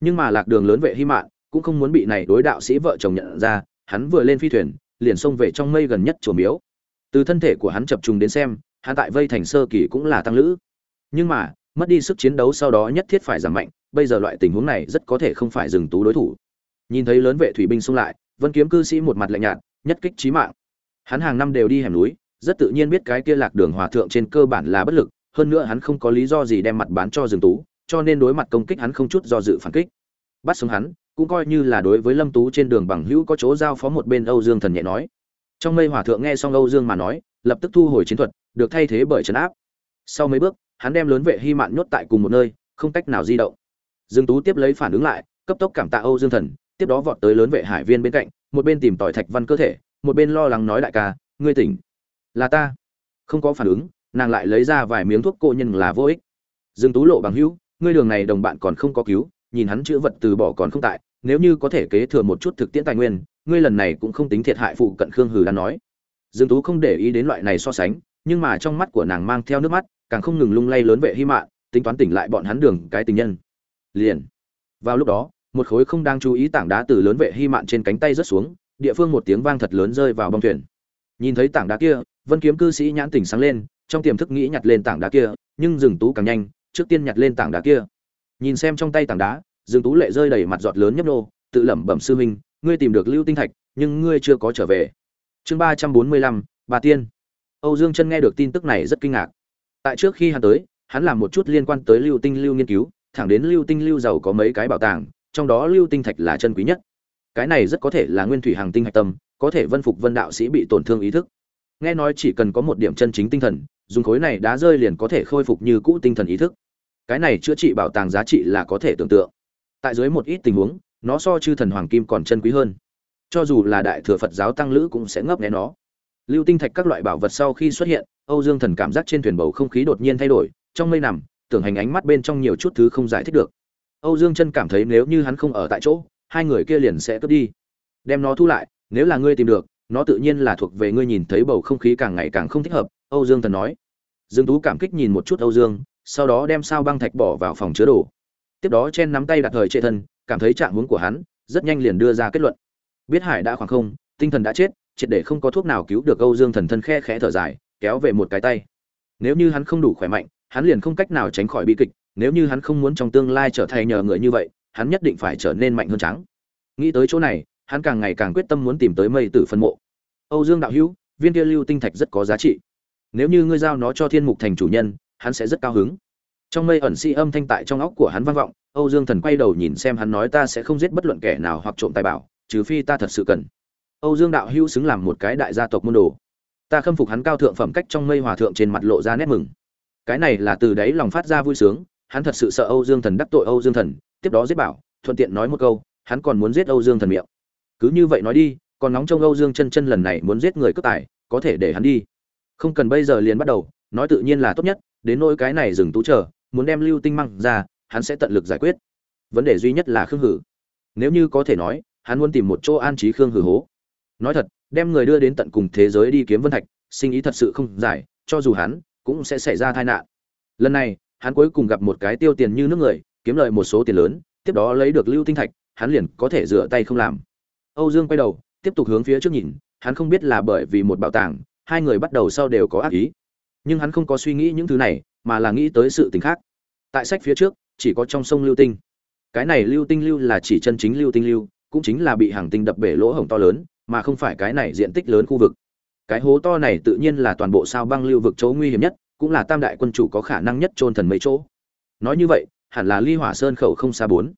nhưng mà lạc đường lớn vệ hy mạn cũng không muốn bị này đối đạo sĩ vợ chồng nhận ra, hắn vừa lên phi thuyền, liền xông về trong mây gần nhất chùa miếu. Từ thân thể của hắn chập trùng đến xem, hắn tại vây thành sơ kỳ cũng là tăng lữ. Nhưng mà, mất đi sức chiến đấu sau đó nhất thiết phải giảm mạnh, bây giờ loại tình huống này rất có thể không phải dừng tú đối thủ. Nhìn thấy lớn vệ thủy binh xung lại, vân kiếm cư sĩ một mặt lạnh nhạt, nhất kích trí mạng. Hắn hàng năm đều đi hẻm núi, rất tự nhiên biết cái kia lạc đường hòa thượng trên cơ bản là bất lực, hơn nữa hắn không có lý do gì đem mặt bán cho rừng tú cho nên đối mặt công kích hắn không chút do dự phản kích. Bắt sống hắn, cũng coi như là đối với lâm tú trên đường bằng hữu có chỗ giao phó một bên âu dương thần nhẹ nói. Trong mây hòa thượng nghe xong âu dương mà nói, lập tức thu hồi chiến thuật, được thay thế bởi trấn áp. Sau mấy bước, hắn đem lớn vệ hy mạn nhốt tại cùng một nơi, không cách nào di động. Dương tú tiếp lấy phản ứng lại, cấp tốc cảm tạ âu dương thần, tiếp đó vọt tới lớn vệ hải viên bên cạnh, một bên tìm tỏi thạch văn cơ thể, một bên lo lắng nói đại ca, ngươi tỉnh. Là ta. Không có phản ứng, nàng lại lấy ra vài miếng thuốc cô nhân là vô ích. Dương tú lộ bằng hữu ngươi đường này đồng bạn còn không có cứu, nhìn hắn chữa vật từ bỏ còn không tại, nếu như có thể kế thừa một chút thực tiễn tài nguyên, ngươi lần này cũng không tính thiệt hại phụ cận khương hừ đã nói. Dương tú không để ý đến loại này so sánh, nhưng mà trong mắt của nàng mang theo nước mắt, càng không ngừng lung lay lớn vệ hy mạn tính toán tỉnh lại bọn hắn đường cái tình nhân. Liền. Vào lúc đó, một khối không đang chú ý tảng đá từ lớn vệ hy mạn trên cánh tay rớt xuống, địa phương một tiếng vang thật lớn rơi vào bông thuyền. Nhìn thấy tảng đá kia, vân kiếm cư sĩ nhãn tỉnh sáng lên, trong tiềm thức nghĩ nhặt lên tảng đá kia, nhưng Dương tú càng nhanh trước tiên nhặt lên tảng đá kia. Nhìn xem trong tay tảng đá, Dương tú lệ rơi đầy mặt giọt lớn nhấp nô, tự lẩm bẩm, sư huynh ngươi tìm được lưu tinh thạch, nhưng ngươi chưa có trở về. Chương ba trăm bốn mươi lăm, bà tiên. Âu dương chân nghe được tin tức này rất kinh ngạc. Tại trước khi hắn tới, hắn làm một chút liên quan tới lưu tinh lưu nghiên cứu, thẳng đến lưu tinh lưu giàu có mấy cái bảo tàng, trong đó lưu tinh thạch là chân quý nhất. Cái này rất có thể là nguyên thủy hàng tinh hạch tâm, có thể vân phục vân đạo sĩ bị tổn thương ý thức. Nghe nói chỉ cần có một điểm chân chính tinh thần dùng khối này đá rơi liền có thể khôi phục như cũ tinh thần ý thức. Cái này chữa trị bảo tàng giá trị là có thể tưởng tượng. Tại dưới một ít tình huống, nó so chư thần hoàng kim còn chân quý hơn. Cho dù là đại thừa phật giáo tăng lữ cũng sẽ ngấp nghé nó. Lưu tinh thạch các loại bảo vật sau khi xuất hiện, âu dương thần cảm giác trên thuyền bầu không khí đột nhiên thay đổi, trong mây nằm, tưởng hành ánh mắt bên trong nhiều chút thứ không giải thích được. Âu dương chân cảm thấy nếu như hắn không ở tại chỗ, hai người kia liền sẽ cướp đi. Đem nó thu lại, nếu là ngươi tìm được, nó tự nhiên là thuộc về ngươi nhìn thấy bầu không khí càng ngày càng không thích hợp âu dương thần nói. Dương tú cảm kích nhìn một chút âu dương, sau đó đem sao băng thạch bỏ vào phòng chứa đồ. Tiếp đó chen nắm tay đặt thời trệ thân, cảm thấy trạng huống của hắn rất nhanh liền đưa ra kết luận. Biết hải đã khoảng không, tinh thần đã chết, triệt để không có thuốc nào cứu được âu dương thần thân khe khẽ thở dài, kéo về một cái tay. Nếu như hắn không đủ khỏe mạnh, hắn liền không cách nào tránh khỏi bi kịch, nếu như hắn không muốn trong tương lai trở thành nhờ người như vậy, hắn nhất định phải trở nên mạnh hơn trắng nghĩ tới chỗ này, hắn càng ngày càng quyết tâm muốn tìm tới mây tử phân mộ. Âu dương đạo hữu, viên kia lưu tinh thạch rất có giá trị nếu như ngươi giao nó cho thiên mục thành chủ nhân, hắn sẽ rất cao hứng. Trong mây ẩn si âm thanh tại trong óc của hắn vang vọng, âu dương thần quay đầu nhìn xem hắn nói ta sẽ không giết bất luận kẻ nào hoặc trộm tài bảo, trừ phi ta thật sự cần. Âu dương đạo hữu xứng làm một cái đại gia tộc môn đồ. Ta khâm phục hắn cao thượng phẩm cách trong mây hòa thượng trên mặt lộ ra nét mừng. Cái này là từ đấy lòng phát ra vui sướng, hắn thật sự sợ âu dương thần đắc tội âu dương thần, tiếp đó giết bảo, thuận tiện nói một câu, hắn còn muốn giết âu dương thần miệng. Cứ như vậy nói đi, còn nóng trong âu dương chân chân lần này muốn giết người cướp tài, có thể để hắn đi không cần bây giờ liền bắt đầu, nói tự nhiên là tốt nhất, đến nỗi cái này dừng tú chờ, muốn đem lưu tinh măng ra, hắn sẽ tận lực giải quyết. Vấn đề duy nhất là khương hử. Nếu như có thể nói, hắn muốn tìm một chỗ an trí khương hử hố. Nói thật, đem người đưa đến tận cùng thế giới đi kiếm vân thạch, sinh ý thật sự không giải cho dù hắn cũng sẽ xảy ra tai nạn. Lần này, hắn cuối cùng gặp một cái tiêu tiền như nước người, kiếm lợi một số tiền lớn, tiếp đó lấy được lưu tinh thạch, hắn liền có thể rửa tay không làm. Âu dương quay đầu, tiếp tục hướng phía trước nhìn, hắn không biết là bởi vì một bảo tàng hai người bắt đầu sau đều có ác ý. Nhưng hắn không có suy nghĩ những thứ này, mà là nghĩ tới sự tình khác. Tại sách phía trước, chỉ có trong sông lưu tinh. Cái này lưu tinh lưu là chỉ chân chính lưu tinh lưu, cũng chính là bị hàng tinh đập bể lỗ hổng to lớn, mà không phải cái này diện tích lớn khu vực. Cái hố to này tự nhiên là toàn bộ sao băng lưu vực chỗ nguy hiểm nhất, cũng là tam đại quân chủ có khả năng nhất trôn thần mấy chỗ. Nói như vậy, hẳn là ly hỏa sơn khẩu không xa bốn.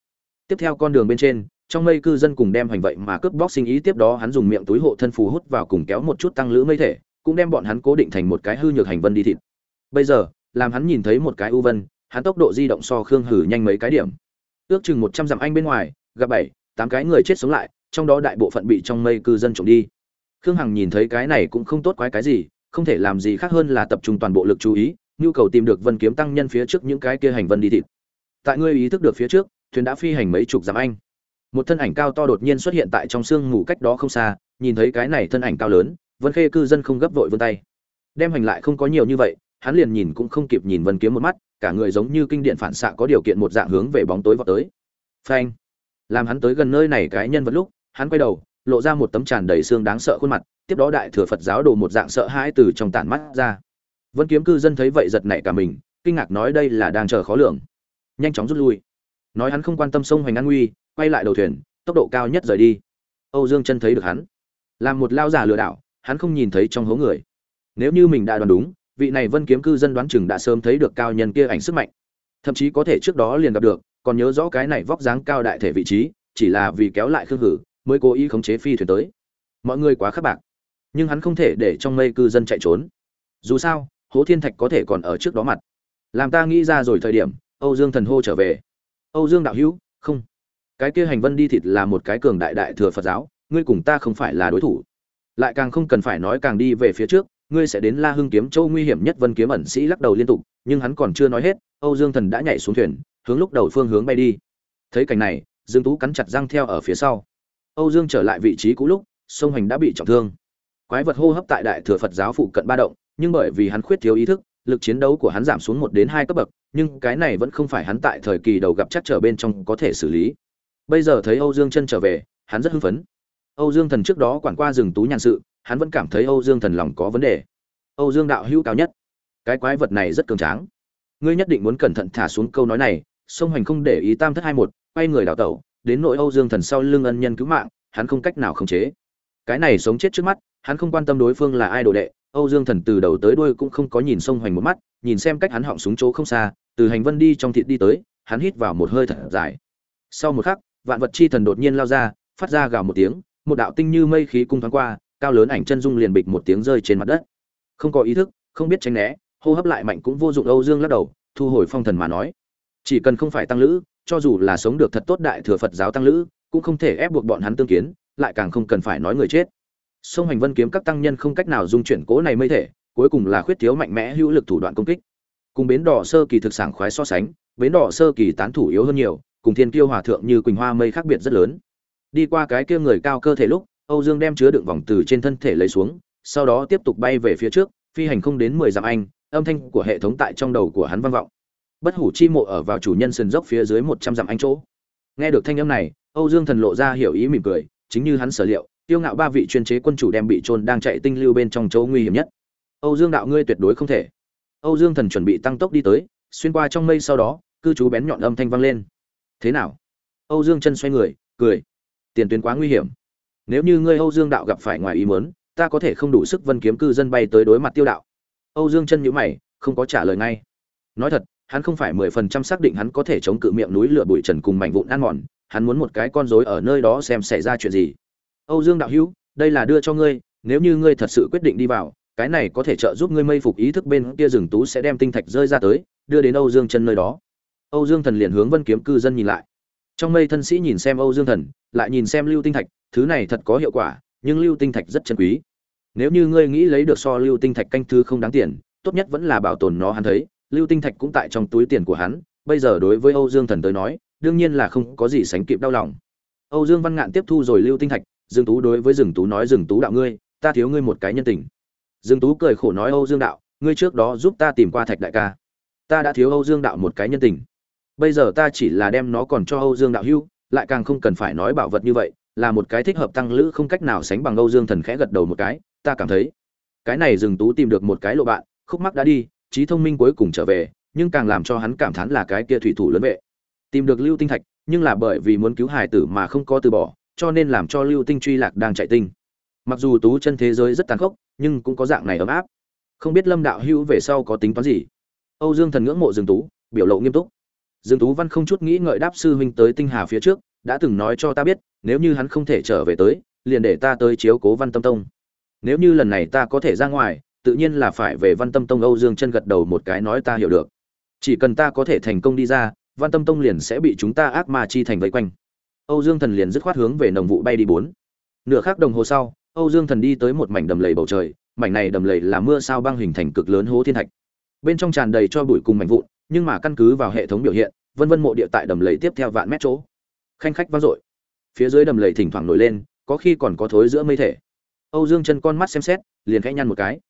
Tiếp theo con đường bên trên, trong mây cư dân cùng đem hành vậy mà cướp bóc sinh ý tiếp đó hắn dùng miệng túi hộ thân phù hút vào cùng kéo một chút tăng lữ mây thể cũng đem bọn hắn cố định thành một cái hư nhược hành vân đi thịt. Bây giờ, làm hắn nhìn thấy một cái u vân, hắn tốc độ di động so khương hử nhanh mấy cái điểm. Ước chừng một trăm dặm anh bên ngoài, gặp bảy, tám cái người chết sống lại, trong đó đại bộ phận bị trong mây cư dân trộm đi. Khương hằng nhìn thấy cái này cũng không tốt quái cái gì, không thể làm gì khác hơn là tập trung toàn bộ lực chú ý, nhu cầu tìm được vân kiếm tăng nhân phía trước những cái kia hành vân đi thịt. Tại ngươi ý thức được phía trước, thuyền đã phi hành mấy chục dặm anh. Một thân ảnh cao to đột nhiên xuất hiện tại trong sương mù cách đó không xa, nhìn thấy cái này thân ảnh cao lớn vân khê cư dân không gấp vội vươn tay. Đem hành lại không có nhiều như vậy, hắn liền nhìn cũng không kịp nhìn vân kiếm một mắt, cả người giống như kinh điện phản xạ có điều kiện một dạng hướng về bóng tối vào tới. Phanh! Làm hắn tới gần nơi này cái nhân vật lúc, hắn quay đầu, lộ ra một tấm tràn đầy xương đáng sợ khuôn mặt, tiếp đó đại thừa phật giáo đồ một dạng sợ hãi từ trong tản mắt ra. Vân kiếm cư dân thấy vậy giật nảy cả mình, kinh ngạc nói đây là đang chờ khó lường. Nhanh chóng rút lui. Nói hắn không quan tâm sông hoành an nguy, quay lại đầu thuyền, tốc độ cao nhất rời đi. Âu dương chân thấy được hắn. Làm một lao giả lừa đảo hắn không nhìn thấy trong hố người. Nếu như mình đã đoán đúng, vị này vân kiếm cư dân đoán chừng đã sớm thấy được cao nhân kia ảnh sức mạnh. Thậm chí có thể trước đó liền gặp được, còn nhớ rõ cái này vóc dáng cao đại thể vị trí, chỉ là vì kéo lại khương hử, mới cố ý khống chế phi thuyền tới. Mọi người quá khắc bạc. Nhưng hắn không thể để trong mây cư dân chạy trốn. Dù sao, hố thiên thạch có thể còn ở trước đó mặt. Làm ta nghĩ ra rồi thời điểm, âu dương thần hô trở về. Âu dương đạo hữu, không. Cái kia hành vân đi thịt là một cái cường đại đại thừa phật giáo, ngươi cùng ta không phải là đối thủ lại càng không cần phải nói càng đi về phía trước, ngươi sẽ đến la hưng kiếm châu nguy hiểm nhất vân kiếm ẩn sĩ lắc đầu liên tục, nhưng hắn còn chưa nói hết, âu dương thần đã nhảy xuống thuyền, hướng lúc đầu phương hướng bay đi. Thấy cảnh này, dương tú cắn chặt răng theo ở phía sau. Âu dương trở lại vị trí cũ lúc, sông hành đã bị trọng thương. Quái vật hô hấp tại đại thừa phật giáo phụ cận ba động, nhưng bởi vì hắn khuyết thiếu ý thức, lực chiến đấu của hắn giảm xuống một đến hai cấp bậc, nhưng cái này vẫn không phải hắn tại thời kỳ đầu gặp chắc trở bên trong có thể xử lý. Bây giờ thấy âu dương chân trở về, hắn rất hưng phấn âu dương thần trước đó quản qua rừng tú nhàn sự, hắn vẫn cảm thấy âu dương thần lòng có vấn đề. Âu dương đạo hữu cao nhất. Cái quái vật này rất cường tráng. Ngươi nhất định muốn cẩn thận thả xuống câu nói này, Song hoành không để ý tam thất hai một, quay người đảo tẩu, đến nội âu dương thần sau lưng ân nhân cứu mạng, hắn không cách nào khống chế. Cái này sống chết trước mắt, hắn không quan tâm đối phương là ai đồ đệ, âu dương thần từ đầu tới đuôi cũng không có nhìn Song hoành một mắt, nhìn xem cách hắn họng súng chỗ không xa, từ hành vân đi trong thịt đi tới, hắn hít vào một hơi thật dài. Sau một khắc, vạn vật chi thần đột nhiên lao ra, phát ra gào một tiếng một đạo tinh như mây khí cung thoáng qua, cao lớn ảnh chân dung liền bịch một tiếng rơi trên mặt đất. Không có ý thức, không biết tránh né, hô hấp lại mạnh cũng vô dụng âu dương lắc đầu, thu hồi phong thần mà nói. Chỉ cần không phải tăng lữ, cho dù là sống được thật tốt đại thừa phật giáo tăng lữ, cũng không thể ép buộc bọn hắn tương kiến, lại càng không cần phải nói người chết. Sông hành vân kiếm các tăng nhân không cách nào dung chuyển cố này mây thể, cuối cùng là khuyết thiếu mạnh mẽ hữu lực thủ đoạn công kích. Cùng bến đỏ sơ kỳ thực sản khoái so sánh, bến đỏ sơ kỳ tán thủ yếu hơn nhiều, cùng thiên kiêu hòa thượng như quỳnh hoa mây khác biệt rất lớn đi qua cái kia người cao cơ thể lúc, âu dương đem chứa đựng vòng từ trên thân thể lấy xuống, sau đó tiếp tục bay về phía trước, phi hành không đến mười dặm anh, âm thanh của hệ thống tại trong đầu của hắn vang vọng. Bất hủ chi mộ ở vào chủ nhân sườn dốc phía dưới một trăm dặm anh chỗ. Nghe được thanh âm này, âu dương thần lộ ra hiểu ý mỉm cười, chính như hắn sở liệu tiêu ngạo ba vị chuyên chế quân chủ đem bị trôn đang chạy tinh lưu bên trong chỗ nguy hiểm nhất. Âu dương đạo ngươi tuyệt đối không thể. Âu dương thần chuẩn bị tăng tốc đi tới, xuyên qua trong mây sau đó, cư trú bén nhọn âm thanh vang lên. Thế nào? Âu dương chân xoay người, cười tiền tuyến quá nguy hiểm. Nếu như ngươi âu dương đạo gặp phải ngoài ý muốn, ta có thể không đủ sức vân kiếm cư dân bay tới đối mặt tiêu đạo. Âu dương chân nhíu mày, không có trả lời ngay. Nói thật, hắn không phải mười phần trăm xác định hắn có thể chống cự miệng núi lửa bụi trần cùng mảnh vụn ăn mòn, hắn muốn một cái con rối ở nơi đó xem xảy ra chuyện gì. Âu dương đạo hữu, đây là đưa cho ngươi, nếu như ngươi thật sự quyết định đi vào, cái này có thể trợ giúp ngươi mây phục ý thức bên kia rừng tú sẽ đem tinh thạch rơi ra tới, đưa đến âu dương chân nơi đó. Âu dương thần liền hướng vân kiếm cư dân nhìn lại. Trong mây thân sĩ nhìn xem âu dương thần lại nhìn xem lưu tinh thạch, thứ này thật có hiệu quả, nhưng lưu tinh thạch rất chân quý. Nếu như ngươi nghĩ lấy được so lưu tinh thạch canh thứ không đáng tiền, tốt nhất vẫn là bảo tồn nó hắn thấy. Lưu tinh thạch cũng tại trong túi tiền của hắn, bây giờ đối với âu dương thần tới nói, đương nhiên là không có gì sánh kịp đau lòng. Âu dương văn ngạn tiếp thu rồi lưu tinh thạch, dương tú đối với dương tú nói, dương tú đạo ngươi, ta thiếu ngươi một cái nhân tình. Dương tú cười khổ nói, âu dương đạo, ngươi trước đó giúp ta tìm qua thạch đại ca. Ta đã thiếu âu dương đạo một cái nhân tình. Bây giờ ta chỉ là đem nó còn cho âu dương đạo hưu lại càng không cần phải nói bảo vật như vậy, là một cái thích hợp tăng lữ không cách nào sánh bằng âu dương thần khẽ gật đầu một cái, ta cảm thấy, cái này Dương tú tìm được một cái lộ bạn, khúc mắc đã đi, trí thông minh cuối cùng trở về, nhưng càng làm cho hắn cảm thán là cái kia thủy thủ lớn vệ. Tìm được lưu tinh thạch, nhưng là bởi vì muốn cứu hải tử mà không có từ bỏ, cho nên làm cho lưu tinh truy lạc đang chạy tinh. Mặc dù tú chân thế giới rất tàn khốc, nhưng cũng có dạng này ấm áp. Không biết lâm đạo hữu về sau có tính toán gì? Âu dương thần ngưỡng mộ dương tú, biểu lộ nghiêm túc dương tú văn không chút nghĩ ngợi đáp sư huynh tới tinh hà phía trước, đã từng nói cho ta biết, nếu như hắn không thể trở về tới, liền để ta tới chiếu cố văn tâm tông. Nếu như lần này ta có thể ra ngoài, tự nhiên là phải về văn tâm tông âu dương chân gật đầu một cái nói ta hiểu được. Chỉ cần ta có thể thành công đi ra, văn tâm tông liền sẽ bị chúng ta ác ma chi thành vây quanh. Âu dương thần liền dứt khoát hướng về nồng vụ bay đi bốn. Nửa khắc đồng hồ sau, âu dương thần đi tới một mảnh đầm lầy bầu trời, mảnh này đầm lầy là mưa sao băng hình thành cực lớn hố thiên thạch. Bên trong tràn đầy cho bụi cùng mảnh vụn nhưng mà căn cứ vào hệ thống biểu hiện, vân vân mộ địa tại đầm lầy tiếp theo vạn mét chỗ. Khanh khách vang dội. Phía dưới đầm lầy thỉnh thoảng nổi lên, có khi còn có thối giữa mây thể. Âu dương chân con mắt xem xét, liền khẽ nhăn một cái.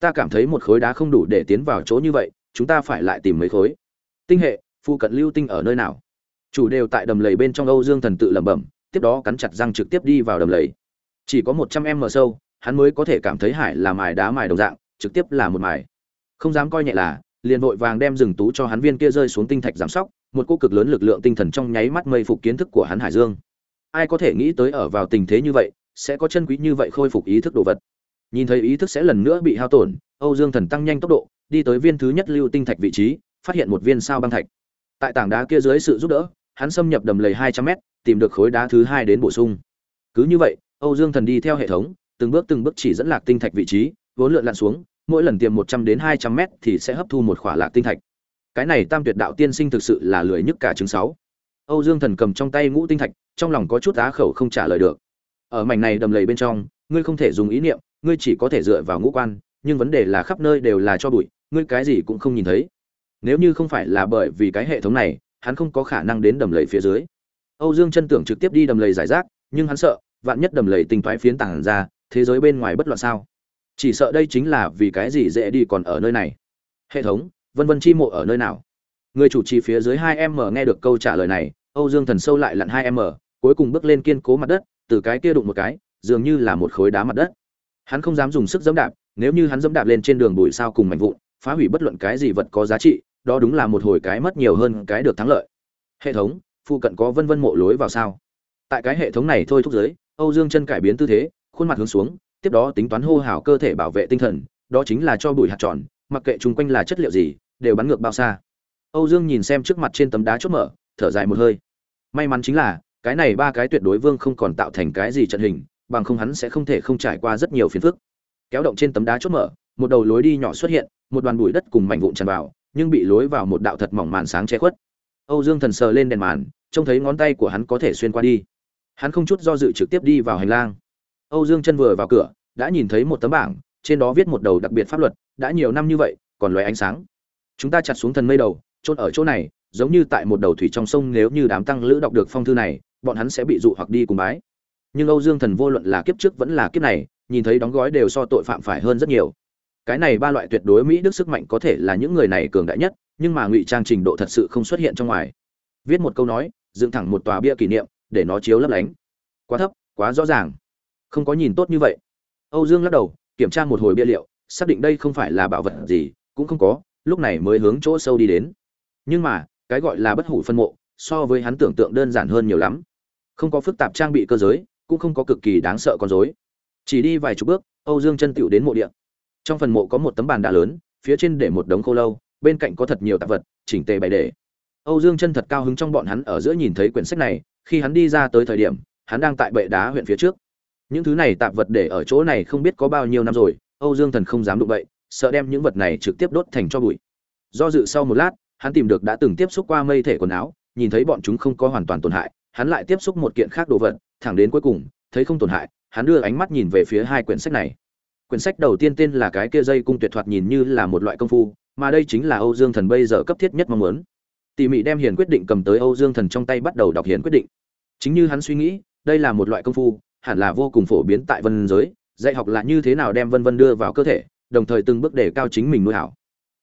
Ta cảm thấy một khối đá không đủ để tiến vào chỗ như vậy, chúng ta phải lại tìm mấy khối. Tinh hệ phụ cận lưu tinh ở nơi nào? Chủ đều tại đầm lầy bên trong âu dương thần tự lẩm bẩm, tiếp đó cắn chặt răng trực tiếp đi vào đầm lầy. Chỉ có một trăm m sâu, hắn mới có thể cảm thấy hải là mài đá mài đồng dạng, trực tiếp là một mài. Không dám coi nhẹ là liền vội vàng đem rừng tú cho hắn viên kia rơi xuống tinh thạch giảm sóc, một cô cực lớn lực lượng tinh thần trong nháy mắt mây phục kiến thức của hắn hải dương. Ai có thể nghĩ tới ở vào tình thế như vậy, sẽ có chân quý như vậy khôi phục ý thức đồ vật. Nhìn thấy ý thức sẽ lần nữa bị hao tổn, âu dương thần tăng nhanh tốc độ, đi tới viên thứ nhất lưu tinh thạch vị trí, phát hiện một viên sao băng thạch. Tại tảng đá kia dưới sự giúp đỡ, hắn xâm nhập đầm lầy hai trăm mét, tìm được khối đá thứ hai đến bổ sung. Cứ như vậy, âu dương thần đi theo hệ thống, từng bước từng bước chỉ dẫn lạc tinh thạch vị trí, vốn lượn lặn xuống mỗi lần tiềm một trăm đến hai trăm mét thì sẽ hấp thu một khỏa lạc tinh thạch. Cái này tam tuyệt đạo tiên sinh thực sự là lười nhất cả chứng sáu. Âu dương thần cầm trong tay ngũ tinh thạch, trong lòng có chút á khẩu không trả lời được. Ở mảnh này đầm lầy bên trong, ngươi không thể dùng ý niệm, ngươi chỉ có thể dựa vào ngũ quan, nhưng vấn đề là khắp nơi đều là cho bụi, ngươi cái gì cũng không nhìn thấy. Nếu như không phải là bởi vì cái hệ thống này, hắn không có khả năng đến đầm lầy phía dưới. Âu dương chân tưởng trực tiếp đi đầm lầy giải rác, nhưng hắn sợ, vạn nhất đầm lầy tình toái phiến tảng ra, thế giới bên ngoài bất loạn sao? Chỉ sợ đây chính là vì cái gì dễ đi còn ở nơi này. Hệ thống, vân vân chi mộ ở nơi nào? Người chủ trì phía dưới hai em mở nghe được câu trả lời này, âu dương thần sâu lại lặn hai em mở, cuối cùng bước lên kiên cố mặt đất, từ cái kia đụng một cái, dường như là một khối đá mặt đất. Hắn không dám dùng sức dẫm đạp, nếu như hắn dẫm đạp lên trên đường bụi sao cùng mảnh vụn, phá hủy bất luận cái gì vật có giá trị, đó đúng là một hồi cái mất nhiều hơn cái được thắng lợi. Hệ thống, phụ cận có vân vân mộ lối vào sao? Tại cái hệ thống này thôi thúc giới, âu dương chân cải biến tư thế, khuôn mặt hướng xuống tiếp đó tính toán hô hào cơ thể bảo vệ tinh thần, đó chính là cho bụi hạt tròn, mặc kệ chúng quanh là chất liệu gì, đều bắn ngược bao xa. Âu dương nhìn xem trước mặt trên tấm đá chốt mở, thở dài một hơi. May mắn chính là, cái này ba cái tuyệt đối vương không còn tạo thành cái gì trận hình, bằng không hắn sẽ không thể không trải qua rất nhiều phiền phức. Kéo động trên tấm đá chốt mở, một đầu lối đi nhỏ xuất hiện, một đoàn bụi đất cùng mảnh vụn tràn vào, nhưng bị lối vào một đạo thật mỏng màn sáng che khuất. Âu dương thần sờ lên đèn màn, trông thấy ngón tay của hắn có thể xuyên qua đi. Hắn không chút do dự trực tiếp đi vào hành lang âu dương chân vừa vào cửa, đã nhìn thấy một tấm bảng, trên đó viết một đầu đặc biệt pháp luật, đã nhiều năm như vậy, còn lóe ánh sáng. Chúng ta chặt xuống thần mây đầu, chôn ở chỗ này, giống như tại một đầu thủy trong sông nếu như đám tăng lữ đọc được phong thư này, bọn hắn sẽ bị dụ hoặc đi cùng bái. Nhưng âu dương thần vô luận là kiếp trước vẫn là kiếp này, nhìn thấy đóng gói đều so tội phạm phải hơn rất nhiều. Cái này ba loại tuyệt đối mỹ đức sức mạnh có thể là những người này cường đại nhất, nhưng mà ngụy trang trình độ thật sự không xuất hiện trong ngoài. Viết một câu nói, dựng thẳng một tòa bia kỷ niệm, để nó chiếu lấp lánh. Quá thấp, quá rõ ràng không có nhìn tốt như vậy. Âu dương lắc đầu, kiểm tra một hồi bia liệu, xác định đây không phải là bảo vật gì, cũng không có, lúc này mới hướng chỗ sâu đi đến. Nhưng mà, cái gọi là bất hủ phân mộ, so với hắn tưởng tượng đơn giản hơn nhiều lắm. Không có phức tạp trang bị cơ giới, cũng không có cực kỳ đáng sợ con dối chỉ đi vài chục bước, âu dương chân tựu đến mộ địa. Trong phần mộ có một tấm bàn đá lớn, phía trên để một đống khô lâu, bên cạnh có thật nhiều tạp vật, chỉnh tề bày để. Âu dương chân thật cao hứng trong bọn hắn ở giữa nhìn thấy quyển sách này, khi hắn đi ra tới thời điểm, hắn đang tại bệ đá huyện phía trước những thứ này tạp vật để ở chỗ này không biết có bao nhiêu năm rồi âu dương thần không dám đụng vậy, sợ đem những vật này trực tiếp đốt thành cho bụi. Do dự sau một lát hắn tìm được đã từng tiếp xúc qua mây thể quần áo nhìn thấy bọn chúng không có hoàn toàn tổn hại hắn lại tiếp xúc một kiện khác đồ vật thẳng đến cuối cùng thấy không tổn hại hắn đưa ánh mắt nhìn về phía hai quyển sách này. Quyển sách đầu tiên tên là cái kia dây cung tuyệt thoạt nhìn như là một loại công phu mà đây chính là âu dương thần bây giờ cấp thiết nhất mong muốn. Tỉ mỉ đem hiền quyết định cầm tới âu dương thần trong tay bắt đầu đọc hiền quyết định. Chính như hắn suy nghĩ đây là một loại công phu hẳn là vô cùng phổ biến tại vân giới, dạy học là như thế nào đem vân vân đưa vào cơ thể, đồng thời từng bước để cao chính mình nuôi hảo.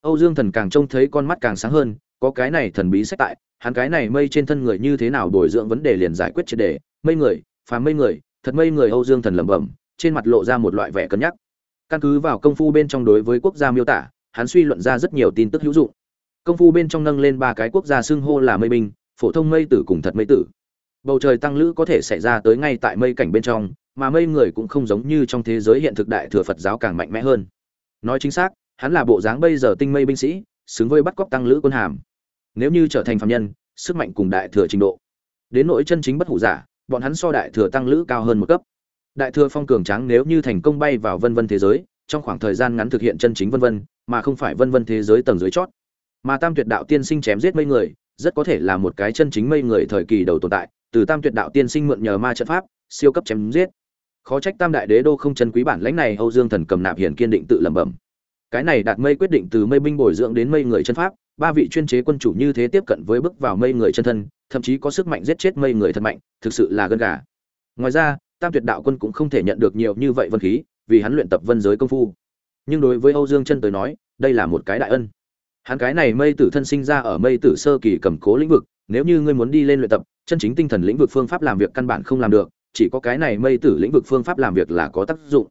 Âu dương thần càng trông thấy con mắt càng sáng hơn, có cái này thần bí sách tại, hắn cái này mây trên thân người như thế nào bồi dưỡng vấn đề liền giải quyết triệt đề. Mây người, phàm mây người, thật mây người, âu dương thần lẩm bẩm, trên mặt lộ ra một loại vẻ cân nhắc. Căn cứ vào công phu bên trong đối với quốc gia miêu tả, hắn suy luận ra rất nhiều tin tức hữu dụng. Công phu bên trong nâng lên ba cái quốc gia xưng hô là mây binh, phổ thông mây tử cùng thật mây tử bầu trời tăng lữ có thể xảy ra tới ngay tại mây cảnh bên trong, mà mây người cũng không giống như trong thế giới hiện thực đại thừa phật giáo càng mạnh mẽ hơn. Nói chính xác, hắn là bộ dáng bây giờ tinh mây binh sĩ, xứng với bắt cóc tăng lữ quân hàm. Nếu như trở thành phạm nhân, sức mạnh cùng đại thừa trình độ. Đến nỗi chân chính bất hủ giả, bọn hắn so đại thừa tăng lữ cao hơn một cấp. Đại thừa phong cường tráng nếu như thành công bay vào vân vân thế giới, trong khoảng thời gian ngắn thực hiện chân chính vân vân, mà không phải vân vân thế giới tầng dưới chót. Mà tam tuyệt đạo tiên sinh chém giết mây người, rất có thể là một cái chân chính mây người thời kỳ đầu tồn tại từ tam tuyệt đạo tiên sinh mượn nhờ ma trận pháp, siêu cấp chém giết. Khó trách tam đại đế đô không chân quý bản lãnh này, âu dương thần cầm nạp hiền kiên định tự lẩm bẩm. Cái này đạt mây quyết định từ mây binh bồi dưỡng đến mây người chân pháp, ba vị chuyên chế quân chủ như thế tiếp cận với bước vào mây người chân thân, thậm chí có sức mạnh giết chết mây người thật mạnh, thực sự là gân gà. Ngoài ra, tam tuyệt đạo quân cũng không thể nhận được nhiều như vậy vân khí, vì hắn luyện tập vân giới công phu. Nhưng đối với âu dương chân tới nói, đây là một cái đại ân. Hắn cái này mây tử thân sinh ra ở mây tử sơ kỳ cầm cố lĩnh vực, nếu như ngươi muốn đi lên luyện tập chân chính tinh thần lĩnh vực phương pháp làm việc căn bản không làm được, chỉ có cái này mây tử lĩnh vực phương pháp làm việc là có tác dụng.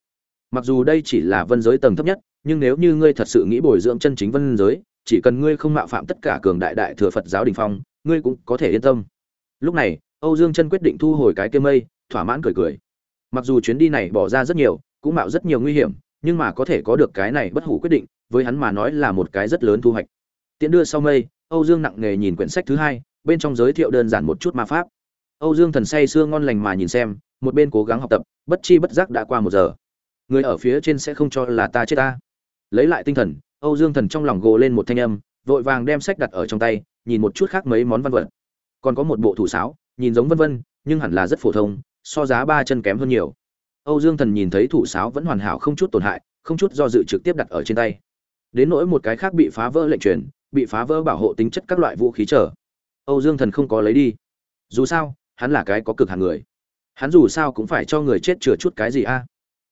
Mặc dù đây chỉ là vân giới tầng thấp nhất, nhưng nếu như ngươi thật sự nghĩ bồi dưỡng chân chính vân giới, chỉ cần ngươi không mạo phạm tất cả cường đại đại thừa phật giáo đình phong, ngươi cũng có thể yên tâm. Lúc này, âu dương chân quyết định thu hồi cái kia mây, thỏa mãn cười cười. Mặc dù chuyến đi này bỏ ra rất nhiều, cũng mạo rất nhiều nguy hiểm, nhưng mà có thể có được cái này bất hủ quyết định, với hắn mà nói là một cái rất lớn thu hoạch. Tiễn đưa sau mây, âu dương nặng nề nhìn quyển sách thứ hai bên trong giới thiệu đơn giản một chút ma pháp. Âu dương thần say sưa ngon lành mà nhìn xem, một bên cố gắng học tập, bất chi bất giác đã qua một giờ. Người ở phía trên sẽ không cho là ta chết ta. Lấy lại tinh thần, âu dương thần trong lòng gồ lên một thanh âm, vội vàng đem sách đặt ở trong tay, nhìn một chút khác mấy món văn vật. Còn có một bộ thủ sáo, nhìn giống vân vân, nhưng hẳn là rất phổ thông, so giá ba chân kém hơn nhiều. Âu dương thần nhìn thấy thủ sáo vẫn hoàn hảo không chút tổn hại, không chút do dự trực tiếp đặt ở trên tay. Đến nỗi một cái khác bị phá vỡ lệnh truyền, bị phá vỡ bảo hộ tính chất các loại vũ khí trở âu dương thần không có lấy đi. Dù sao, hắn là cái có cực hàng người. Hắn dù sao cũng phải cho người chết chừa chút cái gì a?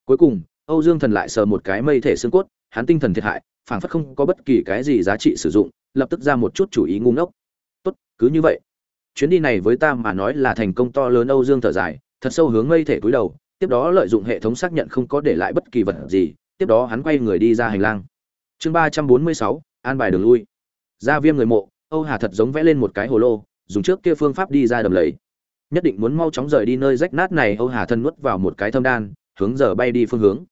Cuối cùng, âu dương thần lại sờ một cái mây thể xương cốt, hắn tinh thần thiệt hại, phảng phất không có bất kỳ cái gì giá trị sử dụng, lập tức ra một chút chủ ý ngu ngốc. Tốt, cứ như vậy. Chuyến đi này với ta mà nói là thành công to lớn. Âu dương thở dài, thật sâu hướng mây thể cúi đầu, tiếp đó lợi dụng hệ thống xác nhận không có để lại bất kỳ vật gì, tiếp đó hắn quay người đi ra hành lang. Chương ba trăm bốn mươi sáu, an bài đường lui. Ra viêm người mộ âu hà thật giống vẽ lên một cái hồ lô, dùng trước kia phương pháp đi ra đầm lầy. Nhất định muốn mau chóng rời đi nơi rách nát này, âu hà thân nuốt vào một cái thâm đan, hướng giờ bay đi phương hướng.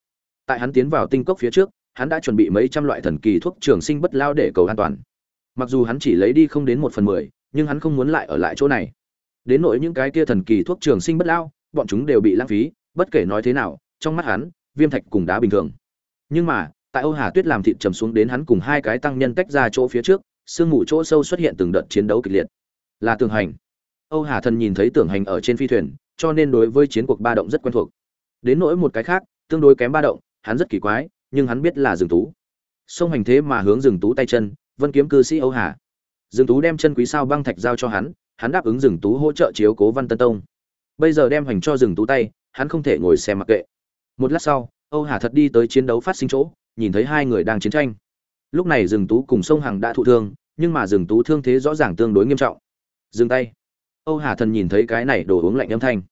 Tại hắn tiến vào tinh cốc phía trước, hắn đã chuẩn bị mấy trăm loại thần kỳ thuốc trường sinh bất lao để cầu an toàn. Mặc dù hắn chỉ lấy đi không đến một phần mười, nhưng hắn không muốn lại ở lại chỗ này. Đến nỗi những cái kia thần kỳ thuốc trường sinh bất lao, bọn chúng đều bị lãng phí, bất kể nói thế nào, trong mắt hắn, viêm thạch cùng đá bình thường. Nhưng mà, tại âu hà tuyết làm thịt trầm xuống đến hắn cùng hai cái tăng nhân tách ra chỗ phía trước sương mù chỗ sâu xuất hiện từng đợt chiến đấu kịch liệt. Là tường hành. Âu hà thần nhìn thấy tưởng hành ở trên phi thuyền, cho nên đối với chiến cuộc ba động rất quen thuộc. Đến nỗi một cái khác, tương đối kém ba động, hắn rất kỳ quái, nhưng hắn biết là rừng tú sông hành thế mà hướng rừng tú tay chân, vân kiếm cư sĩ âu hà. Rừng tú đem chân quý sao băng thạch giao cho hắn hắn đáp ứng rừng tú hỗ trợ chiếu cố văn tân tông. Bây giờ đem hành cho rừng tú tay, hắn không thể ngồi xem mặc kệ. Một lát sau, âu hà thật đi tới chiến đấu phát sinh chỗ, nhìn thấy hai người đang chiến tranh. Lúc này rừng tú cùng sông hằng đã thụ thương nhưng mà rừng tú thương thế rõ ràng tương đối nghiêm trọng. Dừng tay. Âu hà thần nhìn thấy cái này đổ uống lạnh âm thanh.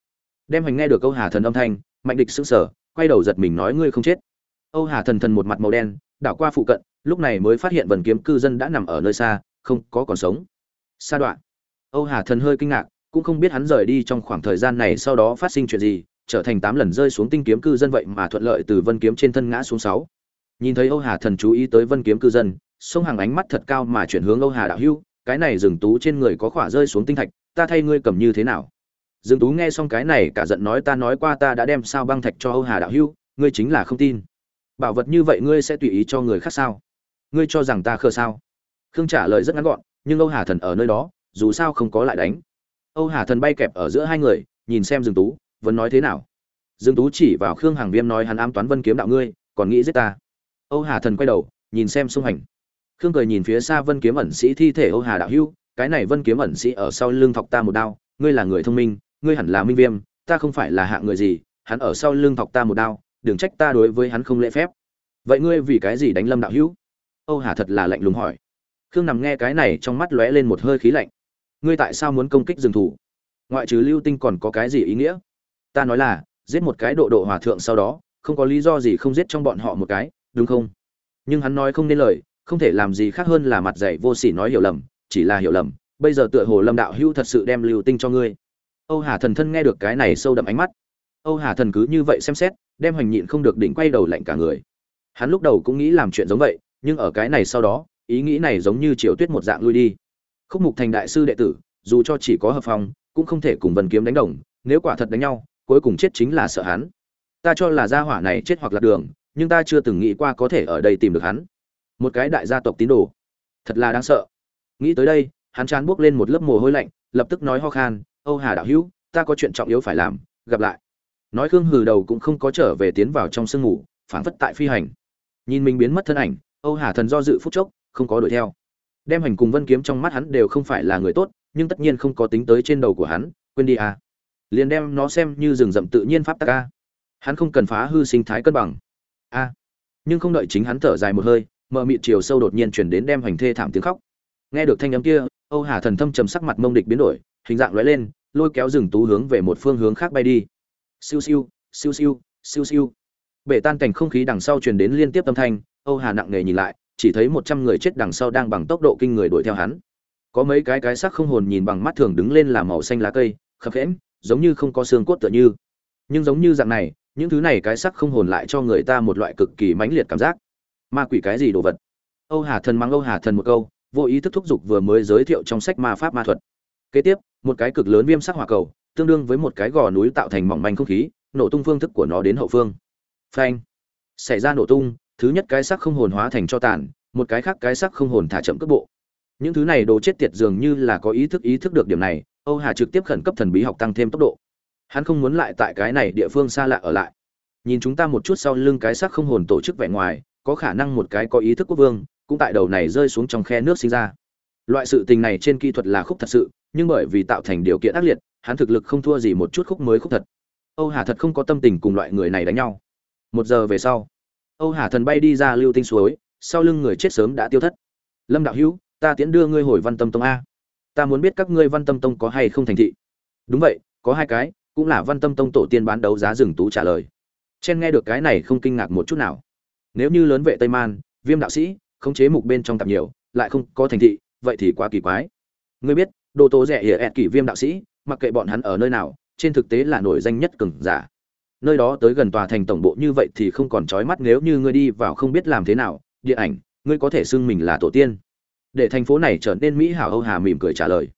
Đem hành nghe được âu hà thần âm thanh, mạnh địch sững sờ, quay đầu giật mình nói ngươi không chết. Âu hà thần thần một mặt màu đen, đảo qua phụ cận, lúc này mới phát hiện vần kiếm cư dân đã nằm ở nơi xa, không có còn sống. Sa đoạn. Âu hà thần hơi kinh ngạc, cũng không biết hắn rời đi trong khoảng thời gian này sau đó phát sinh chuyện gì, trở thành tám lần rơi xuống tinh kiếm cư dân vậy mà thuận lợi từ vân kiếm trên thân ngã xuống sáu. Nhìn thấy âu hà thần chú ý tới vân kiếm cư dân sông hàng ánh mắt thật cao mà chuyển hướng âu hà đạo hưu cái này rừng tú trên người có khỏa rơi xuống tinh thạch, ta thay ngươi cầm như thế nào? Dương tú nghe xong cái này cả giận nói ta nói qua ta đã đem sao băng thạch cho âu hà đạo hưu ngươi chính là không tin. Bảo vật như vậy ngươi sẽ tùy ý cho người khác sao? Ngươi cho rằng ta khờ sao? Khương trả lời rất ngắn gọn, nhưng âu hà thần ở nơi đó, dù sao không có lại đánh. Âu hà thần bay kẹp ở giữa hai người, nhìn xem Dương tú, vẫn nói thế nào? Dương tú chỉ vào khương hàng viêm nói hắn ám toán vân kiếm đạo ngươi, còn nghĩ giết ta. Âu hà thần quay đầu, nhìn xem xung hành khương cười nhìn phía xa vân kiếm ẩn sĩ thi thể âu hà đạo hưu cái này vân kiếm ẩn sĩ ở sau lưng thọc ta một đao, ngươi là người thông minh, ngươi hẳn là minh viêm, ta không phải là hạng người gì, hắn ở sau lưng thọc ta một đao, đừng trách ta đối với hắn không lễ phép. Vậy ngươi vì cái gì đánh lâm đạo hữu? Âu hà thật là lạnh lùng hỏi. Khương nằm nghe cái này trong mắt lóe lên một hơi khí lạnh. Ngươi tại sao muốn công kích rừng thủ? Ngoại trừ lưu tinh còn có cái gì ý nghĩa? Ta nói là, giết một cái độ độ hòa thượng sau đó, không có lý do gì không giết trong bọn họ một cái, đúng không? Nhưng hắn nói không nên lời không thể làm gì khác hơn là mặt dạy vô sỉ nói hiểu lầm, chỉ là hiểu lầm, bây giờ tựa hồ lâm đạo hữu thật sự đem lưu tinh cho ngươi. Âu hà thần thân nghe được cái này sâu đậm ánh mắt. Âu hà thần cứ như vậy xem xét, đem hoành nhịn không được định quay đầu lạnh cả người. Hắn lúc đầu cũng nghĩ làm chuyện giống vậy, nhưng ở cái này sau đó, ý nghĩ này giống như triều tuyết một dạng lui đi. Khúc mục thành đại sư đệ tử, dù cho chỉ có hợp phòng cũng không thể cùng vân kiếm đánh đồng, nếu quả thật đánh nhau, cuối cùng chết chính là sợ hắn. Ta cho là gia hỏa này chết hoặc là đường, nhưng ta chưa từng nghĩ qua có thể ở đây tìm được hắn một cái đại gia tộc tín đồ. Thật là đáng sợ. Nghĩ tới đây, hắn chán buốc lên một lớp mồ hôi lạnh, lập tức nói ho khan, âu hà đạo hữu, ta có chuyện trọng yếu phải làm, gặp lại. Nói khương hừ đầu cũng không có trở về tiến vào trong sương ngủ, phảng phất tại phi hành. Nhìn mình biến mất thân ảnh, âu hà thần do dự phút chốc, không có đuổi theo. Đem hành cùng vân kiếm trong mắt hắn đều không phải là người tốt, nhưng tất nhiên không có tính tới trên đầu của hắn, quên đi à. Liền đem nó xem như rừng rậm tự nhiên pháp tắc a. Hắn không cần phá hư sinh thái cân bằng. A. Nhưng không đợi chính hắn thở dài một hơi mờ mịt chiều sâu đột nhiên chuyển đến đem hoành thê thảm tiếng khóc. Nghe được thanh âm kia, âu hà thần thâm trầm sắc mặt mông địch biến đổi, hình dạng lóe lên, lôi kéo rừng tú hướng về một phương hướng khác bay đi. Siêu siêu siêu siêu siêu siêu. Bể tan cảnh không khí đằng sau truyền đến liên tiếp âm thanh, âu hà nặng nề nhìn lại, chỉ thấy một trăm người chết đằng sau đang bằng tốc độ kinh người đuổi theo hắn. Có mấy cái cái sắc không hồn nhìn bằng mắt thường đứng lên là màu xanh lá cây, khập khẽm, giống như không có xương cốt tựa như. Nhưng giống như dạng này, những thứ này cái sắc không hồn lại cho người ta một loại cực kỳ mãnh liệt cảm giác ma quỷ cái gì đồ vật? Âu hà thần mắng âu hà thần một câu, vô ý thức thúc giục vừa mới giới thiệu trong sách ma pháp ma thuật. Kế tiếp, một cái cực lớn viêm sắc hỏa cầu, tương đương với một cái gò núi tạo thành mỏng manh không khí, nổ tung phương thức của nó đến hậu phương. Phanh! Xảy ra nổ tung, thứ nhất cái sắc không hồn hóa thành cho tàn, một cái khác cái sắc không hồn thả chậm cước bộ. Những thứ này đồ chết tiệt dường như là có ý thức ý thức được điểm này, âu hà trực tiếp khẩn cấp thần bí học tăng thêm tốc độ. Hắn không muốn lại tại cái này địa phương xa lạ ở lại. Nhìn chúng ta một chút sau lưng cái sắc không hồn tổ chức vẻ ngoài có khả năng một cái có ý thức quốc vương, cũng tại đầu này rơi xuống trong khe nước sinh ra. Loại sự tình này trên kỹ thuật là khúc thật sự, nhưng bởi vì tạo thành điều kiện ác liệt, hắn thực lực không thua gì một chút khúc mới khúc thật. Âu hà thật không có tâm tình cùng loại người này đánh nhau. Một giờ về sau, âu hà thần bay đi ra lưu tinh suối, sau lưng người chết sớm đã tiêu thất. Lâm đạo hữu, ta tiễn đưa ngươi hồi văn tâm tông a. Ta muốn biết các ngươi văn tâm tông có hay không thành thị. Đúng vậy, có hai cái, cũng là văn tâm tông tổ tiên bán đấu giá rừng tú trả lời. Chen nghe được cái này không kinh ngạc một chút nào nếu như lớn vệ tây man, viêm đạo sĩ, khống chế mục bên trong tạp nhiều, lại không có thành thị, vậy thì quá kỳ quái. Ngươi biết, đồ tố rẻ hiệ ẹt kỷ viêm đạo sĩ, mặc kệ bọn hắn ở nơi nào, trên thực tế là nổi danh nhất cường giả. Nơi đó tới gần tòa thành tổng bộ như vậy thì không còn trói mắt nếu như ngươi đi vào không biết làm thế nào, điện ảnh, ngươi có thể xưng mình là tổ tiên. Để thành phố này trở nên mỹ hảo âu hà mỉm cười trả lời.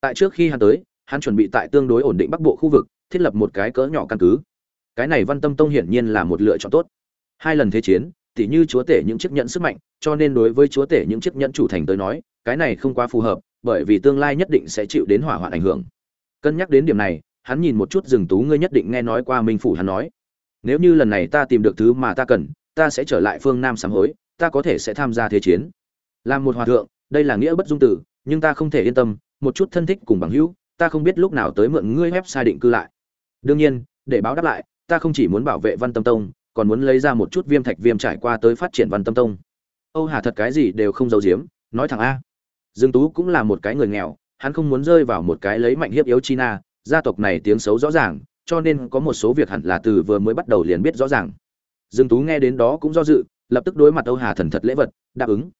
Tại trước khi hắn tới, hắn chuẩn bị tại tương đối ổn định bắc bộ khu vực, thiết lập một cái cỡ nhỏ căn cứ. Cái này văn tâm tông hiển nhiên là một lựa chọn tốt hai lần thế chiến, tỉ như chúa tể những chiếc nhẫn sức mạnh, cho nên đối với chúa tể những chiếc nhẫn chủ thành tới nói, cái này không quá phù hợp, bởi vì tương lai nhất định sẽ chịu đến hỏa hoạn ảnh hưởng. Cân nhắc đến điểm này, hắn nhìn một chút rừng tú ngươi nhất định nghe nói qua minh phủ hắn nói. Nếu như lần này ta tìm được thứ mà ta cần, ta sẽ trở lại phương nam sám hối, ta có thể sẽ tham gia thế chiến. Làm một hòa thượng, đây là nghĩa bất dung tử, nhưng ta không thể yên tâm, một chút thân thích cùng bằng hữu, ta không biết lúc nào tới mượn ngươi sai định cư lại. Đương nhiên, để báo đáp lại, ta không chỉ muốn bảo vệ văn tâm tông còn muốn lấy ra một chút viêm thạch viêm trải qua tới phát triển văn tâm tông. Âu hà thật cái gì đều không giấu giếm, nói thẳng a. Dương tú cũng là một cái người nghèo, hắn không muốn rơi vào một cái lấy mạnh hiếp yếu china, gia tộc này tiếng xấu rõ ràng, cho nên có một số việc hẳn là từ vừa mới bắt đầu liền biết rõ ràng. Dương tú nghe đến đó cũng do dự, lập tức đối mặt âu hà thần thật lễ vật, đáp ứng.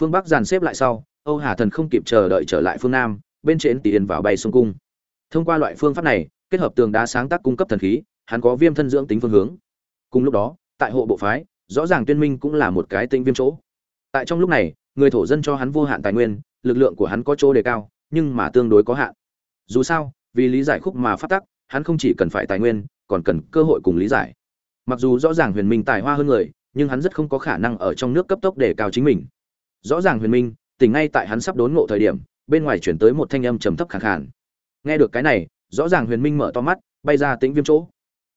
Phương bắc dàn xếp lại sau, âu hà thần không kịp chờ đợi trở lại phương nam, bên trên tiền vào bay xuống cung. Thông qua loại phương pháp này, kết hợp tường đá sáng tác cung cấp thần khí, hắn có viêm thân dưỡng tính phương hướng cùng lúc đó, tại hộ bộ phái, rõ ràng tuyên minh cũng là một cái tinh viêm chỗ. Tại trong lúc này, người thổ dân cho hắn vô hạn tài nguyên, lực lượng của hắn có chỗ đề cao, nhưng mà tương đối có hạn. Dù sao, vì lý giải khúc mà phát tắc, hắn không chỉ cần phải tài nguyên, còn cần cơ hội cùng lý giải. Mặc dù rõ ràng huyền minh tài hoa hơn người, nhưng hắn rất không có khả năng ở trong nước cấp tốc để cao chính mình. Rõ ràng huyền minh, tỉnh ngay tại hắn sắp đốn ngộ thời điểm, bên ngoài chuyển tới một thanh âm trầm thấp khẳng khàn. Nghe được cái này, rõ ràng huyền minh mở to mắt, bay ra tĩnh viêm chỗ.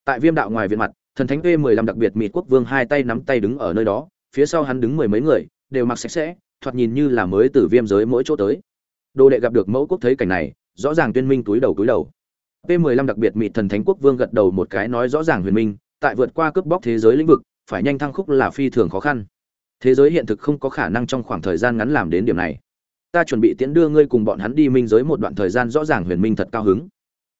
Tại viêm đạo ngoài viện mặt thần thánh p mười lăm đặc biệt mịt quốc vương hai tay nắm tay đứng ở nơi đó, phía sau hắn đứng mười mấy người, đều mặc sạch sẽ, thoạt nhìn như là mới từ viêm giới mỗi chỗ tới. Đồ đệ gặp được mẫu quốc thấy cảnh này, rõ ràng tuyên minh túi đầu túi đầu. P mười lăm đặc biệt mịt thần thánh quốc vương gật đầu một cái nói rõ ràng huyền minh, tại vượt qua cướp bóc thế giới lĩnh vực, phải nhanh thăng khúc là phi thường khó khăn. Thế giới hiện thực không có khả năng trong khoảng thời gian ngắn làm đến điểm này. Ta chuẩn bị tiễn đưa ngươi cùng bọn hắn đi minh giới một đoạn thời gian rõ ràng huyền minh thật cao hứng.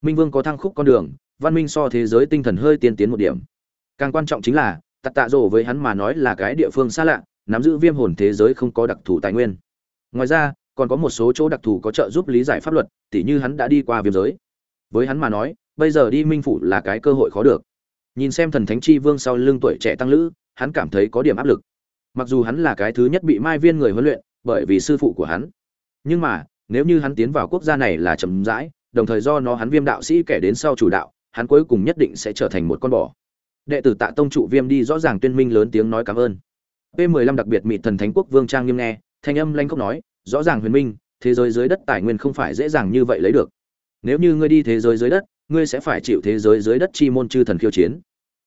Minh vương có thăng khúc con đường, văn minh so thế giới tinh thần hơi tiên tiến một điểm càng quan trọng chính là tạ tạ rổ với hắn mà nói là cái địa phương xa lạ, nắm giữ viêm hồn thế giới không có đặc thù tài nguyên. Ngoài ra, còn có một số chỗ đặc thù có trợ giúp lý giải pháp luật, tỉ như hắn đã đi qua viêm giới. Với hắn mà nói, bây giờ đi minh phủ là cái cơ hội khó được. Nhìn xem thần thánh chi vương sau lưng tuổi trẻ tăng lữ, hắn cảm thấy có điểm áp lực. Mặc dù hắn là cái thứ nhất bị mai viên người huấn luyện, bởi vì sư phụ của hắn. Nhưng mà, nếu như hắn tiến vào quốc gia này là chậm rãi, đồng thời do nó hắn viêm đạo sĩ kẻ đến sau chủ đạo, hắn cuối cùng nhất định sẽ trở thành một con bò đệ tử tạ tông trụ viêm đi rõ ràng tuyên minh lớn tiếng nói cảm ơn. P 15 đặc biệt mị thần thánh quốc vương trang nghiêm nghe, thanh âm lanh không nói, rõ ràng huyền minh, thế giới dưới đất tài nguyên không phải dễ dàng như vậy lấy được. Nếu như ngươi đi thế giới dưới đất, ngươi sẽ phải chịu thế giới dưới đất chi môn chư thần khiêu chiến.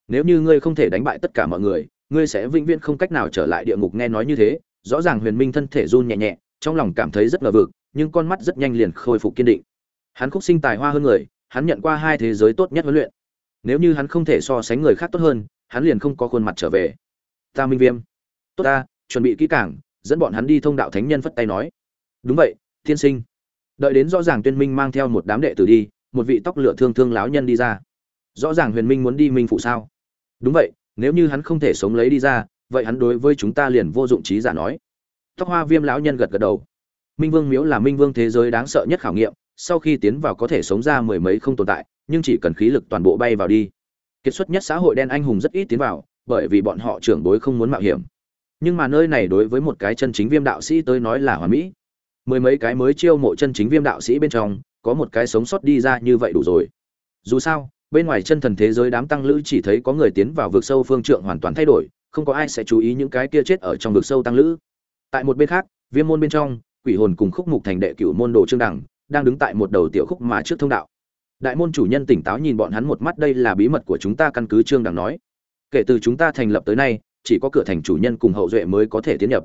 Nếu như ngươi không thể đánh bại tất cả mọi người, ngươi sẽ vĩnh viễn không cách nào trở lại địa ngục nghe nói như thế. Rõ ràng huyền minh thân thể run nhẹ nhẹ, trong lòng cảm thấy rất ngờ vực, nhưng con mắt rất nhanh liền khôi phục kiên định. Hắn khúc sinh tài hoa hơn người, hắn nhận qua hai thế giới tốt nhất huấn luyện nếu như hắn không thể so sánh người khác tốt hơn, hắn liền không có khuôn mặt trở về. Ta minh viêm. Tốt ta, chuẩn bị kỹ càng, dẫn bọn hắn đi thông đạo thánh nhân phất tay nói. Đúng vậy, tiên sinh. Đợi đến rõ ràng tuyên minh mang theo một đám đệ tử đi, một vị tóc lửa thương thương láo nhân đi ra. Rõ ràng huyền minh muốn đi minh phụ sao? Đúng vậy, nếu như hắn không thể sống lấy đi ra, vậy hắn đối với chúng ta liền vô dụng trí giả nói. Tóc hoa viêm lão nhân gật gật đầu. Minh vương miếu là minh vương thế giới đáng sợ nhất khảo nghiệm, sau khi tiến vào có thể sống ra mười mấy không tồn tại nhưng chỉ cần khí lực toàn bộ bay vào đi. Kiệt xuất nhất xã hội đen anh hùng rất ít tiến vào, bởi vì bọn họ trưởng bối không muốn mạo hiểm. Nhưng mà nơi này đối với một cái chân chính viêm đạo sĩ tới nói là hoàn mỹ. Mười mấy cái mới chiêu mộ chân chính viêm đạo sĩ bên trong, có một cái sống sót đi ra như vậy đủ rồi. Dù sao, bên ngoài chân thần thế giới đám tăng lữ chỉ thấy có người tiến vào vực sâu phương trượng hoàn toàn thay đổi, không có ai sẽ chú ý những cái kia chết ở trong vực sâu tăng lữ. Tại một bên khác, viêm môn bên trong, quỷ hồn cùng khúc mục thành đệ cửu môn đồ trương đẳng đang đứng tại một đầu tiểu khúc mà trước thông đạo đại môn chủ nhân tỉnh táo nhìn bọn hắn một mắt, đây là bí mật của chúng ta, căn cứ trương đẳng nói. Kể từ chúng ta thành lập tới nay, chỉ có cửa thành chủ nhân cùng hậu duệ mới có thể tiến nhập.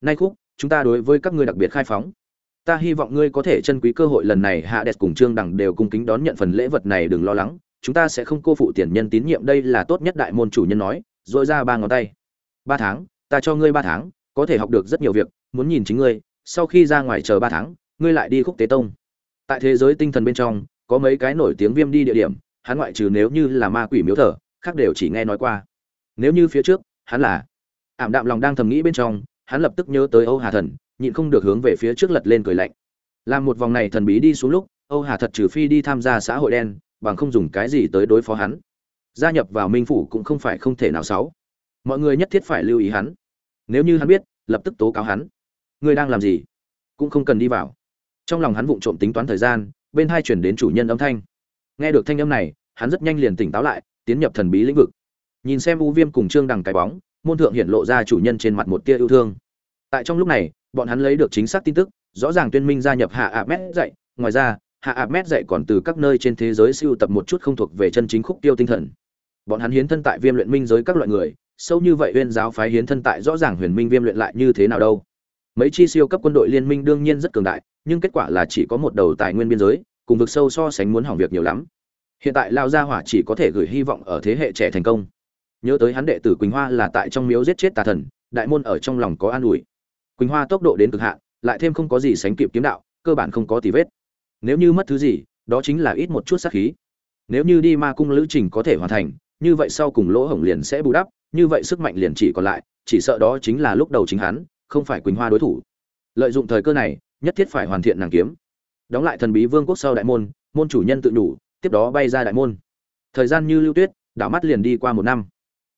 Nay khúc, chúng ta đối với các ngươi đặc biệt khai phóng. Ta hy vọng ngươi có thể chân quý cơ hội lần này, hạ đẹp cùng trương đẳng đều cung kính đón nhận phần lễ vật này, đừng lo lắng. Chúng ta sẽ không cô phụ tiền nhân tín nhiệm, đây là tốt nhất, đại môn chủ nhân nói dội ra ba ngón tay. Ba tháng, ta cho ngươi ba tháng, có thể học được rất nhiều việc, muốn nhìn chính ngươi, sau khi ra ngoài chờ ba tháng, ngươi lại đi khúc tế tông. Tại thế giới tinh thần bên trong có mấy cái nổi tiếng viêm đi địa điểm, hắn ngoại trừ nếu như là ma quỷ miếu thờ, khác đều chỉ nghe nói qua. Nếu như phía trước, hắn là ảm đạm lòng đang thầm nghĩ bên trong, hắn lập tức nhớ tới âu hà thần, nhịn không được hướng về phía trước lật lên cười lạnh. Làm một vòng này thần bí đi xuống lúc, âu hà thật trừ phi đi tham gia xã hội đen, bằng không dùng cái gì tới đối phó hắn. Gia nhập vào minh phủ cũng không phải không thể nào xấu. Mọi người nhất thiết phải lưu ý hắn. Nếu như hắn biết, lập tức tố cáo hắn. Ngươi đang làm gì? Cũng không cần đi vào. Trong lòng hắn vụng trộm tính toán thời gian bên hai chuyển đến chủ nhân âm thanh. Nghe được thanh âm này, hắn rất nhanh liền tỉnh táo lại, tiến nhập thần bí lĩnh vực. Nhìn xem u viêm cùng trương đằng cái bóng, môn thượng hiện lộ ra chủ nhân trên mặt một tia yêu thương. Tại trong lúc này, bọn hắn lấy được chính xác tin tức, rõ ràng tuyên minh gia nhập hạ ạ mét dạy, ngoài ra, hạ ạ mét dạy còn từ các nơi trên thế giới siêu tập một chút không thuộc về chân chính khúc tiêu tinh thần. Bọn hắn hiến thân tại viêm luyện minh giới các loại người, sâu như vậy huyên giáo phái hiến thân tại rõ ràng huyền minh viêm luyện lại như thế nào đâu. Mấy chi siêu cấp quân đội liên minh đương nhiên rất cường đại nhưng kết quả là chỉ có một đầu tài nguyên biên giới, cùng vực sâu so sánh muốn hỏng việc nhiều lắm. Hiện tại lao gia hỏa chỉ có thể gửi hy vọng ở thế hệ trẻ thành công. Nhớ tới hắn đệ tử quỳnh hoa là tại trong miếu giết chết tà thần, đại môn ở trong lòng có an ủi. Quỳnh hoa tốc độ đến cực hạn, lại thêm không có gì sánh kịp kiếm đạo, cơ bản không có tì vết. Nếu như mất thứ gì, đó chính là ít một chút sát khí. Nếu như đi ma cung lữ trình có thể hoàn thành, như vậy sau cùng lỗ hổng liền sẽ bù đắp, như vậy sức mạnh liền chỉ còn lại, chỉ sợ đó chính là lúc đầu chính hắn, không phải quỳnh hoa đối thủ. Lợi dụng thời cơ này nhất thiết phải hoàn thiện nàng kiếm. Đóng lại thần bí vương quốc sau đại môn môn chủ nhân tự đủ tiếp đó bay ra đại môn. Thời gian như lưu tuyết, đảo mắt liền đi qua một năm.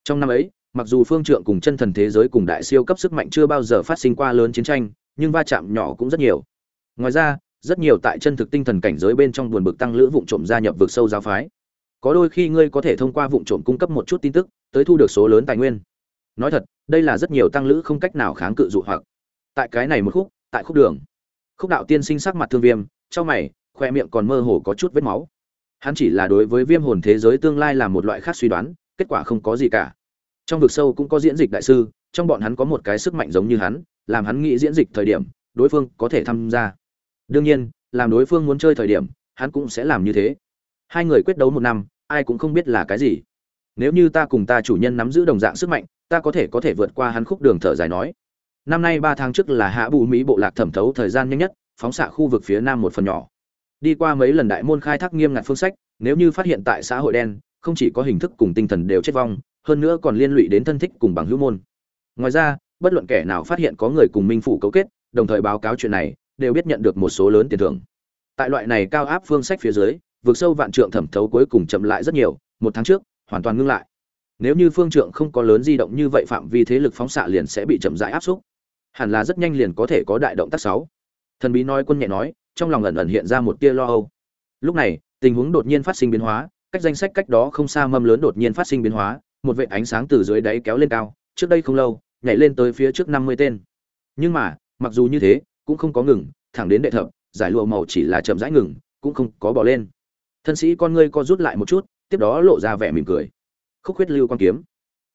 Trong năm ấy, mặc dù phương trượng cùng chân thần thế giới cùng đại siêu cấp sức mạnh chưa bao giờ phát sinh qua lớn chiến tranh, nhưng va chạm nhỏ cũng rất nhiều. Ngoài ra, rất nhiều tại chân thực tinh thần cảnh giới bên trong buồn bực tăng lữ vụn trộm gia nhập vực sâu giáo phái. Có đôi khi ngươi có thể thông qua vụn trộm cung cấp một chút tin tức, tới thu được số lớn tài nguyên. Nói thật, đây là rất nhiều tăng lữ không cách nào kháng cự dụ hoặc. Tại cái này một khúc, tại khúc đường khúc đạo tiên sinh sắc mặt thương viêm trong mày, khoe miệng còn mơ hồ có chút vết máu. Hắn chỉ là đối với viêm hồn thế giới tương lai là một loại khác suy đoán, kết quả không có gì cả. Trong vực sâu cũng có diễn dịch đại sư, trong bọn hắn có một cái sức mạnh giống như hắn, làm hắn nghĩ diễn dịch thời điểm, đối phương có thể tham gia. Đương nhiên, làm đối phương muốn chơi thời điểm, hắn cũng sẽ làm như thế. Hai người quyết đấu một năm, ai cũng không biết là cái gì. Nếu như ta cùng ta chủ nhân nắm giữ đồng dạng sức mạnh, ta có thể có thể vượt qua hắn khúc đường thở dài nói năm nay ba tháng trước là hạ bù mỹ bộ lạc thẩm thấu thời gian nhanh nhất, phóng xạ khu vực phía nam một phần nhỏ. Đi qua mấy lần đại môn khai thác nghiêm ngặt phương sách, nếu như phát hiện tại xã hội đen, không chỉ có hình thức cùng tinh thần đều chết vong, hơn nữa còn liên lụy đến thân thích cùng bằng hữu môn. Ngoài ra, bất luận kẻ nào phát hiện có người cùng minh phủ cấu kết, đồng thời báo cáo chuyện này, đều biết nhận được một số lớn tiền thưởng. Tại loại này cao áp phương sách phía dưới vượt sâu vạn trượng thẩm thấu cuối cùng chậm lại rất nhiều, một tháng trước, hoàn toàn ngưng lại. Nếu như phương trượng không có lớn di động như vậy phạm vi thế lực phóng xạ liền sẽ bị chậm rãi áp xúc hẳn là rất nhanh liền có thể có đại động tác sáu. Thần bí nói quân nhẹ nói, trong lòng ẩn ẩn hiện ra một tia lo âu. Lúc này, tình huống đột nhiên phát sinh biến hóa, cách danh sách cách đó không xa mâm lớn đột nhiên phát sinh biến hóa, một vệ ánh sáng từ dưới đáy kéo lên cao, trước đây không lâu, nhảy lên tới phía trước năm mươi tên. Nhưng mà, mặc dù như thế, cũng không có ngừng, thẳng đến đệ thập, giải lụa màu chỉ là chậm rãi ngừng, cũng không có bỏ lên. Thân sĩ con ngươi co rút lại một chút, tiếp đó lộ ra vẻ mỉm cười. Khúc huyết lưu quan kiếm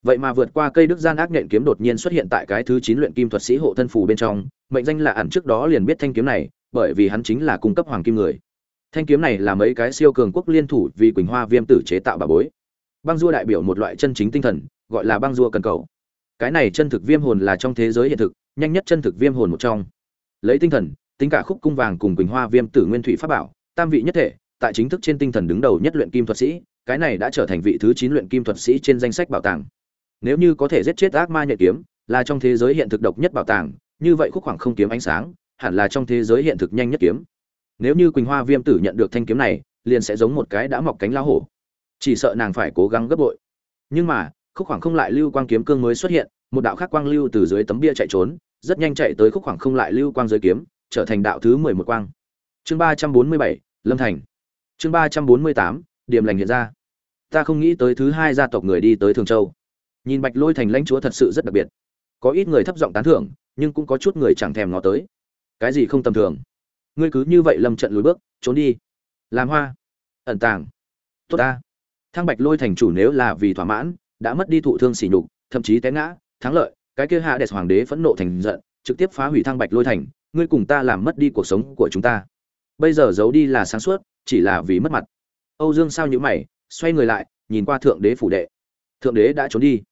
vậy mà vượt qua cây đức gian ác nhện kiếm đột nhiên xuất hiện tại cái thứ chín luyện kim thuật sĩ hộ thân phù bên trong, mệnh danh là ẩn trước đó liền biết thanh kiếm này, bởi vì hắn chính là cung cấp hoàng kim người. Thanh kiếm này là mấy cái siêu cường quốc liên thủ vì quỳnh hoa viêm tử chế tạo bà bối. Băng dua đại biểu một loại chân chính tinh thần, gọi là băng dua cần cầu. Cái này chân thực viêm hồn là trong thế giới hiện thực, nhanh nhất chân thực viêm hồn một trong. Lấy tinh thần, tính cả khúc cung vàng cùng quỳnh hoa viêm tử nguyên thủy pháp bảo, tam vị nhất thể, tại chính thức trên tinh thần đứng đầu nhất luyện kim thuật sĩ, cái này đã trở thành vị thứ chín luyện kim thuật sĩ trên danh sách bảo tàng nếu như có thể giết chết ác ma nhện kiếm, là trong thế giới hiện thực độc nhất bảo tàng, như vậy khúc khoảng không kiếm ánh sáng, hẳn là trong thế giới hiện thực nhanh nhất kiếm. Nếu như quỳnh hoa viêm tử nhận được thanh kiếm này, liền sẽ giống một cái đã mọc cánh lao hổ. Chỉ sợ nàng phải cố gắng gấp bội. Nhưng mà, khúc khoảng không lại lưu quang kiếm cương mới xuất hiện, một đạo khác quang lưu từ dưới tấm bia chạy trốn, rất nhanh chạy tới khúc khoảng không lại lưu quang dưới kiếm, trở thành đạo thứ mười một quang. Chương ba trăm bốn mươi bảy, lâm thành. Chương ba trăm bốn mươi tám, điểm lành hiện ra. Ta không nghĩ tới thứ hai gia tộc người đi tới thường châu nhìn bạch lôi thành lãnh chúa thật sự rất đặc biệt. Có ít người thấp giọng tán thưởng, nhưng cũng có chút người chẳng thèm ngó tới. Cái gì không tầm thường? Ngươi cứ như vậy lâm trận lùi bước, trốn đi. Làm hoa. Ẩn tàng. Tốt ta. Thang bạch lôi thành chủ nếu là vì thỏa mãn, đã mất đi thụ thương sỉ nhục, thậm chí té ngã, thắng lợi, cái kia hạ đẹp hoàng đế phẫn nộ thành giận, trực tiếp phá hủy thang bạch lôi thành, ngươi cùng ta làm mất đi cuộc sống của chúng ta. Bây giờ giấu đi là sáng suốt, chỉ là vì mất mặt. Âu dương sao nhữ mày, xoay người lại, nhìn qua thượng đế phủ đệ. Thượng đế đã trốn đi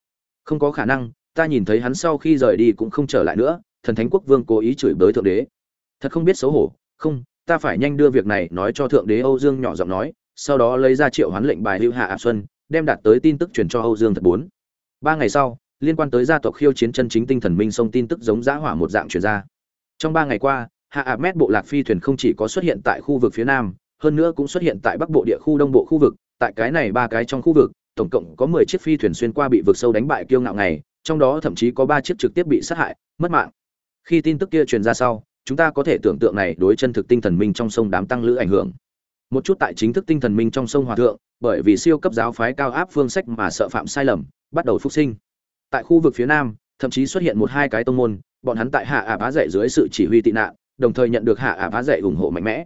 không có khả năng, ta nhìn thấy hắn sau khi rời đi cũng không trở lại nữa, thần thánh quốc vương cố ý chửi bới thượng đế. Thật không biết xấu hổ, không, ta phải nhanh đưa việc này nói cho thượng đế âu dương nhỏ giọng nói, sau đó lấy ra triệu hoán lệnh bài hữu hạ ạp xuân, đem đạt tới tin tức truyền cho âu dương thật bốn. Ba ngày sau, liên quan tới gia tộc khiêu chiến chân chính tinh thần minh sông tin tức giống giã hỏa một dạng truyền ra. Trong ba ngày qua, hạ ạp mét bộ lạc phi thuyền không chỉ có xuất hiện tại khu vực phía nam, hơn nữa cũng xuất hiện tại bắc bộ địa khu đông bộ khu vực, tại cái này ba cái trong khu vực tổng cộng có mười chiếc phi thuyền xuyên qua bị vực sâu đánh bại kiêu ngạo ngày trong đó thậm chí có ba chiếc trực tiếp bị sát hại, mất mạng. Khi tin tức kia truyền ra sau, chúng ta có thể tưởng tượng này đối chân thực tinh thần minh trong sông đám tăng lữ ảnh hưởng. Một chút tại chính thức tinh thần minh trong sông hòa thượng, bởi vì siêu cấp giáo phái cao áp phương sách mà sợ phạm sai lầm, bắt đầu phục sinh. Tại khu vực phía nam, thậm chí xuất hiện một hai cái tông môn, bọn hắn tại hạ ả bá dạy dưới sự chỉ huy tị nạn, đồng thời nhận được hạ ả bá dạy ủng hộ mạnh mẽ.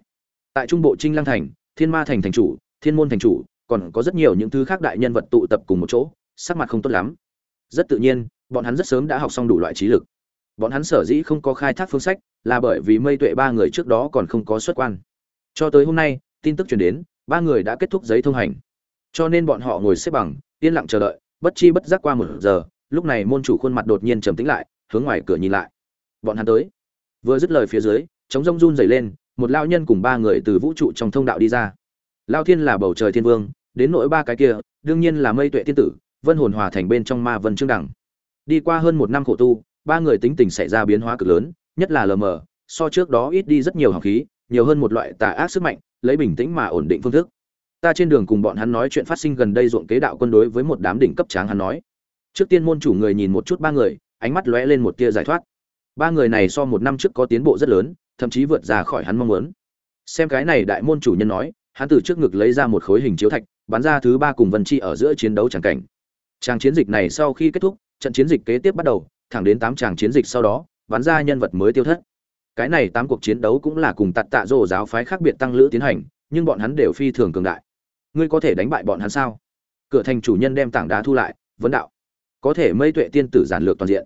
Tại trung bộ trinh lăng thành, thiên ma thành thành chủ, thiên môn thành chủ còn có rất nhiều những thứ khác đại nhân vật tụ tập cùng một chỗ, sắc mặt không tốt lắm. Rất tự nhiên, bọn hắn rất sớm đã học xong đủ loại trí lực. Bọn hắn sở dĩ không có khai thác phương sách là bởi vì mây tuệ ba người trước đó còn không có xuất quan. Cho tới hôm nay, tin tức truyền đến, ba người đã kết thúc giấy thông hành. Cho nên bọn họ ngồi xếp bằng, yên lặng chờ đợi, bất chi bất giác qua một giờ, lúc này môn chủ khuôn mặt đột nhiên trầm tĩnh lại, hướng ngoài cửa nhìn lại. Bọn hắn tới. Vừa dứt lời phía dưới chống rông run dày lên, một lao nhân cùng ba người từ vũ trụ trong thông đạo đi ra. Lao thiên là bầu trời thiên vương đến nỗi ba cái kia, đương nhiên là mây tuệ tiên tử, vân hồn hòa thành bên trong ma vân trương đẳng đi qua hơn một năm khổ tu, ba người tính tình xảy ra biến hóa cực lớn, nhất là lờ mờ, so trước đó ít đi rất nhiều hào khí, nhiều hơn một loại tà ác sức mạnh, lấy bình tĩnh mà ổn định phương thức. Ta trên đường cùng bọn hắn nói chuyện phát sinh gần đây ruộng kế đạo quân đối với một đám đỉnh cấp tráng hắn nói. Trước tiên môn chủ người nhìn một chút ba người, ánh mắt lóe lên một tia giải thoát. Ba người này so một năm trước có tiến bộ rất lớn, thậm chí vượt ra khỏi hắn mong muốn. Xem cái này đại môn chủ nhân nói hắn từ trước ngực lấy ra một khối hình chiếu thạch, bắn ra thứ ba cùng vân chi ở giữa chiến đấu tràng cảnh. Tràng chiến dịch này sau khi kết thúc, trận chiến dịch kế tiếp bắt đầu, thẳng đến tám tràng chiến dịch sau đó, bắn ra nhân vật mới tiêu thất. Cái này tám cuộc chiến đấu cũng là cùng tạt tạ rồ giáo phái khác biệt tăng lữ tiến hành, nhưng bọn hắn đều phi thường cường đại. Ngươi có thể đánh bại bọn hắn sao? Cửa thành chủ nhân đem tảng đá thu lại, vấn đạo. Có thể mây tuệ tiên tử giản lược toàn diện.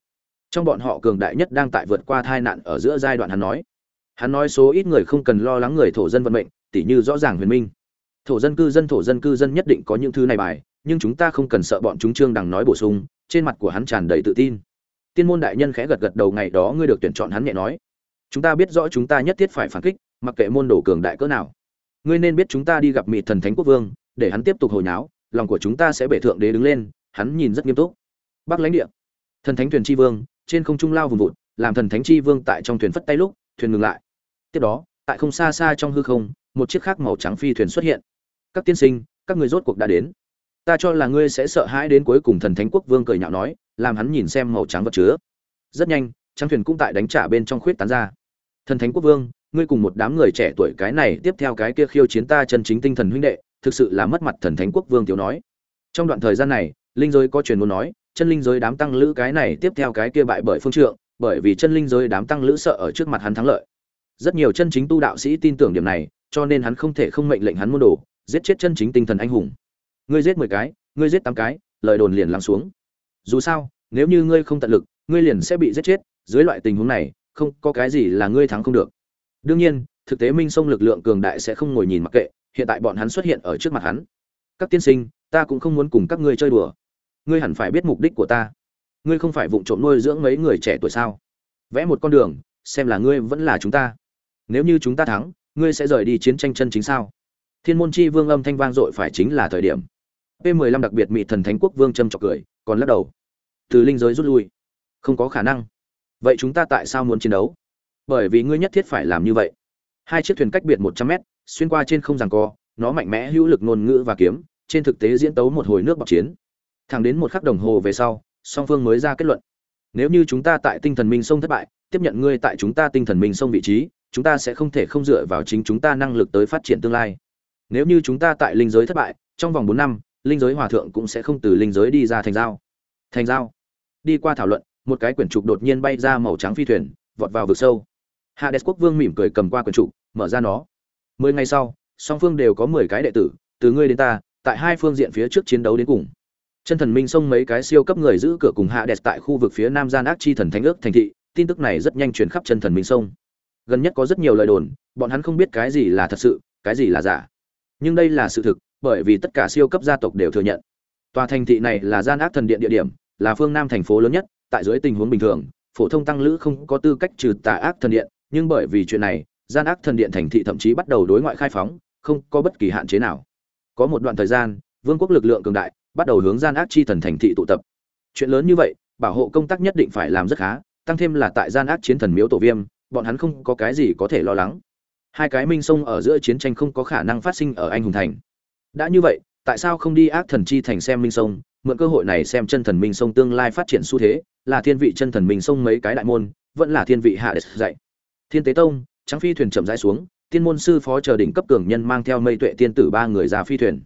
Trong bọn họ cường đại nhất đang tại vượt qua tai nạn ở giữa giai đoạn hắn nói. Hắn nói số ít người không cần lo lắng người thổ dân vận mệnh tỉ như rõ ràng huyền minh. Thổ dân cư dân, thổ dân cư dân nhất định có những thứ này bài, nhưng chúng ta không cần sợ bọn chúng trương đằng nói bổ sung, trên mặt của hắn tràn đầy tự tin. Tiên môn đại nhân khẽ gật gật đầu ngày đó ngươi được tuyển chọn hắn nhẹ nói. Chúng ta biết rõ chúng ta nhất thiết phải phản kích, mặc kệ môn đồ cường đại cỡ nào. Ngươi nên biết chúng ta đi gặp mị thần thánh quốc vương, để hắn tiếp tục hồi nháo, lòng của chúng ta sẽ bể thượng đế đứng lên, hắn nhìn rất nghiêm túc. Bắc lãnh địa. Thần thánh thuyền tri vương, trên không trung lao vùng vụt, làm thần thánh tri vương tại trong thuyền phất tay lúc, thuyền ngừng lại. Tiếp đó, tại không xa xa trong hư không một chiếc khác màu trắng phi thuyền xuất hiện. Các tiên sinh, các người rốt cuộc đã đến. Ta cho là ngươi sẽ sợ hãi đến cuối cùng thần thánh quốc vương cười nhạo nói, làm hắn nhìn xem màu trắng vật chứa. Rất nhanh, trắng thuyền cũng tại đánh trả bên trong khuyết tán ra. Thần thánh quốc vương, ngươi cùng một đám người trẻ tuổi cái này, tiếp theo cái kia khiêu chiến ta chân chính tinh thần huynh đệ, thực sự là mất mặt thần thánh quốc vương tiểu nói. Trong đoạn thời gian này, linh giới có truyền muốn nói, chân linh giới đám tăng lữ cái này, tiếp theo cái kia bại bởi phương trượng, bởi vì chân linh giới đám tăng lữ sợ ở trước mặt hắn thắng lợi. Rất nhiều chân chính tu đạo sĩ tin tưởng điểm này cho nên hắn không thể không mệnh lệnh hắn môn đồ, giết chết chân chính tinh thần anh hùng. Ngươi giết mười cái, ngươi giết tám cái, lời đồn liền lắng xuống. Dù sao, nếu như ngươi không tận lực, ngươi liền sẽ bị giết chết, dưới loại tình huống này, không có cái gì là ngươi thắng không được. Đương nhiên, thực tế minh sông lực lượng cường đại sẽ không ngồi nhìn mặc kệ, hiện tại bọn hắn xuất hiện ở trước mặt hắn. Các tiên sinh, ta cũng không muốn cùng các ngươi chơi đùa. Ngươi hẳn phải biết mục đích của ta. Ngươi không phải vụng trộm nuôi dưỡng mấy người trẻ tuổi sao? Vẽ một con đường, xem là ngươi vẫn là chúng ta. Nếu như chúng ta thắng ngươi sẽ rời đi chiến tranh chân chính sao? Thiên môn chi vương âm thanh vang dội phải chính là thời điểm. P 15 đặc biệt mị thần thánh quốc vương châm chọc cười, còn lắc đầu. Từ linh giới rút lui. Không có khả năng. Vậy chúng ta tại sao muốn chiến đấu? Bởi vì ngươi nhất thiết phải làm như vậy. Hai chiếc thuyền cách biệt một trăm mét, xuyên qua trên không giằng co, nó mạnh mẽ hữu lực ngôn ngữ và kiếm, trên thực tế diễn tấu một hồi nước bọc chiến. Thẳng đến một khắc đồng hồ về sau, song phương mới ra kết luận. Nếu như chúng ta tại tinh thần minh sông thất bại, tiếp nhận ngươi tại chúng ta tinh thần minh sông vị trí chúng ta sẽ không thể không dựa vào chính chúng ta năng lực tới phát triển tương lai. Nếu như chúng ta tại linh giới thất bại, trong vòng bốn năm, linh giới hòa thượng cũng sẽ không từ linh giới đi ra thành giao. Thành giao. Đi qua thảo luận, một cái quyển trục đột nhiên bay ra màu trắng phi thuyền, vọt vào vực sâu. Hades quốc vương mỉm cười cầm qua quyển trục, mở ra nó. Mười ngày sau, song phương đều có mười cái đệ tử, từ ngươi đến ta, tại hai phương diện phía trước chiến đấu đến cùng. Chân thần minh xông mấy cái siêu cấp người giữ cửa cùng hạ đẹp tại khu vực phía nam gian ác chi thần thánh ước thành thị, tin tức này rất nhanh truyền khắp chân thần minh sông gần nhất có rất nhiều lời đồn, bọn hắn không biết cái gì là thật sự, cái gì là giả. Nhưng đây là sự thực, bởi vì tất cả siêu cấp gia tộc đều thừa nhận. Tòa thành thị này là gian ác thần điện địa điểm, là phương nam thành phố lớn nhất, tại dưới tình huống bình thường, phổ thông tăng lữ không có tư cách trừ tà ác thần điện, nhưng bởi vì chuyện này, gian ác thần điện thành thị thậm chí bắt đầu đối ngoại khai phóng, không có bất kỳ hạn chế nào. Có một đoạn thời gian, vương quốc lực lượng cường đại, bắt đầu hướng gian ác chi thần thành thị tụ tập. Chuyện lớn như vậy, bảo hộ công tác nhất định phải làm rất khá, tăng thêm là tại gian ác chiến thần miếu tổ viêm bọn hắn không có cái gì có thể lo lắng. Hai cái minh sông ở giữa chiến tranh không có khả năng phát sinh ở anh hùng thành. Đã như vậy, tại sao không đi ác thần chi thành xem minh sông, mượn cơ hội này xem chân thần minh sông tương lai phát triển xu thế, là thiên vị chân thần minh sông mấy cái đại môn, vẫn là thiên vị hạ đệ dạy. Thiên tế tông trắng phi thuyền chậm rãi xuống, tiên môn sư phó chờ đỉnh cấp cường nhân mang theo mây tuệ tiên tử ba người ra phi thuyền.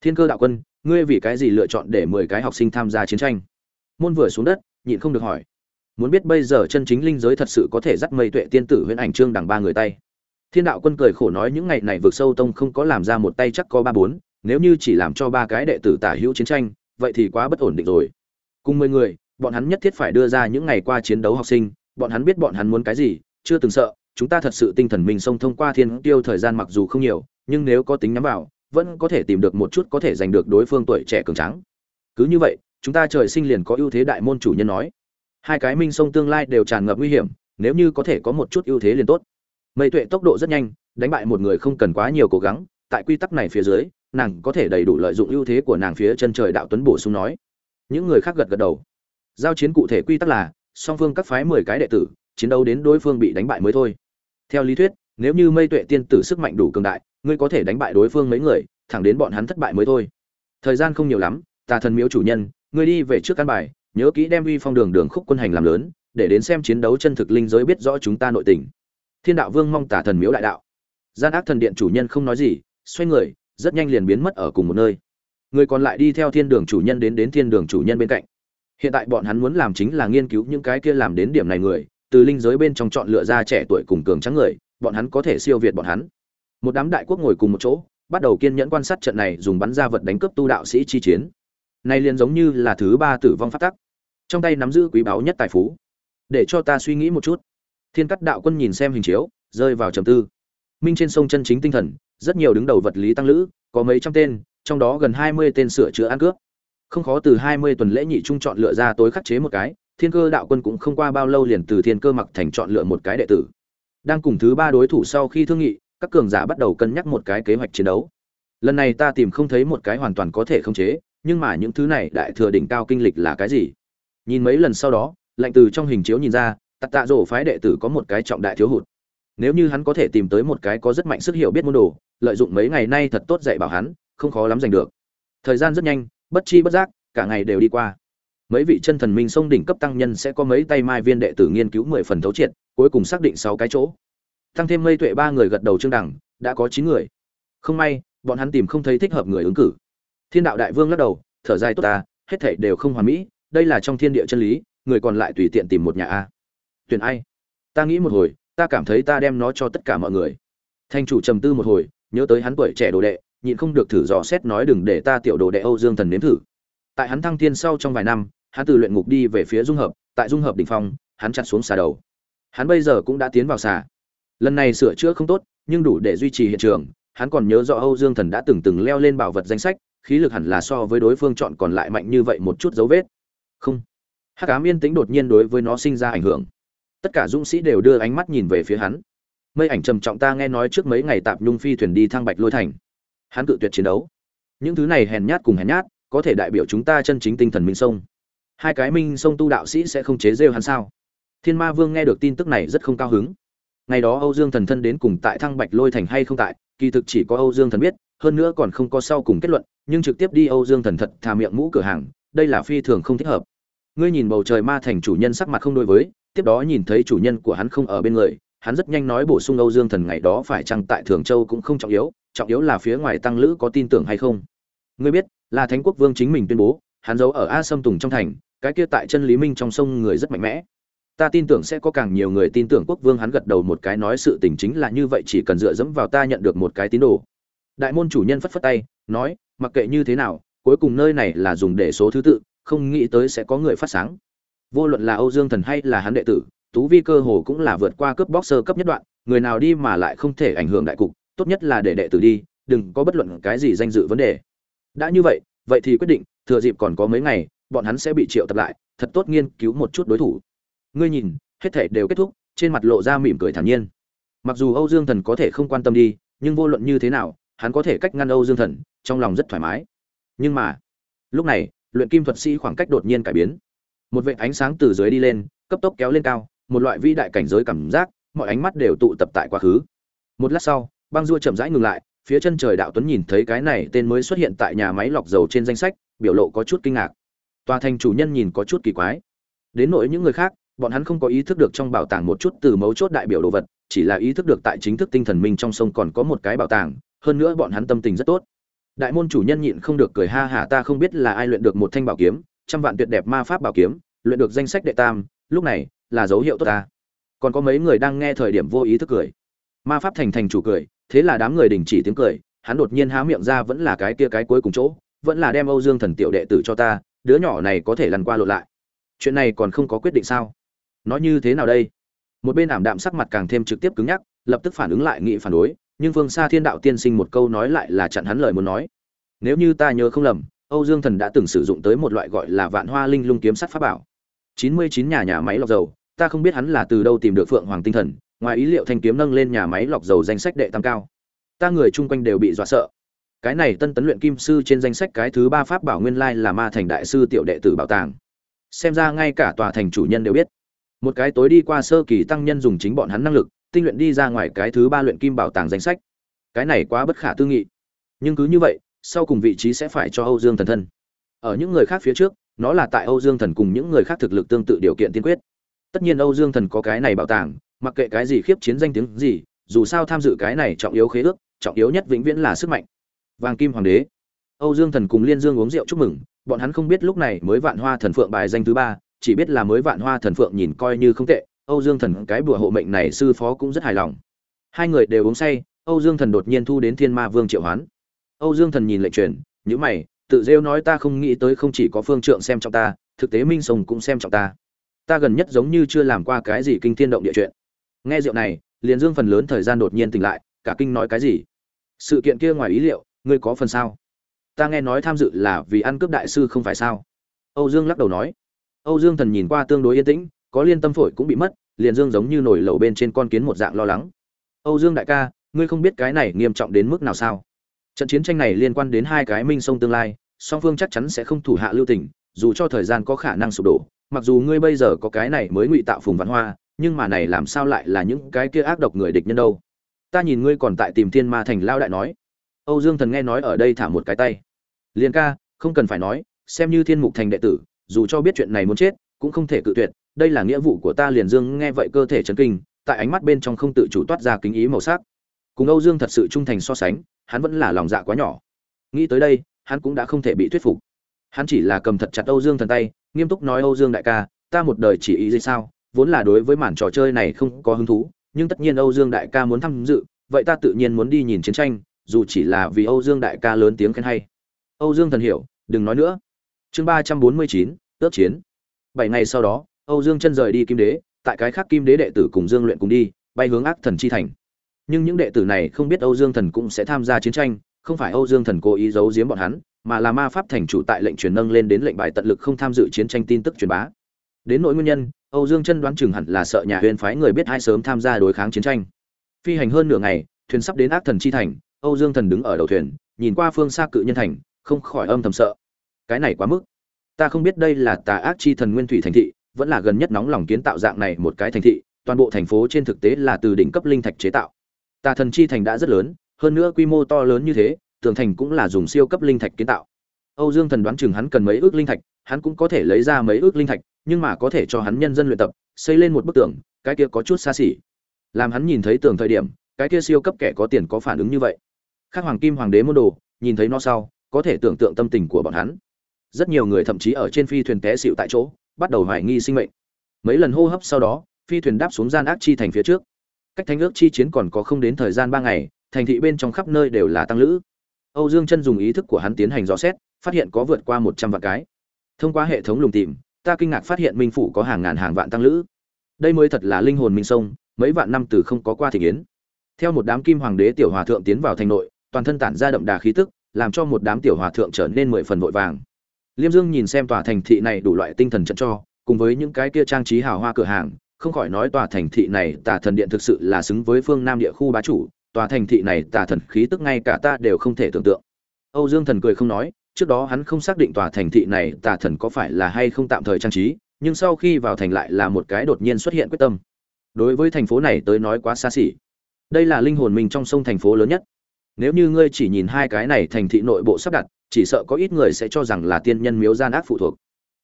Thiên cơ đạo quân, ngươi vì cái gì lựa chọn để mười cái học sinh tham gia chiến tranh? Môn vừa xuống đất, nhịn không được hỏi muốn biết bây giờ chân chính linh giới thật sự có thể dắt mây tuệ tiên tử huyễn ảnh trương đằng ba người tay. Thiên đạo quân cười khổ nói những ngày này vượt sâu tông không có làm ra một tay chắc có ba bốn, nếu như chỉ làm cho ba cái đệ tử tả hữu chiến tranh, vậy thì quá bất ổn định rồi. Cùng mười người, bọn hắn nhất thiết phải đưa ra những ngày qua chiến đấu học sinh, bọn hắn biết bọn hắn muốn cái gì, chưa từng sợ, chúng ta thật sự tinh thần mình sông thông qua thiên tiêu thời gian mặc dù không nhiều, nhưng nếu có tính nhắm vào, vẫn có thể tìm được một chút có thể giành được đối phương tuổi trẻ cường trắng cứ như vậy, chúng ta trời sinh liền có ưu thế đại môn chủ nhân nói hai cái minh sông tương lai đều tràn ngập nguy hiểm, nếu như có thể có một chút ưu thế liền tốt. Mây tuệ tốc độ rất nhanh, đánh bại một người không cần quá nhiều cố gắng, tại quy tắc này phía dưới, nàng có thể đầy đủ lợi dụng ưu thế của nàng phía chân trời đạo tuấn bổ sung nói. Những người khác gật gật đầu. Giao chiến cụ thể quy tắc là, song phương các phái mười cái đệ tử, chiến đấu đến đối phương bị đánh bại mới thôi. Theo lý thuyết, nếu như mây tuệ tiên tử sức mạnh đủ cường đại, ngươi có thể đánh bại đối phương mấy người, thẳng đến bọn hắn thất bại mới thôi. Thời gian không nhiều lắm, tà thần miếu chủ nhân, ngươi đi về trước căn bài nhớ kỹ đem uy phong đường đường khúc quân hành làm lớn, để đến xem chiến đấu chân thực linh giới biết rõ chúng ta nội tình. Thiên đạo vương mong tả thần miếu đại đạo. Gian ác thần điện chủ nhân không nói gì, xoay người, rất nhanh liền biến mất ở cùng một nơi. Người còn lại đi theo thiên đường chủ nhân đến đến thiên đường chủ nhân bên cạnh. Hiện tại bọn hắn muốn làm chính là nghiên cứu những cái kia làm đến điểm này người, từ linh giới bên trong chọn lựa ra trẻ tuổi cùng cường trắng người, bọn hắn có thể siêu việt bọn hắn. Một đám đại quốc ngồi cùng một chỗ, bắt đầu kiên nhẫn quan sát trận này dùng bắn ra vật đánh cướp tu đạo sĩ chi chiến. Này liền giống như là thứ ba tử vong phát tắc trong tay nắm giữ quý báu nhất tài phú. Để cho ta suy nghĩ một chút. Thiên cắt đạo quân nhìn xem hình chiếu, rơi vào trầm tư. Minh trên sông chân chính tinh thần, rất nhiều đứng đầu vật lý tăng lữ, có mấy trăm tên, trong đó gần hai mươi tên sửa chữa ăn cướp. Không khó từ hai mươi tuần lễ nhị trung chọn lựa ra tối khắc chế một cái, thiên cơ đạo quân cũng không qua bao lâu liền từ thiên cơ mặc thành chọn lựa một cái đệ tử. Đang cùng thứ ba đối thủ sau khi thương nghị, các cường giả bắt đầu cân nhắc một cái kế hoạch chiến đấu. Lần này ta tìm không thấy một cái hoàn toàn có thể khống chế, nhưng mà những thứ này đại thừa đỉnh cao kinh lịch là cái gì? Nhìn mấy lần sau đó, lạnh từ trong hình chiếu nhìn ra tặc tạ rổ phái đệ tử có một cái trọng đại thiếu hụt. Nếu như hắn có thể tìm tới một cái có rất mạnh sức hiểu biết môn đồ, lợi dụng mấy ngày nay thật tốt dạy bảo hắn, không khó lắm giành được. Thời gian rất nhanh, bất chi bất giác, cả ngày đều đi qua. Mấy vị chân thần minh sông đỉnh cấp tăng nhân sẽ có mấy tay mai viên đệ tử nghiên cứu mười phần thấu triệt, cuối cùng xác định sáu cái chỗ. Tăng thêm mây tuệ ba người gật đầu trương đẳng, đã có chín người. Không may, bọn hắn tìm không thấy thích hợp người ứng cử. Thiên đạo đại vương lắc đầu, thở dài tốt ta, hết thảy đều không hoàn mỹ đây là trong thiên địa chân lý, người còn lại tùy tiện tìm một nhà a. Tuyển ai? Ta nghĩ một hồi, ta cảm thấy ta đem nó cho tất cả mọi người. Thanh chủ trầm tư một hồi, nhớ tới hắn tuổi trẻ đồ đệ, nhịn không được thử dò xét nói đừng để ta tiểu đồ đệ âu dương thần nếm thử. Tại hắn thăng thiên sau trong vài năm, hắn từ luyện ngục đi về phía dung hợp, tại dung hợp đỉnh phong, hắn chặt xuống xà đầu. Hắn bây giờ cũng đã tiến vào xà. Lần này sửa chữa không tốt, nhưng đủ để duy trì hiện trường, hắn còn nhớ rõ âu dương thần đã từng từng leo lên bảo vật danh sách, khí lực hẳn là so với đối phương chọn còn lại mạnh như vậy một chút dấu vết không. Hắc ám yên tĩnh đột nhiên đối với nó sinh ra ảnh hưởng. Tất cả dũng sĩ đều đưa ánh mắt nhìn về phía hắn. Mây ảnh trầm trọng ta nghe nói trước mấy ngày tạp nhung phi thuyền đi thăng bạch lôi thành. Hắn cự tuyệt chiến đấu. Những thứ này hèn nhát cùng hèn nhát, có thể đại biểu chúng ta chân chính tinh thần minh sông. Hai cái minh sông tu đạo sĩ sẽ không chế rêu hắn sao? Thiên ma vương nghe được tin tức này rất không cao hứng. Ngày đó âu dương thần thân đến cùng tại thăng bạch lôi thành hay không tại, kỳ thực chỉ có âu dương thần biết, hơn nữa còn không có sau cùng kết luận, nhưng trực tiếp đi âu dương thần thật thà miệng mũ cửa hàng, đây là phi thường không thích hợp ngươi nhìn bầu trời ma thành chủ nhân sắc mặt không đối với, tiếp đó nhìn thấy chủ nhân của hắn không ở bên người, hắn rất nhanh nói bổ sung âu dương thần ngày đó phải chăng tại thường châu cũng không trọng yếu trọng yếu là phía ngoài tăng lữ có tin tưởng hay không. Ngươi biết, là thánh quốc vương chính mình tuyên bố, hắn giấu ở a sâm tùng trong thành, cái kia tại chân lý minh trong sông người rất mạnh mẽ. Ta tin tưởng sẽ có càng nhiều người tin tưởng quốc vương hắn gật đầu một cái nói sự tình chính là như vậy, chỉ cần dựa dẫm vào ta nhận được một cái tín đồ. Đại môn chủ nhân phất phất tay, nói, mặc kệ như thế nào, cuối cùng nơi này là dùng để số thứ tự không nghĩ tới sẽ có người phát sáng. Vô luận là âu dương thần hay là hắn đệ tử, tú vi cơ hồ cũng là vượt qua cướp boxer cấp nhất đoạn, người nào đi mà lại không thể ảnh hưởng đại cục, tốt nhất là để đệ tử đi, đừng có bất luận cái gì danh dự vấn đề. Đã như vậy vậy thì quyết định, thừa dịp còn có mấy ngày, bọn hắn sẽ bị triệu tập lại, thật tốt nghiên cứu một chút đối thủ. Ngươi nhìn, hết thể đều kết thúc, trên mặt lộ ra mỉm cười thản nhiên. Mặc dù âu dương thần có thể không quan tâm đi, nhưng vô luận như thế nào, hắn có thể cách ngăn âu dương thần, trong lòng rất thoải mái. Nhưng mà, lúc này luyện kim thuật sĩ khoảng cách đột nhiên cải biến. Một vệ ánh sáng từ dưới đi lên, cấp tốc kéo lên cao, một loại vĩ đại cảnh giới cảm giác, mọi ánh mắt đều tụ tập tại quá khứ. Một lát sau, băng dua chậm rãi ngừng lại, phía chân trời đạo tuấn nhìn thấy cái này tên mới xuất hiện tại nhà máy lọc dầu trên danh sách, biểu lộ có chút kinh ngạc. Tòa thành chủ nhân nhìn có chút kỳ quái. Đến nỗi những người khác, bọn hắn không có ý thức được trong bảo tàng một chút từ mấu chốt đại biểu đồ vật, chỉ là ý thức được tại chính thức tinh thần minh trong sông còn có một cái bảo tàng, hơn nữa bọn hắn tâm tình rất tốt đại môn chủ nhân nhịn không được cười ha hả ta không biết là ai luyện được một thanh bảo kiếm, trăm vạn tuyệt đẹp ma pháp bảo kiếm, luyện được danh sách đệ tam, lúc này là dấu hiệu tốt ta. Còn có mấy người đang nghe thời điểm vô ý thức cười. Ma pháp thành thành chủ cười, thế là đám người đình chỉ tiếng cười, hắn đột nhiên há miệng ra vẫn là cái kia cái cuối cùng chỗ, vẫn là đem âu dương thần tiểu đệ tử cho ta, đứa nhỏ này có thể lăn qua lộn lại. Chuyện này còn không có quyết định sao? Nó như thế nào đây? Một bên ảm đạm sắc mặt càng thêm trực tiếp cứng nhắc, lập tức phản ứng lại, nghị phản đối nhưng phương xa thiên đạo tiên sinh một câu nói lại là chặn hắn lời muốn nói. Nếu như ta nhớ không lầm, âu dương thần đã từng sử dụng tới một loại gọi là vạn hoa linh lung kiếm sắt pháp bảo. Chín mươi chín nhà nhà máy lọc dầu, ta không biết hắn là từ đâu tìm được phượng hoàng tinh thần, ngoài ý liệu thanh kiếm nâng lên nhà máy lọc dầu danh sách đệ tam cao. Ta người chung quanh đều bị dọa sợ. Cái này tân tấn luyện kim sư trên danh sách cái thứ ba pháp bảo nguyên lai là ma thành đại sư tiểu đệ tử bảo tàng. Xem ra ngay cả tòa thành chủ nhân đều biết. Một cái tối đi qua sơ kỳ tăng nhân dùng chính bọn hắn năng lực tinh luyện đi ra ngoài cái thứ ba luyện kim bảo tàng danh sách. Cái này quá bất khả tư nghị. Nhưng cứ như vậy, sau cùng vị trí sẽ phải cho âu dương thần thân. Ở những người khác phía trước, nó là tại âu dương thần cùng những người khác thực lực tương tự điều kiện tiên quyết. Tất nhiên âu dương thần có cái này bảo tàng, mặc kệ cái gì khiếp chiến danh tiếng gì, dù sao tham dự cái này trọng yếu khế ước, trọng yếu nhất vĩnh viễn là sức mạnh. Vàng kim hoàng đế. Âu dương thần cùng liên dương uống rượu chúc mừng, bọn hắn không biết lúc này mới vạn hoa thần phượng bài danh thứ ba, chỉ biết là mới vạn hoa thần phượng nhìn coi như không tệ âu dương thần cái bùa hộ mệnh này sư phó cũng rất hài lòng. Hai người đều uống say, âu dương thần đột nhiên thu đến thiên ma vương triệu hoán. Âu dương thần nhìn lệnh truyền, nhíu mày, tự rêu nói ta không nghĩ tới không chỉ có phương trượng xem trọng ta, thực tế minh Sùng cũng xem trọng ta. Ta gần nhất giống như chưa làm qua cái gì kinh thiên động địa chuyện. Nghe rượu này, liền dương phần lớn thời gian đột nhiên tỉnh lại, cả kinh nói cái gì? Sự kiện kia ngoài ý liệu, ngươi có phần sao? Ta nghe nói tham dự là vì ăn cướp đại sư không phải sao? Âu dương lắc đầu nói. Âu dương thần nhìn qua tương đối yên tĩnh có liên tâm phổi cũng bị mất, liền dương giống như nổi lẩu bên trên con kiến một dạng lo lắng. Âu dương đại ca, ngươi không biết cái này nghiêm trọng đến mức nào sao? Trận chiến tranh này liên quan đến hai cái minh sông tương lai, song phương chắc chắn sẽ không thủ hạ lưu tình, dù cho thời gian có khả năng sụp đổ, mặc dù ngươi bây giờ có cái này mới ngụy tạo phùng văn hoa, nhưng mà này làm sao lại là những cái kia ác độc người địch nhân đâu? Ta nhìn ngươi còn tại tìm thiên ma thành lao đại nói. Âu dương thần nghe nói ở đây thả một cái tay. Liền ca, không cần phải nói, xem như thiên mục thành đệ tử, dù cho biết chuyện này muốn chết, cũng không thể cự tuyệt đây là nghĩa vụ của ta liền dương nghe vậy cơ thể chấn kinh, tại ánh mắt bên trong không tự chủ toát ra kính ý màu sắc. Cùng âu dương thật sự trung thành so sánh, hắn vẫn là lòng dạ quá nhỏ. Nghĩ tới đây, hắn cũng đã không thể bị thuyết phục. Hắn chỉ là cầm thật chặt âu dương thần tay, nghiêm túc nói, âu dương đại ca, ta một đời chỉ ý gì sao? Vốn là đối với màn trò chơi này không có hứng thú, nhưng tất nhiên âu dương đại ca muốn tham dự, vậy ta tự nhiên muốn đi nhìn chiến tranh, dù chỉ là vì âu dương đại ca lớn tiếng khen hay. Âu dương thần hiểu, đừng nói nữa. Chương ba trăm bốn mươi chín, ước chiến. Bảy ngày sau đó âu dương chân rời đi kim đế, tại cái khác kim đế đệ tử cùng dương luyện cùng đi, bay hướng ác thần chi thành. Nhưng những đệ tử này không biết âu dương thần cũng sẽ tham gia chiến tranh, không phải âu dương thần cố ý giấu giếm bọn hắn, mà là ma pháp thành chủ tại lệnh truyền nâng lên đến lệnh bài tận lực không tham dự chiến tranh tin tức truyền bá. Đến nỗi nguyên nhân, âu dương chân đoán chừng hẳn là sợ nhà huyền phái người biết hai sớm tham gia đối kháng chiến tranh. Phi hành hơn nửa ngày, thuyền sắp đến ác thần chi thành, âu dương thần đứng ở đầu thuyền, nhìn qua phương xa cự nhân thành, không khỏi âm thầm sợ. Cái này quá mức. Ta không biết đây là tà ác chi thần nguyên thủy thành thị vẫn là gần nhất nóng lòng kiến tạo dạng này một cái thành thị, toàn bộ thành phố trên thực tế là từ đỉnh cấp linh thạch chế tạo. Tà thần chi thành đã rất lớn, hơn nữa quy mô to lớn như thế, tường thành cũng là dùng siêu cấp linh thạch kiến tạo. Âu dương thần đoán chừng hắn cần mấy ước linh thạch, hắn cũng có thể lấy ra mấy ước linh thạch, nhưng mà có thể cho hắn nhân dân luyện tập, xây lên một bức tường, cái kia có chút xa xỉ. Làm hắn nhìn thấy tường thời điểm, cái kia siêu cấp kẻ có tiền có phản ứng như vậy. Khác hoàng kim hoàng đế môn đồ, nhìn thấy nó sau, có thể tưởng tượng tâm tình của bọn hắn. Rất nhiều người thậm chí ở trên phi thuyền té xỉu tại chỗ bắt đầu hoài nghi sinh mệnh. Mấy lần hô hấp sau đó, phi thuyền đáp xuống gian ác chi thành phía trước. Cách thánh ước chi chiến còn có không đến thời gian ba ngày, thành thị bên trong khắp nơi đều là tăng lữ. Âu dương chân dùng ý thức của hắn tiến hành dò xét, phát hiện có vượt qua một trăm vạn cái. Thông qua hệ thống lùng tìm, ta kinh ngạc phát hiện minh phủ có hàng ngàn hàng vạn tăng lữ. Đây mới thật là linh hồn minh sông, mấy vạn năm từ không có qua thị kiến theo một đám kim hoàng đế tiểu hòa thượng tiến vào thành nội, toàn thân tản ra đậm đà khí tức, làm cho một đám tiểu hòa thượng trở nên mười phần vội vàng liêm dương nhìn xem tòa thành thị này đủ loại tinh thần trận cho, cùng với những cái kia trang trí hào hoa cửa hàng, không khỏi nói tòa thành thị này tà thần điện thực sự là xứng với phương nam địa khu bá chủ, tòa thành thị này tà thần khí tức ngay cả ta đều không thể tưởng tượng. Âu dương thần cười không nói, trước đó hắn không xác định tòa thành thị này tà thần có phải là hay không tạm thời trang trí, nhưng sau khi vào thành lại là một cái đột nhiên xuất hiện quyết tâm. Đối với thành phố này tới nói quá xa xỉ. Đây là linh hồn mình trong sông thành phố lớn nhất. Nếu như ngươi chỉ nhìn hai cái này thành thị nội bộ sắp đặt chỉ sợ có ít người sẽ cho rằng là tiên nhân miếu gian ác phụ thuộc.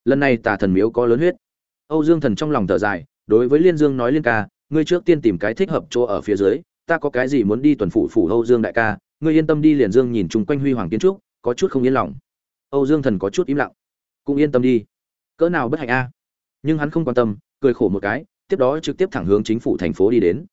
Lần này tà thần miếu có lớn huyết. Âu dương thần trong lòng thở dài, đối với liên dương nói liên ca, ngươi trước tiên tìm cái thích hợp chỗ ở phía dưới, ta có cái gì muốn đi tuần phủ phủ âu dương đại ca, ngươi yên tâm đi liền dương nhìn chung quanh huy hoàng kiến trúc, có chút không yên lòng. Âu dương thần có chút im lặng. Cũng yên tâm đi. Cỡ nào bất hạnh a. Nhưng hắn không quan tâm, cười khổ một cái, tiếp đó trực tiếp thẳng hướng chính phủ thành phố đi đến.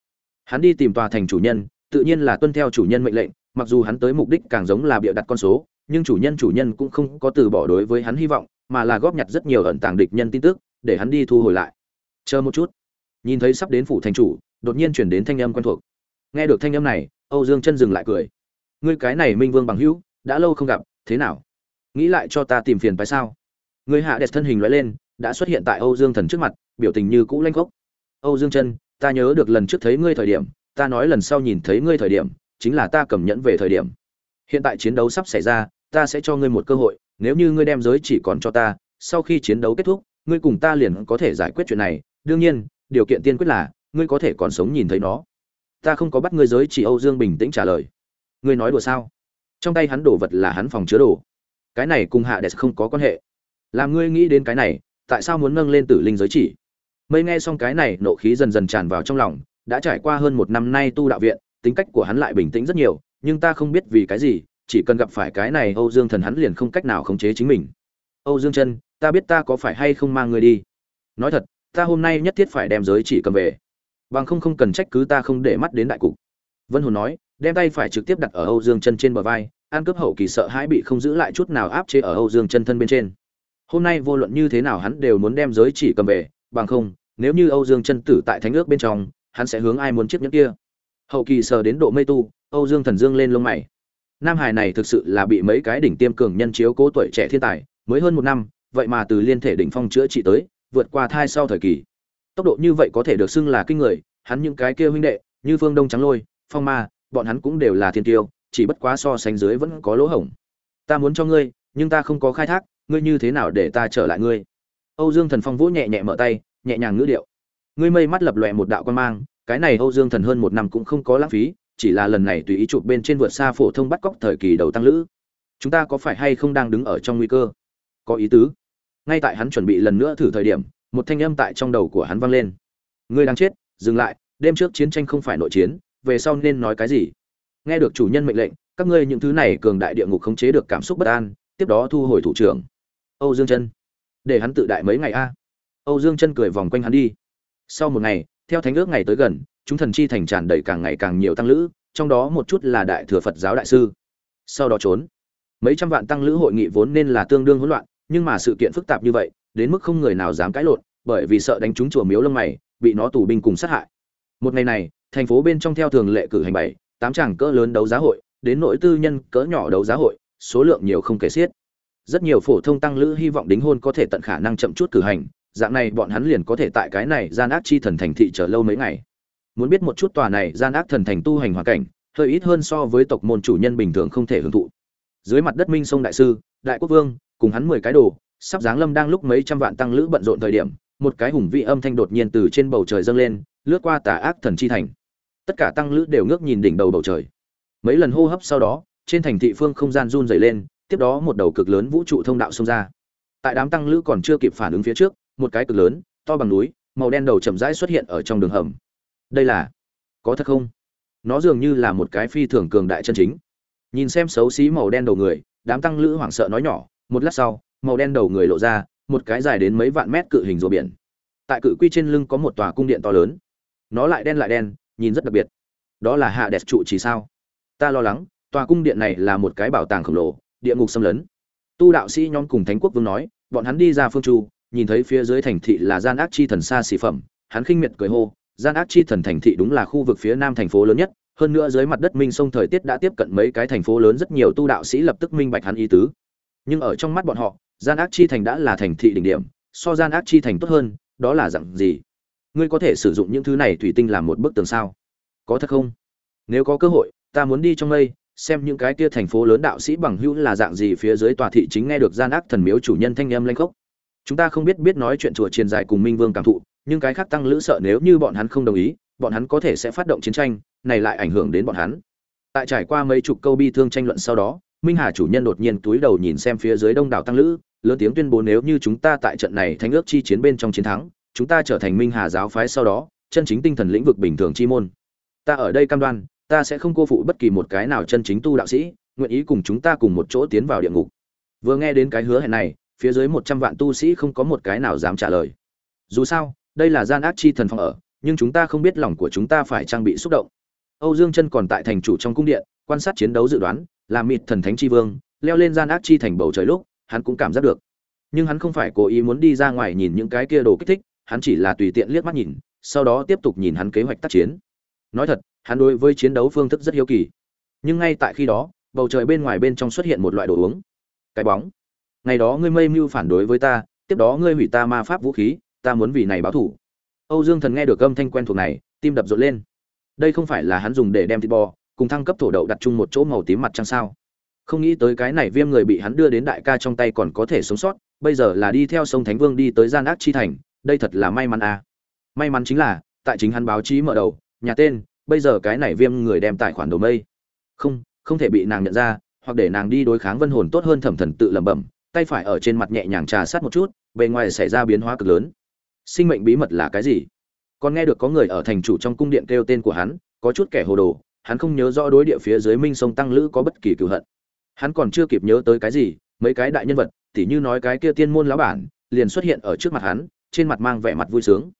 Hắn đi tìm tòa thành chủ nhân, tự nhiên là tuân theo chủ nhân mệnh lệnh, mặc dù hắn tới mục đích càng giống là bịa đặt con số nhưng chủ nhân chủ nhân cũng không có từ bỏ đối với hắn hy vọng, mà là góp nhặt rất nhiều ẩn tàng địch nhân tin tức, để hắn đi thu hồi lại. Chờ một chút. Nhìn thấy sắp đến phủ thành chủ, đột nhiên chuyển đến thanh âm quen thuộc. Nghe được thanh âm này, âu dương chân dừng lại cười. Ngươi cái này minh vương bằng hữu, đã lâu không gặp, thế nào? Nghĩ lại cho ta tìm phiền phải sao? Người hạ đẹp thân hình loại lên, đã xuất hiện tại âu dương thần trước mặt, biểu tình như cũ lanh gốc âu dương chân, ta nhớ được lần trước thấy ngươi thời điểm, ta nói lần sau nhìn thấy ngươi thời điểm, chính là ta cầm nhẫn về thời điểm. Hiện tại chiến đấu sắp xảy ra ta sẽ cho ngươi một cơ hội, nếu như ngươi đem giới chỉ còn cho ta, sau khi chiến đấu kết thúc, ngươi cùng ta liền có thể giải quyết chuyện này. Đương nhiên, điều kiện tiên quyết là, ngươi có thể còn sống nhìn thấy nó. Ta không có bắt ngươi giới chỉ âu dương bình tĩnh trả lời. Ngươi nói đùa sao? Trong tay hắn đổ vật là hắn phòng chứa đồ. Cái này cùng hạ đẹp không có quan hệ. Làm ngươi nghĩ đến cái này, tại sao muốn nâng lên tử linh giới chỉ? Mây nghe xong cái này, nộ khí dần dần tràn vào trong lòng, đã trải qua hơn một năm nay tu đạo viện, tính cách của hắn lại bình tĩnh rất nhiều, nhưng ta không biết vì cái gì chỉ cần gặp phải cái này âu dương thần hắn liền không cách nào khống chế chính mình. Âu dương chân, ta biết ta có phải hay không mang ngươi đi. Nói thật, ta hôm nay nhất thiết phải đem giới chỉ cầm về. Bằng không không cần trách cứ ta không để mắt đến đại cục. Vân hồn nói, đem tay phải trực tiếp đặt ở âu dương chân trên bờ vai an cướp hậu kỳ sợ hãi bị không giữ lại chút nào áp chế ở âu dương chân thân bên trên. Hôm nay vô luận như thế nào hắn đều muốn đem giới chỉ cầm về, bằng không, nếu như âu dương chân tử tại thánh ước bên trong, hắn sẽ hướng ai muốn chiếc nhẫn kia? Hậu kỳ sờ đến độ mây tu, âu dương thần dương lên lông mày nam hải này thực sự là bị mấy cái đỉnh tiêm cường nhân chiếu cố tuổi trẻ thiên tài, mới hơn một năm, vậy mà từ liên thể đỉnh phong chữa trị tới, vượt qua thai sau thời kỳ. Tốc độ như vậy có thể được xưng là kinh người, hắn những cái kia huynh đệ, như phương đông trắng lôi, phong ma, bọn hắn cũng đều là thiên tiêu, chỉ bất quá so sánh dưới vẫn có lỗ hổng. Ta muốn cho ngươi, nhưng ta không có khai thác, ngươi như thế nào để ta trở lại ngươi? Âu dương thần phong vỗ nhẹ nhẹ mở tay, nhẹ nhàng ngữ điệu. Ngươi mây mắt lập lòe một đạo quan mang, cái này âu dương thần hơn một năm cũng không có lãng phí chỉ là lần này tùy ý chụp bên trên vượt xa phổ thông bắt cóc thời kỳ đầu tăng lữ. Chúng ta có phải hay không đang đứng ở trong nguy cơ? Có ý tứ. Ngay tại hắn chuẩn bị lần nữa thử thời điểm, một thanh âm tại trong đầu của hắn vang lên. Ngươi đang chết, dừng lại, đêm trước chiến tranh không phải nội chiến, về sau nên nói cái gì? Nghe được chủ nhân mệnh lệnh, các ngươi những thứ này cường đại địa ngục khống chế được cảm xúc bất an, tiếp đó thu hồi thủ trưởng. Âu dương chân. Để hắn tự đại mấy ngày a. Âu dương chân cười vòng quanh hắn đi. Sau một ngày, theo thánh ước ngày tới gần chúng thần chi thành tràn đầy càng ngày càng nhiều tăng lữ, trong đó một chút là đại thừa phật giáo đại sư. Sau đó trốn. Mấy trăm vạn tăng lữ hội nghị vốn nên là tương đương hỗn loạn, nhưng mà sự kiện phức tạp như vậy, đến mức không người nào dám cãi lộn, bởi vì sợ đánh trúng chùa miếu lông mày, bị nó tù binh cùng sát hại. Một ngày này, thành phố bên trong theo thường lệ cử hành bảy, tám chàng cỡ lớn đấu giá hội, đến nội tư nhân cỡ nhỏ đấu giá hội, số lượng nhiều không kể xiết. Rất nhiều phổ thông tăng lữ hy vọng đính hôn có thể tận khả năng chậm chút cử hành, dạng này bọn hắn liền có thể tại cái này gian ác chi thần thành thị chờ lâu mấy ngày muốn biết một chút tòa này gian ác thần thành tu hành hoàn cảnh, hơi ít hơn so với tộc môn chủ nhân bình thường không thể hưởng thụ. Dưới mặt đất minh sông đại sư, đại quốc vương, cùng hắn mười cái đồ, sắp giáng lâm đang lúc mấy trăm vạn tăng lữ bận rộn thời điểm, một cái hùng vị âm thanh đột nhiên từ trên bầu trời dâng lên, lướt qua tà ác thần chi thành. Tất cả tăng lữ đều ngước nhìn đỉnh đầu bầu trời. Mấy lần hô hấp sau đó, trên thành thị phương không gian run dày lên, tiếp đó một đầu cực lớn vũ trụ thông đạo xông ra. Tại đám tăng lữ còn chưa kịp phản ứng phía trước, một cái cực lớn, to bằng núi, màu đen đầu chậm rãi xuất hiện ở trong đường hầm đây là, có thật không? Nó dường như là một cái phi thường cường đại chân chính. Nhìn xem xấu xí màu đen đầu người, đám tăng lữ hoảng sợ nói nhỏ, một lát sau, màu đen đầu người lộ ra, một cái dài đến mấy vạn mét cự hình rùa biển. Tại cự quy trên lưng có một tòa cung điện to lớn. Nó lại đen lại đen, nhìn rất đặc biệt. Đó là hạ đẹp trụ chỉ sao? Ta lo lắng, tòa cung điện này là một cái bảo tàng khổng lồ, địa ngục xâm lấn. Tu đạo sĩ nhóm cùng thánh quốc vương nói, bọn hắn đi ra phương chu, nhìn thấy phía dưới thành thị là gian ác chi thần xa xỉ phẩm, hắn khinh miệt cười hô gian ác chi thần thành thị đúng là khu vực phía nam thành phố lớn nhất, hơn nữa dưới mặt đất minh sông thời tiết đã tiếp cận mấy cái thành phố lớn rất nhiều tu đạo sĩ lập tức minh bạch hắn ý tứ. Nhưng ở trong mắt bọn họ, gian ác chi thành đã là thành thị đỉnh điểm, so gian ác chi thành tốt hơn, đó là dặn gì? Ngươi có thể sử dụng những thứ này thủy tinh làm một bức tường sao? Có thật không? Nếu có cơ hội, ta muốn đi trong đây xem những cái kia thành phố lớn đạo sĩ bằng hữu là dạng gì phía dưới tòa thị chính nghe được gian ác thần miếu chủ nhân thanh âm lanh khốc chúng ta không biết biết nói chuyện chùa triền dài cùng minh vương cảm thụ, nhưng cái khác tăng lữ sợ nếu như bọn hắn không đồng ý, bọn hắn có thể sẽ phát động chiến tranh, này lại ảnh hưởng đến bọn hắn. Tại trải qua mấy chục câu bi thương tranh luận sau đó, minh hà chủ nhân đột nhiên túi đầu nhìn xem phía dưới đông đảo tăng lữ, lớn tiếng tuyên bố nếu như chúng ta tại trận này thánh ước chi chiến bên trong chiến thắng, chúng ta trở thành minh hà giáo phái sau đó, chân chính tinh thần lĩnh vực bình thường chi môn. Ta ở đây cam đoan, ta sẽ không cô phụ bất kỳ một cái nào chân chính tu đạo sĩ, nguyện ý cùng chúng ta cùng một chỗ tiến vào địa ngục. Vừa nghe đến cái hứa hẹn này phía dưới một trăm vạn tu sĩ không có một cái nào dám trả lời. Dù sao, đây là gian ác chi thần phòng ở, nhưng chúng ta không biết lòng của chúng ta phải trang bị xúc động. Âu dương chân còn tại thành chủ trong cung điện, quan sát chiến đấu dự đoán làm mịt thần thánh chi vương, leo lên gian ác chi thành bầu trời lúc, hắn cũng cảm giác được. Nhưng hắn không phải cố ý muốn đi ra ngoài nhìn những cái kia đồ kích thích, hắn chỉ là tùy tiện liếc mắt nhìn, sau đó tiếp tục nhìn hắn kế hoạch tác chiến. Nói thật, hắn đối với chiến đấu phương thức rất hiếu kỳ. Nhưng ngay tại khi đó, bầu trời bên ngoài bên trong xuất hiện một loại đồ uống. Cái bóng ngày đó ngươi mây mưu phản đối với ta, tiếp đó ngươi hủy ta ma pháp vũ khí, ta muốn vì này báo thủ âu dương thần nghe được âm thanh quen thuộc này, tim đập rộn lên. Đây không phải là hắn dùng để đem thịt bò, cùng thăng cấp thổ đậu đặt chung một chỗ màu tím mặt trăng sao? Không nghĩ tới cái này viêm người bị hắn đưa đến đại ca trong tay còn có thể sống sót, bây giờ là đi theo sông thánh vương đi tới gian ác chi thành, đây thật là may mắn à. may mắn chính là, tại chính hắn báo chí mở đầu, nhà tên, bây giờ cái này viêm người đem tài khoản đầu mây. Không không thể bị nàng nhận ra, hoặc để nàng đi đối kháng vân hồn tốt hơn thẩm thần tự lẩm bẩm tay phải ở trên mặt nhẹ nhàng trà sát một chút, bề ngoài xảy ra biến hóa cực lớn. Sinh mệnh bí mật là cái gì? Còn nghe được có người ở thành chủ trong cung điện kêu tên của hắn, có chút kẻ hồ đồ, hắn không nhớ rõ đối địa phía dưới minh sông tăng lữ có bất kỳ cựu hận. Hắn còn chưa kịp nhớ tới cái gì, mấy cái đại nhân vật, tỉ như nói cái kia tiên môn lão bản, liền xuất hiện ở trước mặt hắn, trên mặt mang vẻ mặt vui sướng.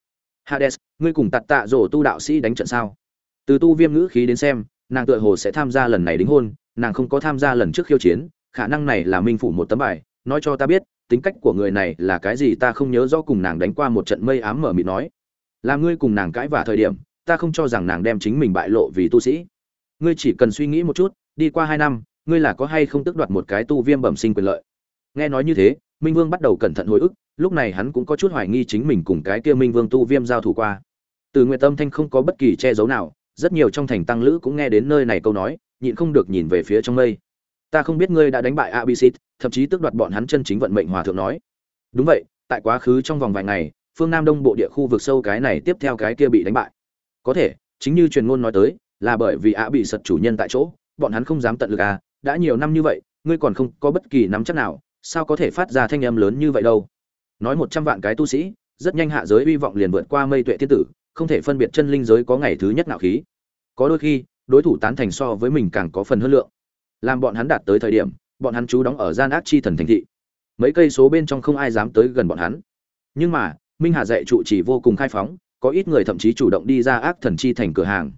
Hades, ngươi cùng tạt tạ rổ tu đạo sĩ đánh trận sao? Từ tu viêm ngữ khí đến xem, nàng tựa hồ sẽ tham gia lần này đính hôn, nàng không có tham gia lần trước khiêu chiến, khả năng này là minh phủ một tấm bài nói cho ta biết, tính cách của người này là cái gì ta không nhớ rõ cùng nàng đánh qua một trận mây ám mở mịt nói. Là ngươi cùng nàng cãi vả thời điểm, ta không cho rằng nàng đem chính mình bại lộ vì tu sĩ. Ngươi chỉ cần suy nghĩ một chút, đi qua hai năm, ngươi là có hay không tước đoạt một cái tu viêm bẩm sinh quyền lợi? Nghe nói như thế, minh vương bắt đầu cẩn thận hồi ức, lúc này hắn cũng có chút hoài nghi chính mình cùng cái kia minh vương tu viêm giao thủ qua. Từ nguyện tâm thanh không có bất kỳ che giấu nào, rất nhiều trong thành tăng lữ cũng nghe đến nơi này câu nói, nhịn không được nhìn về phía trong mây ta không biết ngươi đã đánh bại abisit thậm chí tước đoạt bọn hắn chân chính vận mệnh hòa thượng nói. Đúng vậy, tại quá khứ trong vòng vài ngày, phương nam đông bộ địa khu vực sâu cái này tiếp theo cái kia bị đánh bại. Có thể, chính như truyền ngôn nói tới, là bởi vì ạ bị sật chủ nhân tại chỗ, bọn hắn không dám tận lực à đã nhiều năm như vậy, ngươi còn không có bất kỳ nắm chắc nào, sao có thể phát ra thanh âm lớn như vậy đâu? Nói một trăm vạn cái tu sĩ, rất nhanh hạ giới hy vọng liền vượt qua mây tuệ thiên tử, không thể phân biệt chân linh giới có ngày thứ nhất nào khí. Có đôi khi, đối thủ tán thành so với mình càng có phần hơn lượng làm bọn hắn đạt tới thời điểm, bọn hắn trú đóng ở gian ác chi thần thành thị. Mấy cây số bên trong không ai dám tới gần bọn hắn. Nhưng mà, minh hà dạy trụ chỉ vô cùng khai phóng, có ít người thậm chí chủ động đi ra ác thần chi thành cửa hàng.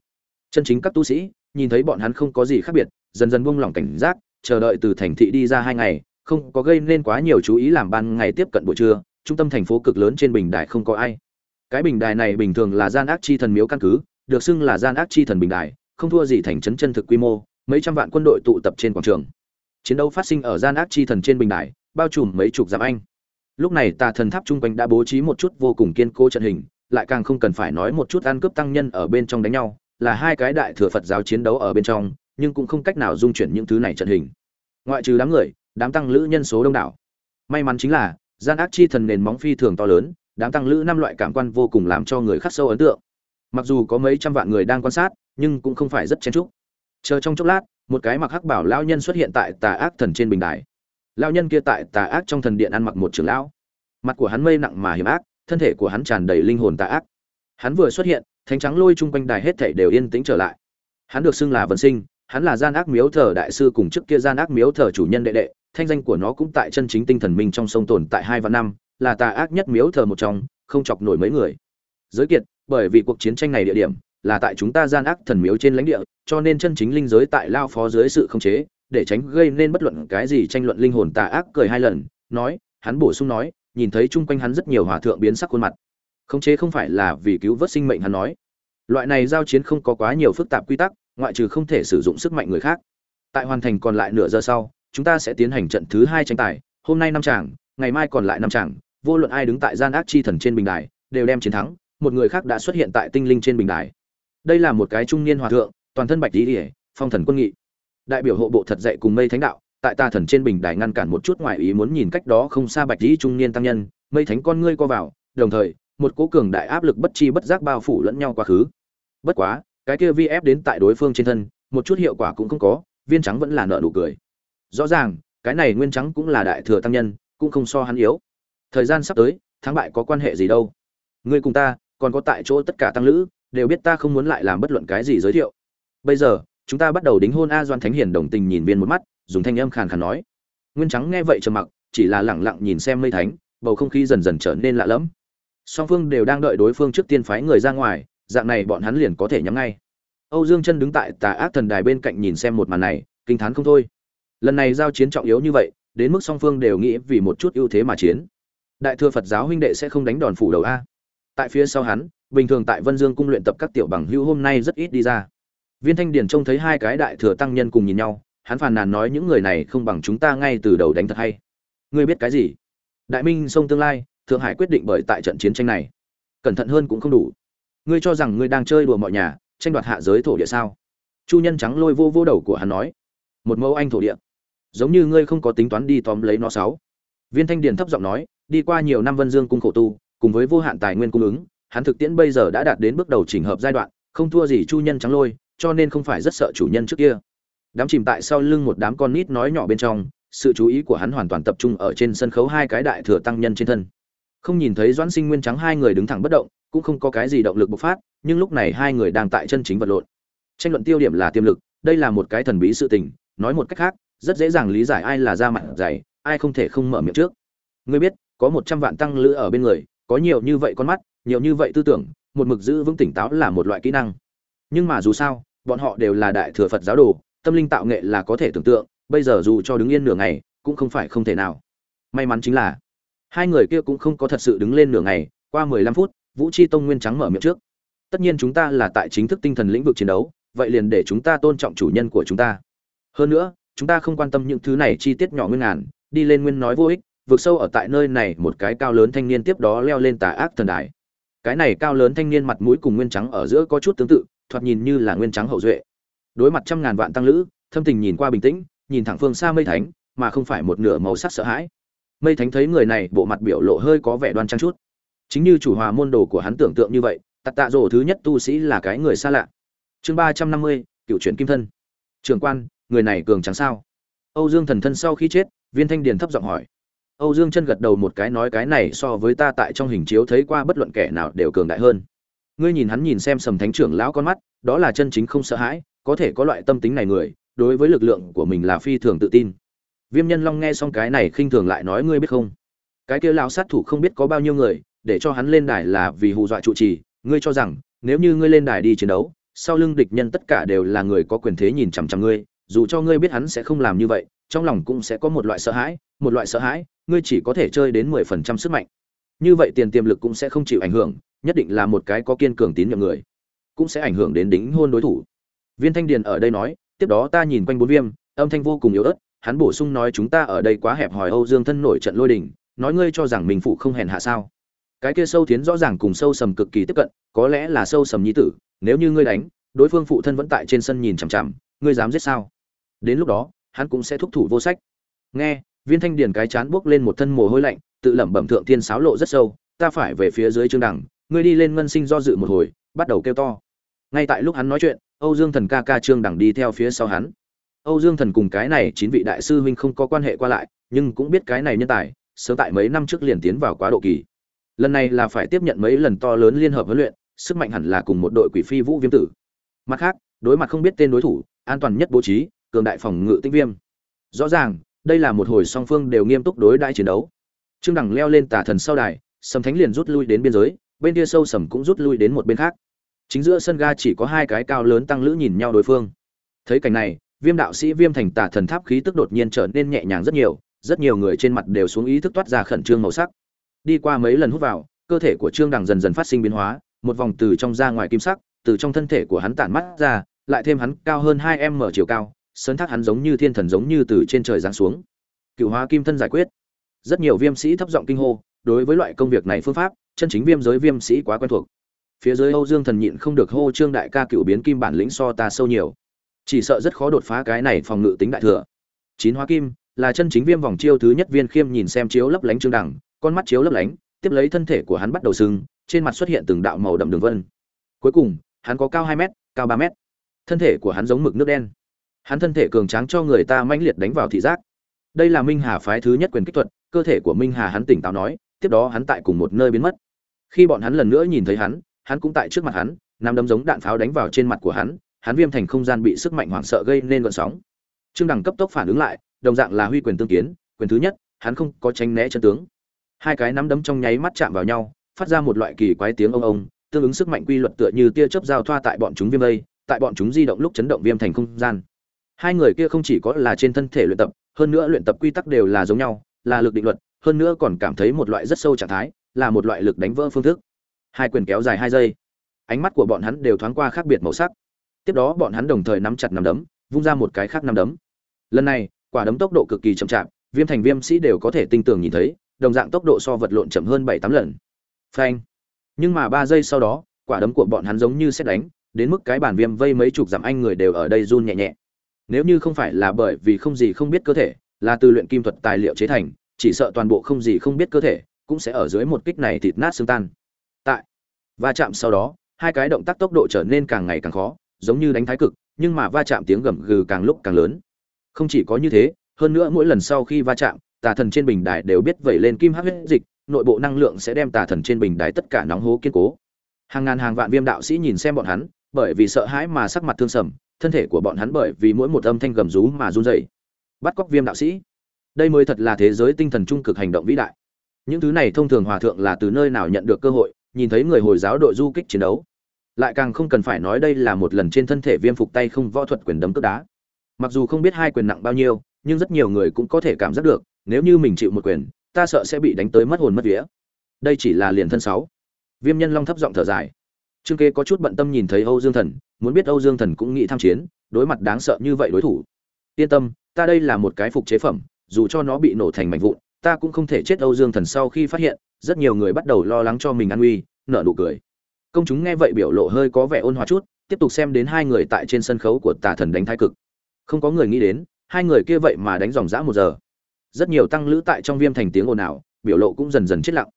Chân chính các tu sĩ, nhìn thấy bọn hắn không có gì khác biệt, dần dần buông lỏng cảnh giác, chờ đợi từ thành thị đi ra hai ngày, không có gây nên quá nhiều chú ý làm ban ngày tiếp cận buổi trưa, trung tâm thành phố cực lớn trên bình đài không có ai. Cái bình đài này bình thường là gian ác chi thần miếu căn cứ, được xưng là gian ác chi thần bình đài, không thua gì thành trấn chân thực quy mô mấy trăm vạn quân đội tụ tập trên quảng trường. Chiến đấu phát sinh ở gian ác chi thần trên bình đài, bao trùm mấy chục dặm anh. Lúc này tà thần tháp chung quanh đã bố trí một chút vô cùng kiên cố trận hình, lại càng không cần phải nói một chút ăn cướp tăng nhân ở bên trong đánh nhau, là hai cái đại thừa phật giáo chiến đấu ở bên trong, nhưng cũng không cách nào dung chuyển những thứ này trận hình. Ngoại trừ đám người, đám tăng lữ nhân số đông đảo. May mắn chính là, gian ác chi thần nền móng phi thường to lớn, đám tăng lữ năm loại cảm quan vô cùng làm cho người khắc sâu ấn tượng. Mặc dù có mấy trăm vạn người đang quan sát, nhưng cũng không phải rất chen trúc chờ trong chốc lát, một cái mặc hắc bảo lao nhân xuất hiện tại tà ác thần trên bình đài. Lao nhân kia tại tà ác trong thần điện ăn mặc một trưởng lão. Mặt của hắn mây nặng mà hiểm ác, thân thể của hắn tràn đầy linh hồn tà ác. Hắn vừa xuất hiện, thánh trắng lôi chung quanh đài hết thảy đều yên tĩnh trở lại. Hắn được xưng là vân sinh, hắn là gian ác miếu thờ đại sư cùng trước kia gian ác miếu thờ chủ nhân đệ đệ, thanh danh của nó cũng tại chân chính tinh thần minh trong sông tồn tại hai vạn năm, là tà ác nhất miếu thờ một trong, không chọc nổi mấy người. Giới kiệt, bởi vì cuộc chiến tranh này địa điểm là tại chúng ta gian ác thần miếu trên lãnh địa, cho nên chân chính linh giới tại lao phó dưới sự khống chế, để tránh gây nên bất luận cái gì tranh luận linh hồn tà ác cười hai lần, nói, hắn bổ sung nói, nhìn thấy chung quanh hắn rất nhiều hòa thượng biến sắc khuôn mặt. Khống chế không phải là vì cứu vớt sinh mệnh hắn nói. Loại này giao chiến không có quá nhiều phức tạp quy tắc, ngoại trừ không thể sử dụng sức mạnh người khác. Tại hoàn thành còn lại nửa giờ sau, chúng ta sẽ tiến hành trận thứ hai tranh tài, hôm nay năm chàng ngày mai còn lại năm chàng vô luận ai đứng tại gian ác chi thần trên bình đài, đều đem chiến thắng, một người khác đã xuất hiện tại tinh linh trên bình đài đây là một cái trung niên hòa thượng, toàn thân bạch lý ỉa phong thần quân nghị. Đại biểu hộ bộ thật dạy cùng mây thánh đạo, tại ta thần trên bình đài ngăn cản một chút ngoài ý muốn nhìn cách đó không xa bạch lý trung niên tăng nhân, mây thánh con ngươi co vào, đồng thời, một cố cường đại áp lực bất chi bất giác bao phủ lẫn nhau quá khứ. Bất quá, cái kia vi ép đến tại đối phương trên thân, một chút hiệu quả cũng không có, viên trắng vẫn là nợ nụ cười. Rõ ràng, cái này nguyên trắng cũng là đại thừa tăng nhân, cũng không so hắn yếu. Thời gian sắp tới, thắng bại có quan hệ gì đâu? Ngươi cùng ta, còn có tại chỗ tất cả tăng lữ đều biết ta không muốn lại làm bất luận cái gì giới thiệu. Bây giờ, chúng ta bắt đầu đính hôn a doan thánh hiền đồng tình nhìn viên một mắt, dùng thanh âm khàn khàn nói. Nguyên trắng nghe vậy trầm mặc, chỉ là lẳng lặng nhìn xem mây thánh, bầu không khí dần dần trở nên lạ lẫm. Song phương đều đang đợi đối phương trước tiên phái người ra ngoài, dạng này bọn hắn liền có thể nhắm ngay. Âu dương chân đứng tại tà ác thần đài bên cạnh nhìn xem một màn này, kinh thán không thôi. Lần này giao chiến trọng yếu như vậy, đến mức song phương đều nghĩ vì một chút ưu thế mà chiến. Đại thừa phật giáo huynh đệ sẽ không đánh đòn phủ đầu a. Tại phía sau hắn bình thường tại vân dương cung luyện tập các tiểu bằng hữu hôm nay rất ít đi ra. Viên thanh điền trông thấy hai cái đại thừa tăng nhân cùng nhìn nhau, hắn phàn nàn nói những người này không bằng chúng ta ngay từ đầu đánh thật hay. Ngươi biết cái gì? Đại minh sông tương lai, thượng hải quyết định bởi tại trận chiến tranh này. Cẩn thận hơn cũng không đủ. Ngươi cho rằng ngươi đang chơi đùa mọi nhà, tranh đoạt hạ giới thổ địa sao? Chu nhân trắng lôi vô vô đầu của hắn nói. Một mẫu anh thổ địa. Giống như ngươi không có tính toán đi tóm lấy nó sáu. Viên thanh điền thấp giọng nói, đi qua nhiều năm vân dương cung khổ tu, cùng với vô hạn tài nguyên cung ứng hắn thực tiễn bây giờ đã đạt đến bước đầu chỉnh hợp giai đoạn, không thua gì chu nhân trắng lôi, cho nên không phải rất sợ chủ nhân trước kia. Đám chìm tại sau lưng một đám con nít nói nhỏ bên trong, sự chú ý của hắn hoàn toàn tập trung ở trên sân khấu hai cái đại thừa tăng nhân trên thân. Không nhìn thấy doãn sinh nguyên trắng hai người đứng thẳng bất động, cũng không có cái gì động lực bộc phát, nhưng lúc này hai người đang tại chân chính vật lộn. Tranh luận tiêu điểm là tiềm lực, đây là một cái thần bí sự tình, nói một cách khác, rất dễ dàng lý giải ai là da mặt dày, ai không thể không mở miệng trước. Ngươi biết, có một trăm vạn tăng lữ ở bên người, có nhiều như vậy con mắt nhiều như vậy tư tưởng, một mực giữ vững tỉnh táo là một loại kỹ năng. Nhưng mà dù sao, bọn họ đều là đại thừa phật giáo đồ, tâm linh tạo nghệ là có thể tưởng tượng, bây giờ dù cho đứng yên nửa ngày, cũng không phải không thể nào. May mắn chính là, hai người kia cũng không có thật sự đứng lên nửa ngày, qua mười lăm phút, vũ chi tông nguyên trắng mở miệng trước. Tất nhiên chúng ta là tại chính thức tinh thần lĩnh vực chiến đấu, vậy liền để chúng ta tôn trọng chủ nhân của chúng ta. Hơn nữa, chúng ta không quan tâm những thứ này chi tiết nhỏ nguyên ngàn, đi lên nguyên nói vô ích vượt sâu ở tại nơi này một cái cao lớn thanh niên tiếp đó leo lên tà ác thần đài cái này cao lớn thanh niên mặt mũi cùng nguyên trắng ở giữa có chút tương tự, thoạt nhìn như là nguyên trắng hậu duệ. Đối mặt trăm ngàn vạn tăng lữ, thâm tình nhìn qua bình tĩnh, nhìn thẳng phương xa mây thánh, mà không phải một nửa màu sắc sợ hãi. Mây thánh thấy người này, bộ mặt biểu lộ hơi có vẻ đoan trang chút. Chính như chủ hòa môn đồ của hắn tưởng tượng như vậy, tặc tạ rổ thứ nhất tu sĩ là cái người xa lạ. Chương ba trăm năm mươi, cựu truyện kim thân. Trường quan, người này cường trắng sao? Âu dương thần thân sau khi chết, viên thanh điền thấp giọng hỏi âu dương chân gật đầu một cái nói cái này so với ta tại trong hình chiếu thấy qua bất luận kẻ nào đều cường đại hơn. Ngươi nhìn hắn nhìn xem sầm thánh trưởng lão con mắt, đó là chân chính không sợ hãi, có thể có loại tâm tính này người, đối với lực lượng của mình là phi thường tự tin. Viêm nhân long nghe xong cái này khinh thường lại nói ngươi biết không? Cái kia lão sát thủ không biết có bao nhiêu người, để cho hắn lên đài là vì hù dọa trụ trì, ngươi cho rằng, nếu như ngươi lên đài đi chiến đấu, sau lưng địch nhân tất cả đều là người có quyền thế nhìn chằm chằm ngươi, dù cho ngươi biết hắn sẽ không làm như vậy, trong lòng cũng sẽ có một loại sợ hãi, một loại sợ hãi ngươi chỉ có thể chơi đến mười phần trăm sức mạnh. Như vậy tiền tiềm lực cũng sẽ không chịu ảnh hưởng, nhất định là một cái có kiên cường tín nhiệm người, cũng sẽ ảnh hưởng đến đính hôn đối thủ. Viên thanh điền ở đây nói, tiếp đó ta nhìn quanh bốn viêm, âm thanh vô cùng yếu ớt, hắn bổ sung nói chúng ta ở đây quá hẹp hòi âu dương thân nổi trận lôi đình, nói ngươi cho rằng mình phụ không hèn hạ sao? Cái kia sâu tiến rõ ràng cùng sâu sầm cực kỳ tiếp cận, có lẽ là sâu sầm nhi tử, nếu như ngươi đánh, đối phương phụ thân vẫn tại trên sân nhìn chằm chằm, ngươi dám giết sao? Đến lúc đó, hắn cũng sẽ thúc thủ vô sách. Nghe viên thanh điền cái chán buốc lên một thân mồ hôi lạnh, tự lẩm bẩm thượng tiên sáo lộ rất sâu, ta phải về phía dưới trương đẳng ngươi đi lên ngân sinh do dự một hồi, bắt đầu kêu to. Ngay tại lúc hắn nói chuyện, âu dương thần ca ca trương đẳng đi theo phía sau hắn. Âu dương thần cùng cái này chín vị đại sư huynh không có quan hệ qua lại, nhưng cũng biết cái này nhân tài, sớm tại mấy năm trước liền tiến vào quá độ kỳ. Lần này là phải tiếp nhận mấy lần to lớn liên hợp huấn luyện, sức mạnh hẳn là cùng một đội quỷ phi vũ viêm tử. Mặt khác, đối mặt không biết tên đối thủ, an toàn nhất bố trí, cường đại phòng ngự tinh viêm. Rõ ràng đây là một hồi song phương đều nghiêm túc đối đãi chiến đấu. Trương Đằng leo lên tà thần sau đài, sầm thánh liền rút lui đến biên giới, bên kia sâu sầm cũng rút lui đến một bên khác. Chính giữa sân ga chỉ có hai cái cao lớn tăng lữ nhìn nhau đối phương. Thấy cảnh này, viêm đạo sĩ viêm thành tà thần tháp khí tức đột nhiên trở nên nhẹ nhàng rất nhiều rất nhiều người trên mặt đều xuống ý thức toát ra khẩn trương màu sắc. Đi qua mấy lần hút vào, cơ thể của trương đằng dần dần phát sinh biến hóa, một vòng từ trong ra ngoài kim sắc, từ trong thân thể của hắn tản mắt ra, lại thêm hắn cao hơn hai em mở chiều cao sấn thác hắn giống như thiên thần giống như từ trên trời giáng xuống. Cựu hóa kim thân giải quyết. Rất nhiều viêm sĩ thấp giọng kinh hô, đối với loại công việc này phương pháp, chân chính viêm giới viêm sĩ quá quen thuộc. Phía dưới âu dương thần nhịn không được hô trương đại ca cựu biến kim bản lĩnh so ta sâu nhiều. Chỉ sợ rất khó đột phá cái này phòng ngự tính đại thừa. Chín hóa kim là chân chính viêm vòng chiêu thứ nhất viên khiêm nhìn xem chiếu lấp lánh trương đẳng con mắt chiếu lấp lánh, tiếp lấy thân thể của hắn bắt đầu sưng, trên mặt xuất hiện từng đạo màu đậm đường vân. Cuối cùng, hắn có cao hai m cao ba m thân thể của hắn giống mực nước đen hắn thân thể cường tráng cho người ta mãnh liệt đánh vào thị giác. Đây là minh hà phái thứ nhất quyền kích thuật, cơ thể của minh hà hắn tỉnh táo nói, tiếp đó hắn tại cùng một nơi biến mất. Khi bọn hắn lần nữa nhìn thấy hắn hắn cũng tại trước mặt hắn nằm đấm giống đạn pháo đánh vào trên mặt của hắn hắn viêm thành không gian bị sức mạnh hoảng sợ gây nên gọn sóng. Trương đẳng cấp tốc phản ứng lại, đồng dạng là huy quyền tương kiến, quyền thứ nhất, hắn không có tránh né chân tướng. Hai cái nắm đấm trong nháy mắt chạm vào nhau, phát ra một loại kỳ quái tiếng ông ông, tương ứng sức mạnh quy luật tựa như tia chớp giao thoa tại bọn chúng viêm lây tại bọn chúng di động lúc chấn động viêm thành không gian hai người kia không chỉ có là trên thân thể luyện tập, hơn nữa luyện tập quy tắc đều là giống nhau, là lực định luật, hơn nữa còn cảm thấy một loại rất sâu trạng thái, là một loại lực đánh vỡ phương thức. Hai quyền kéo dài hai giây. Ánh mắt của bọn hắn đều thoáng qua khác biệt màu sắc. Tiếp đó bọn hắn đồng thời nắm chặt nắm đấm, vung ra một cái khác nắm đấm. Lần này, quả đấm tốc độ cực kỳ chậm chạp, viêm thành viêm sĩ đều có thể tinh tường nhìn thấy, đồng dạng tốc độ so vật lộn chậm hơn bảy tám lần. Phanh. Nhưng mà ba giây sau đó, quả đấm của bọn hắn giống như xét đánh, đến mức cái bản viêm vây mấy chục dặm anh người đều ở đây run nhẹ nhẹ nếu như không phải là bởi vì không gì không biết cơ thể, là từ luyện kim thuật tài liệu chế thành, chỉ sợ toàn bộ không gì không biết cơ thể cũng sẽ ở dưới một kích này thịt nát xương tan. Tại va chạm sau đó, hai cái động tác tốc độ trở nên càng ngày càng khó, giống như đánh thái cực, nhưng mà va chạm tiếng gầm gừ càng lúc càng lớn. Không chỉ có như thế, hơn nữa mỗi lần sau khi va chạm, tà thần trên bình đài đều biết vẩy lên kim hắc huyết dịch, nội bộ năng lượng sẽ đem tà thần trên bình đài tất cả nóng hố kiên cố. Hàng ngàn hàng vạn viêm đạo sĩ nhìn xem bọn hắn, bởi vì sợ hãi mà sắc mặt thương sầm thân thể của bọn hắn bởi vì mỗi một âm thanh gầm rú mà run rẩy. Bắt cóc viêm đạo sĩ. Đây mới thật là thế giới tinh thần trung cực hành động vĩ đại. Những thứ này thông thường hòa thượng là từ nơi nào nhận được cơ hội, nhìn thấy người hồi giáo đội du kích chiến đấu. Lại càng không cần phải nói đây là một lần trên thân thể viêm phục tay không võ thuật quyền đấm cước đá. Mặc dù không biết hai quyền nặng bao nhiêu, nhưng rất nhiều người cũng có thể cảm giác được, nếu như mình chịu một quyền, ta sợ sẽ bị đánh tới mất hồn mất vía. Đây chỉ là liền thân sáu. Viêm nhân long thấp giọng thở dài. Trương kế có chút bận tâm nhìn thấy âu dương thần muốn biết âu dương thần cũng nghĩ tham chiến, đối mặt đáng sợ như vậy đối thủ. Yên tâm, ta đây là một cái phục chế phẩm, dù cho nó bị nổ thành mảnh vụn, ta cũng không thể chết âu dương thần sau khi phát hiện, rất nhiều người bắt đầu lo lắng cho mình an nguy, nở nụ cười. Công chúng nghe vậy biểu lộ hơi có vẻ ôn hòa chút, tiếp tục xem đến hai người tại trên sân khấu của tà thần đánh thái cực. Không có người nghĩ đến, hai người kia vậy mà đánh dòng dã một giờ. Rất nhiều tăng lữ tại trong viêm thành tiếng ồn ào, biểu lộ cũng dần dần chết lặng.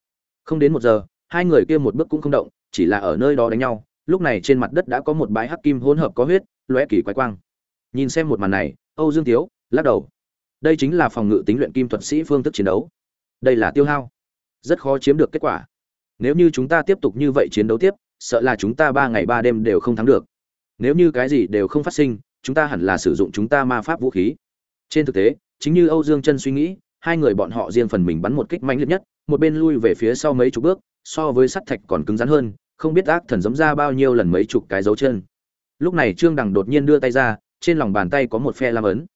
Không đến một giờ, hai người kia một bước cũng không động, chỉ là ở nơi đó đánh nhau lúc này trên mặt đất đã có một bãi hắc kim hỗn hợp có huyết, lóe kỳ quái quang. Nhìn xem một màn này, âu dương tiếu, lắc đầu. Đây chính là phòng ngự tính luyện kim thuật sĩ phương thức chiến đấu. Đây là tiêu hao. Rất khó chiếm được kết quả. Nếu như chúng ta tiếp tục như vậy chiến đấu tiếp, sợ là chúng ta ba ngày ba đêm đều không thắng được. Nếu như cái gì đều không phát sinh, chúng ta hẳn là sử dụng chúng ta ma pháp vũ khí. Trên thực tế, chính như âu dương chân suy nghĩ, hai người bọn họ riêng phần mình bắn một kích mạnh liệt nhất, một bên lui về phía sau mấy chục bước, so với sắt thạch còn cứng rắn hơn không biết ác thần giấm ra bao nhiêu lần mấy chục cái dấu chân. Lúc này trương đằng đột nhiên đưa tay ra, trên lòng bàn tay có một phe lam ấn.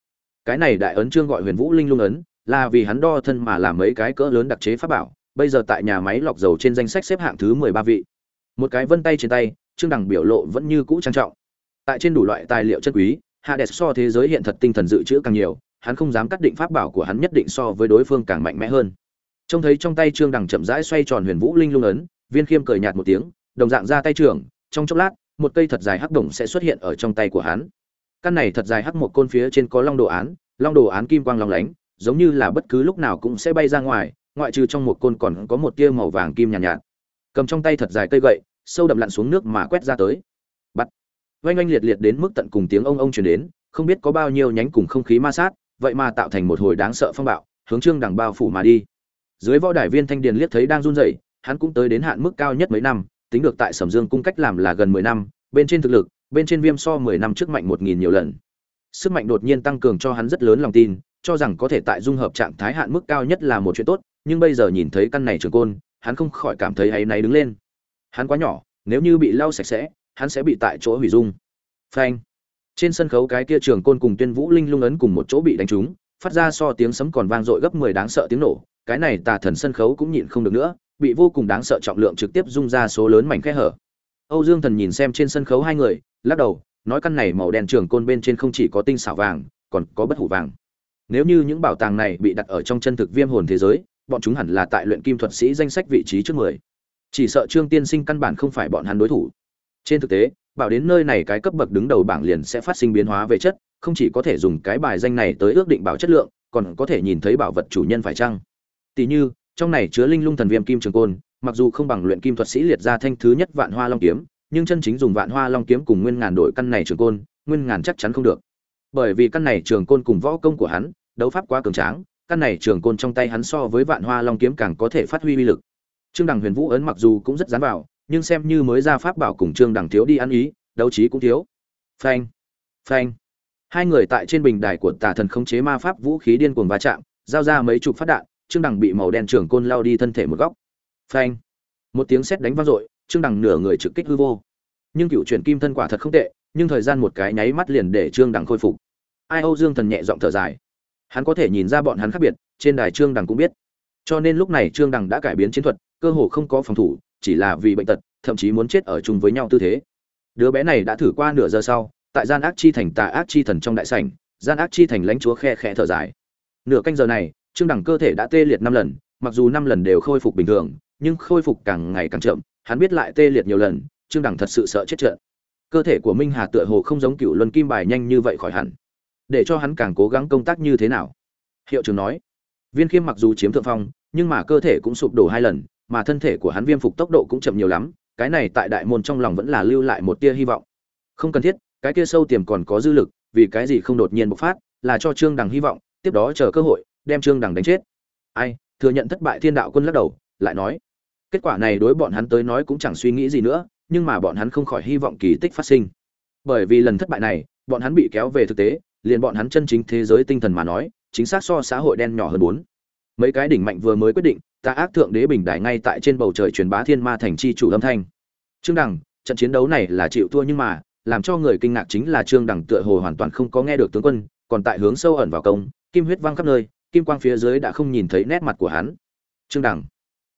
Cái này đại ấn trương gọi huyền vũ linh lung ấn, là vì hắn đo thân mà làm mấy cái cỡ lớn đặc chế pháp bảo, bây giờ tại nhà máy lọc dầu trên danh sách xếp hạng thứ mười ba vị. Một cái vân tay trên tay, trương đằng biểu lộ vẫn như cũ trang trọng. Tại trên đủ loại tài liệu chân quý hades so thế giới hiện thật tinh thần dự trữ càng nhiều, hắn không dám cắt định pháp bảo của hắn nhất định so với đối phương càng mạnh mẽ hơn. Trông thấy trong tay trương đằng chậm rãi xoay tròn huyền vũ linh lung ấn, viên khiêm cười nhạt một tiếng đồng dạng ra tay trưởng trong chốc lát một cây thật dài hắc đồng sẽ xuất hiện ở trong tay của hắn. Căn này thật dài hắc một côn phía trên có long đồ án long đồ án kim quang long lánh giống như là bất cứ lúc nào cũng sẽ bay ra ngoài ngoại trừ trong một côn còn có một tia màu vàng kim nhàn nhạt, nhạt. Cầm trong tay thật dài cây gậy sâu đậm lặn xuống nước mà quét ra tới. Bắt oanh oanh liệt liệt đến mức tận cùng tiếng ông ông truyền đến không biết có bao nhiêu nhánh cùng không khí ma sát vậy mà tạo thành một hồi đáng sợ phong bạo hướng trương đằng bao phủ mà đi. Dưới võ đài viên thanh điền liếc thấy đang run rẩy hắn cũng tới đến hạn mức cao nhất mấy năm tính được tại sầm dương cung cách làm là gần mười năm, bên trên thực lực, bên trên viêm so mười năm trước mạnh một nghìn nhiều lần. Sức mạnh đột nhiên tăng cường cho hắn rất lớn lòng tin, cho rằng có thể tại dung hợp trạng thái hạn mức cao nhất là một chuyện tốt, nhưng bây giờ nhìn thấy căn này trường côn, hắn không khỏi cảm thấy áy náy đứng lên. Hắn quá nhỏ, nếu như bị lau sạch sẽ, hắn sẽ bị tại chỗ hủy dung. Phanh. Trên sân khấu cái kia trường côn cùng tuyên vũ linh lung ấn cùng một chỗ bị đánh trúng, phát ra so tiếng sấm còn vang dội gấp mười đáng sợ tiếng nổ, cái này tà thần sân khấu cũng nhịn không được nữa bị vô cùng đáng sợ trọng lượng trực tiếp rung ra số lớn mảnh khe hở. Âu dương thần nhìn xem trên sân khấu hai người, lắc đầu, nói căn này màu đen trường côn bên trên không chỉ có tinh xảo vàng, còn có bất hủ vàng. Nếu như những bảo tàng này bị đặt ở trong chân thực viêm hồn thế giới, bọn chúng hẳn là tại luyện kim thuật sĩ danh sách vị trí trước mười. Chỉ sợ trương tiên sinh căn bản không phải bọn hắn đối thủ. Trên thực tế, bảo đến nơi này cái cấp bậc đứng đầu bảng liền sẽ phát sinh biến hóa về chất, không chỉ có thể dùng cái bài danh này tới ước định bảo chất lượng, còn có thể nhìn thấy bảo vật chủ nhân phải chăng? Tỷ như trong này chứa linh lung thần viêm kim trường côn, mặc dù không bằng luyện kim thuật sĩ liệt ra thanh thứ nhất vạn hoa long kiếm, nhưng chân chính dùng vạn hoa long kiếm cùng nguyên ngàn đội căn này trường côn, nguyên ngàn chắc chắn không được. Bởi vì căn này trường côn cùng võ công của hắn, đấu pháp quá cường tráng, căn này trường côn trong tay hắn so với vạn hoa long kiếm càng có thể phát huy uy lực. Trương đằng huyền vũ ấn mặc dù cũng rất dán vào, nhưng xem như mới ra pháp bảo cùng trương đằng thiếu đi ăn ý, đấu trí cũng thiếu. Phanh phanh. Hai người tại trên bình đài của tà thần khống chế ma pháp vũ khí điên cuồng va chạm, giao ra mấy chục phát đạn trương đằng bị màu đen trường côn lao đi thân thể một góc. Phanh. Một tiếng sét đánh vang dội, trương đằng nửa người trực kích hư vô. Nhưng cựu chuyển kim thân quả thật không tệ, nhưng thời gian một cái nháy mắt liền để trương đằng khôi phục. Ai âu dương thần nhẹ giọng thở dài. Hắn có thể nhìn ra bọn hắn khác biệt, trên đài trương đằng cũng biết. Cho nên lúc này trương đằng đã cải biến chiến thuật, cơ hồ không có phòng thủ, chỉ là vì bệnh tật, thậm chí muốn chết ở chung với nhau tư thế. Đứa bé này đã thử qua nửa giờ sau, tại gian ác chi thành tà ác chi thần trong đại sảnh, gian ác chi thành lãnh chúa khe khẽ thở dài. Nửa canh giờ này trương đằng cơ thể đã tê liệt năm lần, mặc dù năm lần đều khôi phục bình thường, nhưng khôi phục càng ngày càng chậm, hắn biết lại tê liệt nhiều lần, trương đằng thật sự sợ chết trận cơ thể của minh hà tựa hồ không giống cựu luân kim bài nhanh như vậy khỏi hẳn. Để cho hắn càng cố gắng công tác như thế nào? Hiệu trưởng nói. Viên khiêm mặc dù chiếm thượng phong, nhưng mà cơ thể cũng sụp đổ hai lần, mà thân thể của hắn viêm phục tốc độ cũng chậm nhiều lắm, cái này tại đại môn trong lòng vẫn là lưu lại một tia hy vọng. Không cần thiết, cái kia sâu tiềm còn có dư lực, vì cái gì không đột nhiên bộc phát, là cho trương đằng hy vọng, tiếp đó chờ cơ hội đem trương đằng đánh chết. Ai, thừa nhận thất bại thiên đạo quân lắc đầu, lại nói, kết quả này đối bọn hắn tới nói cũng chẳng suy nghĩ gì nữa, nhưng mà bọn hắn không khỏi hy vọng kỳ tích phát sinh. Bởi vì lần thất bại này, bọn hắn bị kéo về thực tế, liền bọn hắn chân chính thế giới tinh thần mà nói, chính xác so xã hội đen nhỏ hơn bốn. Mấy cái đỉnh mạnh vừa mới quyết định, ta ác thượng đế bình đại ngay tại trên bầu trời truyền bá thiên ma thành chi chủ âm thanh. Trương đằng, trận chiến đấu này là chịu thua nhưng mà, làm cho người kinh ngạc chính là trương đằng tựa hồ hoàn toàn không có nghe được tướng quân, còn tại hướng sâu ẩn vào công, kim huyết văng khắp nơi kim quang phía dưới đã không nhìn thấy nét mặt của hắn. Trương đằng,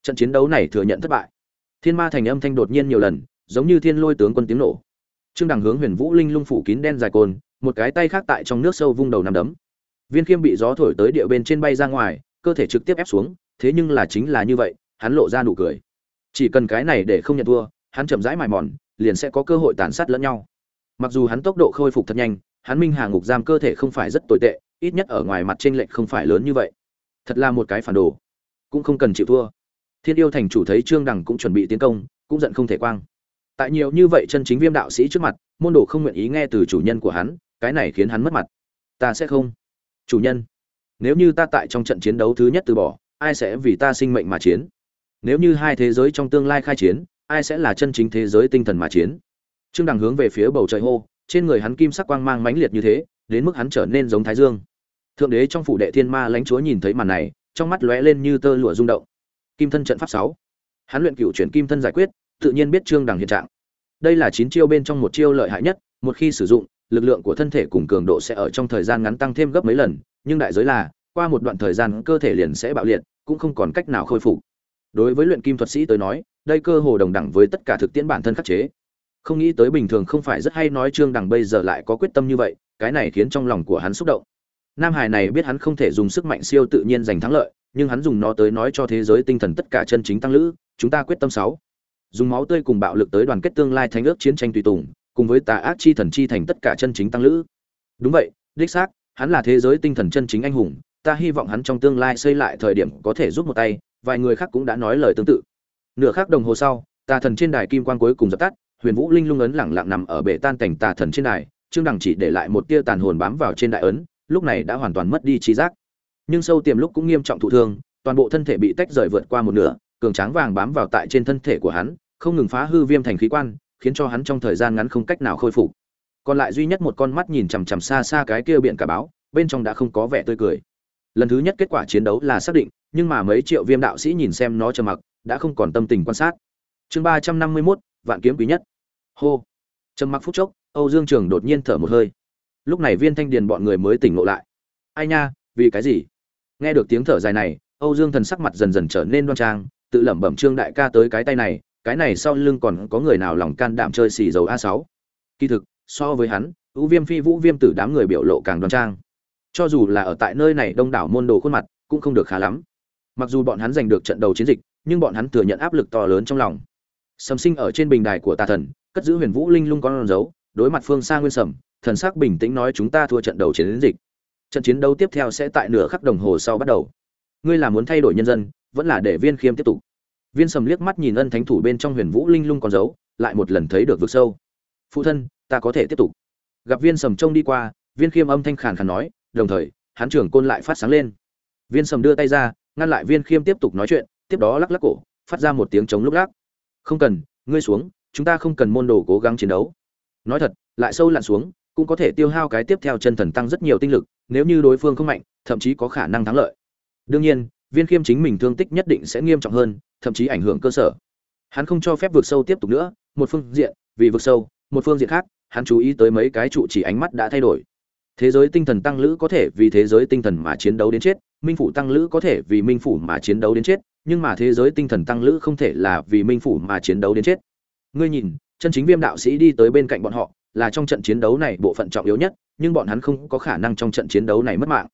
trận chiến đấu này thừa nhận thất bại. Thiên ma thành âm thanh đột nhiên nhiều lần, giống như thiên lôi tướng quân tiếng nổ. Trương đằng hướng huyền vũ linh lung phủ kín đen dài côn, một cái tay khác tại trong nước sâu vung đầu nằm đấm. Viên khiêm bị gió thổi tới địa bên trên bay ra ngoài, cơ thể trực tiếp ép xuống, thế nhưng là chính là như vậy, hắn lộ ra nụ cười. Chỉ cần cái này để không nhận thua, hắn chậm rãi mài mòn, liền sẽ có cơ hội tàn sát lẫn nhau. Mặc dù hắn tốc độ khôi phục thật nhanh, hắn minh hà ngục giam cơ thể không phải rất tồi tệ ít nhất ở ngoài mặt trên lệnh không phải lớn như vậy. Thật là một cái phản đồ. Cũng không cần chịu thua. Thiên yêu thành chủ thấy trương đằng cũng chuẩn bị tiến công, cũng giận không thể quang. Tại nhiều như vậy chân chính viêm đạo sĩ trước mặt, môn đồ không nguyện ý nghe từ chủ nhân của hắn, cái này khiến hắn mất mặt. Ta sẽ không. Chủ nhân, nếu như ta tại trong trận chiến đấu thứ nhất từ bỏ, ai sẽ vì ta sinh mệnh mà chiến? Nếu như hai thế giới trong tương lai khai chiến, ai sẽ là chân chính thế giới tinh thần mà chiến? Trương đằng hướng về phía bầu trời hô, trên người hắn kim sắc quang mang mãnh liệt như thế, đến mức hắn trở nên giống thái dương thượng đế trong phủ đệ thiên ma lãnh chúa nhìn thấy màn này, trong mắt lóe lên như tơ lụa rung động. Kim thân trận pháp sáu. Hắn luyện cựu chuyển kim thân giải quyết, tự nhiên biết trương đằng hiện trạng. Đây là chín chiêu bên trong một chiêu lợi hại nhất, một khi sử dụng, lực lượng của thân thể cùng cường độ sẽ ở trong thời gian ngắn tăng thêm gấp mấy lần, nhưng đại giới là, qua một đoạn thời gian cơ thể liền sẽ bạo liệt, cũng không còn cách nào khôi phục. Đối với luyện kim thuật sĩ tới nói, đây cơ hồ đồng đẳng với tất cả thực tiễn bản thân khắc chế. Không nghĩ tới bình thường không phải rất hay nói trương đằng bây giờ lại có quyết tâm như vậy, cái này khiến trong lòng của hắn xúc động nam hải này biết hắn không thể dùng sức mạnh siêu tự nhiên giành thắng lợi, nhưng hắn dùng nó tới nói cho thế giới tinh thần tất cả chân chính tăng lữ, chúng ta quyết tâm sáu. Dùng máu tươi cùng bạo lực tới đoàn kết tương lai thánh ước chiến tranh tùy tùng, cùng với tà ác chi thần chi thành tất cả chân chính tăng lữ. Đúng vậy, đích xác, hắn là thế giới tinh thần chân chính anh hùng, ta hy vọng hắn trong tương lai xây lại thời điểm có thể giúp một tay, vài người khác cũng đã nói lời tương tự. Nửa khắc đồng hồ sau, tà thần trên đài kim quan cuối cùng dập tắt, huyền vũ linh lung ấn lẳng lặng nằm ở bể tan cảnh tà thần trên đài trương đằng chỉ để lại một tia tàn hồn bám vào trên đại ấn lúc này đã hoàn toàn mất đi trí giác. Nhưng sâu tiềm lúc cũng nghiêm trọng thụ thương, toàn bộ thân thể bị tách rời vượt qua một nửa, cường tráng vàng bám vào tại trên thân thể của hắn, không ngừng phá hư viêm thành khí quan, khiến cho hắn trong thời gian ngắn không cách nào khôi phục. Còn lại duy nhất một con mắt nhìn chằm chằm xa xa cái kia biển cả báo, bên trong đã không có vẻ tươi cười. Lần thứ nhất kết quả chiến đấu là xác định, nhưng mà mấy triệu viêm đạo sĩ nhìn xem nó trầm mặc, đã không còn tâm tình quan sát. Chương ba trăm năm mươi mốt, vạn kiếm quý nhất. Hô. Trầm mặc phút chốc, âu dương trường đột nhiên thở một hơi lúc này viên thanh điền bọn người mới tỉnh ngộ lại. Ai nha, vì cái gì? Nghe được tiếng thở dài này, âu dương thần sắc mặt dần dần trở nên đoan trang, tự lẩm bẩm trương đại ca tới cái tay này, cái này sau lưng còn có người nào lòng can đảm chơi xì dầu a sáu? Kỳ thực, so với hắn ưu viêm phi vũ viêm tử đám người biểu lộ càng đoan trang. Cho dù là ở tại nơi này đông đảo môn đồ khuôn mặt, cũng không được khá lắm. Mặc dù bọn hắn giành được trận đầu chiến dịch, nhưng bọn hắn thừa nhận áp lực to lớn trong lòng. Sầm sinh ở trên bình đài của tà thần, cất giữ huyền vũ linh lung con dấu, đối mặt phương xa nguyên sầm thần sắc bình tĩnh nói chúng ta thua trận đầu chiến đến dịch. Trận chiến đấu tiếp theo sẽ tại nửa khắc đồng hồ sau bắt đầu. Ngươi là muốn thay đổi nhân dân vẫn là để viên khiêm tiếp tục. Viên sầm liếc mắt nhìn ân thánh thủ bên trong huyền vũ linh lung còn giấu, lại một lần thấy được vực sâu. Phụ thân ta có thể tiếp tục. Gặp viên sầm trông đi qua viên khiêm âm thanh khàn khàn nói đồng thời hắn trưởng côn lại phát sáng lên. Viên sầm đưa tay ra ngăn lại viên khiêm tiếp tục nói chuyện tiếp đó lắc lắc cổ phát ra một tiếng chống lúc lắc. Không cần ngươi xuống chúng ta không cần môn đồ cố gắng chiến đấu. Nói thật lại sâu lặn xuống cũng có thể tiêu hao cái tiếp theo chân thần tăng rất nhiều tinh lực, nếu như đối phương không mạnh, thậm chí có khả năng thắng lợi. Đương nhiên, viên khiêm chính mình thương tích nhất định sẽ nghiêm trọng hơn, thậm chí ảnh hưởng cơ sở. Hắn không cho phép vượt sâu tiếp tục nữa, một phương diện, vì vượt sâu, một phương diện khác, hắn chú ý tới mấy cái trụ chỉ ánh mắt đã thay đổi. Thế giới tinh thần tăng lữ có thể vì thế giới tinh thần mà chiến đấu đến chết, minh phủ tăng lữ có thể vì minh phủ mà chiến đấu đến chết, nhưng mà thế giới tinh thần tăng lữ không thể là vì minh phủ mà chiến đấu đến chết. Ngươi nhìn, chân chính viêm đạo sĩ đi tới bên cạnh bọn họ là trong trận chiến đấu này bộ phận trọng yếu nhất, nhưng bọn hắn không có khả năng trong trận chiến đấu này mất mạng.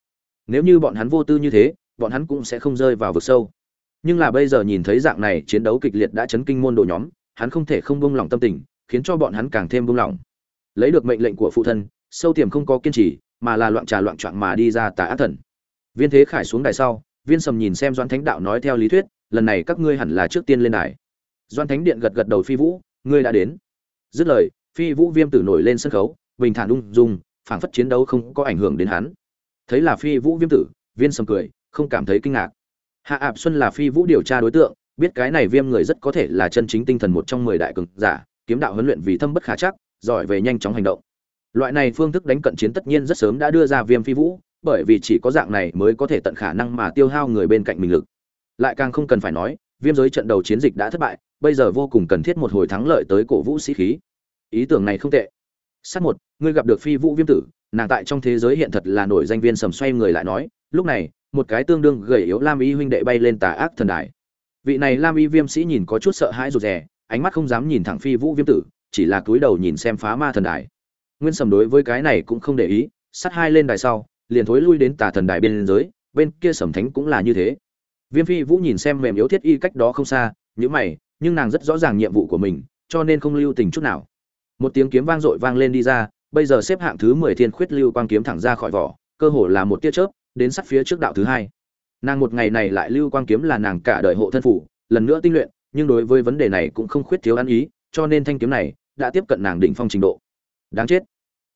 Nếu như bọn hắn vô tư như thế, bọn hắn cũng sẽ không rơi vào vực sâu. Nhưng là bây giờ nhìn thấy dạng này chiến đấu kịch liệt đã chấn kinh môn đồ nhóm, hắn không thể không buông lòng tâm tình, khiến cho bọn hắn càng thêm buông lòng lấy được mệnh lệnh của phụ thân, sâu tiềm không có kiên trì, mà là loạn trà loạn trạng mà đi ra tà ác thần. Viên thế khải xuống đài sau, viên sầm nhìn xem Doãn thánh đạo nói theo lý thuyết, lần này các ngươi hẳn là trước tiên lên đài. Doãn thánh điện gật gật đầu phi vũ, ngươi đã đến. Dứt lời phi vũ viêm tử nổi lên sân khấu, bình thản ung dung, phảng phất chiến đấu không có ảnh hưởng đến hắn. Thấy là phi vũ viêm tử, viên sầm cười, không cảm thấy kinh ngạc. Hạ ạp xuân là phi vũ điều tra đối tượng, biết cái này viêm người rất có thể là chân chính tinh thần một trong mười đại cường giả, kiếm đạo huấn luyện vì thâm bất khả chắc, giỏi về nhanh chóng hành động. Loại này phương thức đánh cận chiến tất nhiên rất sớm đã đưa ra viêm phi vũ, bởi vì chỉ có dạng này mới có thể tận khả năng mà tiêu hao người bên cạnh mình lực. Lại càng không cần phải nói, viêm giới trận đầu chiến dịch đã thất bại, bây giờ vô cùng cần thiết một hồi thắng lợi tới cổ vũ sĩ khí ý tưởng này không tệ. Sát một, ngươi gặp được phi vũ viêm tử, nàng tại trong thế giới hiện thật là nổi danh viên sầm xoay người lại nói, lúc này, một cái tương đương gầy yếu lam y huynh đệ bay lên tà ác thần đài. Vị này lam y viêm sĩ nhìn có chút sợ hãi rụt rè, ánh mắt không dám nhìn thẳng phi vũ viêm tử, chỉ là cúi đầu nhìn xem phá ma thần đài. Nguyên sầm đối với cái này cũng không để ý, sát hai lên đài sau, liền thối lui đến tà thần đài bên dưới. bên kia sầm thánh cũng là như thế. Viêm phi vũ nhìn xem mềm yếu thiết y cách đó không xa nhữ mày, nhưng nàng rất rõ ràng nhiệm vụ của mình, cho nên không lưu tình chút nào một tiếng kiếm vang dội vang lên đi ra, bây giờ xếp hạng thứ mười thiên khuyết lưu quang kiếm thẳng ra khỏi vỏ, cơ hồ là một tia chớp, đến sát phía trước đạo thứ hai. Nàng một ngày này lại lưu quang kiếm là nàng cả đời hộ thân phủ, lần nữa tinh luyện, nhưng đối với vấn đề này cũng không khuyết thiếu ăn ý, cho nên thanh kiếm này đã tiếp cận nàng đỉnh phong trình độ. Đáng chết.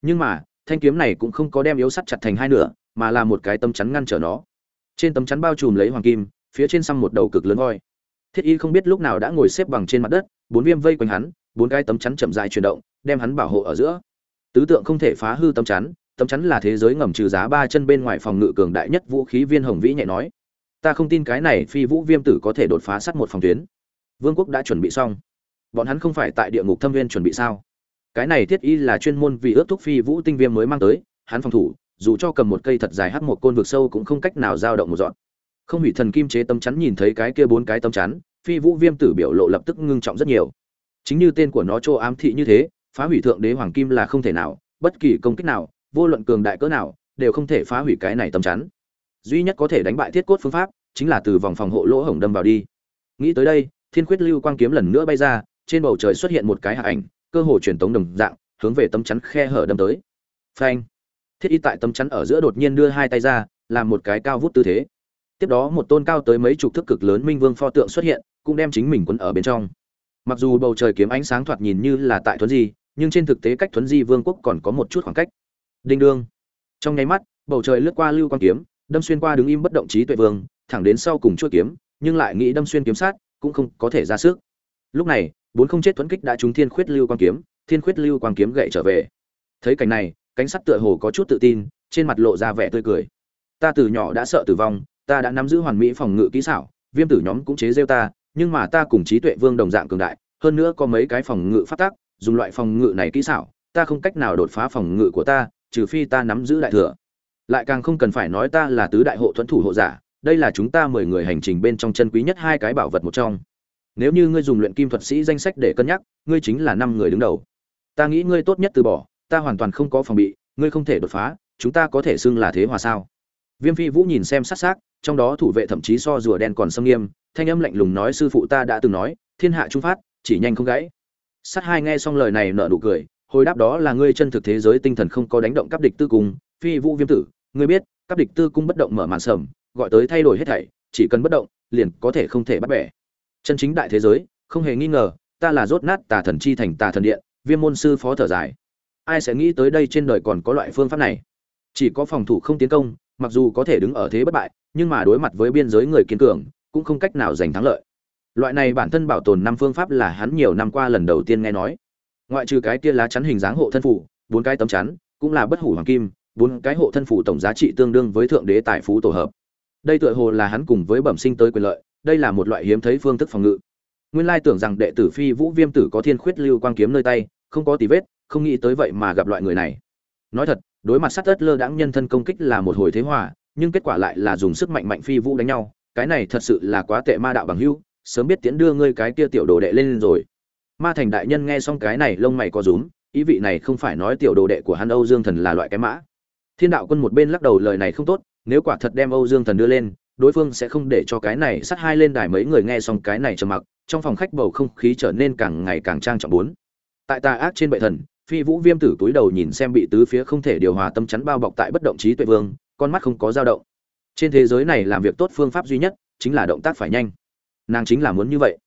Nhưng mà, thanh kiếm này cũng không có đem yếu sắt chặt thành hai nửa, mà là một cái tấm chắn ngăn trở nó. Trên tấm chắn bao trùm lấy hoàng kim, phía trên xăm một đầu cực lớn voi. Thiết y không biết lúc nào đã ngồi xếp bằng trên mặt đất, bốn viêm vây quanh hắn bốn cái tấm chắn chậm dài chuyển động, đem hắn bảo hộ ở giữa. Tứ tượng không thể phá hư tấm chắn tấm chắn là thế giới ngầm trừ giá ba chân bên ngoài phòng ngự cường đại nhất vũ khí viên hồng vĩ nhẹ nói. Ta không tin cái này phi vũ viêm tử có thể đột phá sát một phòng tuyến. Vương quốc đã chuẩn bị xong. Bọn hắn không phải tại địa ngục thâm viên chuẩn bị sao? Cái này thiết y là chuyên môn vì ước thúc phi vũ tinh viêm mới mang tới, hắn phòng thủ, dù cho cầm một cây thật dài hắt một côn vực sâu cũng không cách nào dao động một dọn. Không hủy thần kim chế tấm chắn nhìn thấy cái kia bốn cái tấm chắn, phi vũ viêm tử biểu lộ lập tức ngưng trọng rất nhiều chính như tên của nó chỗ ám thị như thế, phá hủy thượng đế hoàng kim là không thể nào, bất kỳ công kích nào, vô luận cường đại cỡ nào, đều không thể phá hủy cái này tầm chắn. Duy nhất có thể đánh bại thiết cốt phương pháp, chính là từ vòng phòng hộ lỗ hổng đâm vào đi. Nghĩ tới đây, thiên khuyết lưu quang kiếm lần nữa bay ra, trên bầu trời xuất hiện một cái hạ ảnh, cơ hồ truyền tống đồng dạng, hướng về tấm chắn khe hở đâm tới. Phanh! Thiết y tại tấm chắn ở giữa đột nhiên đưa hai tay ra, làm một cái cao vút tư thế. Tiếp đó một tôn cao tới mấy chục thước cực lớn minh vương pho tượng xuất hiện, cũng đem chính mình quấn ở bên trong mặc dù bầu trời kiếm ánh sáng thoạt nhìn như là tại thuấn di, nhưng trên thực tế cách thuấn di vương quốc còn có một chút khoảng cách. Đinh đương. Trong nháy mắt, bầu trời lướt qua lưu quang kiếm, đâm xuyên qua đứng im bất động trí tuệ vương, thẳng đến sau cùng chuôi kiếm, nhưng lại nghĩ đâm xuyên kiếm sát, cũng không có thể ra sức. Lúc này, bốn không chết thuẫn kích đã trúng thiên khuyết lưu quang kiếm, thiên khuyết lưu quang kiếm gậy trở về. Thấy cảnh này, cánh sắt tựa hồ có chút tự tin, trên mặt lộ ra vẻ tươi cười. Ta từ nhỏ đã sợ tử vong, ta đã nắm giữ hoàn mỹ phòng ngự kỹ xảo, viêm tử nhóm cũng chế rêu ta nhưng mà ta cùng trí tuệ vương đồng dạng cường đại, hơn nữa có mấy cái phòng ngự phát tác dùng loại phòng ngự này kỹ xảo, ta không cách nào đột phá phòng ngự của ta, trừ phi ta nắm giữ đại thừa. Lại càng không cần phải nói ta là tứ đại hộ thuẫn thủ hộ giả, đây là chúng ta mười người hành trình bên trong chân quý nhất hai cái bảo vật một trong. Nếu như ngươi dùng luyện kim thuật sĩ danh sách để cân nhắc, ngươi chính là năm người đứng đầu. Ta nghĩ ngươi tốt nhất từ bỏ, ta hoàn toàn không có phòng bị, ngươi không thể đột phá, chúng ta có thể xưng là thế hòa sao? Viêm phi vũ nhìn xem sát sát, trong đó thủ vệ thậm chí so rùa đen còn sâm nghiêm, thanh âm lạnh lùng nói, sư phụ ta đã từng nói, thiên hạ trung phát, chỉ nhanh không gãy. Sát hai nghe xong lời này nở nụ cười, hồi đáp đó là ngươi chân thực thế giới tinh thần không có đánh động cấp địch tư cung, phi vũ viêm tử, ngươi biết cấp địch tư cung bất động mở màn sầm, gọi tới thay đổi hết thảy, chỉ cần bất động, liền có thể không thể bắt bẻ. Chân chính đại thế giới, không hề nghi ngờ, ta là rốt nát tà thần chi thành tà thần điện, viêm môn sư phó thở dài. Ai sẽ nghĩ tới đây trên đời còn có loại phương pháp này? Chỉ có phòng thủ không tiến công mặc dù có thể đứng ở thế bất bại, nhưng mà đối mặt với biên giới người kiên cường, cũng không cách nào giành thắng lợi. Loại này bản thân bảo tồn năm phương pháp là hắn nhiều năm qua lần đầu tiên nghe nói. Ngoại trừ cái kia lá chắn hình dáng hộ thân phủ, bốn cái tấm chắn, cũng là bất hủ hoàng kim, bốn cái hộ thân phủ tổng giá trị tương đương với thượng đế tài phú tổ hợp. Đây tựa hồ là hắn cùng với bẩm sinh tới quyền lợi, đây là một loại hiếm thấy phương thức phòng ngự. Nguyên lai tưởng rằng đệ tử phi vũ viêm tử có thiên khuyết lưu quang kiếm nơi tay, không có tí vết, không nghĩ tới vậy mà gặp loại người này. Nói thật đối mặt sát tất lơ đãng nhân thân công kích là một hồi thế hòa, nhưng kết quả lại là dùng sức mạnh mạnh phi vũ đánh nhau. Cái này thật sự là quá tệ ma đạo bằng hữu, sớm biết tiễn đưa ngươi cái kia tiểu đồ đệ lên rồi. Ma thành đại nhân nghe xong cái này lông mày có rúm, ý vị này không phải nói tiểu đồ đệ của hắn âu dương thần là loại cái mã. Thiên đạo quân một bên lắc đầu lời này không tốt, nếu quả thật đem âu dương thần đưa lên, đối phương sẽ không để cho cái này sát hai lên đài mấy người nghe xong cái này trầm mặc, trong phòng khách bầu không khí trở nên càng ngày càng trang trọng bốn. Tại tà ác trên bệ thần phi vũ viêm tử túi đầu nhìn xem bị tứ phía không thể điều hòa tâm chắn bao bọc tại bất động trí tuệ vương, con mắt không có dao động. Trên thế giới này làm việc tốt phương pháp duy nhất chính là động tác phải nhanh. Nàng chính là muốn như vậy.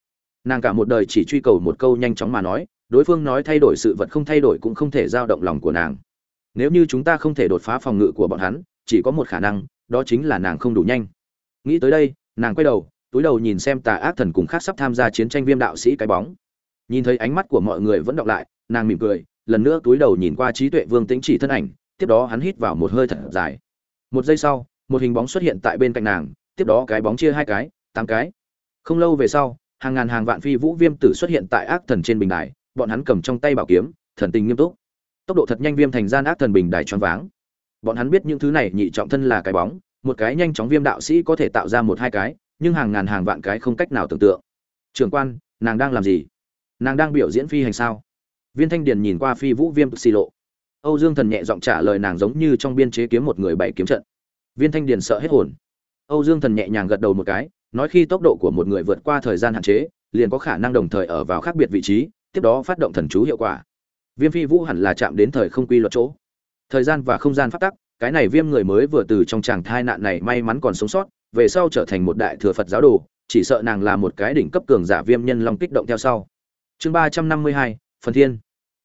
Nàng cả một đời chỉ truy cầu một câu nhanh chóng mà nói, đối phương nói thay đổi sự vật không thay đổi cũng không thể dao động lòng của nàng. Nếu như chúng ta không thể đột phá phòng ngự của bọn hắn, chỉ có một khả năng, đó chính là nàng không đủ nhanh. Nghĩ tới đây, nàng quay đầu, túi đầu nhìn xem tà ác thần cùng khác sắp tham gia chiến tranh viêm đạo sĩ cái bóng. Nhìn thấy ánh mắt của mọi người vẫn đọc lại, nàng mỉm cười lần nữa túi đầu nhìn qua trí tuệ vương tính chỉ thân ảnh, tiếp đó hắn hít vào một hơi thật dài. Một giây sau, một hình bóng xuất hiện tại bên cạnh nàng, tiếp đó cái bóng chia hai cái, tám cái. Không lâu về sau, hàng ngàn hàng vạn phi vũ viêm tử xuất hiện tại ác thần trên bình đài, bọn hắn cầm trong tay bảo kiếm, thần tình nghiêm túc. Tốc độ thật nhanh viêm thành gian ác thần bình đài choáng váng. Bọn hắn biết những thứ này nhị trọng thân là cái bóng, một cái nhanh chóng viêm đạo sĩ có thể tạo ra một hai cái, nhưng hàng ngàn hàng vạn cái không cách nào tưởng tượng. Trường quan, nàng đang làm gì? Nàng đang biểu diễn phi hành sao? Viên thanh điền nhìn qua phi vũ viêm xì lộ. Âu dương thần nhẹ giọng trả lời nàng giống như trong biên chế kiếm một người bảy kiếm trận. Viên thanh điền sợ hết hồn. Âu dương thần nhẹ nhàng gật đầu một cái, nói khi tốc độ của một người vượt qua thời gian hạn chế, liền có khả năng đồng thời ở vào khác biệt vị trí, tiếp đó phát động thần chú hiệu quả. Viêm phi vũ hẳn là chạm đến thời không quy luật chỗ. Thời gian và không gian phát tắc, cái này viêm người mới vừa từ trong chàng thai nạn này may mắn còn sống sót, về sau trở thành một đại thừa phật giáo đồ, chỉ sợ nàng là một cái đỉnh cấp cường giả viêm nhân long kích động theo sau. Chương ba trăm năm mươi hai phần thiên.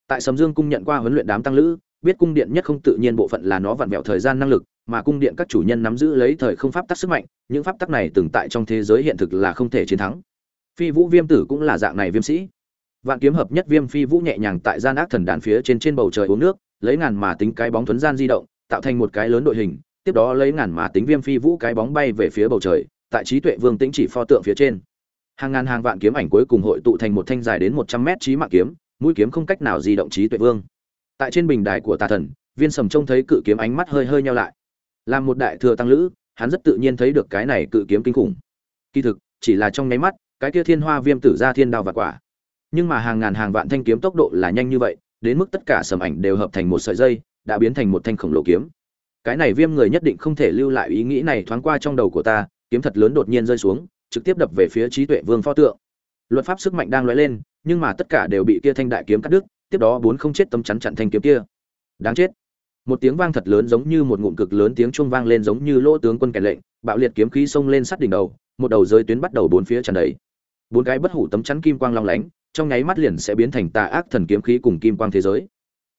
Tại sầm dương cung nhận qua huấn luyện đám tăng lữ, biết cung điện nhất không tự nhiên bộ phận là nó vặn vẹo thời gian năng lực, mà cung điện các chủ nhân nắm giữ lấy thời không pháp tắc sức mạnh, những pháp tắc này từng tại trong thế giới hiện thực là không thể chiến thắng. Phi vũ viêm tử cũng là dạng này viêm sĩ. Vạn kiếm hợp nhất viêm phi vũ nhẹ nhàng tại gian ác thần đàn phía trên trên bầu trời uống nước, lấy ngàn mà tính cái bóng thuấn gian di động, tạo thành một cái lớn đội hình, tiếp đó lấy ngàn mà tính viêm phi vũ cái bóng bay về phía bầu trời, tại trí tuệ vương tĩnh chỉ pho tượng phía trên. Hàng ngàn hàng vạn kiếm ảnh cuối cùng hội tụ thành một thanh dài đến một trăm mét trí mạng kiếm mũi kiếm không cách nào di động trí tuệ vương. Tại trên bình đài của tà thần, viên sầm trông thấy cự kiếm ánh mắt hơi hơi nhau lại. Làm một đại thừa tăng lữ, hắn rất tự nhiên thấy được cái này cự kiếm kinh khủng. Kỳ thực, chỉ là trong nháy mắt, cái kia thiên hoa viêm tử ra thiên đao và quả. Nhưng mà hàng ngàn hàng vạn thanh kiếm tốc độ là nhanh như vậy, đến mức tất cả sầm ảnh đều hợp thành một sợi dây, đã biến thành một thanh khổng lồ kiếm. Cái này viêm người nhất định không thể lưu lại ý nghĩ này thoáng qua trong đầu của ta, kiếm thật lớn đột nhiên rơi xuống, trực tiếp đập về phía trí tuệ vương pho tượng. Luật pháp sức mạnh đang lóe lên nhưng mà tất cả đều bị kia thanh đại kiếm cắt đứt, tiếp đó bốn không chết tấm chắn chặn thanh kiếm kia. Đáng chết. Một tiếng vang thật lớn giống như một ngụm cực lớn tiếng chuông vang lên giống như lỗ tướng quân kẻ lệnh, bạo liệt kiếm khí xông lên sát đỉnh đầu, một đầu rơi tuyến bắt đầu bốn phía tràn đầy. Bốn cái bất hủ tấm chắn kim quang long lánh, trong nháy mắt liền sẽ biến thành tà ác thần kiếm khí cùng kim quang thế giới.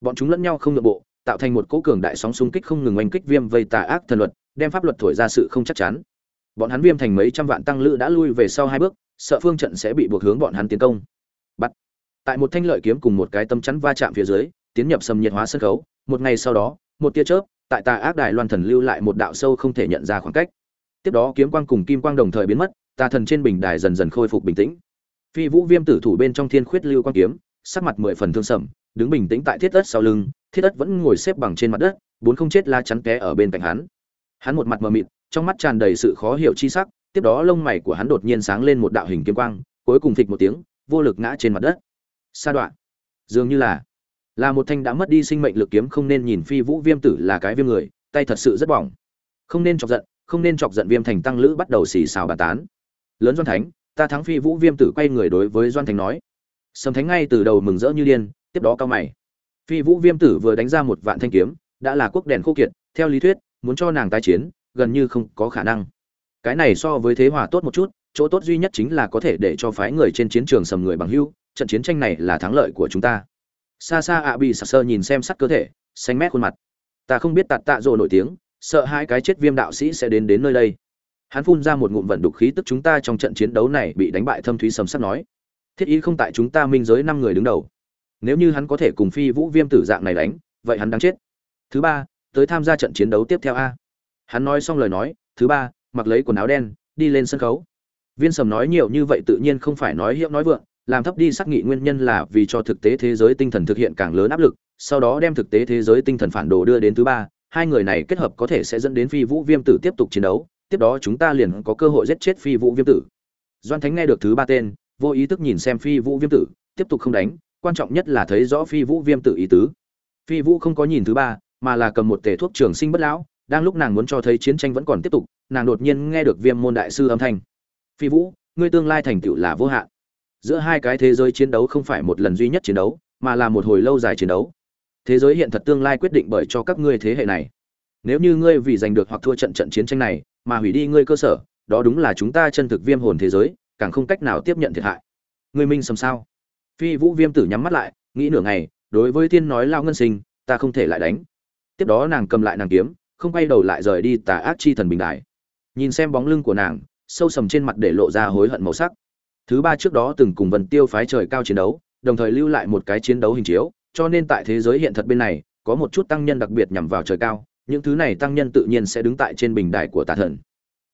Bọn chúng lẫn nhau không nhượng bộ, tạo thành một cỗ cường đại sóng xung kích không ngừng oanh kích viêm vây tà ác thần luật, đem pháp luật thổi ra sự không chắc chắn. Bọn hắn viêm thành mấy trăm vạn tăng lữ đã lui về sau hai bước, sợ phương trận sẽ bị buộc hướng bọn hắn tiến công tại một thanh lợi kiếm cùng một cái tâm chắn va chạm phía dưới, tiến nhập sầm nhiệt hóa sân khấu. Một ngày sau đó, một tia chớp, tại tà ác đài loan thần lưu lại một đạo sâu không thể nhận ra khoảng cách. Tiếp đó kiếm quang cùng kim quang đồng thời biến mất, tà thần trên bình đài dần dần khôi phục bình tĩnh. Phi vũ viêm tử thủ bên trong thiên khuyết lưu quang kiếm, sắc mặt mười phần thương sầm, đứng bình tĩnh tại thiết đất sau lưng, thiết đất vẫn ngồi xếp bằng trên mặt đất, bốn không chết la chắn té ở bên cạnh hắn. Hắn một mặt mờ mịt, trong mắt tràn đầy sự khó hiểu chi sắc, tiếp đó lông mày của hắn đột nhiên sáng lên một đạo hình kiếm quang, cuối cùng thịch một tiếng, vô lực ngã trên mặt đất sa đoạn. Dường như là là một thanh đã mất đi sinh mệnh lực kiếm không nên nhìn phi vũ viêm tử là cái viêm người, tay thật sự rất bỏng. Không nên chọc giận, không nên chọc giận viêm thành tăng lữ bắt đầu xì xào bàn tán. Lớn doan thánh, ta thắng phi vũ viêm tử quay người đối với doan thánh nói. Sầm thánh ngay từ đầu mừng rỡ như điên, tiếp đó cao mày. Phi vũ viêm tử vừa đánh ra một vạn thanh kiếm, đã là quốc đèn khô kiệt, theo lý thuyết, muốn cho nàng tái chiến, gần như không có khả năng. Cái này so với thế hòa tốt một chút, chỗ tốt duy nhất chính là có thể để cho phái người trên chiến trường sầm người bằng hưu trận chiến tranh này là thắng lợi của chúng ta. Xa xa ạ bị sặc sơ nhìn xem sắt cơ thể, xanh mét khuôn mặt. Ta không biết tạt tạ rồ nổi tiếng, sợ hai cái chết viêm đạo sĩ sẽ đến đến nơi đây. Hắn phun ra một ngụm vận đục khí tức chúng ta trong trận chiến đấu này bị đánh bại thâm thúy sầm sắt nói. Thiết ý không tại chúng ta minh giới năm người đứng đầu. Nếu như hắn có thể cùng phi vũ viêm tử dạng này đánh, vậy hắn đáng chết. Thứ ba, tới tham gia trận chiến đấu tiếp theo a. Hắn nói xong lời nói, thứ ba, mặc lấy quần áo đen, đi lên sân khấu. Viên sầm nói nhiều như vậy tự nhiên không phải nói hiệu nói vượng làm thấp đi sắc nghị nguyên nhân là vì cho thực tế thế giới tinh thần thực hiện càng lớn áp lực, sau đó đem thực tế thế giới tinh thần phản đồ đưa đến thứ ba, hai người này kết hợp có thể sẽ dẫn đến phi vũ viêm tử tiếp tục chiến đấu, tiếp đó chúng ta liền có cơ hội giết chết phi vũ viêm tử. Doan thánh nghe được thứ ba tên, vô ý thức nhìn xem phi vũ viêm tử, tiếp tục không đánh, quan trọng nhất là thấy rõ phi vũ viêm tử ý tứ. Phi vũ không có nhìn thứ ba, mà là cầm một tể thuốc trường sinh bất lão, đang lúc nàng muốn cho thấy chiến tranh vẫn còn tiếp tục, nàng đột nhiên nghe được viêm môn đại sư âm thanh. Phi vũ, ngươi tương lai thành tựu là vô hạn giữa hai cái thế giới chiến đấu không phải một lần duy nhất chiến đấu, mà là một hồi lâu dài chiến đấu. Thế giới hiện thật tương lai quyết định bởi cho các ngươi thế hệ này. Nếu như ngươi vì giành được hoặc thua trận trận chiến tranh này, mà hủy đi ngươi cơ sở, đó đúng là chúng ta chân thực viêm hồn thế giới, càng không cách nào tiếp nhận thiệt hại. Ngươi minh sầm sao? Phi vũ viêm tử nhắm mắt lại, nghĩ nửa ngày, đối với thiên nói lao ngân sinh, ta không thể lại đánh. Tiếp đó nàng cầm lại nàng kiếm, không quay đầu lại rời đi tà ác chi thần bình đại nhìn xem bóng lưng của nàng, sâu sầm trên mặt để lộ ra hối hận màu sắc thứ ba trước đó từng cùng vần tiêu phái trời cao chiến đấu, đồng thời lưu lại một cái chiến đấu hình chiếu, cho nên tại thế giới hiện thật bên này, có một chút tăng nhân đặc biệt nhằm vào trời cao, những thứ này tăng nhân tự nhiên sẽ đứng tại trên bình đài của tà thần.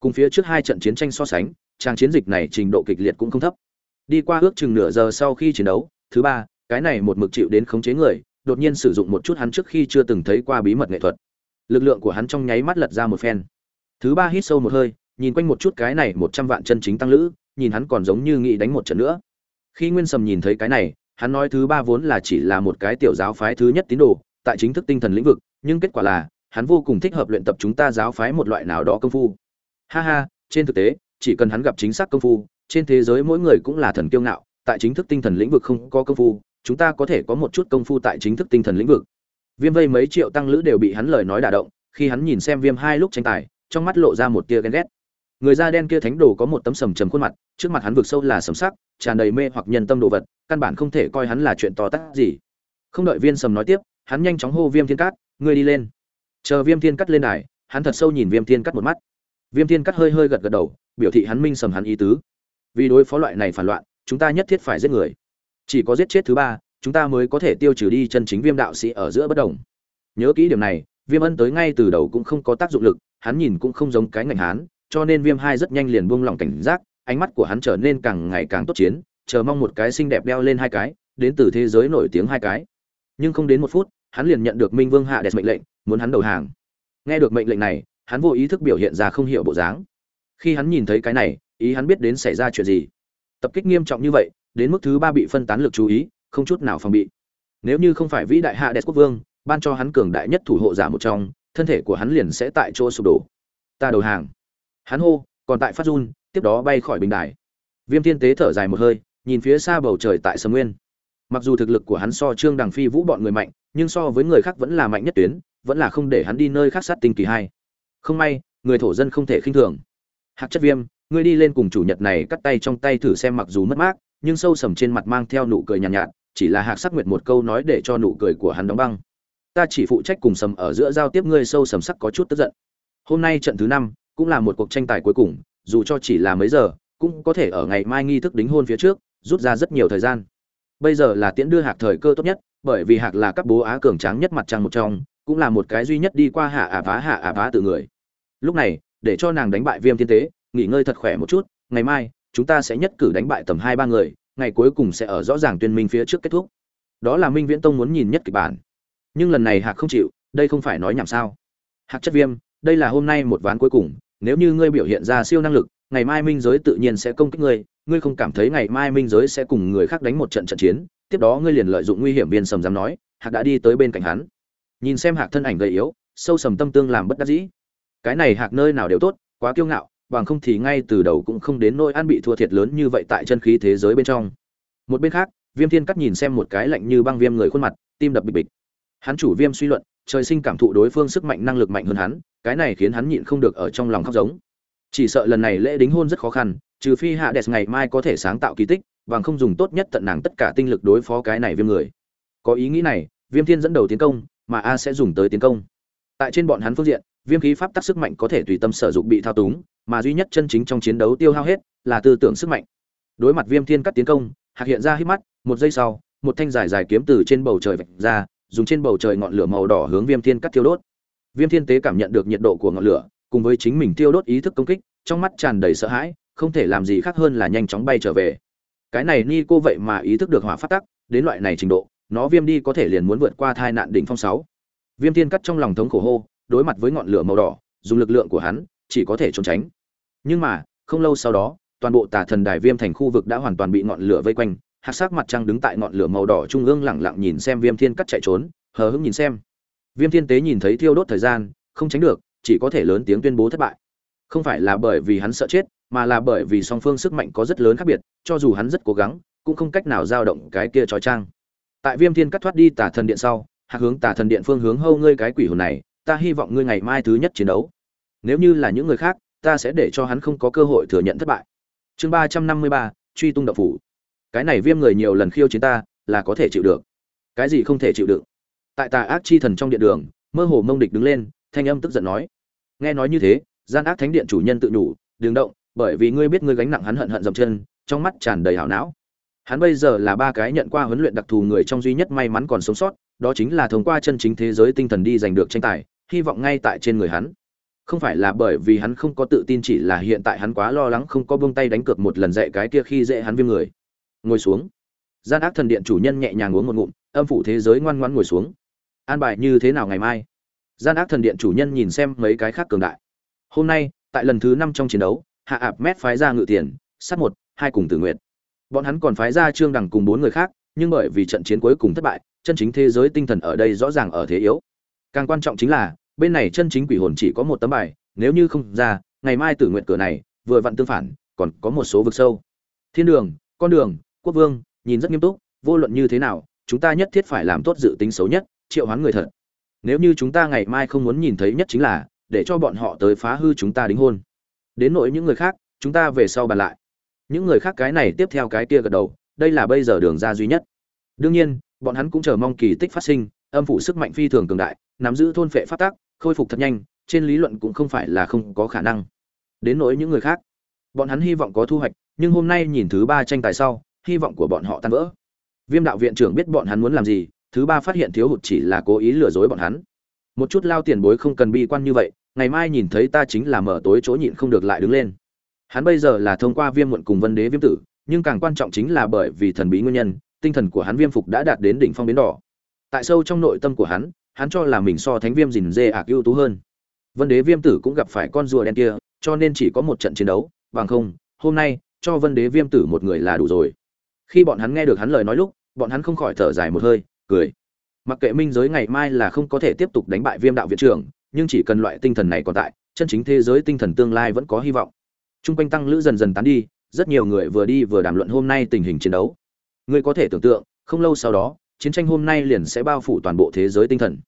Cùng phía trước hai trận chiến tranh so sánh, trang chiến dịch này trình độ kịch liệt cũng không thấp. Đi qua ước chừng nửa giờ sau khi chiến đấu, thứ ba, cái này một mực chịu đến khống chế người, đột nhiên sử dụng một chút hắn trước khi chưa từng thấy qua bí mật nghệ thuật. Lực lượng của hắn trong nháy mắt lật ra một phen. Thứ ba hít sâu một hơi, nhìn quanh một chút cái này một trăm vạn chân chính tăng lữ nhìn hắn còn giống như nghĩ đánh một trận nữa. Khi nguyên sầm nhìn thấy cái này, hắn nói thứ ba vốn là chỉ là một cái tiểu giáo phái thứ nhất tín đồ, tại chính thức tinh thần lĩnh vực, nhưng kết quả là, hắn vô cùng thích hợp luyện tập chúng ta giáo phái một loại nào đó công phu. Ha ha, trên thực tế, chỉ cần hắn gặp chính xác công phu, trên thế giới mỗi người cũng là thần kiêu ngạo, tại chính thức tinh thần lĩnh vực không có công phu, chúng ta có thể có một chút công phu tại chính thức tinh thần lĩnh vực. Viêm vây mấy triệu tăng lữ đều bị hắn lời nói đả động, khi hắn nhìn xem viêm hai lúc tranh tài, trong mắt lộ ra một tia ghen ghét người da đen kia thánh đồ có một tấm sầm trầm khuôn mặt, trước mặt hắn vực sâu là sầm sắc, tràn đầy mê hoặc nhân tâm đồ vật, căn bản không thể coi hắn là chuyện to tát gì. Không đợi viên sầm nói tiếp, hắn nhanh chóng hô viêm thiên cát, ngươi đi lên. Chờ viêm thiên cắt lên đài, hắn thật sâu nhìn viêm thiên cắt một mắt. Viêm thiên cắt hơi hơi gật gật đầu, biểu thị hắn minh sầm hắn ý tứ. Vì đối phó loại này phản loạn, chúng ta nhất thiết phải giết người. Chỉ có giết chết thứ ba, chúng ta mới có thể tiêu trừ đi chân chính viêm đạo sĩ ở giữa bất đồng. Nhớ kỹ điểm này, viêm ân tới ngay từ đầu cũng không có tác dụng lực, hắn nhìn cũng không giống cái ngành hán cho nên viêm hai rất nhanh liền buông lỏng cảnh giác, ánh mắt của hắn trở nên càng ngày càng tốt chiến, chờ mong một cái xinh đẹp đeo lên hai cái, đến từ thế giới nổi tiếng hai cái. Nhưng không đến một phút, hắn liền nhận được minh vương hạ đẹp mệnh lệnh, muốn hắn đầu hàng. Nghe được mệnh lệnh này, hắn vô ý thức biểu hiện ra không hiểu bộ dáng. Khi hắn nhìn thấy cái này, ý hắn biết đến xảy ra chuyện gì. Tập kích nghiêm trọng như vậy, đến mức thứ ba bị phân tán lực chú ý, không chút nào phòng bị. Nếu như không phải vĩ đại hạ đẹp quốc vương, ban cho hắn cường đại nhất thủ hộ giả một trong, thân thể của hắn liền sẽ tại chỗ sụp đổ. Ta đầu hàng hắn hô còn tại phát run tiếp đó bay khỏi bình đài. Viêm thiên tế thở dài một hơi nhìn phía xa bầu trời tại sầm nguyên. Mặc dù thực lực của hắn so trương đằng phi vũ bọn người mạnh nhưng so với người khác vẫn là mạnh nhất tuyến vẫn là không để hắn đi nơi khác sát tinh kỳ hai. Không may người thổ dân không thể khinh thường. Hạc chất viêm ngươi đi lên cùng chủ nhật này cắt tay trong tay thử xem mặc dù mất mát nhưng sâu sầm trên mặt mang theo nụ cười nhàn nhạt, nhạt chỉ là hạc sắc nguyệt một câu nói để cho nụ cười của hắn đóng băng. Ta chỉ phụ trách cùng sầm ở giữa giao tiếp ngươi sâu sầm sắc có chút tức giận. Hôm nay trận thứ năm cũng là một cuộc tranh tài cuối cùng, dù cho chỉ là mấy giờ, cũng có thể ở ngày mai nghi thức đính hôn phía trước, rút ra rất nhiều thời gian. Bây giờ là tiễn đưa hạc thời cơ tốt nhất, bởi vì hạc là các bố á cường tráng nhất mặt trăng một trong, cũng là một cái duy nhất đi qua hạ ả vá hạ ả vá từ người. Lúc này, để cho nàng đánh bại viêm thiên tế, nghỉ ngơi thật khỏe một chút, ngày mai, chúng ta sẽ nhất cử đánh bại tầm hai ba người, ngày cuối cùng sẽ ở rõ ràng tuyên minh phía trước kết thúc. Đó là minh viễn tông muốn nhìn nhất kịch bản. Nhưng lần này hạc không chịu, đây không phải nói nhảm sao. Hạc chất viêm, đây là hôm nay một ván cuối cùng nếu như ngươi biểu hiện ra siêu năng lực, ngày mai minh giới tự nhiên sẽ công kích ngươi ngươi không cảm thấy ngày mai minh giới sẽ cùng người khác đánh một trận trận chiến, tiếp đó ngươi liền lợi dụng nguy hiểm viên sầm dám nói, hạc đã đi tới bên cạnh hắn. Nhìn xem hạc thân ảnh gầy yếu, sâu sầm tâm tương làm bất đắc dĩ. Cái này hạc nơi nào đều tốt, quá kiêu ngạo, bằng không thì ngay từ đầu cũng không đến nỗi an bị thua thiệt lớn như vậy tại chân khí thế giới bên trong. Một bên khác, viêm thiên cắt nhìn xem một cái lạnh như băng viêm người khuôn mặt, tim đập bịch bịch. Hắn chủ viêm suy luận trời sinh cảm thụ đối phương sức mạnh năng lực mạnh hơn hắn, cái này khiến hắn nhịn không được ở trong lòng khóc giống. Chỉ sợ lần này lễ đính hôn rất khó khăn, trừ phi hạ đẹp ngày mai có thể sáng tạo kỳ tích, bằng không dùng tốt nhất tận nàng tất cả tinh lực đối phó cái này viêm người. Có ý nghĩ này, viêm thiên dẫn đầu tiến công, mà a sẽ dùng tới tiến công. Tại trên bọn hắn phương diện, viêm khí pháp tắc sức mạnh có thể tùy tâm sở dụng bị thao túng, mà duy nhất chân chính trong chiến đấu tiêu hao hết là tư tưởng sức mạnh. Đối mặt viêm thiên cắt tiến công hạc hiện ra hít mắt, một giây sau, một thanh dài dài kiếm từ trên bầu trời vạch ra dùng trên bầu trời ngọn lửa màu đỏ hướng viêm thiên cắt thiêu đốt. Viêm thiên tế cảm nhận được nhiệt độ của ngọn lửa, cùng với chính mình thiêu đốt ý thức công kích, trong mắt tràn đầy sợ hãi, không thể làm gì khác hơn là nhanh chóng bay trở về. Cái này ni cô vậy mà ý thức được hỏa phát tắc, đến loại này trình độ, nó viêm đi có thể liền muốn vượt qua thai nạn đỉnh phong sáu. Viêm thiên cắt trong lòng thống khổ hô, đối mặt với ngọn lửa màu đỏ, dùng lực lượng của hắn, chỉ có thể trốn tránh. Nhưng mà, không lâu sau đó, toàn bộ tà thần đài viêm thành khu vực đã hoàn toàn bị ngọn lửa vây quanh hạt sắc mặt trăng đứng tại ngọn lửa màu đỏ trung ương lẳng lặng nhìn xem viêm thiên cắt chạy trốn, hờ hững nhìn xem. Viêm thiên tế nhìn thấy thiêu đốt thời gian, không tránh được, chỉ có thể lớn tiếng tuyên bố thất bại. Không phải là bởi vì hắn sợ chết, mà là bởi vì song phương sức mạnh có rất lớn khác biệt, cho dù hắn rất cố gắng, cũng không cách nào giao động cái kia trói trang. Tại viêm thiên cắt thoát đi tà thần điện sau hạc hướng tà thần điện phương hướng hâu ngươi cái quỷ hồn này, ta hy vọng ngươi ngày mai thứ nhất chiến đấu. Nếu như là những người khác, ta sẽ để cho hắn không có cơ hội thừa nhận thất bại. Chương ba trăm năm mươi ba, truy tung đạo phủ cái này viêm người nhiều lần khiêu chiến ta, là có thể chịu được. Cái gì không thể chịu được tại tà ác chi thần trong điện đường, mơ hồ mông địch đứng lên, thanh âm tức giận nói. Nghe nói như thế, gian ác thánh điện chủ nhân tự nhủ đường động, bởi vì ngươi biết ngươi gánh nặng hắn hận hận dậm chân, trong mắt tràn đầy hảo não. Hắn bây giờ là ba cái nhận qua huấn luyện đặc thù người trong duy nhất may mắn còn sống sót, đó chính là thông qua chân chính thế giới tinh thần đi giành được tranh tài, hy vọng ngay tại trên người hắn. Không phải là bởi vì hắn không có tự tin chỉ là hiện tại hắn quá lo lắng không có buông tay đánh cược một lần dạy cái kia khi dễ hắn viêm người ngồi xuống. Gian ác thần điện chủ nhân nhẹ nhàng uống một ngụm, âm phủ thế giới ngoan ngoãn ngồi xuống. An bài như thế nào ngày mai? Gian ác thần điện chủ nhân nhìn xem mấy cái khác cường đại. Hôm nay, tại lần thứ năm trong chiến đấu, hạ ạp mét phái ra ngự tiền, sát một, hai cùng tử nguyện bọn hắn còn phái ra trương đằng cùng bốn người khác, nhưng bởi vì trận chiến cuối cùng thất bại, chân chính thế giới tinh thần ở đây rõ ràng ở thế yếu. Càng quan trọng chính là, bên này chân chính quỷ hồn chỉ có một tấm bài, nếu như không ra, ngày mai tử nguyện cửa này, vừa vặn tương phản, còn có một số vực sâu. Thiên đường, con đường quốc vương, nhìn rất nghiêm túc, vô luận như thế nào, chúng ta nhất thiết phải làm tốt dự tính xấu nhất, triệu hoán người thật. Nếu như chúng ta ngày mai không muốn nhìn thấy nhất chính là, để cho bọn họ tới phá hư chúng ta đính hôn. Đến nỗi những người khác, chúng ta về sau bàn lại. Những người khác cái này tiếp theo cái kia gật đầu, đây là bây giờ đường ra duy nhất. Đương nhiên, bọn hắn cũng chờ mong kỳ tích phát sinh, âm phủ sức mạnh phi thường cường đại, nắm giữ thôn phệ phát tác khôi phục thật nhanh, trên lý luận cũng không phải là không có khả năng. Đến nỗi những người khác, bọn hắn hy vọng có thu hoạch, nhưng hôm nay nhìn thứ ba tranh tài sau hy vọng của bọn họ tan vỡ. Viêm đạo viện trưởng biết bọn hắn muốn làm gì, thứ ba phát hiện thiếu hụt chỉ là cố ý lừa dối bọn hắn. Một chút lao tiền bối không cần bi quan như vậy, ngày mai nhìn thấy ta chính là mở tối chỗ nhịn không được lại đứng lên. Hắn bây giờ là thông qua viêm muộn cùng vân đế viêm tử, nhưng càng quan trọng chính là bởi vì thần bí nguyên nhân, tinh thần của hắn viêm phục đã đạt đến đỉnh phong biến đỏ. Tại sâu trong nội tâm của hắn hắn cho là mình so thánh viêm dìn dê ạc ưu tú hơn. Vân đế viêm tử cũng gặp phải con rùa đen kia, cho nên chỉ có một trận chiến đấu, bằng không, hôm nay, cho vân đế viêm tử một người là đủ rồi khi bọn hắn nghe được hắn lời nói lúc bọn hắn không khỏi thở dài một hơi cười mặc kệ minh giới ngày mai là không có thể tiếp tục đánh bại viêm đạo viện trưởng nhưng chỉ cần loại tinh thần này còn tại chân chính thế giới tinh thần tương lai vẫn có hy vọng Trung quanh tăng lữ dần dần tán đi, rất nhiều người vừa đi vừa đàm luận hôm nay tình hình chiến đấu. Ngươi có thể tưởng tượng, không lâu sau đó, chiến tranh hôm nay liền sẽ bao phủ toàn bộ thế giới tinh thần.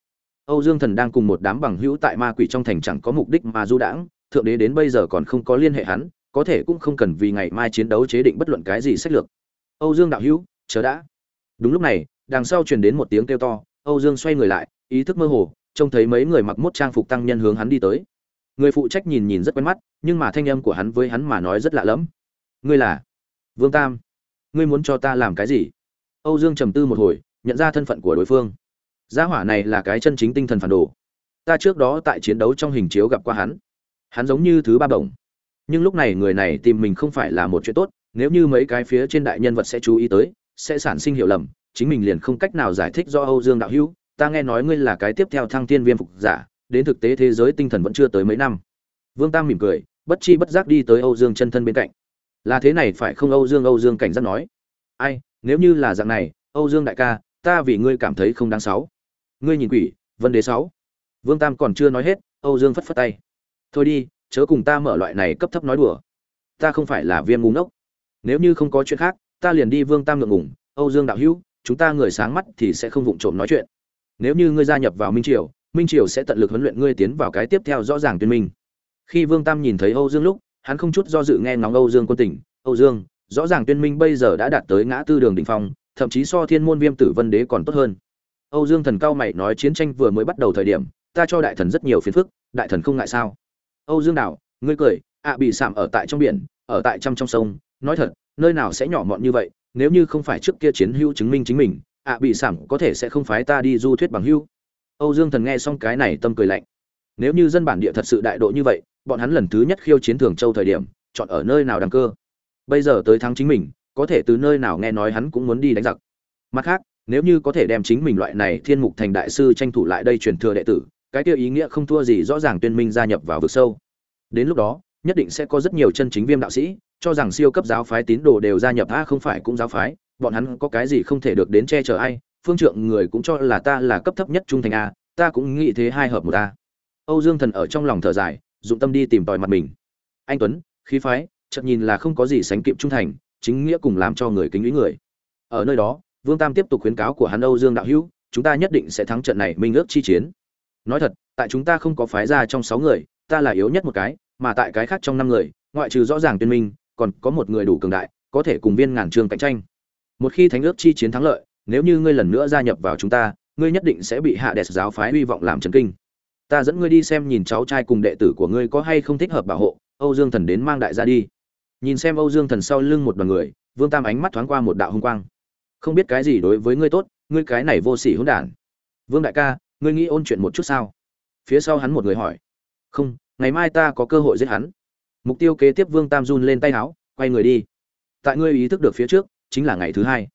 Âu Dương Thần đang cùng một đám bằng hữu tại ma quỷ trong thành chẳng có mục đích mà du đãng, thượng đế đến bây giờ còn không có liên hệ hắn, có thể cũng không cần vì ngày mai chiến đấu chế định bất luận cái gì sách lược. Âu Dương đạo hữu, chờ đã. Đúng lúc này, đằng sau truyền đến một tiếng kêu to, Âu Dương xoay người lại, ý thức mơ hồ, trông thấy mấy người mặc mốt trang phục tăng nhân hướng hắn đi tới. Người phụ trách nhìn nhìn rất quen mắt, nhưng mà thanh âm của hắn với hắn mà nói rất lạ lẫm. Ngươi là Vương Tam? Ngươi muốn cho ta làm cái gì? Âu Dương trầm tư một hồi, nhận ra thân phận của đối phương. Gia hỏa này là cái chân chính tinh thần phản đồ. Ta trước đó tại chiến đấu trong hình chiếu gặp qua hắn. Hắn giống như thứ ba bổng. Nhưng lúc này người này tìm mình không phải là một chuyện tốt, nếu như mấy cái phía trên đại nhân vật sẽ chú ý tới, sẽ sản sinh hiểu lầm, chính mình liền không cách nào giải thích do Âu Dương đạo hữu, ta nghe nói ngươi là cái tiếp theo thăng Thiên viêm phục giả, đến thực tế thế giới tinh thần vẫn chưa tới mấy năm. Vương Tam mỉm cười, bất chi bất giác đi tới Âu Dương chân thân bên cạnh. Là thế này phải không Âu Dương Âu Dương cảnh giác nói. Ai, nếu như là dạng này, Âu Dương đại ca, ta vì ngươi cảm thấy không đáng xấu. Ngươi nhìn quỷ, vấn đề sáu. Vương Tam còn chưa nói hết, Âu Dương phất phất tay. Thôi đi, chớ cùng ta mở loại này cấp thấp nói đùa. Ta không phải là viêm ngu ngốc. Nếu như không có chuyện khác, ta liền đi Vương Tam ngượng ngủng, Âu Dương đạo hữu, chúng ta người sáng mắt thì sẽ không vụng trộm nói chuyện. Nếu như ngươi gia nhập vào Minh Triều, Minh Triều sẽ tận lực huấn luyện ngươi tiến vào cái tiếp theo rõ ràng tuyên minh. Khi Vương Tam nhìn thấy Âu Dương lúc, hắn không chút do dự nghe ngóng Âu Dương quân tỉnh, Âu Dương, rõ ràng tuyên minh bây giờ đã đạt tới ngã tư đường đỉnh phong, thậm chí so Thiên môn Viêm Tử Vân Đế còn tốt hơn. Âu Dương Thần cao mày nói chiến tranh vừa mới bắt đầu thời điểm, ta cho đại thần rất nhiều phiền phức, đại thần không ngại sao? Âu Dương đạo ngươi cười, ạ bị sạm ở tại trong biển, ở tại trong trong sông, nói thật, nơi nào sẽ nhỏ mọn như vậy, nếu như không phải trước kia chiến hữu chứng minh chính mình, ạ bị sảm có thể sẽ không phái ta đi du thuyết bằng hữu. Âu Dương Thần nghe xong cái này tâm cười lạnh. Nếu như dân bản địa thật sự đại độ như vậy, bọn hắn lần thứ nhất khiêu chiến Thường Châu thời điểm, chọn ở nơi nào đăng cơ. Bây giờ tới thắng chính mình, có thể từ nơi nào nghe nói hắn cũng muốn đi đánh giặc. Mặt khác, nếu như có thể đem chính mình loại này thiên mục thành đại sư tranh thủ lại đây truyền thừa đệ tử, cái kia ý nghĩa không thua gì rõ ràng tuyên minh gia nhập vào vực sâu. Đến lúc đó, nhất định sẽ có rất nhiều chân chính viêm đạo sĩ cho rằng siêu cấp giáo phái tín đồ đều gia nhập a không phải cũng giáo phái, bọn hắn có cái gì không thể được đến che chở ai, phương trượng người cũng cho là ta là cấp thấp nhất trung thành a, ta cũng nghĩ thế hai hợp một a. Âu Dương Thần ở trong lòng thở dài, dụng tâm đi tìm tòi mặt mình. Anh Tuấn, khí phái, chợt nhìn là không có gì sánh kịp trung thành, chính nghĩa cùng làm cho người kính ý người. Ở nơi đó, Vương Tam tiếp tục khuyến cáo của hắn Âu Dương đạo hữu, chúng ta nhất định sẽ thắng trận này minh ước chi chiến. Nói thật, tại chúng ta không có phái ra trong 6 người, ta là yếu nhất một cái, mà tại cái khác trong 5 người, ngoại trừ rõ ràng tuyên minh, còn có một người đủ cường đại, có thể cùng viên ngàn trường cạnh tranh. Một khi thánh ước chi chiến thắng lợi, nếu như ngươi lần nữa gia nhập vào chúng ta, ngươi nhất định sẽ bị hạ đẹp giáo phái hy vọng làm chấn kinh. Ta dẫn ngươi đi xem nhìn cháu trai cùng đệ tử của ngươi có hay không thích hợp bảo hộ, Âu Dương Thần đến mang đại gia đi. Nhìn xem Âu Dương Thần sau lưng một đoàn người, Vương Tam ánh mắt thoáng qua một đạo hung quang. Không biết cái gì đối với ngươi tốt, ngươi cái này vô sỉ hỗn đản. Vương đại ca, ngươi nghĩ ôn chuyện một chút sao? Phía sau hắn một người hỏi. Không, ngày mai ta có cơ hội giết hắn. Mục tiêu kế tiếp Vương Tam run lên tay áo, quay người đi. Tại ngươi ý thức được phía trước, chính là ngày thứ hai.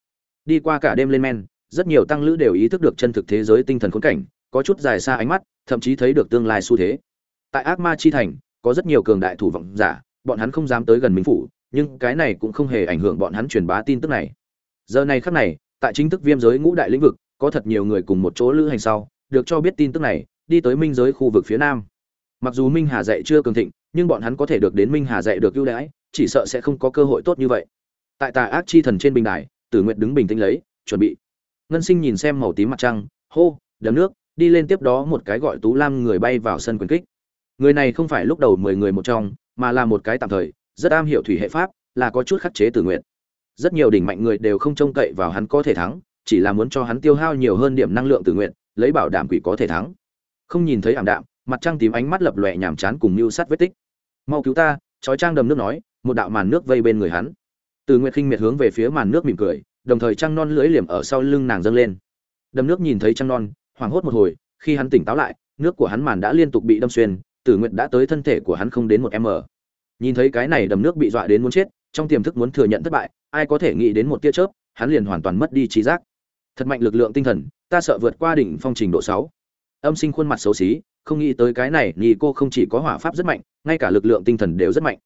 Đi qua cả đêm lên men, rất nhiều tăng lữ đều ý thức được chân thực thế giới tinh thần khốn cảnh, có chút dài xa ánh mắt, thậm chí thấy được tương lai xu thế. Tại Ác Ma chi thành, có rất nhiều cường đại thủ vọng giả, bọn hắn không dám tới gần Minh phủ, nhưng cái này cũng không hề ảnh hưởng bọn hắn truyền bá tin tức này. Giờ này khắc này, tại chính thức viêm giới ngũ đại lĩnh vực, có thật nhiều người cùng một chỗ lữ hành sau, được cho biết tin tức này, đi tới minh giới khu vực phía nam. Mặc dù Minh Hà dạy chưa cường thịnh, nhưng bọn hắn có thể được đến Minh Hà dạy được ưu đãi, chỉ sợ sẽ không có cơ hội tốt như vậy. Tại Tà Ác chi thần trên bình đài, Tử Nguyệt đứng bình tĩnh lấy, chuẩn bị. Ngân Sinh nhìn xem màu tím mặt trăng, hô, đấm nước, đi lên tiếp đó một cái gọi Tú Lam người bay vào sân quyền kích. Người này không phải lúc đầu mười người một trong, mà là một cái tạm thời, rất am hiểu thủy hệ pháp, là có chút khắc chế Tử Nguyệt. Rất nhiều đỉnh mạnh người đều không trông cậy vào hắn có thể thắng, chỉ là muốn cho hắn tiêu hao nhiều hơn điểm năng lượng Tử Nguyệt, lấy bảo đảm quỷ có thể thắng. Không nhìn thấy ảm đạm, mặt trăng tím ánh mắt lập lòe nhàm chán cùng lưu sát vết tích. Mau cứu ta, chói trang đầm nước nói, một đạo màn nước vây bên người hắn. Từ Nguyệt khinh miệt hướng về phía màn nước mỉm cười, đồng thời trăng non lưỡi liềm ở sau lưng nàng dâng lên. Đầm nước nhìn thấy trăng non, hoảng hốt một hồi, khi hắn tỉnh táo lại, nước của hắn màn đã liên tục bị đâm xuyên, Tử Nguyệt đã tới thân thể của hắn không đến một m. Nhìn thấy cái này đầm nước bị dọa đến muốn chết, trong tiềm thức muốn thừa nhận thất bại, ai có thể nghĩ đến một tia chớp, hắn liền hoàn toàn mất đi trí giác. Thật mạnh lực lượng tinh thần, ta sợ vượt qua đỉnh phong trình độ 6. Âm sinh khuôn mặt xấu xí, không nghĩ tới cái này, nhì cô không chỉ có hỏa pháp rất mạnh, ngay cả lực lượng tinh thần đều rất mạnh.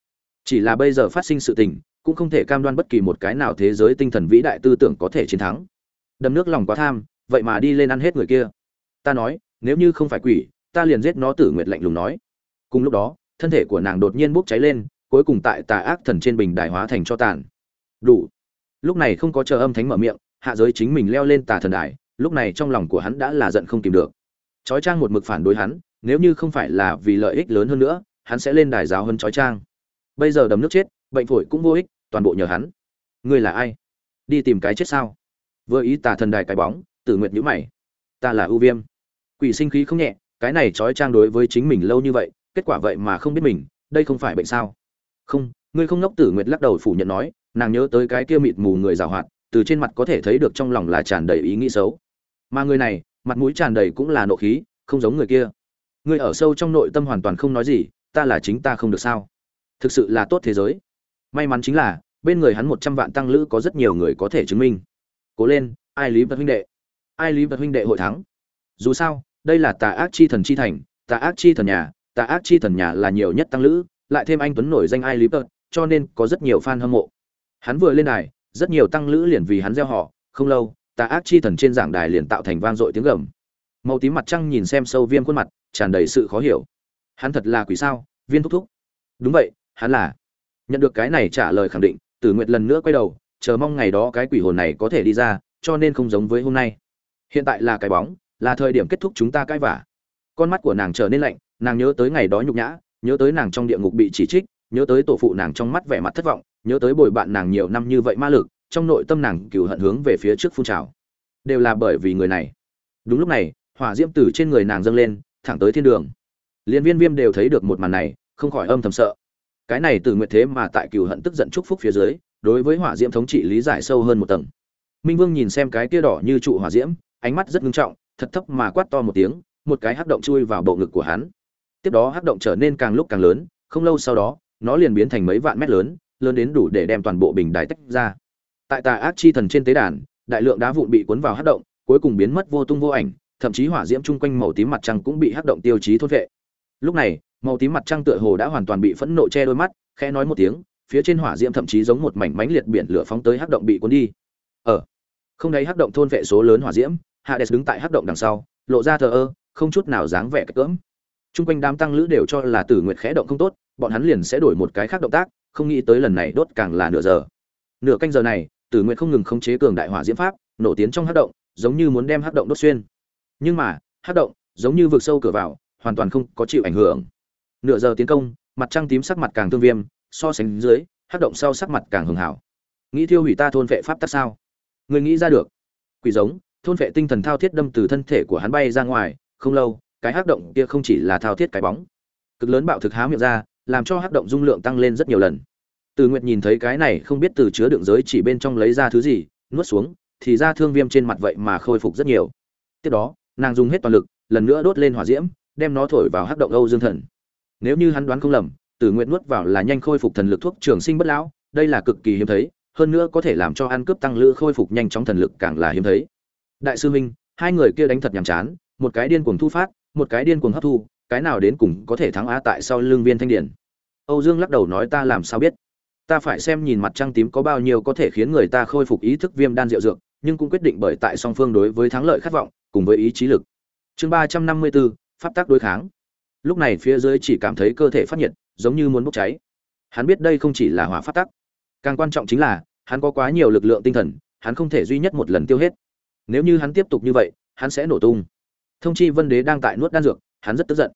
Chỉ là bây giờ phát sinh sự tình, cũng không thể cam đoan bất kỳ một cái nào thế giới tinh thần vĩ đại tư tưởng có thể chiến thắng. Đầm nước lòng quá tham, vậy mà đi lên ăn hết người kia. Ta nói, nếu như không phải quỷ, ta liền giết nó tử nguyệt lạnh lùng nói cùng lúc đó thân thể của nàng đột nhiên bốc cháy lên cuối cùng tại tà ác thần trên bình đài hóa thành cho tàn đủ lúc này không có chờ âm thánh mở miệng hạ giới chính mình leo lên tà thần đài lúc này trong lòng của hắn đã là giận không tìm được trói trang một mực phản đối hắn, nếu như không phải là vì lợi ích lớn hơn nữa, hắn sẽ lên đài giáo hơn trói trang. Bây giờ đầm nước chết, bệnh phổi cũng vô ích, toàn bộ nhờ hắn. Ngươi là ai? Đi tìm cái chết sao? Vừa ý tà thần đài cái bóng, tử nguyệt nhíu mày. Ta là ưu viêm. Quỷ sinh khí không nhẹ, cái này trói trang đối với chính mình lâu như vậy, kết quả vậy mà không biết mình, đây không phải bệnh sao? Không, ngươi không ngốc tử nguyệt lắc đầu phủ nhận nói, nàng nhớ tới cái kia mịt mù người giàu hoạt, từ trên mặt có thể thấy được trong lòng là tràn đầy ý nghĩ xấu. Mà người này mặt mũi tràn đầy cũng là nộ khí, không giống người kia. Ngươi ở sâu trong nội tâm hoàn toàn không nói gì, ta là chính ta không được sao? Thực sự là tốt thế giới. May mắn chính là, bên người hắn một trăm vạn tăng lữ có rất nhiều người có thể chứng minh. Cố lên, ai lý vật huynh đệ? Ai lý vật huynh đệ hội thắng? Dù sao, đây là tà ác chi thần chi thành, tà ác chi thần nhà, tà ác chi thần nhà là nhiều nhất tăng lữ, lại thêm anh tuấn nổi danh ai lý vật, cho nên có rất nhiều fan hâm mộ. Hắn vừa lên đài, rất nhiều tăng lữ liền vì hắn gieo họ, không lâu tà ác chi thần trên giảng đài liền tạo thành vang dội tiếng gầm. Màu tím mặt trăng nhìn xem sâu viêm khuôn mặt, tràn đầy sự khó hiểu. Hắn thật là quỷ sao, viên thúc thúc. Đúng vậy, hắn là. Nhận được cái này trả lời khẳng định, tử nguyệt lần nữa quay đầu, chờ mong ngày đó cái quỷ hồn này có thể đi ra, cho nên không giống với hôm nay. Hiện tại là cái bóng, là thời điểm kết thúc chúng ta cãi vả. Con mắt của nàng trở nên lạnh, nàng nhớ tới ngày đó nhục nhã, nhớ tới nàng trong địa ngục bị chỉ trích, nhớ tới tổ phụ nàng trong mắt vẻ mặt thất vọng, nhớ tới bồi bạn nàng nhiều năm như vậy ma lực trong nội tâm nàng cừu hận hướng về phía trước phun trào. Đều là bởi vì người này. Đúng lúc này, hỏa diễm từ trên người nàng dâng lên, thẳng tới thiên đường. Liên viên viêm đều thấy được một màn này, không khỏi âm thầm sợ. Cái này từ nguyện thế mà tại cừu hận tức giận chúc phúc phía dưới, đối với hỏa diễm thống trị lý giải sâu hơn một tầng. Minh vương nhìn xem cái kia đỏ như trụ hỏa diễm, ánh mắt rất nghiêm trọng, thật thấp mà quát to một tiếng, một cái hắc động chui vào bộ ngực của hắn. Tiếp đó hắc động trở nên càng lúc càng lớn, không lâu sau đó, nó liền biến thành mấy vạn mét lớn lớn đến đủ để đem toàn bộ bình đài tách ra tại tà ác chi thần trên tế đàn, đại lượng đá vụn bị cuốn vào hát động, cuối cùng biến mất vô tung vô ảnh, thậm chí hỏa diễm chung quanh màu tím mặt trăng cũng bị hát động tiêu chí thôn vệ. Lúc này, màu tím mặt trăng tựa hồ đã hoàn toàn bị phẫn nộ che đôi mắt, khẽ nói một tiếng, phía trên hỏa diễm thậm chí giống một mảnh mánh liệt biển lửa phóng tới hắc động bị cuốn đi. Ở không đấy hắc động thôn vệ số lớn hỏa diễm, hades đứng tại hắc động đằng sau, lộ ra thờ ơ, không chút nào dáng vẻ cỡm. Chung quanh đám tăng lữ đều cho là tử nguyệt khẽ động không tốt, bọn hắn liền sẽ đổi một cái khác động tác, không nghĩ tới lần này đốt càng là nửa giờ. Nửa canh giờ này tử nguyệt không ngừng khống chế cường đại hỏa diễm pháp, nổ tiến trong hắc động, giống như muốn đem hắc động đốt xuyên. Nhưng mà, hắc động, giống như vượt sâu cửa vào, hoàn toàn không có chịu ảnh hưởng. Nửa giờ tiến công, mặt trăng tím sắc mặt càng tương viêm, so sánh dưới, hắc động sau sắc mặt càng hường hảo. Nghĩ thiêu hủy ta thôn vệ pháp tắc sao? Người nghĩ ra được. Quỷ giống, thôn vệ tinh thần thao thiết đâm từ thân thể của hắn bay ra ngoài, không lâu, cái hắc động kia không chỉ là thao thiết cái bóng, cực lớn bạo thực há miệng ra, làm cho hắc động dung lượng tăng lên rất nhiều lần từ nguyệt nhìn thấy cái này không biết từ chứa đựng giới chỉ bên trong lấy ra thứ gì nuốt xuống thì ra thương viêm trên mặt vậy mà khôi phục rất nhiều tiếp đó nàng dùng hết toàn lực lần nữa đốt lên hỏa diễm đem nó thổi vào hắc động âu dương thần nếu như hắn đoán không lầm Tử Nguyệt nuốt vào là nhanh khôi phục thần lực thuốc trường sinh bất lão, đây là cực kỳ hiếm thấy, hơn nữa có thể làm cho ăn cướp tăng lữ khôi phục nhanh chóng thần lực càng là hiếm thấy. Đại sư huynh, hai người kia đánh thật nhàm chán, một cái điên cuồng thu phát, một cái điên cuồng hấp thu, cái nào đến cùng có thể thắng Á tại sau lưng viên thanh điển. Âu Dương lắc đầu nói ta làm sao biết? Ta phải xem nhìn mặt trăng tím có bao nhiêu có thể khiến người ta khôi phục ý thức viêm đan rượu dược, nhưng cũng quyết định bởi tại song phương đối với thắng lợi khát vọng, cùng với ý chí lực. Chương ba trăm năm mươi bốn pháp tác đối kháng. Lúc này phía dưới chỉ cảm thấy cơ thể phát nhiệt, giống như muốn bốc cháy. Hắn biết đây không chỉ là hỏa pháp tắc. Càng quan trọng chính là hắn có quá nhiều lực lượng tinh thần hắn không thể duy nhất một lần tiêu hết. Nếu như hắn tiếp tục như vậy hắn sẽ nổ tung. Thông chi vân đế đang tại nuốt đan dược hắn rất tức giận.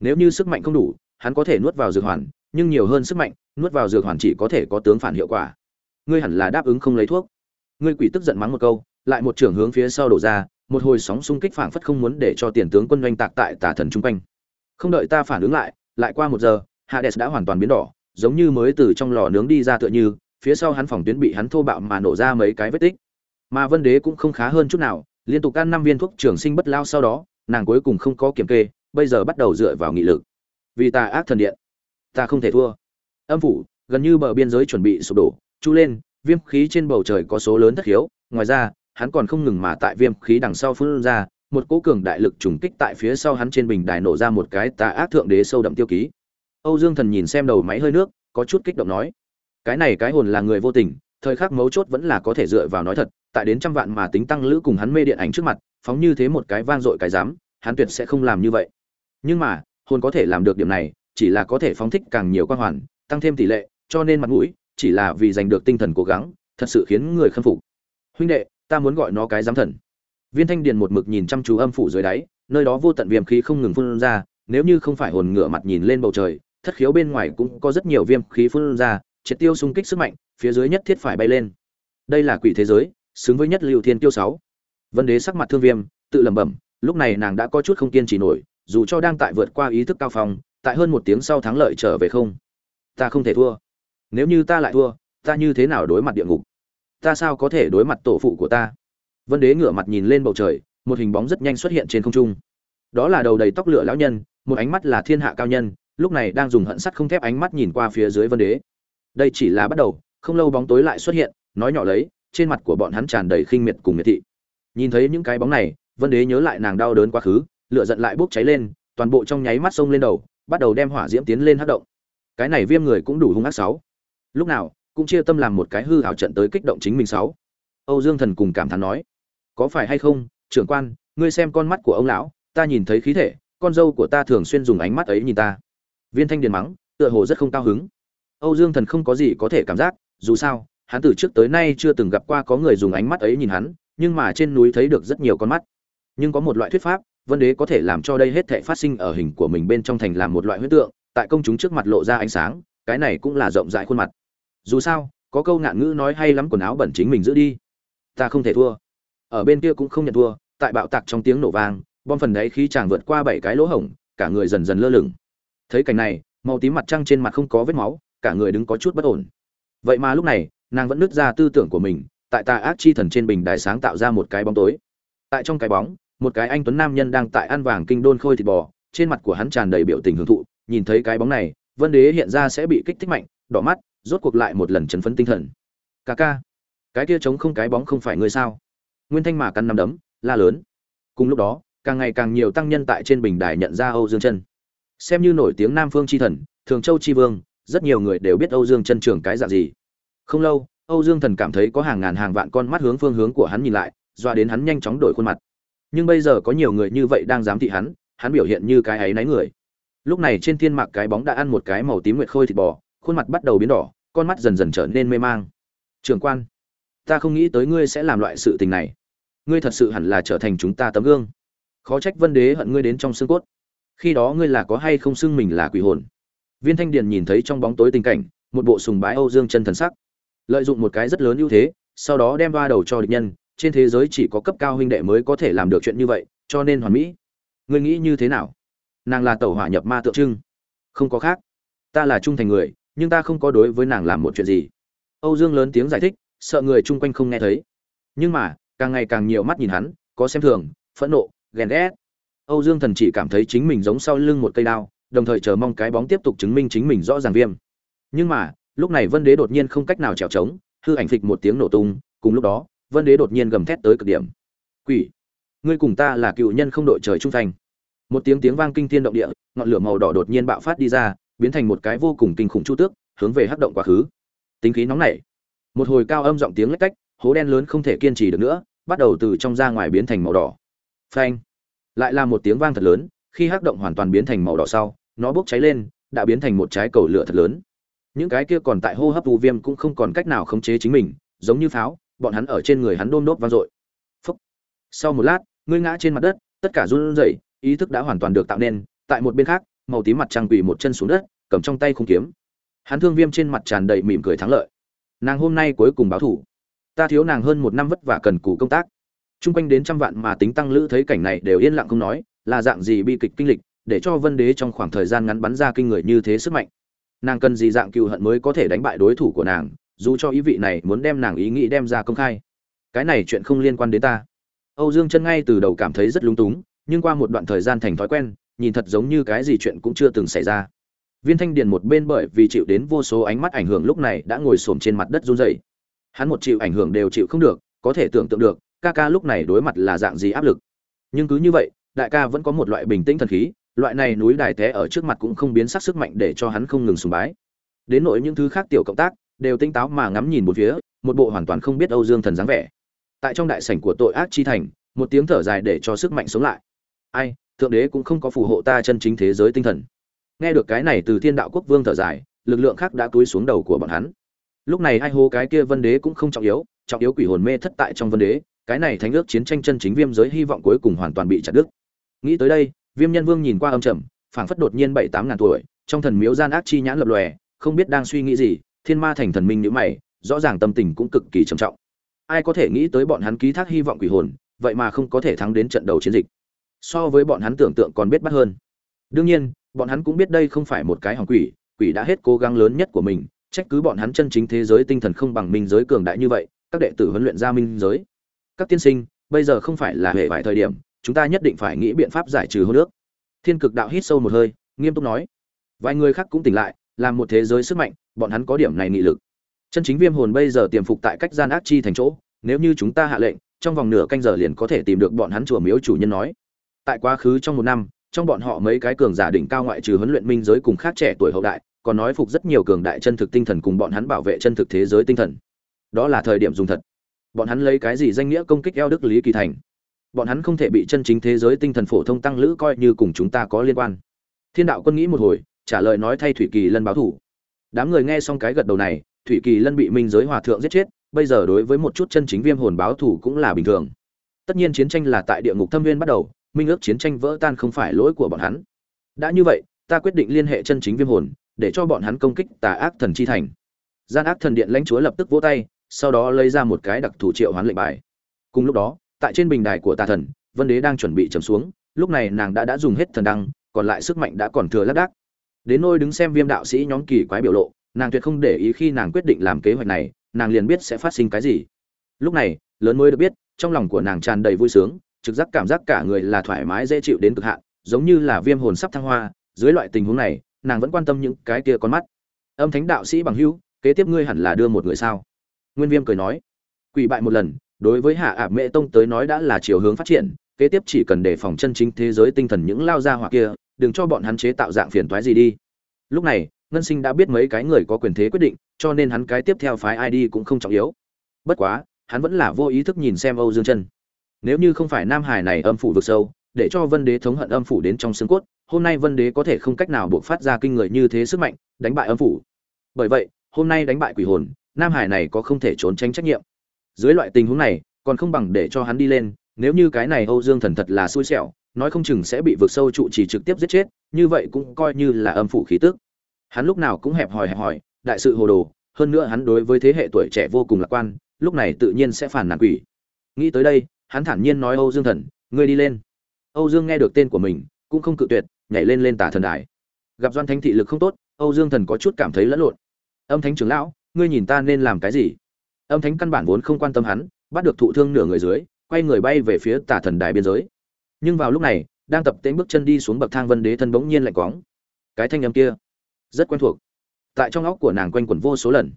Nếu như sức mạnh không đủ hắn có thể nuốt vào dược hoàn nhưng nhiều hơn sức mạnh nuốt vào dược hoàn chỉ có thể có tướng phản hiệu quả ngươi hẳn là đáp ứng không lấy thuốc ngươi quỷ tức giận mắng một câu lại một trưởng hướng phía sau đổ ra một hồi sóng xung kích phảng phất không muốn để cho tiền tướng quân doanh tạc tại tà thần trung quanh không đợi ta phản ứng lại lại qua một giờ Hades đã hoàn toàn biến đỏ, giống như mới từ trong lò nướng đi ra tựa như, phía sau hắn phòng tuyến bị hắn thô bạo mà nổ ra mấy cái vết tích. Mà Vân Đế cũng không khá hơn chút nào, liên tục ăn năm viên thuốc trường sinh bất lao sau đó, nàng cuối cùng không có kiểm kê, bây giờ bắt đầu dựa vào nghị lực. Vì ta ác thần điện, ta không thể thua. Âm phủ, gần như bờ biên giới chuẩn bị sụp đổ, chu lên, viêm khí trên bầu trời có số lớn thất hiếu, ngoài ra, hắn còn không ngừng mà tại viêm khí đằng sau phun ra, một cỗ cường đại lực trùng kích tại phía sau hắn trên bình đài nổ ra một cái tà ác thượng đế sâu đậm tiêu ký. Âu Dương Thần nhìn xem đầu máy hơi nước, có chút kích động nói: "Cái này cái hồn là người vô tình, thời khắc mấu chốt vẫn là có thể dựa vào nói thật, tại đến trăm vạn mà tính tăng lữ cùng hắn mê điện ảnh trước mặt, phóng như thế một cái vang dội cái dám, hắn tuyệt sẽ không làm như vậy. Nhưng mà, hồn có thể làm được điểm này, chỉ là có thể phóng thích càng nhiều quan hoàn, tăng thêm tỷ lệ, cho nên mặt mũi, chỉ là vì giành được tinh thần cố gắng, thật sự khiến người khâm phục. Huynh đệ, ta muốn gọi nó cái giám thần. Viên thanh điền một mực nhìn chăm chú âm phủ dưới đáy, nơi đó vô tận viêm khí không ngừng phun ra, nếu như không phải hồn ngửa mặt nhìn lên bầu trời, thất khiếu bên ngoài cũng có rất nhiều viêm khí phun ra, triệt tiêu xung kích sức mạnh, phía dưới nhất thiết phải bay lên. Đây là quỷ thế giới, xứng với nhất lưu thiên tiêu sáu. Vân đế sắc mặt thương viêm, tự lẩm bẩm, lúc này nàng đã có chút không kiên trì nổi, dù cho đang tại vượt qua ý thức cao phong, tại hơn một tiếng sau thắng lợi trở về không? Ta không thể thua. Nếu như ta lại thua, ta như thế nào đối mặt địa ngục? Ta sao có thể đối mặt tổ phụ của ta? Vân đế ngửa mặt nhìn lên bầu trời, một hình bóng rất nhanh xuất hiện trên không trung. Đó là đầu đầy tóc lửa lão nhân, một ánh mắt là thiên hạ cao nhân, lúc này đang dùng hận sắt không thép ánh mắt nhìn qua phía dưới vân đế. Đây chỉ là bắt đầu, không lâu bóng tối lại xuất hiện, nói nhỏ lấy, trên mặt của bọn hắn tràn đầy khinh miệt cùng miệt thị. Nhìn thấy những cái bóng này, vân đế nhớ lại nàng đau đớn quá khứ, lửa giận lại bốc cháy lên, toàn bộ trong nháy mắt sông lên đầu, bắt đầu đem hỏa diễm tiến lên hất động cái này viêm người cũng đủ hung ác sáu. Lúc nào, cũng chia tâm làm một cái hư hảo trận tới kích động chính mình sáu. Âu dương thần cùng cảm thán nói, có phải hay không, trưởng quan, ngươi xem con mắt của ông lão, ta nhìn thấy khí thể, con dâu của ta thường xuyên dùng ánh mắt ấy nhìn ta. Viên thanh điền mắng, tựa hồ rất không cao hứng. Âu dương thần không có gì có thể cảm giác, dù sao, hắn từ trước tới nay chưa từng gặp qua có người dùng ánh mắt ấy nhìn hắn, nhưng mà trên núi thấy được rất nhiều con mắt. Nhưng có một loại thuyết pháp, vân đế có thể làm cho đây hết thể phát sinh ở hình của mình bên trong thành làm một loại huyết tượng tại công chúng trước mặt lộ ra ánh sáng, cái này cũng là rộng rãi khuôn mặt. Dù sao, có câu ngạn ngữ nói hay lắm quần áo bẩn chính mình giữ đi. Ta không thể thua. Ở bên kia cũng không nhận thua, tại bạo tạc trong tiếng nổ vang, bom phần đấy khí chàng vượt qua bảy cái lỗ hổng, cả người dần dần lơ lửng. Thấy cảnh này, màu tím mặt trăng trên mặt không có vết máu, cả người đứng có chút bất ổn. Vậy mà lúc này, nàng vẫn nứt ra tư tưởng của mình, tại tà ác chi thần trên bình đài sáng tạo ra một cái bóng tối. Tại trong cái bóng, một cái anh tuấn nam nhân đang tại ăn vàng kinh đôn khôi thịt bò, trên mặt của hắn tràn đầy biểu tình hưởng thụ nhìn thấy cái bóng này, vân đế hiện ra sẽ bị kích thích mạnh, đỏ mắt, rốt cuộc lại một lần chấn phấn tinh thần. Ca ca, cái kia trống không cái bóng không phải ngươi sao? Nguyên thanh mà căn nắm đấm, la lớn. Cùng lúc đó, càng ngày càng nhiều tăng nhân tại trên bình đài nhận ra âu dương chân. Xem như nổi tiếng nam phương chi thần, thường châu chi vương, rất nhiều người đều biết âu dương chân trưởng cái dạng gì. Không lâu, âu dương thần cảm thấy có hàng ngàn hàng vạn con mắt hướng phương hướng của hắn nhìn lại, doa đến hắn nhanh chóng đổi khuôn mặt. Nhưng bây giờ có nhiều người như vậy đang giám thị hắn hắn biểu hiện như cái ấy náy người lúc này trên thiên mạc cái bóng đã ăn một cái màu tím nguyệt khôi thịt bò, khuôn mặt bắt đầu biến đỏ, con mắt dần dần trở nên mê mang. Trường quan, ta không nghĩ tới ngươi sẽ làm loại sự tình này. Ngươi thật sự hẳn là trở thành chúng ta tấm gương. Khó trách vân đế hận ngươi đến trong xương cốt. Khi đó ngươi là có hay không xưng mình là quỷ hồn? Viên thanh điền nhìn thấy trong bóng tối tình cảnh, một bộ sùng bái âu dương chân thần sắc. Lợi dụng một cái rất lớn ưu thế, sau đó đem ba đầu cho địch nhân, trên thế giới chỉ có cấp cao huynh đệ mới có thể làm được chuyện như vậy, cho nên hoàn mỹ. Ngươi nghĩ như thế nào? Nàng là tẩu hỏa nhập ma tượng trưng. Không có khác. Ta là trung thành người, nhưng ta không có đối với nàng làm một chuyện gì. Âu dương lớn tiếng giải thích, sợ người chung quanh không nghe thấy. Nhưng mà, càng ngày càng nhiều mắt nhìn hắn, có xem thường, phẫn nộ, ghen ghét. Âu dương thần chỉ cảm thấy chính mình giống sau lưng một cây đao, đồng thời chờ mong cái bóng tiếp tục chứng minh chính mình rõ ràng viêm. Nhưng mà, lúc này vân đế đột nhiên không cách nào trèo trống, hư ảnh phịch một tiếng nổ tung, cùng lúc đó, vân đế đột nhiên gầm thét tới cực điểm. Quỷ! Ngươi cùng ta là cựu nhân không đội trời trung thành một tiếng tiếng vang kinh thiên động địa, ngọn lửa màu đỏ đột nhiên bạo phát đi ra, biến thành một cái vô cùng kinh khủng chu tước, hướng về hắc động quá khứ. Tính khí nóng nảy. Một hồi cao âm giọng tiếng lách cách, hố đen lớn không thể kiên trì được nữa, bắt đầu từ trong ra ngoài biến thành màu đỏ. Phanh. Lại là một tiếng vang thật lớn, khi hắc động hoàn toàn biến thành màu đỏ sau, nó bốc cháy lên, đã biến thành một trái cầu lửa thật lớn. Những cái kia còn tại hô hấp u viêm cũng không còn cách nào khống chế chính mình, giống như pháo, bọn hắn ở trên người hắn đôm đốt vang dội. Phúc. Sau một lát, ngươi ngã trên mặt đất, tất cả run rẩy ý thức đã hoàn toàn được tạo nên, tại một bên khác, màu tím mặt trăng quỳ một chân xuống đất, cầm trong tay khung kiếm. Hắn thương viêm trên mặt tràn đầy mỉm cười thắng lợi. Nàng hôm nay cuối cùng báo thủ. Ta thiếu nàng hơn một năm vất vả cần cù công tác. Chung quanh đến trăm vạn mà tính tăng lữ thấy cảnh này đều yên lặng không nói, là dạng gì bi kịch kinh lịch, để cho vân đế trong khoảng thời gian ngắn bắn ra kinh người như thế sức mạnh. Nàng cần gì dạng cựu hận mới có thể đánh bại đối thủ của nàng, dù cho ý vị này muốn đem nàng ý nghĩ đem ra công khai. Cái này chuyện không liên quan đến ta. Âu dương chân ngay từ đầu cảm thấy rất lúng túng nhưng qua một đoạn thời gian thành thói quen, nhìn thật giống như cái gì chuyện cũng chưa từng xảy ra. Viên thanh điền một bên bởi vì chịu đến vô số ánh mắt ảnh hưởng lúc này đã ngồi xổm trên mặt đất run rẩy. Hắn một chịu ảnh hưởng đều chịu không được, có thể tưởng tượng được, ca ca lúc này đối mặt là dạng gì áp lực. Nhưng cứ như vậy, đại ca vẫn có một loại bình tĩnh thần khí, loại này núi đài té ở trước mặt cũng không biến sắc sức mạnh để cho hắn không ngừng sùng bái. Đến nỗi những thứ khác tiểu cộng tác, đều tinh táo mà ngắm nhìn một phía, một bộ hoàn toàn không biết âu dương thần dáng vẻ. Tại trong đại sảnh của tội ác chi thành, một tiếng thở dài để cho sức mạnh sống lại ai, thượng đế cũng không có phù hộ ta chân chính thế giới tinh thần. Nghe được cái này từ thiên đạo quốc vương thở dài, lực lượng khác đã túi xuống đầu của bọn hắn. Lúc này hai hô cái kia vân đế cũng không trọng yếu trọng yếu quỷ hồn mê thất tại trong vân đế, cái này thánh ước chiến tranh chân chính viêm giới hy vọng cuối cùng hoàn toàn bị chặt đứt. Nghĩ tới đây, viêm nhân vương nhìn qua âm trầm, phảng phất đột nhiên bảy tám ngàn tuổi, trong thần miếu gian ác chi nhãn lập lòe, không biết đang suy nghĩ gì, thiên ma thành thần minh nhữ mày, rõ ràng tâm tình cũng cực kỳ trầm trọng. Ai có thể nghĩ tới bọn hắn ký thác hy vọng quỷ hồn, vậy mà không có thể thắng đến trận đầu chiến dịch so với bọn hắn tưởng tượng còn biết bắt hơn. Đương nhiên, bọn hắn cũng biết đây không phải một cái hỏng quỷ quỷ đã hết cố gắng lớn nhất của mình, trách cứ bọn hắn chân chính thế giới tinh thần không bằng minh giới cường đại như vậy, các đệ tử huấn luyện ra minh giới. Các tiên sinh, bây giờ không phải là hệ vài thời điểm, chúng ta nhất định phải nghĩ biện pháp giải trừ hô nước thiên cực đạo hít sâu một hơi, nghiêm túc nói. Vài người khác cũng tỉnh lại, làm một thế giới sức mạnh, bọn hắn có điểm này nghị lực. Chân chính viêm hồn bây giờ tiềm phục tại cách gian ác chi thành chỗ, nếu như chúng ta hạ lệnh, trong vòng nửa canh giờ liền có thể tìm được bọn hắn chùa miếu chủ nhân nói tại quá khứ trong một năm, trong bọn họ mấy cái cường giả đỉnh cao ngoại trừ huấn luyện minh giới cùng khác trẻ tuổi hậu đại, còn nói phục rất nhiều cường đại chân thực tinh thần cùng bọn hắn bảo vệ chân thực thế giới tinh thần. Đó là thời điểm dùng thật. Bọn hắn lấy cái gì danh nghĩa công kích eo đức lý kỳ thành? Bọn hắn không thể bị chân chính thế giới tinh thần phổ thông tăng lữ coi như cùng chúng ta có liên quan. Thiên đạo quân nghĩ một hồi, trả lời nói thay thủy kỳ lân báo thủ. Đám người nghe xong cái gật đầu này, thủy kỳ lân bị minh giới hòa thượng giết chết, bây giờ đối với một chút chân chính viêm hồn báo thủ cũng là bình thường. Tất nhiên chiến tranh là tại địa ngục thâm viên bắt đầu minh ước chiến tranh vỡ tan không phải lỗi của bọn hắn. Đã như vậy, ta quyết định liên hệ chân chính viêm hồn, để cho bọn hắn công kích tà ác thần chi thành. Gian ác thần điện lãnh chúa lập tức vỗ tay, sau đó lấy ra một cái đặc thủ triệu hoán lệnh bài. Cùng lúc đó, tại trên bình đài của tà thần, vân đế đang chuẩn bị trầm xuống, lúc này nàng đã đã dùng hết thần đăng, còn lại sức mạnh đã còn thừa lác đác. Đến nôi đứng xem viêm đạo sĩ nhóm kỳ quái biểu lộ, nàng tuyệt không để ý khi nàng quyết định làm kế hoạch này, nàng liền biết sẽ phát sinh cái gì. Lúc này, lớn mới được biết, trong lòng của nàng tràn đầy vui sướng trực giác cảm giác cả người là thoải mái, dễ chịu đến cực hạn, giống như là viêm hồn sắp thăng hoa. Dưới loại tình huống này, nàng vẫn quan tâm những cái kia con mắt. Âm thánh đạo sĩ bằng hữu, kế tiếp ngươi hẳn là đưa một người sao? Nguyên viêm cười nói. Quỷ bại một lần, đối với hạ Ảm Mệ tông tới nói đã là chiều hướng phát triển, kế tiếp chỉ cần đề phòng chân chính thế giới tinh thần những lao ra hoặc kia, đừng cho bọn hắn chế tạo dạng phiền toái gì đi. Lúc này, ngân sinh đã biết mấy cái người có quyền thế quyết định, cho nên hắn cái tiếp theo phái id cũng không trọng yếu. Bất quá, hắn vẫn là vô ý thức nhìn xem âu dương chân nếu như không phải nam hải này âm phủ vực sâu, để cho vân đế thống hận âm phủ đến trong xương cốt, hôm nay vân đế có thể không cách nào buộc phát ra kinh người như thế sức mạnh, đánh bại âm phủ. Bởi vậy, hôm nay đánh bại quỷ hồn, nam hải này có không thể trốn tránh trách nhiệm. Dưới loại tình huống này, còn không bằng để cho hắn đi lên, nếu như cái này âu dương thần thật là xui xẻo, nói không chừng sẽ bị vượt sâu trụ chỉ trực tiếp giết chết, như vậy cũng coi như là âm phủ khí tức. Hắn lúc nào cũng hẹp hòi hẹp hòi, đại sự hồ đồ, hơn nữa hắn đối với thế hệ tuổi trẻ vô cùng lạc quan, lúc này tự nhiên sẽ phản nàn quỷ. Nghĩ tới đây hắn thản nhiên nói âu dương thần, ngươi đi lên. Âu dương nghe được tên của mình, cũng không cự tuyệt, nhảy lên lên tả thần đài. Gặp doan thánh thị lực không tốt, âu dương thần có chút cảm thấy lẫn lộn. Âm thánh trưởng lão, ngươi nhìn ta nên làm cái gì? Âm thánh căn bản vốn không quan tâm hắn, bắt được thụ thương nửa người dưới, quay người bay về phía tả thần đài biên giới. Nhưng vào lúc này, đang tập tễnh bước chân đi xuống bậc thang vân đế thân bỗng nhiên lạnh quáng. cái thanh âm kia rất quen thuộc. Tại trong óc của nàng quanh quẩn vô số lần.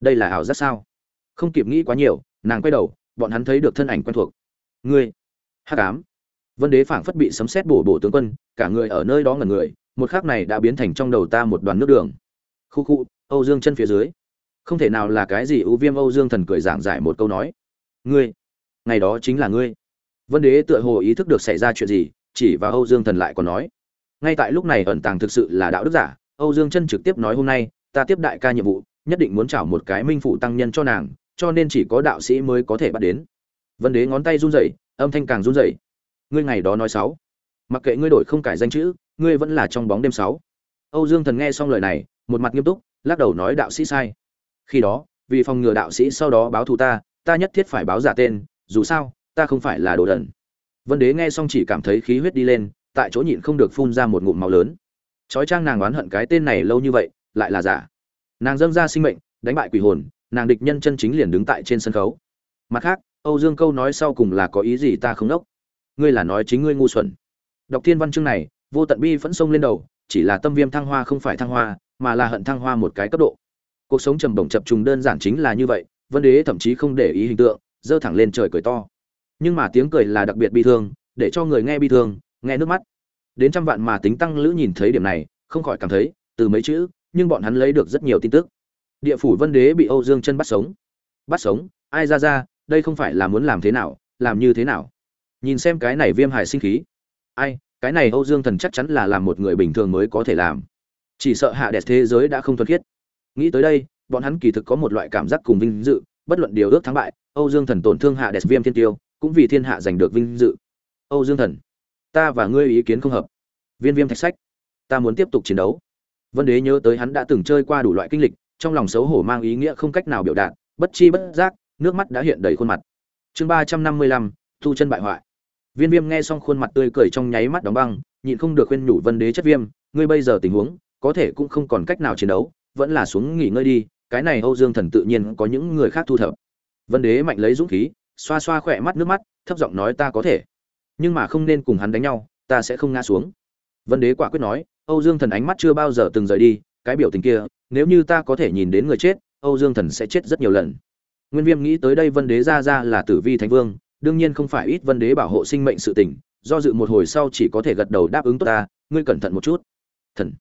Đây là ảo giác sao? Không kịp nghĩ quá nhiều, nàng quay đầu, bọn hắn thấy được thân ảnh quen thuộc ngươi. Hắc ám. Vân đế phảng phất bị sấm sét bổ bổ tướng quân, cả người ở nơi đó ngẩn người, một khắc này đã biến thành trong đầu ta một đoàn nước đường. Khu khu, âu dương chân phía dưới. Không thể nào là cái gì ưu viêm âu dương thần cười giảng giải một câu nói. Ngươi, ngày đó chính là ngươi. Vân đế tựa hồ ý thức được xảy ra chuyện gì, chỉ và âu dương thần lại còn nói. Ngay tại lúc này ẩn tàng thực sự là đạo đức giả, âu dương chân trực tiếp nói hôm nay, ta tiếp đại ca nhiệm vụ, nhất định muốn trả một cái minh phụ tăng nhân cho nàng, cho nên chỉ có đạo sĩ mới có thể bắt đến vân đế ngón tay run rẩy, âm thanh càng run rẩy. Ngươi ngày đó nói sáu. Mặc kệ ngươi đổi không cải danh chữ, ngươi vẫn là trong bóng đêm sáu. Âu dương thần nghe xong lời này, một mặt nghiêm túc, lắc đầu nói đạo sĩ sai. Khi đó, vì phòng ngừa đạo sĩ sau đó báo thù ta ta nhất thiết phải báo giả tên, dù sao, ta không phải là đồ đần. Vân đế nghe xong chỉ cảm thấy khí huyết đi lên, tại chỗ nhịn không được phun ra một ngụm máu lớn. Trói trang nàng oán hận cái tên này lâu như vậy, lại là giả. Nàng dâng ra sinh mệnh, đánh bại quỷ hồn, nàng địch nhân chân chính liền đứng tại trên sân khấu. Mặt khác âu dương câu nói sau cùng là có ý gì ta không đốc? Ngươi là nói chính ngươi ngu xuẩn. Đọc thiên văn chương này, vô tận bi phẫn sông lên đầu, chỉ là tâm viêm thăng hoa không phải thăng hoa, mà là hận thăng hoa một cái cấp độ. Cuộc sống trầm bổng chập trùng đơn giản chính là như vậy, vân đế thậm chí không để ý hình tượng, giơ thẳng lên trời cười to. Nhưng mà tiếng cười là đặc biệt bi thương, để cho người nghe bi thương, nghe nước mắt. Đến trăm vạn mà tính tăng lữ nhìn thấy điểm này, không khỏi cảm thấy, từ mấy chữ, nhưng bọn hắn lấy được rất nhiều tin tức. Địa phủ vân đế bị âu dương chân bắt sống. Bắt sống? Ai ra ra đây không phải là muốn làm thế nào, làm như thế nào? Nhìn xem cái này viêm hải sinh khí. Ai, cái này âu dương thần chắc chắn là làm một người bình thường mới có thể làm. Chỉ sợ hạ đẹp thế giới đã không thuần khiết. Nghĩ tới đây, bọn hắn kỳ thực có một loại cảm giác cùng vinh dự, bất luận điều ước thắng bại, âu dương thần tổn thương hạ đẹp viêm thiên tiêu, cũng vì thiên hạ giành được vinh dự. Âu dương thần, ta và ngươi ý kiến không hợp. Viên viêm thạch sách, ta muốn tiếp tục chiến đấu. Vân đế nhớ tới hắn đã từng chơi qua đủ loại kinh lịch, trong lòng xấu hổ mang ý nghĩa không cách nào biểu đạt, bất chi bất giác nước mắt đã hiện đầy khuôn mặt. Chương ba trăm năm mươi lăm, thu chân bại hoại. Viên viêm nghe xong khuôn mặt tươi cười trong nháy mắt đóng băng, nhịn không được khuyên nhủ vân đế chất viêm, ngươi bây giờ tình huống, có thể cũng không còn cách nào chiến đấu, vẫn là xuống nghỉ ngơi đi, cái này âu dương thần tự nhiên có những người khác thu thập. Vân đế mạnh lấy dũng khí, xoa xoa khỏe mắt nước mắt, thấp giọng nói ta có thể, nhưng mà không nên cùng hắn đánh nhau, ta sẽ không ngã xuống. Vân đế quả quyết nói, âu dương thần ánh mắt chưa bao giờ từng rời đi, cái biểu tình kia, nếu như ta có thể nhìn đến người chết, âu dương thần sẽ chết rất nhiều lần nguyên viêm nghĩ tới đây vân đế ra ra là tử vi thánh vương, đương nhiên không phải ít vân đế bảo hộ sinh mệnh sự tình, do dự một hồi sau chỉ có thể gật đầu đáp ứng tốt ta, ngươi cẩn thận một chút. Thần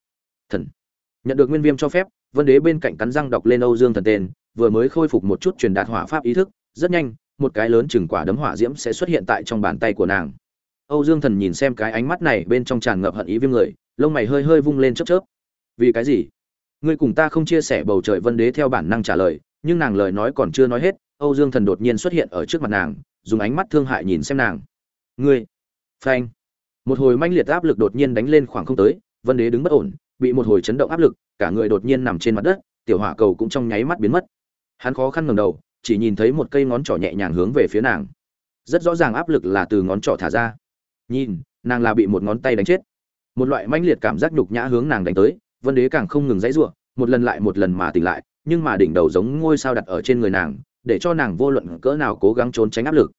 thần. Nhận được nguyên viêm cho phép, vân đế bên cạnh cắn răng đọc lên âu dương thần tên, vừa mới khôi phục một chút truyền đạt hỏa pháp ý thức, rất nhanh, một cái lớn chừng quả đấm hỏa diễm sẽ xuất hiện tại trong bàn tay của nàng. Âu dương thần nhìn xem cái ánh mắt này bên trong tràn ngập hận ý viêm người, lông mày hơi hơi vung lên chớp chớp. Vì cái gì? Ngươi cùng ta không chia sẻ bầu trời vân đế theo bản năng trả lời nhưng nàng lời nói còn chưa nói hết, âu dương thần đột nhiên xuất hiện ở trước mặt nàng, dùng ánh mắt thương hại nhìn xem nàng. Ngươi, phanh. Một hồi manh liệt áp lực đột nhiên đánh lên khoảng không tới, vân đế đứng bất ổn, bị một hồi chấn động áp lực, cả người đột nhiên nằm trên mặt đất, tiểu hỏa cầu cũng trong nháy mắt biến mất. Hắn khó khăn ngẩng đầu, chỉ nhìn thấy một cây ngón trỏ nhẹ nhàng hướng về phía nàng. Rất rõ ràng áp lực là từ ngón trỏ thả ra. Nhìn, nàng là bị một ngón tay đánh chết. Một loại manh liệt cảm giác nhục nhã hướng nàng đánh tới, vân đế càng không ngừng dãy giụa một lần lại một lần mà tỉnh lại, nhưng mà đỉnh đầu giống ngôi sao đặt ở trên người nàng, để cho nàng vô luận cỡ nào cố gắng trốn tránh áp lực.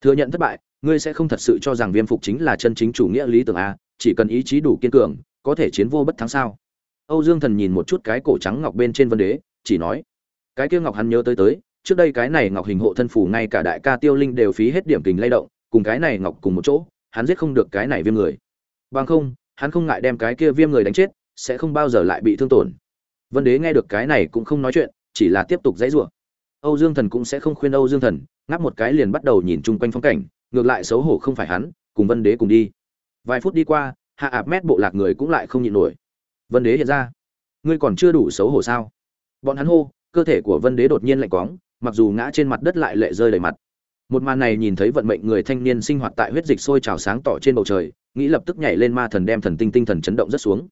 Thừa nhận thất bại, ngươi sẽ không thật sự cho rằng viêm phục chính là chân chính chủ nghĩa lý tưởng a, chỉ cần ý chí đủ kiên cường, có thể chiến vô bất thắng sao? Âu dương thần nhìn một chút cái cổ trắng ngọc bên trên vân đế chỉ nói, cái kia ngọc hắn nhớ tới tới, trước đây cái này ngọc hình hộ thân phủ ngay cả đại ca tiêu linh đều phí hết điểm kình lay động, cùng cái này ngọc cùng một chỗ, hắn giết không được cái này viêm người. Bằng không, hắn không ngại đem cái kia viêm người đánh chết, sẽ không bao giờ lại bị thương tổn vân đế nghe được cái này cũng không nói chuyện, chỉ là tiếp tục dãy rủa. Âu dương thần cũng sẽ không khuyên âu dương thần, ngáp một cái liền bắt đầu nhìn chung quanh phong cảnh, ngược lại xấu hổ không phải hắn, cùng vân đế cùng đi. Vài phút đi qua, hạ Áp mét bộ lạc người cũng lại không nhịn nổi. Vân đế hiện ra. Ngươi còn chưa đủ xấu hổ sao? Bọn hắn hô, cơ thể của vân đế đột nhiên lạnh quóng mặc dù ngã trên mặt đất lại lệ rơi đầy mặt. Một màn này nhìn thấy vận mệnh người thanh niên sinh hoạt tại huyết dịch sôi trào sáng tỏ trên bầu trời, nghĩ lập tức nhảy lên ma thần đem thần tinh tinh thần chấn động rất xuống.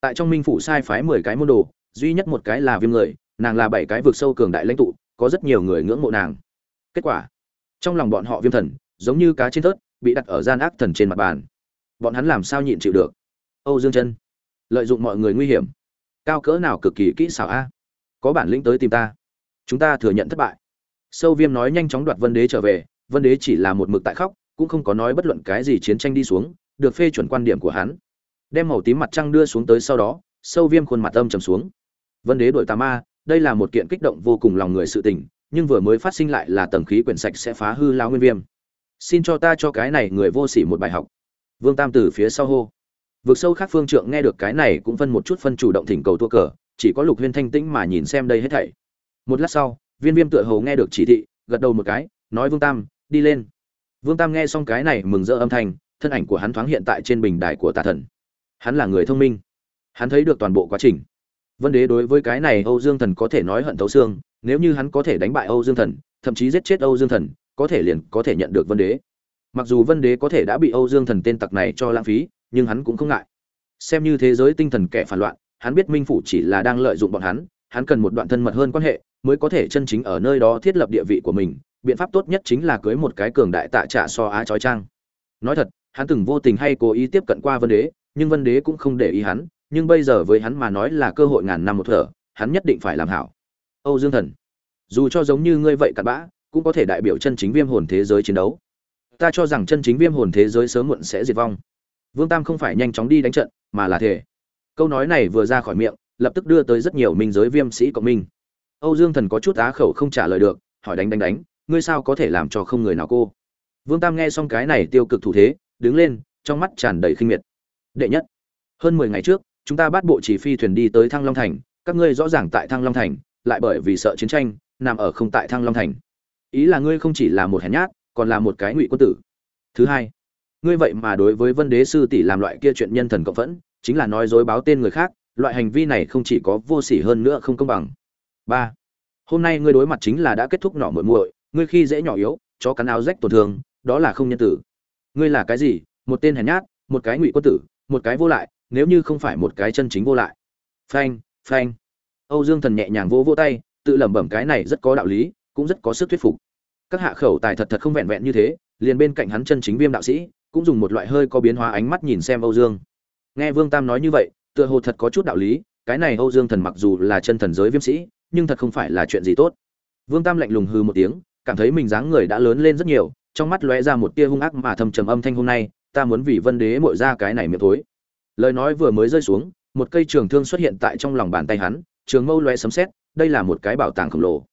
Tại trong minh phủ sai phái mười cái môn đồ duy nhất một cái là viêm người, nàng là bảy cái vực sâu cường đại lãnh tụ, có rất nhiều người ngưỡng mộ nàng. Kết quả, trong lòng bọn họ viêm thần, giống như cá trên thớt, bị đặt ở gian ác thần trên mặt bàn. Bọn hắn làm sao nhịn chịu được? Âu dương chân, lợi dụng mọi người nguy hiểm. Cao cỡ nào cực kỳ kỹ xảo a? Có bản lĩnh tới tìm ta. Chúng ta thừa nhận thất bại. Sâu viêm nói nhanh chóng đoạt vân đế trở về, vân đế chỉ là một mực tại khóc, cũng không có nói bất luận cái gì chiến tranh đi xuống, được phê chuẩn quan điểm của hắn. Đem màu tím mặt trăng đưa xuống tới sau đó sâu viêm khuôn mặt âm trầm xuống. Vân đế đội tà ma, đây là một kiện kích động vô cùng lòng người sự tình, nhưng vừa mới phát sinh lại là tầng khí quyển sạch sẽ phá hư lao nguyên viêm. Xin cho ta cho cái này người vô sỉ một bài học. Vương tam từ phía sau hô. Vực sâu khác phương trượng nghe được cái này cũng phân một chút phân chủ động thỉnh cầu thua cờ, chỉ có lục huyên thanh tĩnh mà nhìn xem đây hết thảy. Một lát sau, viên viêm tựa hồ nghe được chỉ thị, gật đầu một cái, nói vương tam, đi lên. Vương tam nghe xong cái này mừng rỡ âm thanh, thân ảnh của hắn thoáng hiện tại trên bình đài của tà thần. Hắn là người thông minh hắn thấy được toàn bộ quá trình. Vân đế đối với cái này âu dương thần có thể nói hận thấu xương, nếu như hắn có thể đánh bại âu dương thần, thậm chí giết chết âu dương thần, có thể liền có thể nhận được vân đế. Mặc dù vân đế có thể đã bị âu dương thần tên tặc này cho lãng phí, nhưng hắn cũng không ngại. Xem như thế giới tinh thần kẻ phản loạn, hắn biết minh phủ chỉ là đang lợi dụng bọn hắn hắn cần một đoạn thân mật hơn quan hệ, mới có thể chân chính ở nơi đó thiết lập địa vị của mình, biện pháp tốt nhất chính là cưới một cái cường đại tạ trả so á trói trang. Nói thật, hắn từng vô tình hay cố ý tiếp cận qua vân đế, nhưng vân đế cũng không để ý hắn nhưng bây giờ với hắn mà nói là cơ hội ngàn năm một thở, hắn nhất định phải làm hảo. Âu dương thần, dù cho giống như ngươi vậy cặn bã, cũng có thể đại biểu chân chính viêm hồn thế giới chiến đấu. Ta cho rằng chân chính viêm hồn thế giới sớm muộn sẽ diệt vong. Vương tam không phải nhanh chóng đi đánh trận, mà là thể câu nói này vừa ra khỏi miệng, lập tức đưa tới rất nhiều minh giới viêm sĩ cộng minh. Âu dương thần có chút á khẩu không trả lời được, hỏi đánh đánh đánh, ngươi sao có thể làm cho không người nào cô? Vương tam nghe xong cái này tiêu cực thủ thế, đứng lên, trong mắt tràn đầy khinh miệt. Đệ nhất, hơn mười ngày trước chúng ta bắt bộ chỉ phi thuyền đi tới thăng long thành, các ngươi rõ ràng tại thăng long thành, lại bởi vì sợ chiến tranh, nằm ở không tại thăng long thành. Ý là ngươi không chỉ là một hèn nhát, còn là một cái ngụy quân tử. Thứ hai, ngươi vậy mà đối với vân đế sư tỷ làm loại kia chuyện nhân thần cộng phẫn, chính là nói dối báo tên người khác, loại hành vi này không chỉ có vô sỉ hơn nữa không công bằng. Ba, hôm nay ngươi đối mặt chính là đã kết thúc nọ muội muội, ngươi khi dễ nhỏ yếu, chó cắn áo rách tổn thương, đó là không nhân tử. Ngươi là cái gì? Một tên hèn nhát, một cái ngụy quân tử, một cái vô lại nếu như không phải một cái chân chính vô lại. Phanh phanh. Âu dương thần nhẹ nhàng vỗ vỗ tay, tự lẩm bẩm cái này rất có đạo lý, cũng rất có sức thuyết phục. Các hạ khẩu tài thật thật không vẹn vẹn như thế, liền bên cạnh hắn chân chính viêm đạo sĩ, cũng dùng một loại hơi có biến hóa ánh mắt nhìn xem âu dương. Nghe vương tam nói như vậy, tựa hồ thật có chút đạo lý, cái này âu dương thần mặc dù là chân thần giới viêm sĩ, nhưng thật không phải là chuyện gì tốt. Vương tam lạnh lùng hư một tiếng, cảm thấy mình dáng người đã lớn lên rất nhiều, trong mắt lóe ra một tia hung ác mà thầm trầm âm thanh hôm nay, ta muốn vì vân đế mội ra cái này miệng thối lời nói vừa mới rơi xuống, một cây trường thương xuất hiện tại trong lòng bàn tay hắn, trường mâu loe sấm sét, đây là một cái bảo tàng khổng lồ.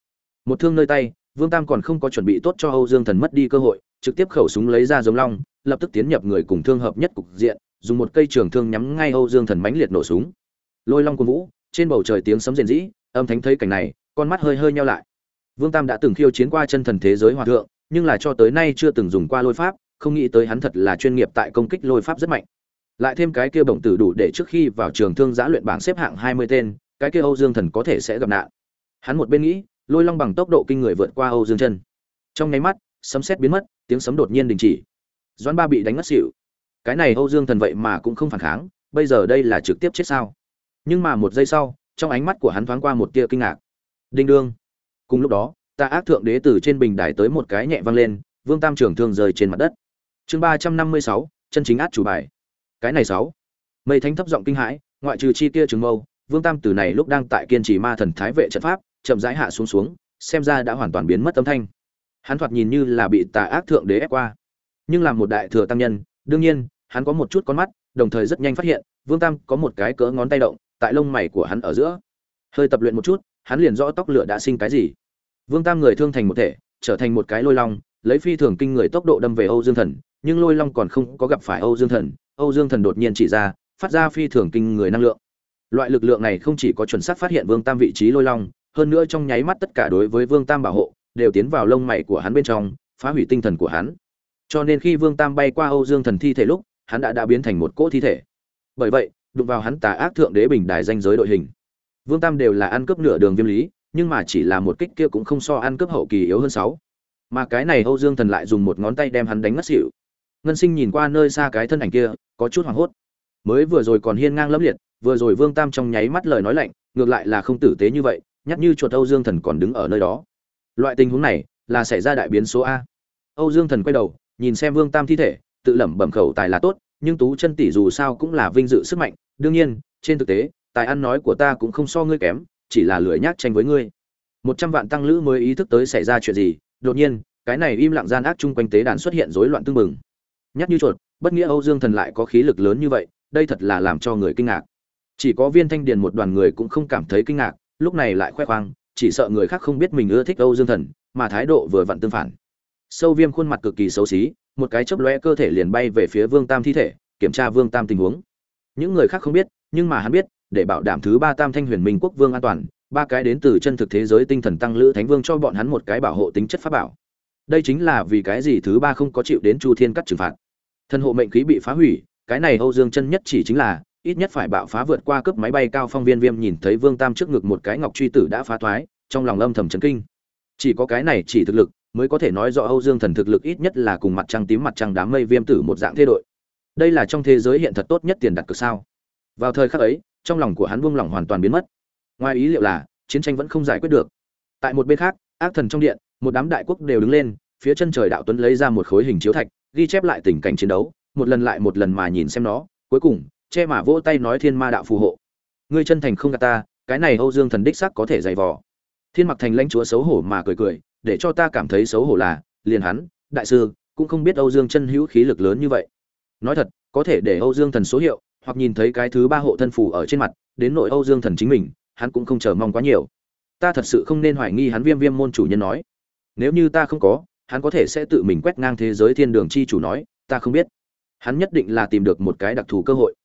Một thương nơi tay, vương tam còn không có chuẩn bị tốt cho âu dương thần mất đi cơ hội, trực tiếp khẩu súng lấy ra giống long, lập tức tiến nhập người cùng thương hợp nhất cục diện, dùng một cây trường thương nhắm ngay âu dương thần mãnh liệt nổ súng. Lôi long quân vũ, trên bầu trời tiếng sấm rền rĩ, âm thánh thấy cảnh này, con mắt hơi hơi nhau lại. Vương tam đã từng khiêu chiến qua chân thần thế giới hòa thượng, nhưng là cho tới nay chưa từng dùng qua lôi pháp, không nghĩ tới hắn thật là chuyên nghiệp tại công kích lôi pháp rất mạnh lại thêm cái kia bổng tử đủ để trước khi vào trường thương giã luyện bảng xếp hạng hai mươi tên, cái kia âu dương thần có thể sẽ gặp nạn. Hắn một bên nghĩ, lôi long bằng tốc độ kinh người vượt qua âu dương chân. Trong nháy mắt, sấm sét biến mất, tiếng sấm đột nhiên đình chỉ. Doãn ba bị đánh ngất xỉu. Cái này âu dương thần vậy mà cũng không phản kháng, bây giờ đây là trực tiếp chết sao? Nhưng mà một giây sau, trong ánh mắt của hắn thoáng qua một tia kinh ngạc. Đinh đương. Cùng lúc đó, ta ác thượng đế từ trên bình đài tới một cái nhẹ vang lên, vương tam trưởng thương rơi trên mặt đất. Chương ba trăm năm mươi sáu, chân chính át chủ bài cái này sáu. Mây thánh thấp giọng kinh hãi, ngoại trừ chi kia trường mâu, vương tam từ này lúc đang tại kiên trì ma thần thái vệ trận pháp, chậm rãi hạ xuống xuống, xem ra đã hoàn toàn biến mất âm thanh. Hắn thoạt nhìn như là bị tà ác thượng đế ép qua. Nhưng là một đại thừa tăng nhân, đương nhiên, hắn có một chút con mắt, đồng thời rất nhanh phát hiện, vương tam có một cái cỡ ngón tay động, tại lông mày của hắn ở giữa. Hơi tập luyện một chút, hắn liền rõ tóc lửa đã sinh cái gì. Vương tam người thương thành một thể, trở thành một cái lôi long, lấy phi thường kinh người tốc độ đâm về âu dương thần, nhưng lôi long còn không có gặp phải âu dương thần âu dương thần đột nhiên chỉ ra, phát ra phi thường kinh người năng lượng. Loại lực lượng này không chỉ có chuẩn xác phát hiện vương tam vị trí lôi long, hơn nữa trong nháy mắt tất cả đối với vương tam bảo hộ, đều tiến vào lông mày của hắn bên trong, phá hủy tinh thần của hắn. Cho nên khi vương tam bay qua âu dương thần thi thể lúc, hắn đã đã biến thành một cỗ thi thể. Bởi vậy, đụng vào hắn tà ác thượng đế bình đài danh giới đội hình. Vương tam đều là ăn cướp nửa đường viêm lý, nhưng mà chỉ là một kích kia cũng không so ăn cướp hậu kỳ yếu hơn sáu. Mà cái này âu dương thần lại dùng một ngón tay đem hắn đánh ngất xỉu. Ngân sinh nhìn qua nơi xa cái thân ảnh kia có chút hoảng hốt. Mới vừa rồi còn hiên ngang lẫm liệt, vừa rồi vương tam trong nháy mắt lời nói lạnh, ngược lại là không tử tế như vậy, nhắc như chuột âu dương thần còn đứng ở nơi đó. Loại tình huống này là xảy ra đại biến số a. Âu dương thần quay đầu, nhìn xem vương tam thi thể, tự lẩm bẩm khẩu tài là tốt, nhưng tú chân tỷ dù sao cũng là vinh dự sức mạnh, đương nhiên, trên thực tế, tài ăn nói của ta cũng không so ngươi kém, chỉ là lười nhác tranh với ngươi. Một trăm vạn tăng lữ mới ý thức tới xảy ra chuyện gì, đột nhiên, cái này im lặng gian ác chung quanh tế đàn xuất hiện rối loạn tương mừng nhắc như chuột bất nghĩa âu dương thần lại có khí lực lớn như vậy, đây thật là làm cho người kinh ngạc. Chỉ có viên thanh điền một đoàn người cũng không cảm thấy kinh ngạc, lúc này lại khoe khoang, chỉ sợ người khác không biết mình ưa thích âu dương thần, mà thái độ vừa vặn tương phản. Sâu viêm khuôn mặt cực kỳ xấu xí, một cái chớp lóe cơ thể liền bay về phía vương tam thi thể, kiểm tra vương tam tình huống. Những người khác không biết, nhưng mà hắn biết, để bảo đảm thứ ba tam thanh huyền minh quốc vương an toàn, ba cái đến từ chân thực thế giới tinh thần tăng lữ thánh vương cho bọn hắn một cái bảo hộ tính chất pháp bảo. Đây chính là vì cái gì thứ ba không có chịu đến chu thiên cắt trừng phạt thân hộ mệnh khí bị phá hủy, cái này âu dương chân nhất chỉ chính là, ít nhất phải bạo phá vượt qua cướp máy bay cao phong viên viêm nhìn thấy vương tam trước ngực một cái ngọc truy tử đã phá thoái, trong lòng âm thầm chấn kinh. Chỉ có cái này chỉ thực lực, mới có thể nói rõ âu dương thần thực lực ít nhất là cùng mặt trăng tím mặt trăng đám mây viêm tử một dạng thế đội. Đây là trong thế giới hiện thật tốt nhất tiền đặt cược sao? Vào thời khắc ấy, trong lòng của hắn buông lỏng hoàn toàn biến mất. Ngoài ý liệu là, chiến tranh vẫn không giải quyết được. Tại một bên khác, ác thần trong điện, một đám đại quốc đều đứng lên, phía chân trời đạo tuấn lấy ra một khối hình chiếu thạch ghi chép lại tình cảnh chiến đấu, một lần lại một lần mà nhìn xem nó, cuối cùng, che mà vỗ tay nói thiên ma đạo phù hộ. Ngươi chân thành không gạt ta, cái này âu dương thần đích sắc có thể dày vò. Thiên mặc thành lãnh chúa xấu hổ mà cười cười, để cho ta cảm thấy xấu hổ là, liền hắn, đại sư, cũng không biết âu dương chân hữu khí lực lớn như vậy. Nói thật, có thể để âu dương thần số hiệu, hoặc nhìn thấy cái thứ ba hộ thân phù ở trên mặt, đến nội âu dương thần chính mình, hắn cũng không chờ mong quá nhiều. Ta thật sự không nên hoài nghi hắn viêm viêm môn chủ nhân nói. Nếu như ta không có hắn có thể sẽ tự mình quét ngang thế giới thiên đường chi chủ nói, ta không biết. Hắn nhất định là tìm được một cái đặc thù cơ hội.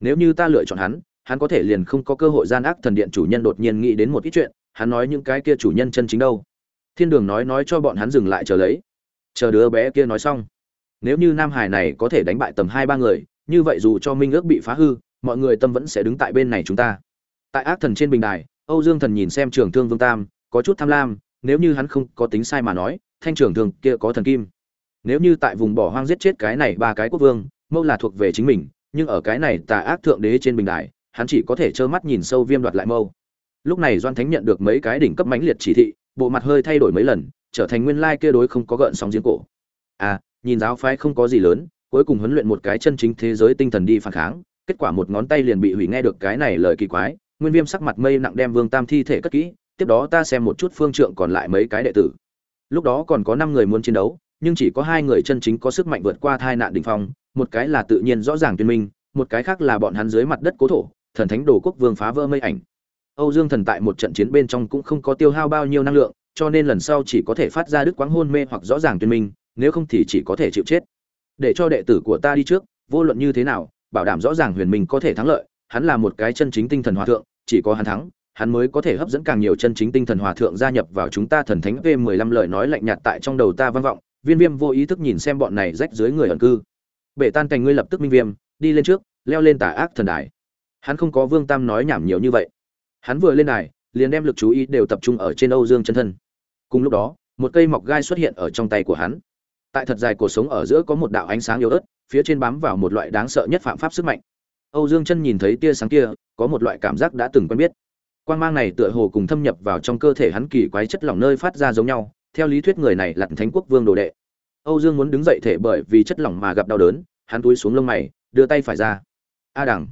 Nếu như ta lựa chọn hắn hắn có thể liền không có cơ hội gian ác thần điện chủ nhân đột nhiên nghĩ đến một ít chuyện, hắn nói những cái kia chủ nhân chân chính đâu. Thiên đường nói nói cho bọn hắn dừng lại chờ lấy. Chờ đứa bé kia nói xong. Nếu như nam hải này có thể đánh bại tầm hai ba người, như vậy dù cho minh ước bị phá hư, mọi người tâm vẫn sẽ đứng tại bên này chúng ta. Tại ác thần trên bình đài, âu dương thần nhìn xem trường thương vương tam, có chút tham lam, nếu như hắn không có tính sai mà nói thanh trường thường kia có thần kim. Nếu như tại vùng bỏ hoang giết chết cái này ba cái quốc vương mâu là thuộc về chính mình, nhưng ở cái này tà ác thượng đế trên bình đài, hắn chỉ có thể trơ mắt nhìn sâu viêm đoạt lại mâu. Lúc này doan thánh nhận được mấy cái đỉnh cấp mãnh liệt chỉ thị, bộ mặt hơi thay đổi mấy lần, trở thành nguyên lai kia đối không có gợn sóng giếng cổ. À nhìn giáo phái không có gì lớn, cuối cùng huấn luyện một cái chân chính thế giới tinh thần đi phản kháng, kết quả một ngón tay liền bị hủy nghe được cái này lời kỳ quái, nguyên viêm sắc mặt mây nặng đem vương tam thi thể cất kỹ, tiếp đó ta xem một chút phương trượng còn lại mấy cái đệ tử lúc đó còn có năm người muốn chiến đấu, nhưng chỉ có hai người chân chính có sức mạnh vượt qua thai nạn đỉnh phong, một cái là tự nhiên rõ ràng tuyên minh, một cái khác là bọn hắn dưới mặt đất cố thổ, thần thánh đồ quốc vương phá vỡ mây ảnh. Âu dương thần tại một trận chiến bên trong cũng không có tiêu hao bao nhiêu năng lượng, cho nên lần sau chỉ có thể phát ra đức quáng hôn mê hoặc rõ ràng tuyên minh, nếu không thì chỉ có thể chịu chết. Để cho đệ tử của ta đi trước, vô luận như thế nào, bảo đảm rõ ràng huyền minh có thể thắng lợi, hắn là một cái chân chính tinh thần hòa thượng, chỉ có hắn thắng hắn mới có thể hấp dẫn càng nhiều chân chính tinh thần hòa thượng gia nhập vào chúng ta thần thánh v 15 lời nói lạnh nhạt tại trong đầu ta vang vọng, viên viêm vô ý thức nhìn xem bọn này rách dưới người ẩn cư. Bể tan cành ngươi lập tức minh viêm, đi lên trước, leo lên tà ác thần đài. Hắn không có vương tam nói nhảm nhiều như vậy. Hắn vừa lên đài, liền đem lực chú ý đều tập trung ở trên âu dương chân thân. Cùng lúc đó, một cây mọc gai xuất hiện ở trong tay của hắn. Tại thật dài cuộc sống ở giữa có một đạo ánh sáng yếu ớt, phía trên bám vào một loại đáng sợ nhất phạm pháp sức mạnh. Âu dương chân nhìn thấy tia sáng kia, có một loại cảm giác đã từng quen biết quang mang này tựa hồ cùng thâm nhập vào trong cơ thể hắn kỳ quái chất lỏng nơi phát ra giống nhau, theo lý thuyết người này là thánh quốc vương đồ đệ. Âu dương muốn đứng dậy thể bởi vì chất lỏng mà gặp đau đớn, hắn túi xuống lông mày, đưa tay phải ra. A đằng,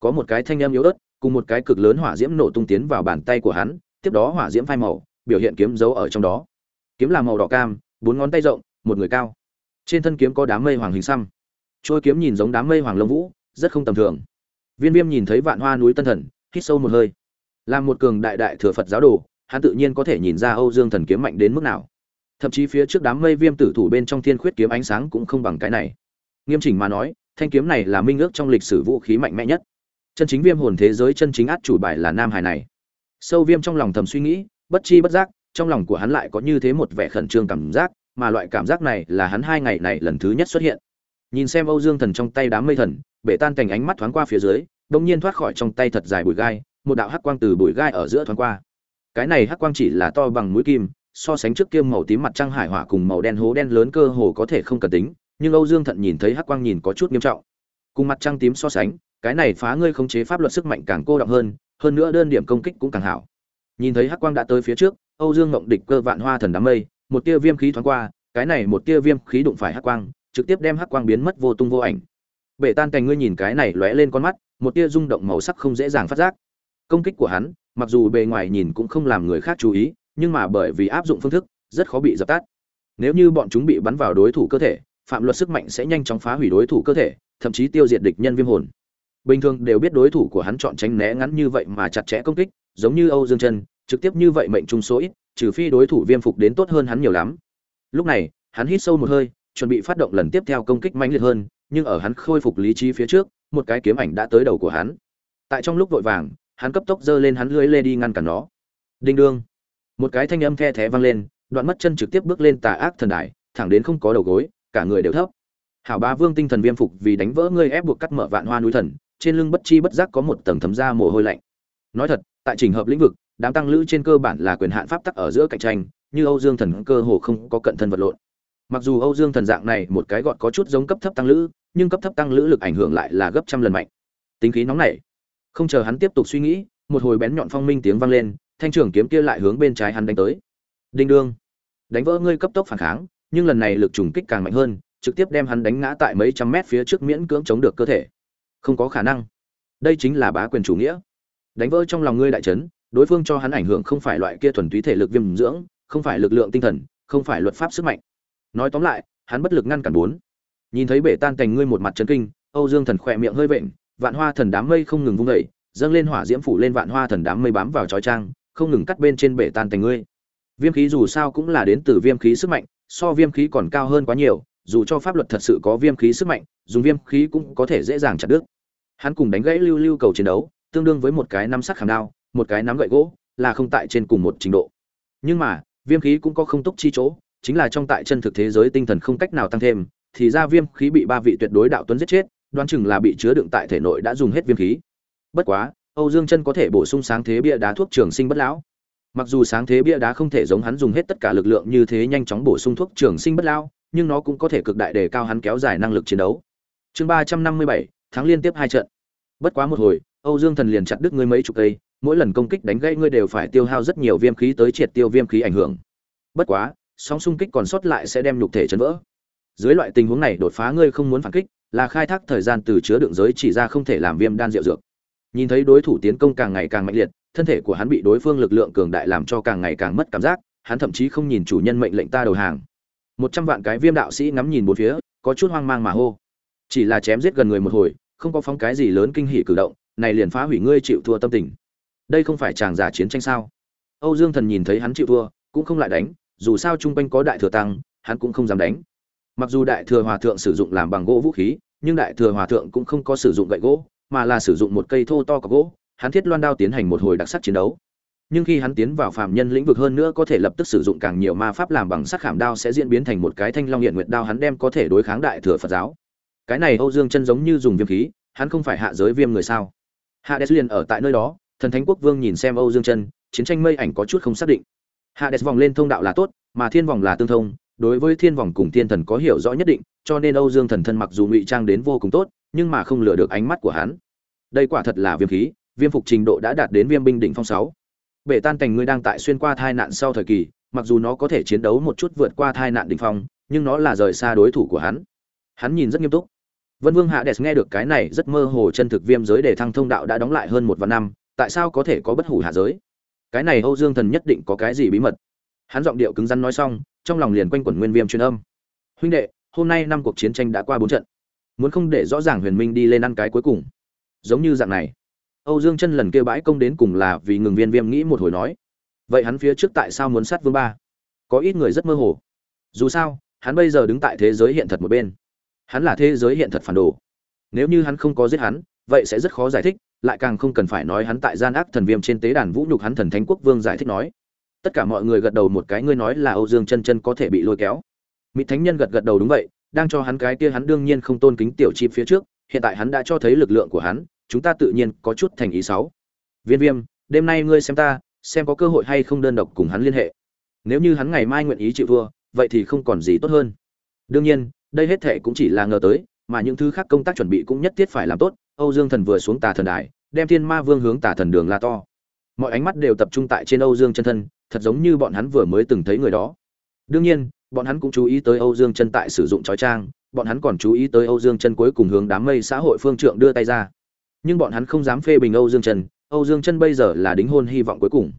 có một cái thanh âm yếu ớt, cùng một cái cực lớn hỏa diễm nổ tung tiến vào bàn tay của hắn, tiếp đó hỏa diễm phai màu, biểu hiện kiếm dấu ở trong đó. Kiếm là màu đỏ cam, bốn ngón tay rộng, một người cao. Trên thân kiếm có đám mây hoàng hình xăm. Trôi kiếm nhìn giống đám mây hoàng lông vũ, rất không tầm thường. Viên viêm nhìn thấy vạn hoa núi tân thần, hít sâu một hơi làm một cường đại đại thừa phật giáo đồ, hắn tự nhiên có thể nhìn ra âu dương thần kiếm mạnh đến mức nào. Thậm chí phía trước đám mây viêm tử thủ bên trong thiên khuyết kiếm ánh sáng cũng không bằng cái này. Nghiêm chỉnh mà nói, thanh kiếm này là minh ước trong lịch sử vũ khí mạnh mẽ nhất. Chân chính viêm hồn thế giới chân chính át chủ bài là nam hải này. Sâu viêm trong lòng thầm suy nghĩ, bất chi bất giác, trong lòng của hắn lại có như thế một vẻ khẩn trương cảm giác, mà loại cảm giác này là hắn hai ngày này lần thứ nhất xuất hiện. Nhìn xem âu dương thần trong tay đám mây thần, bể tan cành ánh mắt thoáng qua phía dưới đột nhiên thoát khỏi trong tay thật dài bụi gai một đạo hắc quang từ bụi gai ở giữa thoáng qua. Cái này hắc quang chỉ là to bằng mũi kim, so sánh trước kia màu tím mặt trăng hải hỏa cùng màu đen hố đen lớn cơ hồ có thể không cần tính, nhưng âu dương thận nhìn thấy hắc quang nhìn có chút nghiêm trọng. Cùng mặt trăng tím so sánh, cái này phá ngươi khống chế pháp luật sức mạnh càng cô động hơn hơn nữa đơn điểm công kích cũng càng hảo. Nhìn thấy hắc quang đã tới phía trước, âu dương ngộng địch cơ vạn hoa thần đám mây, một tia viêm khí thoáng qua, cái này một tia viêm khí đụng phải hắc quang, trực tiếp đem hắc quang biến mất vô tung vô ảnh. Bể tan cành ngươi nhìn cái này lóe lên con mắt, một tia rung động màu sắc không dễ dàng phát giác công kích của hắn, mặc dù bề ngoài nhìn cũng không làm người khác chú ý, nhưng mà bởi vì áp dụng phương thức, rất khó bị dập tắt. Nếu như bọn chúng bị bắn vào đối thủ cơ thể, phạm luật sức mạnh sẽ nhanh chóng phá hủy đối thủ cơ thể, thậm chí tiêu diệt địch nhân viêm hồn. Bình thường đều biết đối thủ của hắn chọn tránh né ngắn như vậy mà chặt chẽ công kích, giống như âu dương chân trực tiếp như vậy mệnh trung số ít, trừ phi đối thủ viêm phục đến tốt hơn hắn nhiều lắm. Lúc này, hắn hít sâu một hơi, chuẩn bị phát động lần tiếp theo công kích mãnh liệt hơn, nhưng ở hắn khôi phục lý trí phía trước, một cái kiếm ảnh đã tới đầu của hắn. Tại trong lúc vội vàng hắn cấp tốc giơ lên hắn lưới lê đi ngăn cản nó. Đinh đương. Một cái thanh âm the thé vang lên, đoạn mất chân trực tiếp bước lên tà ác thần đài, thẳng đến không có đầu gối, cả người đều thấp. Hảo bá vương tinh thần viêm phục vì đánh vỡ ngươi ép buộc cắt mở vạn hoa núi thần, trên lưng bất chi bất giác có một tầng thấm da mồ hôi lạnh. Nói thật, tại trình hợp lĩnh vực, đám tăng lữ trên cơ bản là quyền hạn pháp tắc ở giữa cạnh tranh, như âu dương thần cơ hồ không có cận thân vật lộn. Mặc dù âu dương thần dạng này một cái gọn có chút giống cấp thấp tăng lữ, nhưng cấp thấp tăng lữ lực ảnh hưởng lại là gấp trăm lần mạnh. Tính khí nóng nảy không chờ hắn tiếp tục suy nghĩ một hồi bén nhọn phong minh tiếng vang lên thanh trưởng kiếm kia lại hướng bên trái hắn đánh tới. Đinh đương. Đánh vỡ ngươi cấp tốc phản kháng nhưng lần này lực trùng kích càng mạnh hơn trực tiếp đem hắn đánh ngã tại mấy trăm mét phía trước miễn cưỡng chống được cơ thể. Không có khả năng. Đây chính là bá quyền chủ nghĩa. Đánh vỡ trong lòng ngươi đại chấn, đối phương cho hắn ảnh hưởng không phải loại kia thuần túy thể lực viêm dưỡng không phải lực lượng tinh thần không phải luật pháp sức mạnh. Nói tóm lại hắn bất lực ngăn cản bốn. Nhìn thấy bể tan cảnh ngươi một mặt chấn kinh âu dương thần khỏe miệng hơi vện vạn hoa thần đám mây không ngừng vung dậy, dâng lên hỏa diễm phủ lên vạn hoa thần đám mây bám vào chói trang, không ngừng cắt bên trên bể tan thành ngươi. Viêm khí dù sao cũng là đến từ viêm khí sức mạnh, so viêm khí còn cao hơn quá nhiều, dù cho pháp luật thật sự có viêm khí sức mạnh, dùng viêm khí cũng có thể dễ dàng chặt đứt. Hắn cùng đánh gãy lưu lưu cầu chiến đấu, tương đương với một cái nắm sắc khảm đao, một cái nắm gậy gỗ, là không tại trên cùng một trình độ. Nhưng mà, viêm khí cũng có không túc chi chỗ, chính là trong tại chân thực thế giới tinh thần không cách nào tăng thêm, thì ra viêm khí bị ba vị tuyệt đối đạo tuấn giết chết đoán chừng là bị chứa đựng tại thể nội đã dùng hết viêm khí. Bất quá, âu dương chân có thể bổ sung sáng thế bia đá thuốc trường sinh bất lão. Mặc dù sáng thế bia đá không thể giống hắn dùng hết tất cả lực lượng như thế nhanh chóng bổ sung thuốc trường sinh bất lão, nhưng nó cũng có thể cực đại đề cao hắn kéo dài năng lực chiến đấu. Chương ba trăm năm mươi bảy tháng liên tiếp hai trận. Bất quá một hồi, âu dương thần liền chặt đứt ngươi mấy chục cây, mỗi lần công kích đánh gãy ngươi đều phải tiêu hao rất nhiều viêm khí tới triệt tiêu viêm khí ảnh hưởng. Bất quá sóng xung kích còn sót lại sẽ đem nhục thể chấn vỡ. Dưới loại tình huống này đột phá ngươi không muốn phản kích là khai thác thời gian từ chứa đựng giới chỉ ra không thể làm viêm đan rượu dược. Nhìn thấy đối thủ tiến công càng ngày càng mạnh liệt, thân thể của hắn bị đối phương lực lượng cường đại làm cho càng ngày càng mất cảm giác, hắn thậm chí không nhìn chủ nhân mệnh lệnh ta đầu hàng. Một trăm vạn cái viêm đạo sĩ ngắm nhìn bốn phía, có chút hoang mang mà hô. Chỉ là chém giết gần người một hồi, không có phóng cái gì lớn kinh hỉ cử động, này liền phá hủy ngươi chịu thua tâm tình. Đây không phải chàng giả chiến tranh sao? Âu dương thần nhìn thấy hắn chịu thua, cũng không lại đánh, dù sao chung quanh có đại thừa tăng, hắn cũng không dám đánh mặc dù đại thừa hòa thượng sử dụng làm bằng gỗ vũ khí, nhưng đại thừa hòa thượng cũng không có sử dụng gậy gỗ, mà là sử dụng một cây thô to có gỗ, hắn thiết loan đao tiến hành một hồi đặc sắc chiến đấu. Nhưng khi hắn tiến vào phạm nhân lĩnh vực hơn nữa có thể lập tức sử dụng càng nhiều ma pháp làm bằng sắc khảm đao sẽ diễn biến thành một cái thanh long hiện nguyệt đao hắn đem có thể đối kháng đại thừa phật giáo. Cái này âu dương chân giống như dùng viêm khí, hắn không phải hạ giới viêm người sao? Hạ hades liền ở tại nơi đó, thần thánh quốc vương nhìn xem âu dương chân, chiến tranh mây ảnh có chút không xác định. Hạ hades vòng lên thông đạo là tốt, mà thiên vòng là tương thông đối với thiên vòng cùng thiên thần có hiểu rõ nhất định, cho nên âu dương thần thân mặc dù ngụy trang đến vô cùng tốt, nhưng mà không lừa được ánh mắt của hắn. Đây quả thật là viêm khí, viêm phục trình độ đã đạt đến viêm binh đỉnh phong sáu. Bể tan cảnh ngươi đang tại xuyên qua thai nạn sau thời kỳ, mặc dù nó có thể chiến đấu một chút vượt qua thai nạn đỉnh phong, nhưng nó là rời xa đối thủ của hắn. Hắn nhìn rất nghiêm túc. Vân vương hạ đẹp nghe được cái này rất mơ hồ chân thực viêm giới để thăng thông đạo đã đóng lại hơn một vạn năm, tại sao có thể có bất hủ hạ giới? Cái này âu dương thần nhất định có cái gì bí mật? Hắn giọng điệu cứng rắn nói xong trong lòng liền quanh quẩn nguyên viêm truyền âm. Huynh đệ, hôm nay năm cuộc chiến tranh đã qua bốn trận. Muốn không để rõ ràng huyền minh đi lên ăn cái cuối cùng. Giống như dạng này. Âu dương chân lần kêu bãi công đến cùng là vì ngừng viên viêm nghĩ một hồi nói. Vậy hắn phía trước tại sao muốn sát vương ba? Có ít người rất mơ hồ. Dù sao, hắn bây giờ đứng tại thế giới hiện thật một bên. Hắn là thế giới hiện thật phản đồ. Nếu như hắn không có giết hắn, vậy sẽ rất khó giải thích, lại càng không cần phải nói hắn tại gian ác thần viêm trên tế đàn vũ nhục hắn thần thánh quốc vương giải thích nói tất cả mọi người gật đầu một cái, ngươi nói là âu dương chân chân có thể bị lôi kéo. Mỹ thánh nhân gật gật đầu đúng vậy, đang cho hắn cái kia hắn đương nhiên không tôn kính tiểu chim phía trước, hiện tại hắn đã cho thấy lực lượng của hắn, chúng ta tự nhiên có chút thành ý sáu. Viên viêm, đêm nay ngươi xem ta, xem có cơ hội hay không đơn độc cùng hắn liên hệ. Nếu như hắn ngày mai nguyện ý chịu thua, vậy thì không còn gì tốt hơn. Đương nhiên, đây hết thệ cũng chỉ là ngờ tới, mà những thứ khác công tác chuẩn bị cũng nhất thiết phải làm tốt. Âu dương thần vừa xuống tà thần đài, đem thiên ma vương hướng tà thần đường la to mọi ánh mắt đều tập trung tại trên âu dương chân thân, thật giống như bọn hắn vừa mới từng thấy người đó. Đương nhiên, bọn hắn cũng chú ý tới âu dương chân tại sử dụng trói trang, bọn hắn còn chú ý tới âu dương chân cuối cùng hướng đám mây xã hội phương trượng đưa tay ra. Nhưng bọn hắn không dám phê bình âu dương chân, âu dương chân bây giờ là đính hôn hy vọng cuối cùng.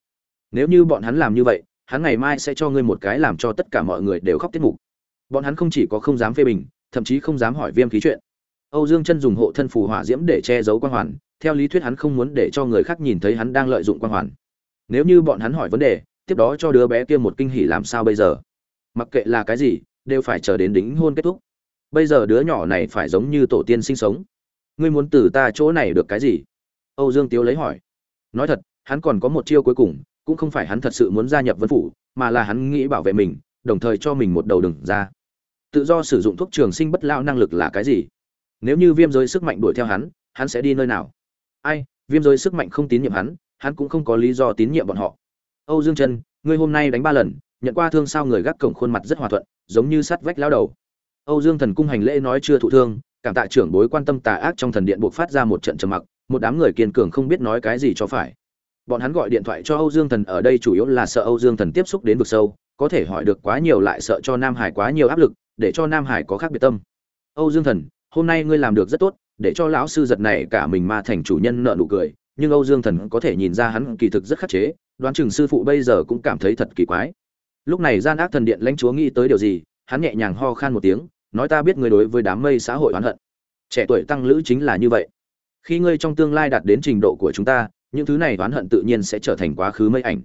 Nếu như bọn hắn làm như vậy, hắn ngày mai sẽ cho ngươi một cái làm cho tất cả mọi người đều khóc tiết mục. Bọn hắn không chỉ có không dám phê bình, thậm chí không dám hỏi viêm khí chuyện âu dương chân dùng hộ thân phù hỏa diễm để che giấu quan hoàn, theo lý thuyết hắn không muốn để cho người khác nhìn thấy hắn đang lợi dụng quan hoàn. Nếu như bọn hắn hỏi vấn đề, tiếp đó cho đứa bé kia một kinh hỉ làm sao bây giờ? Mặc kệ là cái gì, đều phải chờ đến đính hôn kết thúc. Bây giờ đứa nhỏ này phải giống như tổ tiên sinh sống. Ngươi muốn từ ta chỗ này được cái gì? Âu dương tiếu lấy hỏi. Nói thật, hắn còn có một chiêu cuối cùng, cũng không phải hắn thật sự muốn gia nhập vân phủ, mà là hắn nghĩ bảo vệ mình, đồng thời cho mình một đầu đừng ra. Tự do sử dụng thuốc trường sinh bất lão năng lực là cái gì? Nếu như viêm giới sức mạnh đuổi theo hắn hắn sẽ đi nơi nào? Ai, viêm giới sức mạnh không tín nhiệm hắn hắn cũng không có lý do tín nhiệm bọn họ. Âu dương trân ngươi hôm nay đánh ba lần, nhận qua thương sao người gác cổng khuôn mặt rất hòa thuận, giống như sắt vách lao đầu. Âu dương thần cung hành lễ nói chưa thụ thương, cảm tạ trưởng bối quan tâm tà ác trong thần điện buộc phát ra một trận trầm mặc, một đám người kiên cường không biết nói cái gì cho phải. Bọn hắn gọi điện thoại cho âu dương thần ở đây chủ yếu là sợ âu dương thần tiếp xúc đến vực sâu, có thể hỏi được quá nhiều lại sợ cho nam hải quá nhiều áp lực, để cho nam hải có khác biệt tâm. Âu dương thần hôm nay ngươi làm được rất tốt, để cho lão sư giật này cả mình ma thành chủ nhân nợ nụ cười, nhưng âu dương thần có thể nhìn ra hắn kỳ thực rất khắc chế, đoán chừng sư phụ bây giờ cũng cảm thấy thật kỳ quái. Lúc này gian ác thần điện lãnh chúa nghĩ tới điều gì, hắn nhẹ nhàng ho khan một tiếng, nói ta biết ngươi đối với đám mây xã hội oán hận. Trẻ tuổi tăng lữ chính là như vậy. Khi ngươi trong tương lai đạt đến trình độ của chúng ta, những thứ này oán hận tự nhiên sẽ trở thành quá khứ mây ảnh.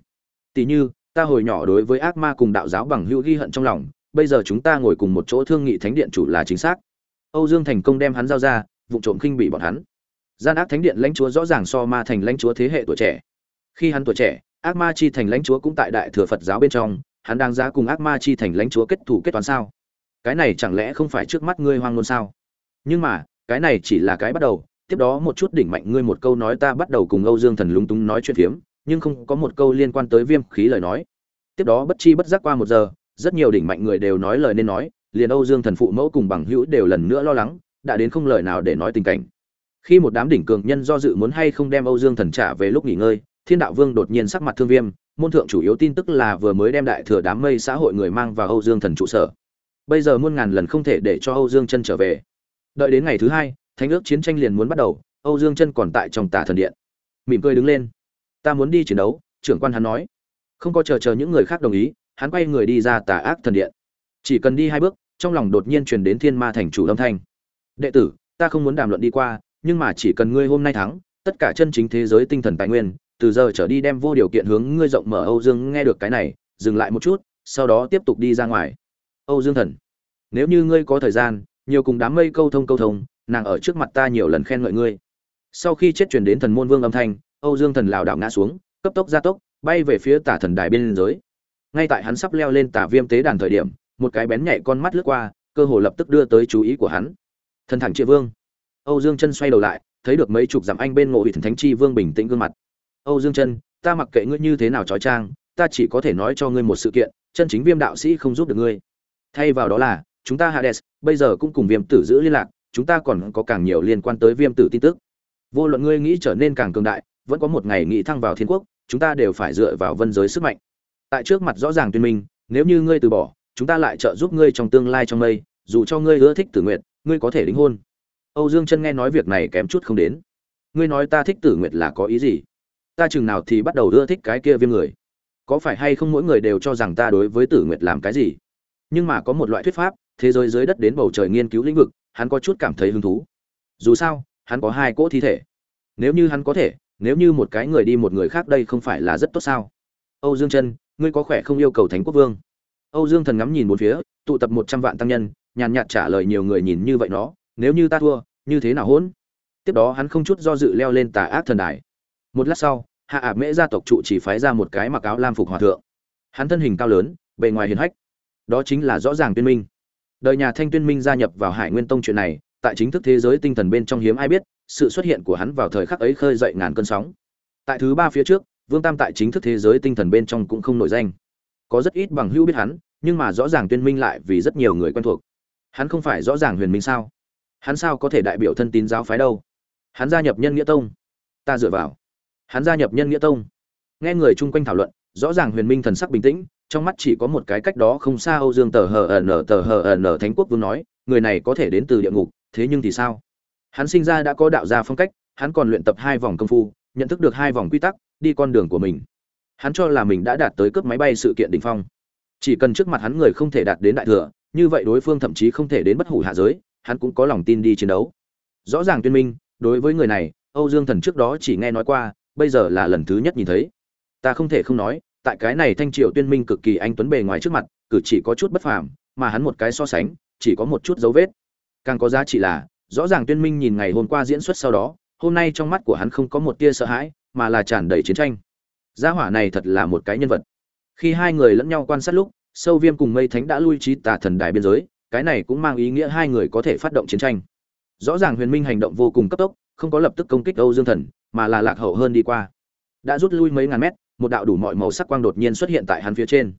Tỷ như, ta hồi nhỏ đối với ác ma cùng đạo giáo bằng hữu ghi hận trong lòng, bây giờ chúng ta ngồi cùng một chỗ thương nghị thánh điện chủ là chính xác âu dương thành công đem hắn giao ra, vụ trộm kinh bị bọn hắn. Gian ác thánh điện lãnh chúa rõ ràng so ma thành lãnh chúa thế hệ tuổi trẻ. Khi hắn tuổi trẻ, ác ma chi thành lãnh chúa cũng tại đại thừa phật giáo bên trong, hắn đang giá cùng ác ma chi thành lãnh chúa kết thủ kết toán sao? Cái này chẳng lẽ không phải trước mắt ngươi hoang ngôn sao? Nhưng mà, cái này chỉ là cái bắt đầu, tiếp đó một chút đỉnh mạnh ngươi một câu nói ta bắt đầu cùng âu dương thần lúng túng nói chuyện phiếm, nhưng không có một câu liên quan tới viêm khí lời nói. Tiếp đó bất chi bất giác qua một giờ, rất nhiều đỉnh mạnh người đều nói lời nên nói liền âu dương thần phụ mẫu cùng bằng hữu đều lần nữa lo lắng, đã đến không lời nào để nói tình cảnh. Khi một đám đỉnh cường nhân do dự muốn hay không đem âu dương thần trả về lúc nghỉ ngơi, thiên đạo vương đột nhiên sắc mặt thương viêm, môn thượng chủ yếu tin tức là vừa mới đem đại thừa đám mây xã hội người mang vào âu dương thần trụ sở. Bây giờ muôn ngàn lần không thể để cho âu dương chân trở về. Đợi đến ngày thứ hai, thánh ước chiến tranh liền muốn bắt đầu, âu dương chân còn tại trong tà thần điện. Mỉm cười đứng lên. Ta muốn đi chiến đấu, trưởng quan hắn nói. Không có chờ chờ những người khác đồng ý, hắn quay người đi ra tà ác thần điện chỉ cần đi hai bước, trong lòng đột nhiên truyền đến thiên ma thành chủ âm thanh. Đệ tử, ta không muốn đàm luận đi qua, nhưng mà chỉ cần ngươi hôm nay thắng, tất cả chân chính thế giới tinh thần tài nguyên, từ giờ trở đi đem vô điều kiện hướng ngươi rộng mở. Âu dương nghe được cái này, dừng lại một chút, sau đó tiếp tục đi ra ngoài. Âu dương thần, nếu như ngươi có thời gian, nhiều cùng đám mây câu thông câu thông, nàng ở trước mặt ta nhiều lần khen ngợi ngươi. Sau khi chết truyền đến thần môn vương âm thanh, âu dương thần lảo đảo ngã xuống, cấp tốc gia tốc, bay về phía tả thần đài bên giới. Ngay tại hắn sắp leo lên tả viêm tế đàn thời điểm một cái bén nhạy con mắt lướt qua, cơ hồ lập tức đưa tới chú ý của hắn. Thần thẳng triệu vương. Âu dương chân xoay đầu lại, thấy được mấy chục dặm anh bên ngộ ủy thần thánh chi vương bình tĩnh gương mặt. Âu dương chân, ta mặc kệ ngươi như thế nào trói trang, ta chỉ có thể nói cho ngươi một sự kiện, chân chính viêm đạo sĩ không giúp được ngươi. Thay vào đó là, chúng ta hades, bây giờ cũng cùng viêm tử giữ liên lạc, chúng ta còn có càng nhiều liên quan tới viêm tử tin tức. Vô luận ngươi nghĩ trở nên càng cường đại, vẫn có một ngày nghĩ thăng vào thiên quốc, chúng ta đều phải dựa vào vân giới sức mạnh. Tại trước mặt rõ ràng tuyên minh, nếu như ngươi từ bỏ chúng ta lại trợ giúp ngươi trong tương lai trong mây, dù cho ngươi ưa thích tử nguyệt, ngươi có thể đính hôn. Âu dương chân nghe nói việc này kém chút không đến. Ngươi nói ta thích tử nguyệt là có ý gì? Ta chừng nào thì bắt đầu ưa thích cái kia viêm người? Có phải hay không mỗi người đều cho rằng ta đối với tử nguyệt làm cái gì? Nhưng mà có một loại thuyết pháp, thế giới dưới đất đến bầu trời nghiên cứu lĩnh vực, hắn có chút cảm thấy hứng thú. Dù sao, hắn có hai cỗ thi thể. Nếu như hắn có thể, nếu như một cái người đi một người khác đây không phải là rất tốt sao? Âu dương chân, ngươi có khỏe không yêu cầu thánh quốc vương? Âu dương thần ngắm nhìn một phía, tụ tập một trăm vạn tăng nhân, nhàn nhạt trả lời nhiều người nhìn như vậy nó, nếu như ta thua, như thế nào hỗn? Tiếp đó hắn không chút do dự leo lên tà ác thần đài. Một lát sau, hạ ạp mễ gia tộc trụ chỉ phái ra một cái mặc áo lam phục hòa thượng. Hắn thân hình cao lớn, bề ngoài hiền hách. Đó chính là rõ ràng tuyên minh. Đời nhà thanh tuyên minh gia nhập vào hải nguyên tông chuyện này, tại chính thức thế giới tinh thần bên trong hiếm ai biết, sự xuất hiện của hắn vào thời khắc ấy khơi dậy ngàn cơn sóng. Tại thứ ba phía trước, vương tam tại chính thức thế giới tinh thần bên trong cũng không nổi danh có rất ít bằng hữu biết hắn, nhưng mà rõ ràng tuyên minh lại vì rất nhiều người quen thuộc. Hắn không phải rõ ràng huyền minh sao? Hắn sao có thể đại biểu thân tín giáo phái đâu? Hắn gia nhập nhân nghĩa tông. Ta dựa vào. Hắn gia nhập nhân nghĩa tông. Nghe người chung quanh thảo luận, rõ ràng huyền minh thần sắc bình tĩnh, trong mắt chỉ có một cái cách đó không xa âu dương tờ hờ ờ ẩn ở tờ hờ ờ ẩn ở thánh quốc vương nói, người này có thể đến từ địa ngục, thế nhưng thì sao? Hắn sinh ra đã có đạo gia phong cách, hắn còn luyện tập hai vòng công phu, nhận thức được hai vòng quy tắc, đi con đường của mình hắn cho là mình đã đạt tới cướp máy bay sự kiện đỉnh phong. Chỉ cần trước mặt hắn người không thể đạt đến đại thừa, như vậy đối phương thậm chí không thể đến bất hủ hạ giới, hắn cũng có lòng tin đi chiến đấu. Rõ ràng tuyên minh, đối với người này, âu dương thần trước đó chỉ nghe nói qua, bây giờ là lần thứ nhất nhìn thấy. Ta không thể không nói, tại cái này thanh triều tuyên minh cực kỳ anh tuấn bề ngoài trước mặt, cử chỉ có chút bất phàm, mà hắn một cái so sánh, chỉ có một chút dấu vết. Càng có giá trị là, rõ ràng tuyên minh nhìn ngày hôm qua diễn xuất sau đó, hôm nay trong mắt của hắn không có một tia sợ hãi, mà là tràn đầy chiến tranh gia hỏa này thật là một cái nhân vật. Khi hai người lẫn nhau quan sát lúc, sâu viêm cùng mây thánh đã lui trí tà thần đài biên giới, cái này cũng mang ý nghĩa hai người có thể phát động chiến tranh. Rõ ràng huyền minh hành động vô cùng cấp tốc, không có lập tức công kích âu dương thần, mà là lạc hậu hơn đi qua. Đã rút lui mấy ngàn mét, một đạo đủ mọi màu sắc quang đột nhiên xuất hiện tại hắn phía trên.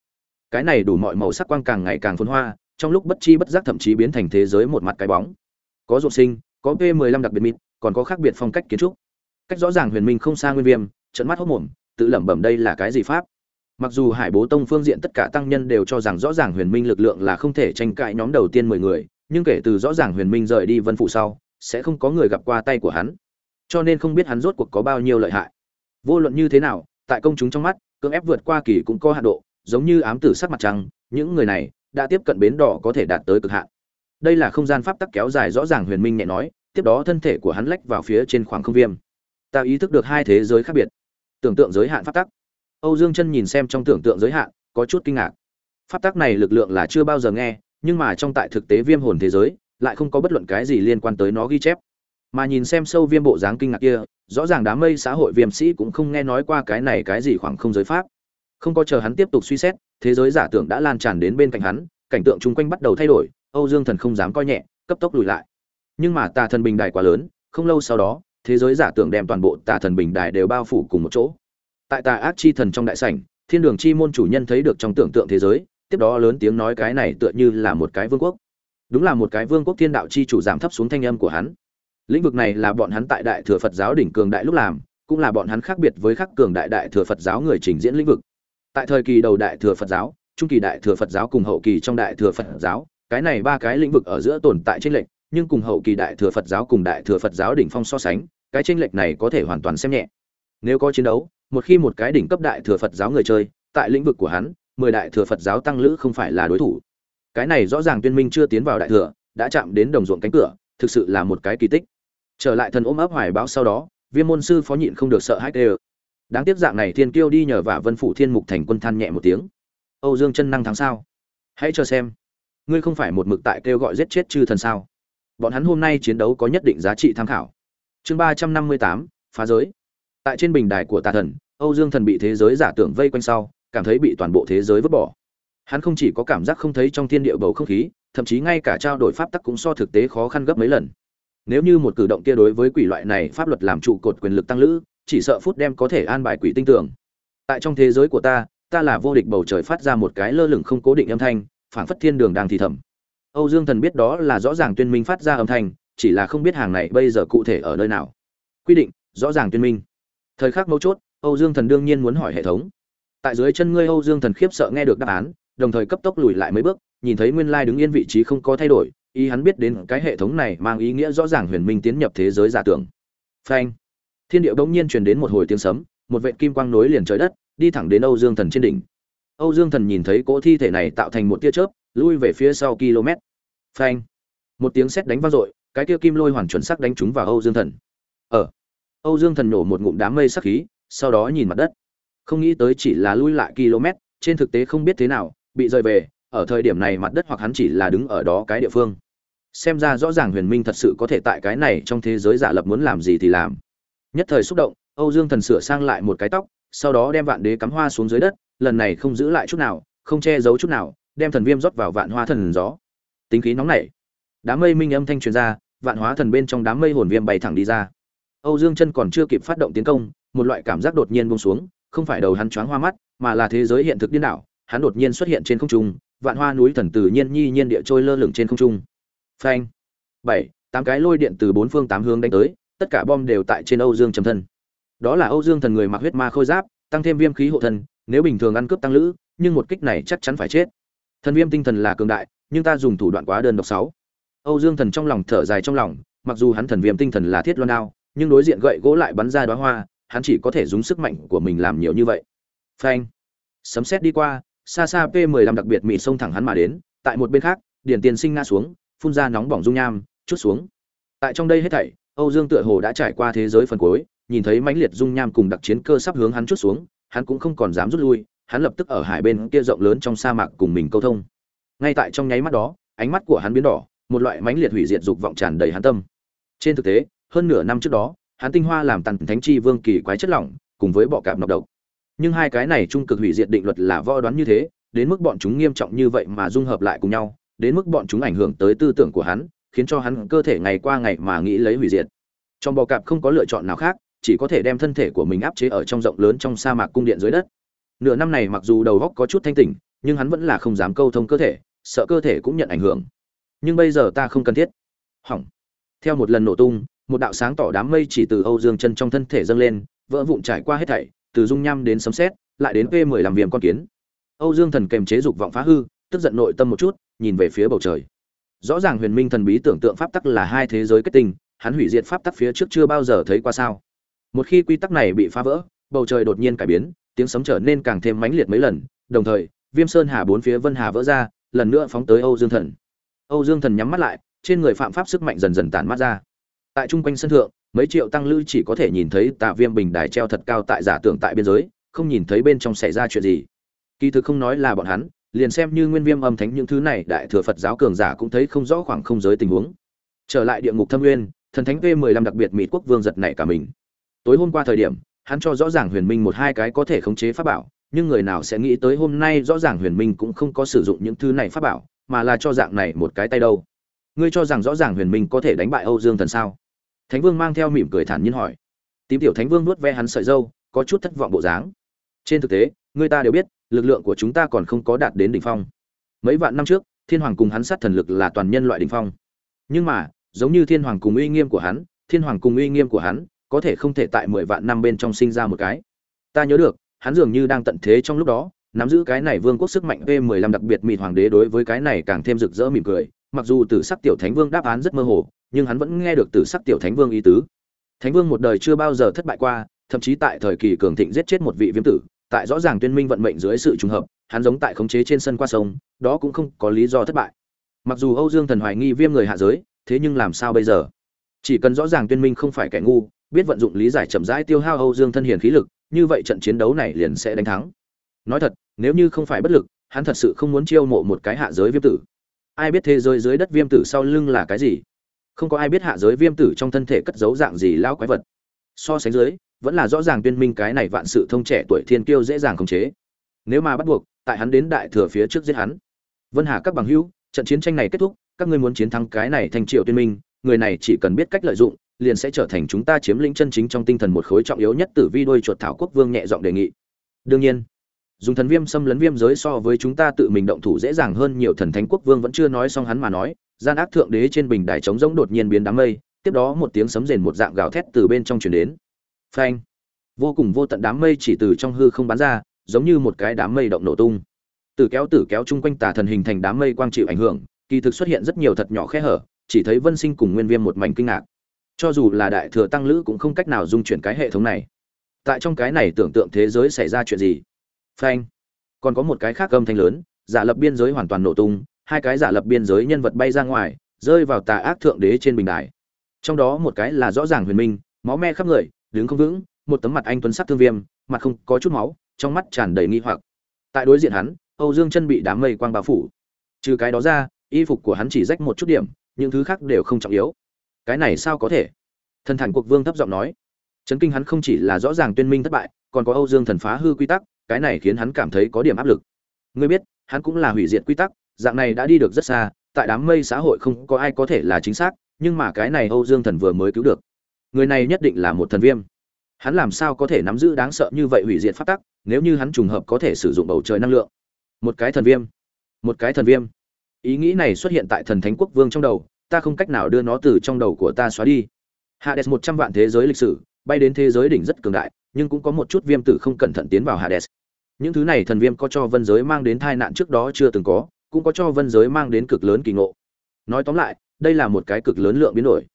Cái này đủ mọi màu sắc quang càng ngày càng phồn hoa, trong lúc bất chi bất giác thậm chí biến thành thế giới một mặt cái bóng. Có ruộng sinh, có p 15 đặc biệt mịt, còn có khác biệt phong cách kiến trúc. Cách rõ ràng huyền minh không xa nguyên viêm trận mắt hốc mồm tự lẩm bẩm đây là cái gì pháp? Mặc dù hải bố tông phương diện tất cả tăng nhân đều cho rằng rõ ràng huyền minh lực lượng là không thể tranh cãi nhóm đầu tiên mười người, nhưng kể từ rõ ràng huyền minh rời đi vân phụ sau, sẽ không có người gặp qua tay của hắn. Cho nên không biết hắn rốt cuộc có bao nhiêu lợi hại. Vô luận như thế nào, tại công chúng trong mắt, cưỡng ép vượt qua kỳ cũng có hạ độ, giống như ám tử sắc mặt trăng, những người này đã tiếp cận bến đỏ có thể đạt tới cực hạn. Đây là không gian pháp tắc kéo dài rõ ràng huyền minh nhẹ nói, tiếp đó thân thể của hắn lách vào phía trên khoảng không viêm. Ta ý thức được hai thế giới khác biệt tưởng tượng giới hạn pháp tắc. Âu dương chân nhìn xem trong tưởng tượng giới hạn, có chút kinh ngạc. Pháp tắc này lực lượng là chưa bao giờ nghe, nhưng mà trong tại thực tế viêm hồn thế giới, lại không có bất luận cái gì liên quan tới nó ghi chép. Mà nhìn xem sâu viêm bộ dáng kinh ngạc kia, rõ ràng đám mây xã hội viêm sĩ cũng không nghe nói qua cái này cái gì khoảng không giới pháp. Không có chờ hắn tiếp tục suy xét, thế giới giả tưởng đã lan tràn đến bên cạnh hắn, cảnh tượng chung quanh bắt đầu thay đổi, âu dương thần không dám coi nhẹ, cấp tốc lùi lại. Nhưng mà tà thần bình đài quá lớn, không lâu sau đó thế giới giả tưởng đem toàn bộ tà thần bình đài đều bao phủ cùng một chỗ. Tại tà ác chi thần trong đại sảnh, thiên đường chi môn chủ nhân thấy được trong tưởng tượng thế giới, tiếp đó lớn tiếng nói cái này tựa như là một cái vương quốc. Đúng là một cái vương quốc thiên đạo chi chủ giảm thấp xuống thanh âm của hắn. Lĩnh vực này là bọn hắn tại đại thừa phật giáo đỉnh cường đại lúc làm, cũng là bọn hắn khác biệt với khắc cường đại đại thừa phật giáo người trình diễn lĩnh vực. Tại thời kỳ đầu đại thừa phật giáo, trung kỳ đại thừa phật giáo cùng hậu kỳ trong đại thừa phật giáo, cái này ba cái lĩnh vực ở giữa tồn tại tranh lệch nhưng cùng hậu kỳ đại thừa phật giáo cùng đại thừa phật giáo đỉnh phong so sánh, cái tranh lệch này có thể hoàn toàn xem nhẹ. Nếu có chiến đấu, một khi một cái đỉnh cấp đại thừa phật giáo người chơi, tại lĩnh vực của hắn, mười đại thừa phật giáo tăng lữ không phải là đối thủ. Cái này rõ ràng tuyên minh chưa tiến vào đại thừa, đã chạm đến đồng ruộng cánh cửa, thực sự là một cái kỳ tích. Trở lại thần ôm ấp hoài báo sau đó, viêm môn sư phó nhịn không được sợ hãi đều đáng tiếc dạng này thiên kiêu đi nhờ vả vân phủ thiên mục thành quân than nhẹ một tiếng. Âu dương chân năng thắng sao? Hãy cho xem. Ngươi không phải một mực tại kêu gọi giết chết chư thần sao? Bọn hắn hôm nay chiến đấu có nhất định giá trị tham khảo. Chương ba trăm năm mươi tám, phá giới. Tại trên bình đài của tà thần, âu dương thần bị thế giới giả tưởng vây quanh sau, cảm thấy bị toàn bộ thế giới vứt bỏ. Hắn không chỉ có cảm giác không thấy trong thiên địa bầu không khí, thậm chí ngay cả trao đổi pháp tắc cũng so thực tế khó khăn gấp mấy lần. Nếu như một cử động kia đối với quỷ loại này pháp luật làm trụ cột quyền lực tăng lữ, chỉ sợ phút đem có thể an bài quỷ tinh tưởng tại trong thế giới của ta ta là vô địch bầu trời phát ra một cái lơ lửng không cố định âm thanh, phảng phất thiên đường đang thì thầm âu dương thần biết đó là rõ ràng tuyên minh phát ra âm thanh, chỉ là không biết hàng này bây giờ cụ thể ở nơi nào. Quy định, rõ ràng tuyên minh. Thời khắc mấu chốt, âu dương thần đương nhiên muốn hỏi hệ thống. Tại dưới chân ngươi âu dương thần khiếp sợ nghe được đáp án, đồng thời cấp tốc lùi lại mấy bước, nhìn thấy nguyên lai đứng yên vị trí không có thay đổi, ý hắn biết đến cái hệ thống này mang ý nghĩa rõ ràng huyền minh tiến nhập thế giới giả tưởng. Phanh. Thiên địa bỗng nhiên truyền đến một hồi tiếng sấm, một vệt kim quang nối liền trời đất, đi thẳng đến âu dương thần trên đỉnh. Âu dương thần nhìn thấy cỗ thi thể này tạo thành một tia chớp lui về phía sau km. Phanh. Một tiếng sét đánh vang dội, cái tia kim lôi hoàn chuẩn sắc đánh trúng vào âu dương thần. Ở âu dương thần nổ một ngụm đám mây sắc khí, sau đó nhìn mặt đất. Không nghĩ tới chỉ là lui lại km, trên thực tế không biết thế nào, bị rời về, ở thời điểm này mặt đất hoặc hắn chỉ là đứng ở đó cái địa phương. Xem ra rõ ràng huyền minh thật sự có thể tại cái này trong thế giới giả lập muốn làm gì thì làm. Nhất thời xúc động, âu dương thần sửa sang lại một cái tóc, sau đó đem vạn đế cắm hoa xuống dưới đất, lần này không giữ lại chút nào, không che giấu chút nào đem thần viêm rót vào vạn hoa thần gió. Tính khí nóng nảy. Đám mây minh âm thanh truyền ra, vạn hóa thần bên trong đám mây hồn viêm bay thẳng đi ra. Âu dương chân còn chưa kịp phát động tiến công, một loại cảm giác đột nhiên buông xuống, không phải đầu hắn choáng hoa mắt, mà là thế giới hiện thực điên đảo, hắn đột nhiên xuất hiện trên không trung, vạn hoa núi thần từ nhiên nhi nhiên địa trôi lơ lửng trên không trung. Phanh. Bảy, tám cái lôi điện từ bốn phương tám hướng đánh tới, tất cả bom đều tại trên âu dương trầm thân. Đó là âu dương thần người mặc huyết ma khôi giáp, tăng thêm viêm khí hộ thân, nếu bình thường ăn cướp tăng lữ, nhưng một kích này chắc chắn phải chết thần viêm tinh thần là cường đại, nhưng ta dùng thủ đoạn quá đơn độc sáu. Âu dương thần trong lòng thở dài trong lòng, mặc dù hắn thần viêm tinh thần là thiết loan đao, nhưng đối diện gậy gỗ lại bắn ra đoá hoa, hắn chỉ có thể dùng sức mạnh của mình làm nhiều như vậy. Phanh. Sấm sét đi qua, xa xa p 15 đặc biệt mị xông thẳng hắn mà đến, tại một bên khác điển tiền sinh ngã xuống, phun ra nóng bỏng dung nham, chút xuống. Tại trong đây hết thảy, âu dương tựa hồ đã trải qua thế giới phần cuối, nhìn thấy mãnh liệt dung nham cùng đặc chiến cơ sắp hướng hắn chút xuống, hắn cũng không còn dám rút lui hắn lập tức ở hải bên kia rộng lớn trong sa mạc cùng mình câu thông. Ngay tại trong nháy mắt đó, ánh mắt của hắn biến đỏ, một loại mãnh liệt hủy diệt dục vọng tràn đầy hắn tâm. Trên thực tế, hơn nửa năm trước đó, hắn tinh hoa làm tàn thánh chi vương kỳ quái chất lỏng, cùng với bọ cạp nọc độc. Nhưng hai cái này trung cực hủy diệt định luật là võ đoán như thế, đến mức bọn chúng nghiêm trọng như vậy mà dung hợp lại cùng nhau, đến mức bọn chúng ảnh hưởng tới tư tưởng của hắn, khiến cho hắn cơ thể ngày qua ngày mà nghĩ lấy hủy diệt. Trong bọ cạp không có lựa chọn nào khác, chỉ có thể đem thân thể của mình áp chế ở trong rộng lớn trong sa mạc cung điện dưới đất nửa năm này mặc dù đầu óc có chút thanh tỉnh, nhưng hắn vẫn là không dám câu thông cơ thể, sợ cơ thể cũng nhận ảnh hưởng. Nhưng bây giờ ta không cần thiết. Hỏng. Theo một lần nổ tung, một đạo sáng tỏ đám mây chỉ từ âu dương chân trong thân thể dâng lên, vỡ vụn trải qua hết thảy, từ dung nham đến sấm sét, lại đến p 10 làm viêm con kiến. Âu dương thần kềm chế dục vọng phá hư, tức giận nội tâm một chút, nhìn về phía bầu trời. Rõ ràng huyền minh thần bí tưởng tượng pháp tắc là hai thế giới kết tinh, hắn hủy diệt pháp tắc phía trước chưa bao giờ thấy qua sao. Một khi quy tắc này bị phá vỡ, bầu trời đột nhiên cải biến tiếng sấm trở nên càng thêm mãnh liệt mấy lần, đồng thời, viêm sơn hà bốn phía vân hà vỡ ra, lần nữa phóng tới âu dương thần. Âu dương thần nhắm mắt lại, trên người phạm pháp sức mạnh dần dần tản mát ra. Tại trung quanh sân thượng, mấy triệu tăng lữ chỉ có thể nhìn thấy tạ viêm bình đài treo thật cao tại giả tưởng tại biên giới, không nhìn thấy bên trong xảy ra chuyện gì. Kỳ thực không nói là bọn hắn, liền xem như nguyên viêm âm thánh những thứ này, đại thừa phật giáo cường giả cũng thấy không rõ khoảng không giới tình huống. Trở lại địa ngục thâm nguyên, thần thánh v 15 đặc biệt mỹ quốc vương giật nảy cả mình. Tối hôm qua thời điểm hắn cho rõ ràng huyền minh một hai cái có thể khống chế pháp bảo, nhưng người nào sẽ nghĩ tới hôm nay rõ ràng huyền minh cũng không có sử dụng những thứ này pháp bảo, mà là cho dạng này một cái tay đâu? Ngươi cho rằng rõ ràng huyền minh có thể đánh bại âu dương thần sao? Thánh vương mang theo mỉm cười thản nhiên hỏi. Tím tiểu thánh vương nuốt ve hắn sợi dâu có chút thất vọng bộ dáng. Trên thực tế, người ta đều biết, lực lượng của chúng ta còn không có đạt đến đỉnh phong. Mấy vạn năm trước, thiên hoàng cùng hắn sát thần lực là toàn nhân loại đỉnh phong. Nhưng mà, giống như thiên hoàng cùng uy nghiêm của hắn, thiên hoàng cùng uy nghiêm của hắn có thể không thể tại mười vạn năm bên trong sinh ra một cái. Ta nhớ được, hắn dường như đang tận thế trong lúc đó, nắm giữ cái này vương quốc sức mạnh v 15 đặc biệt mịt hoàng đế đối với cái này càng thêm rực rỡ mỉm cười, mặc dù tử sắc tiểu thánh vương đáp án rất mơ hồ, nhưng hắn vẫn nghe được tử sắc tiểu thánh vương ý tứ. Thánh vương một đời chưa bao giờ thất bại qua, thậm chí tại thời kỳ cường thịnh giết chết một vị viêm tử, tại rõ ràng tuyên minh vận mệnh dưới sự trùng hợp, hắn giống tại khống chế trên sân qua sông, đó cũng không có lý do thất bại. Mặc dù âu dương thần hoài nghi viêm người hạ giới, thế nhưng làm sao bây giờ? Chỉ cần rõ ràng tuyên minh không phải kẻ ngu biết vận dụng lý giải chậm rãi tiêu hao âu dương thân hiền khí lực, như vậy trận chiến đấu này liền sẽ đánh thắng. Nói thật, nếu như không phải bất lực, hắn thật sự không muốn chiêu mộ một cái hạ giới viêm tử. Ai biết thế giới dưới đất viêm tử sau lưng là cái gì? Không có ai biết hạ giới viêm tử trong thân thể cất giấu dạng gì lao quái vật. So sánh dưới, vẫn là rõ ràng tuyên minh cái này vạn sự thông trẻ tuổi thiên kiêu dễ dàng khống chế. Nếu mà bắt buộc, tại hắn đến đại thừa phía trước giết hắn. Vân hà các bằng hữu, trận chiến tranh này kết thúc, các ngươi muốn chiến thắng cái này thành triều tuyên minh, người này chỉ cần biết cách lợi dụng liền sẽ trở thành chúng ta chiếm lĩnh chân chính trong tinh thần một khối trọng yếu nhất tử vi đôi chuột thảo quốc vương nhẹ giọng đề nghị. Đương nhiên, dùng thần viêm xâm lấn viêm giới so với chúng ta tự mình động thủ dễ dàng hơn nhiều thần thánh quốc vương vẫn chưa nói xong hắn mà nói, gian ác thượng đế trên bình đài trống rỗng đột nhiên biến đám mây, tiếp đó một tiếng sấm rền một dạng gào thét từ bên trong truyền đến. Phanh! Vô cùng vô tận đám mây chỉ từ trong hư không bắn ra, giống như một cái đám mây động nổ tung. Từ kéo tử kéo chung quanh tà thần hình thành đám mây quang chịu ảnh hưởng, kỳ thực xuất hiện rất nhiều thật nhỏ khe hở, chỉ thấy vân sinh cùng nguyên viêm một mảnh kinh ngạc cho dù là đại thừa tăng lữ cũng không cách nào dung chuyển cái hệ thống này. Tại trong cái này tưởng tượng thế giới xảy ra chuyện gì? Phanh. Còn có một cái khác âm thanh lớn, giả lập biên giới hoàn toàn nổ tung, hai cái giả lập biên giới nhân vật bay ra ngoài, rơi vào tà ác thượng đế trên bình đài. Trong đó một cái là rõ ràng huyền minh, máu me khắp người, đứng không vững, một tấm mặt anh tuấn sắc thương viêm, mặt không có chút máu, trong mắt tràn đầy nghi hoặc. Tại đối diện hắn, âu dương chân bị đám mây quang bao phủ. Trừ cái đó ra, y phục của hắn chỉ rách một chút điểm, những thứ khác đều không trọng yếu cái này sao có thể? Thần thản quốc vương thấp giọng nói. Chấn kinh hắn không chỉ là rõ ràng tuyên minh thất bại, còn có âu dương thần phá hư quy tắc, cái này khiến hắn cảm thấy có điểm áp lực. Ngươi biết, hắn cũng là hủy diệt quy tắc, dạng này đã đi được rất xa, tại đám mây xã hội không có ai có thể là chính xác, nhưng mà cái này âu dương thần vừa mới cứu được. Người này nhất định là một thần viêm. Hắn làm sao có thể nắm giữ đáng sợ như vậy hủy diệt phát tắc, nếu như hắn trùng hợp có thể sử dụng bầu trời năng lượng? Một cái thần viêm. Một cái thần viêm. Ý nghĩ này xuất hiện tại thần thánh quốc vương trong đầu ta không cách nào đưa nó từ trong đầu của ta xóa đi. Hades một trăm vạn thế giới lịch sử, bay đến thế giới đỉnh rất cường đại, nhưng cũng có một chút viêm tử không cẩn thận tiến vào hades. Những thứ này thần viêm có cho vân giới mang đến tai nạn trước đó chưa từng có, cũng có cho vân giới mang đến cực lớn kỳ ngộ. Nói tóm lại, đây là một cái cực lớn lượng biến đổi.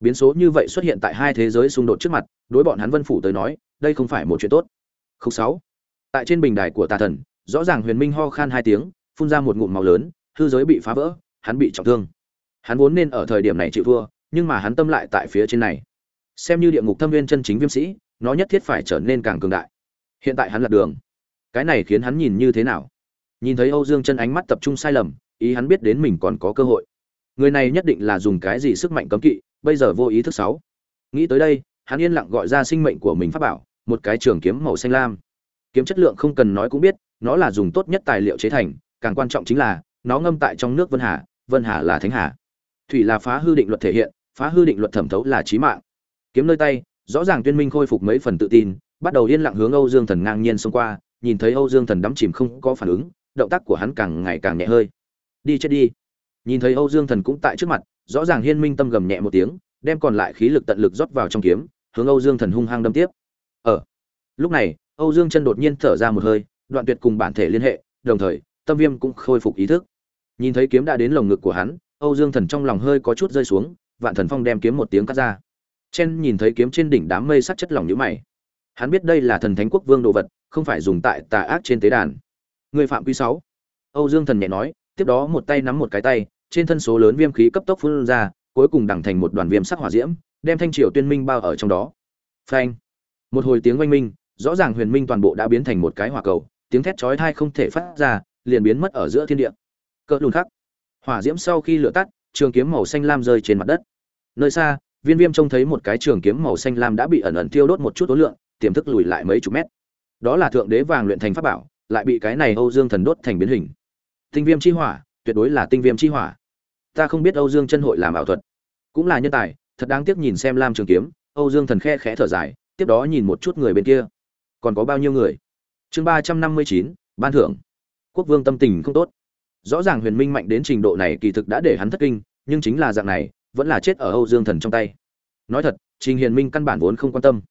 Biến số như vậy xuất hiện tại hai thế giới xung đột trước mặt, đối bọn hắn vân phủ tới nói, đây không phải một chuyện tốt. Khúc sáu. Tại trên bình đài của tà thần, rõ ràng huyền minh ho khan hai tiếng, phun ra một ngụm màu lớn, hư giới bị phá vỡ, hắn bị trọng thương hắn vốn nên ở thời điểm này chịu thua, nhưng mà hắn tâm lại tại phía trên này. Xem như địa ngục thâm viên chân chính viêm sĩ, nó nhất thiết phải trở nên càng cường đại. Hiện tại hắn lật đường. Cái này khiến hắn nhìn như thế nào? Nhìn thấy âu dương chân ánh mắt tập trung sai lầm, ý hắn biết đến mình còn có cơ hội. Người này nhất định là dùng cái gì sức mạnh cấm kỵ, bây giờ vô ý thức sáu. Nghĩ tới đây, hắn yên lặng gọi ra sinh mệnh của mình pháp bảo, một cái trường kiếm màu xanh lam. Kiếm chất lượng không cần nói cũng biết, nó là dùng tốt nhất tài liệu chế thành, càng quan trọng chính là, nó ngâm tại trong nước vân hà vân hà là thánh hà thủy là phá hư định luật thể hiện, phá hư định luật thẩm thấu là chí mạng. Kiếm nơi tay, rõ ràng tuyên minh khôi phục mấy phần tự tin, bắt đầu yên lặng hướng âu dương thần ngang nhiên xông qua, nhìn thấy âu dương thần đắm chìm không có phản ứng, động tác của hắn càng ngày càng nhẹ hơi. Đi chết đi. Nhìn thấy âu dương thần cũng tại trước mặt, rõ ràng hiên minh tâm gầm nhẹ một tiếng, đem còn lại khí lực tận lực rót vào trong kiếm, hướng âu dương thần hung hăng đâm tiếp. Ở lúc này, âu dương chân đột nhiên thở ra một hơi, đoạn tuyệt cùng bản thể liên hệ, đồng thời, tâm viêm cũng khôi phục ý thức. Nhìn thấy kiếm đã đến lồng ngực của hắn âu dương thần trong lòng hơi có chút rơi xuống, vạn thần phong đem kiếm một tiếng cắt ra. Chen nhìn thấy kiếm trên đỉnh đám mây sắc chất lỏng nhũ mày. Hắn biết đây là thần thánh quốc vương đồ vật, không phải dùng tại tà ác trên tế đàn. Người phạm quy sáu. Âu dương thần nhẹ nói, tiếp đó một tay nắm một cái tay, trên thân số lớn viêm khí cấp tốc phun ra, cuối cùng đằng thành một đoàn viêm sắc hỏa diễm, đem thanh triều tuyên minh bao ở trong đó. Phanh. Một hồi tiếng oanh minh, rõ ràng huyền minh toàn bộ đã biến thành một cái hỏa cầu, tiếng thét chói tai không thể phát ra, liền biến mất ở giữa thiên địa. Cỡ lùn khắc hỏa diễm sau khi lửa tắt, trường kiếm màu xanh lam rơi trên mặt đất. Nơi xa, viên viêm trông thấy một cái trường kiếm màu xanh lam đã bị ẩn ẩn tiêu đốt một chút tối lượng, tiềm thức lùi lại mấy chục mét. Đó là thượng đế vàng luyện thành pháp bảo, lại bị cái này âu dương thần đốt thành biến hình. Tinh viêm chi hỏa, tuyệt đối là tinh viêm chi hỏa. Ta không biết âu dương chân hội làm ảo thuật. Cũng là nhân tài, thật đáng tiếc nhìn xem lam trường kiếm, âu dương thần khe khẽ thở dài, tiếp đó nhìn một chút người bên kia. Còn có bao nhiêu người? Chương ba trăm năm mươi chín, ban thưởng. Quốc vương tâm tình không tốt rõ ràng huyền minh mạnh đến trình độ này kỳ thực đã để hắn thất kinh, nhưng chính là dạng này, vẫn là chết ở âu dương thần trong tay. Nói thật, trình hiền minh căn bản vốn không quan tâm.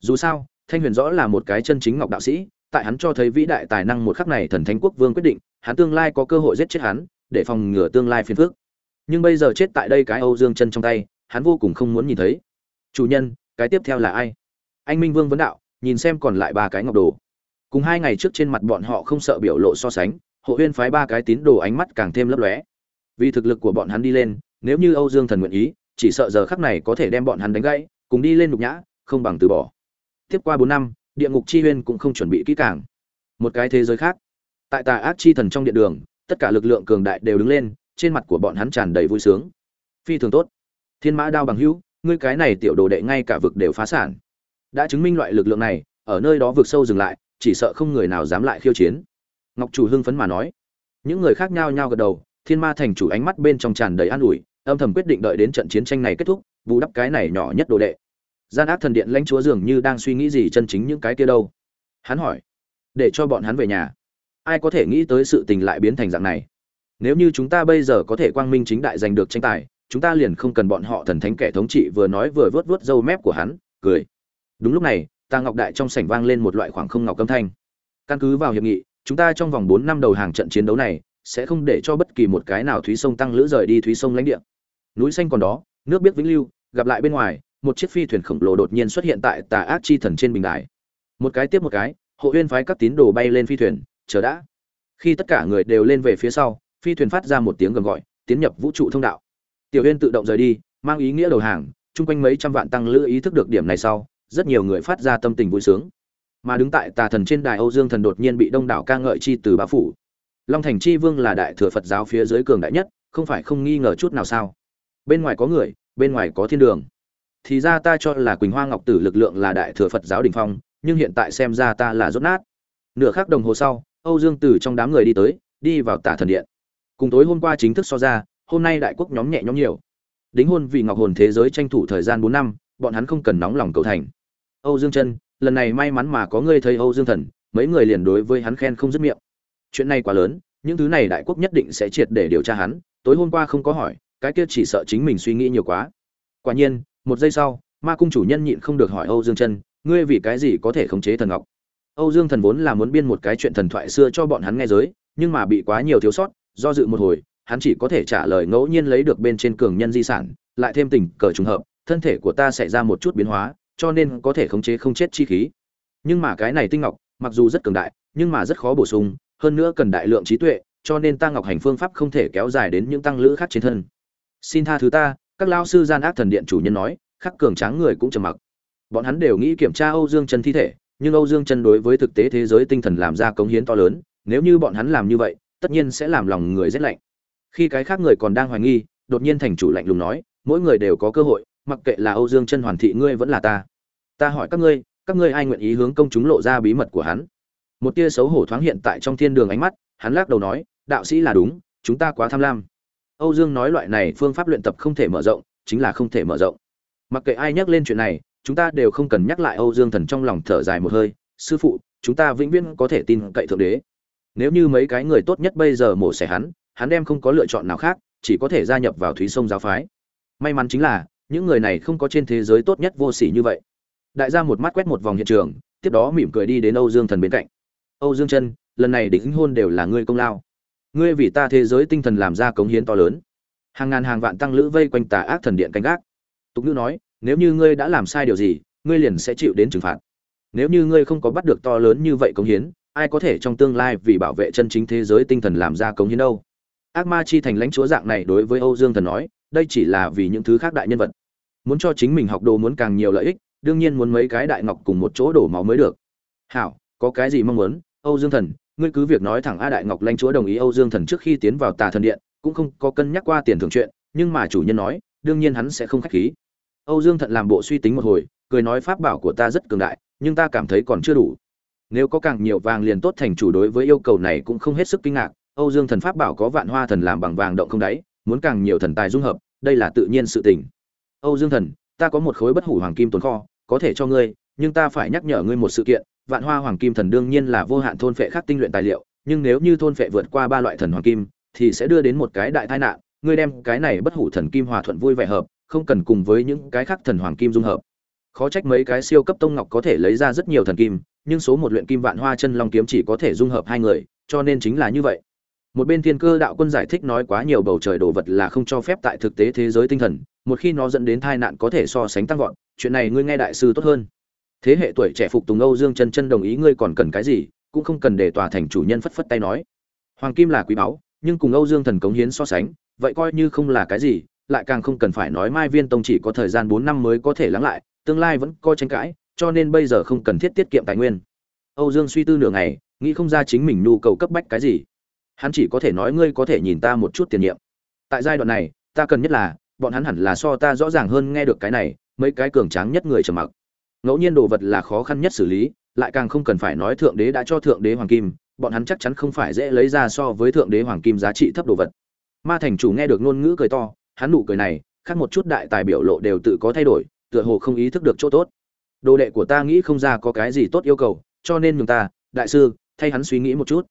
Dù sao, thanh huyền rõ là một cái chân chính ngọc đạo sĩ, tại hắn cho thấy vĩ đại tài năng một khắc này thần thánh quốc vương quyết định, hắn tương lai có cơ hội giết chết hắn, để phòng ngừa tương lai phiền phức. Nhưng bây giờ chết tại đây cái âu dương chân trong tay, hắn vô cùng không muốn nhìn thấy. Chủ nhân, cái tiếp theo là ai? Anh minh vương vấn đạo, nhìn xem còn lại ba cái ngọc đồ. Cùng hai ngày trước trên mặt bọn họ không sợ biểu lộ so sánh hộ huyên phái ba cái tín đồ ánh mắt càng thêm lấp lóe. Vì thực lực của bọn hắn đi lên, nếu như âu dương thần nguyện ý, chỉ sợ giờ khắc này có thể đem bọn hắn đánh gãy, cùng đi lên nhục nhã, không bằng từ bỏ. Tiếp qua bốn năm, địa ngục chi huyên cũng không chuẩn bị kỹ càng. Một cái thế giới khác. Tại tà ác chi thần trong điện đường, tất cả lực lượng cường đại đều đứng lên, trên mặt của bọn hắn tràn đầy vui sướng. Phi thường tốt. Thiên mã đao bằng hữu, ngươi cái này tiểu đồ đệ ngay cả vực đều phá sản. Đã chứng minh loại lực lượng này, ở nơi đó vực sâu dừng lại, chỉ sợ không người nào dám lại khiêu chiến ngọc chủ hưng phấn mà nói. Những người khác nhao nhao gật đầu, thiên ma thành chủ ánh mắt bên trong tràn đầy an ủi, âm thầm quyết định đợi đến trận chiến tranh này kết thúc, bù đắp cái này nhỏ nhất đồ đệ. Gian ác thần điện lãnh chúa dường như đang suy nghĩ gì chân chính những cái kia đâu. Hắn hỏi, để cho bọn hắn về nhà. Ai có thể nghĩ tới sự tình lại biến thành dạng này? Nếu như chúng ta bây giờ có thể quang minh chính đại giành được tranh tài, chúng ta liền không cần bọn họ thần thánh kẻ thống trị vừa nói vừa vớt vớt râu mép của hắn, cười. Đúng lúc này ta ngọc đại trong sảnh vang lên một loại khoảng không ngọc âm thanh. Căn cứ vào hiệp nghị chúng ta trong vòng bốn năm đầu hàng trận chiến đấu này sẽ không để cho bất kỳ một cái nào thúy sông tăng lữ rời đi thúy sông lãnh địa. Núi xanh còn đó, nước biết vĩnh lưu, gặp lại bên ngoài, một chiếc phi thuyền khổng lồ đột nhiên xuất hiện tại tà ác chi thần trên bình đài. Một cái tiếp một cái, hộ huyên phái các tín đồ bay lên phi thuyền, chờ đã. Khi tất cả người đều lên về phía sau, phi thuyền phát ra một tiếng gầm gọi, tiến nhập vũ trụ thông đạo. Tiểu huyên tự động rời đi, mang ý nghĩa đầu hàng, chung quanh mấy trăm vạn tăng lữ ý thức được điểm này sau, rất nhiều người phát ra tâm tình vui sướng mà đứng tại tà thần trên đài âu dương thần đột nhiên bị đông đảo ca ngợi chi từ bá phủ. Long thành chi vương là đại thừa phật giáo phía dưới cường đại nhất, không phải không nghi ngờ chút nào sao? Bên ngoài có người, bên ngoài có thiên đường. Thì ra ta cho là quỳnh hoa ngọc tử lực lượng là đại thừa phật giáo đình phong, nhưng hiện tại xem ra ta là rốt nát. Nửa khắc đồng hồ sau, âu dương từ trong đám người đi tới, đi vào tả thần điện. Cùng tối hôm qua chính thức so ra, hôm nay đại quốc nhóm nhẹ nhóm nhiều. Đính hôn vì ngọc hồn thế giới tranh thủ thời gian bốn năm, bọn hắn không cần nóng lòng cầu thành. Âu dương chân lần này may mắn mà có ngươi thấy âu dương thần, mấy người liền đối với hắn khen không dứt miệng. Chuyện này quá lớn, những thứ này đại quốc nhất định sẽ triệt để điều tra hắn, tối hôm qua không có hỏi, cái kia chỉ sợ chính mình suy nghĩ nhiều quá. Quả nhiên, một giây sau, ma cung chủ nhân nhịn không được hỏi âu dương chân ngươi vì cái gì có thể khống chế thần ngọc? Âu dương thần vốn là muốn biên một cái chuyện thần thoại xưa cho bọn hắn nghe giới, nhưng mà bị quá nhiều thiếu sót, do dự một hồi, hắn chỉ có thể trả lời ngẫu nhiên lấy được bên trên cường nhân di sản, lại thêm tình cờ trùng hợp, thân thể của ta xảy ra một chút biến hóa cho nên có thể khống chế không chết chi khí. Nhưng mà cái này tinh ngọc, mặc dù rất cường đại, nhưng mà rất khó bổ sung, hơn nữa cần đại lượng trí tuệ, cho nên ta ngọc hành phương pháp không thể kéo dài đến những tăng lữ khác trên thân. Xin tha thứ ta, các lao sư gian ác thần điện chủ nhân nói, khắc cường tráng người cũng trầm mặc. Bọn hắn đều nghĩ kiểm tra âu dương chân thi thể, nhưng âu dương chân đối với thực tế thế giới tinh thần làm ra cống hiến to lớn, nếu như bọn hắn làm như vậy, tất nhiên sẽ làm lòng người rét lạnh. Khi cái khác người còn đang hoài nghi, đột nhiên thành chủ lạnh lùng nói, mỗi người đều có cơ hội mặc kệ là âu dương chân hoàn thị ngươi vẫn là ta. Ta hỏi các ngươi các ngươi ai nguyện ý hướng công chúng lộ ra bí mật của hắn? Một tia xấu hổ thoáng hiện tại trong thiên đường ánh mắt, hắn lắc đầu nói, đạo sĩ là đúng, chúng ta quá tham lam. Âu dương nói loại này phương pháp luyện tập không thể mở rộng, chính là không thể mở rộng. Mặc kệ ai nhắc lên chuyện này, chúng ta đều không cần nhắc lại âu dương thần trong lòng thở dài một hơi, sư phụ, chúng ta vĩnh viễn có thể tin cậy thượng đế. Nếu như mấy cái người tốt nhất bây giờ mổ xẻ hắn hắn đem không có lựa chọn nào khác, chỉ có thể gia nhập vào thúy sông giáo phái. May mắn chính là những người này không có trên thế giới tốt nhất vô sỉ như vậy. Đại gia một mắt quét một vòng hiện trường, tiếp đó mỉm cười đi đến âu dương thần bên cạnh. Âu dương chân lần này đính hôn đều là ngươi công lao. Ngươi vì ta thế giới tinh thần làm ra cống hiến to lớn. Hàng ngàn hàng vạn tăng lữ vây quanh tà ác thần điện canh gác. Tục ngữ nói, nếu như ngươi đã làm sai điều gì, ngươi liền sẽ chịu đến trừng phạt. Nếu như ngươi không có bắt được to lớn như vậy cống hiến, ai có thể trong tương lai vì bảo vệ chân chính thế giới tinh thần làm ra cống hiến đâu? Ác ma chi thành lãnh chúa dạng này đối với âu dương thần nói đây chỉ là vì những thứ khác đại nhân vật. Muốn cho chính mình học đồ muốn càng nhiều lợi ích, đương nhiên muốn mấy cái đại ngọc cùng một chỗ đổ máu mới được. Hảo, có cái gì mong muốn? Âu dương thần, ngươi cứ việc nói thẳng a đại ngọc lãnh chúa đồng ý âu dương thần trước khi tiến vào tà thần điện, cũng không có cân nhắc qua tiền thưởng chuyện, nhưng mà chủ nhân nói, đương nhiên hắn sẽ không khách khí. Âu dương thận làm bộ suy tính một hồi, cười nói pháp bảo của ta rất cường đại, nhưng ta cảm thấy còn chưa đủ. Nếu có càng nhiều vàng liền tốt, thành chủ đối với yêu cầu này cũng không hết sức kinh ngạc. Âu dương thần pháp bảo có vạn hoa thần làm bằng vàng động không đáy muốn càng nhiều thần tài dung hợp, đây là tự nhiên sự tình. Âu dương thần, ta có một khối bất hủ hoàng kim tồn kho, có thể cho ngươi, nhưng ta phải nhắc nhở ngươi một sự kiện, vạn hoa hoàng kim thần đương nhiên là vô hạn thôn phệ khắc tinh luyện tài liệu, nhưng nếu như thôn phệ vượt qua ba loại thần hoàng kim, thì sẽ đưa đến một cái đại tai nạn, ngươi đem cái này bất hủ thần kim hòa thuận vui vẻ hợp, không cần cùng với những cái khác thần hoàng kim dung hợp. Khó trách mấy cái siêu cấp tông ngọc có thể lấy ra rất nhiều thần kim, nhưng số một luyện kim vạn hoa chân long kiếm chỉ có thể dung hợp hai người, cho nên chính là như vậy một bên thiên cơ đạo quân giải thích nói quá nhiều bầu trời đồ vật là không cho phép tại thực tế thế giới tinh thần, một khi nó dẫn đến tai nạn có thể so sánh tăng vọt, chuyện này ngươi nghe đại sư tốt hơn. Thế hệ tuổi trẻ phục tùng âu dương chân chân đồng ý ngươi còn cần cái gì, cũng không cần để tòa thành chủ nhân phất phất tay nói. Hoàng kim là quý báu, nhưng cùng âu dương thần cống hiến so sánh, vậy coi như không là cái gì, lại càng không cần phải nói mai viên tông chỉ có thời gian bốn năm mới có thể lắng lại, tương lai vẫn coi tranh cãi, cho nên bây giờ không cần thiết tiết kiệm tài nguyên. Âu dương suy tư nửa ngày, nghĩ không ra chính mình nhu cầu cấp bách cái gì hắn chỉ có thể nói ngươi có thể nhìn ta một chút tiền nhiệm. Tại giai đoạn này, ta cần nhất là, bọn hắn hẳn là so ta rõ ràng hơn nghe được cái này, mấy cái cường tráng nhất người trầm mặc. Ngẫu nhiên đồ vật là khó khăn nhất xử lý, lại càng không cần phải nói thượng đế đã cho thượng đế hoàng kim, bọn hắn chắc chắn không phải dễ lấy ra so với thượng đế hoàng kim giá trị thấp đồ vật. Ma thành chủ nghe được ngôn ngữ cười to, hắn nụ cười này, khác một chút đại tài biểu lộ đều tự có thay đổi, tựa hồ không ý thức được chỗ tốt. Đồ đệ của ta nghĩ không ra có cái gì tốt yêu cầu, cho nên nhường ta, đại sư, thay hắn suy nghĩ một chút.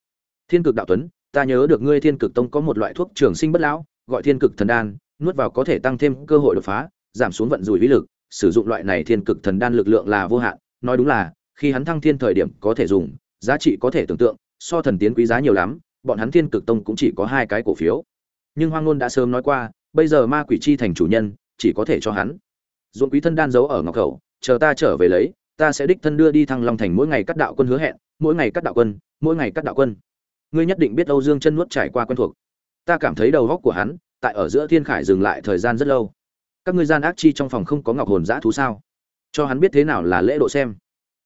Thiên cực đạo tuấn ta nhớ được ngươi thiên cực tông có một loại thuốc trường sinh bất lão, gọi thiên cực thần đan, nuốt vào có thể tăng thêm cơ hội đột phá, giảm xuống vận rủi vĩ lực, sử dụng loại này thiên cực thần đan lực lượng là vô hạn. Nói đúng là, khi hắn thăng thiên thời điểm có thể dùng, giá trị có thể tưởng tượng, so thần tiến quý giá nhiều lắm, bọn hắn thiên cực tông cũng chỉ có hai cái cổ phiếu. Nhưng hoang ngôn đã sớm nói qua, bây giờ ma quỷ chi thành chủ nhân, chỉ có thể cho hắn. Dũng quý thân đan giấu ở ngọc khẩu, chờ ta trở về lấy, ta sẽ đích thân đưa đi thăng long thành mỗi ngày cắt đạo quân hứa hẹn, mỗi ngày cắt đạo quân, mỗi ngày cắt đạo quân ngươi nhất định biết âu dương chân nuốt trải qua quen thuộc. Ta cảm thấy đầu góc của hắn, tại ở giữa thiên khải dừng lại thời gian rất lâu. Các ngươi gian ác chi trong phòng không có ngọc hồn dã thú sao? Cho hắn biết thế nào là lễ độ xem.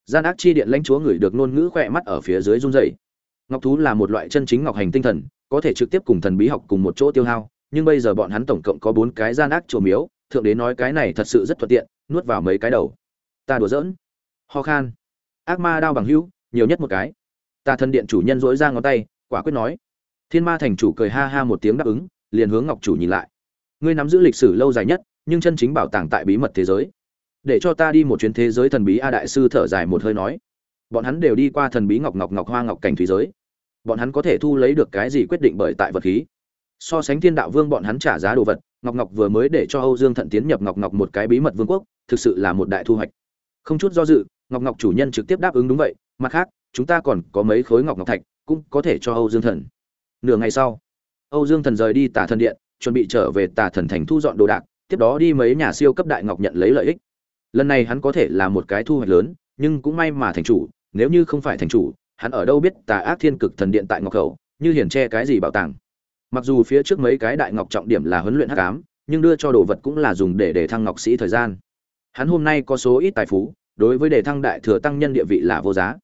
Gian ác chi điện lãnh chúa người được ngôn ngữ khỏe mắt ở phía dưới run rẩy. ngọc thú là một loại chân chính ngọc hành tinh thần, có thể trực tiếp cùng thần bí học cùng một chỗ tiêu hao, nhưng bây giờ bọn hắn tổng cộng có bốn cái gian ác chùa miếu, thượng đế nói cái này thật sự rất thuận tiện, nuốt vào mấy cái đầu. Ta đùa giỡn. Ho khan. Ác ma đao bằng hữu, nhiều nhất một cái. Ta thân điện chủ nhân dỗi ra ngón tay quả quyết nói. Thiên ma thành chủ cười ha ha một tiếng đáp ứng, liền hướng ngọc chủ nhìn lại. Ngươi nắm giữ lịch sử lâu dài nhất, nhưng chân chính bảo tàng tại bí mật thế giới. Để cho ta đi một chuyến thế giới thần bí a đại sư thở dài một hơi nói. Bọn hắn đều đi qua thần bí ngọc ngọc ngọc hoa ngọc cảnh thủy giới. Bọn hắn có thể thu lấy được cái gì quyết định bởi tại vật khí? So sánh thiên đạo vương bọn hắn trả giá đồ vật, ngọc ngọc vừa mới để cho âu dương thận tiến nhập ngọc ngọc một cái bí mật vương quốc, thực sự là một đại thu hoạch. Không chút do dự, ngọc ngọc chủ nhân trực tiếp đáp ứng đúng vậy, mặt khác, chúng ta còn có mấy khối ngọc ngọc thạch cũng có thể cho âu dương thần. Nửa ngày sau, âu dương thần rời đi tà thần điện, chuẩn bị trở về tà thần thành thu dọn đồ đạc, tiếp đó đi mấy nhà siêu cấp đại ngọc nhận lấy lợi ích. Lần này hắn có thể là một cái thu hoạch lớn, nhưng cũng may mà thành chủ, nếu như không phải thành chủ, hắn ở đâu biết tà ác thiên cực thần điện tại ngọc khẩu như hiển che cái gì bảo tàng. Mặc dù phía trước mấy cái đại ngọc trọng điểm là huấn luyện hắc ám, nhưng đưa cho đồ vật cũng là dùng để để thăng ngọc sĩ thời gian. Hắn hôm nay có số ít tài phú, đối với để thăng đại thừa tăng nhân địa vị là vô giá.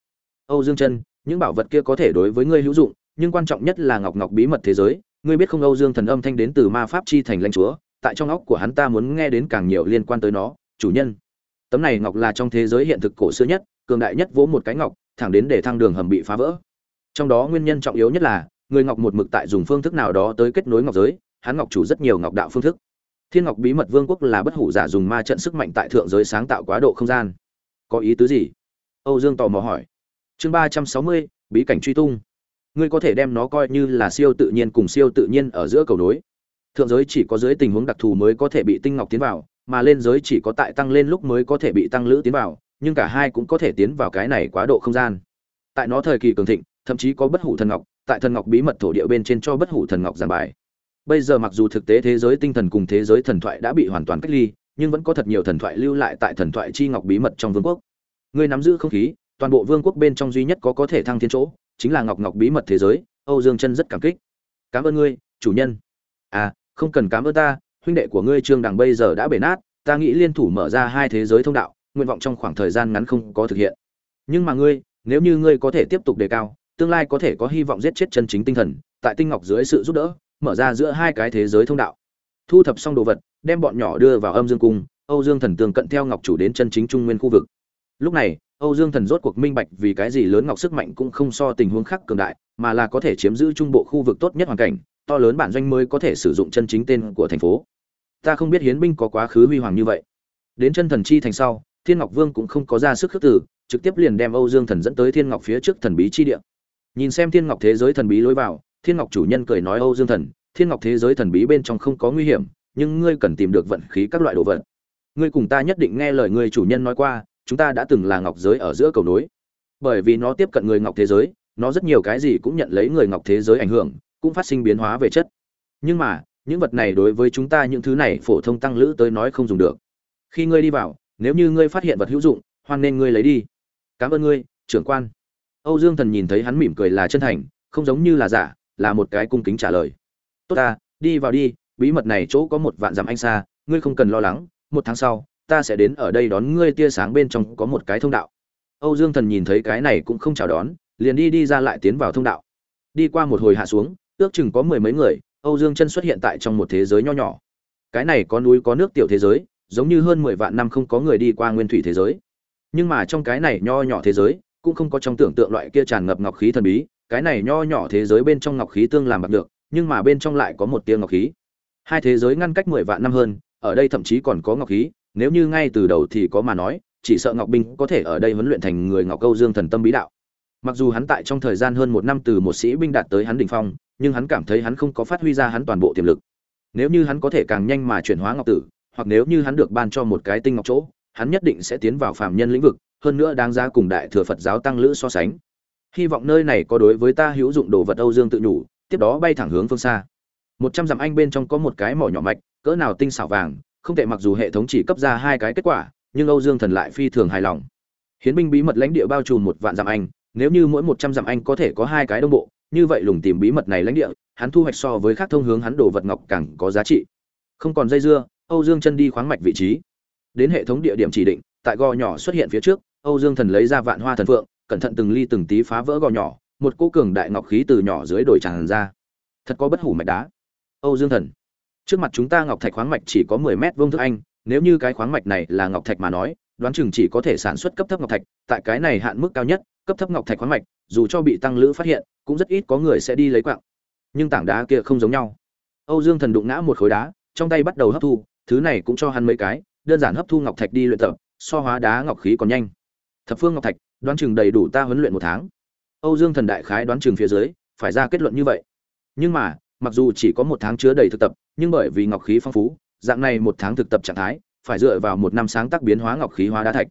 Âu dương chân những bảo vật kia có thể đối với ngươi hữu dụng, nhưng quan trọng nhất là ngọc ngọc bí mật thế giới. Ngươi biết không, âu dương thần âm thanh đến từ ma pháp chi thành lãnh chúa, tại trong óc của hắn ta muốn nghe đến càng nhiều liên quan tới nó. Chủ nhân, tấm này ngọc là trong thế giới hiện thực cổ xưa nhất, cường đại nhất vỗ một cái ngọc, thẳng đến để thăng đường hầm bị phá vỡ. Trong đó nguyên nhân trọng yếu nhất là, người ngọc một mực tại dùng phương thức nào đó tới kết nối ngọc giới, hắn ngọc chủ rất nhiều ngọc đạo phương thức. Thiên ngọc bí mật vương quốc là bất hủ giả dùng ma trận sức mạnh tại thượng giới sáng tạo quá độ không gian. Có ý tứ gì? Âu dương tò mò hỏi chương ba trăm sáu mươi, bí cảnh truy tung. Ngươi có thể đem nó coi như là siêu tự nhiên cùng siêu tự nhiên ở giữa cầu nối. Thượng giới chỉ có dưới tình huống đặc thù mới có thể bị tinh ngọc tiến vào, mà lên giới chỉ có tại tăng lên lúc mới có thể bị tăng lữ tiến vào, nhưng cả hai cũng có thể tiến vào cái này quá độ không gian. Tại nó thời kỳ cường thịnh, thậm chí có bất hủ thần ngọc, tại thần ngọc bí mật thổ địa bên trên cho bất hủ thần ngọc giảng bài. Bây giờ mặc dù thực tế thế giới tinh thần cùng thế giới thần thoại đã bị hoàn toàn cách ly, nhưng vẫn có thật nhiều thần thoại lưu lại tại thần thoại chi ngọc bí mật trong vương quốc. Ngươi nắm giữ không khí toàn bộ vương quốc bên trong duy nhất có có thể thăng thiên chỗ, chính là ngọc ngọc bí mật thế giới, âu dương chân rất cảm kích. Cảm ơn ngươi, chủ nhân. À không cần cảm ơn ta, huynh đệ của ngươi trương đằng bây giờ đã bể nát, ta nghĩ liên thủ mở ra hai thế giới thông đạo, nguyện vọng trong khoảng thời gian ngắn không có thực hiện. Nhưng mà ngươi, nếu như ngươi có thể tiếp tục đề cao, tương lai có thể có hy vọng giết chết chân chính tinh thần, tại tinh ngọc dưới sự giúp đỡ, mở ra giữa hai cái thế giới thông đạo. Thu thập xong đồ vật, đem bọn nhỏ đưa vào âm dương cung, âu dương thần tường cận theo ngọc chủ đến chân chính trung nguyên khu vực lúc này, âu dương thần rốt cuộc minh bạch vì cái gì lớn ngọc sức mạnh cũng không so tình huống khác cường đại, mà là có thể chiếm giữ trung bộ khu vực tốt nhất hoàn cảnh, to lớn bản doanh mới có thể sử dụng chân chính tên của thành phố. Ta không biết hiến binh có quá khứ huy hoàng như vậy. Đến chân thần chi thành sau, thiên ngọc vương cũng không có ra sức khước từ, trực tiếp liền đem âu dương thần dẫn tới thiên ngọc phía trước thần bí chi địa. Nhìn xem thiên ngọc thế giới thần bí lối vào, thiên ngọc chủ nhân cười nói âu dương thần, thiên ngọc thế giới thần bí bên trong không có nguy hiểm, nhưng ngươi cần tìm được vận khí các loại đồ vật. Ngươi cùng ta nhất định nghe lời người chủ nhân nói qua chúng ta đã từng là ngọc giới ở giữa cầu nối. Bởi vì nó tiếp cận người ngọc thế giới, nó rất nhiều cái gì cũng nhận lấy người ngọc thế giới ảnh hưởng, cũng phát sinh biến hóa về chất. Nhưng mà, những vật này đối với chúng ta những thứ này phổ thông tăng lữ tới nói không dùng được. Khi ngươi đi vào, nếu như ngươi phát hiện vật hữu dụng, hoan nên ngươi lấy đi. Cảm ơn ngươi, trưởng quan. Âu dương thần nhìn thấy hắn mỉm cười là chân thành, không giống như là giả, là một cái cung kính trả lời. Tốt ta, đi vào đi, bí mật này chỗ có một vạn dặm anh xa, ngươi không cần lo lắng, một tháng sau ta sẽ đến ở đây đón ngươi tia sáng bên trong có một cái thông đạo. Âu dương thần nhìn thấy cái này cũng không chào đón, liền đi đi ra lại tiến vào thông đạo. Đi qua một hồi hạ xuống, ước chừng có mười mấy người, âu dương chân xuất hiện tại trong một thế giới nho nhỏ. Cái này có núi có nước tiểu thế giới, giống như hơn mười vạn năm không có người đi qua nguyên thủy thế giới. Nhưng mà trong cái này nho nhỏ thế giới, cũng không có trong tưởng tượng loại kia tràn ngập ngọc khí thần bí, cái này nho nhỏ thế giới bên trong ngọc khí tương làm bạc được, nhưng mà bên trong lại có một tia ngọc khí. Hai thế giới ngăn cách mười vạn năm hơn, ở đây thậm chí còn có ngọc khí nếu như ngay từ đầu thì có mà nói, chỉ sợ ngọc binh có thể ở đây huấn luyện thành người ngọc câu dương thần tâm bí đạo. Mặc dù hắn tại trong thời gian hơn một năm từ một sĩ binh đạt tới hắn đỉnh phong, nhưng hắn cảm thấy hắn không có phát huy ra hắn toàn bộ tiềm lực. Nếu như hắn có thể càng nhanh mà chuyển hóa ngọc tử, hoặc nếu như hắn được ban cho một cái tinh ngọc chỗ, hắn nhất định sẽ tiến vào phạm nhân lĩnh vực, hơn nữa đáng giá cùng đại thừa phật giáo tăng lữ so sánh. Hy vọng nơi này có đối với ta hữu dụng đồ vật âu dương tự nhủ, tiếp đó bay thẳng hướng phương xa. Một trăm dặm anh bên trong có một cái mỏ nhỏ mạch, cỡ nào tinh xảo vàng không tệ mặc dù hệ thống chỉ cấp ra hai cái kết quả, nhưng âu dương thần lại phi thường hài lòng. Hiến binh bí mật lãnh địa bao trùm một vạn dặm anh, nếu như mỗi một trăm dặm anh có thể có hai cái đông bộ, như vậy lùng tìm bí mật này lãnh địa, hắn thu hoạch so với khác thông hướng hắn đồ vật ngọc càng có giá trị. Không còn dây dưa, âu dương chân đi khoáng mạch vị trí. Đến hệ thống địa điểm chỉ định, tại gò nhỏ xuất hiện phía trước, âu dương thần lấy ra vạn hoa thần phượng, cẩn thận từng ly từng tí phá vỡ gò nhỏ, một cỗ cường đại ngọc khí từ nhỏ dưới đồi tràn ra. Thật có bất hủ mạch đá. Âu dương thần trước mặt chúng ta ngọc thạch khoáng mạch chỉ có mười mét vuông thức anh, nếu như cái khoáng mạch này là ngọc thạch mà nói, đoán chừng chỉ có thể sản xuất cấp thấp ngọc thạch, tại cái này hạn mức cao nhất, cấp thấp ngọc thạch khoáng mạch, dù cho bị tăng lữ phát hiện, cũng rất ít có người sẽ đi lấy quạng. Nhưng tảng đá kia không giống nhau. Âu dương thần đụng ngã một khối đá, trong tay bắt đầu hấp thu, thứ này cũng cho hắn mấy cái, đơn giản hấp thu ngọc thạch đi luyện tập, so hóa đá ngọc khí còn nhanh. Thập phương ngọc thạch, đoán chừng đầy đủ ta huấn luyện một tháng. Âu dương thần đại khái đoán chừng phía dưới, phải ra kết luận như vậy. Nhưng mà, mặc dù chỉ có một tháng chứa đầy thực tập nhưng bởi vì ngọc khí phong phú dạng này một tháng thực tập trạng thái phải dựa vào một năm sáng tác biến hóa ngọc khí hóa đá thạch.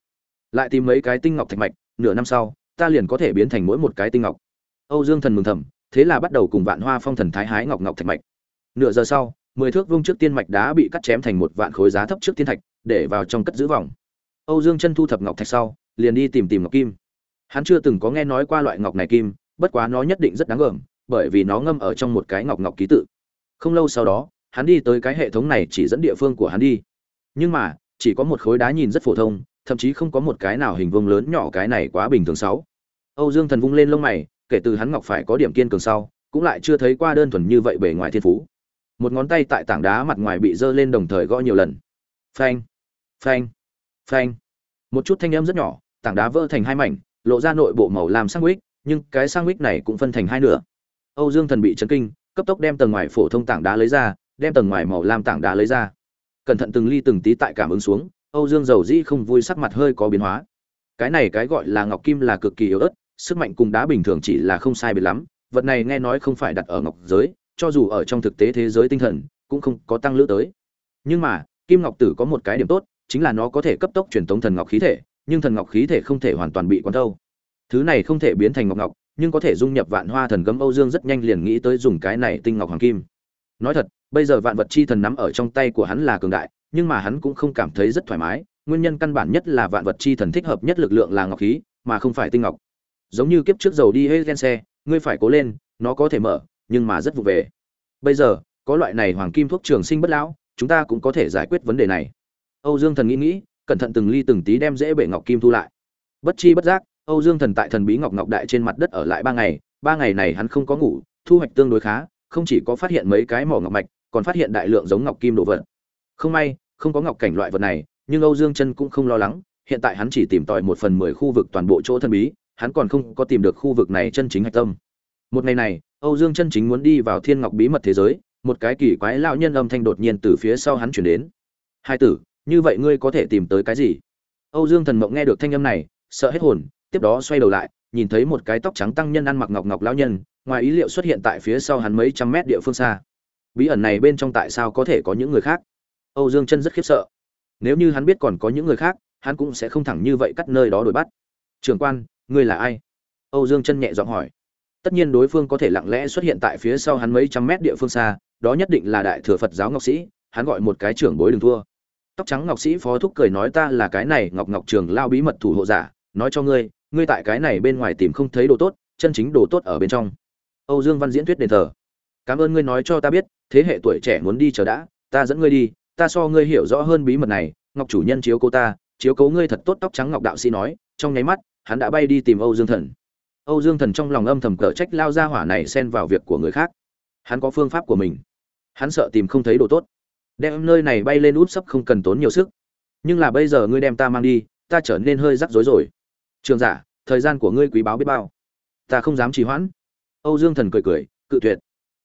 Lại tìm mấy cái tinh ngọc thạch mạch nửa năm sau ta liền có thể biến thành mỗi một cái tinh ngọc. Âu dương thần mừng thầm thế là bắt đầu cùng vạn hoa phong thần thái hái ngọc ngọc thạch mạch. Nửa giờ sau mười thước vuông trước tiên mạch đá bị cắt chém thành một vạn khối giá thấp trước tiên thạch để vào trong cất giữ vòng. Âu dương chân thu thập ngọc thạch sau liền đi tìm tìm ngọc kim. Hắn chưa từng có nghe nói qua loại ngọc này kim bất quá nó nhất định rất đáng ngưỡng, bởi vì nó ngâm ở trong một cái ngọc ngọc ký tự. Không lâu sau đó hắn đi tới cái hệ thống này chỉ dẫn địa phương của hắn đi. Nhưng mà, chỉ có một khối đá nhìn rất phổ thông, thậm chí không có một cái nào hình vuông lớn nhỏ cái này quá bình thường sáu. Âu dương thần vung lên lông mày, kể từ hắn ngọc phải có điểm kiên cường sau, cũng lại chưa thấy qua đơn thuần như vậy bề ngoài thiên phú. Một ngón tay tại tảng đá mặt ngoài bị giơ lên đồng thời gõ nhiều lần. Phanh phanh phanh. Một chút thanh âm rất nhỏ, tảng đá vỡ thành hai mảnh, lộ ra nội bộ màu làm sang nhưng cái sang này cũng phân thành hai nửa. Âu dương thần bị chấn kinh, cấp tốc đem tầng ngoài phổ thông tảng đá lấy ra đem tầng ngoài màu lam tảng đá lấy ra. Cẩn thận từng ly từng tí tại cảm ứng xuống, âu dương dầu dĩ không vui sắc mặt hơi có biến hóa. Cái này cái gọi là ngọc kim là cực kỳ yếu ớt, sức mạnh cùng đá bình thường chỉ là không sai biệt lắm, vật này nghe nói không phải đặt ở ngọc giới, cho dù ở trong thực tế thế giới tinh thần, cũng không có tăng lữ tới. Nhưng mà, kim ngọc tử có một cái điểm tốt, chính là nó có thể cấp tốc truyền tống thần ngọc khí thể, nhưng thần ngọc khí thể không thể hoàn toàn bị quán thâu. Thứ này không thể biến thành ngọc ngọc, nhưng có thể dung nhập vạn hoa thần gấm âu dương rất nhanh liền nghĩ tới dùng cái này tinh ngọc hoàng kim nói thật, bây giờ vạn vật chi thần nắm ở trong tay của hắn là cường đại, nhưng mà hắn cũng không cảm thấy rất thoải mái. Nguyên nhân căn bản nhất là vạn vật chi thần thích hợp nhất lực lượng là ngọc khí, mà không phải tinh ngọc. Giống như kiếp trước dầu đi hết gen xe, ngươi phải cố lên, nó có thể mở, nhưng mà rất vụ về. Bây giờ, có loại này hoàng kim thuốc trường sinh bất lão, chúng ta cũng có thể giải quyết vấn đề này. Âu dương thần nghĩ nghĩ, cẩn thận từng ly từng tí đem dễ bể ngọc kim thu lại. Bất chi bất giác, âu dương thần tại thần bí ngọc ngọc đại trên mặt đất ở lại ba ngày ba ngày này hắn không có ngủ, thu hoạch tương đối khá không chỉ có phát hiện mấy cái mỏ ngọc mạch, còn phát hiện đại lượng giống ngọc kim đồ vật. Không may, không có ngọc cảnh loại vật này, nhưng âu dương chân cũng không lo lắng, hiện tại hắn chỉ tìm tòi một phần mười khu vực toàn bộ chỗ thần bí, hắn còn không có tìm được khu vực này chân chính hạch tâm. Một ngày này, âu dương chân chính muốn đi vào thiên ngọc bí mật thế giới, một cái kỳ quái lão nhân âm thanh đột nhiên từ phía sau hắn truyền đến. Hai tử, như vậy ngươi có thể tìm tới cái gì? Âu dương thần mộng nghe được thanh âm này, sợ hết hồn, tiếp đó xoay đầu lại, nhìn thấy một cái tóc trắng tăng nhân ăn mặc ngọc ngọc lão nhân ngoài ý liệu xuất hiện tại phía sau hắn mấy trăm mét địa phương xa. Bí ẩn này bên trong tại sao có thể có những người khác? Âu dương chân rất khiếp sợ. Nếu như hắn biết còn có những người khác, hắn cũng sẽ không thẳng như vậy cắt nơi đó đuổi bắt. Trưởng quan, ngươi là ai? Âu dương chân nhẹ giọng hỏi. Tất nhiên đối phương có thể lặng lẽ xuất hiện tại phía sau hắn mấy trăm mét địa phương xa, đó nhất định là đại thừa phật giáo ngọc sĩ, hắn gọi một cái trưởng bối đừng thua. Tóc trắng ngọc sĩ phó thúc cười nói ta là cái này ngọc ngọc trường lao bí mật thủ hộ giả, nói cho ngươi ngươi tại cái này bên ngoài tìm không thấy đồ tốt, chân chính đồ tốt ở bên trong âu dương văn diễn thuyết đền thờ. Cảm ơn ngươi nói cho ta biết, thế hệ tuổi trẻ muốn đi chờ đã, ta dẫn ngươi đi, ta so ngươi hiểu rõ hơn bí mật này, ngọc chủ nhân chiếu cố ta, chiếu cố ngươi thật tốt, tóc trắng ngọc đạo sĩ nói, trong nháy mắt, hắn đã bay đi tìm âu dương thần. Âu dương thần trong lòng âm thầm cở trách lao ra hỏa này xen vào việc của người khác. Hắn có phương pháp của mình. Hắn sợ tìm không thấy đồ tốt. Đem nơi này bay lên út sấp không cần tốn nhiều sức. Nhưng là bây giờ ngươi đem ta mang đi, ta trở nên hơi rắc rối rồi. Trường giả, thời gian của ngươi quý báo biết bao. Ta không dám trì hoãn âu dương thần cười cười, cự tuyệt.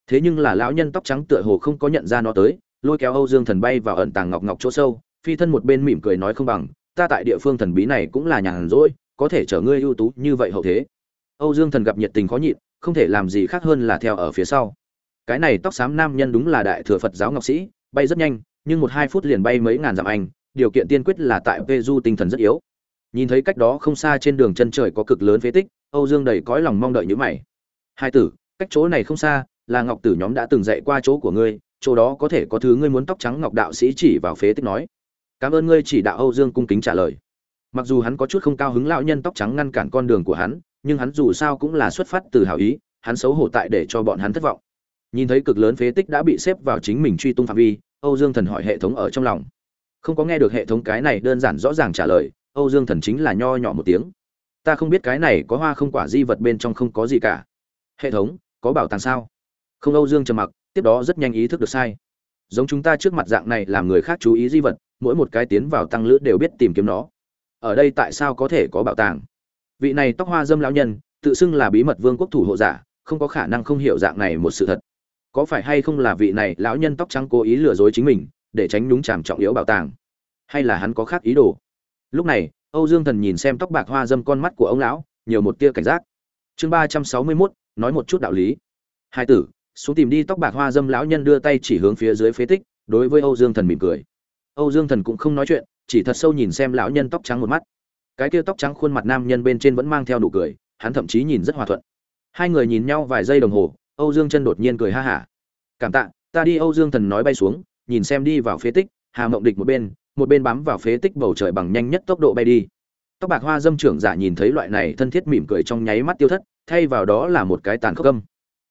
Thế nhưng là lão nhân tóc trắng tựa hồ không có nhận ra nó tới, lôi kéo âu dương thần bay vào ẩn tàng ngọc ngọc chỗ sâu, phi thân một bên mỉm cười nói không bằng, ta tại địa phương thần bí này cũng là nhàn rỗi, có thể trở ngươi ưu tú như vậy hậu thế. Âu dương thần gặp nhiệt tình khó nhịn, không thể làm gì khác hơn là theo ở phía sau. Cái này tóc xám nam nhân đúng là đại thừa phật giáo ngọc sĩ, bay rất nhanh, nhưng một hai phút liền bay mấy ngàn dặm anh, điều kiện tiên quyết là tại Peju tinh thần rất yếu. Nhìn thấy cách đó không xa trên đường chân trời có cực lớn phế tích, âu dương đầy cõi lòng mong đợi như mày hai tử, cách chỗ này không xa, là ngọc tử nhóm đã từng dạy qua chỗ của ngươi, chỗ đó có thể có thứ ngươi muốn tóc trắng ngọc đạo sĩ chỉ vào phế tích nói. Cảm ơn ngươi chỉ đạo âu dương cung kính trả lời. Mặc dù hắn có chút không cao hứng lão nhân tóc trắng ngăn cản con đường của hắn, nhưng hắn dù sao cũng là xuất phát từ hảo ý, hắn xấu hổ tại để cho bọn hắn thất vọng. Nhìn thấy cực lớn phế tích đã bị xếp vào chính mình truy tung phạm vi, âu dương thần hỏi hệ thống ở trong lòng. Không có nghe được hệ thống cái này đơn giản rõ ràng trả lời, âu dương thần chính là nho nhỏ một tiếng. Ta không biết cái này có hoa không quả di vật bên trong không có gì cả hệ thống, có bảo tàng sao? Không, âu dương trầm mặc, tiếp đó rất nhanh ý thức được sai. Giống chúng ta trước mặt dạng này làm người khác chú ý di vật, mỗi một cái tiến vào tăng lữ đều biết tìm kiếm nó. Ở đây tại sao có thể có bảo tàng? Vị này tóc hoa dâm lão nhân, tự xưng là bí mật vương quốc thủ hộ giả, không có khả năng không hiểu dạng này một sự thật. Có phải hay không là vị này lão nhân tóc trắng cố ý lừa dối chính mình, để tránh nhúng chàm trọng yếu bảo tàng? Hay là hắn có khác ý đồ? Lúc này, âu dương thần nhìn xem tóc bạc hoa dâm con mắt của ông lão, nhiều một tia cảnh giác. Chương ba trăm sáu mươi mốt nói một chút đạo lý. Hai tử, xuống tìm đi tóc bạc hoa dâm lão nhân đưa tay chỉ hướng phía dưới phế tích, đối với âu dương thần mỉm cười. Âu dương thần cũng không nói chuyện, chỉ thật sâu nhìn xem lão nhân tóc trắng một mắt. Cái kia tóc trắng khuôn mặt nam nhân bên trên vẫn mang theo nụ cười, hắn thậm chí nhìn rất hòa thuận. Hai người nhìn nhau vài giây đồng hồ, âu dương chân đột nhiên cười ha hả. Cảm tạ, ta đi âu dương thần nói bay xuống, nhìn xem đi vào phế tích, hà mộng địch một bên một bên bám vào phế tích bầu trời bằng nhanh nhất tốc độ bay đi. Tóc bạc hoa dâm trưởng giả nhìn thấy loại này thân thiết mỉm cười trong nháy mắt tiêu thất thay vào đó là một cái tàn khốc âm.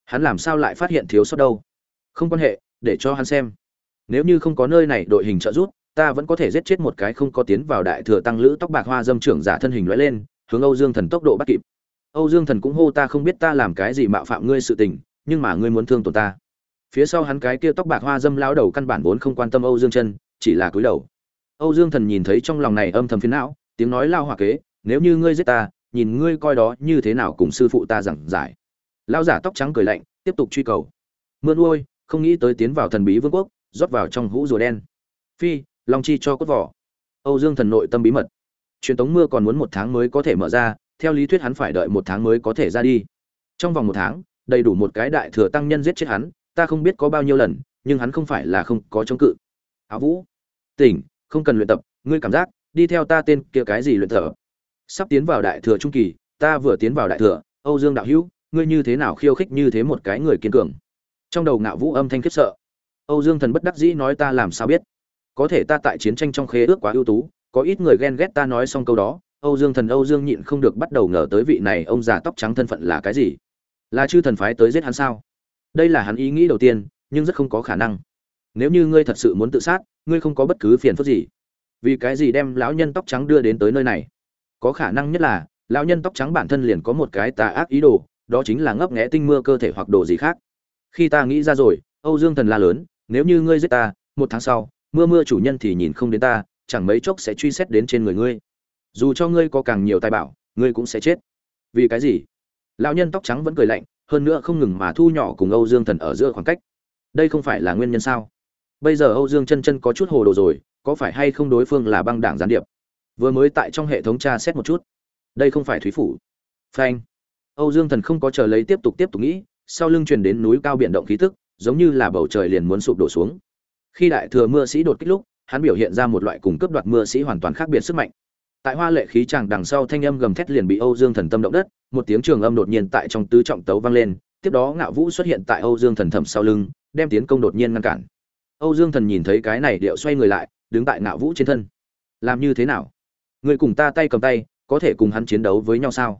Hắn làm sao lại phát hiện thiếu sót đâu? Không quan hệ, để cho hắn xem. Nếu như không có nơi này đội hình trợ giúp, ta vẫn có thể giết chết một cái không có tiến vào đại thừa tăng lữ tóc bạc hoa dâm trưởng giả thân hình lóe lên, hướng âu dương thần tốc độ bắt kịp. Âu dương thần cũng hô ta không biết ta làm cái gì mạo phạm ngươi sự tình, nhưng mà ngươi muốn thương tổn ta. Phía sau hắn cái kia tóc bạc hoa dâm lao đầu căn bản vốn không quan tâm âu dương chân chỉ là cúi đầu. Âu dương thần nhìn thấy trong lòng này âm thầm phiến não, tiếng nói lao hòa kế, nếu như ngươi giết ta nhìn ngươi coi đó như thế nào cùng sư phụ ta giảng giải. Lão giả tóc trắng cười lạnh, tiếp tục truy cầu. Mưa nuôi không nghĩ tới tiến vào thần bí vương quốc, rót vào trong hũ rùa đen. Phi, long chi cho cốt vỏ. Âu dương thần nội tâm bí mật. Truyền tống mưa còn muốn một tháng mới có thể mở ra, theo lý thuyết hắn phải đợi một tháng mới có thể ra đi. Trong vòng một tháng, đầy đủ một cái đại thừa tăng nhân giết chết hắn, ta không biết có bao nhiêu lần, nhưng hắn không phải là không có chống cự. Áo vũ, tỉnh, không cần luyện tập, ngươi cảm giác, đi theo ta tên kia cái gì luyện tập? Sắp tiến vào đại thừa trung kỳ, ta vừa tiến vào đại thừa, âu dương đạo hữu, ngươi như thế nào khiêu khích như thế một cái người kiên cường? Trong đầu ngạo vũ âm thanh khiếp sợ. Âu dương thần bất đắc dĩ nói ta làm sao biết? Có thể ta tại chiến tranh trong khế ước quá ưu tú, có ít người ghen ghét ta nói xong câu đó, âu dương thần âu dương nhịn không được bắt đầu ngờ tới vị này ông già tóc trắng thân phận là cái gì? Là chư thần phái tới giết hắn sao? Đây là hắn ý nghĩ đầu tiên, nhưng rất không có khả năng. Nếu như ngươi thật sự muốn tự sát, ngươi không có bất cứ phiền phức gì. Vì cái gì đem lão nhân tóc trắng đưa đến tới nơi này? Có khả năng nhất là, lão nhân tóc trắng bản thân liền có một cái tà ác ý đồ, đó chính là ngấp nghẽ tinh mưa cơ thể hoặc đồ gì khác. Khi ta nghĩ ra rồi, âu dương thần la lớn, nếu như ngươi giết ta, một tháng sau, mưa mưa chủ nhân thì nhìn không đến ta, chẳng mấy chốc sẽ truy xét đến trên người ngươi. Dù cho ngươi có càng nhiều tài bảo, ngươi cũng sẽ chết. Vì cái gì? Lão nhân tóc trắng vẫn cười lạnh, hơn nữa không ngừng mà thu nhỏ cùng âu dương thần ở giữa khoảng cách. Đây không phải là nguyên nhân sao? Bây giờ âu dương chân chân có chút hồ đồ rồi, có phải hay không đối phương là băng đảng gián điệp? Vừa mới tại trong hệ thống tra xét một chút. Đây không phải thúy phủ. Phanh. Âu dương thần không có chờ lấy tiếp tục tiếp tục nghĩ, sau lưng truyền đến núi cao biển động khí tức, giống như là bầu trời liền muốn sụp đổ xuống. Khi đại thừa mưa sĩ đột kích lúc, hắn biểu hiện ra một loại cùng cấp đoạt mưa sĩ hoàn toàn khác biệt sức mạnh. Tại hoa lệ khí chàng đằng sau thanh âm gầm thét liền bị âu dương thần tâm động đất, một tiếng trường âm đột nhiên tại trong tứ trọng tấu vang lên, tiếp đó ngạo vũ xuất hiện tại âu dương thần thẩm sau lưng, đem tiến công đột nhiên ngăn cản. Âu dương thần nhìn thấy cái này điệu xoay người lại, đứng tại ngạo vũ trên thân. Làm như thế nào? Người cùng ta tay cầm tay, có thể cùng hắn chiến đấu với nhau sao?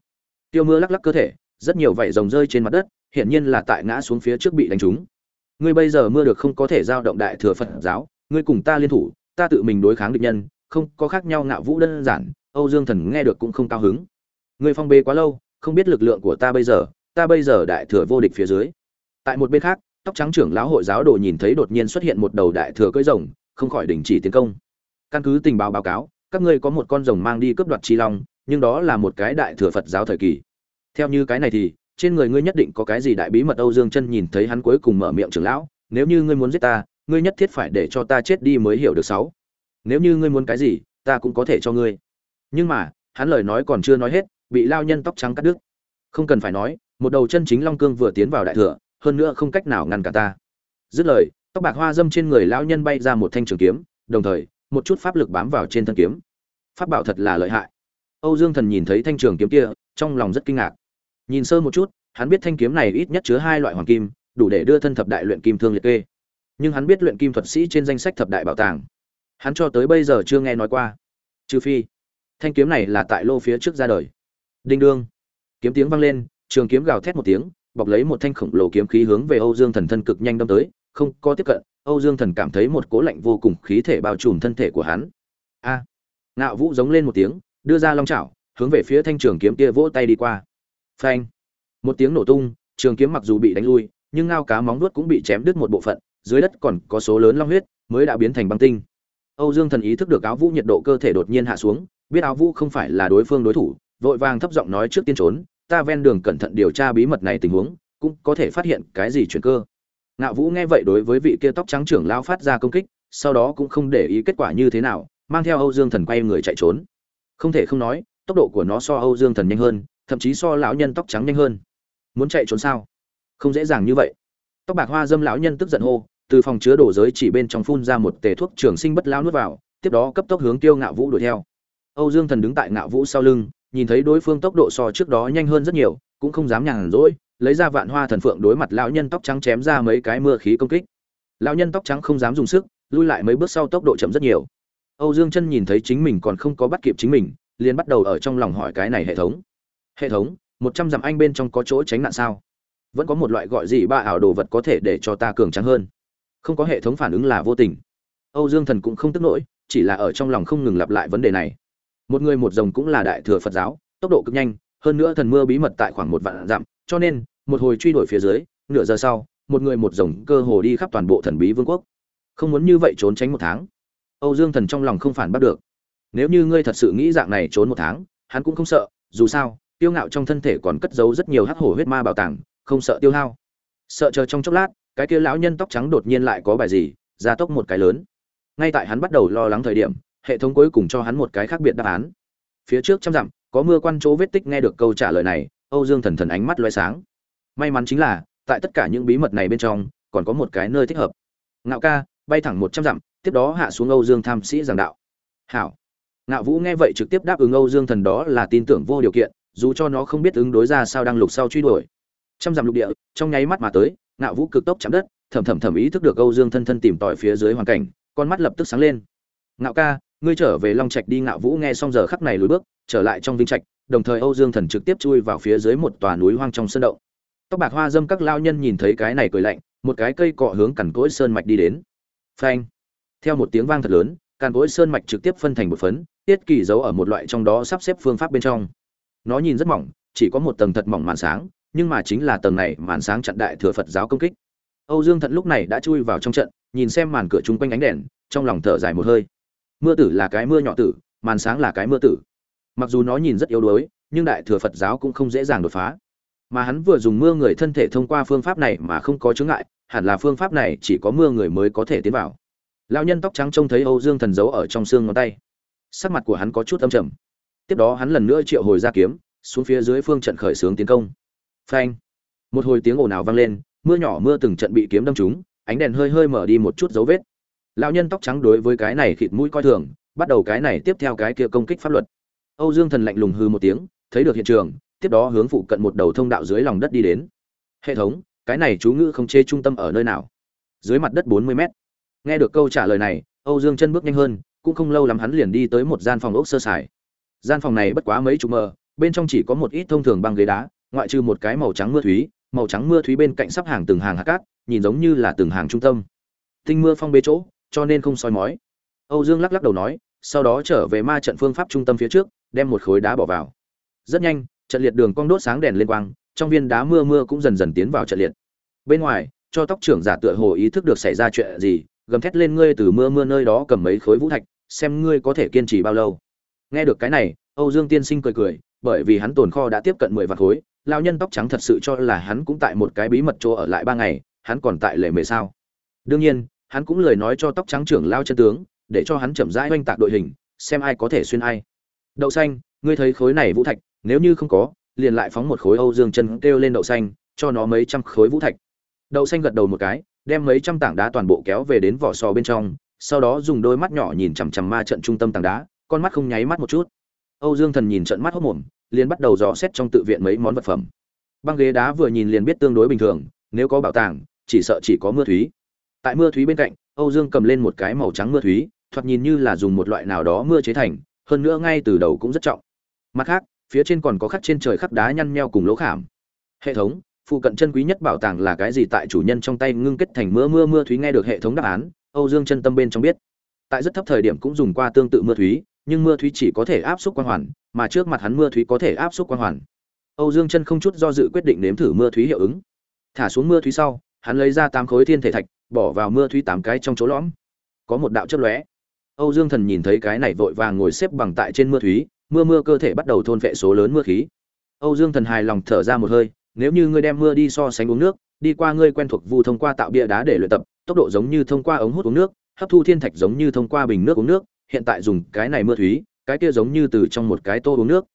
Tiêu mưa lắc lắc cơ thể, rất nhiều vảy rồng rơi trên mặt đất, hiển nhiên là tại ngã xuống phía trước bị đánh trúng. Ngươi bây giờ mưa được không có thể giao động đại thừa phật giáo, ngươi cùng ta liên thủ, ta tự mình đối kháng địch nhân, không có khác nhau ngạo vũ đơn giản, âu dương thần nghe được cũng không cao hứng. Ngươi phong bê quá lâu, không biết lực lượng của ta bây giờ, ta bây giờ đại thừa vô địch phía dưới. Tại một bên khác, tóc trắng trưởng lão hội giáo đồ nhìn thấy đột nhiên xuất hiện một đầu đại thừa cưỡi rồng, không khỏi đình chỉ tiến công. Căn cứ tình báo báo cáo các ngươi có một con rồng mang đi cướp đoạt chi long, nhưng đó là một cái đại thừa phật giáo thời kỳ. Theo như cái này thì, trên người ngươi nhất định có cái gì đại bí mật âu dương chân nhìn thấy hắn cuối cùng mở miệng trưởng lão, nếu như ngươi muốn giết ta, ngươi nhất thiết phải để cho ta chết đi mới hiểu được sáu. Nếu như ngươi muốn cái gì, ta cũng có thể cho ngươi. Nhưng mà, hắn lời nói còn chưa nói hết, bị lao nhân tóc trắng cắt đứt. Không cần phải nói, một đầu chân chính long cương vừa tiến vào đại thừa, hơn nữa không cách nào ngăn cả ta. Dứt lời, tóc bạc hoa dâm trên người lão nhân bay ra một thanh trường kiếm, đồng thời một chút pháp lực bám vào trên thân kiếm. Pháp bảo thật là lợi hại. Âu dương thần nhìn thấy thanh trường kiếm kia, trong lòng rất kinh ngạc. Nhìn sơ một chút, hắn biết thanh kiếm này ít nhất chứa hai loại hoàng kim, đủ để đưa thân thập đại luyện kim thương liệt kê. Nhưng hắn biết luyện kim thuật sĩ trên danh sách thập đại bảo tàng. Hắn cho tới bây giờ chưa nghe nói qua. Trừ phi, thanh kiếm này là tại lô phía trước ra đời. Đinh đương. Kiếm tiếng vang lên, trường kiếm gào thét một tiếng, bọc lấy một thanh khổng lồ kiếm khí hướng về âu dương thần thân cực nhanh đâm tới, không có tiếp cận âu dương thần cảm thấy một cỗ lạnh vô cùng khí thể bao trùm thân thể của hắn. A! À, ngạo vũ giống lên một tiếng đưa ra long chảo hướng về phía thanh trường kiếm kia vỗ tay đi qua. Phanh! Một tiếng nổ tung trường kiếm mặc dù bị đánh lui nhưng ngao cá móng vuốt cũng bị chém đứt một bộ phận dưới đất còn có số lớn long huyết mới đã biến thành băng tinh. Âu dương thần ý thức được áo vũ nhiệt độ cơ thể đột nhiên hạ xuống biết áo vũ không phải là đối phương đối thủ vội vàng thấp giọng nói trước tiên trốn ta ven đường cẩn thận điều tra bí mật này tình huống cũng có thể phát hiện cái gì chuyển cơ ngạo vũ nghe vậy đối với vị kia tóc trắng trưởng lão phát ra công kích, sau đó cũng không để ý kết quả như thế nào, mang theo âu dương thần quay người chạy trốn. Không thể không nói, tốc độ của nó so âu dương thần nhanh hơn, thậm chí so lão nhân tóc trắng nhanh hơn. Muốn chạy trốn sao? Không dễ dàng như vậy. Tóc bạc hoa dâm lão nhân tức giận hô, từ phòng chứa đồ giới chỉ bên trong phun ra một tề thuốc trường sinh bất lão nuốt vào, tiếp đó cấp tốc hướng tiêu ngạo vũ đuổi theo. Âu dương thần đứng tại ngạo vũ sau lưng, nhìn thấy đối phương tốc độ so trước đó nhanh hơn rất nhiều, cũng không dám nhàn rỗi lấy ra vạn hoa thần phượng đối mặt lão nhân tóc trắng chém ra mấy cái mưa khí công kích. Lão nhân tóc trắng không dám dùng sức, lui lại mấy bước sau tốc độ chậm rất nhiều. Âu dương chân nhìn thấy chính mình còn không có bắt kịp chính mình, liền bắt đầu ở trong lòng hỏi cái này hệ thống. Hệ thống, một trăm dặm anh bên trong có chỗ tránh nạn sao? Vẫn có một loại gọi gì ba ảo đồ vật có thể để cho ta cường trắng hơn? Không có hệ thống phản ứng là vô tình. Âu dương thần cũng không tức nổi, chỉ là ở trong lòng không ngừng lặp lại vấn đề này. Một người một rồng cũng là đại thừa phật giáo, tốc độ cực nhanh, hơn nữa thần mưa bí mật tại khoảng một vạn dặm cho nên, một hồi truy đuổi phía dưới, nửa giờ sau, một người một rồng cơ hồ đi khắp toàn bộ thần bí vương quốc. Không muốn như vậy trốn tránh một tháng. Âu dương thần trong lòng không phản bắt được. Nếu như ngươi thật sự nghĩ dạng này trốn một tháng, hắn cũng không sợ, dù sao, tiêu ngạo trong thân thể còn cất giấu rất nhiều hắc hổ huyết ma bảo tàng, không sợ tiêu hao. Sợ chờ trong chốc lát, cái kia lão nhân tóc trắng đột nhiên lại có bài gì gia tốc một cái lớn. Ngay tại hắn bắt đầu lo lắng thời điểm, hệ thống cuối cùng cho hắn một cái khác biệt đáp án. Phía trước trăm dặm, có mưa quan chỗ vết tích nghe được câu trả lời này âu dương thần thần ánh mắt lóe sáng. May mắn chính là, tại tất cả những bí mật này bên trong, còn có một cái nơi thích hợp. Ngạo ca, bay thẳng một trăm dặm, tiếp đó hạ xuống âu dương tham sĩ giảng đạo. Hảo. Ngạo vũ nghe vậy trực tiếp đáp ứng âu dương thần đó là tin tưởng vô điều kiện, dù cho nó không biết ứng đối ra sao đang lục sau truy đuổi. Trăm dặm lục địa, trong nháy mắt mà tới, ngạo vũ cực tốc chạm đất, thầm thầm thầm ý thức được âu dương thân thân tìm tòi phía dưới hoàn cảnh, con mắt lập tức sáng lên. Ngạo ca, ngươi trở về long trạch đi, ngạo vũ nghe xong giờ khắc này lùi bước, trở lại trong vinh trạch đồng thời âu dương thần trực tiếp chui vào phía dưới một tòa núi hoang trong sơn động. Tóc bạc hoa dâm các lao nhân nhìn thấy cái này cười lạnh, một cái cây cọ hướng cằn cỗi sơn mạch đi đến. Phanh! Theo một tiếng vang thật lớn, cằn cỗi sơn mạch trực tiếp phân thành một phấn, tiết kỳ giấu ở một loại trong đó sắp xếp phương pháp bên trong. Nó nhìn rất mỏng, chỉ có một tầng thật mỏng màn sáng, nhưng mà chính là tầng này màn sáng chặn đại thừa phật giáo công kích. Âu dương thận lúc này đã chui vào trong trận, nhìn xem màn cửa chung quanh ánh đèn, trong lòng thở dài một hơi. Mưa tử là cái mưa nhỏ tử, màn sáng là cái mưa tử mặc dù nó nhìn rất yếu đuối, nhưng đại thừa phật giáo cũng không dễ dàng đột phá. Mà hắn vừa dùng mưa người thân thể thông qua phương pháp này mà không có chướng ngại, hẳn là phương pháp này chỉ có mưa người mới có thể tiến vào. Lão nhân tóc trắng trông thấy âu dương thần giấu ở trong xương ngón tay. Sắc mặt của hắn có chút âm trầm. Tiếp đó hắn lần nữa triệu hồi ra kiếm, xuống phía dưới phương trận khởi xướng tiến công. Phanh! Một hồi tiếng ồn ào vang lên, mưa nhỏ mưa từng trận bị kiếm đâm trúng, ánh đèn hơi hơi mở đi một chút dấu vết. Lão nhân tóc trắng đối với cái này khịt mũi coi thường, bắt đầu cái này tiếp theo cái kia công kích pháp luật âu dương thần lạnh lùng hừ một tiếng, thấy được hiện trường, tiếp đó hướng phụ cận một đầu thông đạo dưới lòng đất đi đến. Hệ thống, cái này chú ngữ không chê trung tâm ở nơi nào? Dưới mặt đất bốn mươi mét. Nghe được câu trả lời này, âu dương chân bước nhanh hơn, cũng không lâu lắm hắn liền đi tới một gian phòng ốc sơ sài. Gian phòng này bất quá mấy chục mờ, bên trong chỉ có một ít thông thường băng ghế đá, ngoại trừ một cái màu trắng mưa thúy, màu trắng mưa thúy bên cạnh sắp hàng từng hàng hạt cát, nhìn giống như là từng hàng trung tâm. Tinh mưa phong bế chỗ, cho nên không soi mói. Âu dương lắc lắc đầu nói sau đó trở về ma trận phương pháp trung tâm phía trước, đem một khối đá bỏ vào. Rất nhanh, trận liệt đường cong đốt sáng đèn lên quang, trong viên đá mưa mưa cũng dần dần tiến vào trận liệt. Bên ngoài, cho tóc trưởng giả tựa hồ ý thức được xảy ra chuyện gì, gầm thét lên ngươi từ mưa mưa nơi đó cầm mấy khối vũ thạch, xem ngươi có thể kiên trì bao lâu. Nghe được cái này, âu dương tiên sinh cười cười, bởi vì hắn tồn kho đã tiếp cận mười vạn khối lao nhân tóc trắng thật sự cho là hắn cũng tại một cái bí mật chỗ ở lại ba ngày, hắn còn tại lệ mề sao? Đương nhiên, hắn cũng lời nói cho tóc trắng trưởng lao chân tướng để cho hắn chậm rãi oanh tạc đội hình, xem ai có thể xuyên ai. Đậu xanh, ngươi thấy khối này vũ thạch, nếu như không có, liền lại phóng một khối âu dương chân kêu lên đậu xanh, cho nó mấy trăm khối vũ thạch. Đậu xanh gật đầu một cái, đem mấy trăm tảng đá toàn bộ kéo về đến vỏ sò bên trong, sau đó dùng đôi mắt nhỏ nhìn chằm chằm ma trận trung tâm tảng đá, con mắt không nháy mắt một chút. Âu dương thần nhìn trận mắt hốc mồm, liền bắt đầu dò xét trong tự viện mấy món vật phẩm. Băng ghế đá vừa nhìn liền biết tương đối bình thường, nếu có bảo tàng, chỉ sợ chỉ có mưa thúy. Tại mưa thúy bên cạnh, âu dương cầm lên một cái màu trắng mưa thúy thoạt nhìn như là dùng một loại nào đó mưa chế thành, hơn nữa ngay từ đầu cũng rất trọng. Mặt khác, phía trên còn có khắc trên trời khắc đá nhăn nheo cùng lỗ khảm. Hệ thống, phụ cận chân quý nhất bảo tàng là cái gì tại chủ nhân trong tay ngưng kết thành mưa mưa mưa thúy nghe được hệ thống đáp án, âu dương chân tâm bên trong biết. Tại rất thấp thời điểm cũng dùng qua tương tự mưa thúy, nhưng mưa thúy chỉ có thể áp suất quan hoàn, mà trước mặt hắn mưa thúy có thể áp suất quan hoàn. Âu dương chân không chút do dự quyết định nếm thử mưa thúy hiệu ứng. Thả xuống mưa thúy sau, hắn lấy ra tám khối thiên thể thạch, bỏ vào mưa thúy tám cái trong chỗ lõm. Có một đạo chớp lóe âu dương thần nhìn thấy cái này vội vàng ngồi xếp bằng tại trên mưa thúy, mưa mưa cơ thể bắt đầu thôn phệ số lớn mưa khí. Âu dương thần hài lòng thở ra một hơi, nếu như ngươi đem mưa đi so sánh uống nước, đi qua ngươi quen thuộc vu thông qua tạo bia đá để luyện tập, tốc độ giống như thông qua ống hút uống nước, hấp thu thiên thạch giống như thông qua bình nước uống nước, hiện tại dùng cái này mưa thúy, cái kia giống như từ trong một cái tô uống nước.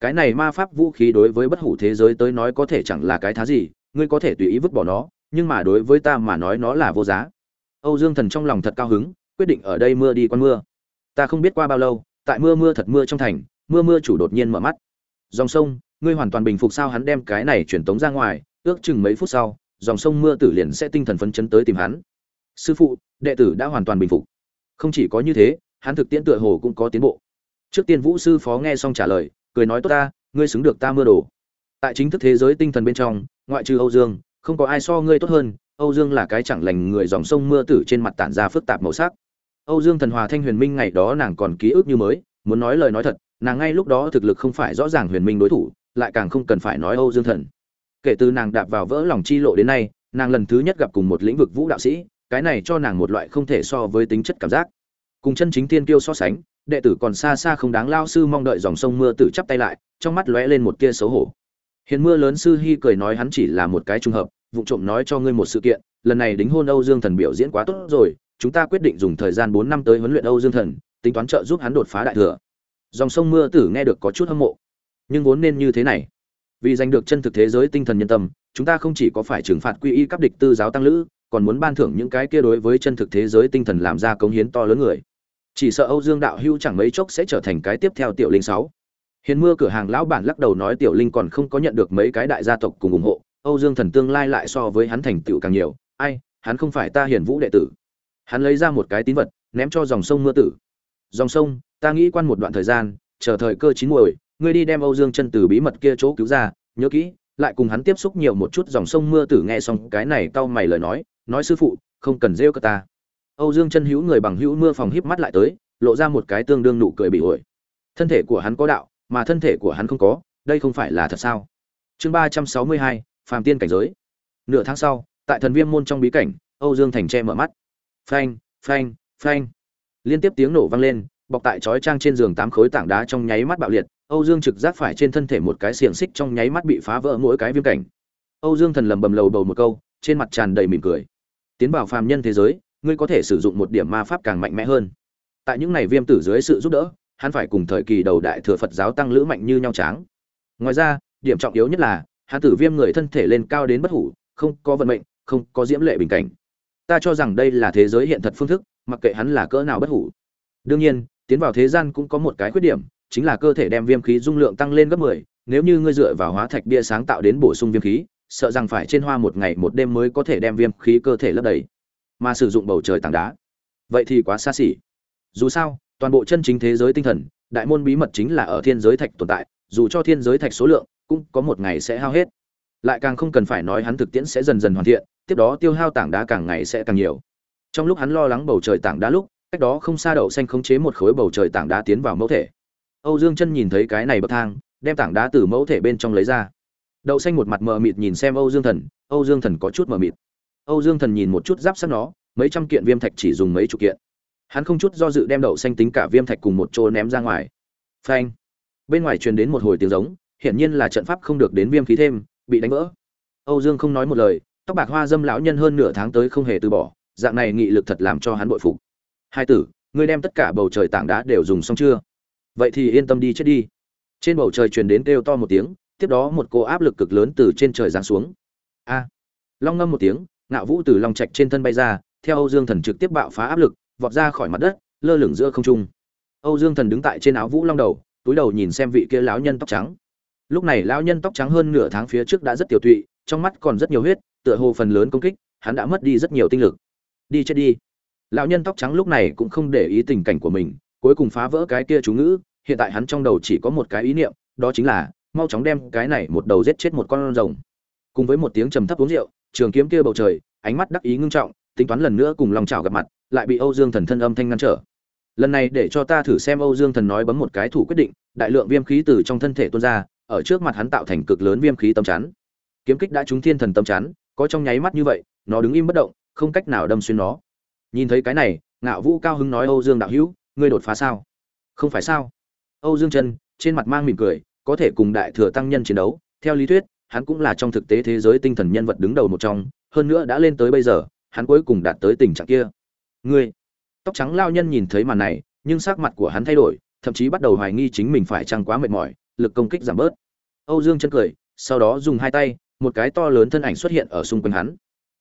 Cái này ma pháp vũ khí đối với bất hủ thế giới tới nói có thể chẳng là cái thá gì, ngươi có thể tùy ý vứt bỏ nó, nhưng mà đối với ta mà nói nó là vô giá. Âu dương thần trong lòng thật cao hứng quyết định ở đây mưa đi quan mưa. Ta không biết qua bao lâu, tại mưa mưa thật mưa trong thành, mưa mưa chủ đột nhiên mở mắt. Dòng sông, ngươi hoàn toàn bình phục sao hắn đem cái này chuyển tống ra ngoài, ước chừng mấy phút sau, dòng sông mưa tử liền sẽ tinh thần phấn chấn tới tìm hắn. Sư phụ, đệ tử đã hoàn toàn bình phục. Không chỉ có như thế, hắn thực tiễn tựa hồ cũng có tiến bộ. Trước tiên vũ sư phó nghe xong trả lời, cười nói tốt ta, ngươi xứng được ta mưa đồ. Tại chính thức thế giới tinh thần bên trong, ngoại trừ âu dương, không có ai so ngươi tốt hơn, âu dương là cái chẳng lành người dòng sông mưa tử trên mặt tản ra phức tạp màu sắc âu dương thần hòa thanh huyền minh ngày đó nàng còn ký ức như mới, muốn nói lời nói thật, nàng ngay lúc đó thực lực không phải rõ ràng huyền minh đối thủ, lại càng không cần phải nói âu dương thần. Kể từ nàng đạp vào vỡ lòng chi lộ đến nay, nàng lần thứ nhất gặp cùng một lĩnh vực vũ đạo sĩ, cái này cho nàng một loại không thể so với tính chất cảm giác. Cùng chân chính tiên tiêu so sánh, đệ tử còn xa xa không đáng lao sư mong đợi dòng sông mưa tự chắp tay lại, trong mắt lóe lên một tia xấu hổ. Hiền mưa lớn sư hy cười nói hắn chỉ là một cái trùng hợp vụng trộm nói cho ngươi một sự kiện, lần này đính hôn âu dương thần biểu diễn quá tốt rồi chúng ta quyết định dùng thời gian bốn năm tới huấn luyện âu dương thần, tính toán trợ giúp hắn đột phá đại thừa. Dòng sông mưa tử nghe được có chút hâm mộ. Nhưng vốn nên như thế này. Vì giành được chân thực thế giới tinh thần nhân tâm, chúng ta không chỉ có phải trừng phạt quy y cấp địch tư giáo tăng lữ, còn muốn ban thưởng những cái kia đối với chân thực thế giới tinh thần làm ra cống hiến to lớn người. Chỉ sợ âu dương đạo hưu chẳng mấy chốc sẽ trở thành cái tiếp theo tiểu linh sáu. Hiền mưa cửa hàng lão bản lắc đầu nói tiểu linh còn không có nhận được mấy cái đại gia tộc cùng ủng hộ, âu dương thần tương lai lại so với hắn thành tựu càng nhiều. Ai, hắn không phải ta hiền vũ đệ tử hắn lấy ra một cái tín vật, ném cho dòng sông mưa tử. Dòng sông, ta nghĩ quan một đoạn thời gian, chờ thời cơ chín muồi, ngươi đi đem âu dương chân từ bí mật kia chỗ cứu ra, nhớ kỹ, lại cùng hắn tiếp xúc nhiều một chút dòng sông mưa tử nghe xong cái này cau mày lời nói nói sư phụ, không cần rêu cơ ta. Âu dương chân hữu người bằng hữu mưa phòng híp mắt lại tới, lộ ra một cái tương đương nụ cười bị ổi. Thân thể của hắn có đạo, mà thân thể của hắn không có, đây không phải là thật sao? Chương ba trăm sáu mươi hai, phàm tiên cảnh giới. Nửa tháng sau, tại thần viêm môn trong bí cảnh, âu dương thành che mở mắt phanh phanh phanh. Liên tiếp tiếng nổ vang lên, bọc tại chói trang trên giường tám khối tảng đá trong nháy mắt bạo liệt, âu dương trực giác phải trên thân thể một cái xiềng xích trong nháy mắt bị phá vỡ mỗi cái viêm cảnh. Âu dương thần lầm bầm lầu bầu một câu, trên mặt tràn đầy mỉm cười. Tiến vào phàm nhân thế giới, ngươi có thể sử dụng một điểm ma pháp càng mạnh mẽ hơn. Tại những này viêm tử dưới sự giúp đỡ, hắn phải cùng thời kỳ đầu đại thừa phật giáo tăng lữ mạnh như nhau tráng. Ngoài ra, điểm trọng yếu nhất là, hắn tử viêm người thân thể lên cao đến bất hủ, không có vận mệnh, không có diễm lệ bình cảnh ta cho rằng đây là thế giới hiện thật phương thức mặc kệ hắn là cỡ nào bất hủ. Đương nhiên tiến vào thế gian cũng có một cái khuyết điểm chính là cơ thể đem viêm khí dung lượng tăng lên gấp 10, nếu như ngươi dựa vào hóa thạch bia sáng tạo đến bổ sung viêm khí sợ rằng phải trên hoa một ngày một đêm mới có thể đem viêm khí cơ thể lấp đầy mà sử dụng bầu trời tảng đá. Vậy thì quá xa xỉ. Dù sao toàn bộ chân chính thế giới tinh thần đại môn bí mật chính là ở thiên giới thạch tồn tại dù cho thiên giới thạch số lượng cũng có một ngày sẽ hao hết. Lại càng không cần phải nói hắn thực tiễn sẽ dần dần hoàn thiện tiếp đó tiêu hao tảng đá càng ngày sẽ càng nhiều. Trong lúc hắn lo lắng bầu trời tảng đá lúc, cách đó không xa đậu xanh khống chế một khối bầu trời tảng đá tiến vào mẫu thể. Âu dương chân nhìn thấy cái này bậc thang, đem tảng đá từ mẫu thể bên trong lấy ra. Đậu xanh một mặt mờ mịt nhìn xem âu dương thần, âu dương thần có chút mờ mịt. Âu dương thần nhìn một chút giáp sắt nó, mấy trăm kiện viêm thạch chỉ dùng mấy chục kiện. Hắn không chút do dự đem đậu xanh tính cả viêm thạch cùng một chỗ ném ra ngoài. Phanh. Bên ngoài truyền đến một hồi tiếng giống, hiển nhiên là trận pháp không được đến viêm khí thêm, bị đánh vỡ. Âu dương không nói một lời tóc bạc hoa dâm lão nhân hơn nửa tháng tới không hề từ bỏ, dạng này nghị lực thật làm cho hắn bội phục. Hai tử, ngươi đem tất cả bầu trời tảng đá đều dùng xong chưa? Vậy thì yên tâm đi chết đi. Trên bầu trời truyền đến kêu to một tiếng, tiếp đó một cô áp lực cực lớn từ trên trời giáng xuống. A! Long ngâm một tiếng, ngạo vũ từ long trạch trên thân bay ra, theo âu dương thần trực tiếp bạo phá áp lực, vọt ra khỏi mặt đất, lơ lửng giữa không trung. Âu dương thần đứng tại trên áo vũ long đầu, túi đầu nhìn xem vị kia lão nhân tóc trắng. Lúc này lão nhân tóc trắng hơn nửa tháng phía trước đã rất tiểu tụy, trong mắt còn rất nhiều huyết tựa hồ phần lớn công kích, hắn đã mất đi rất nhiều tinh lực. Đi chết đi. Lão nhân tóc trắng lúc này cũng không để ý tình cảnh của mình, cuối cùng phá vỡ cái kia chú ngữ, hiện tại hắn trong đầu chỉ có một cái ý niệm, đó chính là, mau chóng đem cái này một đầu giết chết một con rồng. Cùng với một tiếng trầm thấp uống rượu, trường kiếm kia bầu trời, ánh mắt đắc ý ngưng trọng, tính toán lần nữa cùng lòng chảo gặp mặt, lại bị âu dương thần thân âm thanh ngăn trở. Lần này để cho ta thử xem âu dương thần nói bấm một cái thủ quyết định, đại lượng viêm khí từ trong thân thể tuôn ra, ở trước mặt hắn tạo thành cực lớn viêm khí tâm chắn. Kiếm kích đã trúng thiên thần tâm chắn có trong nháy mắt như vậy, nó đứng im bất động, không cách nào đâm xuyên nó. Nhìn thấy cái này, ngạo vũ cao hứng nói, âu dương đạo hữu, ngươi đột phá sao? Không phải sao. Âu dương chân trên mặt mang mỉm cười, có thể cùng đại thừa tăng nhân chiến đấu, theo lý thuyết, hắn cũng là trong thực tế thế giới tinh thần nhân vật đứng đầu một trong, hơn nữa đã lên tới bây giờ, hắn cuối cùng đạt tới tình trạng kia. Ngươi. Tóc trắng lao nhân nhìn thấy màn này, nhưng sắc mặt của hắn thay đổi, thậm chí bắt đầu hoài nghi chính mình phải chăng quá mệt mỏi, lực công kích giảm bớt. Âu dương chân cười, sau đó dùng hai tay một cái to lớn thân ảnh xuất hiện ở xung quanh hắn.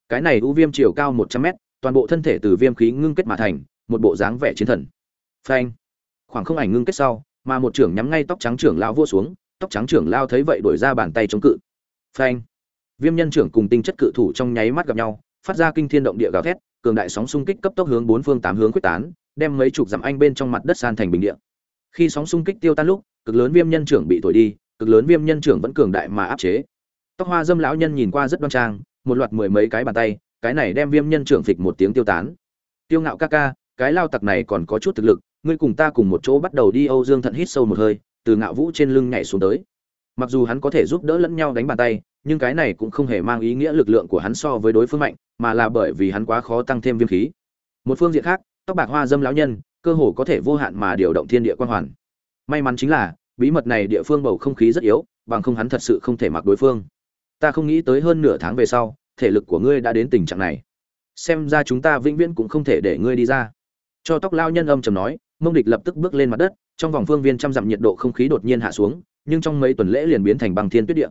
Cái này u viêm chiều cao một trăm mét, toàn bộ thân thể từ viêm khí ngưng kết mà thành, một bộ dáng vẻ chiến thần. Phanh! Khoảng không ảnh ngưng kết sau, mà một trưởng nhắm ngay tóc trắng trưởng lao vua xuống, tóc trắng trưởng lao thấy vậy đổi ra bàn tay chống cự. Phanh! Viêm nhân trưởng cùng tinh chất cự thủ trong nháy mắt gặp nhau, phát ra kinh thiên động địa gào thét, cường đại sóng xung kích cấp tốc hướng bốn phương tám hướng quyết tán, đem mấy chục dặm anh bên trong mặt đất san thành bình địa. Khi sóng xung kích tiêu tan lúc, cực lớn viêm nhân trưởng bị thổi đi, cực lớn viêm nhân trưởng vẫn cường đại mà áp chế tóc hoa dâm lão nhân nhìn qua rất đoan trang, một loạt mười mấy cái bàn tay, cái này đem viêm nhân trưởng phịch một tiếng tiêu tán. Tiêu ngạo ca ca, cái lao tặc này còn có chút thực lực, ngươi cùng ta cùng một chỗ bắt đầu đi âu dương thận hít sâu một hơi, từ ngạo vũ trên lưng nhảy xuống tới. Mặc dù hắn có thể giúp đỡ lẫn nhau đánh bàn tay, nhưng cái này cũng không hề mang ý nghĩa lực lượng của hắn so với đối phương mạnh, mà là bởi vì hắn quá khó tăng thêm viêm khí. Một phương diện khác, tóc bạc hoa dâm lão nhân, cơ hồ có thể vô hạn mà điều động thiên địa quan hoàn. May mắn chính là, bí mật này địa phương bầu không khí rất yếu, bằng không hắn thật sự không thể mặc đối phương ta không nghĩ tới hơn nửa tháng về sau, thể lực của ngươi đã đến tình trạng này. Xem ra chúng ta vĩnh viễn cũng không thể để ngươi đi ra. Cho tóc lao nhân âm trầm nói, mông địch lập tức bước lên mặt đất, trong vòng phương viên trăm dặm nhiệt độ không khí đột nhiên hạ xuống, nhưng trong mấy tuần lễ liền biến thành băng thiên tuyết địa.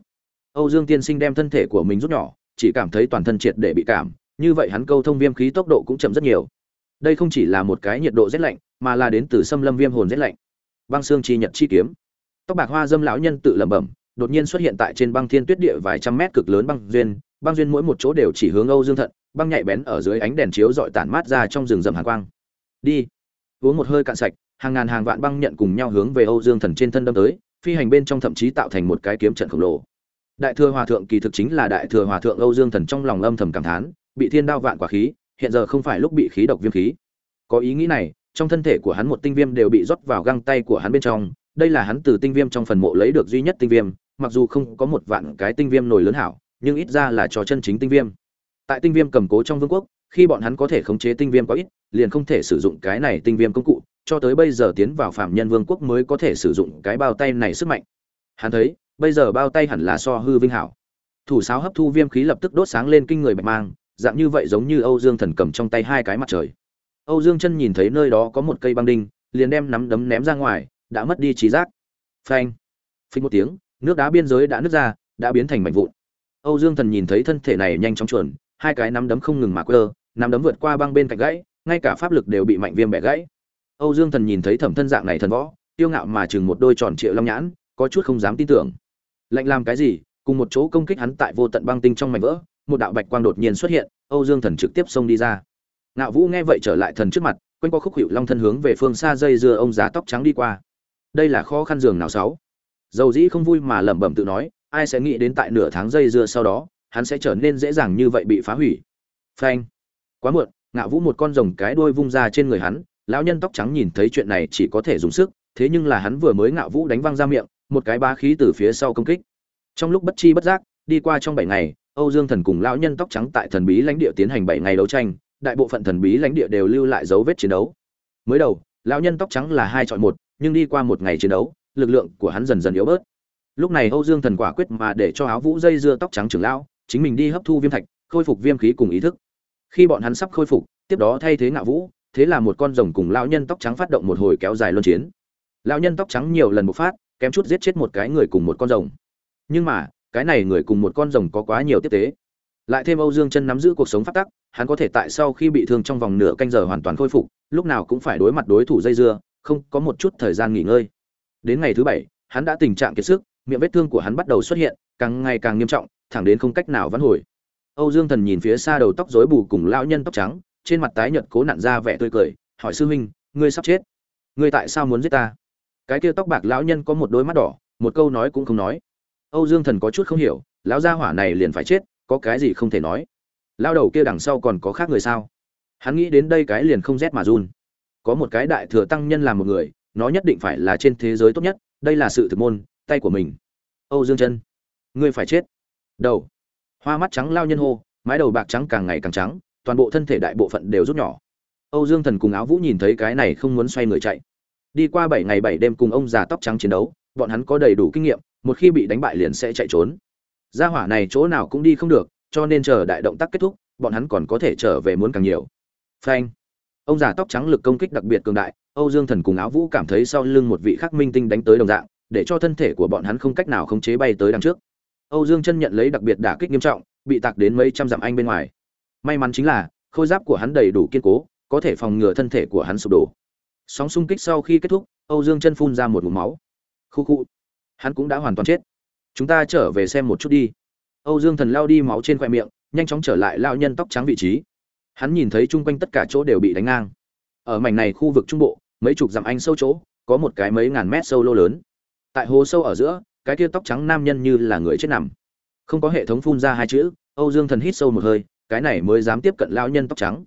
Âu dương tiên sinh đem thân thể của mình rút nhỏ, chỉ cảm thấy toàn thân triệt để bị cảm, như vậy hắn câu thông viêm khí tốc độ cũng chậm rất nhiều. Đây không chỉ là một cái nhiệt độ rét lạnh, mà là đến từ xâm lâm viêm hồn rét lạnh. Băng xương chi nhật chi kiếm. Tóc bạc hoa dâm lão nhân tự lẩm bẩm đột nhiên xuất hiện tại trên băng thiên tuyết địa vài trăm mét cực lớn băng duyên băng duyên mỗi một chỗ đều chỉ hướng âu dương thận, băng nhạy bén ở dưới ánh đèn chiếu dọi tản mát ra trong rừng rậm hàn quang. Đi. Uống một hơi cạn sạch, hàng ngàn hàng vạn băng nhận cùng nhau hướng về âu dương thần trên thân đâm tới, phi hành bên trong thậm chí tạo thành một cái kiếm trận khổng lồ. Đại thừa hòa thượng kỳ thực chính là đại thừa hòa thượng âu dương thần trong lòng âm thầm cảm thán, bị thiên đao vạn quả khí, hiện giờ không phải lúc bị khí độc viêm khí. Có ý nghĩ này, trong thân thể của hắn một tinh viêm đều bị rót vào găng tay của hắn bên trong, đây là hắn từ tinh viêm trong phần mộ lấy được duy nhất tinh viêm mặc dù không có một vạn cái tinh viêm nổi lớn hảo, nhưng ít ra là cho chân chính tinh viêm. Tại tinh viêm cầm cố trong vương quốc, khi bọn hắn có thể khống chế tinh viêm quá ít, liền không thể sử dụng cái này tinh viêm công cụ, cho tới bây giờ tiến vào phạm nhân vương quốc mới có thể sử dụng cái bao tay này sức mạnh. Hắn thấy, bây giờ bao tay hẳn là so hư vinh hảo. Thủ sáo hấp thu viêm khí lập tức đốt sáng lên kinh người bạch mang, dạng như vậy giống như âu dương thần cầm trong tay hai cái mặt trời. Âu dương chân nhìn thấy nơi đó có một cây băng đinh, liền đem nắm đấm ném ra ngoài, đã mất đi trí giác. Phanh. Phình một tiếng nước đá biên giới đã nứt ra, đã biến thành mảnh vụn. Âu dương thần nhìn thấy thân thể này nhanh chóng chuẩn hai cái nắm đấm không ngừng mà quơ, nắm đấm vượt qua băng bên cạnh gãy, ngay cả pháp lực đều bị mạnh viêm bẻ gãy. Âu dương thần nhìn thấy thẩm thân dạng này thần võ, tiêu ngạo mà chừng một đôi tròn triệu long nhãn, có chút không dám tin tưởng. Lạnh làm cái gì, cùng một chỗ công kích hắn tại vô tận băng tinh trong mảnh vỡ, một đạo bạch quang đột nhiên xuất hiện, âu dương thần trực tiếp xông đi ra. Ngạo vũ nghe vậy trở lại thần trước mặt, quanh qua khúc hiệu long thân hướng về phương xa dây dưa ông già tóc trắng đi qua. Đây là khó khăn giường nào sáu? Dầu dĩ không vui mà lẩm bẩm tự nói, ai sẽ nghĩ đến tại nửa tháng dây dưa sau đó, hắn sẽ trở nên dễ dàng như vậy bị phá hủy. Phanh. Quá muộn ngạo vũ một con rồng cái đuôi vung ra trên người hắn, lão nhân tóc trắng nhìn thấy chuyện này chỉ có thể dùng sức, thế nhưng là hắn vừa mới ngạo vũ đánh văng ra miệng, một cái bá khí từ phía sau công kích. Trong lúc bất chi bất giác, đi qua trong bảy ngày, âu dương thần cùng lão nhân tóc trắng tại thần bí lãnh địa tiến hành bảy ngày đấu tranh, đại bộ phận thần bí lãnh địa đều lưu lại dấu vết chiến đấu. Mới đầu, lão nhân tóc trắng là hai chọn một, nhưng đi qua một ngày chiến đấu lực lượng của hắn dần dần yếu bớt. Lúc này âu dương thần quả quyết mà để cho áo vũ dây dưa tóc trắng trưởng lão, chính mình đi hấp thu viêm thạch, khôi phục viêm khí cùng ý thức. Khi bọn hắn sắp khôi phục, tiếp đó thay thế ngạo vũ, thế là một con rồng cùng lão nhân tóc trắng phát động một hồi kéo dài luân chiến. Lão nhân tóc trắng nhiều lần bộc phát, kém chút giết chết một cái người cùng một con rồng. Nhưng mà, cái này người cùng một con rồng có quá nhiều tiếp tế. Lại thêm âu dương chân nắm giữ cuộc sống phát tắc, hắn có thể tại sau khi bị thương trong vòng nửa canh giờ hoàn toàn khôi phục, lúc nào cũng phải đối mặt đối thủ dây dưa, không có một chút thời gian nghỉ ngơi đến ngày thứ bảy, hắn đã tình trạng kiệt sức, miệng vết thương của hắn bắt đầu xuất hiện, càng ngày càng nghiêm trọng, thẳng đến không cách nào vãn hồi. Âu dương thần nhìn phía xa đầu tóc rối bù cùng lão nhân tóc trắng, trên mặt tái nhợt cố nặn ra vẻ tươi cười, hỏi sư huynh, ngươi sắp chết. Ngươi tại sao muốn giết ta? Cái kia tóc bạc lão nhân có một đôi mắt đỏ, một câu nói cũng không nói. Âu dương thần có chút không hiểu, lão gia hỏa này liền phải chết, có cái gì không thể nói. Lao đầu kia đằng sau còn có khác người sao? Hắn nghĩ đến đây cái liền không rét mà run. Có một cái đại thừa tăng nhân làm một người nó nhất định phải là trên thế giới tốt nhất, đây là sự thực môn, tay của mình. Âu dương chân, ngươi phải chết. Đầu. Hoa mắt trắng lao nhân hô, mái đầu bạc trắng càng ngày càng trắng, toàn bộ thân thể đại bộ phận đều rút nhỏ. Âu dương thần cùng áo vũ nhìn thấy cái này không muốn xoay người chạy. Đi qua bảy ngày bảy đêm cùng ông già tóc trắng chiến đấu, bọn hắn có đầy đủ kinh nghiệm, một khi bị đánh bại liền sẽ chạy trốn. Gia hỏa này chỗ nào cũng đi không được, cho nên chờ đại động tác kết thúc, bọn hắn còn có thể trở về muốn càng nhiều. Phanh ông già tóc trắng lực công kích đặc biệt cường đại, âu dương thần cùng áo vũ cảm thấy sau lưng một vị khắc minh tinh đánh tới đồng dạng, để cho thân thể của bọn hắn không cách nào khống chế bay tới đằng trước. Âu dương chân nhận lấy đặc biệt đả kích nghiêm trọng, bị tạc đến mấy trăm dặm anh bên ngoài. May mắn chính là, khôi giáp của hắn đầy đủ kiên cố, có thể phòng ngừa thân thể của hắn sụp đổ. Sóng xung kích sau khi kết thúc, âu dương chân phun ra một ngụm máu. Khu khu, hắn cũng đã hoàn toàn chết. Chúng ta trở về xem một chút đi. Âu dương thần lao đi máu trên khoe miệng, nhanh chóng trở lại lao nhân tóc trắng vị trí hắn nhìn thấy chung quanh tất cả chỗ đều bị đánh ngang. Ở mảnh này khu vực trung bộ, mấy chục dặm anh sâu chỗ, có một cái mấy ngàn mét sâu lô lớn. Tại hồ sâu ở giữa, cái kia tóc trắng nam nhân như là người chết nằm. Không có hệ thống phun ra hai chữ, âu dương thần hít sâu một hơi, cái này mới dám tiếp cận lao nhân tóc trắng.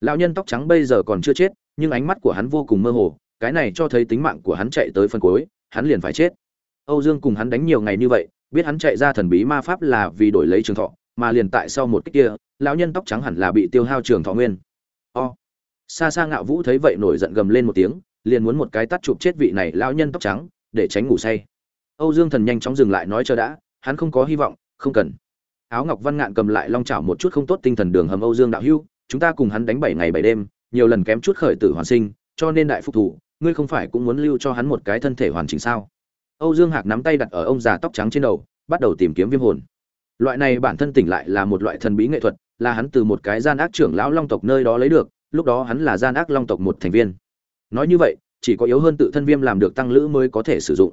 Lao nhân tóc trắng bây giờ còn chưa chết, nhưng ánh mắt của hắn vô cùng mơ hồ, cái này cho thấy tính mạng của hắn chạy tới phân cuối, hắn liền phải chết. Âu dương cùng hắn đánh nhiều ngày như vậy, biết hắn chạy ra thần bí ma pháp là vì đổi lấy trường thọ mà liền tại sau một cách kia, lão nhân tóc trắng hẳn là bị tiêu hao trường thọ nguyên. O xa xa ngạo vũ thấy vậy nổi giận gầm lên một tiếng, liền muốn một cái tắt chụp chết vị này lão nhân tóc trắng, để tránh ngủ say. Âu dương thần nhanh chóng dừng lại nói chờ đã, hắn không có hy vọng, không cần. Áo ngọc văn ngạn cầm lại long chảo một chút không tốt tinh thần đường hầm âu dương đạo hưu, chúng ta cùng hắn đánh bảy ngày bảy đêm, nhiều lần kém chút khởi tử hoàn sinh, cho nên đại phục thủ, ngươi không phải cũng muốn lưu cho hắn một cái thân thể hoàn chỉnh sao? Âu dương hạc nắm tay đặt ở ông già tóc trắng trên đầu, bắt đầu tìm kiếm viêm hồn loại này bản thân tỉnh lại là một loại thần bí nghệ thuật, là hắn từ một cái gian ác trưởng lão long tộc nơi đó lấy được, lúc đó hắn là gian ác long tộc một thành viên. Nói như vậy, chỉ có yếu hơn tự thân viêm làm được tăng lữ mới có thể sử dụng.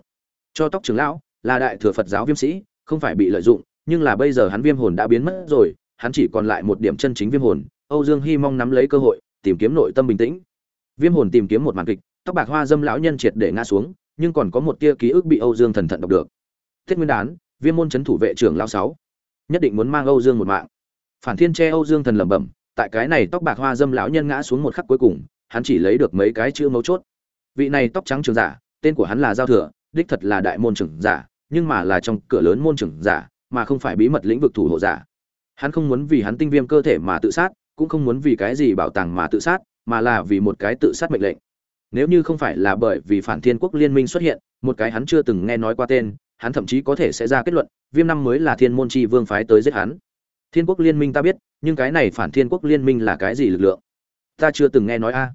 Cho tóc trưởng lão, là đại thừa phật giáo viêm sĩ, không phải bị lợi dụng, nhưng là bây giờ hắn viêm hồn đã biến mất rồi, hắn chỉ còn lại một điểm chân chính viêm hồn, âu dương hy mong nắm lấy cơ hội, tìm kiếm nội tâm bình tĩnh. Viêm hồn tìm kiếm một màn kịch, tóc bạc hoa dâm lão nhân triệt để ngã xuống, nhưng còn có một tia ký ức bị âu dương thần thận đọc được. Thiết nguyên đán, viêm môn c thủ vệ trưởng lão sáu nhất định muốn mang âu dương một mạng. Phản thiên che âu dương thần lẩm bẩm, tại cái này tóc bạc hoa dâm lão nhân ngã xuống một khắc cuối cùng, hắn chỉ lấy được mấy cái chữ mấu chốt. Vị này tóc trắng trường giả, tên của hắn là giao thừa, đích thật là đại môn trưởng giả, nhưng mà là trong cửa lớn môn trưởng giả, mà không phải bí mật lĩnh vực thủ hộ giả. Hắn không muốn vì hắn tinh viêm cơ thể mà tự sát, cũng không muốn vì cái gì bảo tàng mà tự sát, mà là vì một cái tự sát mệnh lệnh. Nếu như không phải là bởi vì phản thiên quốc liên minh xuất hiện, một cái hắn chưa từng nghe nói qua tên hắn thậm chí có thể sẽ ra kết luận, viêm năm mới là thiên môn chi vương phái tới giết hắn. Thiên quốc liên minh ta biết, nhưng cái này phản thiên quốc liên minh là cái gì lực lượng? Ta chưa từng nghe nói a.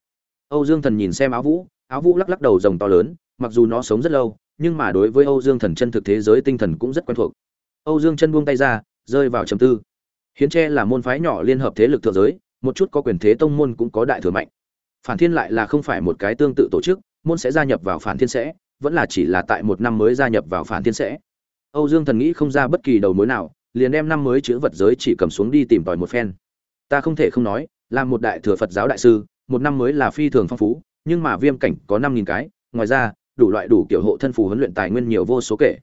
Âu dương thần nhìn xem áo vũ áo vũ lắc lắc đầu rồng to lớn, mặc dù nó sống rất lâu, nhưng mà đối với âu dương thần chân thực thế giới tinh thần cũng rất quen thuộc. Âu dương chân buông tay ra, rơi vào trầm tư. Hiến tre là môn phái nhỏ liên hợp thế lực thượng giới, một chút có quyền thế tông môn cũng có đại thừa mạnh. Phản thiên lại là không phải một cái tương tự tổ chức, môn sẽ gia nhập vào phản thiên sẽ vẫn là chỉ là tại một năm mới gia nhập vào phản thiên sẽ. Âu dương thần nghĩ không ra bất kỳ đầu mối nào, liền đem năm mới chữ vật giới chỉ cầm xuống đi tìm tòi một phen. Ta không thể không nói, là một đại thừa phật giáo đại sư, một năm mới là phi thường phong phú, nhưng mà viêm cảnh có năm nghìn cái, ngoài ra, đủ loại đủ kiểu hộ thân phù huấn luyện tài nguyên nhiều vô số kể.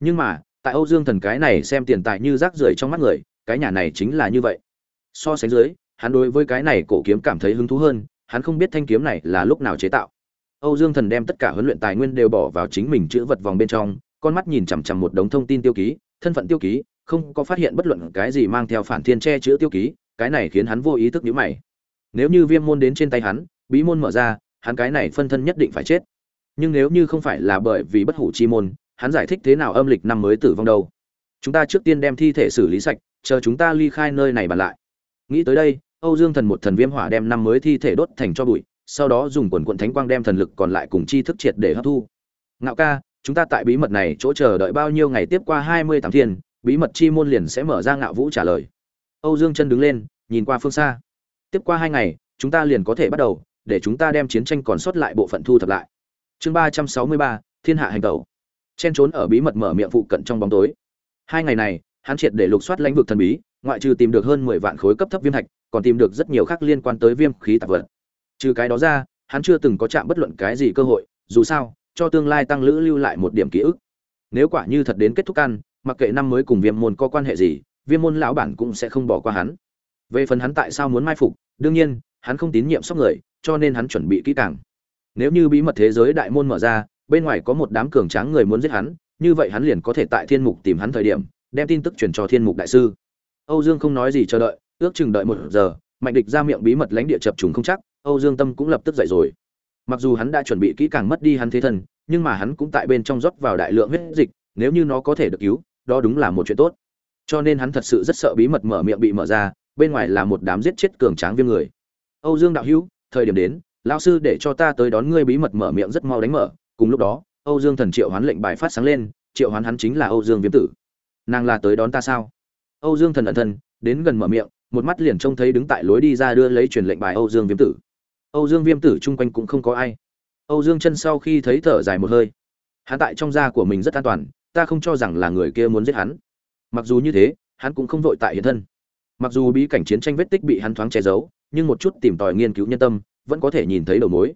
Nhưng mà, tại âu dương thần cái này xem tiền tài như rác rưởi trong mắt người, cái nhà này chính là như vậy. So sánh dưới, hắn đối với cái này cổ kiếm cảm thấy hứng thú hơn, hắn không biết thanh kiếm này là lúc nào chế tạo âu dương thần đem tất cả huấn luyện tài nguyên đều bỏ vào chính mình chữ vật vòng bên trong, con mắt nhìn chằm chằm một đống thông tin tiêu ký, thân phận tiêu ký, không có phát hiện bất luận cái gì mang theo phản thiên che chữ tiêu ký, cái này khiến hắn vô ý thức nhíu mày. Nếu như viêm môn đến trên tay hắn, bí môn mở ra, hắn cái này phân thân nhất định phải chết. Nhưng nếu như không phải là bởi vì bất hủ chi môn, hắn giải thích thế nào âm lịch năm mới tử vong đâu? Chúng ta trước tiên đem thi thể xử lý sạch, chờ chúng ta ly khai nơi này bàn lại. Nghĩ tới đây, âu dương thần một thần viêm hỏa đem năm mới thi thể đốt thành cho bụi sau đó dùng quần quận thánh quang đem thần lực còn lại cùng chi thức triệt để hấp thu. Ngạo ca, chúng ta tại bí mật này chỗ chờ đợi bao nhiêu ngày tiếp qua hai mươi tám thiên, bí mật chi môn liền sẽ mở ra ngạo vũ trả lời. Âu dương chân đứng lên, nhìn qua phương xa. Tiếp qua hai ngày, chúng ta liền có thể bắt đầu, để chúng ta đem chiến tranh còn sót lại bộ phận thu thập lại. Chương ba trăm sáu mươi ba, thiên hạ hành tẩu. Chen trốn ở bí mật mở miệng phụ cận trong bóng tối. Hai ngày này, hắn triệt để lục soát lãnh vực thần bí, ngoại trừ tìm được hơn mười vạn khối cấp thấp viêm thạch, còn tìm được rất nhiều khác liên quan tới viêm khí tạp vật trừ cái đó ra, hắn chưa từng có chạm bất luận cái gì cơ hội, dù sao, cho tương lai tăng lữ lưu lại một điểm ký ức. Nếu quả như thật đến kết thúc ăn, mặc kệ năm mới cùng viêm môn có quan hệ gì, viêm môn lão bản cũng sẽ không bỏ qua hắn. Về phần hắn tại sao muốn mai phục, đương nhiên, hắn không tín nhiệm sóc người, cho nên hắn chuẩn bị kỹ càng. Nếu như bí mật thế giới đại môn mở ra, bên ngoài có một đám cường tráng người muốn giết hắn, như vậy hắn liền có thể tại thiên mục tìm hắn thời điểm, đem tin tức truyền cho thiên mục đại sư. Âu dương không nói gì chờ đợi, ước chừng đợi một giờ mạnh địch ra miệng bí mật lãnh địa chập trùng không chắc, âu dương tâm cũng lập tức dậy rồi. Mặc dù hắn đã chuẩn bị kỹ càng mất đi hắn thế thân, nhưng mà hắn cũng tại bên trong rót vào đại lượng huyết dịch, nếu như nó có thể được cứu, đó đúng là một chuyện tốt. Cho nên hắn thật sự rất sợ bí mật mở miệng bị mở ra, bên ngoài là một đám giết chết cường tráng viêm người. Âu dương đạo hữu, thời điểm đến, lão sư để cho ta tới đón ngươi bí mật mở miệng rất mau đánh mở. Cùng lúc đó, âu dương thần triệu hoán lệnh bài phát sáng lên, triệu hoán hắn chính là âu dương viêm tử. Nàng là tới đón ta sao? Âu dương thần ẩn thân, đến gần mở miệng một mắt liền trông thấy đứng tại lối đi ra đưa lấy truyền lệnh bài âu dương viêm tử. Âu dương viêm tử chung quanh cũng không có ai. Âu dương chân sau khi thấy thở dài một hơi. Hắn tại trong da của mình rất an toàn, ta không cho rằng là người kia muốn giết hắn. Mặc dù như thế, hắn cũng không vội tại hiện thân. Mặc dù bí cảnh chiến tranh vết tích bị hắn thoáng che giấu, nhưng một chút tìm tòi nghiên cứu nhân tâm, vẫn có thể nhìn thấy đầu mối.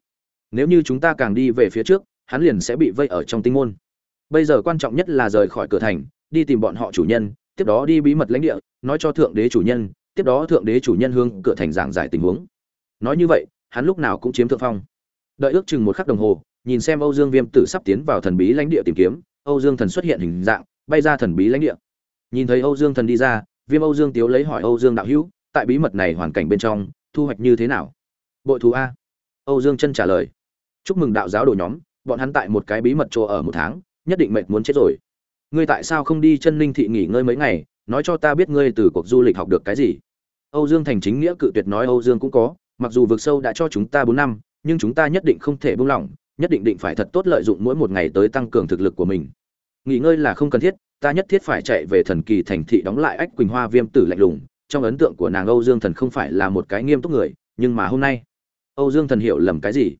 Nếu như chúng ta càng đi về phía trước, hắn liền sẽ bị vây ở trong tinh môn. Bây giờ quan trọng nhất là rời khỏi cửa thành, đi tìm bọn họ chủ nhân, tiếp đó đi bí mật lãnh địa, nói cho thượng đế chủ nhân tiếp đó thượng đế chủ nhân hương cửa thành giảng giải tình huống. Nói như vậy, hắn lúc nào cũng chiếm thượng phong. Đợi ước chừng một khắc đồng hồ, nhìn xem âu dương viêm tử sắp tiến vào thần bí lãnh địa tìm kiếm, âu dương thần xuất hiện hình dạng, bay ra thần bí lãnh địa. Nhìn thấy âu dương thần đi ra, viêm âu dương tiếu lấy hỏi âu dương đạo hữu, tại bí mật này hoàn cảnh bên trong, thu hoạch như thế nào? Bội thú a. Âu dương chân trả lời. Chúc mừng đạo giáo đồ nhóm, bọn hắn tại một cái bí mật chỗ ở một tháng, nhất định mệt muốn chết rồi. Ngươi tại sao không đi chân linh thị nghỉ ngơi mấy ngày nói cho ta biết ngươi từ cuộc du lịch học được cái gì? Âu dương thành chính nghĩa cự tuyệt nói âu dương cũng có, mặc dù vực sâu đã cho chúng ta bốn năm, nhưng chúng ta nhất định không thể buông lỏng, nhất định định phải thật tốt lợi dụng mỗi một ngày tới tăng cường thực lực của mình. Nghỉ ngơi là không cần thiết, ta nhất thiết phải chạy về thần kỳ thành thị đóng lại ách quỳnh hoa viêm tử lạnh lùng. Trong ấn tượng của nàng âu dương thần không phải là một cái nghiêm túc người, nhưng mà hôm nay, âu dương thần hiểu lầm cái gì?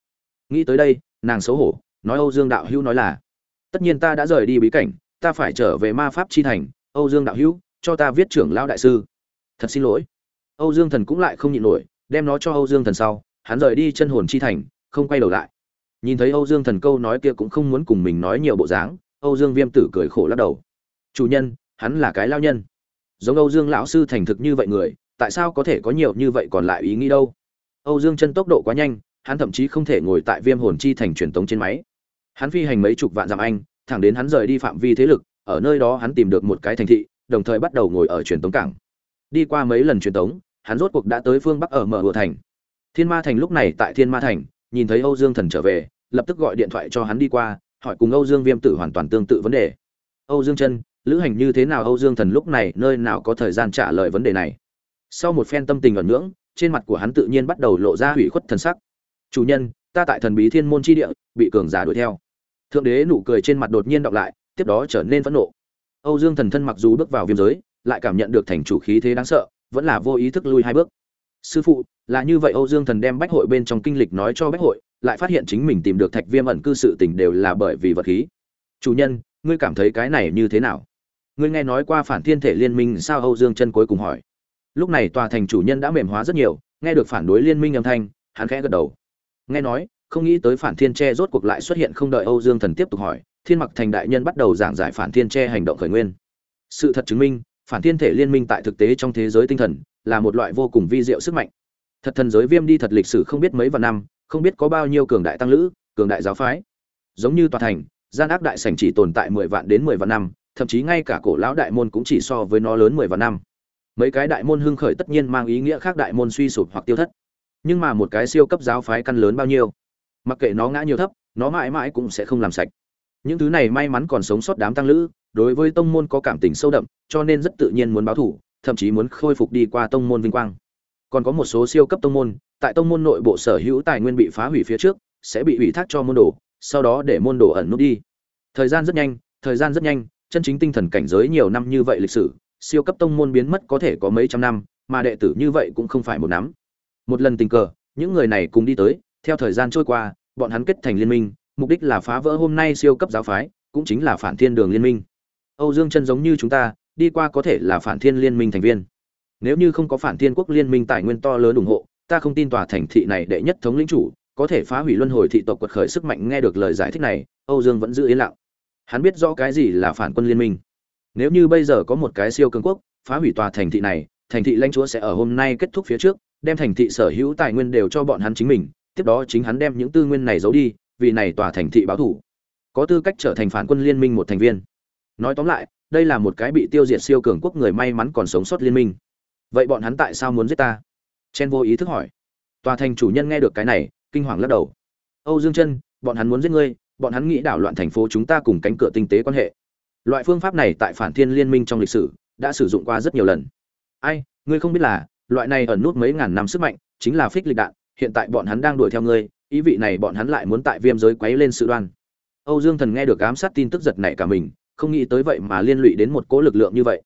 Nghĩ tới đây, nàng xấu hổ, nói âu dương đạo hữu nói là, tất nhiên ta đã rời đi bí cảnh, ta phải trở về ma pháp chi thành, âu dương đạo hữu cho ta viết trưởng lão đại sư. Thật xin lỗi. Âu dương thần cũng lại không nhịn nổi, đem nó cho âu dương thần sau, hắn rời đi chân hồn chi thành, không quay đầu lại. Nhìn thấy âu dương thần câu nói kia cũng không muốn cùng mình nói nhiều bộ dáng, âu dương viêm tử cười khổ lắc đầu. Chủ nhân, hắn là cái lao nhân. Giống âu dương lão sư thành thực như vậy người, tại sao có thể có nhiều như vậy còn lại ý nghĩ đâu? Âu dương chân tốc độ quá nhanh, hắn thậm chí không thể ngồi tại viêm hồn chi thành truyền tống trên máy. Hắn phi hành mấy chục vạn dặm anh, thẳng đến hắn rời đi phạm vi thế lực, ở nơi đó hắn tìm được một cái thành thị đồng thời bắt đầu ngồi ở truyền tống cảng. Đi qua mấy lần truyền tống, hắn rốt cuộc đã tới phương bắc ở mở vừa thành. Thiên ma thành lúc này tại thiên ma thành, nhìn thấy âu dương thần trở về, lập tức gọi điện thoại cho hắn đi qua, hỏi cùng âu dương viêm tử hoàn toàn tương tự vấn đề. Âu dương chân, lữ hành như thế nào âu dương thần lúc này, nơi nào có thời gian trả lời vấn đề này? Sau một phen tâm tình ẩn ngưỡng, trên mặt của hắn tự nhiên bắt đầu lộ ra hủy khuất thần sắc. Chủ nhân, ta tại thần bí thiên môn chi địa, bị cường giả đuổi theo. Thượng đế nụ cười trên mặt đột nhiên đọc lại, tiếp đó trở nên phẫn nộ âu dương thần thân mặc dù bước vào viêm giới, lại cảm nhận được thành chủ khí thế đáng sợ, vẫn là vô ý thức lui hai bước. Sư phụ, là như vậy âu dương thần đem bách hội bên trong kinh lịch nói cho bách hội, lại phát hiện chính mình tìm được thạch viêm ẩn cư sự tình đều là bởi vì vật khí. Chủ nhân, ngươi cảm thấy cái này như thế nào? Ngươi nghe nói qua phản thiên thể liên minh sao âu dương chân cuối cùng hỏi. Lúc này tòa thành chủ nhân đã mềm hóa rất nhiều, nghe được phản đối liên minh âm thanh, hắn khẽ gật đầu. Nghe nói, không nghĩ tới phản thiên che rốt cuộc lại xuất hiện không đợi âu dương thần tiếp tục hỏi thiên mặc thành đại nhân bắt đầu giảng giải phản thiên tre hành động khởi nguyên. Sự thật chứng minh, phản thiên thể liên minh tại thực tế trong thế giới tinh thần là một loại vô cùng vi diệu sức mạnh. Thật thần giới viêm đi thật lịch sử không biết mấy vạn năm, không biết có bao nhiêu cường đại tăng lữ, cường đại giáo phái. Giống như tòa thành, gian ác đại sảnh chỉ tồn tại mười vạn đến mười vạn năm, thậm chí ngay cả cổ lão đại môn cũng chỉ so với nó lớn mười vạn năm. Mấy cái đại môn hưng khởi tất nhiên mang ý nghĩa khác đại môn suy sụp hoặc tiêu thất. Nhưng mà một cái siêu cấp giáo phái căn lớn bao nhiêu? Mặc kệ nó ngã nhiều thấp, nó mãi mãi cũng sẽ không làm sạch những thứ này may mắn còn sống sót đám tăng lữ, đối với tông môn có cảm tình sâu đậm, cho nên rất tự nhiên muốn báo thủ, thậm chí muốn khôi phục đi qua tông môn vinh quang. Còn có một số siêu cấp tông môn, tại tông môn nội bộ sở hữu tài nguyên bị phá hủy phía trước, sẽ bị ủy thác cho môn đồ, sau đó để môn đồ ẩn nút đi. Thời gian rất nhanh, thời gian rất nhanh, chân chính tinh thần cảnh giới nhiều năm như vậy lịch sử, siêu cấp tông môn biến mất có thể có mấy trăm năm, mà đệ tử như vậy cũng không phải một nắm. Một lần tình cờ, những người này cùng đi tới, theo thời gian trôi qua, bọn hắn kết thành liên minh mục đích là phá vỡ hôm nay siêu cấp giáo phái, cũng chính là phản thiên đường liên minh. Âu dương chân giống như chúng ta, đi qua có thể là phản thiên liên minh thành viên. Nếu như không có phản thiên quốc liên minh tài nguyên to lớn ủng hộ, ta không tin tòa thành thị này đệ nhất thống lĩnh chủ, có thể phá hủy luân hồi thị tộc quật khởi sức mạnh nghe được lời giải thích này, âu dương vẫn giữ yên lặng. Hắn biết rõ cái gì là phản quân liên minh. Nếu như bây giờ có một cái siêu cường quốc, phá hủy tòa thành thị này, thành thị lãnh chúa sẽ ở hôm nay kết thúc phía trước, đem thành thị sở hữu tài nguyên đều cho bọn hắn chính mình, tiếp đó chính hắn đem những tư nguyên này giấu đi vì này tòa thành thị báo thủ. Có tư cách trở thành phản quân liên minh một thành viên. Nói tóm lại, đây là một cái bị tiêu diệt siêu cường quốc người may mắn còn sống sót liên minh. Vậy bọn hắn tại sao muốn giết ta? Chen vô ý thức hỏi. Tòa thành chủ nhân nghe được cái này, kinh hoàng lắc đầu. Âu dương chân, bọn hắn muốn giết ngươi, bọn hắn nghĩ đảo loạn thành phố chúng ta cùng cánh cửa tinh tế quan hệ. Loại phương pháp này tại phản thiên liên minh trong lịch sử, đã sử dụng qua rất nhiều lần. Ai, ngươi không biết là, loại này ẩn nút mấy ngàn năm sức mạnh, chính là phích lịch đạn, hiện tại bọn hắn đang đuổi theo ngươi ý vị này bọn hắn lại muốn tại viêm giới quấy lên sự đoan. Âu dương thần nghe được ám sát tin tức giật này cả mình, không nghĩ tới vậy mà liên lụy đến một cỗ lực lượng như vậy.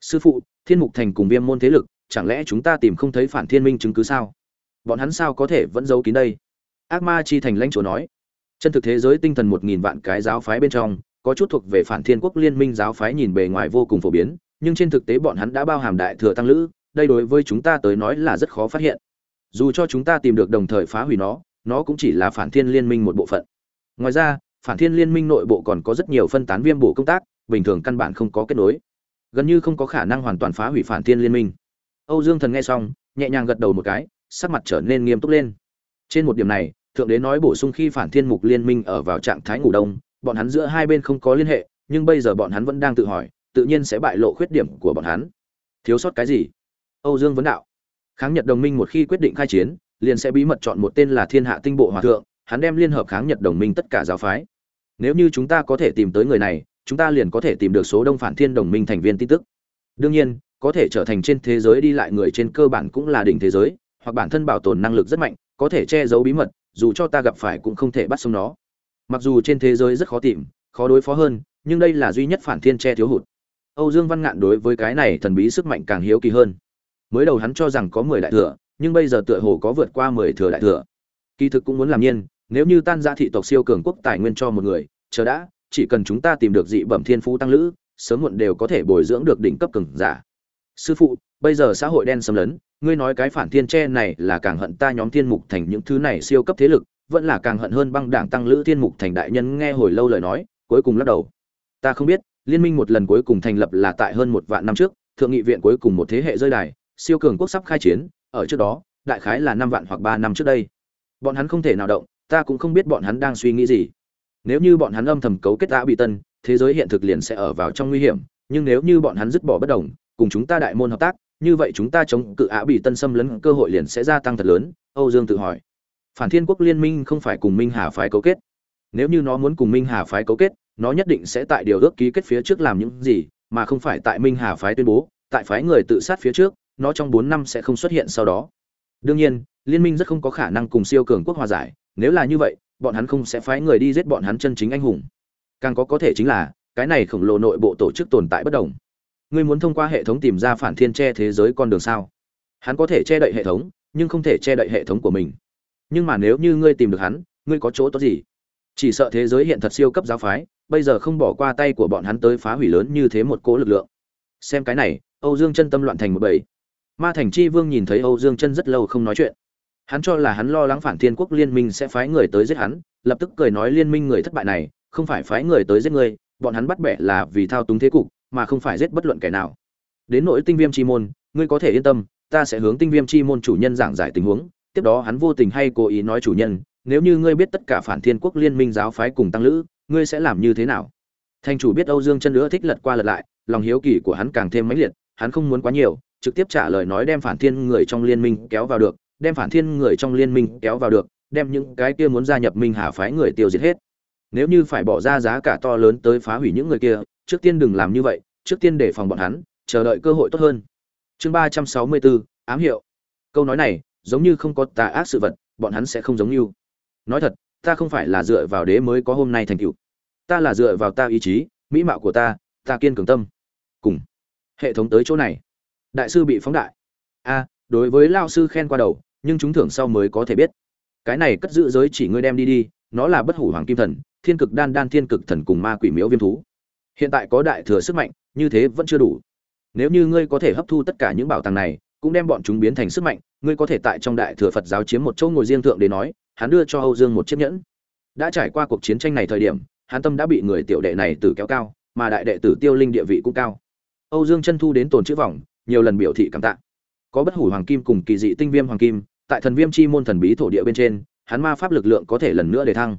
Sư phụ, thiên mục thành cùng viêm môn thế lực, chẳng lẽ chúng ta tìm không thấy phản thiên minh chứng cứ sao? Bọn hắn sao có thể vẫn giấu kín đây? Ác ma chi thành lãnh chúa nói. Chân thực thế giới tinh thần một nghìn vạn cái giáo phái bên trong, có chút thuộc về phản thiên quốc liên minh giáo phái nhìn bề ngoài vô cùng phổ biến, nhưng trên thực tế bọn hắn đã bao hàm đại thừa tăng lữ, đây đối với chúng ta tới nói là rất khó phát hiện. Dù cho chúng ta tìm được đồng thời phá hủy nó nó cũng chỉ là phản thiên liên minh một bộ phận. Ngoài ra, phản thiên liên minh nội bộ còn có rất nhiều phân tán viêm bổ công tác, bình thường căn bản không có kết nối. Gần như không có khả năng hoàn toàn phá hủy phản thiên liên minh. Âu dương thần nghe xong, nhẹ nhàng gật đầu một cái, sắc mặt trở nên nghiêm túc lên. Trên một điểm này, thượng đế nói bổ sung khi phản thiên mục liên minh ở vào trạng thái ngủ đông, bọn hắn giữa hai bên không có liên hệ, nhưng bây giờ bọn hắn vẫn đang tự hỏi, tự nhiên sẽ bại lộ khuyết điểm của bọn hắn. Thiếu sót cái gì? Âu dương vấn đạo. Kháng nhật đồng minh một khi quyết định khai chiến liền sẽ bí mật chọn một tên là thiên hạ tinh bộ hòa thượng, hắn đem liên hợp kháng nhật đồng minh tất cả giáo phái. Nếu như chúng ta có thể tìm tới người này, chúng ta liền có thể tìm được số đông phản thiên đồng minh thành viên tin tức. Đương nhiên, có thể trở thành trên thế giới đi lại người trên cơ bản cũng là đỉnh thế giới, hoặc bản thân bảo tồn năng lực rất mạnh, có thể che giấu bí mật, dù cho ta gặp phải cũng không thể bắt sống nó. Mặc dù trên thế giới rất khó tìm, khó đối phó hơn, nhưng đây là duy nhất phản thiên che thiếu hụt. Âu dương văn ngạn đối với cái này thần bí sức mạnh càng hiếu kỳ hơn. Mới đầu hắn cho rằng có mười đại thừa nhưng bây giờ tựa hồ có vượt qua mười thừa đại thừa. Kỳ thực cũng muốn làm nhiên, nếu như tan ra thị tộc siêu cường quốc tài nguyên cho một người, chờ đã, chỉ cần chúng ta tìm được dị bẩm thiên phú tăng lữ, sớm muộn đều có thể bồi dưỡng được đỉnh cấp cường giả. Sư phụ, bây giờ xã hội đen xâm lấn, ngươi nói cái phản thiên tre này là càng hận ta nhóm thiên mục thành những thứ này siêu cấp thế lực, vẫn là càng hận hơn băng đảng tăng lữ thiên mục thành đại nhân nghe hồi lâu lời nói, cuối cùng lắc đầu. Ta không biết, liên minh một lần cuối cùng thành lập là tại hơn một vạn năm trước, thượng nghị viện cuối cùng một thế hệ rơi đài, siêu cường quốc sắp khai chiến ở trước đó, đại khái là năm vạn hoặc ba năm trước đây. Bọn hắn không thể nào động, ta cũng không biết bọn hắn đang suy nghĩ gì. Nếu như bọn hắn âm thầm cấu kết đã bị tân, thế giới hiện thực liền sẽ ở vào trong nguy hiểm, nhưng nếu như bọn hắn dứt bỏ bất đồng, cùng chúng ta đại môn hợp tác, như vậy chúng ta chống cự á bị tân xâm lấn cơ hội liền sẽ gia tăng thật lớn, âu dương tự hỏi. Phản thiên quốc liên minh không phải cùng minh hà phái cấu kết. Nếu như nó muốn cùng minh hà phái cấu kết, nó nhất định sẽ tại điều ước ký kết phía trước làm những gì, mà không phải tại minh hà phái tuyên bố, tại phái người tự sát phía trước nó trong bốn năm sẽ không xuất hiện sau đó. Đương nhiên, liên minh rất không có khả năng cùng siêu cường quốc hòa giải, nếu là như vậy, bọn hắn không sẽ phái người đi giết bọn hắn chân chính anh hùng. Càng có có thể chính là, cái này khổng lồ nội bộ tổ chức tồn tại bất đồng. Ngươi muốn thông qua hệ thống tìm ra phản thiên che thế giới con đường sao? Hắn có thể che đậy hệ thống, nhưng không thể che đậy hệ thống của mình. Nhưng mà nếu như ngươi tìm được hắn, ngươi có chỗ tốt gì? Chỉ sợ thế giới hiện thật siêu cấp giáo phái, bây giờ không bỏ qua tay của bọn hắn tới phá hủy lớn như thế một cỗ lực lượng. Xem cái này, âu dương chân tâm loạn thành một bầy ma thành chi vương nhìn thấy âu dương chân rất lâu không nói chuyện. Hắn cho là hắn lo lắng phản thiên quốc liên minh sẽ phái người tới giết hắn, lập tức cười nói liên minh người thất bại này, không phải phái người tới giết ngươi, bọn hắn bắt bẻ là vì thao túng thế cục, mà không phải giết bất luận kẻ nào. Đến nỗi tinh viêm chi môn, ngươi có thể yên tâm, ta sẽ hướng tinh viêm chi môn chủ nhân giảng giải tình huống, tiếp đó hắn vô tình hay cố ý nói chủ nhân, nếu như ngươi biết tất cả phản thiên quốc liên minh giáo phái cùng tăng lữ, ngươi sẽ làm như thế nào? Thành chủ biết âu dương chân nữa thích lật qua lật lại, lòng hiếu kỳ của hắn càng thêm mãnh liệt, hắn không muốn quá nhiều trực tiếp trả lời nói đem phản thiên người trong liên minh kéo vào được, đem phản thiên người trong liên minh kéo vào được, đem những cái kia muốn gia nhập minh hà phái người tiêu diệt hết. Nếu như phải bỏ ra giá cả to lớn tới phá hủy những người kia, trước tiên đừng làm như vậy, trước tiên để phòng bọn hắn, chờ đợi cơ hội tốt hơn. Chương ba trăm sáu mươi bốn, ám hiệu. Câu nói này, giống như không có tà ác sự vật, bọn hắn sẽ không giống như. Nói thật, ta không phải là dựa vào đế mới có hôm nay thành tựu. Ta là dựa vào ta ý chí, mỹ mạo của ta ta kiên cường tâm. Cùng, hệ thống tới chỗ này đại sư bị phóng đại. A, đối với lao sư khen qua đầu, nhưng chúng thưởng sau mới có thể biết. Cái này cất giữ giới chỉ ngươi đem đi đi, nó là bất hủ hoàng kim thần, thiên cực đan đan thiên cực thần cùng ma quỷ miễu viêm thú. Hiện tại có đại thừa sức mạnh, như thế vẫn chưa đủ. Nếu như ngươi có thể hấp thu tất cả những bảo tàng này, cũng đem bọn chúng biến thành sức mạnh, ngươi có thể tại trong đại thừa phật giáo chiếm một chỗ ngồi riêng thượng để nói, hắn đưa cho âu dương một chiếc nhẫn. Đã trải qua cuộc chiến tranh này thời điểm, hắn tâm đã bị người tiểu đệ này tử kéo cao, mà đại đệ tử tiêu linh địa vị cũng cao. Âu dương chân thu đến tồn chữ vòng nhiều lần biểu thị cảm tạ. Có bất hủ hoàng kim cùng kỳ dị tinh viêm hoàng kim, tại thần viêm chi môn thần bí thổ địa bên trên, hắn ma pháp lực lượng có thể lần nữa để thăng.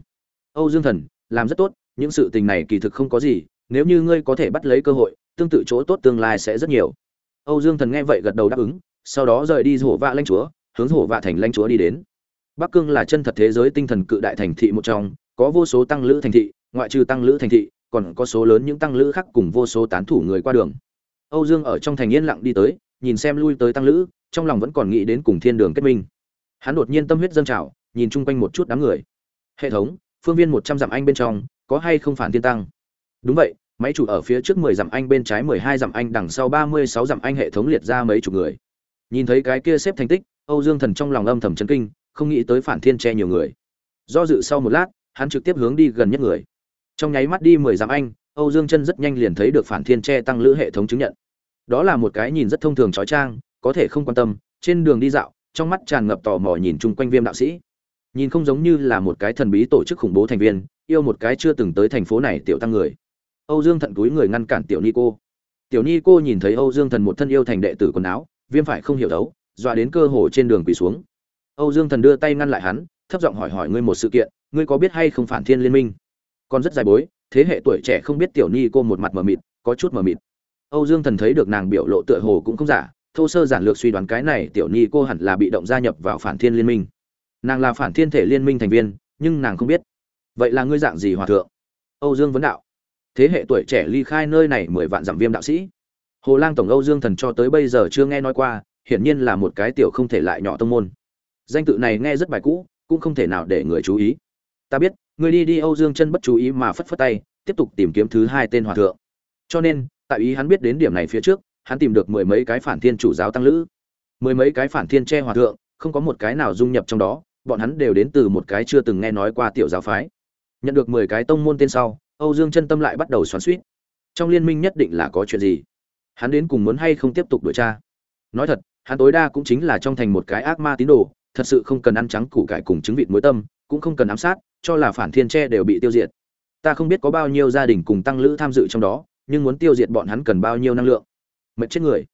Âu dương thần, làm rất tốt, những sự tình này kỳ thực không có gì, nếu như ngươi có thể bắt lấy cơ hội, tương tự chỗ tốt tương lai sẽ rất nhiều. Âu dương thần nghe vậy gật đầu đáp ứng, sau đó rời đi hổ vạ lãnh chúa, hướng hổ vạ thành lãnh chúa đi đến. Bắc cương là chân thật thế giới tinh thần cự đại thành thị một trong, có vô số tăng lữ thành thị, ngoại trừ tăng lữ thành thị, còn có số lớn những tăng lữ khác cùng vô số tán thủ người qua đường âu dương ở trong thành yên lặng đi tới, nhìn xem lui tới tăng lữ, trong lòng vẫn còn nghĩ đến cùng thiên đường kết minh. Hắn đột nhiên tâm huyết dâng trào, nhìn chung quanh một chút đám người. Hệ thống, phương viên một trăm dặm anh bên trong, có hay không phản thiên tăng? Đúng vậy, máy chủ ở phía trước mười dặm anh bên trái mười hai dặm anh đằng sau ba mươi sáu dặm anh hệ thống liệt ra mấy chục người. Nhìn thấy cái kia xếp thành tích, âu dương thần trong lòng âm thầm chấn kinh, không nghĩ tới phản thiên che nhiều người. Do dự sau một lát, hắn trực tiếp hướng đi gần nhất người. Trong nháy mắt đi mười dặm anh âu dương chân rất nhanh liền thấy được phản thiên che tăng lữ hệ thống chứng nhận. Đó là một cái nhìn rất thông thường trói trang, có thể không quan tâm, trên đường đi dạo, trong mắt tràn ngập tò mò nhìn chung quanh viêm đạo sĩ. Nhìn không giống như là một cái thần bí tổ chức khủng bố thành viên, yêu một cái chưa từng tới thành phố này tiểu tăng người. Âu dương thận túi người ngăn cản tiểu ni cô. Tiểu ni cô nhìn thấy âu dương thần một thân yêu thành đệ tử quần áo, viêm phải không hiểu đấu, dọa đến cơ hồ trên đường quỳ xuống. Âu dương thần đưa tay ngăn lại hắn, thấp giọng hỏi hỏi ngươi một sự kiện, ngươi có biết hay không phản thiên liên minh? Còn rất dài bối thế hệ tuổi trẻ không biết tiểu ni cô một mặt mờ mịt, có chút mờ mịt. Âu dương thần thấy được nàng biểu lộ tựa hồ cũng không giả, thô sơ giản lược suy đoán cái này tiểu ni cô hẳn là bị động gia nhập vào phản thiên liên minh. Nàng là phản thiên thể liên minh thành viên, nhưng nàng không biết. Vậy là ngươi dạng gì hòa thượng? Âu dương vấn đạo. Thế hệ tuổi trẻ ly khai nơi này mười vạn giảm viêm đạo sĩ. Hồ lang tổng âu dương thần cho tới bây giờ chưa nghe nói qua, hiển nhiên là một cái tiểu không thể lại nhỏ tông môn. Danh tự này nghe rất bài cũ, cũng không thể nào để người chú ý. Ta biết người đi đi âu dương chân bất chú ý mà phất phất tay, tiếp tục tìm kiếm thứ hai tên hòa thượng. Cho nên, tại ý hắn biết đến điểm này phía trước, hắn tìm được mười mấy cái phản thiên chủ giáo tăng lữ. Mười mấy cái phản thiên che hòa thượng, không có một cái nào dung nhập trong đó, bọn hắn đều đến từ một cái chưa từng nghe nói qua tiểu giáo phái. Nhận được mười cái tông môn tên sau, âu dương chân tâm lại bắt đầu xoắn suýt trong liên minh nhất định là có chuyện gì? Hắn đến cùng muốn hay không tiếp tục đuổi tra? Nói thật, hắn tối đa cũng chính là trong thành một cái ác ma tín đồ, thật sự không cần ăn trắng củ cải cùng trứng vịt muối tâm, cũng không cần ám sát cho là phản thiên tre đều bị tiêu diệt. Ta không biết có bao nhiêu gia đình cùng tăng lữ tham dự trong đó, nhưng muốn tiêu diệt bọn hắn cần bao nhiêu năng lượng? Mệt chết người.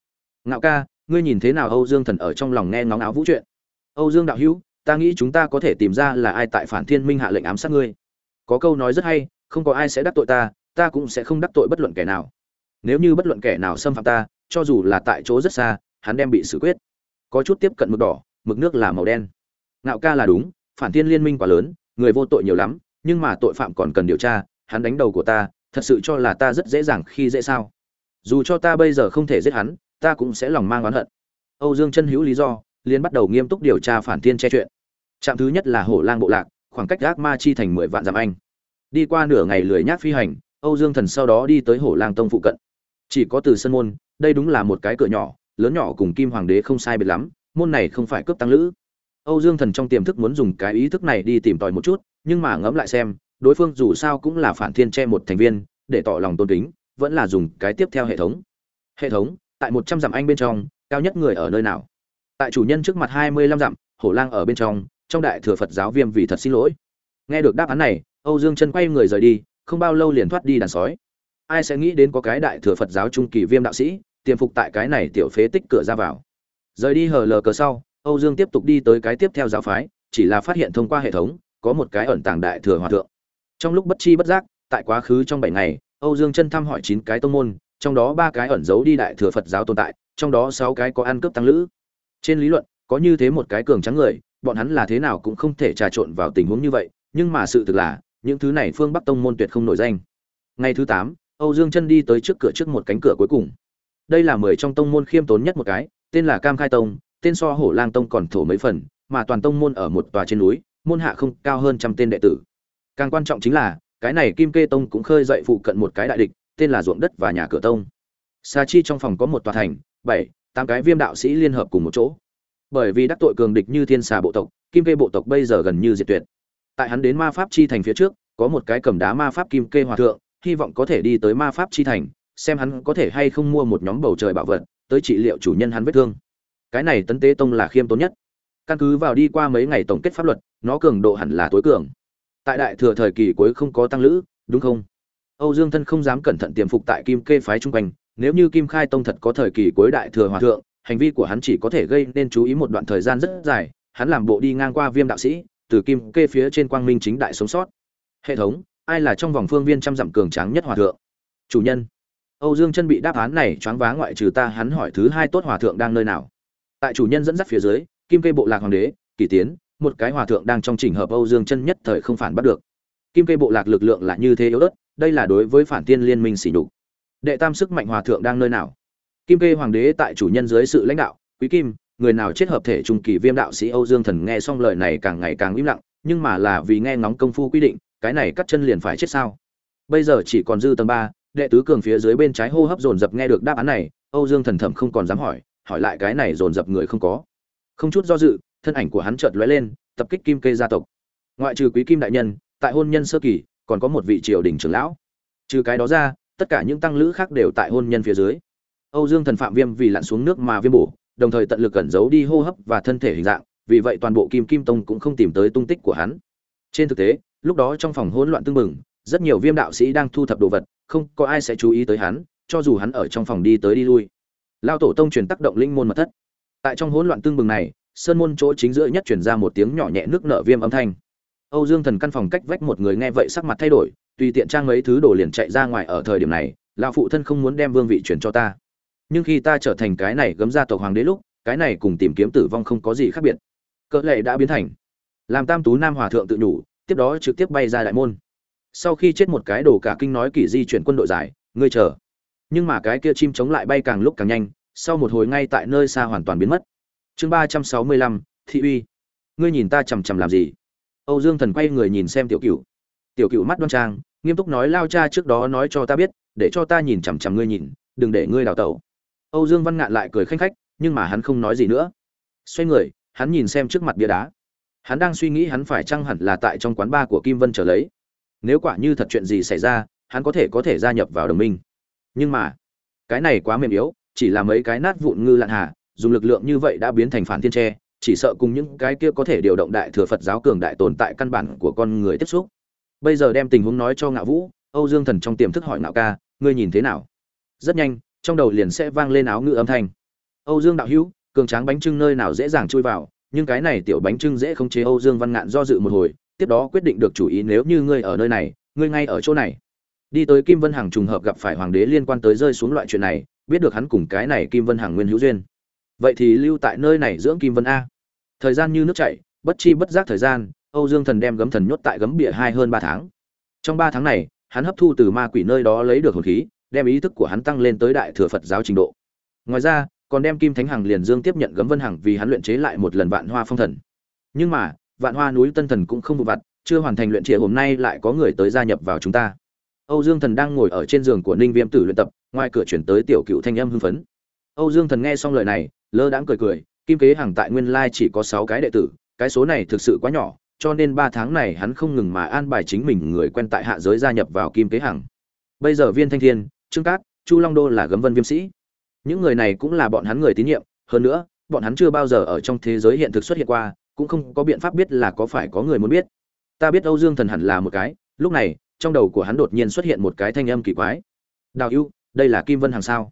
Ngạo ca, ngươi nhìn thế nào âu dương thần ở trong lòng nghe ngóng áo vũ chuyện? Âu dương đạo hữu, ta nghĩ chúng ta có thể tìm ra là ai tại phản thiên minh hạ lệnh ám sát ngươi. Có câu nói rất hay, không có ai sẽ đắc tội ta ta cũng sẽ không đắc tội bất luận kẻ nào. Nếu như bất luận kẻ nào xâm phạm ta, cho dù là tại chỗ rất xa, hắn đem bị xử quyết. Có chút tiếp cận mực đỏ, mực nước là màu đen. Ngạo ca là đúng, phản thiên liên minh quá lớn người vô tội nhiều lắm, nhưng mà tội phạm còn cần điều tra, hắn đánh đầu của ta, thật sự cho là ta rất dễ dàng khi dễ sao. Dù cho ta bây giờ không thể giết hắn, ta cũng sẽ lòng mang oán hận. Âu dương chân hữu lý do, liền bắt đầu nghiêm túc điều tra phản thiên che chuyện. Trạm thứ nhất là hổ lang bộ lạc, khoảng cách gác ma chi thành mười vạn dặm anh. Đi qua nửa ngày lười nhác phi hành, âu dương thần sau đó đi tới hổ lang tông phụ cận. Chỉ có từ sân môn, đây đúng là một cái cửa nhỏ, lớn nhỏ cùng kim hoàng đế không sai biệt lắm, môn này không phải cướp tăng lữ âu dương thần trong tiềm thức muốn dùng cái ý thức này đi tìm tòi một chút, nhưng mà ngẫm lại xem, đối phương dù sao cũng là phản thiên che một thành viên, để tỏ lòng tôn kính, vẫn là dùng cái tiếp theo hệ thống. Hệ thống, tại một trăm dặm anh bên trong, cao nhất người ở nơi nào? Tại chủ nhân trước mặt hai mươi lăm dặm, hổ lang ở bên trong trong đại thừa phật giáo viêm vì thật xin lỗi. Nghe được đáp án này, âu dương chân quay người rời đi, không bao lâu liền thoát đi đàn sói. Ai sẽ nghĩ đến có cái đại thừa phật giáo trung kỳ viêm đạo sĩ, tiềm phục tại cái này tiểu phế tích cửa ra vào. Rời đi hờ lờ cờ sau âu dương tiếp tục đi tới cái tiếp theo giáo phái, chỉ là phát hiện thông qua hệ thống, có một cái ẩn tàng đại thừa hòa thượng. Trong lúc bất chi bất giác, tại quá khứ trong bảy ngày, âu dương chân thăm hỏi chín cái tông môn, trong đó ba cái ẩn giấu đi đại thừa phật giáo tồn tại, trong đó sáu cái có ăn cướp tăng lữ. Trên lý luận, có như thế một cái cường trắng người, bọn hắn là thế nào cũng không thể trà trộn vào tình huống như vậy, nhưng mà sự thực là, những thứ này phương bắc tông môn tuyệt không nổi danh. Ngày thứ tám, âu dương chân đi tới trước cửa trước một cánh cửa cuối cùng. Đây là mười trong tông môn khiêm tốn nhất một cái, tên là cam khai tông tên so hổ lang tông còn thổ mấy phần, mà toàn tông môn ở một tòa trên núi, môn hạ không cao hơn trăm tên đệ tử. Càng quan trọng chính là, cái này kim kê tông cũng khơi dậy phụ cận một cái đại địch, tên là ruộng đất và nhà cửa tông. Sa chi trong phòng có một tòa thành, bảy, tám cái viêm đạo sĩ liên hợp cùng một chỗ. Bởi vì đắc tội cường địch như thiên xà bộ tộc, kim kê bộ tộc bây giờ gần như diệt tuyệt. Tại hắn đến ma pháp chi thành phía trước, có một cái cầm đá ma pháp kim kê hòa thượng, hy vọng có thể đi tới ma pháp chi thành, xem hắn có thể hay không mua một nhóm bầu trời bảo vật, tới trị liệu chủ nhân hắn vết thương cái này tấn tế tông là khiêm tốn nhất. Căn cứ vào đi qua mấy ngày tổng kết pháp luật, nó cường độ hẳn là tối cường. Tại đại thừa thời kỳ cuối không có tăng lữ, đúng không? Âu dương thân không dám cẩn thận tiềm phục tại kim kê phái trung quanh, nếu như kim khai tông thật có thời kỳ cuối đại thừa hòa thượng, hành vi của hắn chỉ có thể gây nên chú ý một đoạn thời gian rất dài, hắn làm bộ đi ngang qua viêm đạo sĩ, từ kim kê phía trên quang minh chính đại sống sót. Hệ thống, ai là trong vòng phương viên trăm dặm cường tráng nhất hòa thượng? Chủ nhân. Âu dương chân bị đáp án này choáng váng ngoại trừ ta, hắn hỏi thứ hai tốt hòa thượng đang nơi nào? Tại chủ nhân dẫn dắt phía dưới, kim kê bộ lạc hoàng đế kỳ tiến, một cái hòa thượng đang trong trình hợp âu dương chân nhất thời không phản bắt được. Kim kê bộ lạc lực lượng là như thế yếu ớt, đây là đối với phản tiên liên minh xỉ nhục. Đệ tam sức mạnh hòa thượng đang nơi nào? Kim kê hoàng đế tại chủ nhân dưới sự lãnh đạo, quý kim, người nào chết hợp thể trung kỳ viêm đạo sĩ âu dương thần nghe xong lời này càng ngày càng im lặng, nhưng mà là vì nghe ngóng công phu quy định, cái này cắt chân liền phải chết sao? Bây giờ chỉ còn dư tầng ba, đệ tứ cường phía dưới bên trái hô hấp dồn dập nghe được đáp án này, âu dương thần thẩm không còn dám hỏi hỏi lại cái này dồn dập người không có. Không chút do dự, thân ảnh của hắn chợt lóe lên, tập kích kim kê gia tộc. Ngoại trừ quý kim đại nhân, tại hôn nhân sơ kỳ, còn có một vị triều đình trưởng lão. Trừ cái đó ra, tất cả những tăng lữ khác đều tại hôn nhân phía dưới. Âu dương thần phạm viêm vì lặn xuống nước mà viêm bổ, đồng thời tận lực cẩn giấu đi hô hấp và thân thể hình dạng, vì vậy toàn bộ kim kim tông cũng không tìm tới tung tích của hắn. Trên thực tế, lúc đó trong phòng hỗn loạn tưng bừng, rất nhiều viêm đạo sĩ đang thu thập đồ vật, không có ai sẽ chú ý tới hắn, cho dù hắn ở trong phòng đi tới đi lui lao tổ tông truyền tác động linh môn mật thất. Tại trong hỗn loạn tương mừng này, sơn môn chỗ chính giữa nhất truyền ra một tiếng nhỏ nhẹ nước nở viêm âm thanh. Âu dương thần căn phòng cách vách một người nghe vậy sắc mặt thay đổi, tùy tiện trang mấy thứ đồ liền chạy ra ngoài ở thời điểm này, lão phụ thân không muốn đem vương vị truyền cho ta. Nhưng khi ta trở thành cái này gấm ra tộc hoàng đế lúc, cái này cùng tìm kiếm tử vong không có gì khác biệt. Cỡ lệ đã biến thành làm tam tú nam hòa thượng tự nhủ, tiếp đó trực tiếp bay ra đại môn. Sau khi chết một cái đồ cả kinh nói kỳ di chuyển quân đội dài ngươi chờ nhưng mà cái kia chim chống lại bay càng lúc càng nhanh, sau một hồi ngay tại nơi xa hoàn toàn biến mất. Chương ba trăm sáu mươi lăm, thị uy. Ngươi nhìn ta chằm chằm làm gì? Âu dương thần quay người nhìn xem tiểu cựu tiểu cựu mắt đoan trang, nghiêm túc nói lao cha trước đó nói cho ta biết, để cho ta nhìn chằm chằm ngươi nhìn, đừng để ngươi đào tẩu. Âu dương văn ngạn lại cười khanh khách, nhưng mà hắn không nói gì nữa. Xoay người, hắn nhìn xem trước mặt bia đá. Hắn đang suy nghĩ hắn phải chăng hẳn là tại trong quán bar của kim vân trở lấy. Nếu quả như thật chuyện gì xảy ra, hắn có thể có thể gia nhập vào đồng minh nhưng mà, cái này quá mềm yếu, chỉ là mấy cái nát vụn ngư lạn hà, dùng lực lượng như vậy đã biến thành phản thiên tre, chỉ sợ cùng những cái kia có thể điều động đại thừa phật giáo cường đại tồn tại căn bản của con người tiếp xúc. Bây giờ đem tình huống nói cho ngạo vũ, âu dương thần trong tiềm thức hỏi ngạo ca, ngươi nhìn thế nào? Rất nhanh, trong đầu liền sẽ vang lên áo ngự âm thanh. Âu dương đạo hữu, cường tráng bánh trưng nơi nào dễ dàng chui vào, nhưng cái này tiểu bánh trưng dễ không chế âu dương văn ngạn do dự một hồi, tiếp đó quyết định được chủ ý nếu như ngươi ở nơi này, ngươi ngay ở chỗ này đi tới kim vân hằng trùng hợp gặp phải hoàng đế liên quan tới rơi xuống loại chuyện này, biết được hắn cùng cái này kim vân hằng nguyên hữu duyên. Vậy thì lưu tại nơi này dưỡng kim vân a. Thời gian như nước chảy, bất chi bất giác thời gian, âu dương thần đem gấm thần nhốt tại gấm bịa hai hơn ba tháng. Trong ba tháng này, hắn hấp thu từ ma quỷ nơi đó lấy được hồn khí, đem ý thức của hắn tăng lên tới đại thừa phật giáo trình độ. Ngoài ra, còn đem kim thánh hằng liền dương tiếp nhận gấm vân hằng vì hắn luyện chế lại một lần vạn hoa phong thần. Nhưng mà, vạn hoa núi tân thần cũng không vụ vặt, chưa hoàn thành luyện chế hôm nay lại có người tới gia nhập vào chúng ta âu dương thần đang ngồi ở trên giường của ninh viêm tử luyện tập, ngoài cửa chuyển tới tiểu cựu thanh âm hưng phấn. Âu dương thần nghe xong lời này, lơ đãng cười cười, kim kế hàng tại nguyên lai chỉ có sáu cái đệ tử, cái số này thực sự quá nhỏ, cho nên ba tháng này hắn không ngừng mà an bài chính mình người quen tại hạ giới gia nhập vào kim kế hàng. Bây giờ viên thanh thiên, trương cát, chu long đô là gấm vân viêm sĩ. Những người này cũng là bọn hắn người tín nhiệm, hơn nữa, bọn hắn chưa bao giờ ở trong thế giới hiện thực xuất hiện qua, cũng không có biện pháp biết là có phải có người muốn biết. Ta biết âu dương thần hẳn là một cái, lúc này trong đầu của hắn đột nhiên xuất hiện một cái thanh âm kỳ quái. Đào ưu, đây là kim vân hàng sao?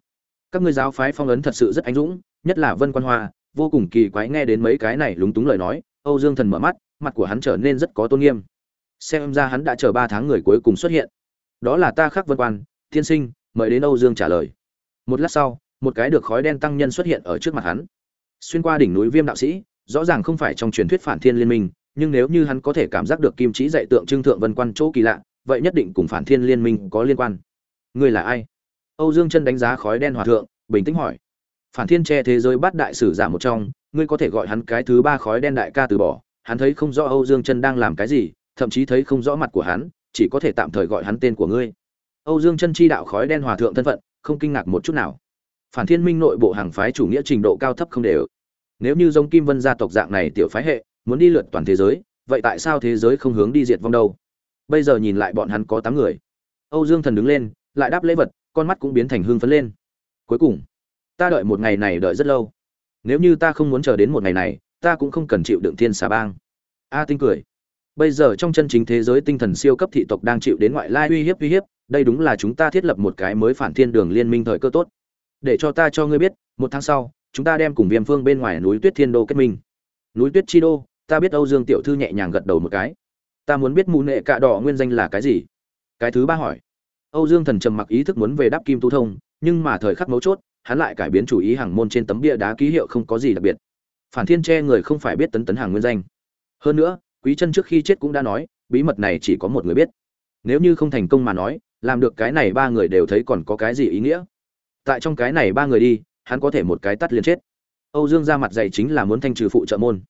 Các ngươi giáo phái phong ấn thật sự rất anh dũng, nhất là vân quan hoa, vô cùng kỳ quái nghe đến mấy cái này lúng túng lời nói, âu dương thần mở mắt, mặt của hắn trở nên rất có tôn nghiêm. Xem ra hắn đã chờ ba tháng người cuối cùng xuất hiện. Đó là ta khắc vân quan thiên sinh, mời đến âu dương trả lời. Một lát sau, một cái được khói đen tăng nhân xuất hiện ở trước mặt hắn. Xuyên qua đỉnh núi viêm đạo sĩ, rõ ràng không phải trong truyền thuyết phản thiên liên minh, nhưng nếu như hắn có thể cảm giác được kim trí dạy tượng trưng thượng vân quan chỗ kỳ lạ vậy nhất định cùng phản thiên liên minh có liên quan. Ngươi là ai? Âu dương chân đánh giá khói đen hòa thượng, bình tĩnh hỏi. Phản thiên che thế giới bắt đại sử giả một trong, ngươi có thể gọi hắn cái thứ ba khói đen đại ca từ bỏ. Hắn thấy không rõ âu dương chân đang làm cái gì, thậm chí thấy không rõ mặt của hắn, chỉ có thể tạm thời gọi hắn tên của ngươi. Âu dương chân chi đạo khói đen hòa thượng thân phận, không kinh ngạc một chút nào. Phản thiên minh nội bộ hàng phái chủ nghĩa trình độ cao thấp không đều. Nếu như giống kim vân gia tộc dạng này tiểu phái hệ, muốn đi lượt toàn thế giới, vậy tại sao thế giới không hướng đi diệt vong đâu? Bây giờ nhìn lại bọn hắn có tám người. Âu dương thần đứng lên, lại đáp lễ vật, con mắt cũng biến thành hương phấn lên. Cuối cùng, ta đợi một ngày này đợi rất lâu. Nếu như ta không muốn chờ đến một ngày này, ta cũng không cần chịu đựng thiên xà bang. A tinh cười. Bây giờ trong chân chính thế giới tinh thần siêu cấp thị tộc đang chịu đến ngoại lai uy hiếp uy hiếp, đây đúng là chúng ta thiết lập một cái mới phản thiên đường liên minh thời cơ tốt. Để cho ta cho ngươi biết, một tháng sau, chúng ta đem cùng viêm phương bên ngoài núi tuyết thiên đô kết minh. Núi tuyết chi đô, ta biết âu dương tiểu thư nhẹ nhàng gật đầu một cái ta muốn biết mù nệ cạ đỏ nguyên danh là cái gì? Cái thứ ba hỏi. Âu dương thần trầm mặc ý thức muốn về đáp kim tu thông, nhưng mà thời khắc mấu chốt, hắn lại cải biến chủ ý hàng môn trên tấm bia đá ký hiệu không có gì đặc biệt. Phản thiên che người không phải biết tấn tấn hàng nguyên danh. Hơn nữa, quý chân trước khi chết cũng đã nói, bí mật này chỉ có một người biết. Nếu như không thành công mà nói, làm được cái này ba người đều thấy còn có cái gì ý nghĩa? Tại trong cái này ba người đi, hắn có thể một cái tắt liền chết. Âu dương ra mặt dày chính là muốn thanh trừ phụ trợ môn.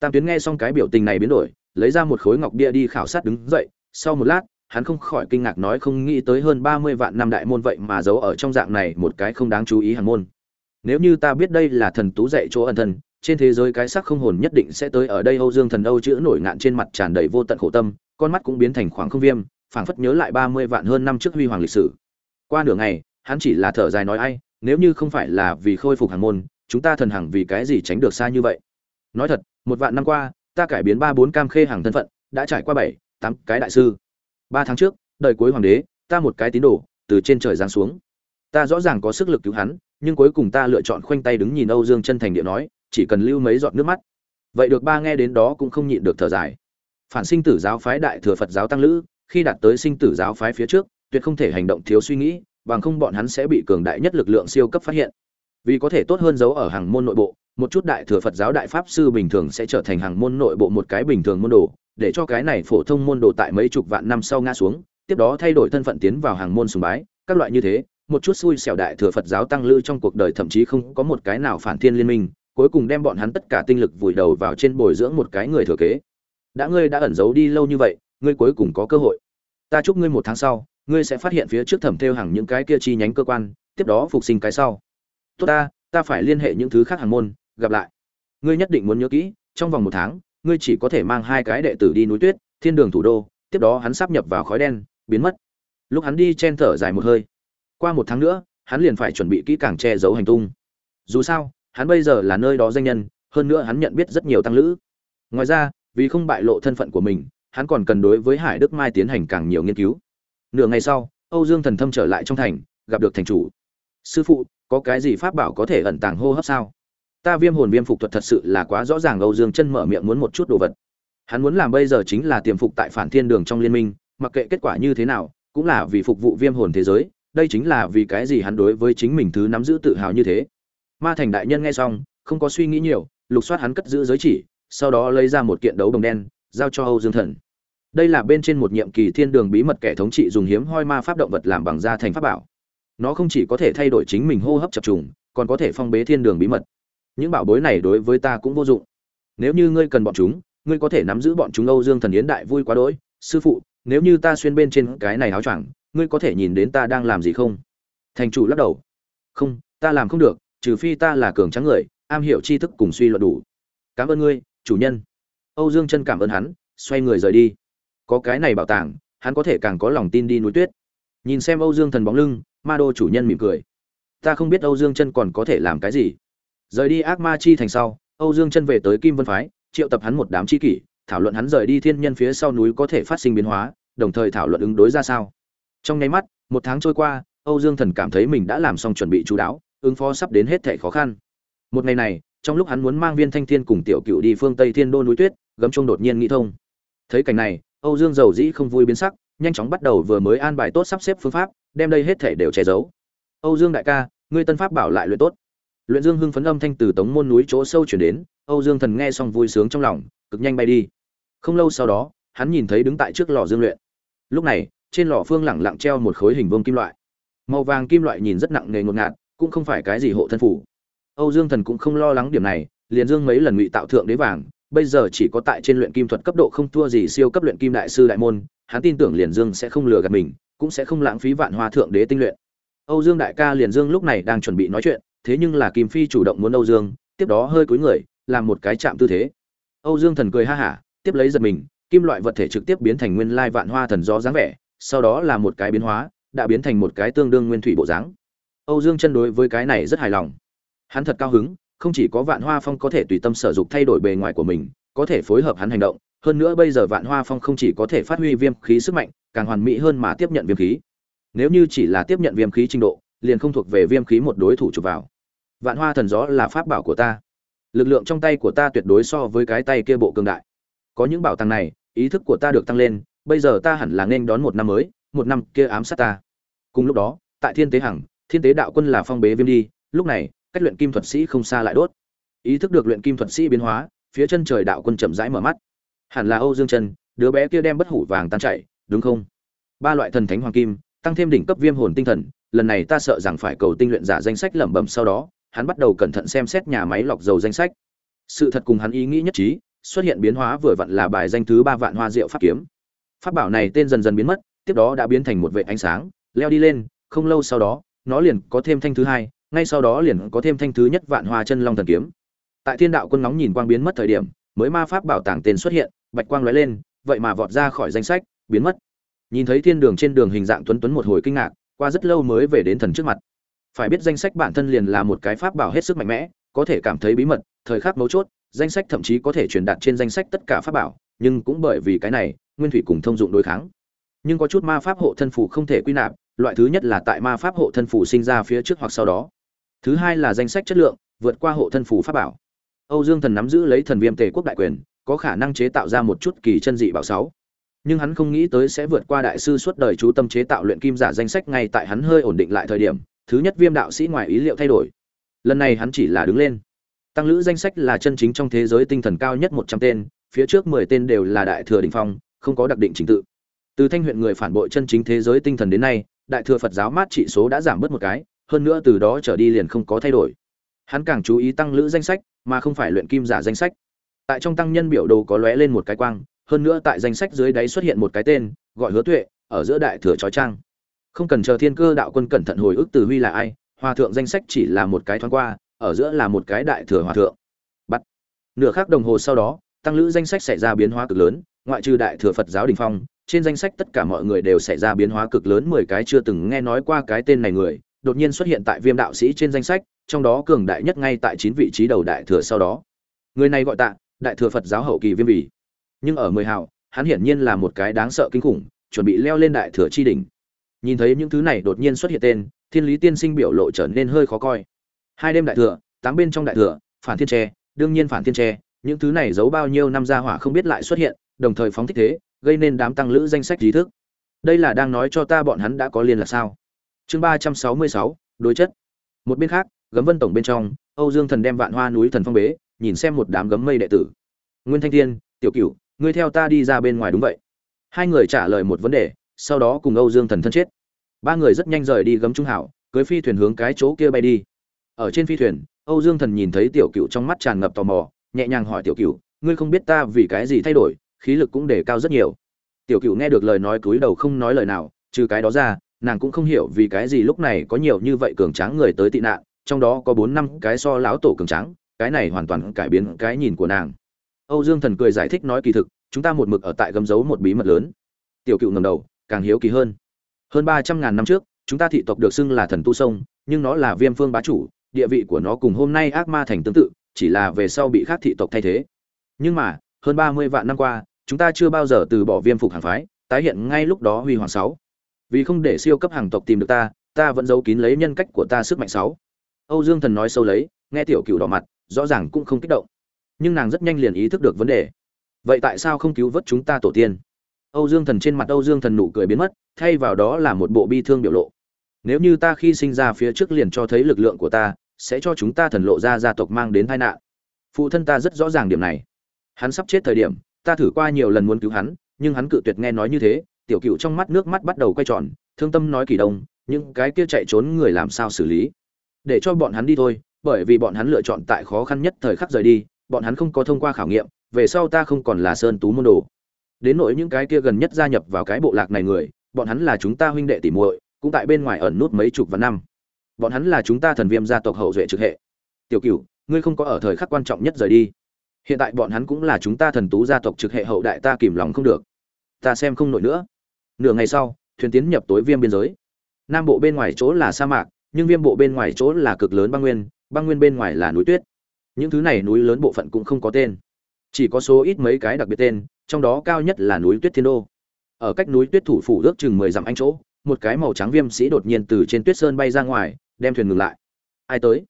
Tam tuyến nghe xong cái biểu tình này biến đổi lấy ra một khối ngọc bia đi khảo sát đứng dậy. Sau một lát, hắn không khỏi kinh ngạc nói không nghĩ tới hơn ba mươi vạn năm đại môn vậy mà giấu ở trong dạng này một cái không đáng chú ý hàng môn. Nếu như ta biết đây là thần tú dạy chỗ ẩn thân, trên thế giới cái sắc không hồn nhất định sẽ tới ở đây âu dương thần âu chữ nổi ngạn trên mặt tràn đầy vô tận khổ tâm, con mắt cũng biến thành khoảng không viêm, phảng phất nhớ lại ba mươi vạn hơn năm trước huy hoàng lịch sử. Qua nửa ngày, hắn chỉ là thở dài nói ai, nếu như không phải là vì khôi phục hàng môn, chúng ta thần hằng vì cái gì tránh được xa như vậy? Nói thật, một vạn năm qua ta cải biến ba bốn cam khê hàng thân phận, đã trải qua bảy, tám cái đại sư. Ba tháng trước, đời cuối hoàng đế, ta một cái tín đồ, từ trên trời giáng xuống. Ta rõ ràng có sức lực cứu hắn, nhưng cuối cùng ta lựa chọn khoanh tay đứng nhìn âu dương chân thành địa nói, chỉ cần lưu mấy giọt nước mắt. Vậy được ba nghe đến đó cũng không nhịn được thở dài. Phản sinh tử giáo phái đại thừa phật giáo tăng lữ, khi đạt tới sinh tử giáo phái phía trước, tuyệt không thể hành động thiếu suy nghĩ, bằng không bọn hắn sẽ bị cường đại nhất lực lượng siêu cấp phát hiện vì có thể tốt hơn giấu ở hàng môn nội bộ, một chút đại thừa phật giáo đại pháp sư bình thường sẽ trở thành hàng môn nội bộ một cái bình thường môn đồ, để cho cái này phổ thông môn đồ tại mấy chục vạn năm sau ngã xuống, tiếp đó thay đổi thân phận tiến vào hàng môn sùng bái, các loại như thế, một chút xui xẻo đại thừa phật giáo tăng lữ trong cuộc đời thậm chí không có một cái nào phản thiên liên minh, cuối cùng đem bọn hắn tất cả tinh lực vùi đầu vào trên bồi dưỡng một cái người thừa kế. Đã ngươi đã ẩn giấu đi lâu như vậy, ngươi cuối cùng có cơ hội. Ta chúc ngươi một tháng sau, ngươi sẽ phát hiện phía trước thẩm thêu hàng những cái kia chi nhánh cơ quan, tiếp đó phục sinh cái sau tốt ta ta phải liên hệ những thứ khác hàng môn, gặp lại. Ngươi nhất định muốn nhớ kỹ, trong vòng một tháng, ngươi chỉ có thể mang hai cái đệ tử đi núi tuyết, thiên đường thủ đô, tiếp đó hắn sắp nhập vào khói đen, biến mất. Lúc hắn đi chen thở dài một hơi, qua một tháng nữa, hắn liền phải chuẩn bị kỹ càng che giấu hành tung. Dù sao, hắn bây giờ là nơi đó danh nhân, hơn nữa hắn nhận biết rất nhiều tăng lữ. Ngoài ra, vì không bại lộ thân phận của mình, hắn còn cần đối với hải đức mai tiến hành càng nhiều nghiên cứu. Nửa ngày sau, âu dương thần thâm trở lại trong thành, gặp được thành chủ. Sư phụ có cái gì pháp bảo có thể ẩn tàng hô hấp sao? Ta viêm hồn viêm phục thuật thật sự là quá rõ ràng, âu dương chân mở miệng muốn một chút đồ vật. Hắn muốn làm bây giờ chính là tiềm phục tại phản thiên đường trong liên minh, mặc kệ kết quả như thế nào, cũng là vì phục vụ viêm hồn thế giới, đây chính là vì cái gì hắn đối với chính mình thứ nắm giữ tự hào như thế. Ma thành đại nhân nghe xong, không có suy nghĩ nhiều, lục soát hắn cất giữ giới chỉ, sau đó lấy ra một kiện đấu đồng đen, giao cho âu dương thần. Đây là bên trên một nhiệm kỳ thiên đường bí mật kẻ thống trị dùng hiếm hoi ma pháp động vật làm bằng da thành pháp bảo nó không chỉ có thể thay đổi chính mình hô hấp chập trùng, còn có thể phong bế thiên đường bí mật. Những bảo bối này đối với ta cũng vô dụng. Nếu như ngươi cần bọn chúng, ngươi có thể nắm giữ bọn chúng âu dương thần yến đại vui quá đỗi. Sư phụ, nếu như ta xuyên bên trên cái này áo choàng, ngươi có thể nhìn đến ta đang làm gì không? Thành chủ lắc đầu. Không, ta làm không được, trừ phi ta là cường trắng người, am hiểu tri thức cùng suy luận đủ. Cảm ơn ngươi, chủ nhân. Âu dương chân cảm ơn hắn, xoay người rời đi. Có cái này bảo tàng, hắn có thể càng có lòng tin đi núi tuyết nhìn xem âu dương thần bóng lưng, ma đô chủ nhân mỉm cười. Ta không biết âu dương chân còn có thể làm cái gì. Rời đi ác ma chi thành sau, âu dương chân về tới kim vân phái, triệu tập hắn một đám chi kỷ, thảo luận hắn rời đi thiên nhân phía sau núi có thể phát sinh biến hóa, đồng thời thảo luận ứng đối ra sao. Trong nháy mắt, một tháng trôi qua, âu dương thần cảm thấy mình đã làm xong chuẩn bị chú đáo, ứng phó sắp đến hết thể khó khăn. Một ngày này, trong lúc hắn muốn mang viên thanh thiên cùng tiểu cựu đi phương tây thiên đô núi tuyết, gấm trung đột nhiên nghĩ thông. Thấy cảnh này, âu dương giàu dĩ không vui biến sắc nhanh chóng bắt đầu vừa mới an bài tốt sắp xếp phương pháp, đem đây hết thể đều che giấu. Âu dương đại ca, ngươi tân pháp bảo lại luyện tốt. Luyện dương hưng phấn âm thanh từ tống môn núi chỗ sâu chuyển đến, âu dương thần nghe xong vui sướng trong lòng, cực nhanh bay đi. Không lâu sau đó, hắn nhìn thấy đứng tại trước lò dương luyện. Lúc này, trên lò phương lẳng lặng treo một khối hình vuông kim loại. Màu vàng kim loại nhìn rất nặng nề ngột ngạt, cũng không phải cái gì hộ thân phủ. Âu dương thần cũng không lo lắng điểm này, liền dương mấy lần ngụy tạo thượng đế vàng, bây giờ chỉ có tại trên luyện kim thuật cấp độ không thua gì siêu cấp luyện kim đại sư đại môn hắn tin tưởng liền dương sẽ không lừa gạt mình, cũng sẽ không lãng phí vạn hoa thượng đế tinh luyện. Âu dương đại ca liền dương lúc này đang chuẩn bị nói chuyện, thế nhưng là kim phi chủ động muốn âu dương, tiếp đó hơi cúi người, làm một cái chạm tư thế. Âu dương thần cười ha hả, tiếp lấy giật mình, kim loại vật thể trực tiếp biến thành nguyên lai vạn hoa thần gió dáng vẻ, sau đó là một cái biến hóa, đã biến thành một cái tương đương nguyên thủy bộ dáng. Âu dương chân đối với cái này rất hài lòng. Hắn thật cao hứng, không chỉ có vạn hoa phong có thể tùy tâm sở dục thay đổi bề ngoài của mình, có thể phối hợp hắn hành động hơn nữa bây giờ vạn hoa phong không chỉ có thể phát huy viêm khí sức mạnh, càng hoàn mỹ hơn mà tiếp nhận viêm khí. Nếu như chỉ là tiếp nhận viêm khí trình độ, liền không thuộc về viêm khí một đối thủ chụp vào. Vạn hoa thần gió là pháp bảo của ta. Lực lượng trong tay của ta tuyệt đối so với cái tay kia bộ cường đại. Có những bảo tàng này, ý thức của ta được tăng lên, bây giờ ta hẳn là nên đón một năm mới, một năm kia ám sát ta. Cùng lúc đó, tại thiên tế hằng, thiên tế đạo quân là phong bế viêm đi, lúc này, cách luyện kim thuật sĩ không xa lại đốt. Ý thức được luyện kim thuật sĩ biến hóa, phía chân trời đạo quân chậm rãi mở mắt hẳn là âu dương chân đứa bé kia đem bất hủ vàng tan chạy đúng không? Ba loại thần thánh hoàng kim, tăng thêm đỉnh cấp viêm hồn tinh thần, lần này ta sợ rằng phải cầu tinh luyện giả danh sách lẩm bẩm sau đó, hắn bắt đầu cẩn thận xem xét nhà máy lọc dầu danh sách. Sự thật cùng hắn ý nghĩ nhất trí, xuất hiện biến hóa vừa vặn là bài danh thứ ba vạn hoa diệu pháp kiếm. Pháp bảo này tên dần dần biến mất, tiếp đó đã biến thành một vệ ánh sáng, leo đi lên, không lâu sau đó, nó liền có thêm thanh thứ hai, ngay sau đó liền có thêm thanh thứ nhất vạn hoa chân long thần kiếm. Tại thiên đạo quân nóng nhìn quang biến mất thời điểm mới ma pháp bảo tàng tên xuất hiện, bạch quang lóe lên, vậy mà vọt ra khỏi danh sách, biến mất. Nhìn thấy thiên đường trên đường hình dạng tuấn tuấn một hồi kinh ngạc, qua rất lâu mới về đến thần trước mặt. Phải biết danh sách bản thân liền là một cái pháp bảo hết sức mạnh mẽ, có thể cảm thấy bí mật, thời khắc mấu chốt, danh sách thậm chí có thể truyền đạt trên danh sách tất cả pháp bảo, nhưng cũng bởi vì cái này, nguyên thủy cùng thông dụng đối kháng. Nhưng có chút ma pháp hộ thân phủ không thể quy nạp, loại thứ nhất là tại ma pháp hộ thân phủ sinh ra phía trước hoặc sau đó. Thứ hai là danh sách chất lượng, vượt qua hộ thân phủ pháp bảo âu dương thần nắm giữ lấy thần viêm tề quốc đại quyền, có khả năng chế tạo ra một chút kỳ chân dị bảo sáu. Nhưng hắn không nghĩ tới sẽ vượt qua đại sư suốt đời chú tâm chế tạo luyện kim giả danh sách ngay tại hắn hơi ổn định lại thời điểm, thứ nhất viêm đạo sĩ ngoài ý liệu thay đổi. Lần này hắn chỉ là đứng lên. Tăng lữ danh sách là chân chính trong thế giới tinh thần cao nhất một trăm tên, phía trước mười tên đều là đại thừa đỉnh phong, không có đặc định trình tự. Từ thanh huyện người phản bội chân chính thế giới tinh thần đến nay, đại thừa phật giáo mát trị số đã giảm bớt một cái, hơn nữa từ đó trở đi liền không có thay đổi hắn càng chú ý tăng lữ danh sách, mà không phải luyện kim giả danh sách. Tại trong tăng nhân biểu đồ có lóe lên một cái quang, hơn nữa tại danh sách dưới đáy xuất hiện một cái tên, gọi hứa tuệ, ở giữa đại thừa trói trang. Không cần chờ thiên cơ đạo quân cẩn thận hồi ức từ huy là ai, hòa thượng danh sách chỉ là một cái thoáng qua, ở giữa là một cái đại thừa hòa thượng. Bắt. Nửa khắc đồng hồ sau đó, tăng lữ danh sách xảy ra biến hóa cực lớn, ngoại trừ đại thừa phật giáo đình phong, trên danh sách tất cả mọi người đều xảy ra biến hóa cực lớn mười cái chưa từng nghe nói qua cái tên này người, đột nhiên xuất hiện tại viêm đạo sĩ trên danh sách trong đó cường đại nhất ngay tại chín vị trí đầu đại thừa sau đó. Người này gọi tạ, đại thừa phật giáo hậu kỳ viêm vị nhưng ở mười hào, hắn hiển nhiên là một cái đáng sợ kinh khủng, chuẩn bị leo lên đại thừa chi đỉnh. Nhìn thấy những thứ này đột nhiên xuất hiện tên, thiên lý tiên sinh biểu lộ trở nên hơi khó coi. Hai đêm đại thừa, tám bên trong đại thừa, phản thiên tre, đương nhiên phản thiên tre, những thứ này giấu bao nhiêu năm ra hỏa không biết lại xuất hiện, đồng thời phóng thích thế, gây nên đám tăng lữ danh sách trí thức. Đây là đang nói cho ta bọn hắn đã có liên là sao? Chương ba trăm sáu mươi sáu, đối chất. Một bên khác gấm vân tổng bên trong, âu dương thần đem vạn hoa núi thần phong bế, nhìn xem một đám gấm mây đệ tử. Nguyên thanh thiên, tiểu cửu, ngươi theo ta đi ra bên ngoài đúng vậy. Hai người trả lời một vấn đề, sau đó cùng âu dương thần thân chết. Ba người rất nhanh rời đi gấm trung hảo, cưới phi thuyền hướng cái chỗ kia bay đi. Ở trên phi thuyền, âu dương thần nhìn thấy tiểu cựu trong mắt tràn ngập tò mò, nhẹ nhàng hỏi tiểu cựu ngươi không biết ta vì cái gì thay đổi, khí lực cũng đề cao rất nhiều. Tiểu cựu nghe được lời nói cúi đầu không nói lời nào, trừ cái đó ra, nàng cũng không hiểu vì cái gì lúc này có nhiều như vậy cường tráng người tới tị nạn trong đó có bốn năm cái so lão tổ cường tráng, cái này hoàn toàn cải biến cái nhìn của nàng. Âu dương thần cười giải thích nói kỳ thực, chúng ta một mực ở tại gấm giấu một bí mật lớn. Tiểu cựu ngầm đầu, càng hiếu kỳ hơn. Hơn ba trăm ngàn năm trước, chúng ta thị tộc được xưng là thần tu sông, nhưng nó là viêm phương bá chủ, địa vị của nó cùng hôm nay ác ma thành tương tự, chỉ là về sau bị khác thị tộc thay thế. Nhưng mà, hơn ba mươi vạn năm qua, chúng ta chưa bao giờ từ bỏ viêm phục hàng phái, tái hiện ngay lúc đó huy hoàng sáu. Vì không để siêu cấp hàng tộc tìm được ta ta vẫn giấu kín lấy nhân cách của ta sức mạnh sáu âu dương thần nói sâu lấy, nghe tiểu cựu đỏ mặt, rõ ràng cũng không kích động. Nhưng nàng rất nhanh liền ý thức được vấn đề. Vậy tại sao không cứu vớt chúng ta tổ tiên? Âu dương thần trên mặt âu dương thần nụ cười biến mất, thay vào đó là một bộ bi thương biểu lộ. Nếu như ta khi sinh ra phía trước liền cho thấy lực lượng của ta, sẽ cho chúng ta thần lộ ra gia tộc mang đến tai nạn. Phụ thân ta rất rõ ràng điểm này. Hắn sắp chết thời điểm, ta thử qua nhiều lần muốn cứu hắn, nhưng hắn cự tuyệt nghe nói như thế, tiểu cựu trong mắt nước mắt bắt đầu quay tròn, thương tâm nói kỳ đông, những cái kia chạy trốn người làm sao xử lý? Để cho bọn hắn đi thôi, bởi vì bọn hắn lựa chọn tại khó khăn nhất thời khắc rời đi, bọn hắn không có thông qua khảo nghiệm, về sau ta không còn là sơn tú môn đồ. Đến nỗi những cái kia gần nhất gia nhập vào cái bộ lạc này người, bọn hắn là chúng ta huynh đệ tỉ muội, cũng tại bên ngoài ẩn nút mấy chục vạn năm. Bọn hắn là chúng ta thần viêm gia tộc hậu duệ trực hệ. Tiểu cửu, ngươi không có ở thời khắc quan trọng nhất rời đi. Hiện tại bọn hắn cũng là chúng ta thần tú gia tộc trực hệ hậu đại ta kìm lòng không được. Ta xem không nổi nữa. Nửa ngày sau, thuyền tiến nhập tối viêm biên giới. Nam bộ bên ngoài chỗ là sa mạc nhưng viêm bộ bên ngoài chỗ là cực lớn băng nguyên băng nguyên bên ngoài là núi tuyết. Những thứ này núi lớn bộ phận cũng không có tên. Chỉ có số ít mấy cái đặc biệt tên, trong đó cao nhất là núi tuyết thiên đô. Ở cách núi tuyết thủ phủ ước chừng mười dặm anh chỗ, một cái màu trắng viêm sĩ đột nhiên từ trên tuyết sơn bay ra ngoài, đem thuyền ngừng lại. Ai tới?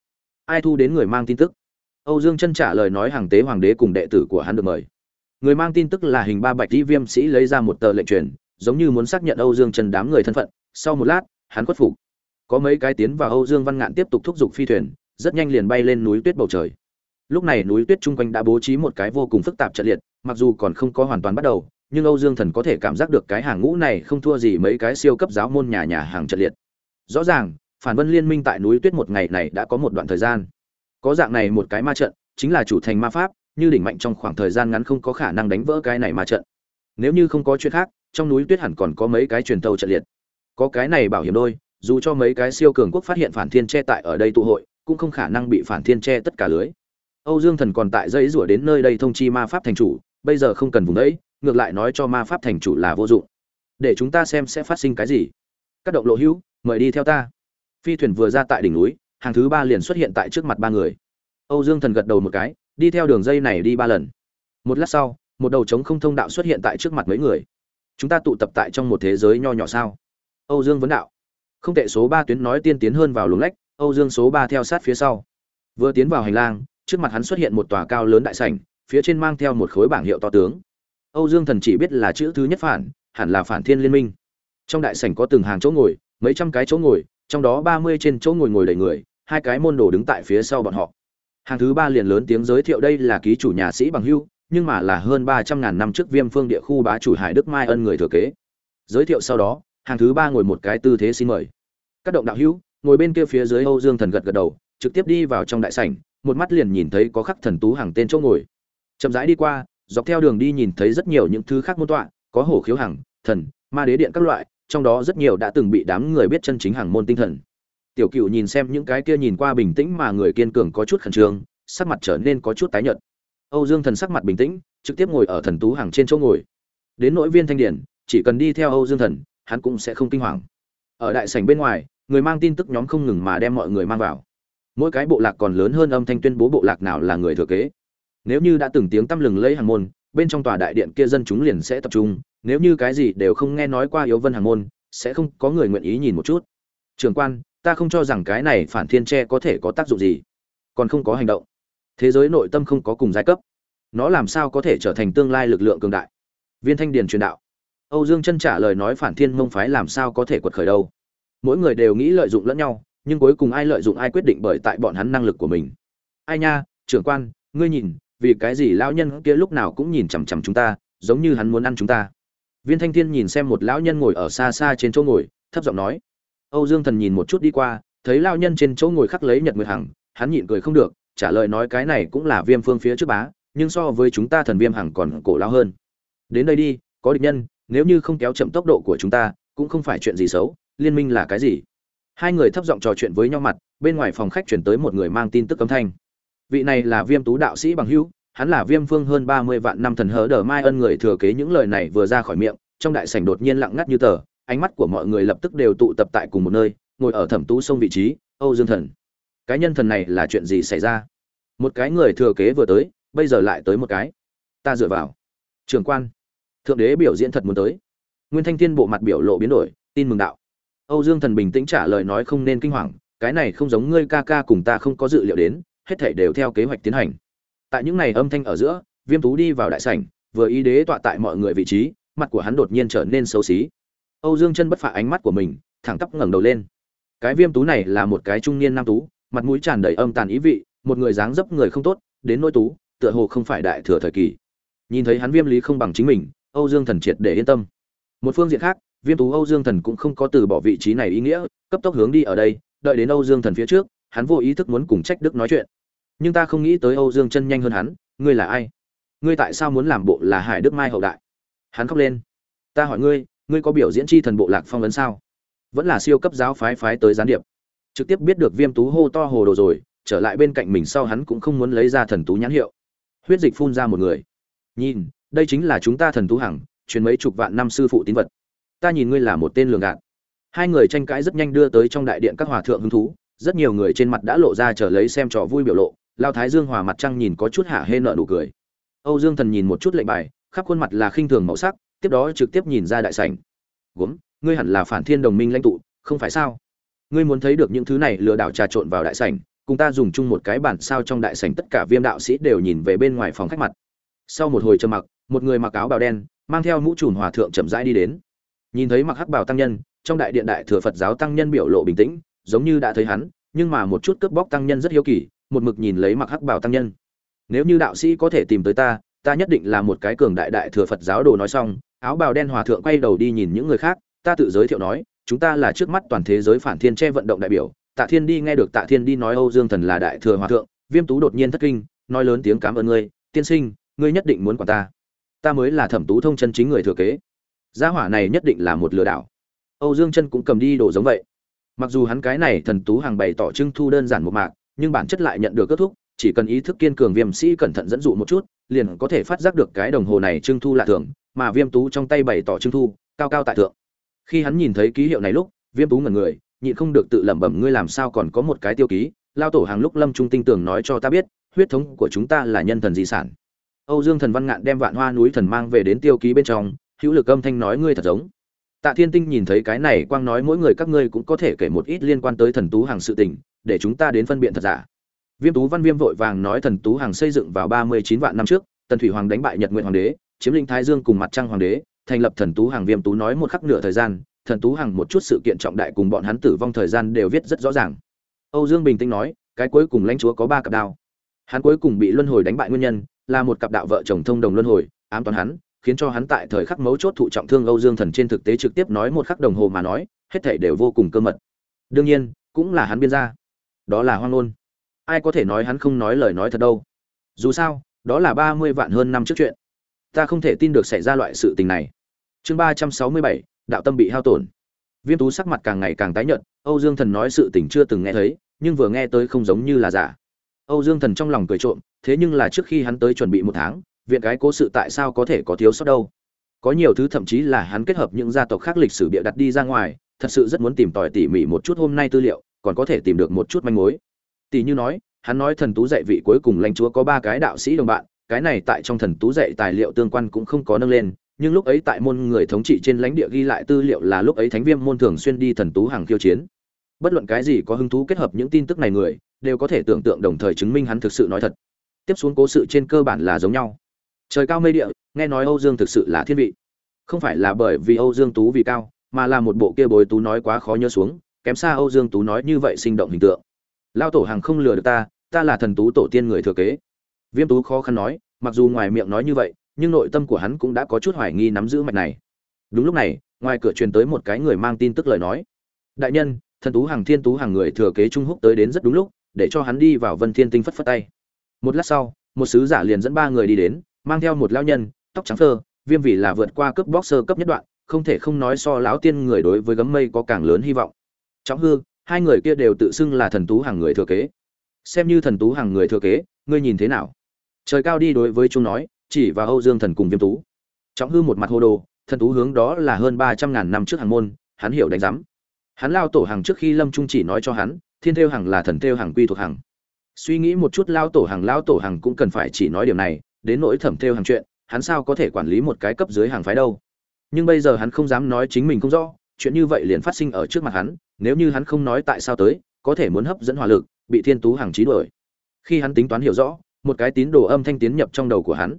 Ai thu đến người mang tin tức? Âu dương chân trả lời nói hàng tế hoàng đế cùng đệ tử của hắn được mời. Người mang tin tức là hình ba bạch đi viêm sĩ lấy ra một tờ lệnh truyền, giống như muốn xác nhận âu dương chân đám người thân phận. Sau một lát, hắn khuất phục có mấy cái tiến vào âu dương văn ngạn tiếp tục thúc giục phi thuyền, rất nhanh liền bay lên núi tuyết bầu trời. Lúc này núi tuyết chung quanh đã bố trí một cái vô cùng phức tạp trận liệt, mặc dù còn không có hoàn toàn bắt đầu, nhưng âu dương thần có thể cảm giác được cái hàng ngũ này không thua gì mấy cái siêu cấp giáo môn nhà nhà hàng trận liệt. Rõ ràng, phản vân liên minh tại núi tuyết một ngày này đã có một đoạn thời gian. Có dạng này một cái ma trận, chính là chủ thành ma pháp, như đỉnh mạnh trong khoảng thời gian ngắn không có khả năng đánh vỡ cái này ma trận. Nếu như không có chuyện khác, trong núi tuyết hẳn còn có mấy cái truyền tàu trận liệt. Có cái này bảo hiểm đôi dù cho mấy cái siêu cường quốc phát hiện phản thiên che tại ở đây tụ hội, cũng không khả năng bị phản thiên che tất cả lưới. Âu dương thần còn tại dây rủa đến nơi đây thông chi ma pháp thành chủ, bây giờ không cần vùng đấy, ngược lại nói cho ma pháp thành chủ là vô dụng. Để chúng ta xem sẽ phát sinh cái gì. Các động lộ hữu, mời đi theo ta. Phi thuyền vừa ra tại đỉnh núi, hàng thứ ba liền xuất hiện tại trước mặt ba người. Âu dương thần gật đầu một cái, đi theo đường dây này đi ba lần. Một lát sau, một đầu trống không thông đạo xuất hiện tại trước mặt mấy người. Chúng ta tụ tập tại trong một thế giới nho nhỏ sao? Âu dương vấn đạo không tệ số ba tuyến nói tiên tiến hơn vào luồng lách, âu dương số ba theo sát phía sau. Vừa tiến vào hành lang, trước mặt hắn xuất hiện một tòa cao lớn đại sảnh, phía trên mang theo một khối bảng hiệu to tướng. Âu dương thần chỉ biết là chữ thứ nhất phản, hẳn là phản thiên liên minh. Trong đại sảnh có từng hàng chỗ ngồi, mấy trăm cái chỗ ngồi, trong đó ba mươi trên chỗ ngồi ngồi đầy người, hai cái môn đồ đứng tại phía sau bọn họ. Hàng thứ ba liền lớn tiếng giới thiệu đây là ký chủ nhà sĩ bằng hưu, nhưng mà là hơn ba trăm ngàn năm trước viêm phương địa khu bá chủ hải đức mai ân người thừa kế. Giới thiệu sau đó hàng thứ ba ngồi một cái tư thế xin mời. Các động đạo hữu, ngồi bên kia phía dưới âu dương thần gật gật đầu, trực tiếp đi vào trong đại sảnh, một mắt liền nhìn thấy có khắc thần tú hàng tên chỗ ngồi. Chậm rãi đi qua, dọc theo đường đi nhìn thấy rất nhiều những thứ khác môn tọa, có hổ khiếu hàng, thần, ma đế điện các loại, trong đó rất nhiều đã từng bị đám người biết chân chính hàng môn tinh thần. Tiểu cựu nhìn xem những cái kia nhìn qua bình tĩnh mà người kiên cường có chút khẩn trương, sắc mặt trở nên có chút tái nhợt. Âu dương thần sắc mặt bình tĩnh, trực tiếp ngồi ở thần tú hàng trên chỗ ngồi. Đến nội viên thanh điển, chỉ cần đi theo âu dương thần hắn cũng sẽ không kinh hoàng. Ở đại sảnh bên ngoài, người mang tin tức nhóm không ngừng mà đem mọi người mang vào. Mỗi cái bộ lạc còn lớn hơn âm thanh tuyên bố bộ lạc nào là người thừa kế. Nếu như đã từng tiếng tăm lừng lấy hàng môn, bên trong tòa đại điện kia dân chúng liền sẽ tập trung. Nếu như cái gì đều không nghe nói qua yếu vân hàng môn, sẽ không có người nguyện ý nhìn một chút. Trường quan, ta không cho rằng cái này phản thiên tre có thể có tác dụng gì. Còn không có hành động. Thế giới nội tâm không có cùng giai cấp. Nó làm sao có thể trở thành tương lai lực lượng cường đại? Viên thanh điền truyền đạo âu dương chân trả lời nói phản thiên mông phái làm sao có thể quật khởi đâu. Mỗi người đều nghĩ lợi dụng lẫn nhau, nhưng cuối cùng ai lợi dụng ai quyết định bởi tại bọn hắn năng lực của mình. Ai nha, trưởng quan, ngươi nhìn, vì cái gì lão nhân kia lúc nào cũng nhìn chằm chằm chúng ta, giống như hắn muốn ăn chúng ta. Viên thanh thiên nhìn xem một lão nhân ngồi ở xa xa trên chỗ ngồi, thấp giọng nói. Âu dương thần nhìn một chút đi qua, thấy lão nhân trên chỗ ngồi khắc lấy nhật nguyệt hằng, hắn nhịn cười không được, trả lời nói cái này cũng là viêm phương phía trước bá, nhưng so với chúng ta thần viêm hằng còn cổ lão hơn. Đến đây đi, có địch nhân nếu như không kéo chậm tốc độ của chúng ta, cũng không phải chuyện gì xấu, liên minh là cái gì? Hai người thấp giọng trò chuyện với nhau mặt, bên ngoài phòng khách chuyển tới một người mang tin tức âm thanh. Vị này là viêm tú đạo sĩ bằng hữu, hắn là viêm phương hơn ba mươi vạn năm thần hớ đờ mai ân người thừa kế những lời này vừa ra khỏi miệng, trong đại sảnh đột nhiên lặng ngắt như tờ, ánh mắt của mọi người lập tức đều tụ tập tại cùng một nơi, ngồi ở thẩm tú sông vị trí, âu dương thần. Cái nhân thần này là chuyện gì xảy ra? Một cái người thừa kế vừa tới, bây giờ lại tới một cái. Ta dựa vào. Trường quan thượng đế biểu diễn thật muốn tới. Nguyên thanh thiên bộ mặt biểu lộ biến đổi, tin mừng đạo. Âu dương thần bình tĩnh trả lời nói không nên kinh hoàng, cái này không giống ngươi ca ca cùng ta không có dự liệu đến, hết thảy đều theo kế hoạch tiến hành. Tại những này âm thanh ở giữa, viêm tú đi vào đại sảnh, vừa ý đế tọa tại mọi người vị trí, mặt của hắn đột nhiên trở nên xấu xí. Âu dương chân bất phạ ánh mắt của mình, thẳng tắp ngẩng đầu lên. Cái viêm tú này là một cái trung niên nam tú, mặt mũi tràn đầy âm tàn ý vị, một người dáng dấp người không tốt, đến nỗi tú, tựa hồ không phải đại thừa thời kỳ. Nhìn thấy hắn viêm lý không bằng chính mình âu dương thần triệt để yên tâm. Một phương diện khác, viêm tú âu dương thần cũng không có từ bỏ vị trí này ý nghĩa, cấp tốc hướng đi ở đây, đợi đến âu dương thần phía trước, hắn vô ý thức muốn cùng trách đức nói chuyện. Nhưng ta không nghĩ tới âu dương chân nhanh hơn hắn, ngươi là ai? Ngươi tại sao muốn làm bộ là hải đức mai hậu đại? Hắn khóc lên. Ta hỏi ngươi ngươi có biểu diễn chi thần bộ lạc phong vấn sao? Vẫn là siêu cấp giáo phái phái tới gián điệp. Trực tiếp biết được viêm tú hô to hồ đồ rồi, trở lại bên cạnh mình sau hắn cũng không muốn lấy ra thần tú nhãn hiệu. Huyết dịch phun ra một người. Nhìn đây chính là chúng ta thần tú hằng, truyền mấy chục vạn năm sư phụ tín vật. Ta nhìn ngươi là một tên lường gạt. Hai người tranh cãi rất nhanh đưa tới trong đại điện các hòa thượng hứng thú. Rất nhiều người trên mặt đã lộ ra trở lấy xem trò vui biểu lộ. Lao thái dương hòa mặt trăng nhìn có chút hạ hê nợ nụ cười. Âu dương thần nhìn một chút lệnh bài, khắp khuôn mặt là khinh thường màu sắc, tiếp đó trực tiếp nhìn ra đại sảnh. Gốm, ngươi hẳn là phản thiên đồng minh lãnh tụ, không phải sao? Ngươi muốn thấy được những thứ này lừa đảo trà trộn vào đại sảnh, cùng ta dùng chung một cái bản sao trong đại sảnh tất cả viêm đạo sĩ đều nhìn về bên ngoài phòng khách mặt. Sau một hồi trầm mặc một người mặc áo bào đen, mang theo mũ trùn hòa thượng chậm rãi đi đến. Nhìn thấy mặc hắc bào tăng nhân, trong đại điện đại thừa phật giáo tăng nhân biểu lộ bình tĩnh, giống như đã thấy hắn, nhưng mà một chút cướp bóc tăng nhân rất hiếu kỳ, một mực nhìn lấy mặc hắc bào tăng nhân. Nếu như đạo sĩ có thể tìm tới ta ta nhất định là một cái cường đại đại thừa phật giáo đồ nói xong, áo bào đen hòa thượng quay đầu đi nhìn những người khác, ta tự giới thiệu nói, chúng ta là trước mắt toàn thế giới phản thiên che vận động đại biểu, tạ thiên đi nghe được tạ thiên đi nói âu dương thần là đại thừa hòa thượng, viêm tú đột nhiên thất kinh, nói lớn tiếng cảm ơn ngươi, tiên sinh, ngươi nhất định muốn quản ta ta mới là thẩm tú thông chân chính người thừa kế. Gia hỏa này nhất định là một lừa đảo. Âu dương chân cũng cầm đi đồ giống vậy. Mặc dù hắn cái này thần tú hàng bày tỏ trưng thu đơn giản một mạc, nhưng bản chất lại nhận được kết thúc, chỉ cần ý thức kiên cường viêm sĩ cẩn thận dẫn dụ một chút, liền có thể phát giác được cái đồng hồ này trưng thu lạ thường, mà viêm tú trong tay bày tỏ trưng thu, cao cao tại thượng. Khi hắn nhìn thấy ký hiệu này lúc, viêm tú ngẩn người, nhịn không được tự lẩm bẩm, ngươi làm sao còn có một cái tiêu ký? Lao tổ hàng lúc lâm trung tinh tường nói cho ta biết, huyết thống của chúng ta là nhân thần di sản âu dương thần văn ngạn đem vạn hoa núi thần mang về đến tiêu ký bên trong, hữu lực âm thanh nói ngươi thật giống. Tạ thiên tinh nhìn thấy cái này quang nói mỗi người các ngươi cũng có thể kể một ít liên quan tới thần tú hàng sự tình, để chúng ta đến phân biện thật giả. Viêm tú văn viêm vội vàng nói thần tú hàng xây dựng vào ba mươi chín vạn năm trước, tần thủy hoàng đánh bại nhật Nguyệt hoàng đế, chiếm lĩnh thái dương cùng mặt trăng hoàng đế, thành lập thần tú hàng viêm tú nói một khắc nửa thời gian, thần tú hàng một chút sự kiện trọng đại cùng bọn hắn tử vong thời gian đều viết rất rõ ràng. Âu dương bình tĩnh nói, cái cuối cùng lãnh chúa có ba cặp đao. Hắn cuối cùng bị luân hồi đánh bại nguyên nhân là một cặp đạo vợ chồng thông đồng luân hồi, ám toán hắn, khiến cho hắn tại thời khắc mấu chốt thụ trọng thương âu dương thần trên thực tế trực tiếp nói một khắc đồng hồ mà nói, hết thảy đều vô cùng cơ mật. Đương nhiên, cũng là hắn biên ra. Đó là hoang ngôn. Ai có thể nói hắn không nói lời nói thật đâu. Dù sao, đó là ba mươi vạn hơn năm trước chuyện. Ta không thể tin được xảy ra loại sự tình này. Chương ba trăm sáu mươi bảy, đạo tâm bị hao tổn. Viêm tú sắc mặt càng ngày càng tái nhợt, âu dương thần nói sự tình chưa từng nghe thấy, nhưng vừa nghe tới không giống như là giả âu dương thần trong lòng cười trộm, thế nhưng là trước khi hắn tới chuẩn bị một tháng, viện cái cố sự tại sao có thể có thiếu sót đâu? Có nhiều thứ thậm chí là hắn kết hợp những gia tộc khác lịch sử bịa đặt đi ra ngoài, thật sự rất muốn tìm tòi tỉ mỉ một chút hôm nay tư liệu, còn có thể tìm được một chút manh mối. Tỷ như nói, hắn nói thần tú dạy vị cuối cùng lãnh chúa có ba cái đạo sĩ đồng bạn, cái này tại trong thần tú dạy tài liệu tương quan cũng không có nâng lên, nhưng lúc ấy tại môn người thống trị trên lãnh địa ghi lại tư liệu là lúc ấy thánh viêm môn thường xuyên đi thần tú hàng khiêu chiến. Bất luận cái gì có hứng thú kết hợp những tin tức này người đều có thể tưởng tượng đồng thời chứng minh hắn thực sự nói thật. Tiếp xuống cố sự trên cơ bản là giống nhau. Trời cao mây địa, nghe nói âu dương thực sự là thiên vị. Không phải là bởi vì âu dương tú vì cao, mà là một bộ kia bồi tú nói quá khó nhớ xuống, kém xa âu dương tú nói như vậy sinh động hình tượng. Lao tổ hàng không lừa được ta ta là thần tú tổ tiên người thừa kế. Viêm tú khó khăn nói, mặc dù ngoài miệng nói như vậy, nhưng nội tâm của hắn cũng đã có chút hoài nghi nắm giữ mạch này. Đúng lúc này, ngoài cửa truyền tới một cái người mang tin tức lời nói. Đại nhân, thần tú hàng thiên tú hàng người thừa kế trung húc tới đến rất đúng lúc để cho hắn đi vào vân thiên tinh phất phất tay. Một lát sau, một sứ giả liền dẫn ba người đi đến, mang theo một lão nhân, tóc trắng phơ, viêm vì là vượt qua cướp boxer cấp nhất đoạn, không thể không nói so lão tiên người đối với gấm mây có càng lớn hy vọng. Trọng hư, hai người kia đều tự xưng là thần tú hàng người thừa kế. Xem như thần tú hàng người thừa kế, ngươi nhìn thế nào? Trời cao đi đối với chúng nói, chỉ và âu dương thần cùng viêm tú. Trọng hư một mặt hô đồ, thần tú hướng đó là hơn ba trăm ngàn năm trước hàng môn, hắn hiểu đánh giám. Hắn lao tổ hàng trước khi lâm trung chỉ nói cho hắn thiên theo hàng là thần theo hàng quy thuộc hàng suy nghĩ một chút lao tổ hàng lao tổ hàng cũng cần phải chỉ nói điều này, đến nỗi thẩm theo hàng chuyện, hắn sao có thể quản lý một cái cấp dưới hàng phái đâu? Nhưng bây giờ hắn không dám nói chính mình không rõ, chuyện như vậy liền phát sinh ở trước mặt hắn, nếu như hắn không nói tại sao tới, có thể muốn hấp dẫn hỏa lực, bị thiên tú hàng trí đuổi. Khi hắn tính toán hiểu rõ, một cái tín đồ âm thanh tiến nhập trong đầu của hắn.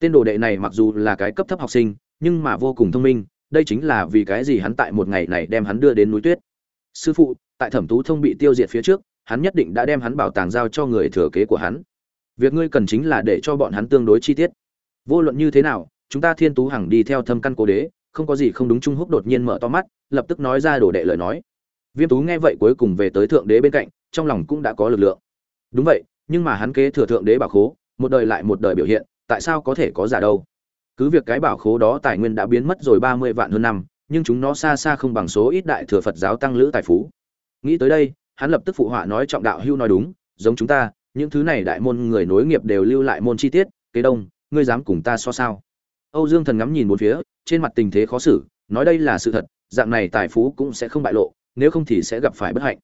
Tên đồ đệ này mặc dù là cái cấp thấp học sinh, nhưng mà vô cùng thông minh, đây chính là vì cái gì hắn tại một ngày này đem hắn đưa đến núi tuyết sư phụ, tại thẩm tú thông bị tiêu diệt phía trước, hắn nhất định đã đem hắn bảo tàng giao cho người thừa kế của hắn. Việc ngươi cần chính là để cho bọn hắn tương đối chi tiết. Vô luận như thế nào, chúng ta thiên tú hằng đi theo thâm căn cố đế, không có gì không đúng trung húc đột nhiên mở to mắt, lập tức nói ra đồ đệ lời nói. Viêm tú nghe vậy cuối cùng về tới thượng đế bên cạnh, trong lòng cũng đã có lực lượng. Đúng vậy, nhưng mà hắn kế thừa thượng đế bảo khố, một đời lại một đời biểu hiện, tại sao có thể có giả đâu? Cứ việc cái bảo khố đó tài nguyên đã biến mất rồi ba mươi vạn hơn năm nhưng chúng nó xa xa không bằng số ít đại thừa phật giáo tăng lữ tài phú. Nghĩ tới đây, hắn lập tức phụ họa nói trọng đạo hưu nói đúng, giống chúng ta, những thứ này đại môn người nối nghiệp đều lưu lại môn chi tiết, kế đông, ngươi dám cùng ta so sao? Âu dương thần ngắm nhìn một phía, trên mặt tình thế khó xử, nói đây là sự thật, dạng này tài phú cũng sẽ không bại lộ, nếu không thì sẽ gặp phải bất hạnh.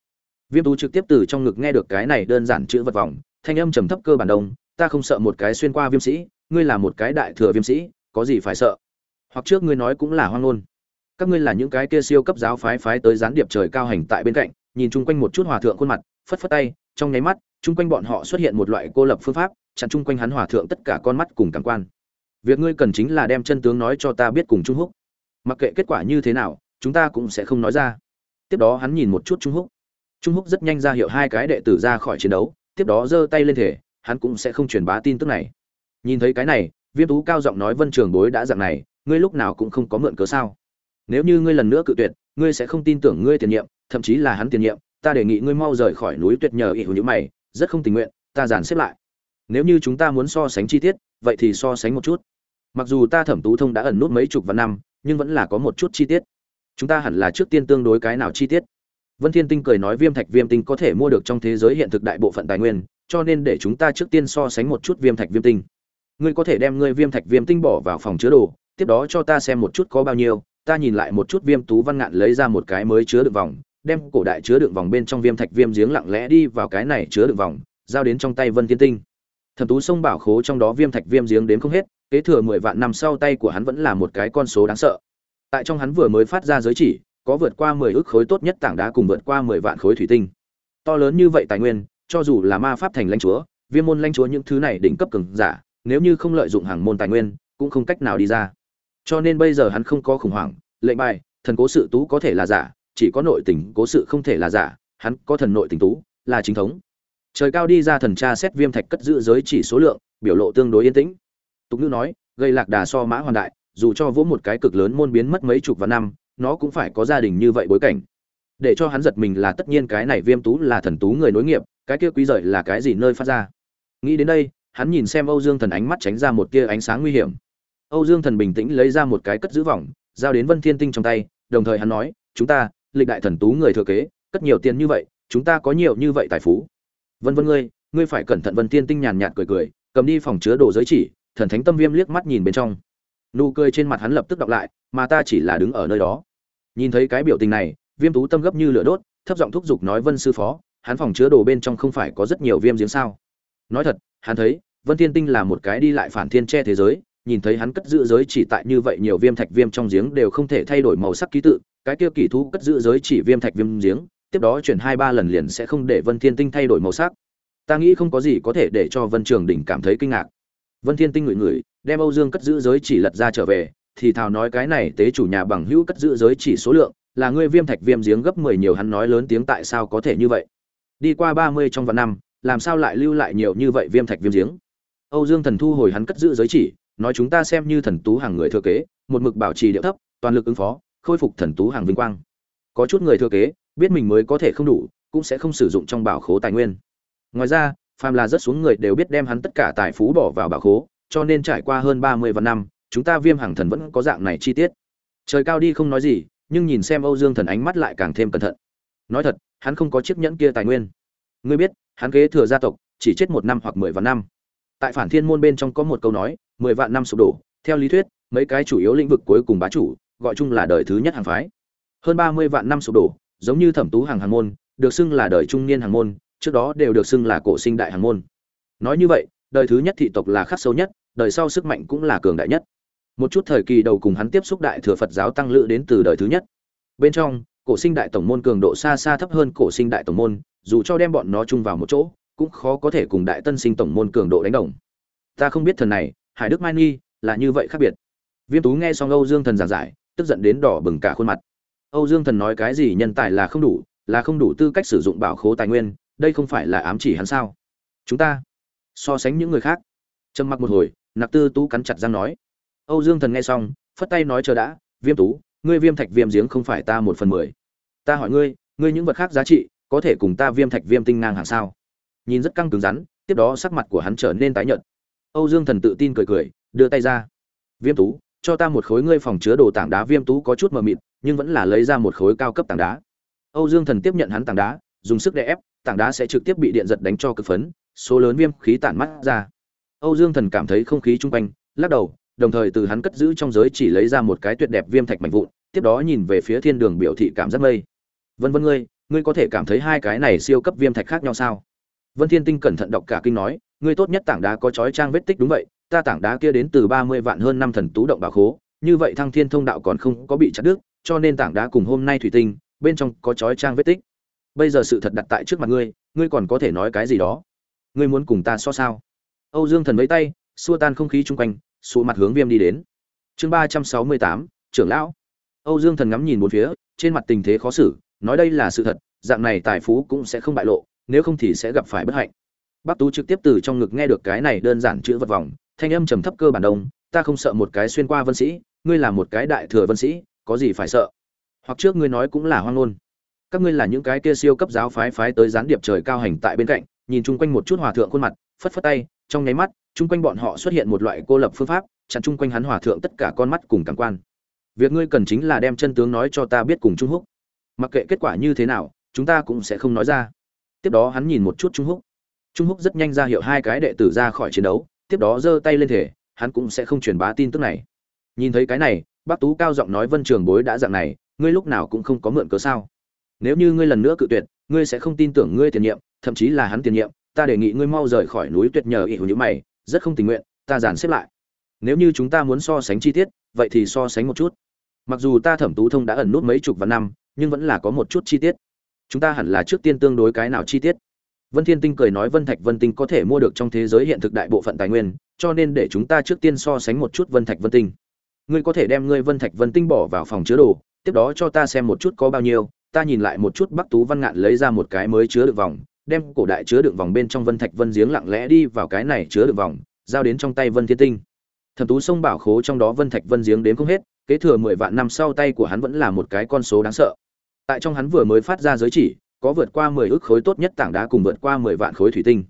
Viêm tú trực tiếp từ trong ngực nghe được cái này đơn giản chữ vật vòng thanh âm trầm thấp cơ bản đông, ta không sợ một cái xuyên qua viêm sĩ, ngươi là một cái đại thừa viêm sĩ, có gì phải sợ? Hoặc trước ngươi nói cũng là hoang ngôn các ngươi là những cái kia siêu cấp giáo phái phái tới gián điệp trời cao hành tại bên cạnh, nhìn chung quanh một chút hòa thượng khuôn mặt, phất phất tay, trong nháy mắt, chung quanh bọn họ xuất hiện một loại cô lập phương pháp, chặn chung quanh hắn hòa thượng tất cả con mắt cùng cảm quan. Việc ngươi cần chính là đem chân tướng nói cho ta biết cùng trung húc. Mặc kệ kết quả như thế nào, chúng ta cũng sẽ không nói ra. Tiếp đó hắn nhìn một chút trung húc. Trung húc rất nhanh ra hiệu hai cái đệ tử ra khỏi chiến đấu, tiếp đó giơ tay lên thể, hắn cũng sẽ không truyền bá tin tức này. Nhìn thấy cái này, viêm tú cao giọng nói vân trường bối đã dạng này, ngươi lúc nào cũng không có mượn cớ sao? Nếu như ngươi lần nữa cự tuyệt, ngươi sẽ không tin tưởng ngươi tiền nhiệm, thậm chí là hắn tiền nhiệm, ta đề nghị ngươi mau rời khỏi núi tuyệt nhờ ý hữu nhữ mày, rất không tình nguyện, ta dàn xếp lại. Nếu như chúng ta muốn so sánh chi tiết, vậy thì so sánh một chút. Mặc dù ta thẩm tú thông đã ẩn nút mấy chục vạn năm, nhưng vẫn là có một chút chi tiết. Chúng ta hẳn là trước tiên tương đối cái nào chi tiết? Vân thiên tinh cười nói viêm thạch viêm tinh có thể mua được trong thế giới hiện thực đại bộ phận tài nguyên, cho nên để chúng ta trước tiên so sánh một chút viêm thạch viêm tinh. Ngươi có thể đem ngươi viêm thạch viêm tinh bỏ vào phòng chứa đồ, tiếp đó cho ta xem một chút có bao nhiêu ta nhìn lại một chút viêm tú văn ngạn lấy ra một cái mới chứa đựng vòng, đem cổ đại chứa đựng vòng bên trong viêm thạch viêm giếng lặng lẽ đi vào cái này chứa đựng vòng, giao đến trong tay vân thiên tinh. Thẩm tú sông bảo khố trong đó viêm thạch viêm giếng đến không hết, kế thừa mười vạn năm sau tay của hắn vẫn là một cái con số đáng sợ. Tại trong hắn vừa mới phát ra giới chỉ, có vượt qua mười ước khối tốt nhất tảng đá cùng vượt qua mười vạn khối thủy tinh. To lớn như vậy tài nguyên, cho dù là ma pháp thành lãnh chúa, viêm môn lãnh chúa những thứ này đỉnh cấp cường giả, nếu như không lợi dụng hàng môn tài nguyên, cũng không cách nào đi ra cho nên bây giờ hắn không có khủng hoảng, lệnh bài, thần cố sự tú có thể là giả, chỉ có nội tình cố sự không thể là giả, hắn có thần nội tình tú, là chính thống. Trời cao đi ra thần tra xét viêm thạch cất giữ giới chỉ số lượng, biểu lộ tương đối yên tĩnh. Tục ngữ nói, gây lạc đà so mã hoàn đại, dù cho vỗ một cái cực lớn môn biến mất mấy chục vạn năm, nó cũng phải có gia đình như vậy bối cảnh. Để cho hắn giật mình là tất nhiên cái này viêm tú là thần tú người nối nghiệp, cái kia quý rời là cái gì nơi phát ra. Nghĩ đến đây, hắn nhìn xem âu dương thần ánh mắt tránh ra một tia ánh sáng nguy hiểm âu dương thần bình tĩnh lấy ra một cái cất giữ vòng, giao đến vân thiên tinh trong tay, đồng thời hắn nói, chúng ta, lịch đại thần tú người thừa kế, cất nhiều tiền như vậy, chúng ta có nhiều như vậy tài phú. Vân vân ngươi ngươi phải cẩn thận. Vân thiên tinh nhàn nhạt cười cười, cầm đi phòng chứa đồ giới chỉ, thần thánh tâm viêm liếc mắt nhìn bên trong. Nụ cười trên mặt hắn lập tức đọc lại, mà ta chỉ là đứng ở nơi đó. Nhìn thấy cái biểu tình này, viêm tú tâm gấp như lửa đốt, thấp giọng thúc giục nói, vân sư phó, hắn phòng chứa đồ bên trong không phải có rất nhiều viêm giếng sao? Nói thật, hắn thấy, vân thiên tinh là một cái đi lại phản thiên che thế giới nhìn thấy hắn cất giữ giới chỉ tại như vậy nhiều viêm thạch viêm trong giếng đều không thể thay đổi màu sắc ký tự, cái kia kỳ thú cất giữ giới chỉ viêm thạch viêm giếng, tiếp đó chuyển hai ba lần liền sẽ không để vân thiên tinh thay đổi màu sắc. Ta nghĩ không có gì có thể để cho vân trường đỉnh cảm thấy kinh ngạc. Vân thiên tinh ngửi ngửi, đem âu dương cất giữ giới chỉ lật ra trở về, thì thào nói cái này tế chủ nhà bằng hữu cất giữ giới chỉ số lượng, là ngươi viêm thạch viêm giếng gấp mười nhiều, hắn nói lớn tiếng tại sao có thể như vậy? Đi qua ba mươi trong vạn năm, làm sao lại lưu lại nhiều như vậy viêm thạch viêm giếng? Âu dương thần thu hồi hắn cất giữ giới chỉ nói chúng ta xem như thần tú hàng người thừa kế, một mực bảo trì điệu thấp, toàn lực ứng phó, khôi phục thần tú hàng vinh quang. Có chút người thừa kế, biết mình mới có thể không đủ, cũng sẽ không sử dụng trong bảo khố tài nguyên. Ngoài ra, phàm là rất xuống người đều biết đem hắn tất cả tài phú bỏ vào bảo khố, cho nên trải qua hơn ba mươi vạn năm, chúng ta viêm hàng thần vẫn có dạng này chi tiết. Trời cao đi không nói gì, nhưng nhìn xem âu dương thần ánh mắt lại càng thêm cẩn thận. Nói thật, hắn không có chiếc nhẫn kia tài nguyên. Ngươi biết, hắn kế thừa gia tộc, chỉ chết một năm hoặc mười vạn năm. Tại phản thiên môn bên trong có một câu nói mười vạn năm sụp đổ. Theo lý thuyết, mấy cái chủ yếu lĩnh vực cuối cùng bá chủ, gọi chung là đời thứ nhất hàng phái. Hơn ba mươi vạn năm sụp đổ, giống như thẩm tú hàng hàng môn, được xưng là đời trung niên hàng môn, trước đó đều được xưng là cổ sinh đại hàng môn. Nói như vậy, đời thứ nhất thị tộc là khắc sâu nhất, đời sau sức mạnh cũng là cường đại nhất. Một chút thời kỳ đầu cùng hắn tiếp xúc đại thừa phật giáo tăng lữ đến từ đời thứ nhất. Bên trong, cổ sinh đại tổng môn cường độ xa xa thấp hơn cổ sinh đại tổng môn, dù cho đem bọn nó chung vào một chỗ, cũng khó có thể cùng đại tân sinh tổng môn cường độ đánh đồng. Ta không biết thần này hải đức mai nghi là như vậy khác biệt. Viêm tú nghe xong âu dương thần giảng giải, tức giận đến đỏ bừng cả khuôn mặt. Âu dương thần nói cái gì nhân tài là không đủ, là không đủ tư cách sử dụng bảo khố tài nguyên, đây không phải là ám chỉ hắn sao? Chúng ta so sánh những người khác. Trầm mặc một hồi, nặc tư tú cắn chặt răng nói. Âu dương thần nghe xong, phất tay nói chờ đã, viêm tú, ngươi viêm thạch viêm giếng không phải ta một phần mười. Ta hỏi ngươi ngươi những vật khác giá trị, có thể cùng ta viêm thạch viêm tinh ngang hàng sao? Nhìn rất căng cứng rắn, tiếp đó sắc mặt của hắn trở nên tái nhợt âu dương thần tự tin cười cười, đưa tay ra. Viêm tú, cho ta một khối ngươi phòng chứa đồ tảng đá. Viêm tú có chút mờ mịt, nhưng vẫn là lấy ra một khối cao cấp tảng đá. Âu dương thần tiếp nhận hắn tảng đá, dùng sức đè ép, tảng đá sẽ trực tiếp bị điện giật đánh cho cực phấn, số lớn viêm khí tản mắt ra. Âu dương thần cảm thấy không khí chung quanh, lắc đầu, đồng thời từ hắn cất giữ trong giới chỉ lấy ra một cái tuyệt đẹp viêm thạch mảnh vụn, tiếp đó nhìn về phía thiên đường biểu thị cảm giác mây. Vân vân ngươi ngươi có thể cảm thấy hai cái này siêu cấp viêm thạch khác nhau sao? Vân thiên tinh cẩn thận đọc cả kinh nói ngươi tốt nhất tảng đá có chói trang vết tích đúng vậy, ta tảng đá kia đến từ ba mươi vạn hơn năm thần tú động bảo khố, như vậy thăng thiên thông đạo còn không có bị chặt đứt, cho nên tảng đá cùng hôm nay thủy tinh, bên trong có chói trang vết tích. Bây giờ sự thật đặt tại trước mặt ngươi ngươi còn có thể nói cái gì đó? Ngươi muốn cùng ta so sao? Âu dương thần vẫy tay, xua tan không khí xung quanh xua mặt hướng viêm đi đến. Chương ba trăm sáu mươi tám, trưởng lão. Âu dương thần ngắm nhìn bốn phía, trên mặt tình thế khó xử, nói đây là sự thật, dạng này tài phú cũng sẽ không bại lộ, nếu không thì sẽ gặp phải bất hạnh. Bác tú trực tiếp từ trong ngực nghe được cái này đơn giản chữ vật vòng, thanh âm trầm thấp cơ bản đông, ta không sợ một cái xuyên qua vân sĩ, ngươi là một cái đại thừa vân sĩ, có gì phải sợ? Hoặc trước ngươi nói cũng là hoang ngôn. Các ngươi là những cái kia siêu cấp giáo phái phái tới gián điệp trời cao hành tại bên cạnh, nhìn chung quanh một chút hòa thượng khuôn mặt, phất phất tay, trong nháy mắt, chung quanh bọn họ xuất hiện một loại cô lập phương pháp, chặn chung quanh hắn hòa thượng tất cả con mắt cùng cảm quan. Việc ngươi cần chính là đem chân tướng nói cho ta biết cùng trung húc. Mặc kệ kết quả như thế nào, chúng ta cũng sẽ không nói ra. Tiếp đó hắn nhìn một chút trung húc trung húc rất nhanh ra hiệu hai cái đệ tử ra khỏi chiến đấu, tiếp đó giơ tay lên thể, hắn cũng sẽ không truyền bá tin tức này. Nhìn thấy cái này, bác tú cao giọng nói vân trường bối đã dạng này, ngươi lúc nào cũng không có mượn cớ sao? Nếu như ngươi lần nữa cự tuyệt, ngươi sẽ không tin tưởng ngươi tiền nhiệm, thậm chí là hắn tiền nhiệm, ta đề nghị ngươi mau rời khỏi núi tuyệt nhờ ỷ hữu như mày, rất không tình nguyện, ta dàn xếp lại. Nếu như chúng ta muốn so sánh chi tiết, vậy thì so sánh một chút. Mặc dù ta thẩm tú thông đã ẩn nút mấy chục vạn năm, nhưng vẫn là có một chút chi tiết. Chúng ta hẳn là trước tiên tương đối cái nào chi tiết? Vân thiên tinh cười nói vân thạch vân tinh có thể mua được trong thế giới hiện thực đại bộ phận tài nguyên, cho nên để chúng ta trước tiên so sánh một chút vân thạch vân tinh. Ngươi có thể đem ngươi vân thạch vân tinh bỏ vào phòng chứa đồ, tiếp đó cho ta xem một chút có bao nhiêu, ta nhìn lại một chút bắc tú văn ngạn lấy ra một cái mới chứa được vòng, đem cổ đại chứa đựng vòng bên trong vân thạch vân giếng lặng lẽ đi vào cái này chứa đựng vòng, giao đến trong tay vân thiên tinh. Thẩm tú sông bảo khố trong đó vân thạch vân giếng đến không hết, kế thừa mười vạn năm sau tay của hắn vẫn là một cái con số đáng sợ. Tại trong hắn vừa mới phát ra giới chỉ có vượt qua mười ước khối tốt nhất tảng đá cùng vượt qua mười vạn khối thủy tinh.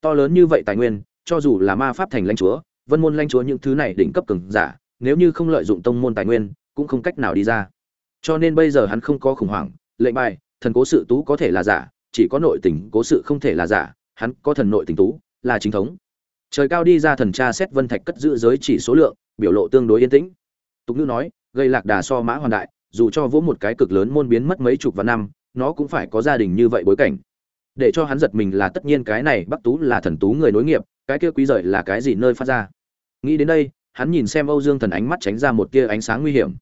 To lớn như vậy tài nguyên, cho dù là ma pháp thành lãnh chúa, vân môn lãnh chúa những thứ này đỉnh cấp cường giả, nếu như không lợi dụng tông môn tài nguyên, cũng không cách nào đi ra. Cho nên bây giờ hắn không có khủng hoảng, lệnh bài, thần cố sự tú có thể là giả, chỉ có nội tình cố sự không thể là giả, hắn có thần nội tình tú, là chính thống. Trời cao đi ra thần tra xét vân thạch cất giữ giới chỉ số lượng, biểu lộ tương đối yên tĩnh. Tục ngữ nói, gây lạc đà so mã hoàn đại, dù cho vỗ một cái cực lớn môn biến mất mấy chục vạn năm nó cũng phải có gia đình như vậy bối cảnh. Để cho hắn giật mình là tất nhiên cái này bắc tú là thần tú người nối nghiệp, cái kia quý rời là cái gì nơi phát ra. Nghĩ đến đây, hắn nhìn xem âu dương thần ánh mắt tránh ra một tia ánh sáng nguy hiểm.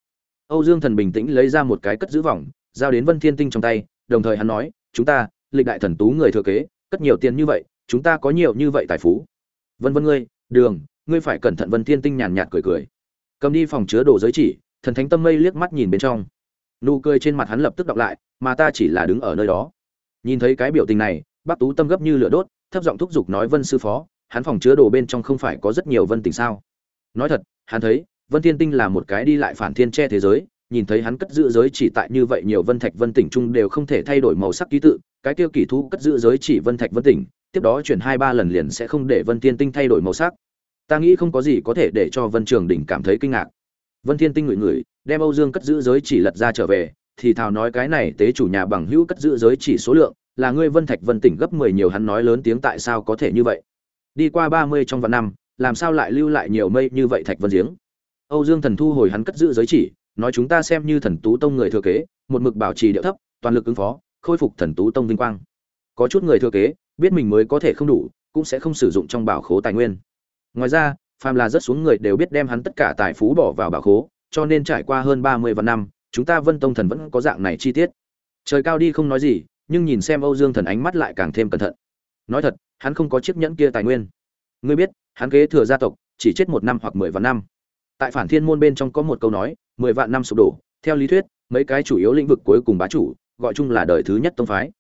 Âu dương thần bình tĩnh lấy ra một cái cất giữ vòng, giao đến vân thiên tinh trong tay, đồng thời hắn nói, chúng ta, lịch đại thần tú người thừa kế, cất nhiều tiền như vậy, chúng ta có nhiều như vậy tài phú. Vân vân ngươi, đường, ngươi phải cẩn thận. Vân thiên tinh nhàn nhạt cười cười. Cầm đi phòng chứa đồ giới chỉ, thần thánh tâm mây liếc mắt nhìn bên trong nụ cười trên mặt hắn lập tức đọc lại, mà ta chỉ là đứng ở nơi đó. Nhìn thấy cái biểu tình này, bác tú tâm gấp như lửa đốt, thấp giọng thúc giục nói, vân sư phó, hắn phòng chứa đồ bên trong không phải có rất nhiều vân tình sao? Nói thật, hắn thấy, vân thiên tinh là một cái đi lại phản thiên che thế giới, nhìn thấy hắn cất giữ giới chỉ tại như vậy nhiều vân thạch vân tỉnh chung đều không thể thay đổi màu sắc ký tự, cái tiêu kỳ thú cất giữ giới chỉ vân thạch vân tỉnh, tiếp đó chuyển hai ba lần liền sẽ không để vân thiên tinh thay đổi màu sắc. Ta nghĩ không có gì có thể để cho vân trường đỉnh cảm thấy kinh ngạc vân thiên tinh ngửi ngửi, đem âu dương cất giữ giới chỉ lật ra trở về, thì thào nói cái này tế chủ nhà bằng hữu cất giữ giới chỉ số lượng, là ngươi vân thạch vân tỉnh gấp mười nhiều hắn nói lớn tiếng tại sao có thể như vậy? Đi qua ba mươi trong vạn năm, làm sao lại lưu lại nhiều mây như vậy thạch vân giếng? Âu dương thần thu hồi hắn cất giữ giới chỉ, nói chúng ta xem như thần tú tông người thừa kế, một mực bảo trì điệu thấp, toàn lực ứng phó, khôi phục thần tú tông vinh quang. Có chút người thừa kế, biết mình mới có thể không đủ, cũng sẽ không sử dụng trong bảo khố tài nguyên. Ngoài ra phàm là rất xuống người đều biết đem hắn tất cả tài phú bỏ vào bảo khố, cho nên trải qua hơn ba mươi vạn năm, chúng ta vân tông thần vẫn có dạng này chi tiết. Trời cao đi không nói gì, nhưng nhìn xem âu dương thần ánh mắt lại càng thêm cẩn thận. Nói thật, hắn không có chiếc nhẫn kia tài nguyên. Ngươi biết, hắn kế thừa gia tộc, chỉ chết một năm hoặc mười vạn năm. Tại phản thiên môn bên trong có một câu nói, mười vạn năm sụp đổ. Theo lý thuyết, mấy cái chủ yếu lĩnh vực cuối cùng bá chủ, gọi chung là đời thứ nhất tông phái.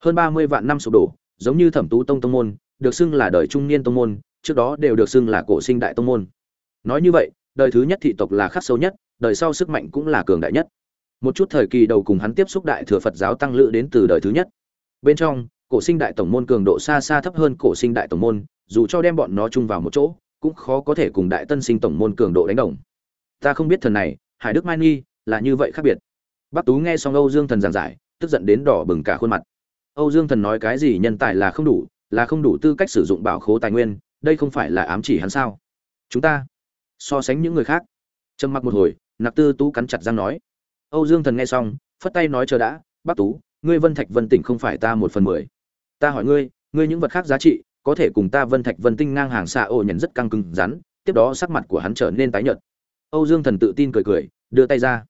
Hơn ba mươi vạn năm sụp đổ, giống như thẩm tú tông tông môn, được xưng là đời trung niên tông môn trước đó đều được xưng là cổ sinh đại tông môn. Nói như vậy, đời thứ nhất thị tộc là khắc sâu nhất, đời sau sức mạnh cũng là cường đại nhất. Một chút thời kỳ đầu cùng hắn tiếp xúc đại thừa phật giáo tăng lữ đến từ đời thứ nhất. Bên trong, cổ sinh đại tổng môn cường độ xa xa thấp hơn cổ sinh đại tổng môn, dù cho đem bọn nó chung vào một chỗ, cũng khó có thể cùng đại tân sinh tổng môn cường độ đánh đồng. Ta không biết thần này, hải đức mai nghi, là như vậy khác biệt. Bác tú nghe xong âu dương thần giảng giải, tức giận đến đỏ bừng cả khuôn mặt. Âu dương thần nói cái gì nhân tài là không đủ, là không đủ tư cách sử dụng bảo khố tài nguyên đây không phải là ám chỉ hắn sao? Chúng ta so sánh những người khác. Trầm mặc một hồi, nặc tư tú cắn chặt răng nói. Âu dương thần nghe xong, phất tay nói chờ đã bắc tú, ngươi vân thạch vân tỉnh không phải ta một phần mười. Ta hỏi ngươi ngươi những vật khác giá trị, có thể cùng ta vân thạch vân tinh ngang hàng xạ ô nhận rất căng cứng rắn, tiếp đó sắc mặt của hắn trở nên tái nhợt. Âu dương thần tự tin cười cười, đưa tay ra.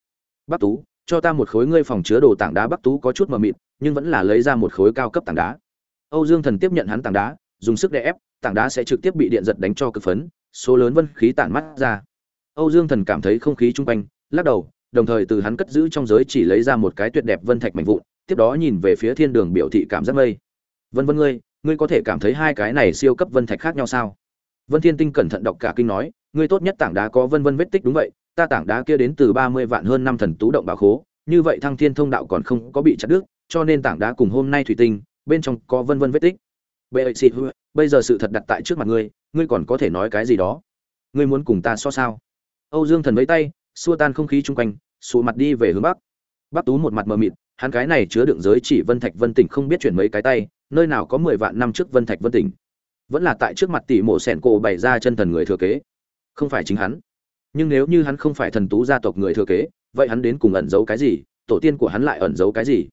Bắc tú, cho ta một khối ngươi phòng chứa đồ tảng đá. Bắc tú có chút mờ mịt, nhưng vẫn là lấy ra một khối cao cấp tảng đá. Âu dương thần tiếp nhận hắn tảng đá, dùng sức đè ép tảng đá sẽ trực tiếp bị điện giật đánh cho cực phấn, số lớn vân khí tản mắt ra. Âu dương thần cảm thấy không khí chung quanh, lắc đầu, đồng thời từ hắn cất giữ trong giới chỉ lấy ra một cái tuyệt đẹp vân thạch mảnh vụn, tiếp đó nhìn về phía thiên đường biểu thị cảm giác mây. Vân vân ngươi ngươi có thể cảm thấy hai cái này siêu cấp vân thạch khác nhau sao? Vân thiên tinh cẩn thận đọc cả kinh nói, ngươi tốt nhất tảng đá có vân vân vết tích đúng vậy, ta tảng đá kia đến từ ba mươi vạn hơn năm thần tú động bảo khố, như vậy thăng thiên thông đạo còn không có bị chặt đứt, cho nên tảng đá cùng hôm nay thủy tinh, bên trong có vân vân vết tích. Bệ xịt bây giờ sự thật đặt tại trước mặt ngươi ngươi còn có thể nói cái gì đó? Ngươi muốn cùng ta so sao? Âu dương thần lấy tay, xua tan không khí chung quanh, sụ mặt đi về hướng bắc. Bắc tú một mặt mờ mịt, hắn cái này chứa đựng giới chỉ vân thạch vân tỉnh không biết chuyển mấy cái tay, nơi nào có mười vạn năm trước vân thạch vân tỉnh. Vẫn là tại trước mặt tỷ mộ sẻn cổ bày ra chân thần người thừa kế. Không phải chính hắn. Nhưng nếu như hắn không phải thần tú gia tộc người thừa kế, vậy hắn đến cùng ẩn giấu cái gì? Tổ tiên của hắn lại ẩn giấu cái gì?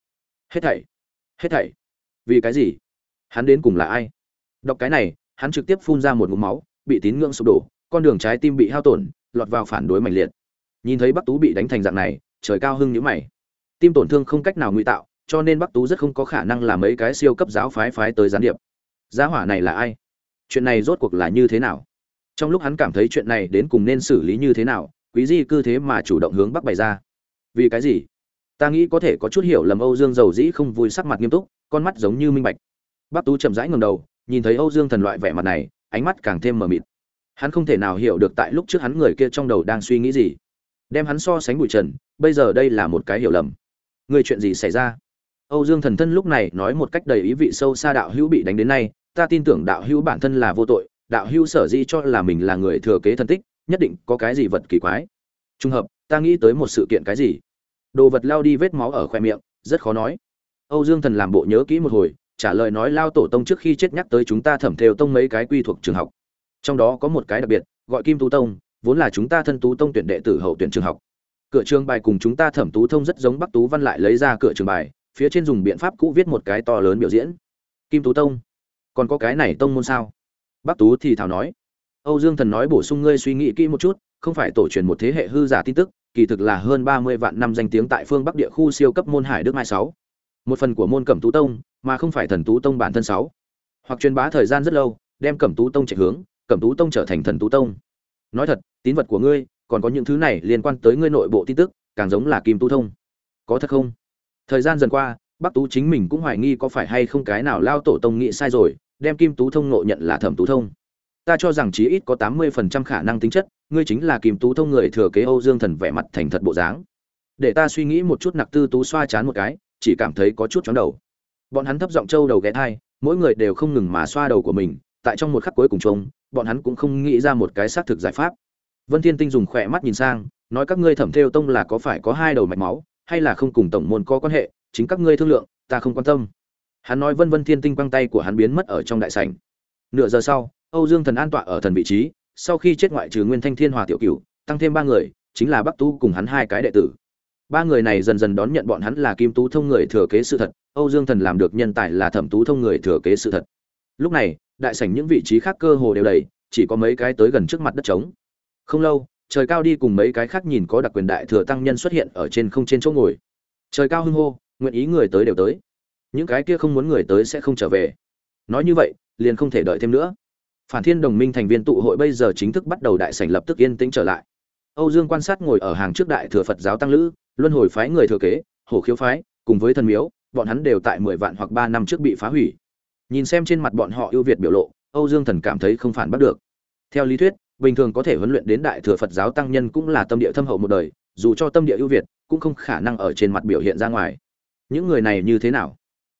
Hết thảy. Hết thảy. Vì cái gì? Hắn đến cùng là ai? Đọc cái này, hắn trực tiếp phun ra một ngụm máu, bị tín ngưỡng sụp đổ, con đường trái tim bị hao tổn, lọt vào phản đối mạnh liệt. Nhìn thấy bắc tú bị đánh thành dạng này, trời cao hưng nhữ mày. Tim tổn thương không cách nào ngụy tạo, cho nên bắc tú rất không có khả năng làm mấy cái siêu cấp giáo phái phái tới gián điệp. Giá hỏa này là ai? Chuyện này rốt cuộc là như thế nào? Trong lúc hắn cảm thấy chuyện này đến cùng nên xử lý như thế nào, quý di cư thế mà chủ động hướng bắc bày ra. Vì cái gì? Ta nghĩ có thể có chút hiểu lầm âu dương dầu dĩ không vui sắc mặt nghiêm túc, con mắt giống như minh bạch. Bắc tú chậm rãi ngầm đầu nhìn thấy âu dương thần loại vẻ mặt này, ánh mắt càng thêm mờ mịt. Hắn không thể nào hiểu được tại lúc trước hắn người kia trong đầu đang suy nghĩ gì. Đem hắn so sánh bụi trần, bây giờ đây là một cái hiểu lầm. Người chuyện gì xảy ra? Âu dương thần thân lúc này nói một cách đầy ý vị sâu xa đạo hữu bị đánh đến nay, ta tin tưởng đạo hữu bản thân là vô tội, đạo hữu sở dĩ cho là mình là người thừa kế thân tích, nhất định có cái gì vật kỳ quái. Trùng hợp, ta nghĩ tới một sự kiện cái gì? Đồ vật lao đi vết máu ở khoe miệng, rất khó nói. Âu dương thần làm bộ nhớ kỹ một hồi trả lời nói lao tổ tông trước khi chết nhắc tới chúng ta thẩm thêu tông mấy cái quy thuộc trường học. Trong đó có một cái đặc biệt, gọi kim tú tông, vốn là chúng ta thân tú tông tuyển đệ tử hậu tuyển trường học. Cửa trường bài cùng chúng ta thẩm tú thông rất giống bắc tú văn lại lấy ra cửa trường bài, phía trên dùng biện pháp cũ viết một cái to lớn biểu diễn. Kim tú tông, còn có cái này tông môn sao? Bắc tú thì thảo nói. Âu dương thần nói bổ sung ngươi suy nghĩ kỹ một chút, không phải tổ truyền một thế hệ hư giả tin tức, kỳ thực là hơn ba mươi vạn năm danh tiếng tại phương bắc địa khu siêu cấp môn hải đức mai sáu. Một phần của môn cẩm tú tông mà không phải thần tú tông bản thân sáu. Hoặc truyền bá thời gian rất lâu, đem cẩm tú tông chạy hướng, cẩm tú tông trở thành thần tú tông. Nói thật, tín vật của ngươi, còn có những thứ này liên quan tới ngươi nội bộ tin tức, càng giống là kim tu thông có thật không? Thời gian dần qua, bắc tú chính mình cũng hoài nghi có phải hay không cái nào lao tổ tông nghĩ sai rồi, đem kim tú thông nộ nhận là thẩm tú thông ta cho rằng chí ít có tám mươi phần trăm khả năng tính chất, ngươi chính là kim tú thông người thừa kế âu dương thần vẻ mặt thành thật bộ dáng. Để ta suy nghĩ một chút nặc tư tú xoa chán một cái, chỉ cảm thấy có chút chóng đầu bọn hắn thấp giọng trâu đầu ghé thai, mỗi người đều không ngừng mà xoa đầu của mình, tại trong một khắc cuối cùng trông bọn hắn cũng không nghĩ ra một cái xác thực giải pháp. Vân thiên tinh dùng khỏe mắt nhìn sang, nói các ngươi thẩm theo tông là có phải có hai đầu mạch máu, hay là không cùng tổng môn có quan hệ, chính các ngươi thương lượng, ta không quan tâm. Hắn nói vân vân thiên tinh quăng tay của hắn biến mất ở trong đại sảnh. Nửa giờ sau, âu dương thần an tọa ở thần vị trí, sau khi chết ngoại trừ nguyên thanh thiên hòa tiểu cửu, tăng thêm ba người, chính là bắc tu cùng hắn hai cái đệ tử ba người này dần dần đón nhận bọn hắn là kim tú thông người thừa kế sự thật, âu dương thần làm được nhân tài là thẩm tú thông người thừa kế sự thật. Lúc này, đại sảnh những vị trí khác cơ hồ đều đầy, chỉ có mấy cái tới gần trước mặt đất trống. Không lâu, trời cao đi cùng mấy cái khác nhìn có đặc quyền đại thừa tăng nhân xuất hiện ở trên không trên chỗ ngồi. Trời cao hưng hô, nguyện ý người tới đều tới. Những cái kia không muốn người tới sẽ không trở về. Nói như vậy, liền không thể đợi thêm nữa. Phản thiên đồng minh thành viên tụ hội bây giờ chính thức bắt đầu đại sảnh lập tức yên tĩnh trở lại. Âu dương quan sát ngồi ở hàng trước đại thừa phật giáo tăng lữ luân hồi phái người thừa kế, hổ khiếu phái, cùng với thần miếu, bọn hắn đều tại mười vạn hoặc ba năm trước bị phá hủy. Nhìn xem trên mặt bọn họ ưu việt biểu lộ, âu dương thần cảm thấy không phản bắt được. Theo lý thuyết, bình thường có thể huấn luyện đến đại thừa phật giáo tăng nhân cũng là tâm địa thâm hậu một đời, dù cho tâm địa ưu việt, cũng không khả năng ở trên mặt biểu hiện ra ngoài. Những người này như thế nào?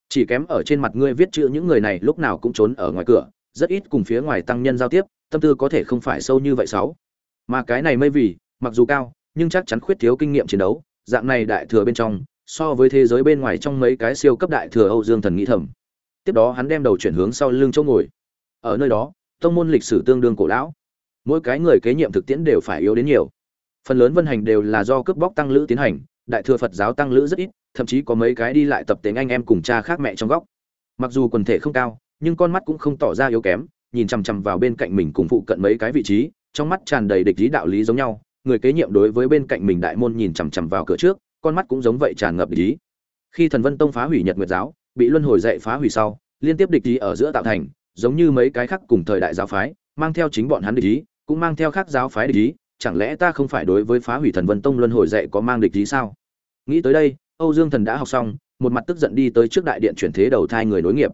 Chỉ kém ở trên mặt ngươi viết chữ những người này lúc nào cũng trốn ở ngoài cửa, rất ít cùng phía ngoài tăng nhân giao tiếp, tâm tư có thể không phải sâu như vậy sáu. Mà cái này mây vì, mặc dù cao, nhưng chắc chắn khuyết thiếu kinh nghiệm chiến đấu dạng này đại thừa bên trong, so với thế giới bên ngoài trong mấy cái siêu cấp đại thừa âu dương thần nghĩ thầm. Tiếp đó hắn đem đầu chuyển hướng sau lưng chỗ ngồi. Ở nơi đó, tông môn lịch sử tương đương cổ lão. Mỗi cái người kế nhiệm thực tiễn đều phải yếu đến nhiều. Phần lớn vân hành đều là do cướp bóc tăng lữ tiến hành, đại thừa phật giáo tăng lữ rất ít, thậm chí có mấy cái đi lại tập tính anh em cùng cha khác mẹ trong góc. Mặc dù quần thể không cao, nhưng con mắt cũng không tỏ ra yếu kém, nhìn chằm chằm vào bên cạnh mình cùng phụ cận mấy cái vị trí, trong mắt tràn đầy địch lý đạo lý giống nhau người kế nhiệm đối với bên cạnh mình đại môn nhìn chằm chằm vào cửa trước, con mắt cũng giống vậy tràn ngập địch ý. Khi thần vân tông phá hủy nhật nguyệt giáo, bị luân hồi dạy phá hủy sau, liên tiếp địch ý ở giữa tạo thành, giống như mấy cái khác cùng thời đại giáo phái, mang theo chính bọn hắn địch ý, cũng mang theo khác giáo phái địch ý, chẳng lẽ ta không phải đối với phá hủy thần vân tông luân hồi dạy có mang địch ý sao? Nghĩ tới đây, âu dương thần đã học xong, một mặt tức giận đi tới trước đại điện chuyển thế đầu thai người nối nghiệp.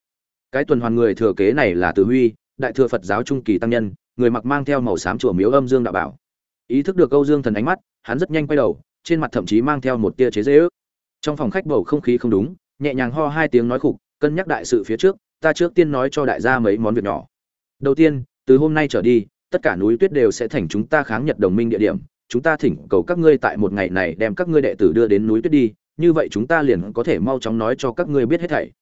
Cái tuần hoàn người thừa kế này là từ huy, đại thừa phật giáo trung kỳ tăng nhân, người mặc mang theo màu xám chùa miếu âm dương đạo bảo ý thức được âu dương thần ánh mắt, hắn rất nhanh quay đầu, trên mặt thậm chí mang theo một tia chế dễ ước. Trong phòng khách bầu không khí không đúng, nhẹ nhàng ho hai tiếng nói khục, cân nhắc đại sự phía trước, ta trước tiên nói cho đại gia mấy món việc nhỏ. Đầu tiên, từ hôm nay trở đi, tất cả núi tuyết đều sẽ thành chúng ta kháng nhật đồng minh địa điểm, chúng ta thỉnh cầu các ngươi tại một ngày này đem các ngươi đệ tử đưa đến núi tuyết đi, như vậy chúng ta liền có thể mau chóng nói cho các ngươi biết hết thảy.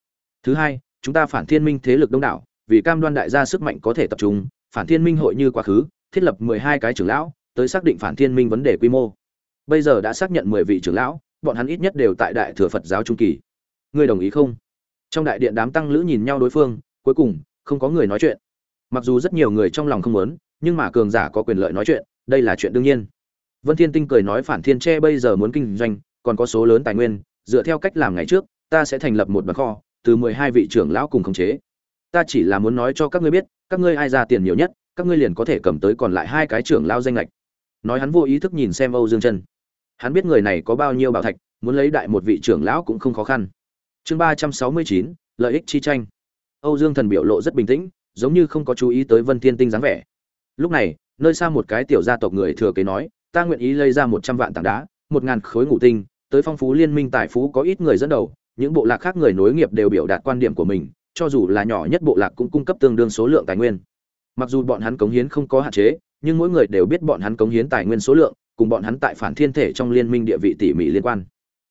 Thứ hai, chúng ta phản thiên minh thế lực đông đảo, vì cam đoan đại gia sức mạnh có thể tập trung, phản thiên minh hội như quá khứ, thiết lập mười hai cái trưởng lão tới xác định phản thiên minh vấn đề quy mô. Bây giờ đã xác nhận mười vị trưởng lão, bọn hắn ít nhất đều tại đại thừa phật giáo trung kỳ. Ngươi đồng ý không? Trong đại điện đám tăng lữ nhìn nhau đối phương, cuối cùng, không có người nói chuyện. Mặc dù rất nhiều người trong lòng không muốn, nhưng mà cường giả có quyền lợi nói chuyện, đây là chuyện đương nhiên. Vân thiên tinh cười nói phản thiên tre bây giờ muốn kinh doanh, còn có số lớn tài nguyên, dựa theo cách làm ngày trước, ta sẽ thành lập một bậc kho, từ mười hai vị trưởng lão cùng khống chế. Ta chỉ là muốn nói cho các ngươi biết, các ngươi ai ra tiền nhiều nhất, các ngươi liền có thể cầm tới còn lại hai cái trưởng lão danh lệch nói hắn vô ý thức nhìn xem âu dương chân hắn biết người này có bao nhiêu bảo thạch, muốn lấy đại một vị trưởng lão cũng không khó khăn. Chương ba trăm sáu mươi chín, lợi ích chi tranh. Âu dương thần biểu lộ rất bình tĩnh, giống như không có chú ý tới vân thiên tinh dáng vẻ. Lúc này, nơi xa một cái tiểu gia tộc người thừa kế nói, ta nguyện ý lấy ra một trăm vạn tảng đá, một ngàn khối ngũ tinh, tới phong phú liên minh tài phú có ít người dẫn đầu, những bộ lạc khác người nối nghiệp đều biểu đạt quan điểm của mình, cho dù là nhỏ nhất bộ lạc cũng cung cấp tương đương số lượng tài nguyên. Mặc dù bọn hắn cống hiến không có hạn chế nhưng mỗi người đều biết bọn hắn cống hiến tài nguyên số lượng, cùng bọn hắn tại phản thiên thể trong liên minh địa vị tỉ mỉ liên quan.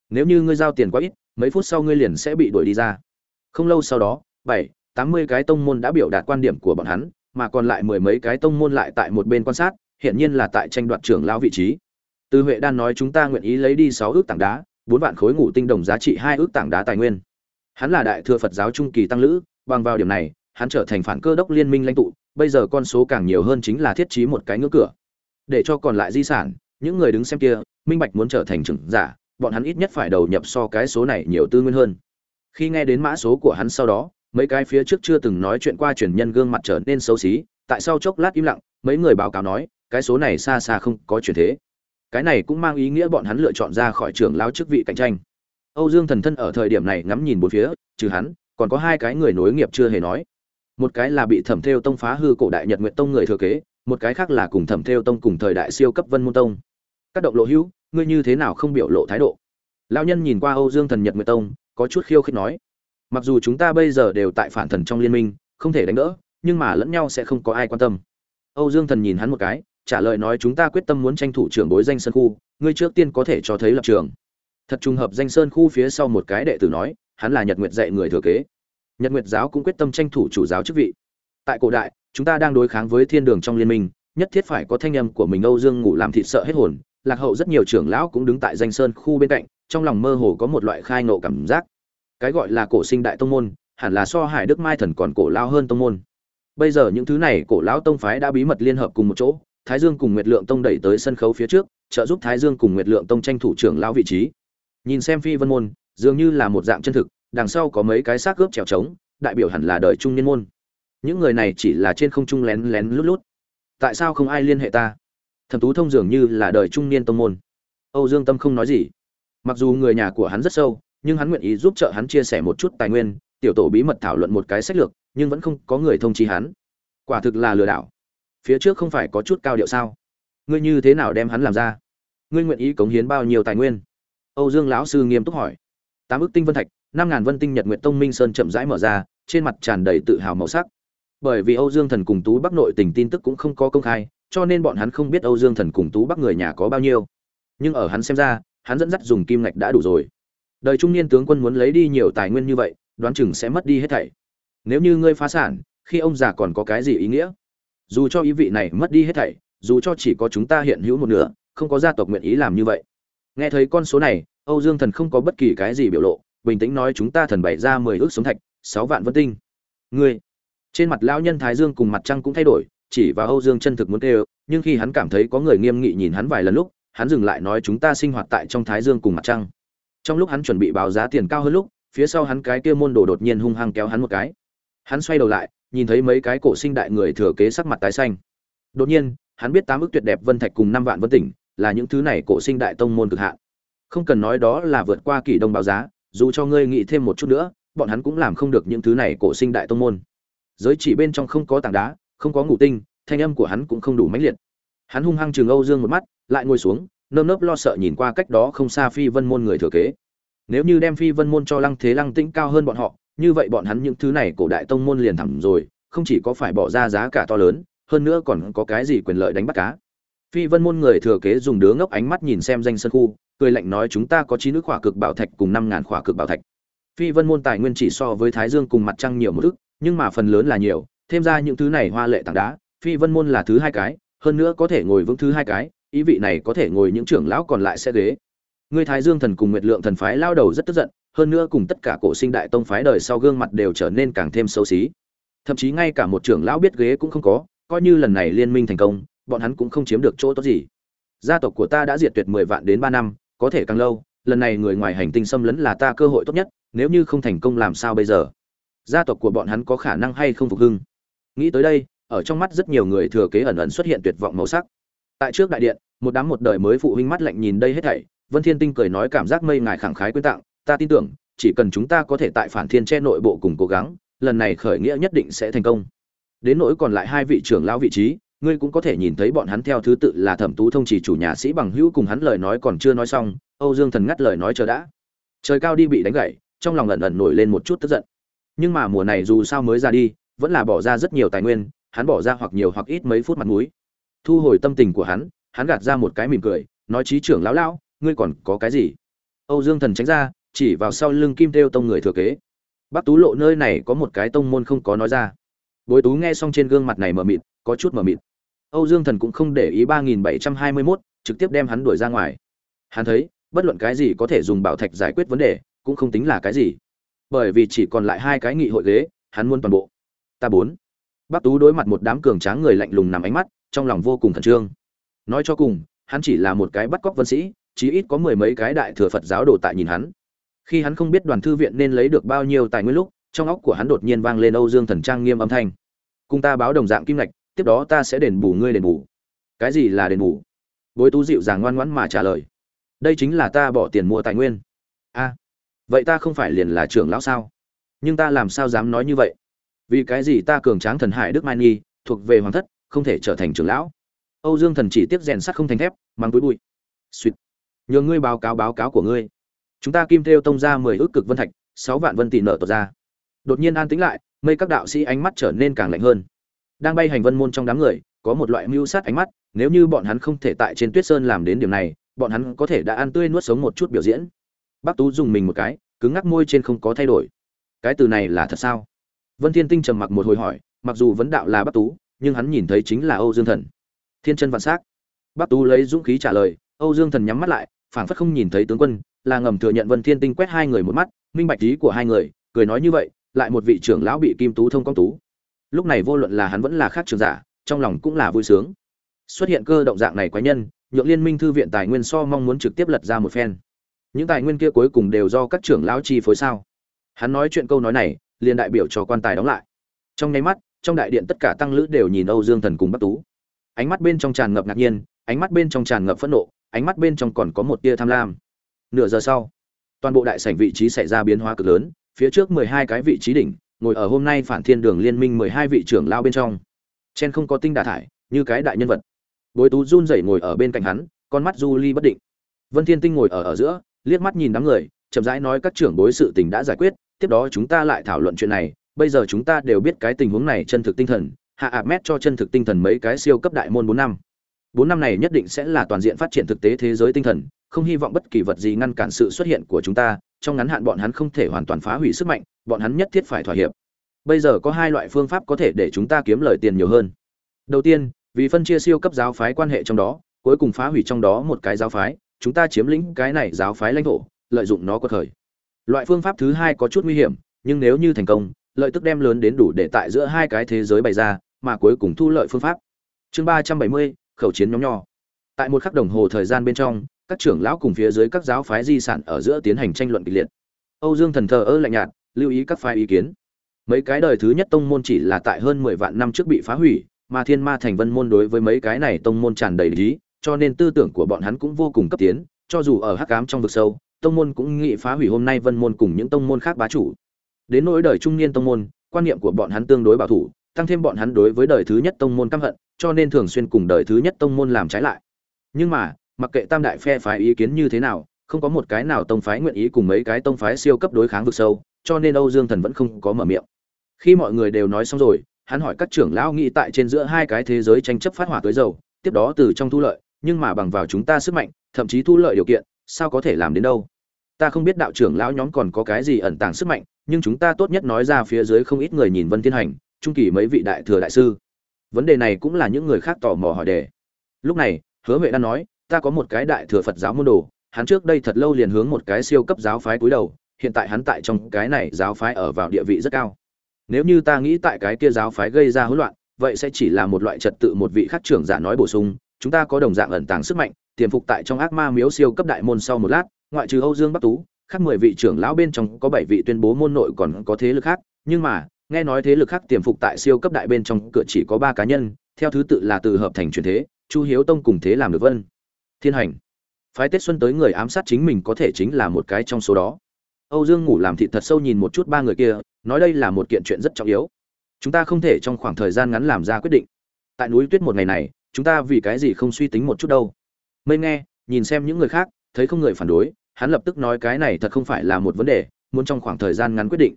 Nếu như ngươi giao tiền quá ít, mấy phút sau ngươi liền sẽ bị đuổi đi ra. Không lâu sau đó, bảy, tám mươi cái tông môn đã biểu đạt quan điểm của bọn hắn, mà còn lại mười mấy cái tông môn lại tại một bên quan sát hiện nhiên là tại tranh đoạt trưởng lão vị trí. Từ huệ đan nói chúng ta nguyện ý lấy đi sáu ước tảng đá, bốn vạn khối ngũ tinh đồng giá trị hai ước tảng đá tài nguyên. Hắn là đại thừa phật giáo trung kỳ tăng lữ, bằng vào điểm này, hắn trở thành phản cơ đốc liên minh lãnh tụ bây giờ con số càng nhiều hơn chính là thiết trí một cái ngưỡng cửa. Để cho còn lại di sản, những người đứng xem kia, minh bạch muốn trở thành trưởng giả, bọn hắn ít nhất phải đầu nhập so cái số này nhiều tư nguyên hơn. Khi nghe đến mã số của hắn sau đó, mấy cái phía trước chưa từng nói chuyện qua truyền nhân gương mặt trở nên xấu xí, tại sao chốc lát im lặng, mấy người báo cáo nói, cái số này xa xa không có chuyển thế. Cái này cũng mang ý nghĩa bọn hắn lựa chọn ra khỏi trưởng lao chức vị cạnh tranh. Âu dương thần thân ở thời điểm này ngắm nhìn bốn phía, trừ hắn, còn có hai cái người nối nghiệp chưa hề nói một cái là bị thẩm theo tông phá hư cổ đại nhật nguyện tông người thừa kế, một cái khác là cùng thẩm theo tông cùng thời đại siêu cấp vân môn tông. Các động lộ hữu, ngươi như thế nào không biểu lộ thái độ? Lão nhân nhìn qua âu dương thần nhật nguyệt tông, có chút khiêu khích nói, mặc dù chúng ta bây giờ đều tại phản thần trong liên minh, không thể đánh đỡ, nhưng mà lẫn nhau sẽ không có ai quan tâm. Âu dương thần nhìn hắn một cái, trả lời nói, chúng ta quyết tâm muốn tranh thủ trưởng bối danh sơn khu, ngươi trước tiên có thể cho thấy lập trường. Thật trùng hợp danh sơn khu phía sau một cái đệ tử nói, hắn là nhật nguyệt dạy người thừa kế nhật nguyệt giáo cũng quyết tâm tranh thủ chủ giáo chức vị. Tại cổ đại, chúng ta đang đối kháng với thiên đường trong liên minh, nhất thiết phải có thanh âm của mình âu dương ngủ làm thịt sợ hết hồn, lạc hậu rất nhiều trưởng lão cũng đứng tại danh sơn khu bên cạnh, trong lòng mơ hồ có một loại khai nộ cảm giác. Cái gọi là cổ sinh đại tông môn, hẳn là so hải đức mai thần còn cổ lao hơn tông môn. Bây giờ những thứ này cổ lão tông phái đã bí mật liên hợp cùng một chỗ, thái dương cùng nguyệt lượng tông đẩy tới sân khấu phía trước, trợ giúp thái dương cùng nguyệt lượng tông tranh thủ trưởng lão vị trí. Nhìn xem phi vân môn, dường như là một dạng chân thực đằng sau có mấy cái xác gớp trèo trống, đại biểu hẳn là đời trung niên môn. Những người này chỉ là trên không trung lén lén lút lút. Tại sao không ai liên hệ ta? Thẩm tú thông dường như là đời trung niên tông môn. Âu dương tâm không nói gì. Mặc dù người nhà của hắn rất sâu, nhưng hắn nguyện ý giúp trợ hắn chia sẻ một chút tài nguyên, tiểu tổ bí mật thảo luận một cái sách lược, nhưng vẫn không có người thông chi hắn. Quả thực là lừa đảo. Phía trước không phải có chút cao điệu sao? Ngươi như thế nào đem hắn làm ra? Ngươi nguyện ý cống hiến bao nhiêu tài nguyên? Âu dương lão sư nghiêm túc hỏi. Tám ước tinh vân thạch năm ngàn vân tinh nhật nguyện tông minh sơn chậm rãi mở ra, trên mặt tràn đầy tự hào màu sắc. Bởi vì âu dương thần cùng tú bắc nội tình tin tức cũng không có công khai, cho nên bọn hắn không biết âu dương thần cùng tú bắc người nhà có bao nhiêu. Nhưng ở hắn xem ra, hắn dẫn dắt dùng kim ngạch đã đủ rồi. Đời trung niên tướng quân muốn lấy đi nhiều tài nguyên như vậy, đoán chừng sẽ mất đi hết thảy. Nếu như ngươi phá sản, khi ông già còn có cái gì ý nghĩa? Dù cho ý vị này mất đi hết thảy, dù cho chỉ có chúng ta hiện hữu một nửa, không có gia tộc nguyện ý làm như vậy. Nghe thấy con số này, âu dương thần không có bất kỳ cái gì biểu lộ bình tĩnh nói chúng ta thần bày ra mười ước sống thạch, sáu vạn vân tinh. Ngươi, trên mặt lão nhân thái dương cùng mặt trăng cũng thay đổi, chỉ vào âu dương chân thực muốn kêu, nhưng khi hắn cảm thấy có người nghiêm nghị nhìn hắn vài lần lúc, hắn dừng lại nói chúng ta sinh hoạt tại trong thái dương cùng mặt trăng. Trong lúc hắn chuẩn bị báo giá tiền cao hơn lúc, phía sau hắn cái kia môn đồ đột nhiên hung hăng kéo hắn một cái. Hắn xoay đầu lại, nhìn thấy mấy cái cổ sinh đại người thừa kế sắc mặt tái xanh. Đột nhiên, hắn biết tám ức tuyệt đẹp vân thạch cùng năm vạn vân tỉnh là những thứ này cổ sinh đại tông môn cực hạn. Không cần nói đó là vượt qua kỷ đông báo giá dù cho ngươi nghĩ thêm một chút nữa, bọn hắn cũng làm không được những thứ này cổ sinh đại tông môn. Giới chỉ bên trong không có tảng đá, không có ngủ tinh, thanh âm của hắn cũng không đủ mãnh liệt. Hắn hung hăng chừng âu dương một mắt, lại ngồi xuống, nơm nớp lo sợ nhìn qua cách đó không xa phi vân môn người thừa kế. Nếu như đem phi vân môn cho lăng thế lăng tĩnh cao hơn bọn họ, như vậy bọn hắn những thứ này cổ đại tông môn liền thẳng rồi, không chỉ có phải bỏ ra giá cả to lớn, hơn nữa còn có cái gì quyền lợi đánh bắt cá phi vân môn người thừa kế dùng đứa ngốc ánh mắt nhìn xem danh sân khu, cười lạnh nói chúng ta có chín nước khỏa cực bảo thạch cùng năm ngàn khỏa cực bảo thạch. Phi vân môn tài nguyên chỉ so với thái dương cùng mặt trăng nhiều một ức, nhưng mà phần lớn là nhiều, thêm ra những thứ này hoa lệ tảng đá, phi vân môn là thứ hai cái, hơn nữa có thể ngồi vững thứ hai cái, ý vị này có thể ngồi những trưởng lão còn lại sẽ ghế. Ngươi thái dương thần cùng nguyệt lượng thần phái lao đầu rất tức giận, hơn nữa cùng tất cả cổ sinh đại tông phái đời sau gương mặt đều trở nên càng thêm xấu xí. Thậm chí ngay cả một trưởng lão biết ghế cũng không có, coi như lần này liên minh thành công bọn hắn cũng không chiếm được chỗ tốt gì. Gia tộc của ta đã diệt tuyệt mười vạn đến ba năm, có thể càng lâu, lần này người ngoài hành tinh xâm lấn là ta cơ hội tốt nhất, nếu như không thành công làm sao bây giờ? Gia tộc của bọn hắn có khả năng hay không phục hưng? Nghĩ tới đây, ở trong mắt rất nhiều người thừa kế ẩn ẩn xuất hiện tuyệt vọng màu sắc. Tại trước đại điện, một đám một đời mới phụ huynh mắt lạnh nhìn đây hết thảy, vân thiên tinh cười nói cảm giác mây ngài khẳng khái quyên tặng ta tin tưởng, chỉ cần chúng ta có thể tại phản thiên che nội bộ cùng cố gắng, lần này khởi nghĩa nhất định sẽ thành công. Đến nỗi còn lại hai vị trưởng lão vị trí ngươi cũng có thể nhìn thấy bọn hắn theo thứ tự là thẩm tú thông chỉ chủ nhà sĩ bằng hữu cùng hắn lời nói còn chưa nói xong, âu dương thần ngắt lời nói chờ đã. Trời cao đi bị đánh gậy, trong lòng ẩn ẩn nổi lên một chút tức giận. Nhưng mà mùa này dù sao mới ra đi, vẫn là bỏ ra rất nhiều tài nguyên, hắn bỏ ra hoặc nhiều hoặc ít mấy phút mặt mũi. Thu hồi tâm tình của hắn hắn gạt ra một cái mỉm cười, nói chí trưởng lão lão, ngươi còn có cái gì? Âu dương thần tránh ra, chỉ vào sau lưng kim têu tông người thừa kế. Bắc tú lộ nơi này có một cái tông môn không có nói ra. Bối tú nghe xong trên gương mặt này mờ mịt, có chút mờ mịt âu dương thần cũng không để ý ba nghìn bảy trăm hai mươi mốt, trực tiếp đem hắn đuổi ra ngoài. Hắn thấy, bất luận cái gì có thể dùng bảo thạch giải quyết vấn đề, cũng không tính là cái gì. Bởi vì chỉ còn lại hai cái nghị hội ghế, hắn muốn toàn bộ. Ta bốn. Bác tú đối mặt một đám cường tráng người lạnh lùng nằm ánh mắt, trong lòng vô cùng khẩn trương. Nói cho cùng, hắn chỉ là một cái bắt cóc vân sĩ, chí ít có mười mấy cái đại thừa phật giáo đồ tại nhìn hắn. Khi hắn không biết đoàn thư viện nên lấy được bao nhiêu tài nguyên lúc, trong óc của hắn đột nhiên vang lên âu dương thần trang nghiêm âm thanh. Cùng ta báo đồng dạng kim ngạch tiếp đó ta sẽ đền bù ngươi đền bù. Cái gì là đền bù? Bối tú dịu dàng ngoan ngoãn mà trả lời. Đây chính là ta bỏ tiền mua tài nguyên. A, vậy ta không phải liền là trưởng lão sao? Nhưng ta làm sao dám nói như vậy? Vì cái gì ta cường tráng thần hải đức mai nhi, thuộc về hoàng thất, không thể trở thành trưởng lão? Âu dương thần chỉ tiếp rèn sắt không thành thép, mang túi bụi. Suýt nhờ ngươi báo cáo báo cáo của ngươi. Chúng ta kim theo tông ra mười ước cực vân thạch, sáu vạn vân tỷ nợ tột ra. Đột nhiên an tĩnh lại, mây các đạo sĩ ánh mắt trở nên càng lạnh hơn đang bay hành vân môn trong đám người, có một loại mưu sát ánh mắt, nếu như bọn hắn không thể tại trên tuyết sơn làm đến điểm này, bọn hắn có thể đã ăn tươi nuốt sống một chút biểu diễn. Bác tú dùng mình một cái, cứng ngắc môi trên không có thay đổi. Cái từ này là thật sao? Vân thiên tinh trầm mặc một hồi hỏi, mặc dù vấn đạo là bác tú, nhưng hắn nhìn thấy chính là âu dương thần. Thiên chân vạn s á c bác tú lấy dũng khí trả lời, âu dương thần nhắm mắt lại, phảng phất không nhìn thấy tướng quân, là ngầm thừa nhận vân thiên tinh quét hai người một mắt, minh bạch ý của hai người, cười nói như vậy, lại một vị trưởng lão bị kim tú thông công tú lúc này vô luận là hắn vẫn là khác trường giả, trong lòng cũng là vui sướng. Xuất hiện cơ động dạng này quái nhân, nhượng liên minh thư viện tài nguyên so mong muốn trực tiếp lật ra một phen. Những tài nguyên kia cuối cùng đều do các trưởng lão chi phối sao? Hắn nói chuyện câu nói này, liền đại biểu cho quan tài đóng lại. Trong nháy mắt, trong đại điện tất cả tăng lữ đều nhìn âu dương thần cùng bắc tú. Ánh mắt bên trong tràn ngập ngạc nhiên, ánh mắt bên trong tràn ngập phẫn nộ, ánh mắt bên trong còn có một tia tham lam. Nửa giờ sau, toàn bộ đại sảnh vị trí xảy ra biến hóa cực lớn, phía trước mười hai cái vị trí đỉnh ngồi ở hôm nay phản thiên đường liên minh mười hai vị trưởng lao bên trong. Chen không có tinh đà thải, như cái đại nhân vật. Bối tú run rẩy ngồi ở bên cạnh hắn, con mắt du ly bất định. Vân thiên tinh ngồi ở ở giữa, liếc mắt nhìn đám người, chậm rãi nói các trưởng bối sự tình đã giải quyết, tiếp đó chúng ta lại thảo luận chuyện này, bây giờ chúng ta đều biết cái tình huống này chân thực tinh thần, hạ ạp mét cho chân thực tinh thần mấy cái siêu cấp đại môn bốn năm. Bốn năm này nhất định sẽ là toàn diện phát triển thực tế thế giới tinh thần, không hy vọng bất kỳ vật gì ngăn cản sự xuất hiện của chúng ta trong ngắn hạn bọn hắn không thể hoàn toàn phá hủy sức mạnh, bọn hắn nhất thiết phải thỏa hiệp. Bây giờ có hai loại phương pháp có thể để chúng ta kiếm lời tiền nhiều hơn. Đầu tiên, vì phân chia siêu cấp giáo phái quan hệ trong đó, cuối cùng phá hủy trong đó một cái giáo phái, chúng ta chiếm lĩnh cái này giáo phái lãnh thổ, lợi dụng nó có thời. Loại phương pháp thứ hai có chút nguy hiểm, nhưng nếu như thành công, lợi tức đem lớn đến đủ để tại giữa hai cái thế giới bày ra, mà cuối cùng thu lợi phương pháp. Chương ba trăm bảy mươi, khẩu chiến nhóm nhỏ. tại một khắc đồng hồ thời gian bên trong các trưởng lão cùng phía dưới các giáo phái di sản ở giữa tiến hành tranh luận kịch liệt. Âu dương thần thờ ơ lạnh nhạt, lưu ý các phái ý kiến. Mấy cái đời thứ nhất tông môn chỉ là tại hơn mười vạn năm trước bị phá hủy, mà thiên ma thành vân môn đối với mấy cái này tông môn tràn đầy lý, cho nên tư tưởng của bọn hắn cũng vô cùng cấp tiến, cho dù ở hắc ám trong vực sâu, tông môn cũng nghĩ phá hủy hôm nay vân môn cùng những tông môn khác bá chủ. Đến nỗi đời trung niên tông môn, quan niệm của bọn hắn tương đối bảo thủ, tăng thêm bọn hắn đối với đời thứ nhất tông môn căm hận, cho nên thường xuyên cùng đời thứ nhất tông môn làm trái lại. Nhưng mà mặc kệ tam đại phe phái ý kiến như thế nào, không có một cái nào tông phái nguyện ý cùng mấy cái tông phái siêu cấp đối kháng vực sâu, cho nên âu dương thần vẫn không có mở miệng. Khi mọi người đều nói xong rồi, hắn hỏi các trưởng lão nghĩ tại trên giữa hai cái thế giới tranh chấp phát hỏa tới dầu tiếp đó từ trong thu lợi, nhưng mà bằng vào chúng ta sức mạnh, thậm chí thu lợi điều kiện, sao có thể làm đến đâu? Ta không biết đạo trưởng lão nhóm còn có cái gì ẩn tàng sức mạnh, nhưng chúng ta tốt nhất nói ra phía dưới không ít người nhìn vân thiên hành, trung kỳ mấy vị đại thừa đại sư. Vấn đề này cũng là những người khác tò mò hỏi đề. Lúc này, hứa huệ đang nói ta có một cái đại thừa phật giáo môn đồ, hắn trước đây thật lâu liền hướng một cái siêu cấp giáo phái cúi đầu, hiện tại hắn tại trong cái này giáo phái ở vào địa vị rất cao. Nếu như ta nghĩ tại cái kia giáo phái gây ra hỗn loạn, vậy sẽ chỉ là một loại trật tự một vị khác trưởng giả nói bổ sung, chúng ta có đồng dạng ẩn tàng sức mạnh, tiềm phục tại trong ác ma miếu siêu cấp đại môn sau một lát, ngoại trừ âu dương bắc tú, khác mười vị trưởng lão bên trong có bảy vị tuyên bố môn nội còn có thế lực khác, nhưng mà, nghe nói thế lực khác tiềm phục tại siêu cấp đại bên trong, cửa chỉ có ba cá nhân, theo thứ tự là từ hợp thành truyền thế, chu hiếu tông cùng thế làm được vân thiên hành. Phái tết xuân tới người ám sát chính mình có thể chính là một cái trong số đó. Âu dương ngủ làm thị thật sâu nhìn một chút ba người kia, nói đây là một kiện chuyện rất trọng yếu. Chúng ta không thể trong khoảng thời gian ngắn làm ra quyết định. Tại núi tuyết một ngày này, chúng ta vì cái gì không suy tính một chút đâu? Mây nghe, nhìn xem những người khác, thấy không người phản đối, hắn lập tức nói cái này thật không phải là một vấn đề, muốn trong khoảng thời gian ngắn quyết định.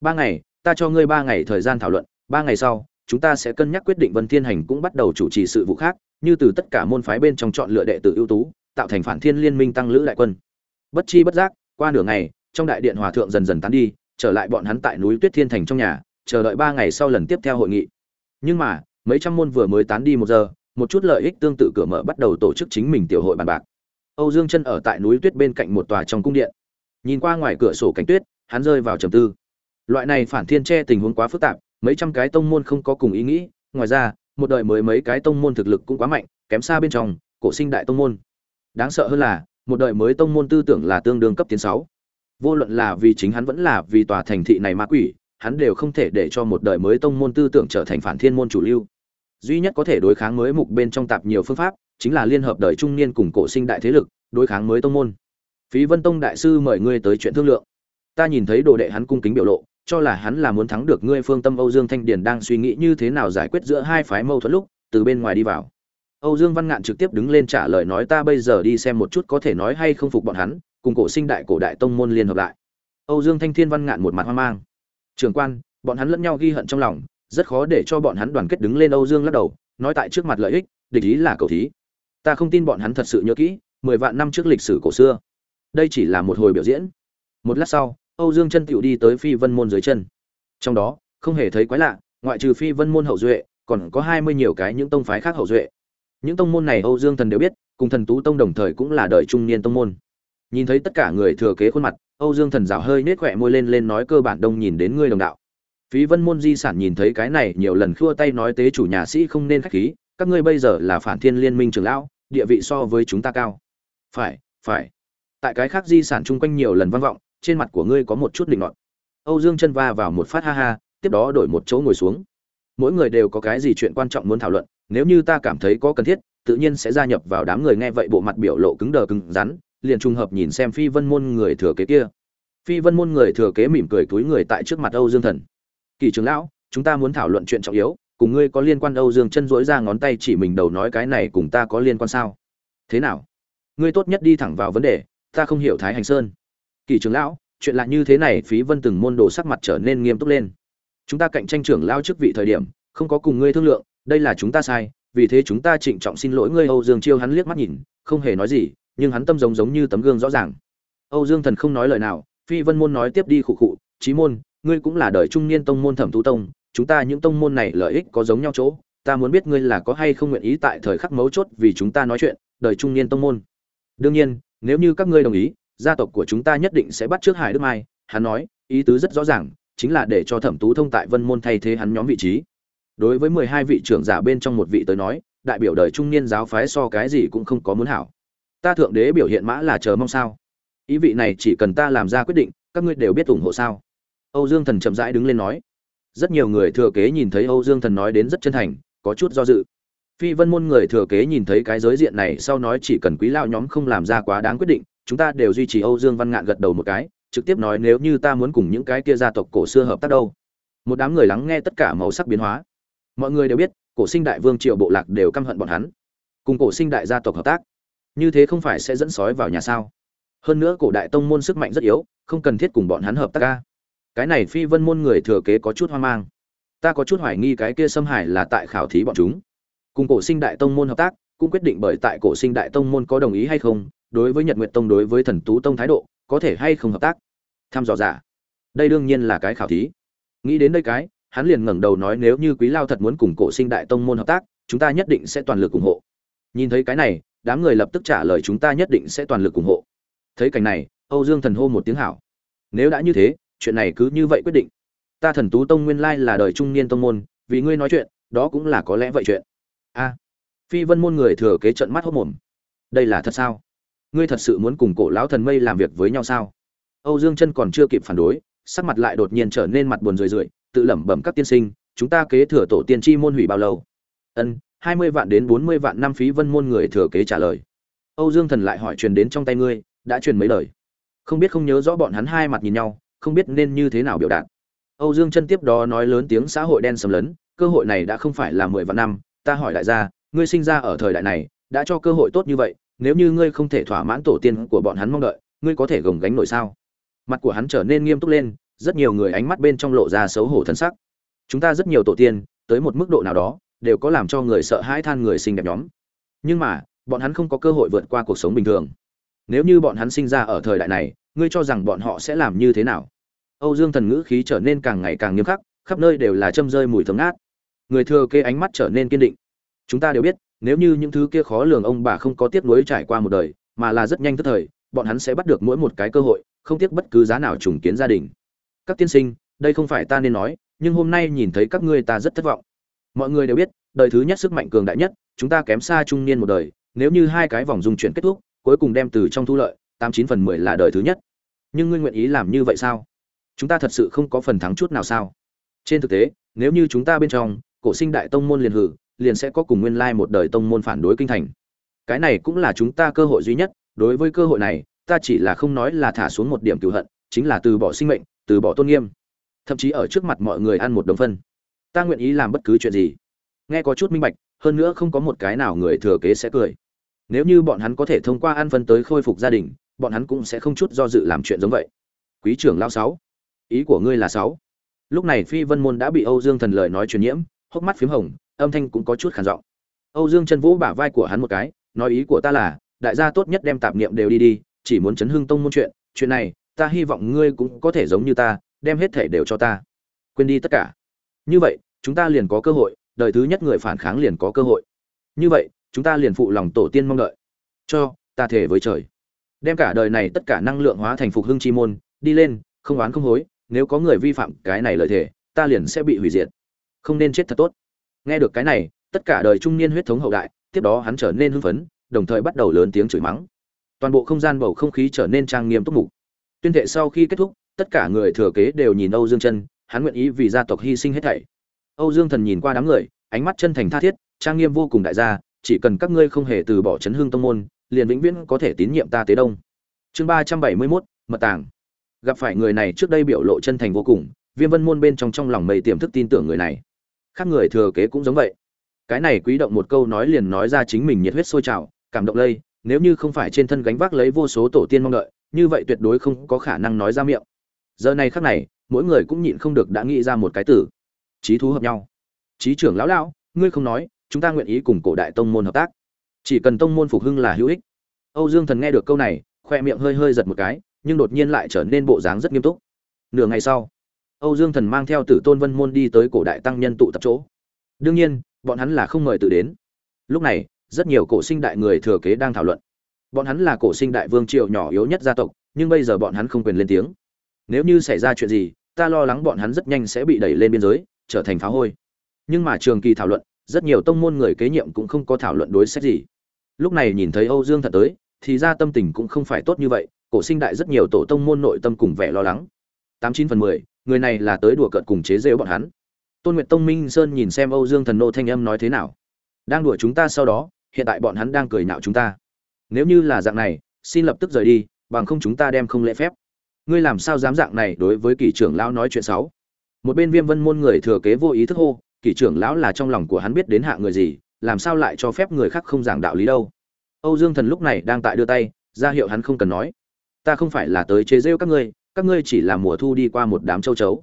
Ba ngày, ta cho ngươi ba ngày thời gian thảo luận, ba ngày sau chúng ta sẽ cân nhắc quyết định vân thiên hành cũng bắt đầu chủ trì sự vụ khác, như từ tất cả môn phái bên trong chọn lựa đệ tử ưu tú, tạo thành phản thiên liên minh tăng lữ đại quân. Bất chi bất giác, qua nửa ngày, trong đại điện hòa thượng dần dần tán đi, trở lại bọn hắn tại núi tuyết thiên thành trong nhà, chờ đợi ba ngày sau lần tiếp theo hội nghị. Nhưng mà, mấy trăm môn vừa mới tán đi một giờ, một chút lợi ích tương tự cửa mở bắt đầu tổ chức chính mình tiểu hội bàn bạc. Âu dương chân ở tại núi tuyết bên cạnh một tòa trong cung điện. Nhìn qua ngoài cửa sổ cảnh tuyết, hắn rơi vào trầm tư. Loại này phản thiên che tình huống quá phức tạp mấy trăm cái tông môn không có cùng ý nghĩ, ngoài ra, một đời mới mấy cái tông môn thực lực cũng quá mạnh, kém xa bên trong, cổ sinh đại tông môn. Đáng sợ hơn là, một đời mới tông môn tư tưởng là tương đương cấp tiến sáu. Vô luận là vì chính hắn vẫn là vì tòa thành thị này ma quỷ, hắn đều không thể để cho một đời mới tông môn tư tưởng trở thành phản thiên môn chủ lưu. Duy nhất có thể đối kháng mới mục bên trong tạp nhiều phương pháp, chính là liên hợp đời trung niên cùng cổ sinh đại thế lực, đối kháng mới tông môn. Phí vân tông đại sư mời ngươi tới chuyện thương lượng. Ta nhìn thấy đồ đệ hắn cung kính biểu lộ cho là hắn là muốn thắng được ngươi phương tâm âu dương thanh điền đang suy nghĩ như thế nào giải quyết giữa hai phái mâu thuẫn lúc, từ bên ngoài đi vào. Âu dương văn ngạn trực tiếp đứng lên trả lời nói ta bây giờ đi xem một chút có thể nói hay không phục bọn hắn, cùng cổ sinh đại cổ đại tông môn liên hợp lại. Âu dương thanh thiên văn ngạn một mặt hoang mang. Trường quan, bọn hắn lẫn nhau ghi hận trong lòng, rất khó để cho bọn hắn đoàn kết đứng lên âu dương lắc đầu, nói tại trước mặt lợi ích, địch ý là cầu thí. Ta không tin bọn hắn thật sự nhớ kỹ, mười vạn năm trước lịch sử cổ xưa. Đây chỉ là một hồi biểu diễn. Một lát sau âu dương chân tiểu đi tới phi vân môn dưới chân. Trong đó, không hề thấy quái lạ, ngoại trừ phi vân môn hậu duệ, còn có hai mươi nhiều cái những tông phái khác hậu duệ. Những tông môn này âu dương thần đều biết, cùng thần tú tông đồng thời cũng là đời trung niên tông môn. Nhìn thấy tất cả người thừa kế khuôn mặt, âu dương thần giảo hơi nết khỏe môi lên lên nói cơ bản đông nhìn đến ngươi đồng đạo. Phí vân môn di sản nhìn thấy cái này nhiều lần khua tay nói tế chủ nhà sĩ không nên khách khí, các ngươi bây giờ là phản thiên liên minh trưởng lão, địa vị so với chúng ta cao. Phải phải. Tại cái khác di sản chung quanh nhiều lần vang vọng trên mặt của ngươi có một chút định ngọn âu dương chân va vào một phát ha ha, tiếp đó đổi một chỗ ngồi xuống. Mỗi người đều có cái gì chuyện quan trọng muốn thảo luận, nếu như ta cảm thấy có cần thiết, tự nhiên sẽ gia nhập vào đám người nghe vậy bộ mặt biểu lộ cứng đờ cứng rắn, liền trùng hợp nhìn xem phi vân môn người thừa kế kia. Phi vân môn người thừa kế mỉm cười túi người tại trước mặt âu dương thần. Kỳ trưởng lão, chúng ta muốn thảo luận chuyện trọng yếu, cùng ngươi có liên quan. Âu dương chân dỗi ra ngón tay chỉ mình đầu nói cái này cùng ta có liên quan sao? Thế nào? Ngươi tốt nhất đi thẳng vào vấn đề, ta không hiểu thái hành sơn kỳ trưởng lão, chuyện lạ như thế này phí vân từng môn đồ sắc mặt trở nên nghiêm túc lên. Chúng ta cạnh tranh trưởng lao chức vị thời điểm, không có cùng ngươi thương lượng, đây là chúng ta sai, vì thế chúng ta trịnh trọng xin lỗi ngươi. Âu dương chiêu hắn liếc mắt nhìn, không hề nói gì, nhưng hắn tâm giống giống như tấm gương rõ ràng. Âu dương thần không nói lời nào, phi vân môn nói tiếp đi khụ khụ trí môn, ngươi cũng là đời trung niên tông môn thẩm tú tông, chúng ta những tông môn này lợi ích có giống nhau chỗ, ta muốn biết ngươi là có hay không nguyện ý tại thời khắc mấu chốt vì chúng ta nói chuyện, đời trung niên tông môn. Đương nhiên, nếu như các ngươi đồng ý gia tộc của chúng ta nhất định sẽ bắt trước hải đức mai, hắn nói, ý tứ rất rõ ràng, chính là để cho thẩm tú thông tại vân môn thay thế hắn nhóm vị trí. Đối với mười hai vị trưởng giả bên trong một vị tới nói, đại biểu đời trung niên giáo phái so cái gì cũng không có muốn hảo. Ta thượng đế biểu hiện mã là chờ mong sao? Ý vị này chỉ cần ta làm ra quyết định, các ngươi đều biết ủng hộ sao? Âu dương thần chậm rãi đứng lên nói. Rất nhiều người thừa kế nhìn thấy âu dương thần nói đến rất chân thành, có chút do dự. Phi vân môn người thừa kế nhìn thấy cái giới diện này sau nói chỉ cần quý lao nhóm không làm ra quá đáng quyết định chúng ta đều duy trì âu dương văn ngạn gật đầu một cái, trực tiếp nói nếu như ta muốn cùng những cái kia gia tộc cổ xưa hợp tác đâu. Một đám người lắng nghe tất cả màu sắc biến hóa. Mọi người đều biết, cổ sinh đại vương triệu bộ lạc đều căm hận bọn hắn. Cùng cổ sinh đại gia tộc hợp tác, như thế không phải sẽ dẫn sói vào nhà sao? Hơn nữa cổ đại tông môn sức mạnh rất yếu, không cần thiết cùng bọn hắn hợp tác a. cái này phi vân môn người thừa kế có chút hoang mang. Ta có chút hoài nghi cái kia xâm hải là tại khảo thí bọn chúng. Cùng cổ sinh đại tông môn hợp tác cũng quyết định bởi tại cổ sinh đại tông môn có đồng ý hay không, đối với nhật nguyệt tông đối với thần tú tông thái độ, có thể hay không hợp tác? Tham dò giả. Đây đương nhiên là cái khảo thí. Nghĩ đến đây cái, hắn liền ngẩng đầu nói nếu như quý lao thật muốn cùng cổ sinh đại tông môn hợp tác, chúng ta nhất định sẽ toàn lực ủng hộ. Nhìn thấy cái này, đám người lập tức trả lời chúng ta nhất định sẽ toàn lực ủng hộ. Thấy cảnh này, âu dương thần hô một tiếng hảo. Nếu đã như thế, chuyện này cứ như vậy quyết định. Ta thần tú tông nguyên lai là đời trung niên tông môn, vì ngươi nói chuyện, đó cũng là có lẽ vậy chuyện. A phi vân môn người thừa kế trận mắt hốc mồm. Đây là thật sao? Ngươi thật sự muốn cùng cổ lão thần mây làm việc với nhau sao? Âu dương chân còn chưa kịp phản đối, sắc mặt lại đột nhiên trở nên mặt buồn rười rượi, tự lẩm bẩm các tiên sinh, chúng ta kế thừa tổ tiên tri môn hủy bao lâu? Ân, hai mươi vạn đến bốn mươi vạn năm phí vân môn người thừa kế trả lời. Âu dương thần lại hỏi truyền đến trong tay ngươi, đã truyền mấy lời? Không biết không nhớ rõ bọn hắn hai mặt nhìn nhau, không biết nên như thế nào biểu đạt. Âu dương chân tiếp đó nói lớn tiếng xã hội đen sầm lấn, cơ hội này đã không phải là mười vạn năm, ta hỏi đại gia ngươi sinh ra ở thời đại này, đã cho cơ hội tốt như vậy, nếu như ngươi không thể thỏa mãn tổ tiên của bọn hắn mong đợi, ngươi có thể gồng gánh nổi sao? Mặt của hắn trở nên nghiêm túc lên, rất nhiều người ánh mắt bên trong lộ ra xấu hổ thân sắc. Chúng ta rất nhiều tổ tiên, tới một mức độ nào đó, đều có làm cho người sợ hãi than người sinh đẹp nhóm. Nhưng mà, bọn hắn không có cơ hội vượt qua cuộc sống bình thường. Nếu như bọn hắn sinh ra ở thời đại này, ngươi cho rằng bọn họ sẽ làm như thế nào? Âu dương thần ngữ khí trở nên càng ngày càng nghiêm khắc, khắp nơi đều là châm rơi mùi thấm ngát. Người thừa kê ánh mắt trở nên kiên định chúng ta đều biết, nếu như những thứ kia khó lường ông bà không có tiếc nuối trải qua một đời, mà là rất nhanh tức thời, bọn hắn sẽ bắt được mỗi một cái cơ hội, không tiếc bất cứ giá nào trùng kiến gia đình. Các tiên sinh, đây không phải ta nên nói, nhưng hôm nay nhìn thấy các ngươi ta rất thất vọng. Mọi người đều biết, đời thứ nhất sức mạnh cường đại nhất, chúng ta kém xa trung niên một đời, nếu như hai cái vòng dung chuyển kết thúc, cuối cùng đem từ trong thu lợi, tám chín phần mười là đời thứ nhất. Nhưng ngươi nguyện ý làm như vậy sao? Chúng ta thật sự không có phần thắng chút nào sao? Trên thực tế, nếu như chúng ta bên trong, cổ sinh đại tông môn liền hử liền sẽ có cùng nguyên lai một đời tông môn phản đối kinh thành. Cái này cũng là chúng ta cơ hội duy nhất, đối với cơ hội này, ta chỉ là không nói là thả xuống một điểm cựu hận, chính là từ bỏ sinh mệnh, từ bỏ tôn nghiêm. Thậm chí ở trước mặt mọi người ăn một đồng phân. Ta nguyện ý làm bất cứ chuyện gì. Nghe có chút minh bạch, hơn nữa không có một cái nào người thừa kế sẽ cười. Nếu như bọn hắn có thể thông qua ăn phân tới khôi phục gia đình, bọn hắn cũng sẽ không chút do dự làm chuyện giống vậy. Quý trưởng lao sáu, ý của ngươi là sáu. Lúc này phi vân môn đã bị âu dương thần lời nói truyền nhiễm, hốc mắt p h í m hồng âm thanh cũng có chút khản giọng. Âu dương chân vũ bả vai của hắn một cái, nói ý của ta là, đại gia tốt nhất đem tạp niệm đều đi đi, chỉ muốn chấn hưng tông môn chuyện chuyện này, ta hy vọng ngươi cũng có thể giống như ta, đem hết thể đều cho ta. Quên đi tất cả. Như vậy, chúng ta liền có cơ hội, đời thứ nhất người phản kháng liền có cơ hội. Như vậy, chúng ta liền phụ lòng tổ tiên mong đợi. Cho, ta thể với trời. Đem cả đời này tất cả năng lượng hóa thành phục hưng chi môn, đi lên, không oán không hối, nếu có người vi phạm cái này lợi thể ta liền sẽ bị hủy diệt. Không nên chết thật tốt nghe được cái này, tất cả đời trung niên huyết thống hậu đại, tiếp đó hắn trở nên hưng phấn, đồng thời bắt đầu lớn tiếng chửi mắng. Toàn bộ không gian bầu không khí trở nên trang nghiêm túc mục. Tuyên thệ sau khi kết thúc, tất cả người thừa kế đều nhìn âu dương chân, hắn nguyện ý vì gia tộc hy sinh hết thảy. Âu dương thần nhìn qua đám người, ánh mắt chân thành tha thiết, trang nghiêm vô cùng đại gia, chỉ cần các ngươi không hề từ bỏ chấn hương tông môn, liền vĩnh viễn có thể tín nhiệm ta tế đông. Chương ba trăm bảy mươi mốt, mật tàng. Gặp phải người này trước đây biểu lộ chân thành vô cùng, viêm vân môn bên trong trong lòng mây tiềm thức tin tưởng người này khác người thừa kế cũng giống vậy. Cái này quý động một câu nói liền nói ra chính mình nhiệt huyết sôi trào, cảm động lây, nếu như không phải trên thân gánh vác lấy vô số tổ tiên mong đợi, như vậy tuyệt đối không có khả năng nói ra miệng. Giờ này khác này, mỗi người cũng nhịn không được đã nghĩ ra một cái tử trí thú hợp nhau. Trí trưởng lão lão, ngươi không nói, chúng ta nguyện ý cùng cổ đại tông môn hợp tác. Chỉ cần tông môn phục hưng là hữu ích. Âu dương thần nghe được câu này, khoe miệng hơi hơi giật một cái, nhưng đột nhiên lại trở nên bộ dáng rất nghiêm túc. Nửa ngày sau âu dương thần mang theo tử tôn vân môn đi tới cổ đại tăng nhân tụ tập chỗ. Đương nhiên, bọn hắn là không mời tự đến. Lúc này, rất nhiều cổ sinh đại người thừa kế đang thảo luận. Bọn hắn là cổ sinh đại vương triều nhỏ yếu nhất gia tộc, nhưng bây giờ bọn hắn không quyền lên tiếng. Nếu như xảy ra chuyện gì, ta lo lắng bọn hắn rất nhanh sẽ bị đẩy lên biên giới, trở thành phá hôi. Nhưng mà trường kỳ thảo luận, rất nhiều tông môn người kế nhiệm cũng không có thảo luận đối sách gì. Lúc này nhìn thấy âu dương Thần tới, thì ra tâm tình cũng không phải tốt như vậy, cổ sinh đại rất nhiều tổ tông môn nội tâm cùng vẻ lo lắng. Tám chín phần mười người này là tới đùa cợt cùng chế giễu bọn hắn. Tôn nguyệt tông minh sơn nhìn xem âu dương thần nô thanh âm nói thế nào. Đang đùa chúng ta sau đó, hiện tại bọn hắn đang cười nhạo chúng ta. Nếu như là dạng này, xin lập tức rời đi, bằng không chúng ta đem không lễ phép. Ngươi làm sao dám dạng này đối với kỷ trưởng lão nói chuyện xấu? Một bên viêm vân môn người thừa kế vô ý thức hô, kỷ trưởng lão là trong lòng của hắn biết đến hạ người gì, làm sao lại cho phép người khác không giảng đạo lý đâu? Âu dương thần lúc này đang tại đưa tay, ra hiệu hắn không cần nói. Ta không phải là tới chế giễu các ngươi các ngươi chỉ là mùa thu đi qua một đám châu chấu.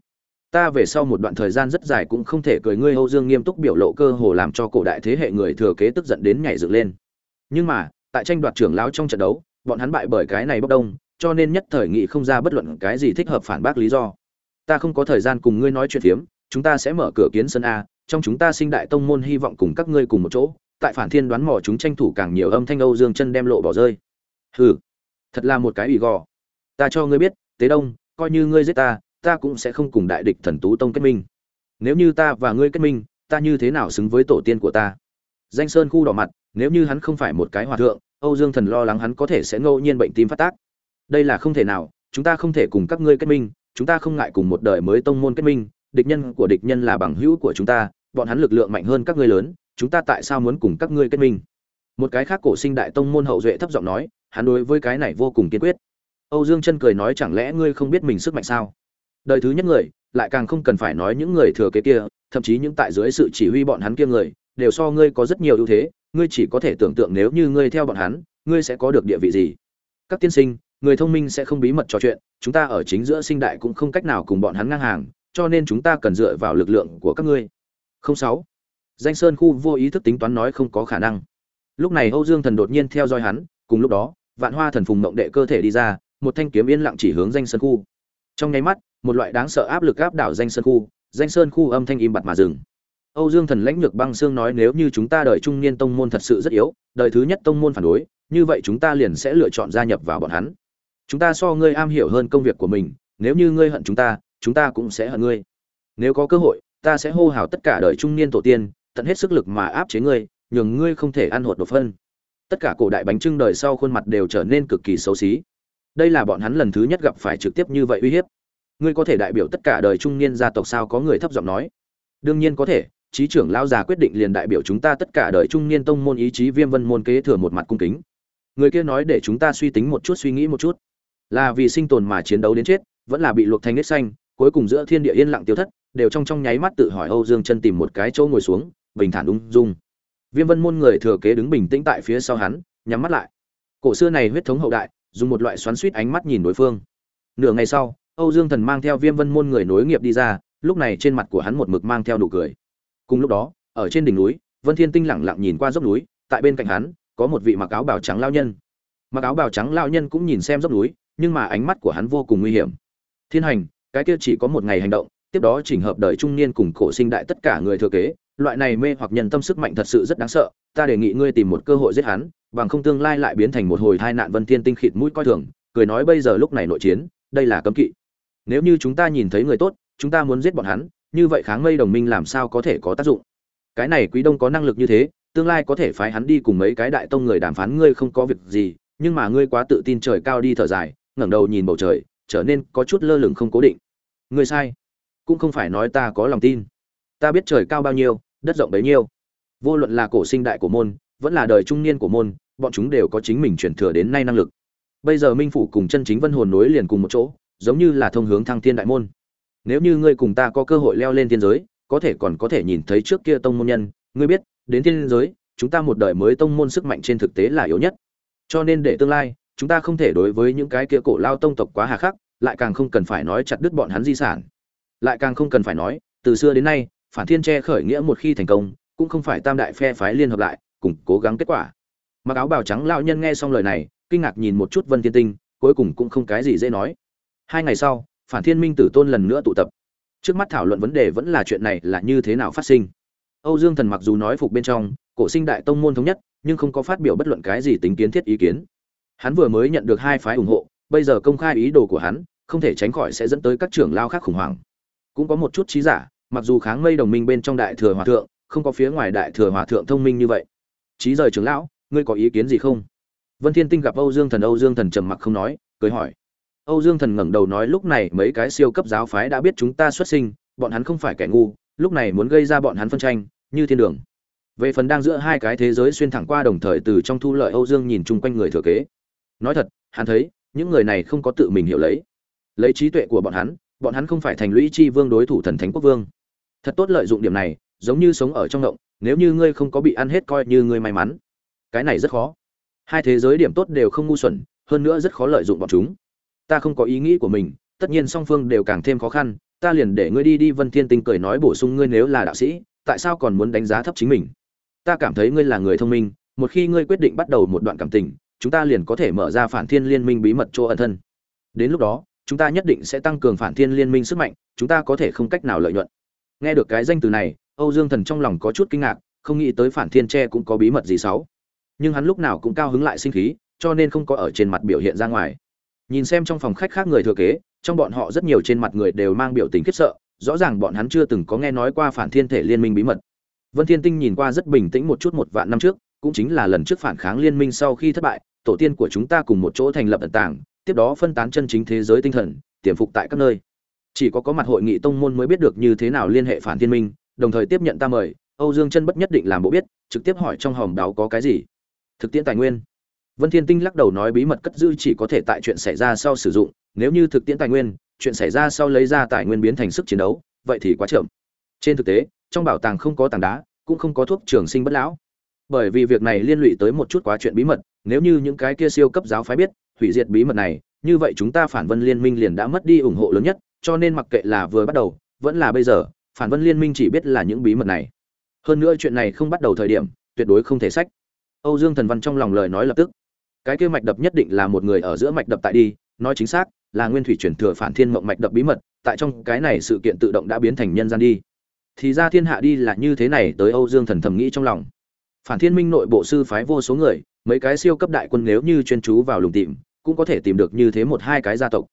Ta về sau một đoạn thời gian rất dài cũng không thể cười ngươi âu dương nghiêm túc biểu lộ cơ hồ làm cho cổ đại thế hệ người thừa kế tức giận đến nhảy dựng lên. Nhưng mà, tại tranh đoạt trưởng lão trong trận đấu, bọn hắn bại bởi cái này bốc đông, cho nên nhất thời nghị không ra bất luận cái gì thích hợp phản bác lý do. Ta không có thời gian cùng ngươi nói chuyện phiếm, chúng ta sẽ mở cửa kiến sân a, trong chúng ta sinh đại tông môn hy vọng cùng các ngươi cùng một chỗ, tại phản thiên đoán mò chúng tranh thủ càng nhiều âm thanh âu dương chân đem lộ bỏ rơi. Hừ, thật là một cái ủy gò. Ta cho ngươi biết tế đông, coi như ngươi giết ta ta cũng sẽ không cùng đại địch thần tú tông kết minh. Nếu như ta và ngươi kết minh, ta như thế nào xứng với tổ tiên của ta? Danh sơn khu đỏ mặt, nếu như hắn không phải một cái hòa thượng, âu dương thần lo lắng hắn có thể sẽ ngẫu nhiên bệnh tim phát tác. Đây là không thể nào, chúng ta không thể cùng các ngươi kết minh, chúng ta không ngại cùng một đời mới tông môn kết minh, địch nhân của địch nhân là bằng hữu của chúng ta, bọn hắn lực lượng mạnh hơn các ngươi lớn, chúng ta tại sao muốn cùng các ngươi kết minh? Một cái khác cổ sinh đại tông môn hậu duệ thấp giọng nói, hắn đối với cái này vô cùng kiên quyết âu dương chân cười nói chẳng lẽ ngươi không biết mình sức mạnh sao? Đời thứ nhất người, lại càng không cần phải nói những người thừa kế kia, thậm chí những tại dưới sự chỉ huy bọn hắn kia người, đều so ngươi có rất nhiều ưu thế, ngươi chỉ có thể tưởng tượng nếu như ngươi theo bọn hắn, ngươi sẽ có được địa vị gì. Các tiên sinh, người thông minh sẽ không bí mật trò chuyện, chúng ta ở chính giữa sinh đại cũng không cách nào cùng bọn hắn ngang hàng, cho nên chúng ta cần dựa vào lực lượng của các ngươi. Không sáu. Danh sơn khu vô ý thức tính toán nói không có khả năng. Lúc này âu dương thần đột nhiên theo dõi hắn, cùng lúc đó, vạn hoa thần phùng mộng đệ cơ thể đi ra một thanh kiếm yên lặng chỉ hướng danh sơn khu. Trong nháy mắt, một loại đáng sợ áp lực áp đảo danh sơn khu, danh sơn khu âm thanh im bặt mà dừng. Âu dương thần lãnh lược băng xương nói nếu như chúng ta đợi trung niên tông môn thật sự rất yếu, đời thứ nhất tông môn phản đối, như vậy chúng ta liền sẽ lựa chọn gia nhập vào bọn hắn. Chúng ta so ngươi am hiểu hơn công việc của mình, nếu như ngươi hận chúng ta chúng ta cũng sẽ hận ngươi. Nếu có cơ hội, ta sẽ hô hào tất cả đời trung niên tổ tiên, tận hết sức lực mà áp chế ngươi, nhường ngươi không thể ăn hột đột phân. Tất cả cổ đại bánh trưng đời sau khuôn mặt đều trở nên cực kỳ xấu xí đây là bọn hắn lần thứ nhất gặp phải trực tiếp như vậy uy hiếp. Ngươi có thể đại biểu tất cả đời trung niên gia tộc sao? Có người thấp giọng nói. Đương nhiên có thể trí trưởng lao già quyết định liền đại biểu chúng ta tất cả đời trung niên tông môn ý chí viêm vân môn kế thừa một mặt cung kính. Người kia nói để chúng ta suy tính một chút, suy nghĩ một chút. Là vì sinh tồn mà chiến đấu đến chết, vẫn là bị luộc thành nết xanh, cuối cùng giữa thiên địa yên lặng tiêu thất, đều trong trong nháy mắt tự hỏi âu dương chân tìm một cái chỗ ngồi xuống, bình thản ung dung. Viêm vân môn người thừa kế đứng bình tĩnh tại phía sau hắn, nhắm mắt lại. Cổ xưa này huyết thống hậu đại dùng một loại xoắn suýt ánh mắt nhìn đối phương. Nửa ngày sau, âu dương thần mang theo viêm vân môn người nối nghiệp đi ra, lúc này trên mặt của hắn một mực mang theo nụ cười. Cùng lúc đó, ở trên đỉnh núi, vân thiên tinh lẳng lặng nhìn qua dốc núi, tại bên cạnh hắn, có một vị mặc áo bào trắng lao nhân. Mặc áo bào trắng lao nhân cũng nhìn xem dốc núi, nhưng mà ánh mắt của hắn vô cùng nguy hiểm. Thiên hành, cái kia chỉ có một ngày hành động, tiếp đó chỉnh hợp đời trung niên cùng cổ sinh đại tất cả người thừa kế, loại này mê hoặc nhân tâm sức mạnh thật sự rất đáng sợ, ta đề nghị ngươi tìm một cơ hội giết hắn bằng không tương lai lại biến thành một hồi tai nạn vân thiên tinh khịt mũi coi thường, cười nói bây giờ lúc này nội chiến, đây là cấm kỵ. Nếu như chúng ta nhìn thấy người tốt, chúng ta muốn giết bọn hắn, như vậy kháng mây đồng minh làm sao có thể có tác dụng? Cái này quý đông có năng lực như thế, tương lai có thể phái hắn đi cùng mấy cái đại tông người đàm phán ngươi không có việc gì, nhưng mà ngươi quá tự tin trời cao đi thở dài, ngẩng đầu nhìn bầu trời, trở nên có chút lơ lửng không cố định. Ngươi sai. Cũng không phải nói ta có lòng tin. Ta biết trời cao bao nhiêu, đất rộng bấy nhiêu. Vô luận là cổ sinh đại của môn, vẫn là đời trung niên của môn bọn chúng đều có chính mình chuyển thừa đến nay năng lực. Bây giờ minh phủ cùng chân chính vân hồn nối liền cùng một chỗ, giống như là thông hướng thăng thiên đại môn. Nếu như ngươi cùng ta có cơ hội leo lên thiên giới, có thể còn có thể nhìn thấy trước kia tông môn nhân, ngươi biết, đến thiên giới, chúng ta một đời mới tông môn sức mạnh trên thực tế là yếu nhất. Cho nên để tương lai, chúng ta không thể đối với những cái kia cổ lao tông tộc quá hà khắc, lại càng không cần phải nói chặt đứt bọn hắn di sản. Lại càng không cần phải nói, từ xưa đến nay, phản thiên che khởi nghĩa một khi thành công, cũng không phải tam đại phe phái liên hợp lại, cùng cố gắng kết quả mặc áo bào trắng lão nhân nghe xong lời này, kinh ngạc nhìn một chút vân thiên tinh, cuối cùng cũng không cái gì dễ nói. Hai ngày sau, phản thiên minh tử tôn lần nữa tụ tập. Trước mắt thảo luận vấn đề vẫn là chuyện này là như thế nào phát sinh. Âu dương thần mặc dù nói phục bên trong, cổ sinh đại tông môn thống nhất, nhưng không có phát biểu bất luận cái gì tính kiến thiết ý kiến. Hắn vừa mới nhận được hai phái ủng hộ, bây giờ công khai ý đồ của hắn, không thể tránh khỏi sẽ dẫn tới các trưởng lao khác khủng hoảng. Cũng có một chút trí giả, mặc dù kháng mây đồng minh bên trong đại thừa hòa thượng, không có phía ngoài đại thừa hòa thượng thông minh như vậy. Trí rời trưởng lão ngươi có ý kiến gì không? Vân thiên tinh gặp âu dương thần, âu dương thần trầm mặc không nói, cười hỏi. Âu dương thần ngẩng đầu nói, lúc này mấy cái siêu cấp giáo phái đã biết chúng ta xuất sinh, bọn hắn không phải kẻ ngu, lúc này muốn gây ra bọn hắn phân tranh, như thiên đường. Về phần đang giữa hai cái thế giới xuyên thẳng qua đồng thời từ trong thu lợi, âu dương nhìn chung quanh người thừa kế. Nói thật, hắn thấy, những người này không có tự mình hiểu lấy. Lấy trí tuệ của bọn hắn bọn hắn không phải thành lũy chi vương đối thủ thần thánh quốc vương. Thật tốt lợi dụng điểm này, giống như sống ở trong động, nếu như ngươi không có bị ăn hết coi như ngươi may mắn cái này rất khó. Hai thế giới điểm tốt đều không ngu xuẩn, hơn nữa rất khó lợi dụng bọn chúng. Ta không có ý nghĩ của mình, tất nhiên song phương đều càng thêm khó khăn, ta liền để ngươi đi đi, vân thiên tinh cười nói bổ sung ngươi nếu là đạo sĩ, tại sao còn muốn đánh giá thấp chính mình? Ta cảm thấy ngươi là người thông minh, một khi ngươi quyết định bắt đầu một đoạn cảm tình, chúng ta liền có thể mở ra phản thiên liên minh bí mật chỗ ẩn thân. Đến lúc đó, chúng ta nhất định sẽ tăng cường phản thiên liên minh sức mạnh, chúng ta có thể không cách nào lợi nhuận. Nghe được cái danh từ này, âu dương thần trong lòng có chút kinh ngạc, không nghĩ tới phản thiên tre cũng có bí mật gì xấu nhưng hắn lúc nào cũng cao hứng lại sinh khí, cho nên không có ở trên mặt biểu hiện ra ngoài. Nhìn xem trong phòng khách khác người thừa kế, trong bọn họ rất nhiều trên mặt người đều mang biểu tình khiếp sợ, rõ ràng bọn hắn chưa từng có nghe nói qua phản thiên thể liên minh bí mật. Vân thiên tinh nhìn qua rất bình tĩnh một chút một vạn năm trước, cũng chính là lần trước phản kháng liên minh sau khi thất bại, tổ tiên của chúng ta cùng một chỗ thành lập ẩn tàng, tiếp đó phân tán chân chính thế giới tinh thần, tiềm phục tại các nơi. Chỉ có có mặt hội nghị tông môn mới biết được như thế nào liên hệ phản thiên minh, đồng thời tiếp nhận ta mời, âu dương chân bất nhất định làm bộ biết, trực tiếp hỏi trong hòm đáo có cái gì thực tiễn tài nguyên. Vân thiên tinh lắc đầu nói bí mật cất giữ chỉ có thể tại chuyện xảy ra sau sử dụng, nếu như thực tiễn tài nguyên, chuyện xảy ra sau lấy ra tài nguyên biến thành sức chiến đấu, vậy thì quá chậm. Trên thực tế, trong bảo tàng không có tảng đá, cũng không có thuốc trường sinh bất lão. Bởi vì việc này liên lụy tới một chút quá chuyện bí mật, nếu như những cái kia siêu cấp giáo phái biết, hủy diệt bí mật này, như vậy chúng ta phản vân liên minh liền đã mất đi ủng hộ lớn nhất, cho nên mặc kệ là vừa bắt đầu, vẫn là bây giờ, phản vân liên minh chỉ biết là những bí mật này. Hơn nữa chuyện này không bắt đầu thời điểm, tuyệt đối không thể sách âu dương thần văn trong lòng lời nói lập tức. Cái kia mạch đập nhất định là một người ở giữa mạch đập tại đi, nói chính xác, là nguyên thủy chuyển thừa phản thiên mộng mạch đập bí mật, tại trong cái này sự kiện tự động đã biến thành nhân gian đi. Thì ra thiên hạ đi là như thế này tới âu dương thần thầm nghĩ trong lòng. Phản thiên minh nội bộ sư phái vô số người, mấy cái siêu cấp đại quân nếu như chuyên chú vào lùng tìm, cũng có thể tìm được như thế một hai cái gia tộc.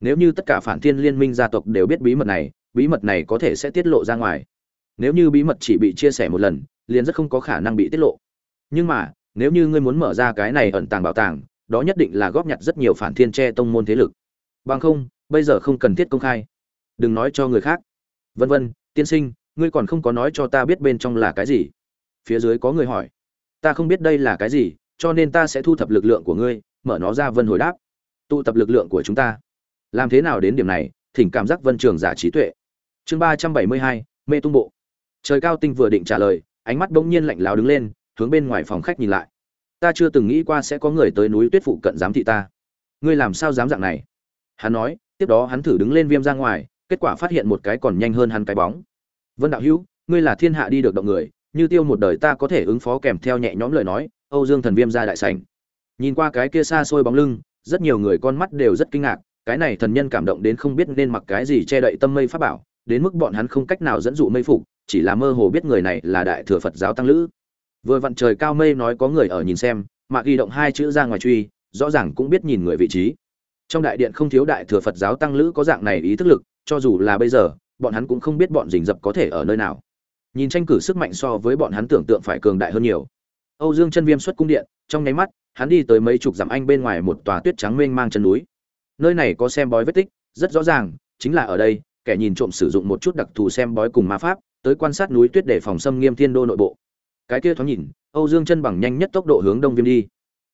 Nếu như tất cả phản thiên liên minh gia tộc đều biết bí mật này, bí mật này có thể sẽ tiết lộ ra ngoài. Nếu như bí mật chỉ bị chia sẻ một lần, liền rất không có khả năng bị tiết lộ. Nhưng mà nếu như ngươi muốn mở ra cái này ẩn tàng bảo tàng, đó nhất định là góp nhặt rất nhiều phản thiên tre tông môn thế lực. Bằng không, bây giờ không cần thiết công khai. Đừng nói cho người khác. Vân vân, tiên sinh, ngươi còn không có nói cho ta biết bên trong là cái gì? Phía dưới có người hỏi. Ta không biết đây là cái gì, cho nên ta sẽ thu thập lực lượng của ngươi, mở nó ra vân hồi đáp. Tụ tập lực lượng của chúng ta. Làm thế nào đến điểm này, thỉnh cảm giác vân trường giả trí tuệ. Chương ba trăm bảy mươi hai, mê tung bộ. Trời cao tinh vừa định trả lời, ánh mắt bỗng nhiên lạnh láo đứng lên hướng bên ngoài phòng khách nhìn lại. Ta chưa từng nghĩ qua sẽ có người tới núi tuyết phụ cận giám thị ta. Ngươi làm sao dám dạng này? Hắn nói, tiếp đó hắn thử đứng lên viêm ra ngoài, kết quả phát hiện một cái còn nhanh hơn hắn cái bóng. Vân đạo hữu, ngươi là thiên hạ đi được động người, như tiêu một đời ta có thể ứng phó kèm theo nhẹ nhõm lời nói, âu dương thần viêm ra đại sảnh. Nhìn qua cái kia xa xôi bóng lưng, rất nhiều người con mắt đều rất kinh ngạc, cái này thần nhân cảm động đến không biết nên mặc cái gì che đậy tâm mây pháp bảo, đến mức bọn hắn không cách nào dẫn dụ mây phục, chỉ là mơ hồ biết người này là đại thừa phật giáo tăng lữ vừa vặn trời cao mây nói có người ở nhìn xem, mà ghi động hai chữ ra ngoài truy, rõ ràng cũng biết nhìn người vị trí. Trong đại điện không thiếu đại thừa phật giáo tăng lữ có dạng này ý thức lực, cho dù là bây giờ, bọn hắn cũng không biết bọn rình rập có thể ở nơi nào. Nhìn tranh cử sức mạnh so với bọn hắn tưởng tượng phải cường đại hơn nhiều. Âu dương chân viêm xuất cung điện, trong nháy mắt, hắn đi tới mấy chục dặm anh bên ngoài một tòa tuyết trắng mênh mang chân núi. Nơi này có xem bói vết tích, rất rõ ràng, chính là ở đây, kẻ nhìn trộm sử dụng một chút đặc thù xem bói cùng ma pháp, tới quan sát núi tuyết để phòng xâm nghiêm thiên đô nội bộ cái kia thoáng nhìn, âu dương chân bằng nhanh nhất tốc độ hướng đông viêm đi.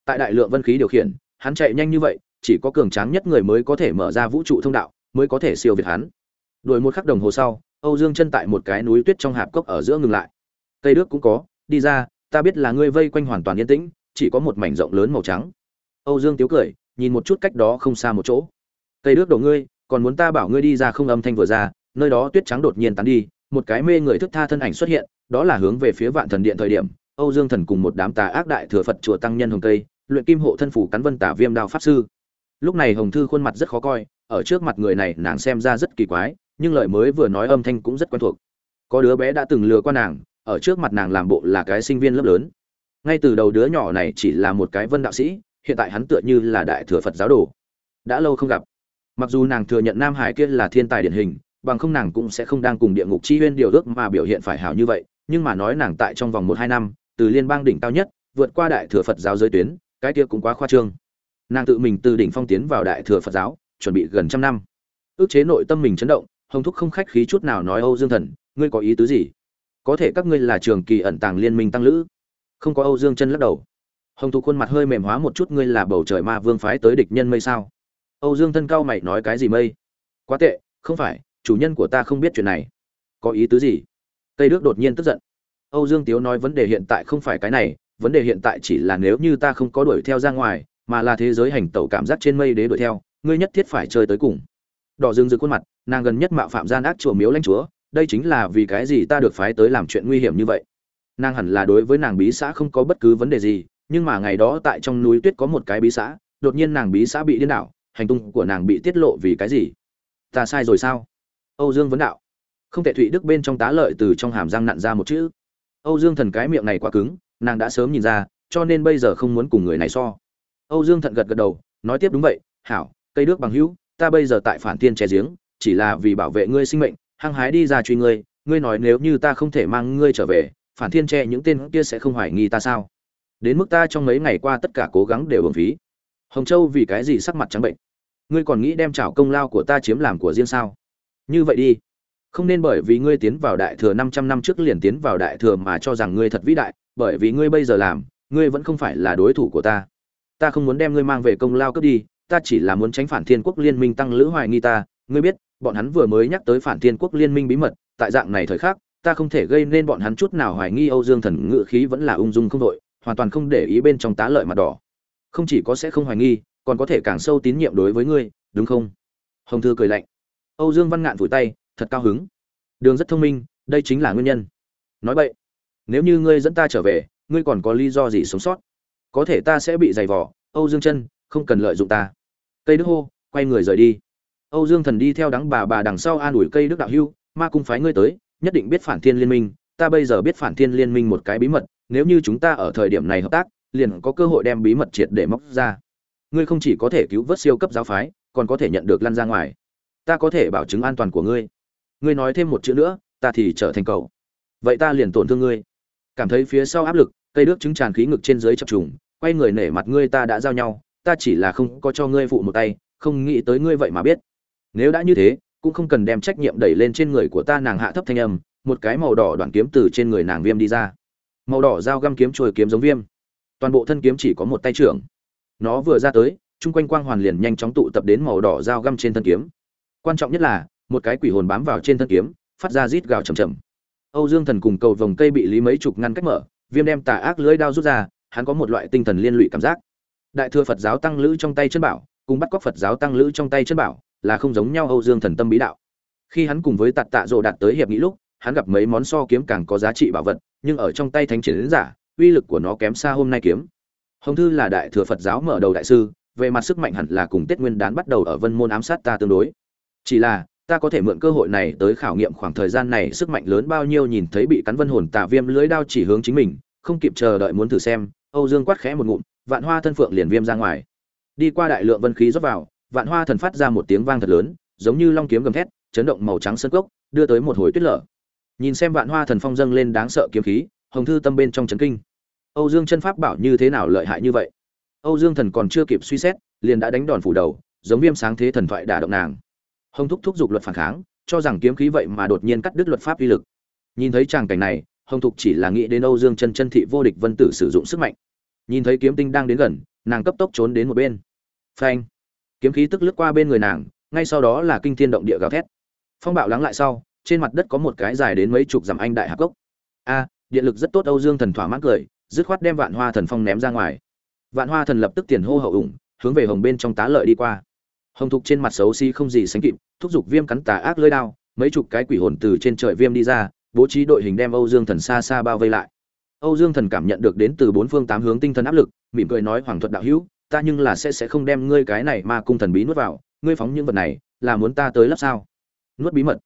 Tại đại lượng vân khí điều khiển, hắn chạy nhanh như vậy, chỉ có cường tráng nhất người mới có thể mở ra vũ trụ thông đạo, mới có thể siêu việt hắn. Đổi một khắc đồng hồ sau, âu dương chân tại một cái núi tuyết trong hạp cốc ở giữa ngừng lại. Cây đức cũng có, đi ra, ta biết là ngươi vây quanh hoàn toàn yên tĩnh, chỉ có một mảnh rộng lớn màu trắng. Âu dương tiếu cười, nhìn một chút cách đó không xa một chỗ. Cây đức đổ ngươi, còn muốn ta bảo ngươi đi ra không âm thanh vừa ra, nơi đó tuyết trắng đột nhiên tán đi một cái mê người thức tha thân ảnh xuất hiện, đó là hướng về phía vạn thần điện thời điểm, âu dương thần cùng một đám tà ác đại thừa phật chùa tăng nhân hồng tây luyện kim hộ thân phủ cắn vân tả viêm đao pháp sư. Lúc này hồng thư khuôn mặt rất khó coi, ở trước mặt người này nàng xem ra rất kỳ quái, nhưng lời mới vừa nói âm thanh cũng rất quen thuộc. Có đứa bé đã từng lừa qua nàng, ở trước mặt nàng làm bộ là cái sinh viên lớp lớn. Ngay từ đầu đứa nhỏ này chỉ là một cái vân đạo sĩ, hiện tại hắn tựa như là đại thừa phật giáo đồ. Đã lâu không gặp. Mặc dù nàng thừa nhận nam hải kia là thiên tài điển hình bằng không nàng cũng sẽ không đang cùng địa ngục chi huyên điều ước mà biểu hiện phải hảo như vậy, nhưng mà nói nàng tại trong vòng một hai năm, từ liên bang đỉnh cao nhất, vượt qua đại thừa phật giáo giới tuyến, cái kia cũng quá khoa trương. Nàng tự mình từ đỉnh phong tiến vào đại thừa phật giáo, chuẩn bị gần trăm năm. Ước chế nội tâm mình chấn động, hồng thúc không khách khí chút nào nói, âu dương thần, ngươi có ý tứ gì? Có thể các ngươi là trường kỳ ẩn tàng liên minh tăng lữ. Không có âu dương chân lắc đầu. Hồng thúc khuôn mặt hơi mềm hóa một chút, ngươi là bầu trời ma vương phái tới địch nhân mây sao? Âu dương thân cao mày nói, cái gì mây? Quá tệ, không phải chủ nhân của ta không biết chuyện này. Có ý tứ gì? Cây đức đột nhiên tức giận. Âu dương tiếu nói vấn đề hiện tại không phải cái này, vấn đề hiện tại chỉ là nếu như ta không có đuổi theo ra ngoài, mà là thế giới hành tẩu cảm giác trên mây đế đuổi theo, ngươi nhất thiết phải chơi tới cùng. Đỏ dương giữ khuôn mặt, nàng gần nhất mạo phạm gian ác chùa miếu lãnh chúa, đây chính là vì cái gì ta được phái tới làm chuyện nguy hiểm như vậy? Nàng hẳn là đối với nàng bí xã không có bất cứ vấn đề gì, nhưng mà ngày đó tại trong núi tuyết có một cái bí xã, đột nhiên nàng bí xã bị điên đảo, hành tung của nàng bị tiết lộ vì cái gì? Ta sai rồi sao? Âu dương vấn đạo. Không thể thụy đức bên trong tá lợi từ trong hàm răng nặn ra một chữ. Âu dương thần cái miệng này quá cứng, nàng đã sớm nhìn ra, cho nên bây giờ không muốn cùng người này so. Âu dương thận gật gật đầu, nói tiếp đúng vậy, hảo, cây đước bằng hữu, ta bây giờ tại phản tiên che giếng, chỉ là vì bảo vệ ngươi sinh mệnh, hăng hái đi ra truy ngươi ngươi nói nếu như ta không thể mang ngươi trở về, phản thiên che những tên kia sẽ không hoài nghi ta sao? Đến mức ta trong mấy ngày qua tất cả cố gắng đều uổng phí. Hồng châu vì cái gì sắc mặt trắng bệnh? Ngươi còn nghĩ đem trảo công lao của ta chiếm làm của riêng sao? Như vậy đi. Không nên bởi vì ngươi tiến vào đại thừa 500 năm trước liền tiến vào đại thừa mà cho rằng ngươi thật vĩ đại, bởi vì ngươi bây giờ làm, ngươi vẫn không phải là đối thủ của ta. Ta không muốn đem ngươi mang về công lao cướp đi, ta chỉ là muốn tránh phản thiên quốc liên minh tăng lữ hoài nghi ta. Ngươi biết, bọn hắn vừa mới nhắc tới phản thiên quốc liên minh bí mật, tại dạng này thời khắc, ta không thể gây nên bọn hắn chút nào hoài nghi âu dương thần ngự khí vẫn là ung dung không đội, hoàn toàn không để ý bên trong tá lợi mặt đỏ. Không chỉ có sẽ không hoài nghi, còn có thể càng sâu tín nhiệm đối với ngươi, đúng không? Hồng thư cười lạnh âu dương văn ngạn vùi tay, thật cao hứng. Đường rất thông minh, đây chính là nguyên nhân. Nói vậy nếu như ngươi dẫn ta trở về, ngươi còn có lý do gì sống sót? Có thể ta sẽ bị giày vò, âu dương chân, không cần lợi dụng ta. Cây đức hô, quay người rời đi. Âu dương thần đi theo đắng bà bà đằng sau an ủi cây đức đạo hưu, ma cung phái ngươi tới, nhất định biết phản thiên liên minh, ta bây giờ biết phản thiên liên minh một cái bí mật, nếu như chúng ta ở thời điểm này hợp tác, liền có cơ hội đem bí mật triệt để móc ra. Ngươi không chỉ có thể cứu vớt siêu cấp giáo phái, còn có thể nhận được lăn ra ngoài ta có thể bảo chứng an toàn của ngươi. Ngươi nói thêm một chữ nữa, ta thì trở thành cầu vậy ta liền tổn thương ngươi. Cảm thấy phía sau áp lực, cây đước trứng tràn khí ngực trên dưới chập trùng, quay người nể mặt ngươi ta đã giao nhau, ta chỉ là không có cho ngươi phụ một tay, không nghĩ tới ngươi vậy mà biết. Nếu đã như thế, cũng không cần đem trách nhiệm đẩy lên trên người của ta nàng hạ thấp thanh âm, một cái màu đỏ đoạn kiếm từ trên người nàng viêm đi ra. Màu đỏ dao găm kiếm trôi kiếm giống viêm. Toàn bộ thân kiếm chỉ có một tay trưởng. Nó vừa ra tới, chung quanh quang hoàn liền nhanh chóng tụ tập đến màu đỏ dao găm trên thân kiếm quan trọng nhất là, một cái quỷ hồn bám vào trên thân kiếm, phát ra rít gào chầm chầm âu dương thần cùng cầu vòng cây bị lý mấy chục ngăn cách mở, viêm đem tà ác lưỡi đao rút ra, hắn có một loại tinh thần liên lụy cảm giác. Đại thừa phật giáo tăng lữ trong tay chân bảo, cùng bắt cóc phật giáo tăng lữ trong tay chân bảo, là không giống nhau âu dương thần tâm bí đạo. Khi hắn cùng với tạt tạ rộ đạt tới hiệp nghị lúc, hắn gặp mấy món so kiếm càng có giá trị bảo vật, nhưng ở trong tay thánh triển giả, uy lực của nó kém xa hôm nay kiếm. Hồng thư là đại thừa phật giáo mở đầu đại sư, về mặt sức mạnh hẳn là cùng tết nguyên đán bắt đầu ở vân môn ám sát ta tương đối chỉ là, ta có thể mượn cơ hội này tới khảo nghiệm khoảng thời gian này sức mạnh lớn bao nhiêu nhìn thấy bị cắn vân hồn tạ viêm lưới đao chỉ hướng chính mình, không kịp chờ đợi muốn thử xem, âu dương quát khẽ một ngụm, vạn hoa thân phượng liền viêm ra ngoài. Đi qua đại lượng vân khí rót vào, vạn hoa thần phát ra một tiếng vang thật lớn, giống như long kiếm gầm thét, chấn động màu trắng sơn cốc, đưa tới một hồi tuyết lở. Nhìn xem vạn hoa thần phong dâng lên đáng sợ kiếm khí, hồng thư tâm bên trong chấn kinh. Âu dương chân pháp bảo như thế nào lợi hại như vậy? Âu dương thần còn chưa kịp suy xét, liền đã đánh đòn phủ đầu, giống viêm sáng thế thần thoại đả động nàng hồng thúc thúc giục luật phản kháng, cho rằng kiếm khí vậy mà đột nhiên cắt đứt luật pháp uy lực. Nhìn thấy tràng cảnh này, hồng thục chỉ là nghĩ đến âu dương chân chân thị vô địch vân tử sử dụng sức mạnh. Nhìn thấy kiếm tinh đang đến gần, nàng cấp tốc trốn đến một bên. Phanh! Kiếm khí tức lướt qua bên người nàng, ngay sau đó là kinh thiên động địa gào thét. Phong bạo lắng lại sau, trên mặt đất có một cái dài đến mấy chục dặm anh đại hạc cốc. A, điện lực rất tốt, âu dương thần thỏa mãn cười, dứt khoát đem vạn hoa thần phong ném ra ngoài. Vạn hoa thần lập tức tiền hô hậu ủng, hướng về hồng bên trong tá lợi đi qua hồng thục trên mặt xấu xí không gì sánh kịp, thúc giục viêm cắn tà ác lưỡi đao, mấy chục cái quỷ hồn từ trên trời viêm đi ra, bố trí đội hình đem âu dương thần xa xa bao vây lại. Âu dương thần cảm nhận được đến từ bốn phương tám hướng tinh thần áp lực, mỉm cười nói, hoàng thuật đạo hữu, ta nhưng là sẽ sẽ không đem ngươi cái này ma cung thần bí nuốt vào, ngươi phóng những vật này, là muốn ta tới lắp sao? Nuốt bí mật.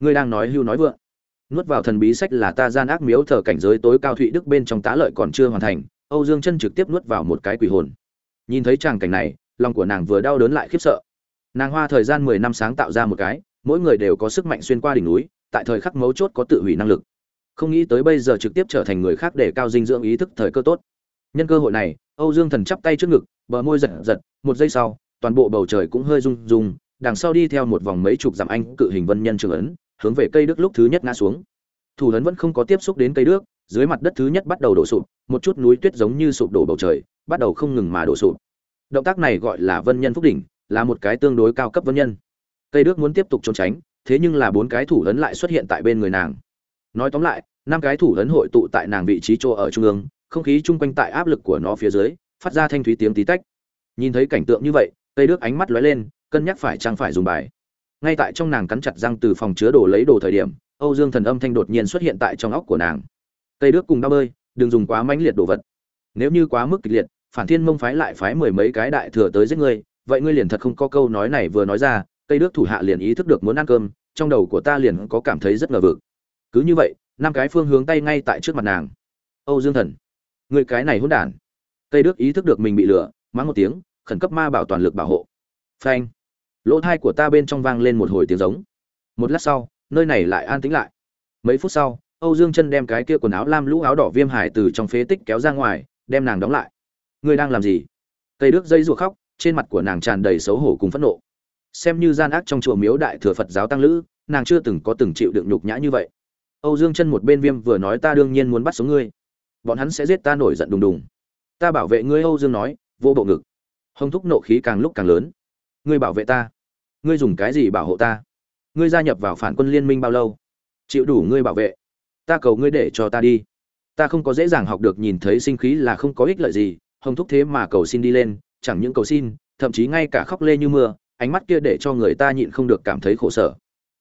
Ngươi đang nói hưu nói vượng. Nuốt vào thần bí sách là ta gian ác miếu thờ cảnh giới tối cao thụy đức bên trong tá lợi còn chưa hoàn thành, âu dương chân trực tiếp nuốt vào một cái quỷ hồn. Nhìn thấy tràng cảnh này, lòng của nàng vừa đau đớn lại khiếp sợ nàng hoa thời gian mười năm sáng tạo ra một cái, mỗi người đều có sức mạnh xuyên qua đỉnh núi, tại thời khắc mấu chốt có tự hủy năng lực. Không nghĩ tới bây giờ trực tiếp trở thành người khác để cao dinh dưỡng ý thức thời cơ tốt. Nhân cơ hội này, âu dương thần chắp tay trước ngực, bờ môi giật giật, một giây sau, toàn bộ bầu trời cũng hơi rung rung, đằng sau đi theo một vòng mấy chục dặm anh cự hình vân nhân trường ấn, hướng về cây đức lúc thứ nhất ngã xuống. Thủ ấn vẫn không có tiếp xúc đến cây đức, dưới mặt đất thứ nhất bắt đầu đổ sụp, một chút núi tuyết giống như sụp đổ bầu trời, bắt đầu không ngừng mà đổ sụp. Động tác này gọi là vân nhân phúc đỉnh là một cái tương đối cao cấp vân nhân. Cây đức muốn tiếp tục trốn tránh, thế nhưng là bốn cái thủ ấn lại xuất hiện tại bên người nàng. Nói tóm lại, năm cái thủ ấn hội tụ tại nàng vị trí chỗ ở trung ương, không khí chung quanh tại áp lực của nó phía dưới, phát ra thanh thúy tiếng tí tách. Nhìn thấy cảnh tượng như vậy cây đức ánh mắt lóe lên, cân nhắc phải chăng phải dùng bài. Ngay tại trong nàng cắn chặt răng từ phòng chứa đồ lấy đồ thời điểm, âu dương thần âm thanh đột nhiên xuất hiện tại trong óc của nàng. Cây đức cùng đau bơi, đừng dùng quá mãnh liệt đồ vật. Nếu như quá mức kịch liệt, phản thiên mông phái lại phái mười mấy cái đại thừa tới giết ngươi vậy ngươi liền thật không có câu nói này vừa nói ra, cây đức thủ hạ liền ý thức được muốn ăn cơm, trong đầu của ta liền có cảm thấy rất ngờ vực. Cứ như vậy, năm cái phương hướng tay ngay tại trước mặt nàng. Âu dương thần người cái này hỗn đản. Cây đức ý thức được mình bị lừa, mắng một tiếng, khẩn cấp ma bảo toàn lực bảo hộ. Phanh. Lỗ thai của ta bên trong vang lên một hồi tiếng giống. Một lát sau, nơi này lại an tĩnh lại. Mấy phút sau, âu dương chân đem cái kia quần áo lam lũ áo đỏ viêm hải từ trong phế tích kéo ra ngoài, đem nàng đóng lại. Ngươi đang làm gì? Cây đức dây ruột khóc trên mặt của nàng tràn đầy xấu hổ cùng phẫn nộ. Xem như gian ác trong chùa miếu đại thừa phật giáo tăng lữ, nàng chưa từng có từng chịu đựng nhục nhã như vậy. Âu dương chân một bên viêm vừa nói ta đương nhiên muốn bắt sống ngươi. Bọn hắn sẽ giết ta nổi giận đùng đùng. Ta bảo vệ ngươi, âu dương nói, vô bộ ngực. Hồng thúc nộ khí càng lúc càng lớn. Ngươi bảo vệ ta. Ngươi dùng cái gì bảo hộ ta? Ngươi gia nhập vào phản quân liên minh bao lâu? Chịu đủ ngươi bảo vệ. Ta cầu ngươi để cho ta đi. Ta không có dễ dàng học được nhìn thấy sinh khí là không có ích lợi gì. Hồng thúc thế mà cầu xin đi lên chẳng những cầu xin, thậm chí ngay cả khóc lê như mưa, ánh mắt kia để cho người ta nhịn không được cảm thấy khổ sở.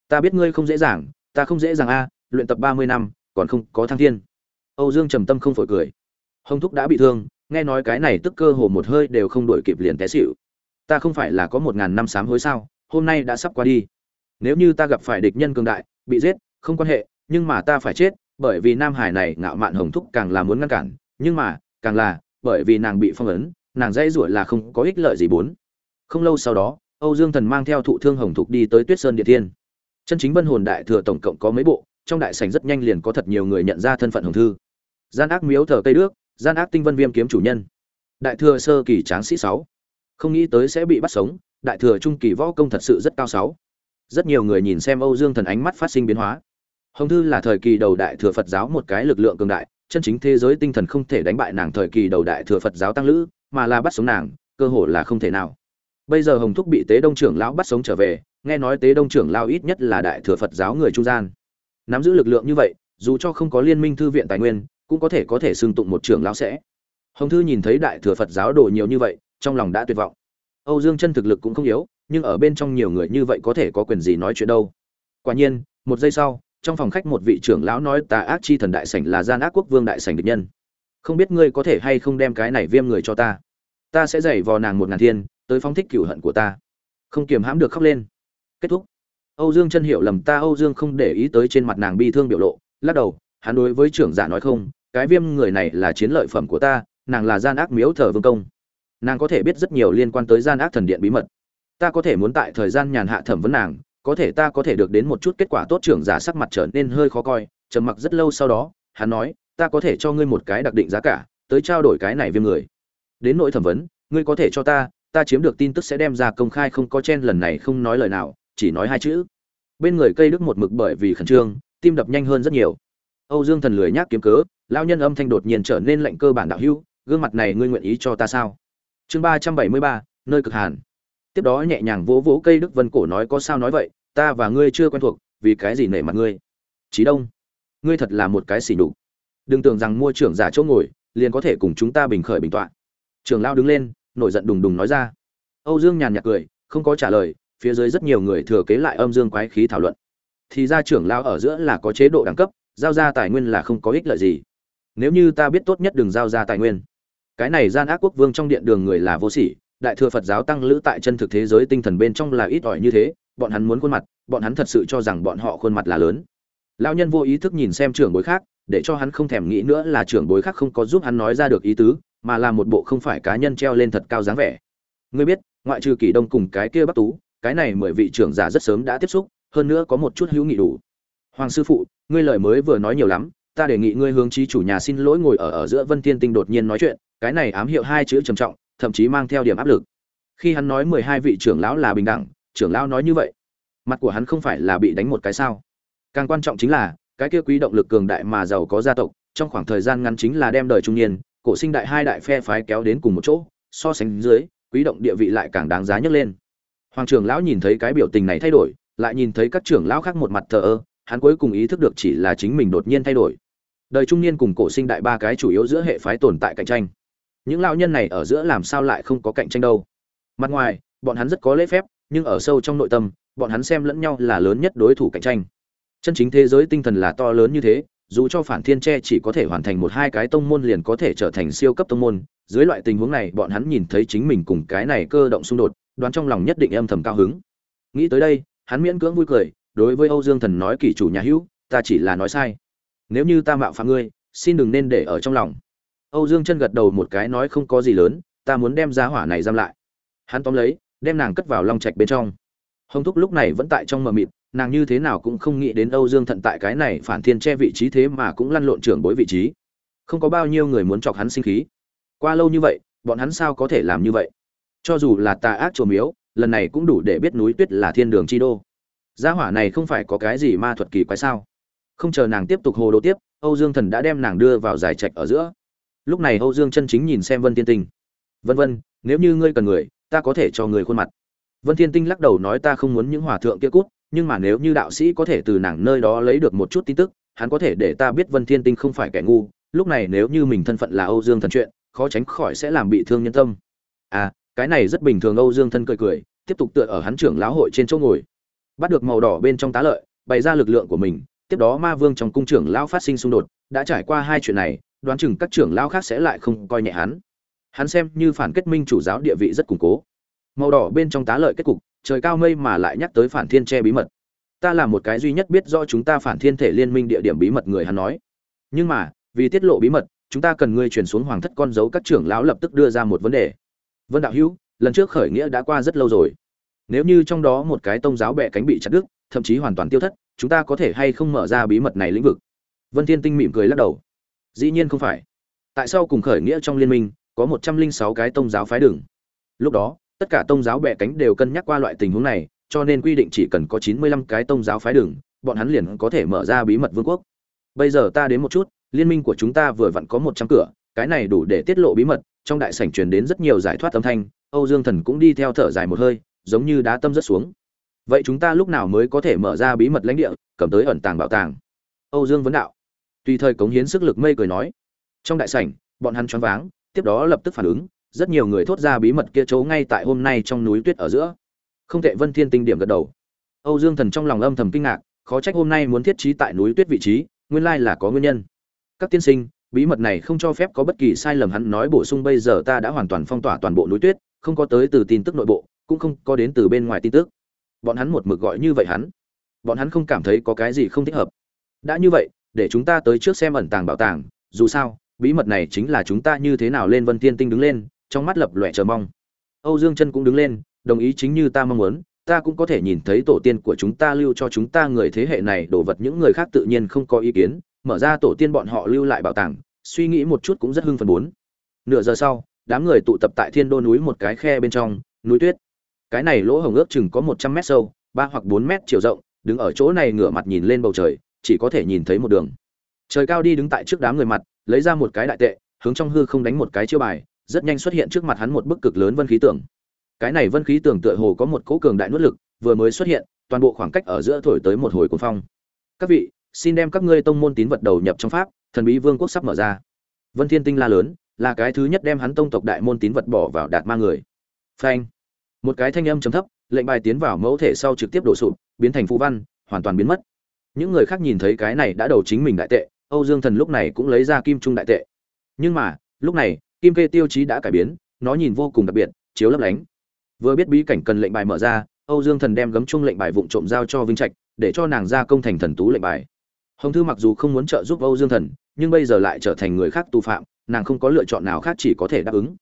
Ta biết ngươi không dễ dàng, ta không dễ dàng a, luyện tập ba mươi năm, còn không có thăng thiên. Âu dương trầm tâm không phổi cười. Hồng thúc đã bị thương, nghe nói cái này tức cơ hồ một hơi đều không đổi kịp liền té xịu ta không phải là có một ngàn năm sám hối sao, hôm nay đã sắp qua đi. Nếu như ta gặp phải địch nhân cường đại, bị giết, không quan hệ, nhưng mà ta phải chết, bởi vì nam hải này ngạo mạn hồng thúc càng là muốn ngăn cản, nhưng mà, càng là bởi vì nàng bị phong ấn nàng dây ruổi là không có ích lợi gì bốn. Không lâu sau đó, âu dương thần mang theo thụ thương hồng thục đi tới tuyết sơn địa thiên. Chân chính vân hồn đại thừa tổng cộng có mấy bộ, trong đại sảnh rất nhanh liền có thật nhiều người nhận ra thân phận hồng thư. Gian ác miếu thờ cây đước gian ác tinh vân viêm kiếm chủ nhân. Đại thừa sơ kỳ tráng sĩ sáu. Không nghĩ tới sẽ bị bắt sống, đại thừa trung kỳ võ công thật sự rất cao sáu. Rất nhiều người nhìn xem âu dương thần ánh mắt phát sinh biến hóa. Hồng thư là thời kỳ đầu đại thừa phật giáo một cái lực lượng cường đại, chân chính thế giới tinh thần không thể đánh bại nàng thời kỳ đầu đại thừa phật giáo tăng lữ mà là bắt sống nàng, cơ hội là không thể nào. Bây giờ hồng thúc bị tế đông trưởng lão bắt sống trở về, nghe nói tế đông trưởng lão ít nhất là đại thừa phật giáo người trung gian. Nắm giữ lực lượng như vậy, dù cho không có liên minh thư viện tài nguyên, cũng có thể có thể xưng tụng một trưởng lão sẽ. Hồng thư nhìn thấy đại thừa phật giáo đồ nhiều như vậy, trong lòng đã tuyệt vọng. Âu dương chân thực lực cũng không yếu, nhưng ở bên trong nhiều người như vậy có thể có quyền gì nói chuyện đâu. Quả nhiên, một giây sau, trong phòng khách một vị trưởng lão nói, tà ác chi thần đại sảnh là gian ác quốc vương đại sảnh địch nhân không biết ngươi có thể hay không đem cái này viêm người cho ta? Ta sẽ giày vò nàng một ngàn thiên, tới phóng thích cửu hận của ta. Không kiềm hãm được khóc lên. Kết thúc. Âu dương chân hiểu lầm ta, âu dương không để ý tới trên mặt nàng bi thương biểu lộ. Lắc đầu, hắn đối với trưởng giả nói không, cái viêm người này là chiến lợi phẩm của ta, nàng là gian ác miếu thờ vương công. Nàng có thể biết rất nhiều liên quan tới gian ác thần điện bí mật. Ta có thể muốn tại thời gian nhàn hạ thẩm vấn nàng, có thể ta có thể được đến một chút kết quả tốt trưởng giả sắc mặt trở nên hơi khó coi, trầm mặc rất lâu sau đó, hắn nói ta có thể cho ngươi một cái đặc định giá cả, tới trao đổi cái này viêm người. Đến nỗi thẩm vấn, ngươi có thể cho ta ta chiếm được tin tức sẽ đem ra công khai không có chen lần này không nói lời nào, chỉ nói hai chữ. Bên người cây đức một mực bởi vì khẩn trương, tim đập nhanh hơn rất nhiều. Âu dương thần lười nhác kiếm cớ lao nhân âm thanh đột nhiên trở nên lạnh cơ bản đạo hữu, gương mặt này ngươi nguyện ý cho ta sao? Chương ba trăm bảy mươi ba, nơi cực hàn. Tiếp đó nhẹ nhàng vỗ vỗ cây đức vân cổ nói có sao nói vậy, ta và ngươi chưa quen thuộc, vì cái gì nể mặt ngươi? Trí đông, ngươi thật là một cái xỉ đục đừng tưởng rằng mua trưởng giả chỗ ngồi, liền có thể cùng chúng ta bình khởi bình tọa. Trưởng lao đứng lên, nổi giận đùng đùng nói ra. Âu dương nhàn nhạt cười, không có trả lời, phía dưới rất nhiều người thừa kế lại âm dương quái khí thảo luận. Thì ra trưởng lao ở giữa là có chế độ đẳng cấp, giao ra tài nguyên là không có ích lợi gì. Nếu như ta biết tốt nhất đừng giao ra tài nguyên. Cái này gian ác quốc vương trong điện đường người là vô sỉ, đại thừa phật giáo tăng lữ tại chân thực thế giới tinh thần bên trong là ít ỏi như thế, bọn hắn muốn khuôn mặt, bọn hắn thật sự cho rằng bọn họ khuôn mặt là lớn lão nhân vô ý thức nhìn xem trưởng bối khác, để cho hắn không thèm nghĩ nữa là trưởng bối khác không có giúp hắn nói ra được ý tứ, mà là một bộ không phải cá nhân treo lên thật cao dáng vẻ. Ngươi biết, ngoại trừ kỷ đông cùng cái kia bắc tú, cái này mười vị trưởng giả rất sớm đã tiếp xúc, hơn nữa có một chút hữu nghị đủ. Hoàng sư phụ, ngươi lời mới vừa nói nhiều lắm, ta đề nghị ngươi hướng chí chủ nhà xin lỗi ngồi ở ở giữa vân tiên tinh đột nhiên nói chuyện, cái này ám hiệu hai chữ trầm trọng, thậm chí mang theo điểm áp lực. Khi hắn nói mười hai vị trưởng lão là bình đẳng, trưởng lão nói như vậy, mặt của hắn không phải là bị đánh một cái sao? Càng quan trọng chính là, cái kia quý động lực cường đại mà giàu có gia tộc, trong khoảng thời gian ngắn chính là đem đời trung niên, cổ sinh đại hai đại phe phái kéo đến cùng một chỗ, so sánh dưới, quý động địa vị lại càng đáng giá nhấc lên. Hoàng trưởng lão nhìn thấy cái biểu tình này thay đổi, lại nhìn thấy các trưởng lão khác một mặt thờ ơ, hắn cuối cùng ý thức được chỉ là chính mình đột nhiên thay đổi. Đời trung niên cùng cổ sinh đại ba cái chủ yếu giữa hệ phái tồn tại cạnh tranh. Những lão nhân này ở giữa làm sao lại không có cạnh tranh đâu? Mặt ngoài, bọn hắn rất có lễ phép, nhưng ở sâu trong nội tâm, bọn hắn xem lẫn nhau là lớn nhất đối thủ cạnh tranh chân chính thế giới tinh thần là to lớn như thế, dù cho phản thiên tre chỉ có thể hoàn thành một hai cái tông môn liền có thể trở thành siêu cấp tông môn, dưới loại tình huống này, bọn hắn nhìn thấy chính mình cùng cái này cơ động xung đột, đoán trong lòng nhất định âm thầm cao hứng. Nghĩ tới đây, hắn miễn cưỡng vui cười, đối với âu dương thần nói, kỷ chủ nhà hữu, ta chỉ là nói sai. Nếu như ta mạo phạm ngươi, xin đừng nên để ở trong lòng. Âu dương chân gật đầu một cái nói, không có gì lớn, ta muốn đem giá hỏa này giam lại. Hắn tóm lấy, đem nàng cất vào long trạch bên trong. Hồng thúc lúc này vẫn tại trong mờ mịt nàng như thế nào cũng không nghĩ đến âu dương thận tại cái này phản thiên che vị trí thế mà cũng lăn lộn trưởng bối vị trí. Không có bao nhiêu người muốn chọc hắn sinh khí. Qua lâu như vậy, bọn hắn sao có thể làm như vậy? Cho dù là tà ác chùa miếu, lần này cũng đủ để biết núi tuyết là thiên đường chi đô. Gia hỏa này không phải có cái gì ma thuật kỳ quái sao? Không chờ nàng tiếp tục hồ đồ tiếp, âu dương thần đã đem nàng đưa vào giải trạch ở giữa. Lúc này âu dương chân chính nhìn xem vân tiên tinh. Vân vân, nếu như ngươi cần người, ta có thể cho người khuôn mặt. Vân thiên tinh lắc đầu nói, ta không muốn những hòa thượng kia cút nhưng mà nếu như đạo sĩ có thể từ nàng nơi đó lấy được một chút tin tức, hắn có thể để ta biết vân thiên tinh không phải kẻ ngu, lúc này nếu như mình thân phận là âu dương thần chuyện, khó tránh khỏi sẽ làm bị thương nhân tâm. À cái này rất bình thường, âu dương thân cười cười, tiếp tục tựa ở hắn trưởng lão hội trên chỗ ngồi. Bắt được màu đỏ bên trong tá lợi, bày ra lực lượng của mình, tiếp đó ma vương trong cung trưởng lão phát sinh xung đột, đã trải qua hai chuyện này, đoán chừng các trưởng lão khác sẽ lại không coi nhẹ hắn. Hắn xem như phản kết minh chủ giáo địa vị rất củng cố màu đỏ bên trong tá lợi kết cục, trời cao mây mà lại nhắc tới phản thiên che bí mật. Ta là một cái duy nhất biết do chúng ta phản thiên thể liên minh địa điểm bí mật người hắn nói. Nhưng mà, vì tiết lộ bí mật, chúng ta cần ngươi truyền xuống hoàng thất con dấu các trưởng lão lập tức đưa ra một vấn đề. Vân đạo hữu, lần trước khởi nghĩa đã qua rất lâu rồi. Nếu như trong đó một cái tông giáo bẹ cánh bị chặt đứt, thậm chí hoàn toàn tiêu thất, chúng ta có thể hay không mở ra bí mật này lĩnh vực? Vân thiên tinh mỉm cười lắc đầu. Dĩ nhiên không phải. Tại sao cùng khởi nghĩa trong liên minh, có một trăm linh sáu cái tông giáo phái đường? Lúc đó tất cả tông giáo bẹ cánh đều cân nhắc qua loại tình huống này, cho nên quy định chỉ cần có chín mươi lăm cái tông giáo phái đường, bọn hắn liền có thể mở ra bí mật vương quốc. Bây giờ ta đến một chút, liên minh của chúng ta vừa vặn có một trăm cửa, cái này đủ để tiết lộ bí mật, trong đại sảnh truyền đến rất nhiều giải thoát âm thanh, âu dương thần cũng đi theo thở dài một hơi, giống như đá tâm rất xuống. Vậy chúng ta lúc nào mới có thể mở ra bí mật lãnh địa, cầm tới ẩn tàng bảo tàng? Âu dương vấn đạo. Tùy thời cống hiến sức lực mây cười nói. Trong đại sảnh, bọn hắn choáng váng, tiếp đó lập tức phản ứng rất nhiều người thốt ra bí mật kia chỗ ngay tại hôm nay trong núi tuyết ở giữa. Không tệ, vân thiên tinh điểm gật đầu. Âu dương thần trong lòng âm thầm kinh ngạc, khó trách hôm nay muốn thiết trí tại núi tuyết vị trí, nguyên lai là có nguyên nhân. Các tiên sinh, bí mật này không cho phép có bất kỳ sai lầm, hắn nói bổ sung bây giờ ta đã hoàn toàn phong tỏa toàn bộ núi tuyết, không có tới từ tin tức nội bộ, cũng không có đến từ bên ngoài tin tức. Bọn hắn một mực gọi như vậy hắn. Bọn hắn không cảm thấy có cái gì không thích hợp. Đã như vậy, để chúng ta tới trước xem ẩn tàng bảo tàng, dù sao, bí mật này chính là chúng ta như thế nào lên vân tiên tinh đứng lên trong mắt lập lòe chờ mong. Âu dương chân cũng đứng lên, đồng ý chính như ta mong muốn, ta cũng có thể nhìn thấy tổ tiên của chúng ta lưu cho chúng ta người thế hệ này, đồ vật những người khác tự nhiên không có ý kiến, mở ra tổ tiên bọn họ lưu lại bảo tàng, suy nghĩ một chút cũng rất hưng phấn bốn. Nửa giờ sau, đám người tụ tập tại thiên đô núi một cái khe bên trong, núi tuyết. Cái này lỗ hồng ước chừng có một trăm mét sâu, ba hoặc bốn mét chiều rộng, đứng ở chỗ này ngửa mặt nhìn lên bầu trời, chỉ có thể nhìn thấy một đường. Trời cao đi đứng tại trước đám người mặt, lấy ra một cái đại tệ, hướng trong hư không đánh một cái chiêu bài rất nhanh xuất hiện trước mặt hắn một bức cực lớn vân khí tưởng cái này vân khí tưởng tựa hồ có một cỗ cường đại nuốt lực, vừa mới xuất hiện, toàn bộ khoảng cách ở giữa thổi tới một hồi cuồng phong. Các vị, xin đem các ngươi tông môn tín vật đầu nhập trong pháp, thần bí vương quốc sắp mở ra. Vân thiên tinh la lớn, là cái thứ nhất đem hắn tông tộc đại môn tín vật bỏ vào đạt ma người. Phanh. Một cái thanh âm trầm thấp, lệnh bài tiến vào mẫu thể sau trực tiếp đổ sụp, biến thành phù văn, hoàn toàn biến mất. Những người khác nhìn thấy cái này đã đầu chính mình đại tệ, âu dương thần lúc này cũng lấy ra kim trung đại tệ. Nhưng mà, lúc này kim kê tiêu chí đã cải biến, nó nhìn vô cùng đặc biệt, chiếu lấp lánh. Vừa biết bí cảnh cần lệnh bài mở ra, âu dương thần đem gấm chung lệnh bài vụn trộm giao cho vinh trạch, để cho nàng ra công thành thần tú lệnh bài. Hồng thư mặc dù không muốn trợ giúp âu dương thần, nhưng bây giờ lại trở thành người khác tù phạm, nàng không có lựa chọn nào khác chỉ có thể đáp ứng.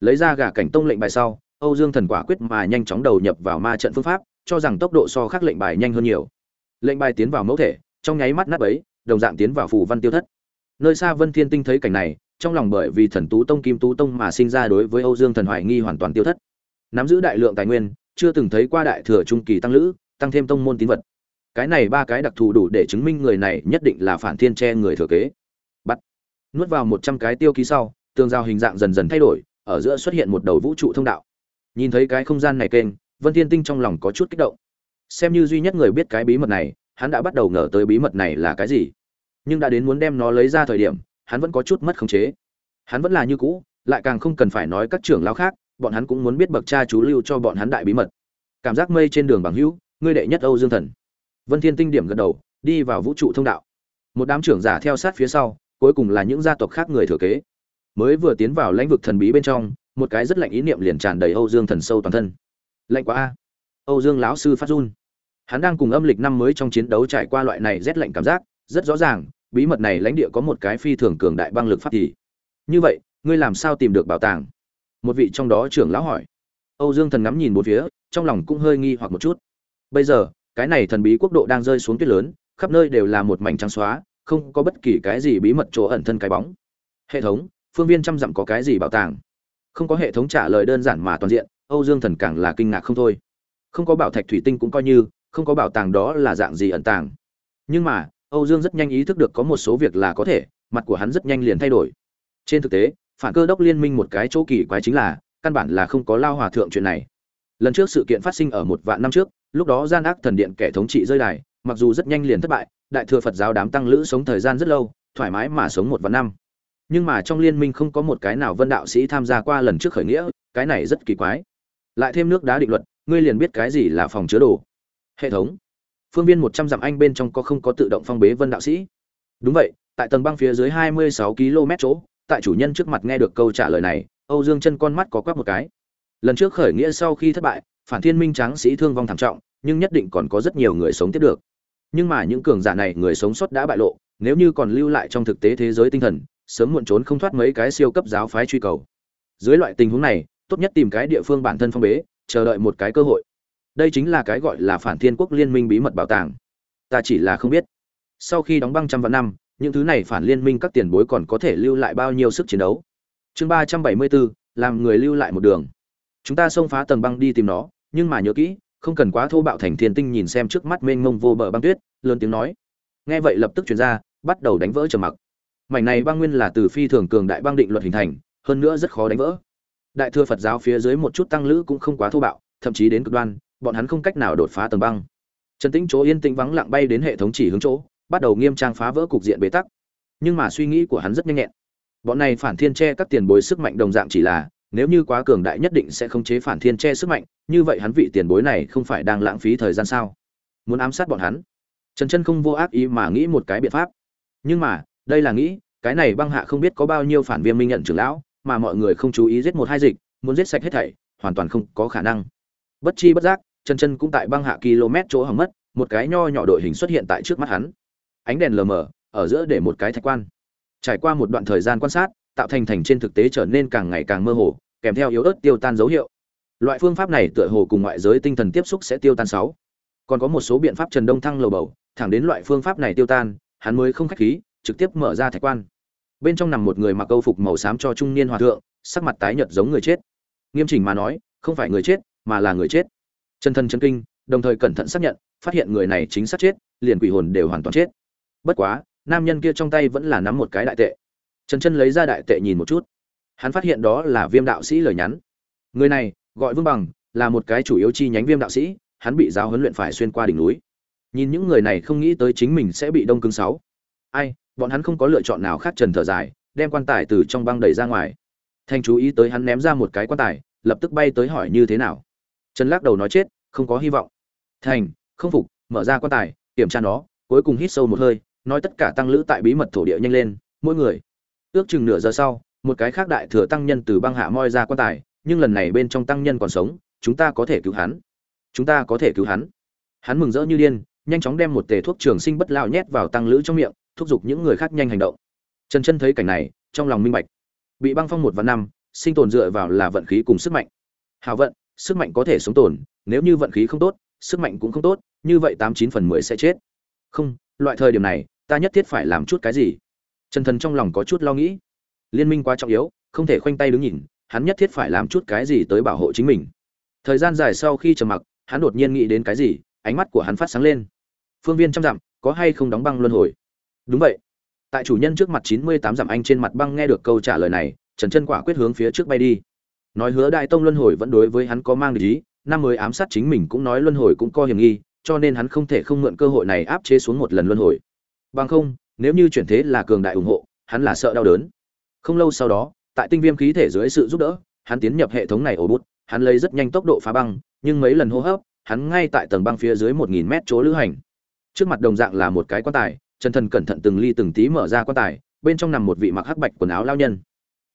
Lấy ra gà cảnh tông lệnh bài sau, âu dương thần quả quyết mà nhanh chóng đầu nhập vào ma trận phương pháp, cho rằng tốc độ so khác lệnh bài nhanh hơn nhiều. Lệnh bài tiến vào mẫu thể, trong nháy mắt nát ấy đồng dạng tiến vào phù văn tiêu thất. Nơi xa vân thiên tinh thấy cảnh này trong lòng bởi vì thần tú tông kim tú tông mà sinh ra đối với âu dương thần hoài nghi hoàn toàn tiêu thất. Nắm giữ đại lượng tài nguyên, chưa từng thấy qua đại thừa trung kỳ tăng lữ, tăng thêm tông môn tín vật. Cái này ba cái đặc thù đủ để chứng minh người này nhất định là phản thiên che người thừa kế. Bắt. Nuốt vào một trăm cái tiêu ký sau, tường giao hình dạng dần dần thay đổi, ở giữa xuất hiện một đầu vũ trụ thông đạo. Nhìn thấy cái không gian này kênh, vân thiên tinh trong lòng có chút kích động. Xem như duy nhất người biết cái bí mật này, hắn đã bắt đầu ngờ tới bí mật này là cái gì. Nhưng đã đến muốn đem nó lấy ra thời điểm hắn vẫn có chút mất khống chế. Hắn vẫn là như cũ, lại càng không cần phải nói các trưởng lão khác, bọn hắn cũng muốn biết bậc cha chú lưu cho bọn hắn đại bí mật. Cảm giác mây trên đường bằng hữu, ngươi đệ nhất âu dương thần. Vân thiên tinh điểm gật đầu, đi vào vũ trụ thông đạo. Một đám trưởng giả theo sát phía sau, cuối cùng là những gia tộc khác người thừa kế. Mới vừa tiến vào lãnh vực thần bí bên trong, một cái rất lạnh ý niệm liền tràn đầy âu dương thần sâu toàn thân. Lạnh quá a. Âu dương lão sư phát run. Hắn đang cùng âm lịch năm mới trong chiến đấu trải qua loại này rét lạnh cảm giác, rất rõ ràng bí mật này lãnh địa có một cái phi thường cường đại băng lực pháp thì. Như vậy, ngươi làm sao tìm được bảo tàng? Một vị trong đó trưởng lão hỏi. Âu dương thần ngắm nhìn một phía, trong lòng cũng hơi nghi hoặc một chút. Bây giờ, cái này thần bí quốc độ đang rơi xuống tuyết lớn, khắp nơi đều là một mảnh trắng xóa, không có bất kỳ cái gì bí mật chỗ ẩn thân cái bóng. Hệ thống, phương viên trăm dặm có cái gì bảo tàng? Không có hệ thống trả lời đơn giản mà toàn diện, âu dương thần càng là kinh ngạc không thôi. Không có bảo thạch thủy tinh cũng coi như, không có bảo tàng đó là dạng gì ẩn tàng. Nhưng mà âu dương rất nhanh ý thức được có một số việc là có thể, mặt của hắn rất nhanh liền thay đổi. Trên thực tế, phản cơ đốc liên minh một cái chỗ kỳ quái chính là, căn bản là không có lao hòa thượng chuyện này. Lần trước sự kiện phát sinh ở một vạn năm trước, lúc đó gian ác thần điện kẻ thống trị rơi đài, mặc dù rất nhanh liền thất bại, đại thừa phật giáo đám tăng lữ sống thời gian rất lâu, thoải mái mà sống một vạn năm. Nhưng mà trong liên minh không có một cái nào vân đạo sĩ tham gia qua lần trước khởi nghĩa, cái này rất kỳ quái. Lại thêm nước đá định luật, ngươi liền biết cái gì là phòng chứa đồ. Hệ thống phương viên một trăm dặm anh bên trong có không có tự động phong bế vân đạo sĩ. Đúng vậy, tại tầng băng phía dưới hai mươi sáu km chỗ, tại chủ nhân trước mặt nghe được câu trả lời này, âu dương chân con mắt có quắc một cái. Lần trước khởi nghĩa sau khi thất bại, phản thiên minh tráng sĩ thương vong thảm trọng, nhưng nhất định còn có rất nhiều người sống tiếp được. Nhưng mà những cường giả này, người sống sót đã bại lộ, nếu như còn lưu lại trong thực tế thế giới tinh thần, sớm muộn trốn không thoát mấy cái siêu cấp giáo phái truy cầu. Dưới loại tình huống này, tốt nhất tìm cái địa phương bản thân phong bế, chờ đợi một cái cơ hội đây chính là cái gọi là phản thiên quốc liên minh bí mật bảo tàng. Ta chỉ là không biết. Sau khi đóng băng trăm vạn năm, những thứ này phản liên minh các tiền bối còn có thể lưu lại bao nhiêu sức chiến đấu? Chương ba trăm bảy mươi bốn làm người lưu lại một đường. Chúng ta xông phá tầng băng đi tìm nó, nhưng mà nhớ kỹ, không cần quá thô bạo thành thiên tinh nhìn xem trước mắt mênh mông vô bờ băng tuyết, lớn tiếng nói. Nghe vậy lập tức chuyển ra, bắt đầu đánh vỡ trầm mặc. Mảnh này băng nguyên là từ phi thường cường đại băng định luật hình thành, hơn nữa rất khó đánh vỡ. Đại thừa phật giáo phía dưới một chút tăng lữ cũng không quá thô bạo, thậm chí đến cực đoan bọn hắn không cách nào đột phá tầng băng. Trần tĩnh chỗ yên tĩnh vắng lặng bay đến hệ thống chỉ hướng chỗ, bắt đầu nghiêm trang phá vỡ cục diện bế tắc. Nhưng mà suy nghĩ của hắn rất nhanh nhẹn. Bọn này phản thiên che các tiền bối sức mạnh đồng dạng chỉ là, nếu như quá cường đại nhất định sẽ không chế phản thiên che sức mạnh, như vậy hắn vị tiền bối này không phải đang lãng phí thời gian sao? Muốn ám sát bọn hắn? Trần chân không vô ác ý mà nghĩ một cái biện pháp. Nhưng mà, đây là nghĩ, cái này băng hạ không biết có bao nhiêu phản viêm minh nhận trưởng lão, mà mọi người không chú ý giết một hai dịch, muốn giết sạch hết thảy, hoàn toàn không có khả năng. Bất chi bất giác chân chân cũng tại băng hạ km chỗ hỏng mất, một cái nho nhỏ đội hình xuất hiện tại trước mắt hắn. Ánh đèn lờ mờ, ở giữa để một cái thạch quan. Trải qua một đoạn thời gian quan sát, tạo thành thành trên thực tế trở nên càng ngày càng mơ hồ, kèm theo yếu ớt tiêu tan dấu hiệu. Loại phương pháp này tựa hồ cùng ngoại giới tinh thần tiếp xúc sẽ tiêu tan sáu. Còn có một số biện pháp trần đông thăng lầu bầu, thẳng đến loại phương pháp này tiêu tan, hắn mới không khách khí, trực tiếp mở ra thạch quan. Bên trong nằm một người mặc câu phục màu xám cho trung niên hòa thượng, sắc mặt tái nhợt giống người chết. Nghiêm chỉnh mà nói, không phải người chết, mà là người chết chân thân chân kinh, đồng thời cẩn thận xác nhận, phát hiện người này chính xác chết, liền quỷ hồn đều hoàn toàn chết. Bất quá, nam nhân kia trong tay vẫn là nắm một cái đại tệ. Trần chân lấy ra đại tệ nhìn một chút. Hắn phát hiện đó là viêm đạo sĩ lời nhắn. Người này, gọi vương bằng, là một cái chủ yếu chi nhánh viêm đạo sĩ, hắn bị giáo huấn luyện phải xuyên qua đỉnh núi. Nhìn những người này không nghĩ tới chính mình sẽ bị đông cứng sáu. Ai, bọn hắn không có lựa chọn nào khác trần thở dài, đem quan tài từ trong băng đẩy ra ngoài. Thanh chú ý tới hắn ném ra một cái quan tài, lập tức bay tới hỏi như thế nào trần lắc đầu nói chết, không có hy vọng. Thành, không phục, mở ra quan tài, kiểm tra nó, cuối cùng hít sâu một hơi, nói tất cả tăng lữ tại bí mật thổ địa nhanh lên, mỗi người. Ước chừng nửa giờ sau, một cái khác đại thừa tăng nhân từ băng hạ moi ra quan tài, nhưng lần này bên trong tăng nhân còn sống, chúng ta có thể cứu hắn. Chúng ta có thể cứu hắn. Hắn mừng rỡ như điên, nhanh chóng đem một tề thuốc trường sinh bất lao nhét vào tăng lữ trong miệng, thúc giục những người khác nhanh hành động. Trần chân thấy cảnh này, trong lòng minh bạch. Bị băng phong một và năm, sinh tồn dựa vào là vận khí cùng sức mạnh. Hào vận sức mạnh có thể sống tồn, nếu như vận khí không tốt, sức mạnh cũng không tốt, như vậy tám chín phần mười sẽ chết. Không, loại thời điểm này, ta nhất thiết phải làm chút cái gì? Trần thần trong lòng có chút lo nghĩ. Liên minh quá trọng yếu, không thể khoanh tay đứng nhìn, hắn nhất thiết phải làm chút cái gì tới bảo hộ chính mình. Thời gian dài sau khi trầm mặc, hắn đột nhiên nghĩ đến cái gì, ánh mắt của hắn phát sáng lên. Phương viên trăm dặm, có hay không đóng băng luân hồi? Đúng vậy. Tại chủ nhân trước mặt chín mươi tám dặm, anh trên mặt băng nghe được câu trả lời này, trần chân quả quyết hướng phía trước bay đi nói hứa đại tông luân hồi vẫn đối với hắn có mang ý, năm mới ám sát chính mình cũng nói luân hồi cũng có hiểm nghi, cho nên hắn không thể không mượn cơ hội này áp chế xuống một lần luân hồi. Bằng không, nếu như chuyển thế là cường đại ủng hộ, hắn là sợ đau đớn. Không lâu sau đó, tại tinh viêm khí thể dưới sự giúp đỡ, hắn tiến nhập hệ thống này ổ bút, hắn lấy rất nhanh tốc độ phá băng, nhưng mấy lần hô hấp, hắn ngay tại tầng băng phía dưới một nghìn mét chỗ lữ hành. Trước mặt đồng dạng là một cái quan tài, chân thần cẩn thận từng ly từng tí mở ra quan tài, bên trong nằm một vị mặc hắc bạch quần áo lao nhân.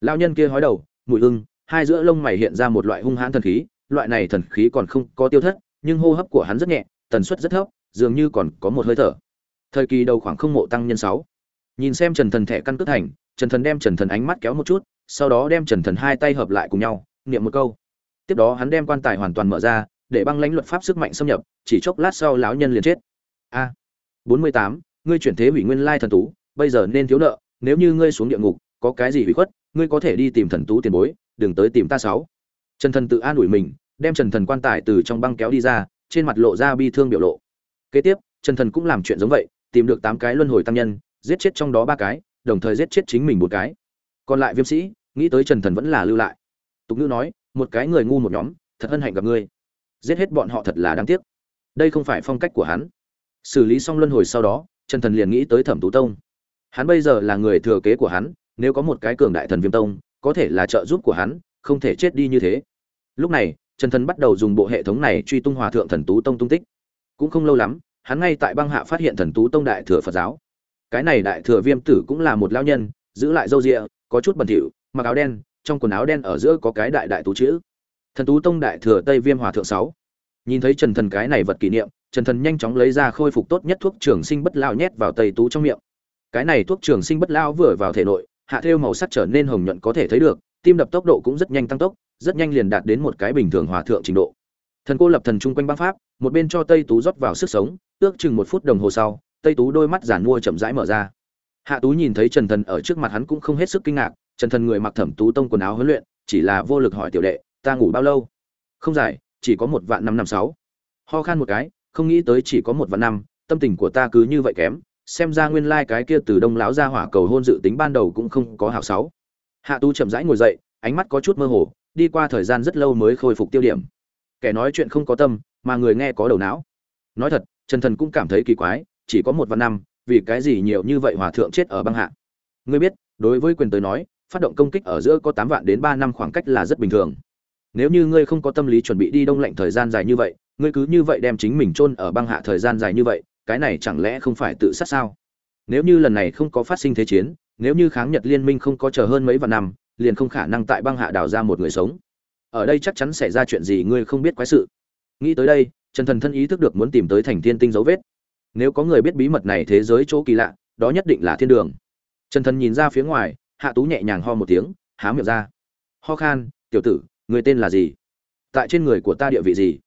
Lao nhân kia hói đầu, mùi hưng hai giữa lông mày hiện ra một loại hung hãn thần khí, loại này thần khí còn không có tiêu thất, nhưng hô hấp của hắn rất nhẹ, tần suất rất thấp, dường như còn có một hơi thở. Thời kỳ đầu khoảng không mộ tăng nhân sáu. Nhìn xem trần thần thẻ căn cước thành, trần thần đem trần thần ánh mắt kéo một chút, sau đó đem trần thần hai tay hợp lại cùng nhau, niệm một câu. Tiếp đó hắn đem quan tài hoàn toàn mở ra, để băng lãnh luật pháp sức mạnh xâm nhập, chỉ chốc lát sau lão nhân liền chết. A. Bốn mươi tám, ngươi chuyển thế hủy nguyên lai thần tú, bây giờ nên thiếu nợ, nếu như ngươi xuống địa ngục, có cái gì hủy khuất, ngươi có thể đi tìm thần tú tiền bối đừng tới tìm ta sáu. Trần thần tự an ủi mình, đem trần thần quan tài từ trong băng kéo đi ra, trên mặt lộ ra bi thương biểu lộ. Kế tiếp, trần thần cũng làm chuyện giống vậy, tìm được tám cái luân hồi tăng nhân, giết chết trong đó ba cái, đồng thời giết chết chính mình một cái. Còn lại viêm sĩ, nghĩ tới trần thần vẫn là lưu lại. Tục ngữ nói, một cái người ngu một nhóm, thật hân hạnh gặp ngươi. Giết hết bọn họ thật là đáng tiếc. Đây không phải phong cách của hắn. Xử lý xong luân hồi sau đó, trần thần liền nghĩ tới thẩm tú tông. Hắn bây giờ là người thừa kế của hắn, nếu có một cái cường đại thần viêm tông có thể là trợ giúp của hắn, không thể chết đi như thế. Lúc này, trần thần bắt đầu dùng bộ hệ thống này truy tung hòa thượng thần tú tông tung tích. Cũng không lâu lắm, hắn ngay tại băng hạ phát hiện thần tú tông đại thừa phật giáo. Cái này đại thừa viêm tử cũng là một lao nhân, giữ lại râu rịa, có chút bẩn thỉu, mặc áo đen, trong quần áo đen ở giữa có cái đại đại tú chữ. Thần tú tông đại thừa tây viêm hòa thượng sáu. Nhìn thấy trần thần cái này vật kỷ niệm, trần thần nhanh chóng lấy ra khôi phục tốt nhất thuốc trường sinh bất lao nhét vào tây tú trong miệng. Cái này thuốc trường sinh bất lao vừa vào thể nội hạ thêu màu sắc trở nên hồng nhuận có thể thấy được, tim đập tốc độ cũng rất nhanh tăng tốc, rất nhanh liền đạt đến một cái bình thường hòa thượng trình độ. Thần cô lập thần chung quanh băng pháp, một bên cho tây tú rót vào sức sống, ước chừng một phút đồng hồ sau, tây tú đôi mắt giản mua chậm rãi mở ra. Hạ tú nhìn thấy trần thần ở trước mặt hắn cũng không hết sức kinh ngạc, trần thần người mặc thẩm tú tông quần áo huấn luyện, chỉ là vô lực hỏi tiểu đệ, ta ngủ bao lâu? Không dài, chỉ có một vạn năm năm sáu. Ho khan một cái, không nghĩ tới chỉ có một vạn năm, tâm tình của ta cứ như vậy kém xem ra nguyên lai cái kia từ đông lão ra hỏa cầu hôn dự tính ban đầu cũng không có hảo sáu. Hạ tu chậm rãi ngồi dậy, ánh mắt có chút mơ hồ, đi qua thời gian rất lâu mới khôi phục tiêu điểm. Kẻ nói chuyện không có tâm, mà người nghe có đầu não. Nói thật, trần thần cũng cảm thấy kỳ quái, chỉ có một vạn năm, vì cái gì nhiều như vậy hòa thượng chết ở băng hạ? Ngươi biết, đối với quyền tới nói, phát động công kích ở giữa có tám vạn đến ba năm khoảng cách là rất bình thường. Nếu như ngươi không có tâm lý chuẩn bị đi đông lạnh thời gian dài như vậy, ngươi cứ như vậy đem chính mình chôn ở băng hạ thời gian dài như vậy cái này chẳng lẽ không phải tự sát sao? Nếu như lần này không có phát sinh thế chiến, nếu như kháng nhật liên minh không có chờ hơn mấy vạn năm, liền không khả năng tại băng hạ đào ra một người sống. Ở đây chắc chắn xảy ra chuyện gì ngươi không biết quái sự. Nghĩ tới đây, trần thần thân ý thức được muốn tìm tới thành thiên tinh dấu vết. Nếu có người biết bí mật này thế giới chỗ kỳ lạ, đó nhất định là thiên đường. Trần thần nhìn ra phía ngoài, hạ tú nhẹ nhàng ho một tiếng, há miệng ra. Ho khan, tiểu tử, người tên là gì? Tại trên người của ta địa vị gì?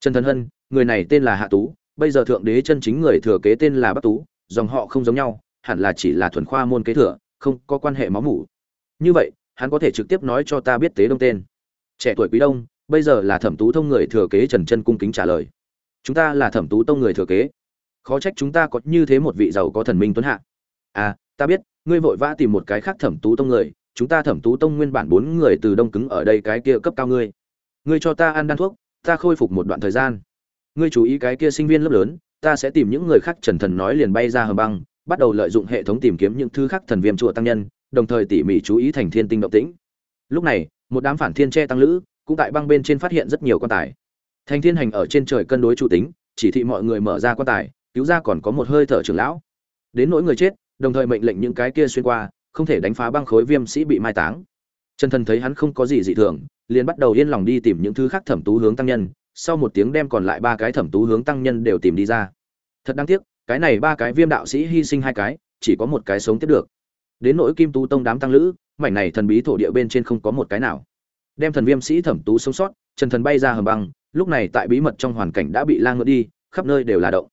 Trần thần hân, người này tên là hạ tú bây giờ thượng đế chân chính người thừa kế tên là bắc tú, dòng họ không giống nhau, hẳn là chỉ là thuần khoa môn kế thừa, không có quan hệ máu mủ. Như vậy, hắn có thể trực tiếp nói cho ta biết tế đông tên. Trẻ tuổi quý đông, bây giờ là thẩm tú thông người thừa kế trần chân cung kính trả lời. Chúng ta là thẩm tú tông người thừa kế. Khó trách chúng ta có như thế một vị giàu có thần minh tuấn hạ. À ta biết, ngươi vội vã tìm một cái khác thẩm tú tông người, chúng ta thẩm tú tông nguyên bản bốn người từ đông cứng ở đây cái kia cấp cao ngươi. Ngươi cho ta ăn đan thuốc, ta khôi phục một đoạn thời gian ngươi chú ý cái kia sinh viên lớp lớn, ta sẽ tìm những người khác trần thần nói liền bay ra hầm băng, bắt đầu lợi dụng hệ thống tìm kiếm những thứ khác thần viêm chùa tăng nhân, đồng thời tỉ mỉ chú ý thành thiên tinh động tĩnh. Lúc này, một đám phản thiên che tăng lữ, cũng tại băng bên trên phát hiện rất nhiều quan tài. Thành thiên hành ở trên trời cân đối chủ tính, chỉ thị mọi người mở ra quan tài, cứu ra còn có một hơi thở trưởng lão. Đến nỗi người chết, đồng thời mệnh lệnh những cái kia xuyên qua, không thể đánh phá băng khối viêm sĩ bị mai táng. Trần thần thấy hắn không có gì dị thường, liền bắt đầu yên lòng đi tìm những thứ khác thẩm tú hướng tăng nhân sau một tiếng đem còn lại ba cái thẩm tú hướng tăng nhân đều tìm đi ra. Thật đáng tiếc, cái này ba cái viêm đạo sĩ hy sinh hai cái, chỉ có một cái sống tiếp được. Đến nỗi kim tú tông đám tăng lữ, mảnh này thần bí thổ địa bên trên không có một cái nào. Đem thần viêm sĩ thẩm tú sống sót trần thần bay ra hầm băng, lúc này tại bí mật trong hoàn cảnh đã bị lang ngựa đi, khắp nơi đều là động.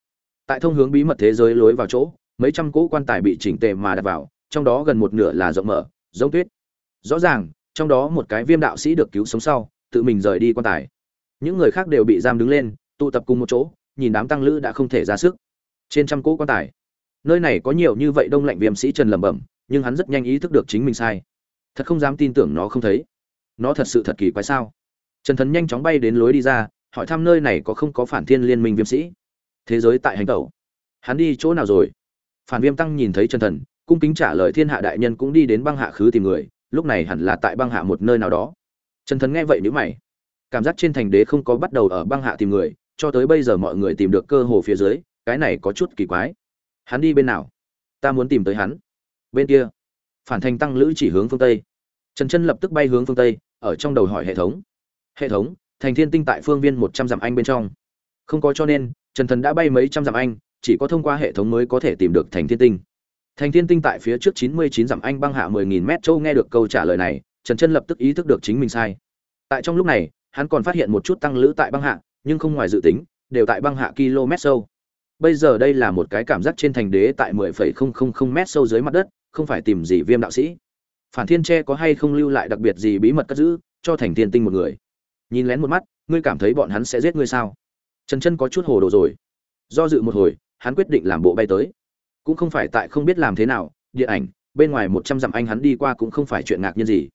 Tại thông hướng bí mật thế giới lối vào chỗ, mấy trăm cỗ quan tài bị chỉnh tề mà đặt vào, trong đó gần một nửa là rộng mở, giống tuyết. Rõ ràng, trong đó một cái viêm đạo sĩ được cứu sống sau, tự mình rời đi quan tài những người khác đều bị giam đứng lên, tụ tập cùng một chỗ, nhìn đám tăng lữ đã không thể ra sức. Trên trăm cỗ quan tài. Nơi này có nhiều như vậy đông lạnh viêm sĩ trần lẩm bẩm, nhưng hắn rất nhanh ý thức được chính mình sai. Thật không dám tin tưởng nó không thấy. Nó thật sự thật kỳ quái sao? Trần thần nhanh chóng bay đến lối đi ra, hỏi thăm nơi này có không có phản thiên liên minh viêm sĩ. Thế giới tại hành tẩu. Hắn đi chỗ nào rồi? Phản viêm tăng nhìn thấy trần thần, cung kính trả lời thiên hạ đại nhân cũng đi đến băng hạ khứ tìm người, lúc này hẳn là tại băng hạ một nơi nào đó. Trần thần nghe vậy nhữ mày cảm giác trên thành đế không có bắt đầu ở băng hạ tìm người, cho tới bây giờ mọi người tìm được cơ hồ phía dưới, cái này có chút kỳ quái. Hắn đi bên nào? Ta muốn tìm tới hắn. Bên kia. Phản thành tăng lữ chỉ hướng phương tây. Trần chân lập tức bay hướng phương tây, ở trong đầu hỏi hệ thống. Hệ thống, thành thiên tinh tại phương viên một trăm dặm anh bên trong. Không có cho nên, trần thần đã bay mấy trăm dặm anh, chỉ có thông qua hệ thống mới có thể tìm được thành thiên tinh. Thành thiên tinh tại phía trước chín mươi chín dặm anh băng hạ mười nghìn mét châu nghe được câu trả lời này, trần chân lập tức ý thức được chính mình sai. Tại trong lúc này hắn còn phát hiện một chút tăng lữ tại băng hạ, nhưng không ngoài dự tính, đều tại băng hạ km sâu. Bây giờ đây là một cái cảm giác trên thành đế tại mười phẩy không không không mét sâu dưới mặt đất, không phải tìm gì viêm đạo sĩ. Phản thiên tre có hay không lưu lại đặc biệt gì bí mật cất giữ, cho thành thiên tinh một người? Nhìn lén một mắt, ngươi cảm thấy bọn hắn sẽ giết ngươi sao? Trần chân có chút hồ đồ rồi. Do dự một hồi, hắn quyết định làm bộ bay tới. Cũng không phải tại không biết làm thế nào, điện ảnh, bên ngoài một trăm dặm anh hắn đi qua cũng không phải chuyện ngạc nhiên gì.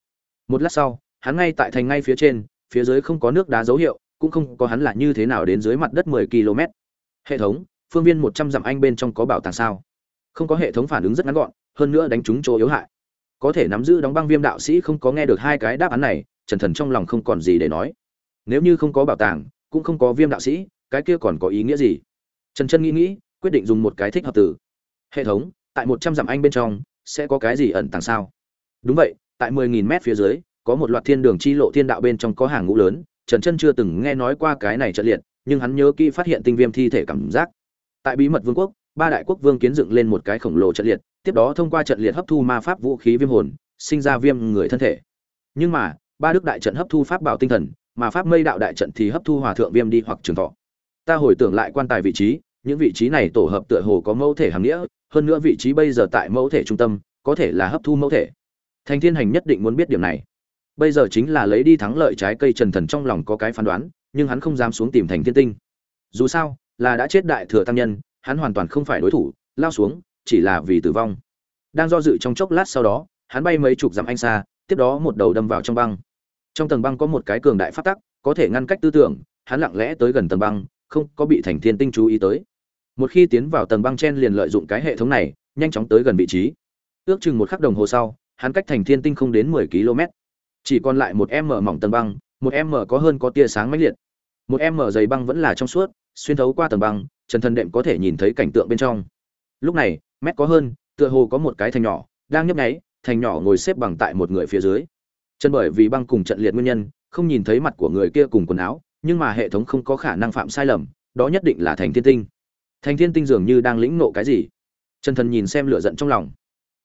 Một lát sau, hắn ngay tại thành ngay phía trên phía dưới không có nước đá dấu hiệu, cũng không có hắn là như thế nào đến dưới mặt đất mười km. Hệ thống, phương viên một trăm dặm anh bên trong có bảo tàng sao? Không có hệ thống phản ứng rất ngắn gọn, hơn nữa đánh trúng chỗ yếu hại. Có thể nắm giữ đóng băng viêm đạo sĩ không có nghe được hai cái đáp án này, trần thần trong lòng không còn gì để nói. Nếu như không có bảo tàng, cũng không có viêm đạo sĩ, cái kia còn có ý nghĩa gì? Trần chân nghĩ nghĩ, quyết định dùng một cái thích hợp từ. Hệ thống, tại một trăm dặm anh bên trong, sẽ có cái gì ẩn tàng sao? Đúng vậy, tại mười nghìn mét phía dưới có một loạt thiên đường chi lộ thiên đạo bên trong có hàng ngũ lớn, trần chân chưa từng nghe nói qua cái này trận liệt, nhưng hắn nhớ kỹ phát hiện tinh viêm thi thể cảm giác. Tại bí mật vương quốc, ba đại quốc vương kiến dựng lên một cái khổng lồ trận liệt, tiếp đó thông qua trận liệt hấp thu ma pháp vũ khí viêm hồn, sinh ra viêm người thân thể. Nhưng mà, ba đức đại trận hấp thu pháp bảo tinh thần, mà pháp mây đạo đại trận thì hấp thu hòa thượng viêm đi hoặc trường thọ. Ta hồi tưởng lại quan tài vị trí, những vị trí này tổ hợp tựa hồ có mẫu thể hàm nghĩa, hơn nữa vị trí bây giờ tại mẫu thể trung tâm, có thể là hấp thu mẫu thể. Thành thiên hành nhất định muốn biết điểm này bây giờ chính là lấy đi thắng lợi trái cây trần thần trong lòng có cái phán đoán, nhưng hắn không dám xuống tìm thành thiên tinh. Dù sao, là đã chết đại thừa tăng nhân, hắn hoàn toàn không phải đối thủ, lao xuống, chỉ là vì tử vong. Đang do dự trong chốc lát sau đó, hắn bay mấy chục dặm anh xa, tiếp đó một đầu đâm vào trong băng. Trong tầng băng có một cái cường đại phát tắc, có thể ngăn cách tư tưởng, hắn lặng lẽ tới gần tầng băng, không có bị thành thiên tinh chú ý tới. Một khi tiến vào tầng băng chen liền lợi dụng cái hệ thống này, nhanh chóng tới gần vị trí. Ước chừng một khắc đồng hồ sau, hắn cách thành thiên tinh không đến mười km chỉ còn lại một em mở mỏng tầng băng, một em mở có hơn có tia sáng mãnh liệt. Một em mở dày băng vẫn là trong suốt, xuyên thấu qua tầng băng, trần thần đệm có thể nhìn thấy cảnh tượng bên trong. Lúc này, mét có hơn, tựa hồ có một cái thành nhỏ, đang nhấp nháy, thành nhỏ ngồi xếp bằng tại một người phía dưới. Chân bởi vì băng cùng trận liệt nguyên nhân, không nhìn thấy mặt của người kia cùng quần áo, nhưng mà hệ thống không có khả năng phạm sai lầm, đó nhất định là thành thiên tinh. Thành thiên tinh dường như đang lĩnh nộ cái gì? Chân thần nhìn xem lửa giận trong lòng.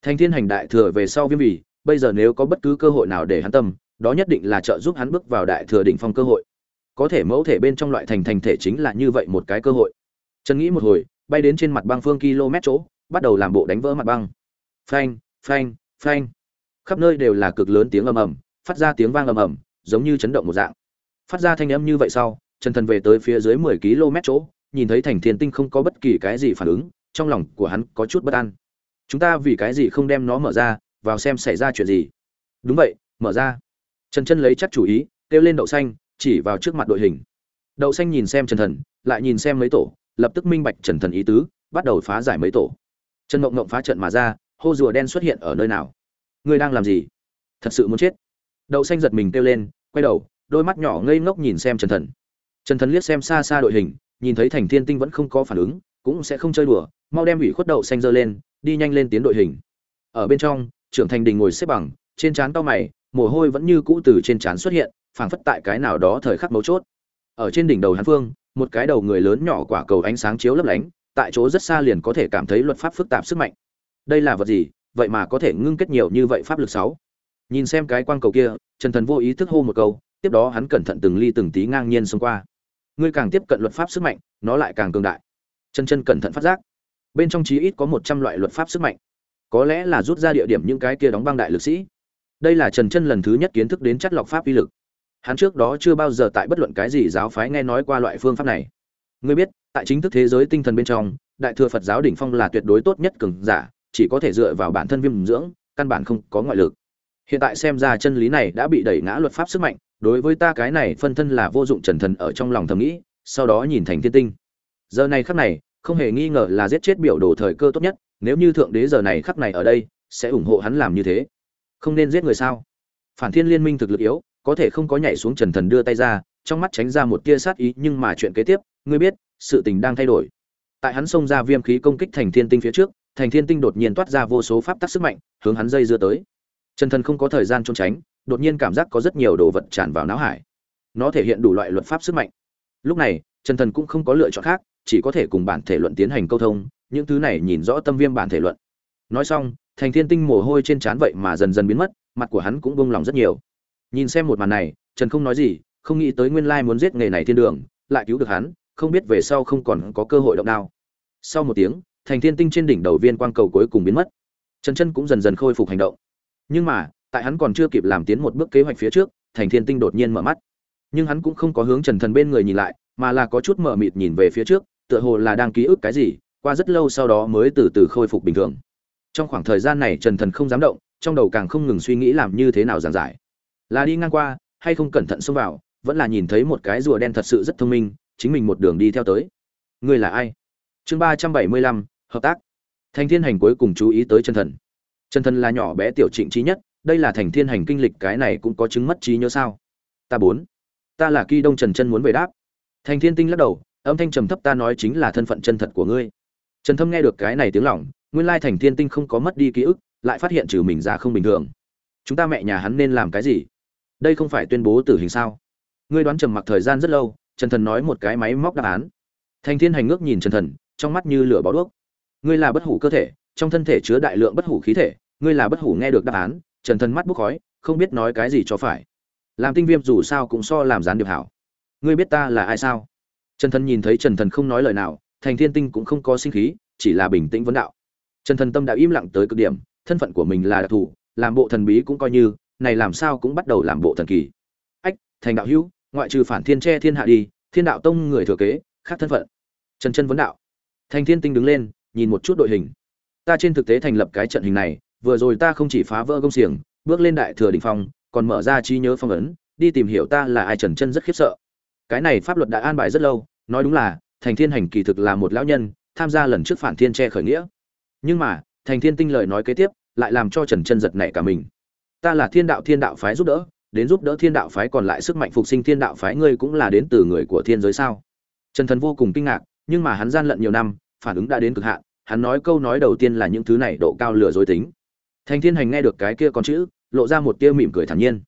Thành thiên hành đại thừa về sau viêm vì bây giờ nếu có bất cứ cơ hội nào để hắn tâm, đó nhất định là trợ giúp hắn bước vào đại thừa đỉnh phong cơ hội. Có thể mẫu thể bên trong loại thành thành thể chính là như vậy một cái cơ hội. Trần nghĩ một hồi, bay đến trên mặt băng phương km chỗ, bắt đầu làm bộ đánh vỡ mặt băng. Phanh phanh phanh. Khắp nơi đều là cực lớn tiếng ầm ầm, phát ra tiếng vang ầm ầm, giống như chấn động một dạng. Phát ra thanh âm như vậy sau, trần thần về tới phía dưới mười km chỗ, nhìn thấy thành thiên tinh không có bất kỳ cái gì phản ứng, trong lòng của hắn có chút bất an. Chúng ta vì cái gì không đem nó mở ra vào xem xảy ra chuyện gì. Đúng vậy, mở ra. Trần chân lấy chắc chủ ý, kêu lên đậu xanh, chỉ vào trước mặt đội hình. Đậu xanh nhìn xem trần thần, lại nhìn xem mấy tổ, lập tức minh bạch trần thần ý tứ, bắt đầu phá giải mấy tổ. Trần mộng mộng phá trận mà ra, hô rùa đen xuất hiện ở nơi nào? Ngươi đang làm gì? Thật sự muốn chết. Đậu xanh giật mình kêu lên, quay đầu, đôi mắt nhỏ ngây ngốc nhìn xem trần thần. Trần thần liếc xem xa xa đội hình, nhìn thấy thành thiên tinh vẫn không có phản ứng, cũng sẽ không chơi đùa, mau đem ủy khuất đậu xanh dơ lên, đi nhanh lên tiến đội hình. Ở bên trong trưởng thành đình ngồi xếp bằng, trên trán to mày, mồ hôi vẫn như cũ từ trên trán xuất hiện, phảng phất tại cái nào đó thời khắc mấu chốt. Ở trên đỉnh đầu hắn phương, một cái đầu người lớn nhỏ quả cầu ánh sáng chiếu lấp lánh, tại chỗ rất xa liền có thể cảm thấy luật pháp phức tạp sức mạnh. Đây là vật gì? Vậy mà có thể ngưng kết nhiều như vậy pháp lực sáu. Nhìn xem cái quang cầu kia, trần thần vô ý thức hô một câu, tiếp đó hắn cẩn thận từng ly từng tí ngang nhiên xông qua. Ngươi càng tiếp cận luật pháp sức mạnh, nó lại càng cường đại. Chân chân cẩn thận phát giác. Bên trong trí ít có một trăm loại luật pháp sức mạnh có lẽ là rút ra địa điểm những cái kia đóng băng đại lực sĩ. Đây là trần chân lần thứ nhất kiến thức đến chất lọc pháp uy lực. Hắn trước đó chưa bao giờ tại bất luận cái gì giáo phái nghe nói qua loại phương pháp này. Ngươi biết, tại chính thức thế giới tinh thần bên trong, đại thừa phật giáo đỉnh phong là tuyệt đối tốt nhất cường giả, chỉ có thể dựa vào bản thân viêm dưỡng, căn bản không có ngoại lực. Hiện tại xem ra chân lý này đã bị đẩy ngã luật pháp sức mạnh, đối với ta cái này phân thân là vô dụng trần thần ở trong lòng thầm nghĩ, sau đó nhìn thành thiên tinh. Giờ này khắc này, không hề nghi ngờ là giết chết biểu đồ thời cơ tốt nhất nếu như thượng đế giờ này khắc này ở đây, sẽ ủng hộ hắn làm như thế. Không nên giết người sao? Phản thiên liên minh thực lực yếu, có thể không có nhảy xuống trần thần đưa tay ra, trong mắt tránh ra một tia sát ý, nhưng mà chuyện kế tiếp, ngươi biết, sự tình đang thay đổi. Tại hắn xông ra viêm khí công kích thành thiên tinh phía trước, thành thiên tinh đột nhiên toát ra vô số pháp tắc sức mạnh, hướng hắn dây dưa tới. Trần thần không có thời gian trốn tránh, đột nhiên cảm giác có rất nhiều đồ vật tràn vào não hải. Nó thể hiện đủ loại luật pháp sức mạnh. Lúc này, trần thần cũng không có lựa chọn khác, chỉ có thể cùng bản thể luận tiến hành câu thông những thứ này nhìn rõ tâm viêm bản thể luận. Nói xong, thành thiên tinh mồ hôi trên trán vậy mà dần dần biến mất, mặt của hắn cũng bông lòng rất nhiều. Nhìn xem một màn này, trần không nói gì, không nghĩ tới nguyên lai muốn giết nghề này thiên đường, lại cứu được hắn, không biết về sau không còn có cơ hội động đao. Sau một tiếng, thành thiên tinh trên đỉnh đầu viên quang cầu cuối cùng biến mất. Trần chân cũng dần dần khôi phục hành động. Nhưng mà, tại hắn còn chưa kịp làm tiến một bước kế hoạch phía trước, thành thiên tinh đột nhiên mở mắt. Nhưng hắn cũng không có hướng trần thần bên người nhìn lại, mà là có chút mở mịt nhìn về phía trước, tựa hồ là đang ký ức cái gì qua rất lâu sau đó mới từ từ khôi phục bình thường. Trong khoảng thời gian này trần thần không dám động, trong đầu càng không ngừng suy nghĩ làm như thế nào giảng giải. Là đi ngang qua, hay không cẩn thận xông vào, vẫn là nhìn thấy một cái rùa đen thật sự rất thông minh, chính mình một đường đi theo tới. Ngươi là ai? Chương ba trăm bảy mươi lăm, hợp tác. Thành thiên hành cuối cùng chú ý tới chân thần. Chân thần là nhỏ bé tiểu trịnh trí nhất, đây là thành thiên hành kinh lịch, cái này cũng có chứng mất trí nhớ sao? Ta bốn. Ta là kỳ đông trần chân muốn về đáp. Thành thiên tinh lắc đầu, âm thanh trầm thấp ta nói chính là thân phận chân thật của ngươi trần thâm nghe được cái này tiếng lỏng nguyên lai thành thiên tinh không có mất đi ký ức, lại phát hiện trừ mình ra không bình thường. Chúng ta mẹ nhà hắn nên làm cái gì? Đây không phải tuyên bố tử hình sao? Ngươi đoán trầm mặc thời gian rất lâu, trần thần nói một cái máy móc đáp án. Thành thiên hành ngước nhìn trần thần, trong mắt như lửa bó đuốc. Ngươi là bất hủ cơ thể, trong thân thể chứa đại lượng bất hủ khí thể, ngươi là bất hủ nghe được đáp án, trần thần mắt bốc khói, không biết nói cái gì cho phải. Làm tinh viêm dù sao cũng so làm gián điệp hảo. Ngươi biết ta là ai sao? Trần thần nhìn thấy trần thần không nói lời nào thành thiên tinh cũng không có sinh khí, chỉ là bình tĩnh vấn đạo. Trần thần tâm đã im lặng tới cực điểm, thân phận của mình là đặc thù, làm bộ thần bí cũng coi như, này làm sao cũng bắt đầu làm bộ thần kỳ. Ách, thành đạo hữu, ngoại trừ phản thiên che thiên hạ đi, thiên đạo tông người thừa kế, khác thân phận. Trần chân vấn đạo. Thành thiên tinh đứng lên, nhìn một chút đội hình. Ta trên thực tế thành lập cái trận hình này, vừa rồi ta không chỉ phá vỡ công xiềng, bước lên đại thừa đình phong, còn mở ra trí nhớ phong ấn, đi tìm hiểu ta là ai trần chân rất khiếp sợ. Cái này pháp luật đã an bài rất lâu, nói đúng là thành thiên hành kỳ thực là một lão nhân, tham gia lần trước phản thiên che khởi nghĩa. Nhưng mà, thành thiên tinh lời nói kế tiếp lại làm cho trần chân giật nảy cả mình. Ta là thiên đạo thiên đạo phái giúp đỡ, đến giúp đỡ thiên đạo phái còn lại sức mạnh phục sinh thiên đạo phái ngươi cũng là đến từ người của thiên giới sao? Trần thần vô cùng kinh ngạc, nhưng mà hắn gian lận nhiều năm, phản ứng đã đến cực hạn, hắn nói câu nói đầu tiên là những thứ này độ cao lừa dối tính. Thành thiên hành nghe được cái kia con chữ, lộ ra một tia mỉm cười thản nhiên.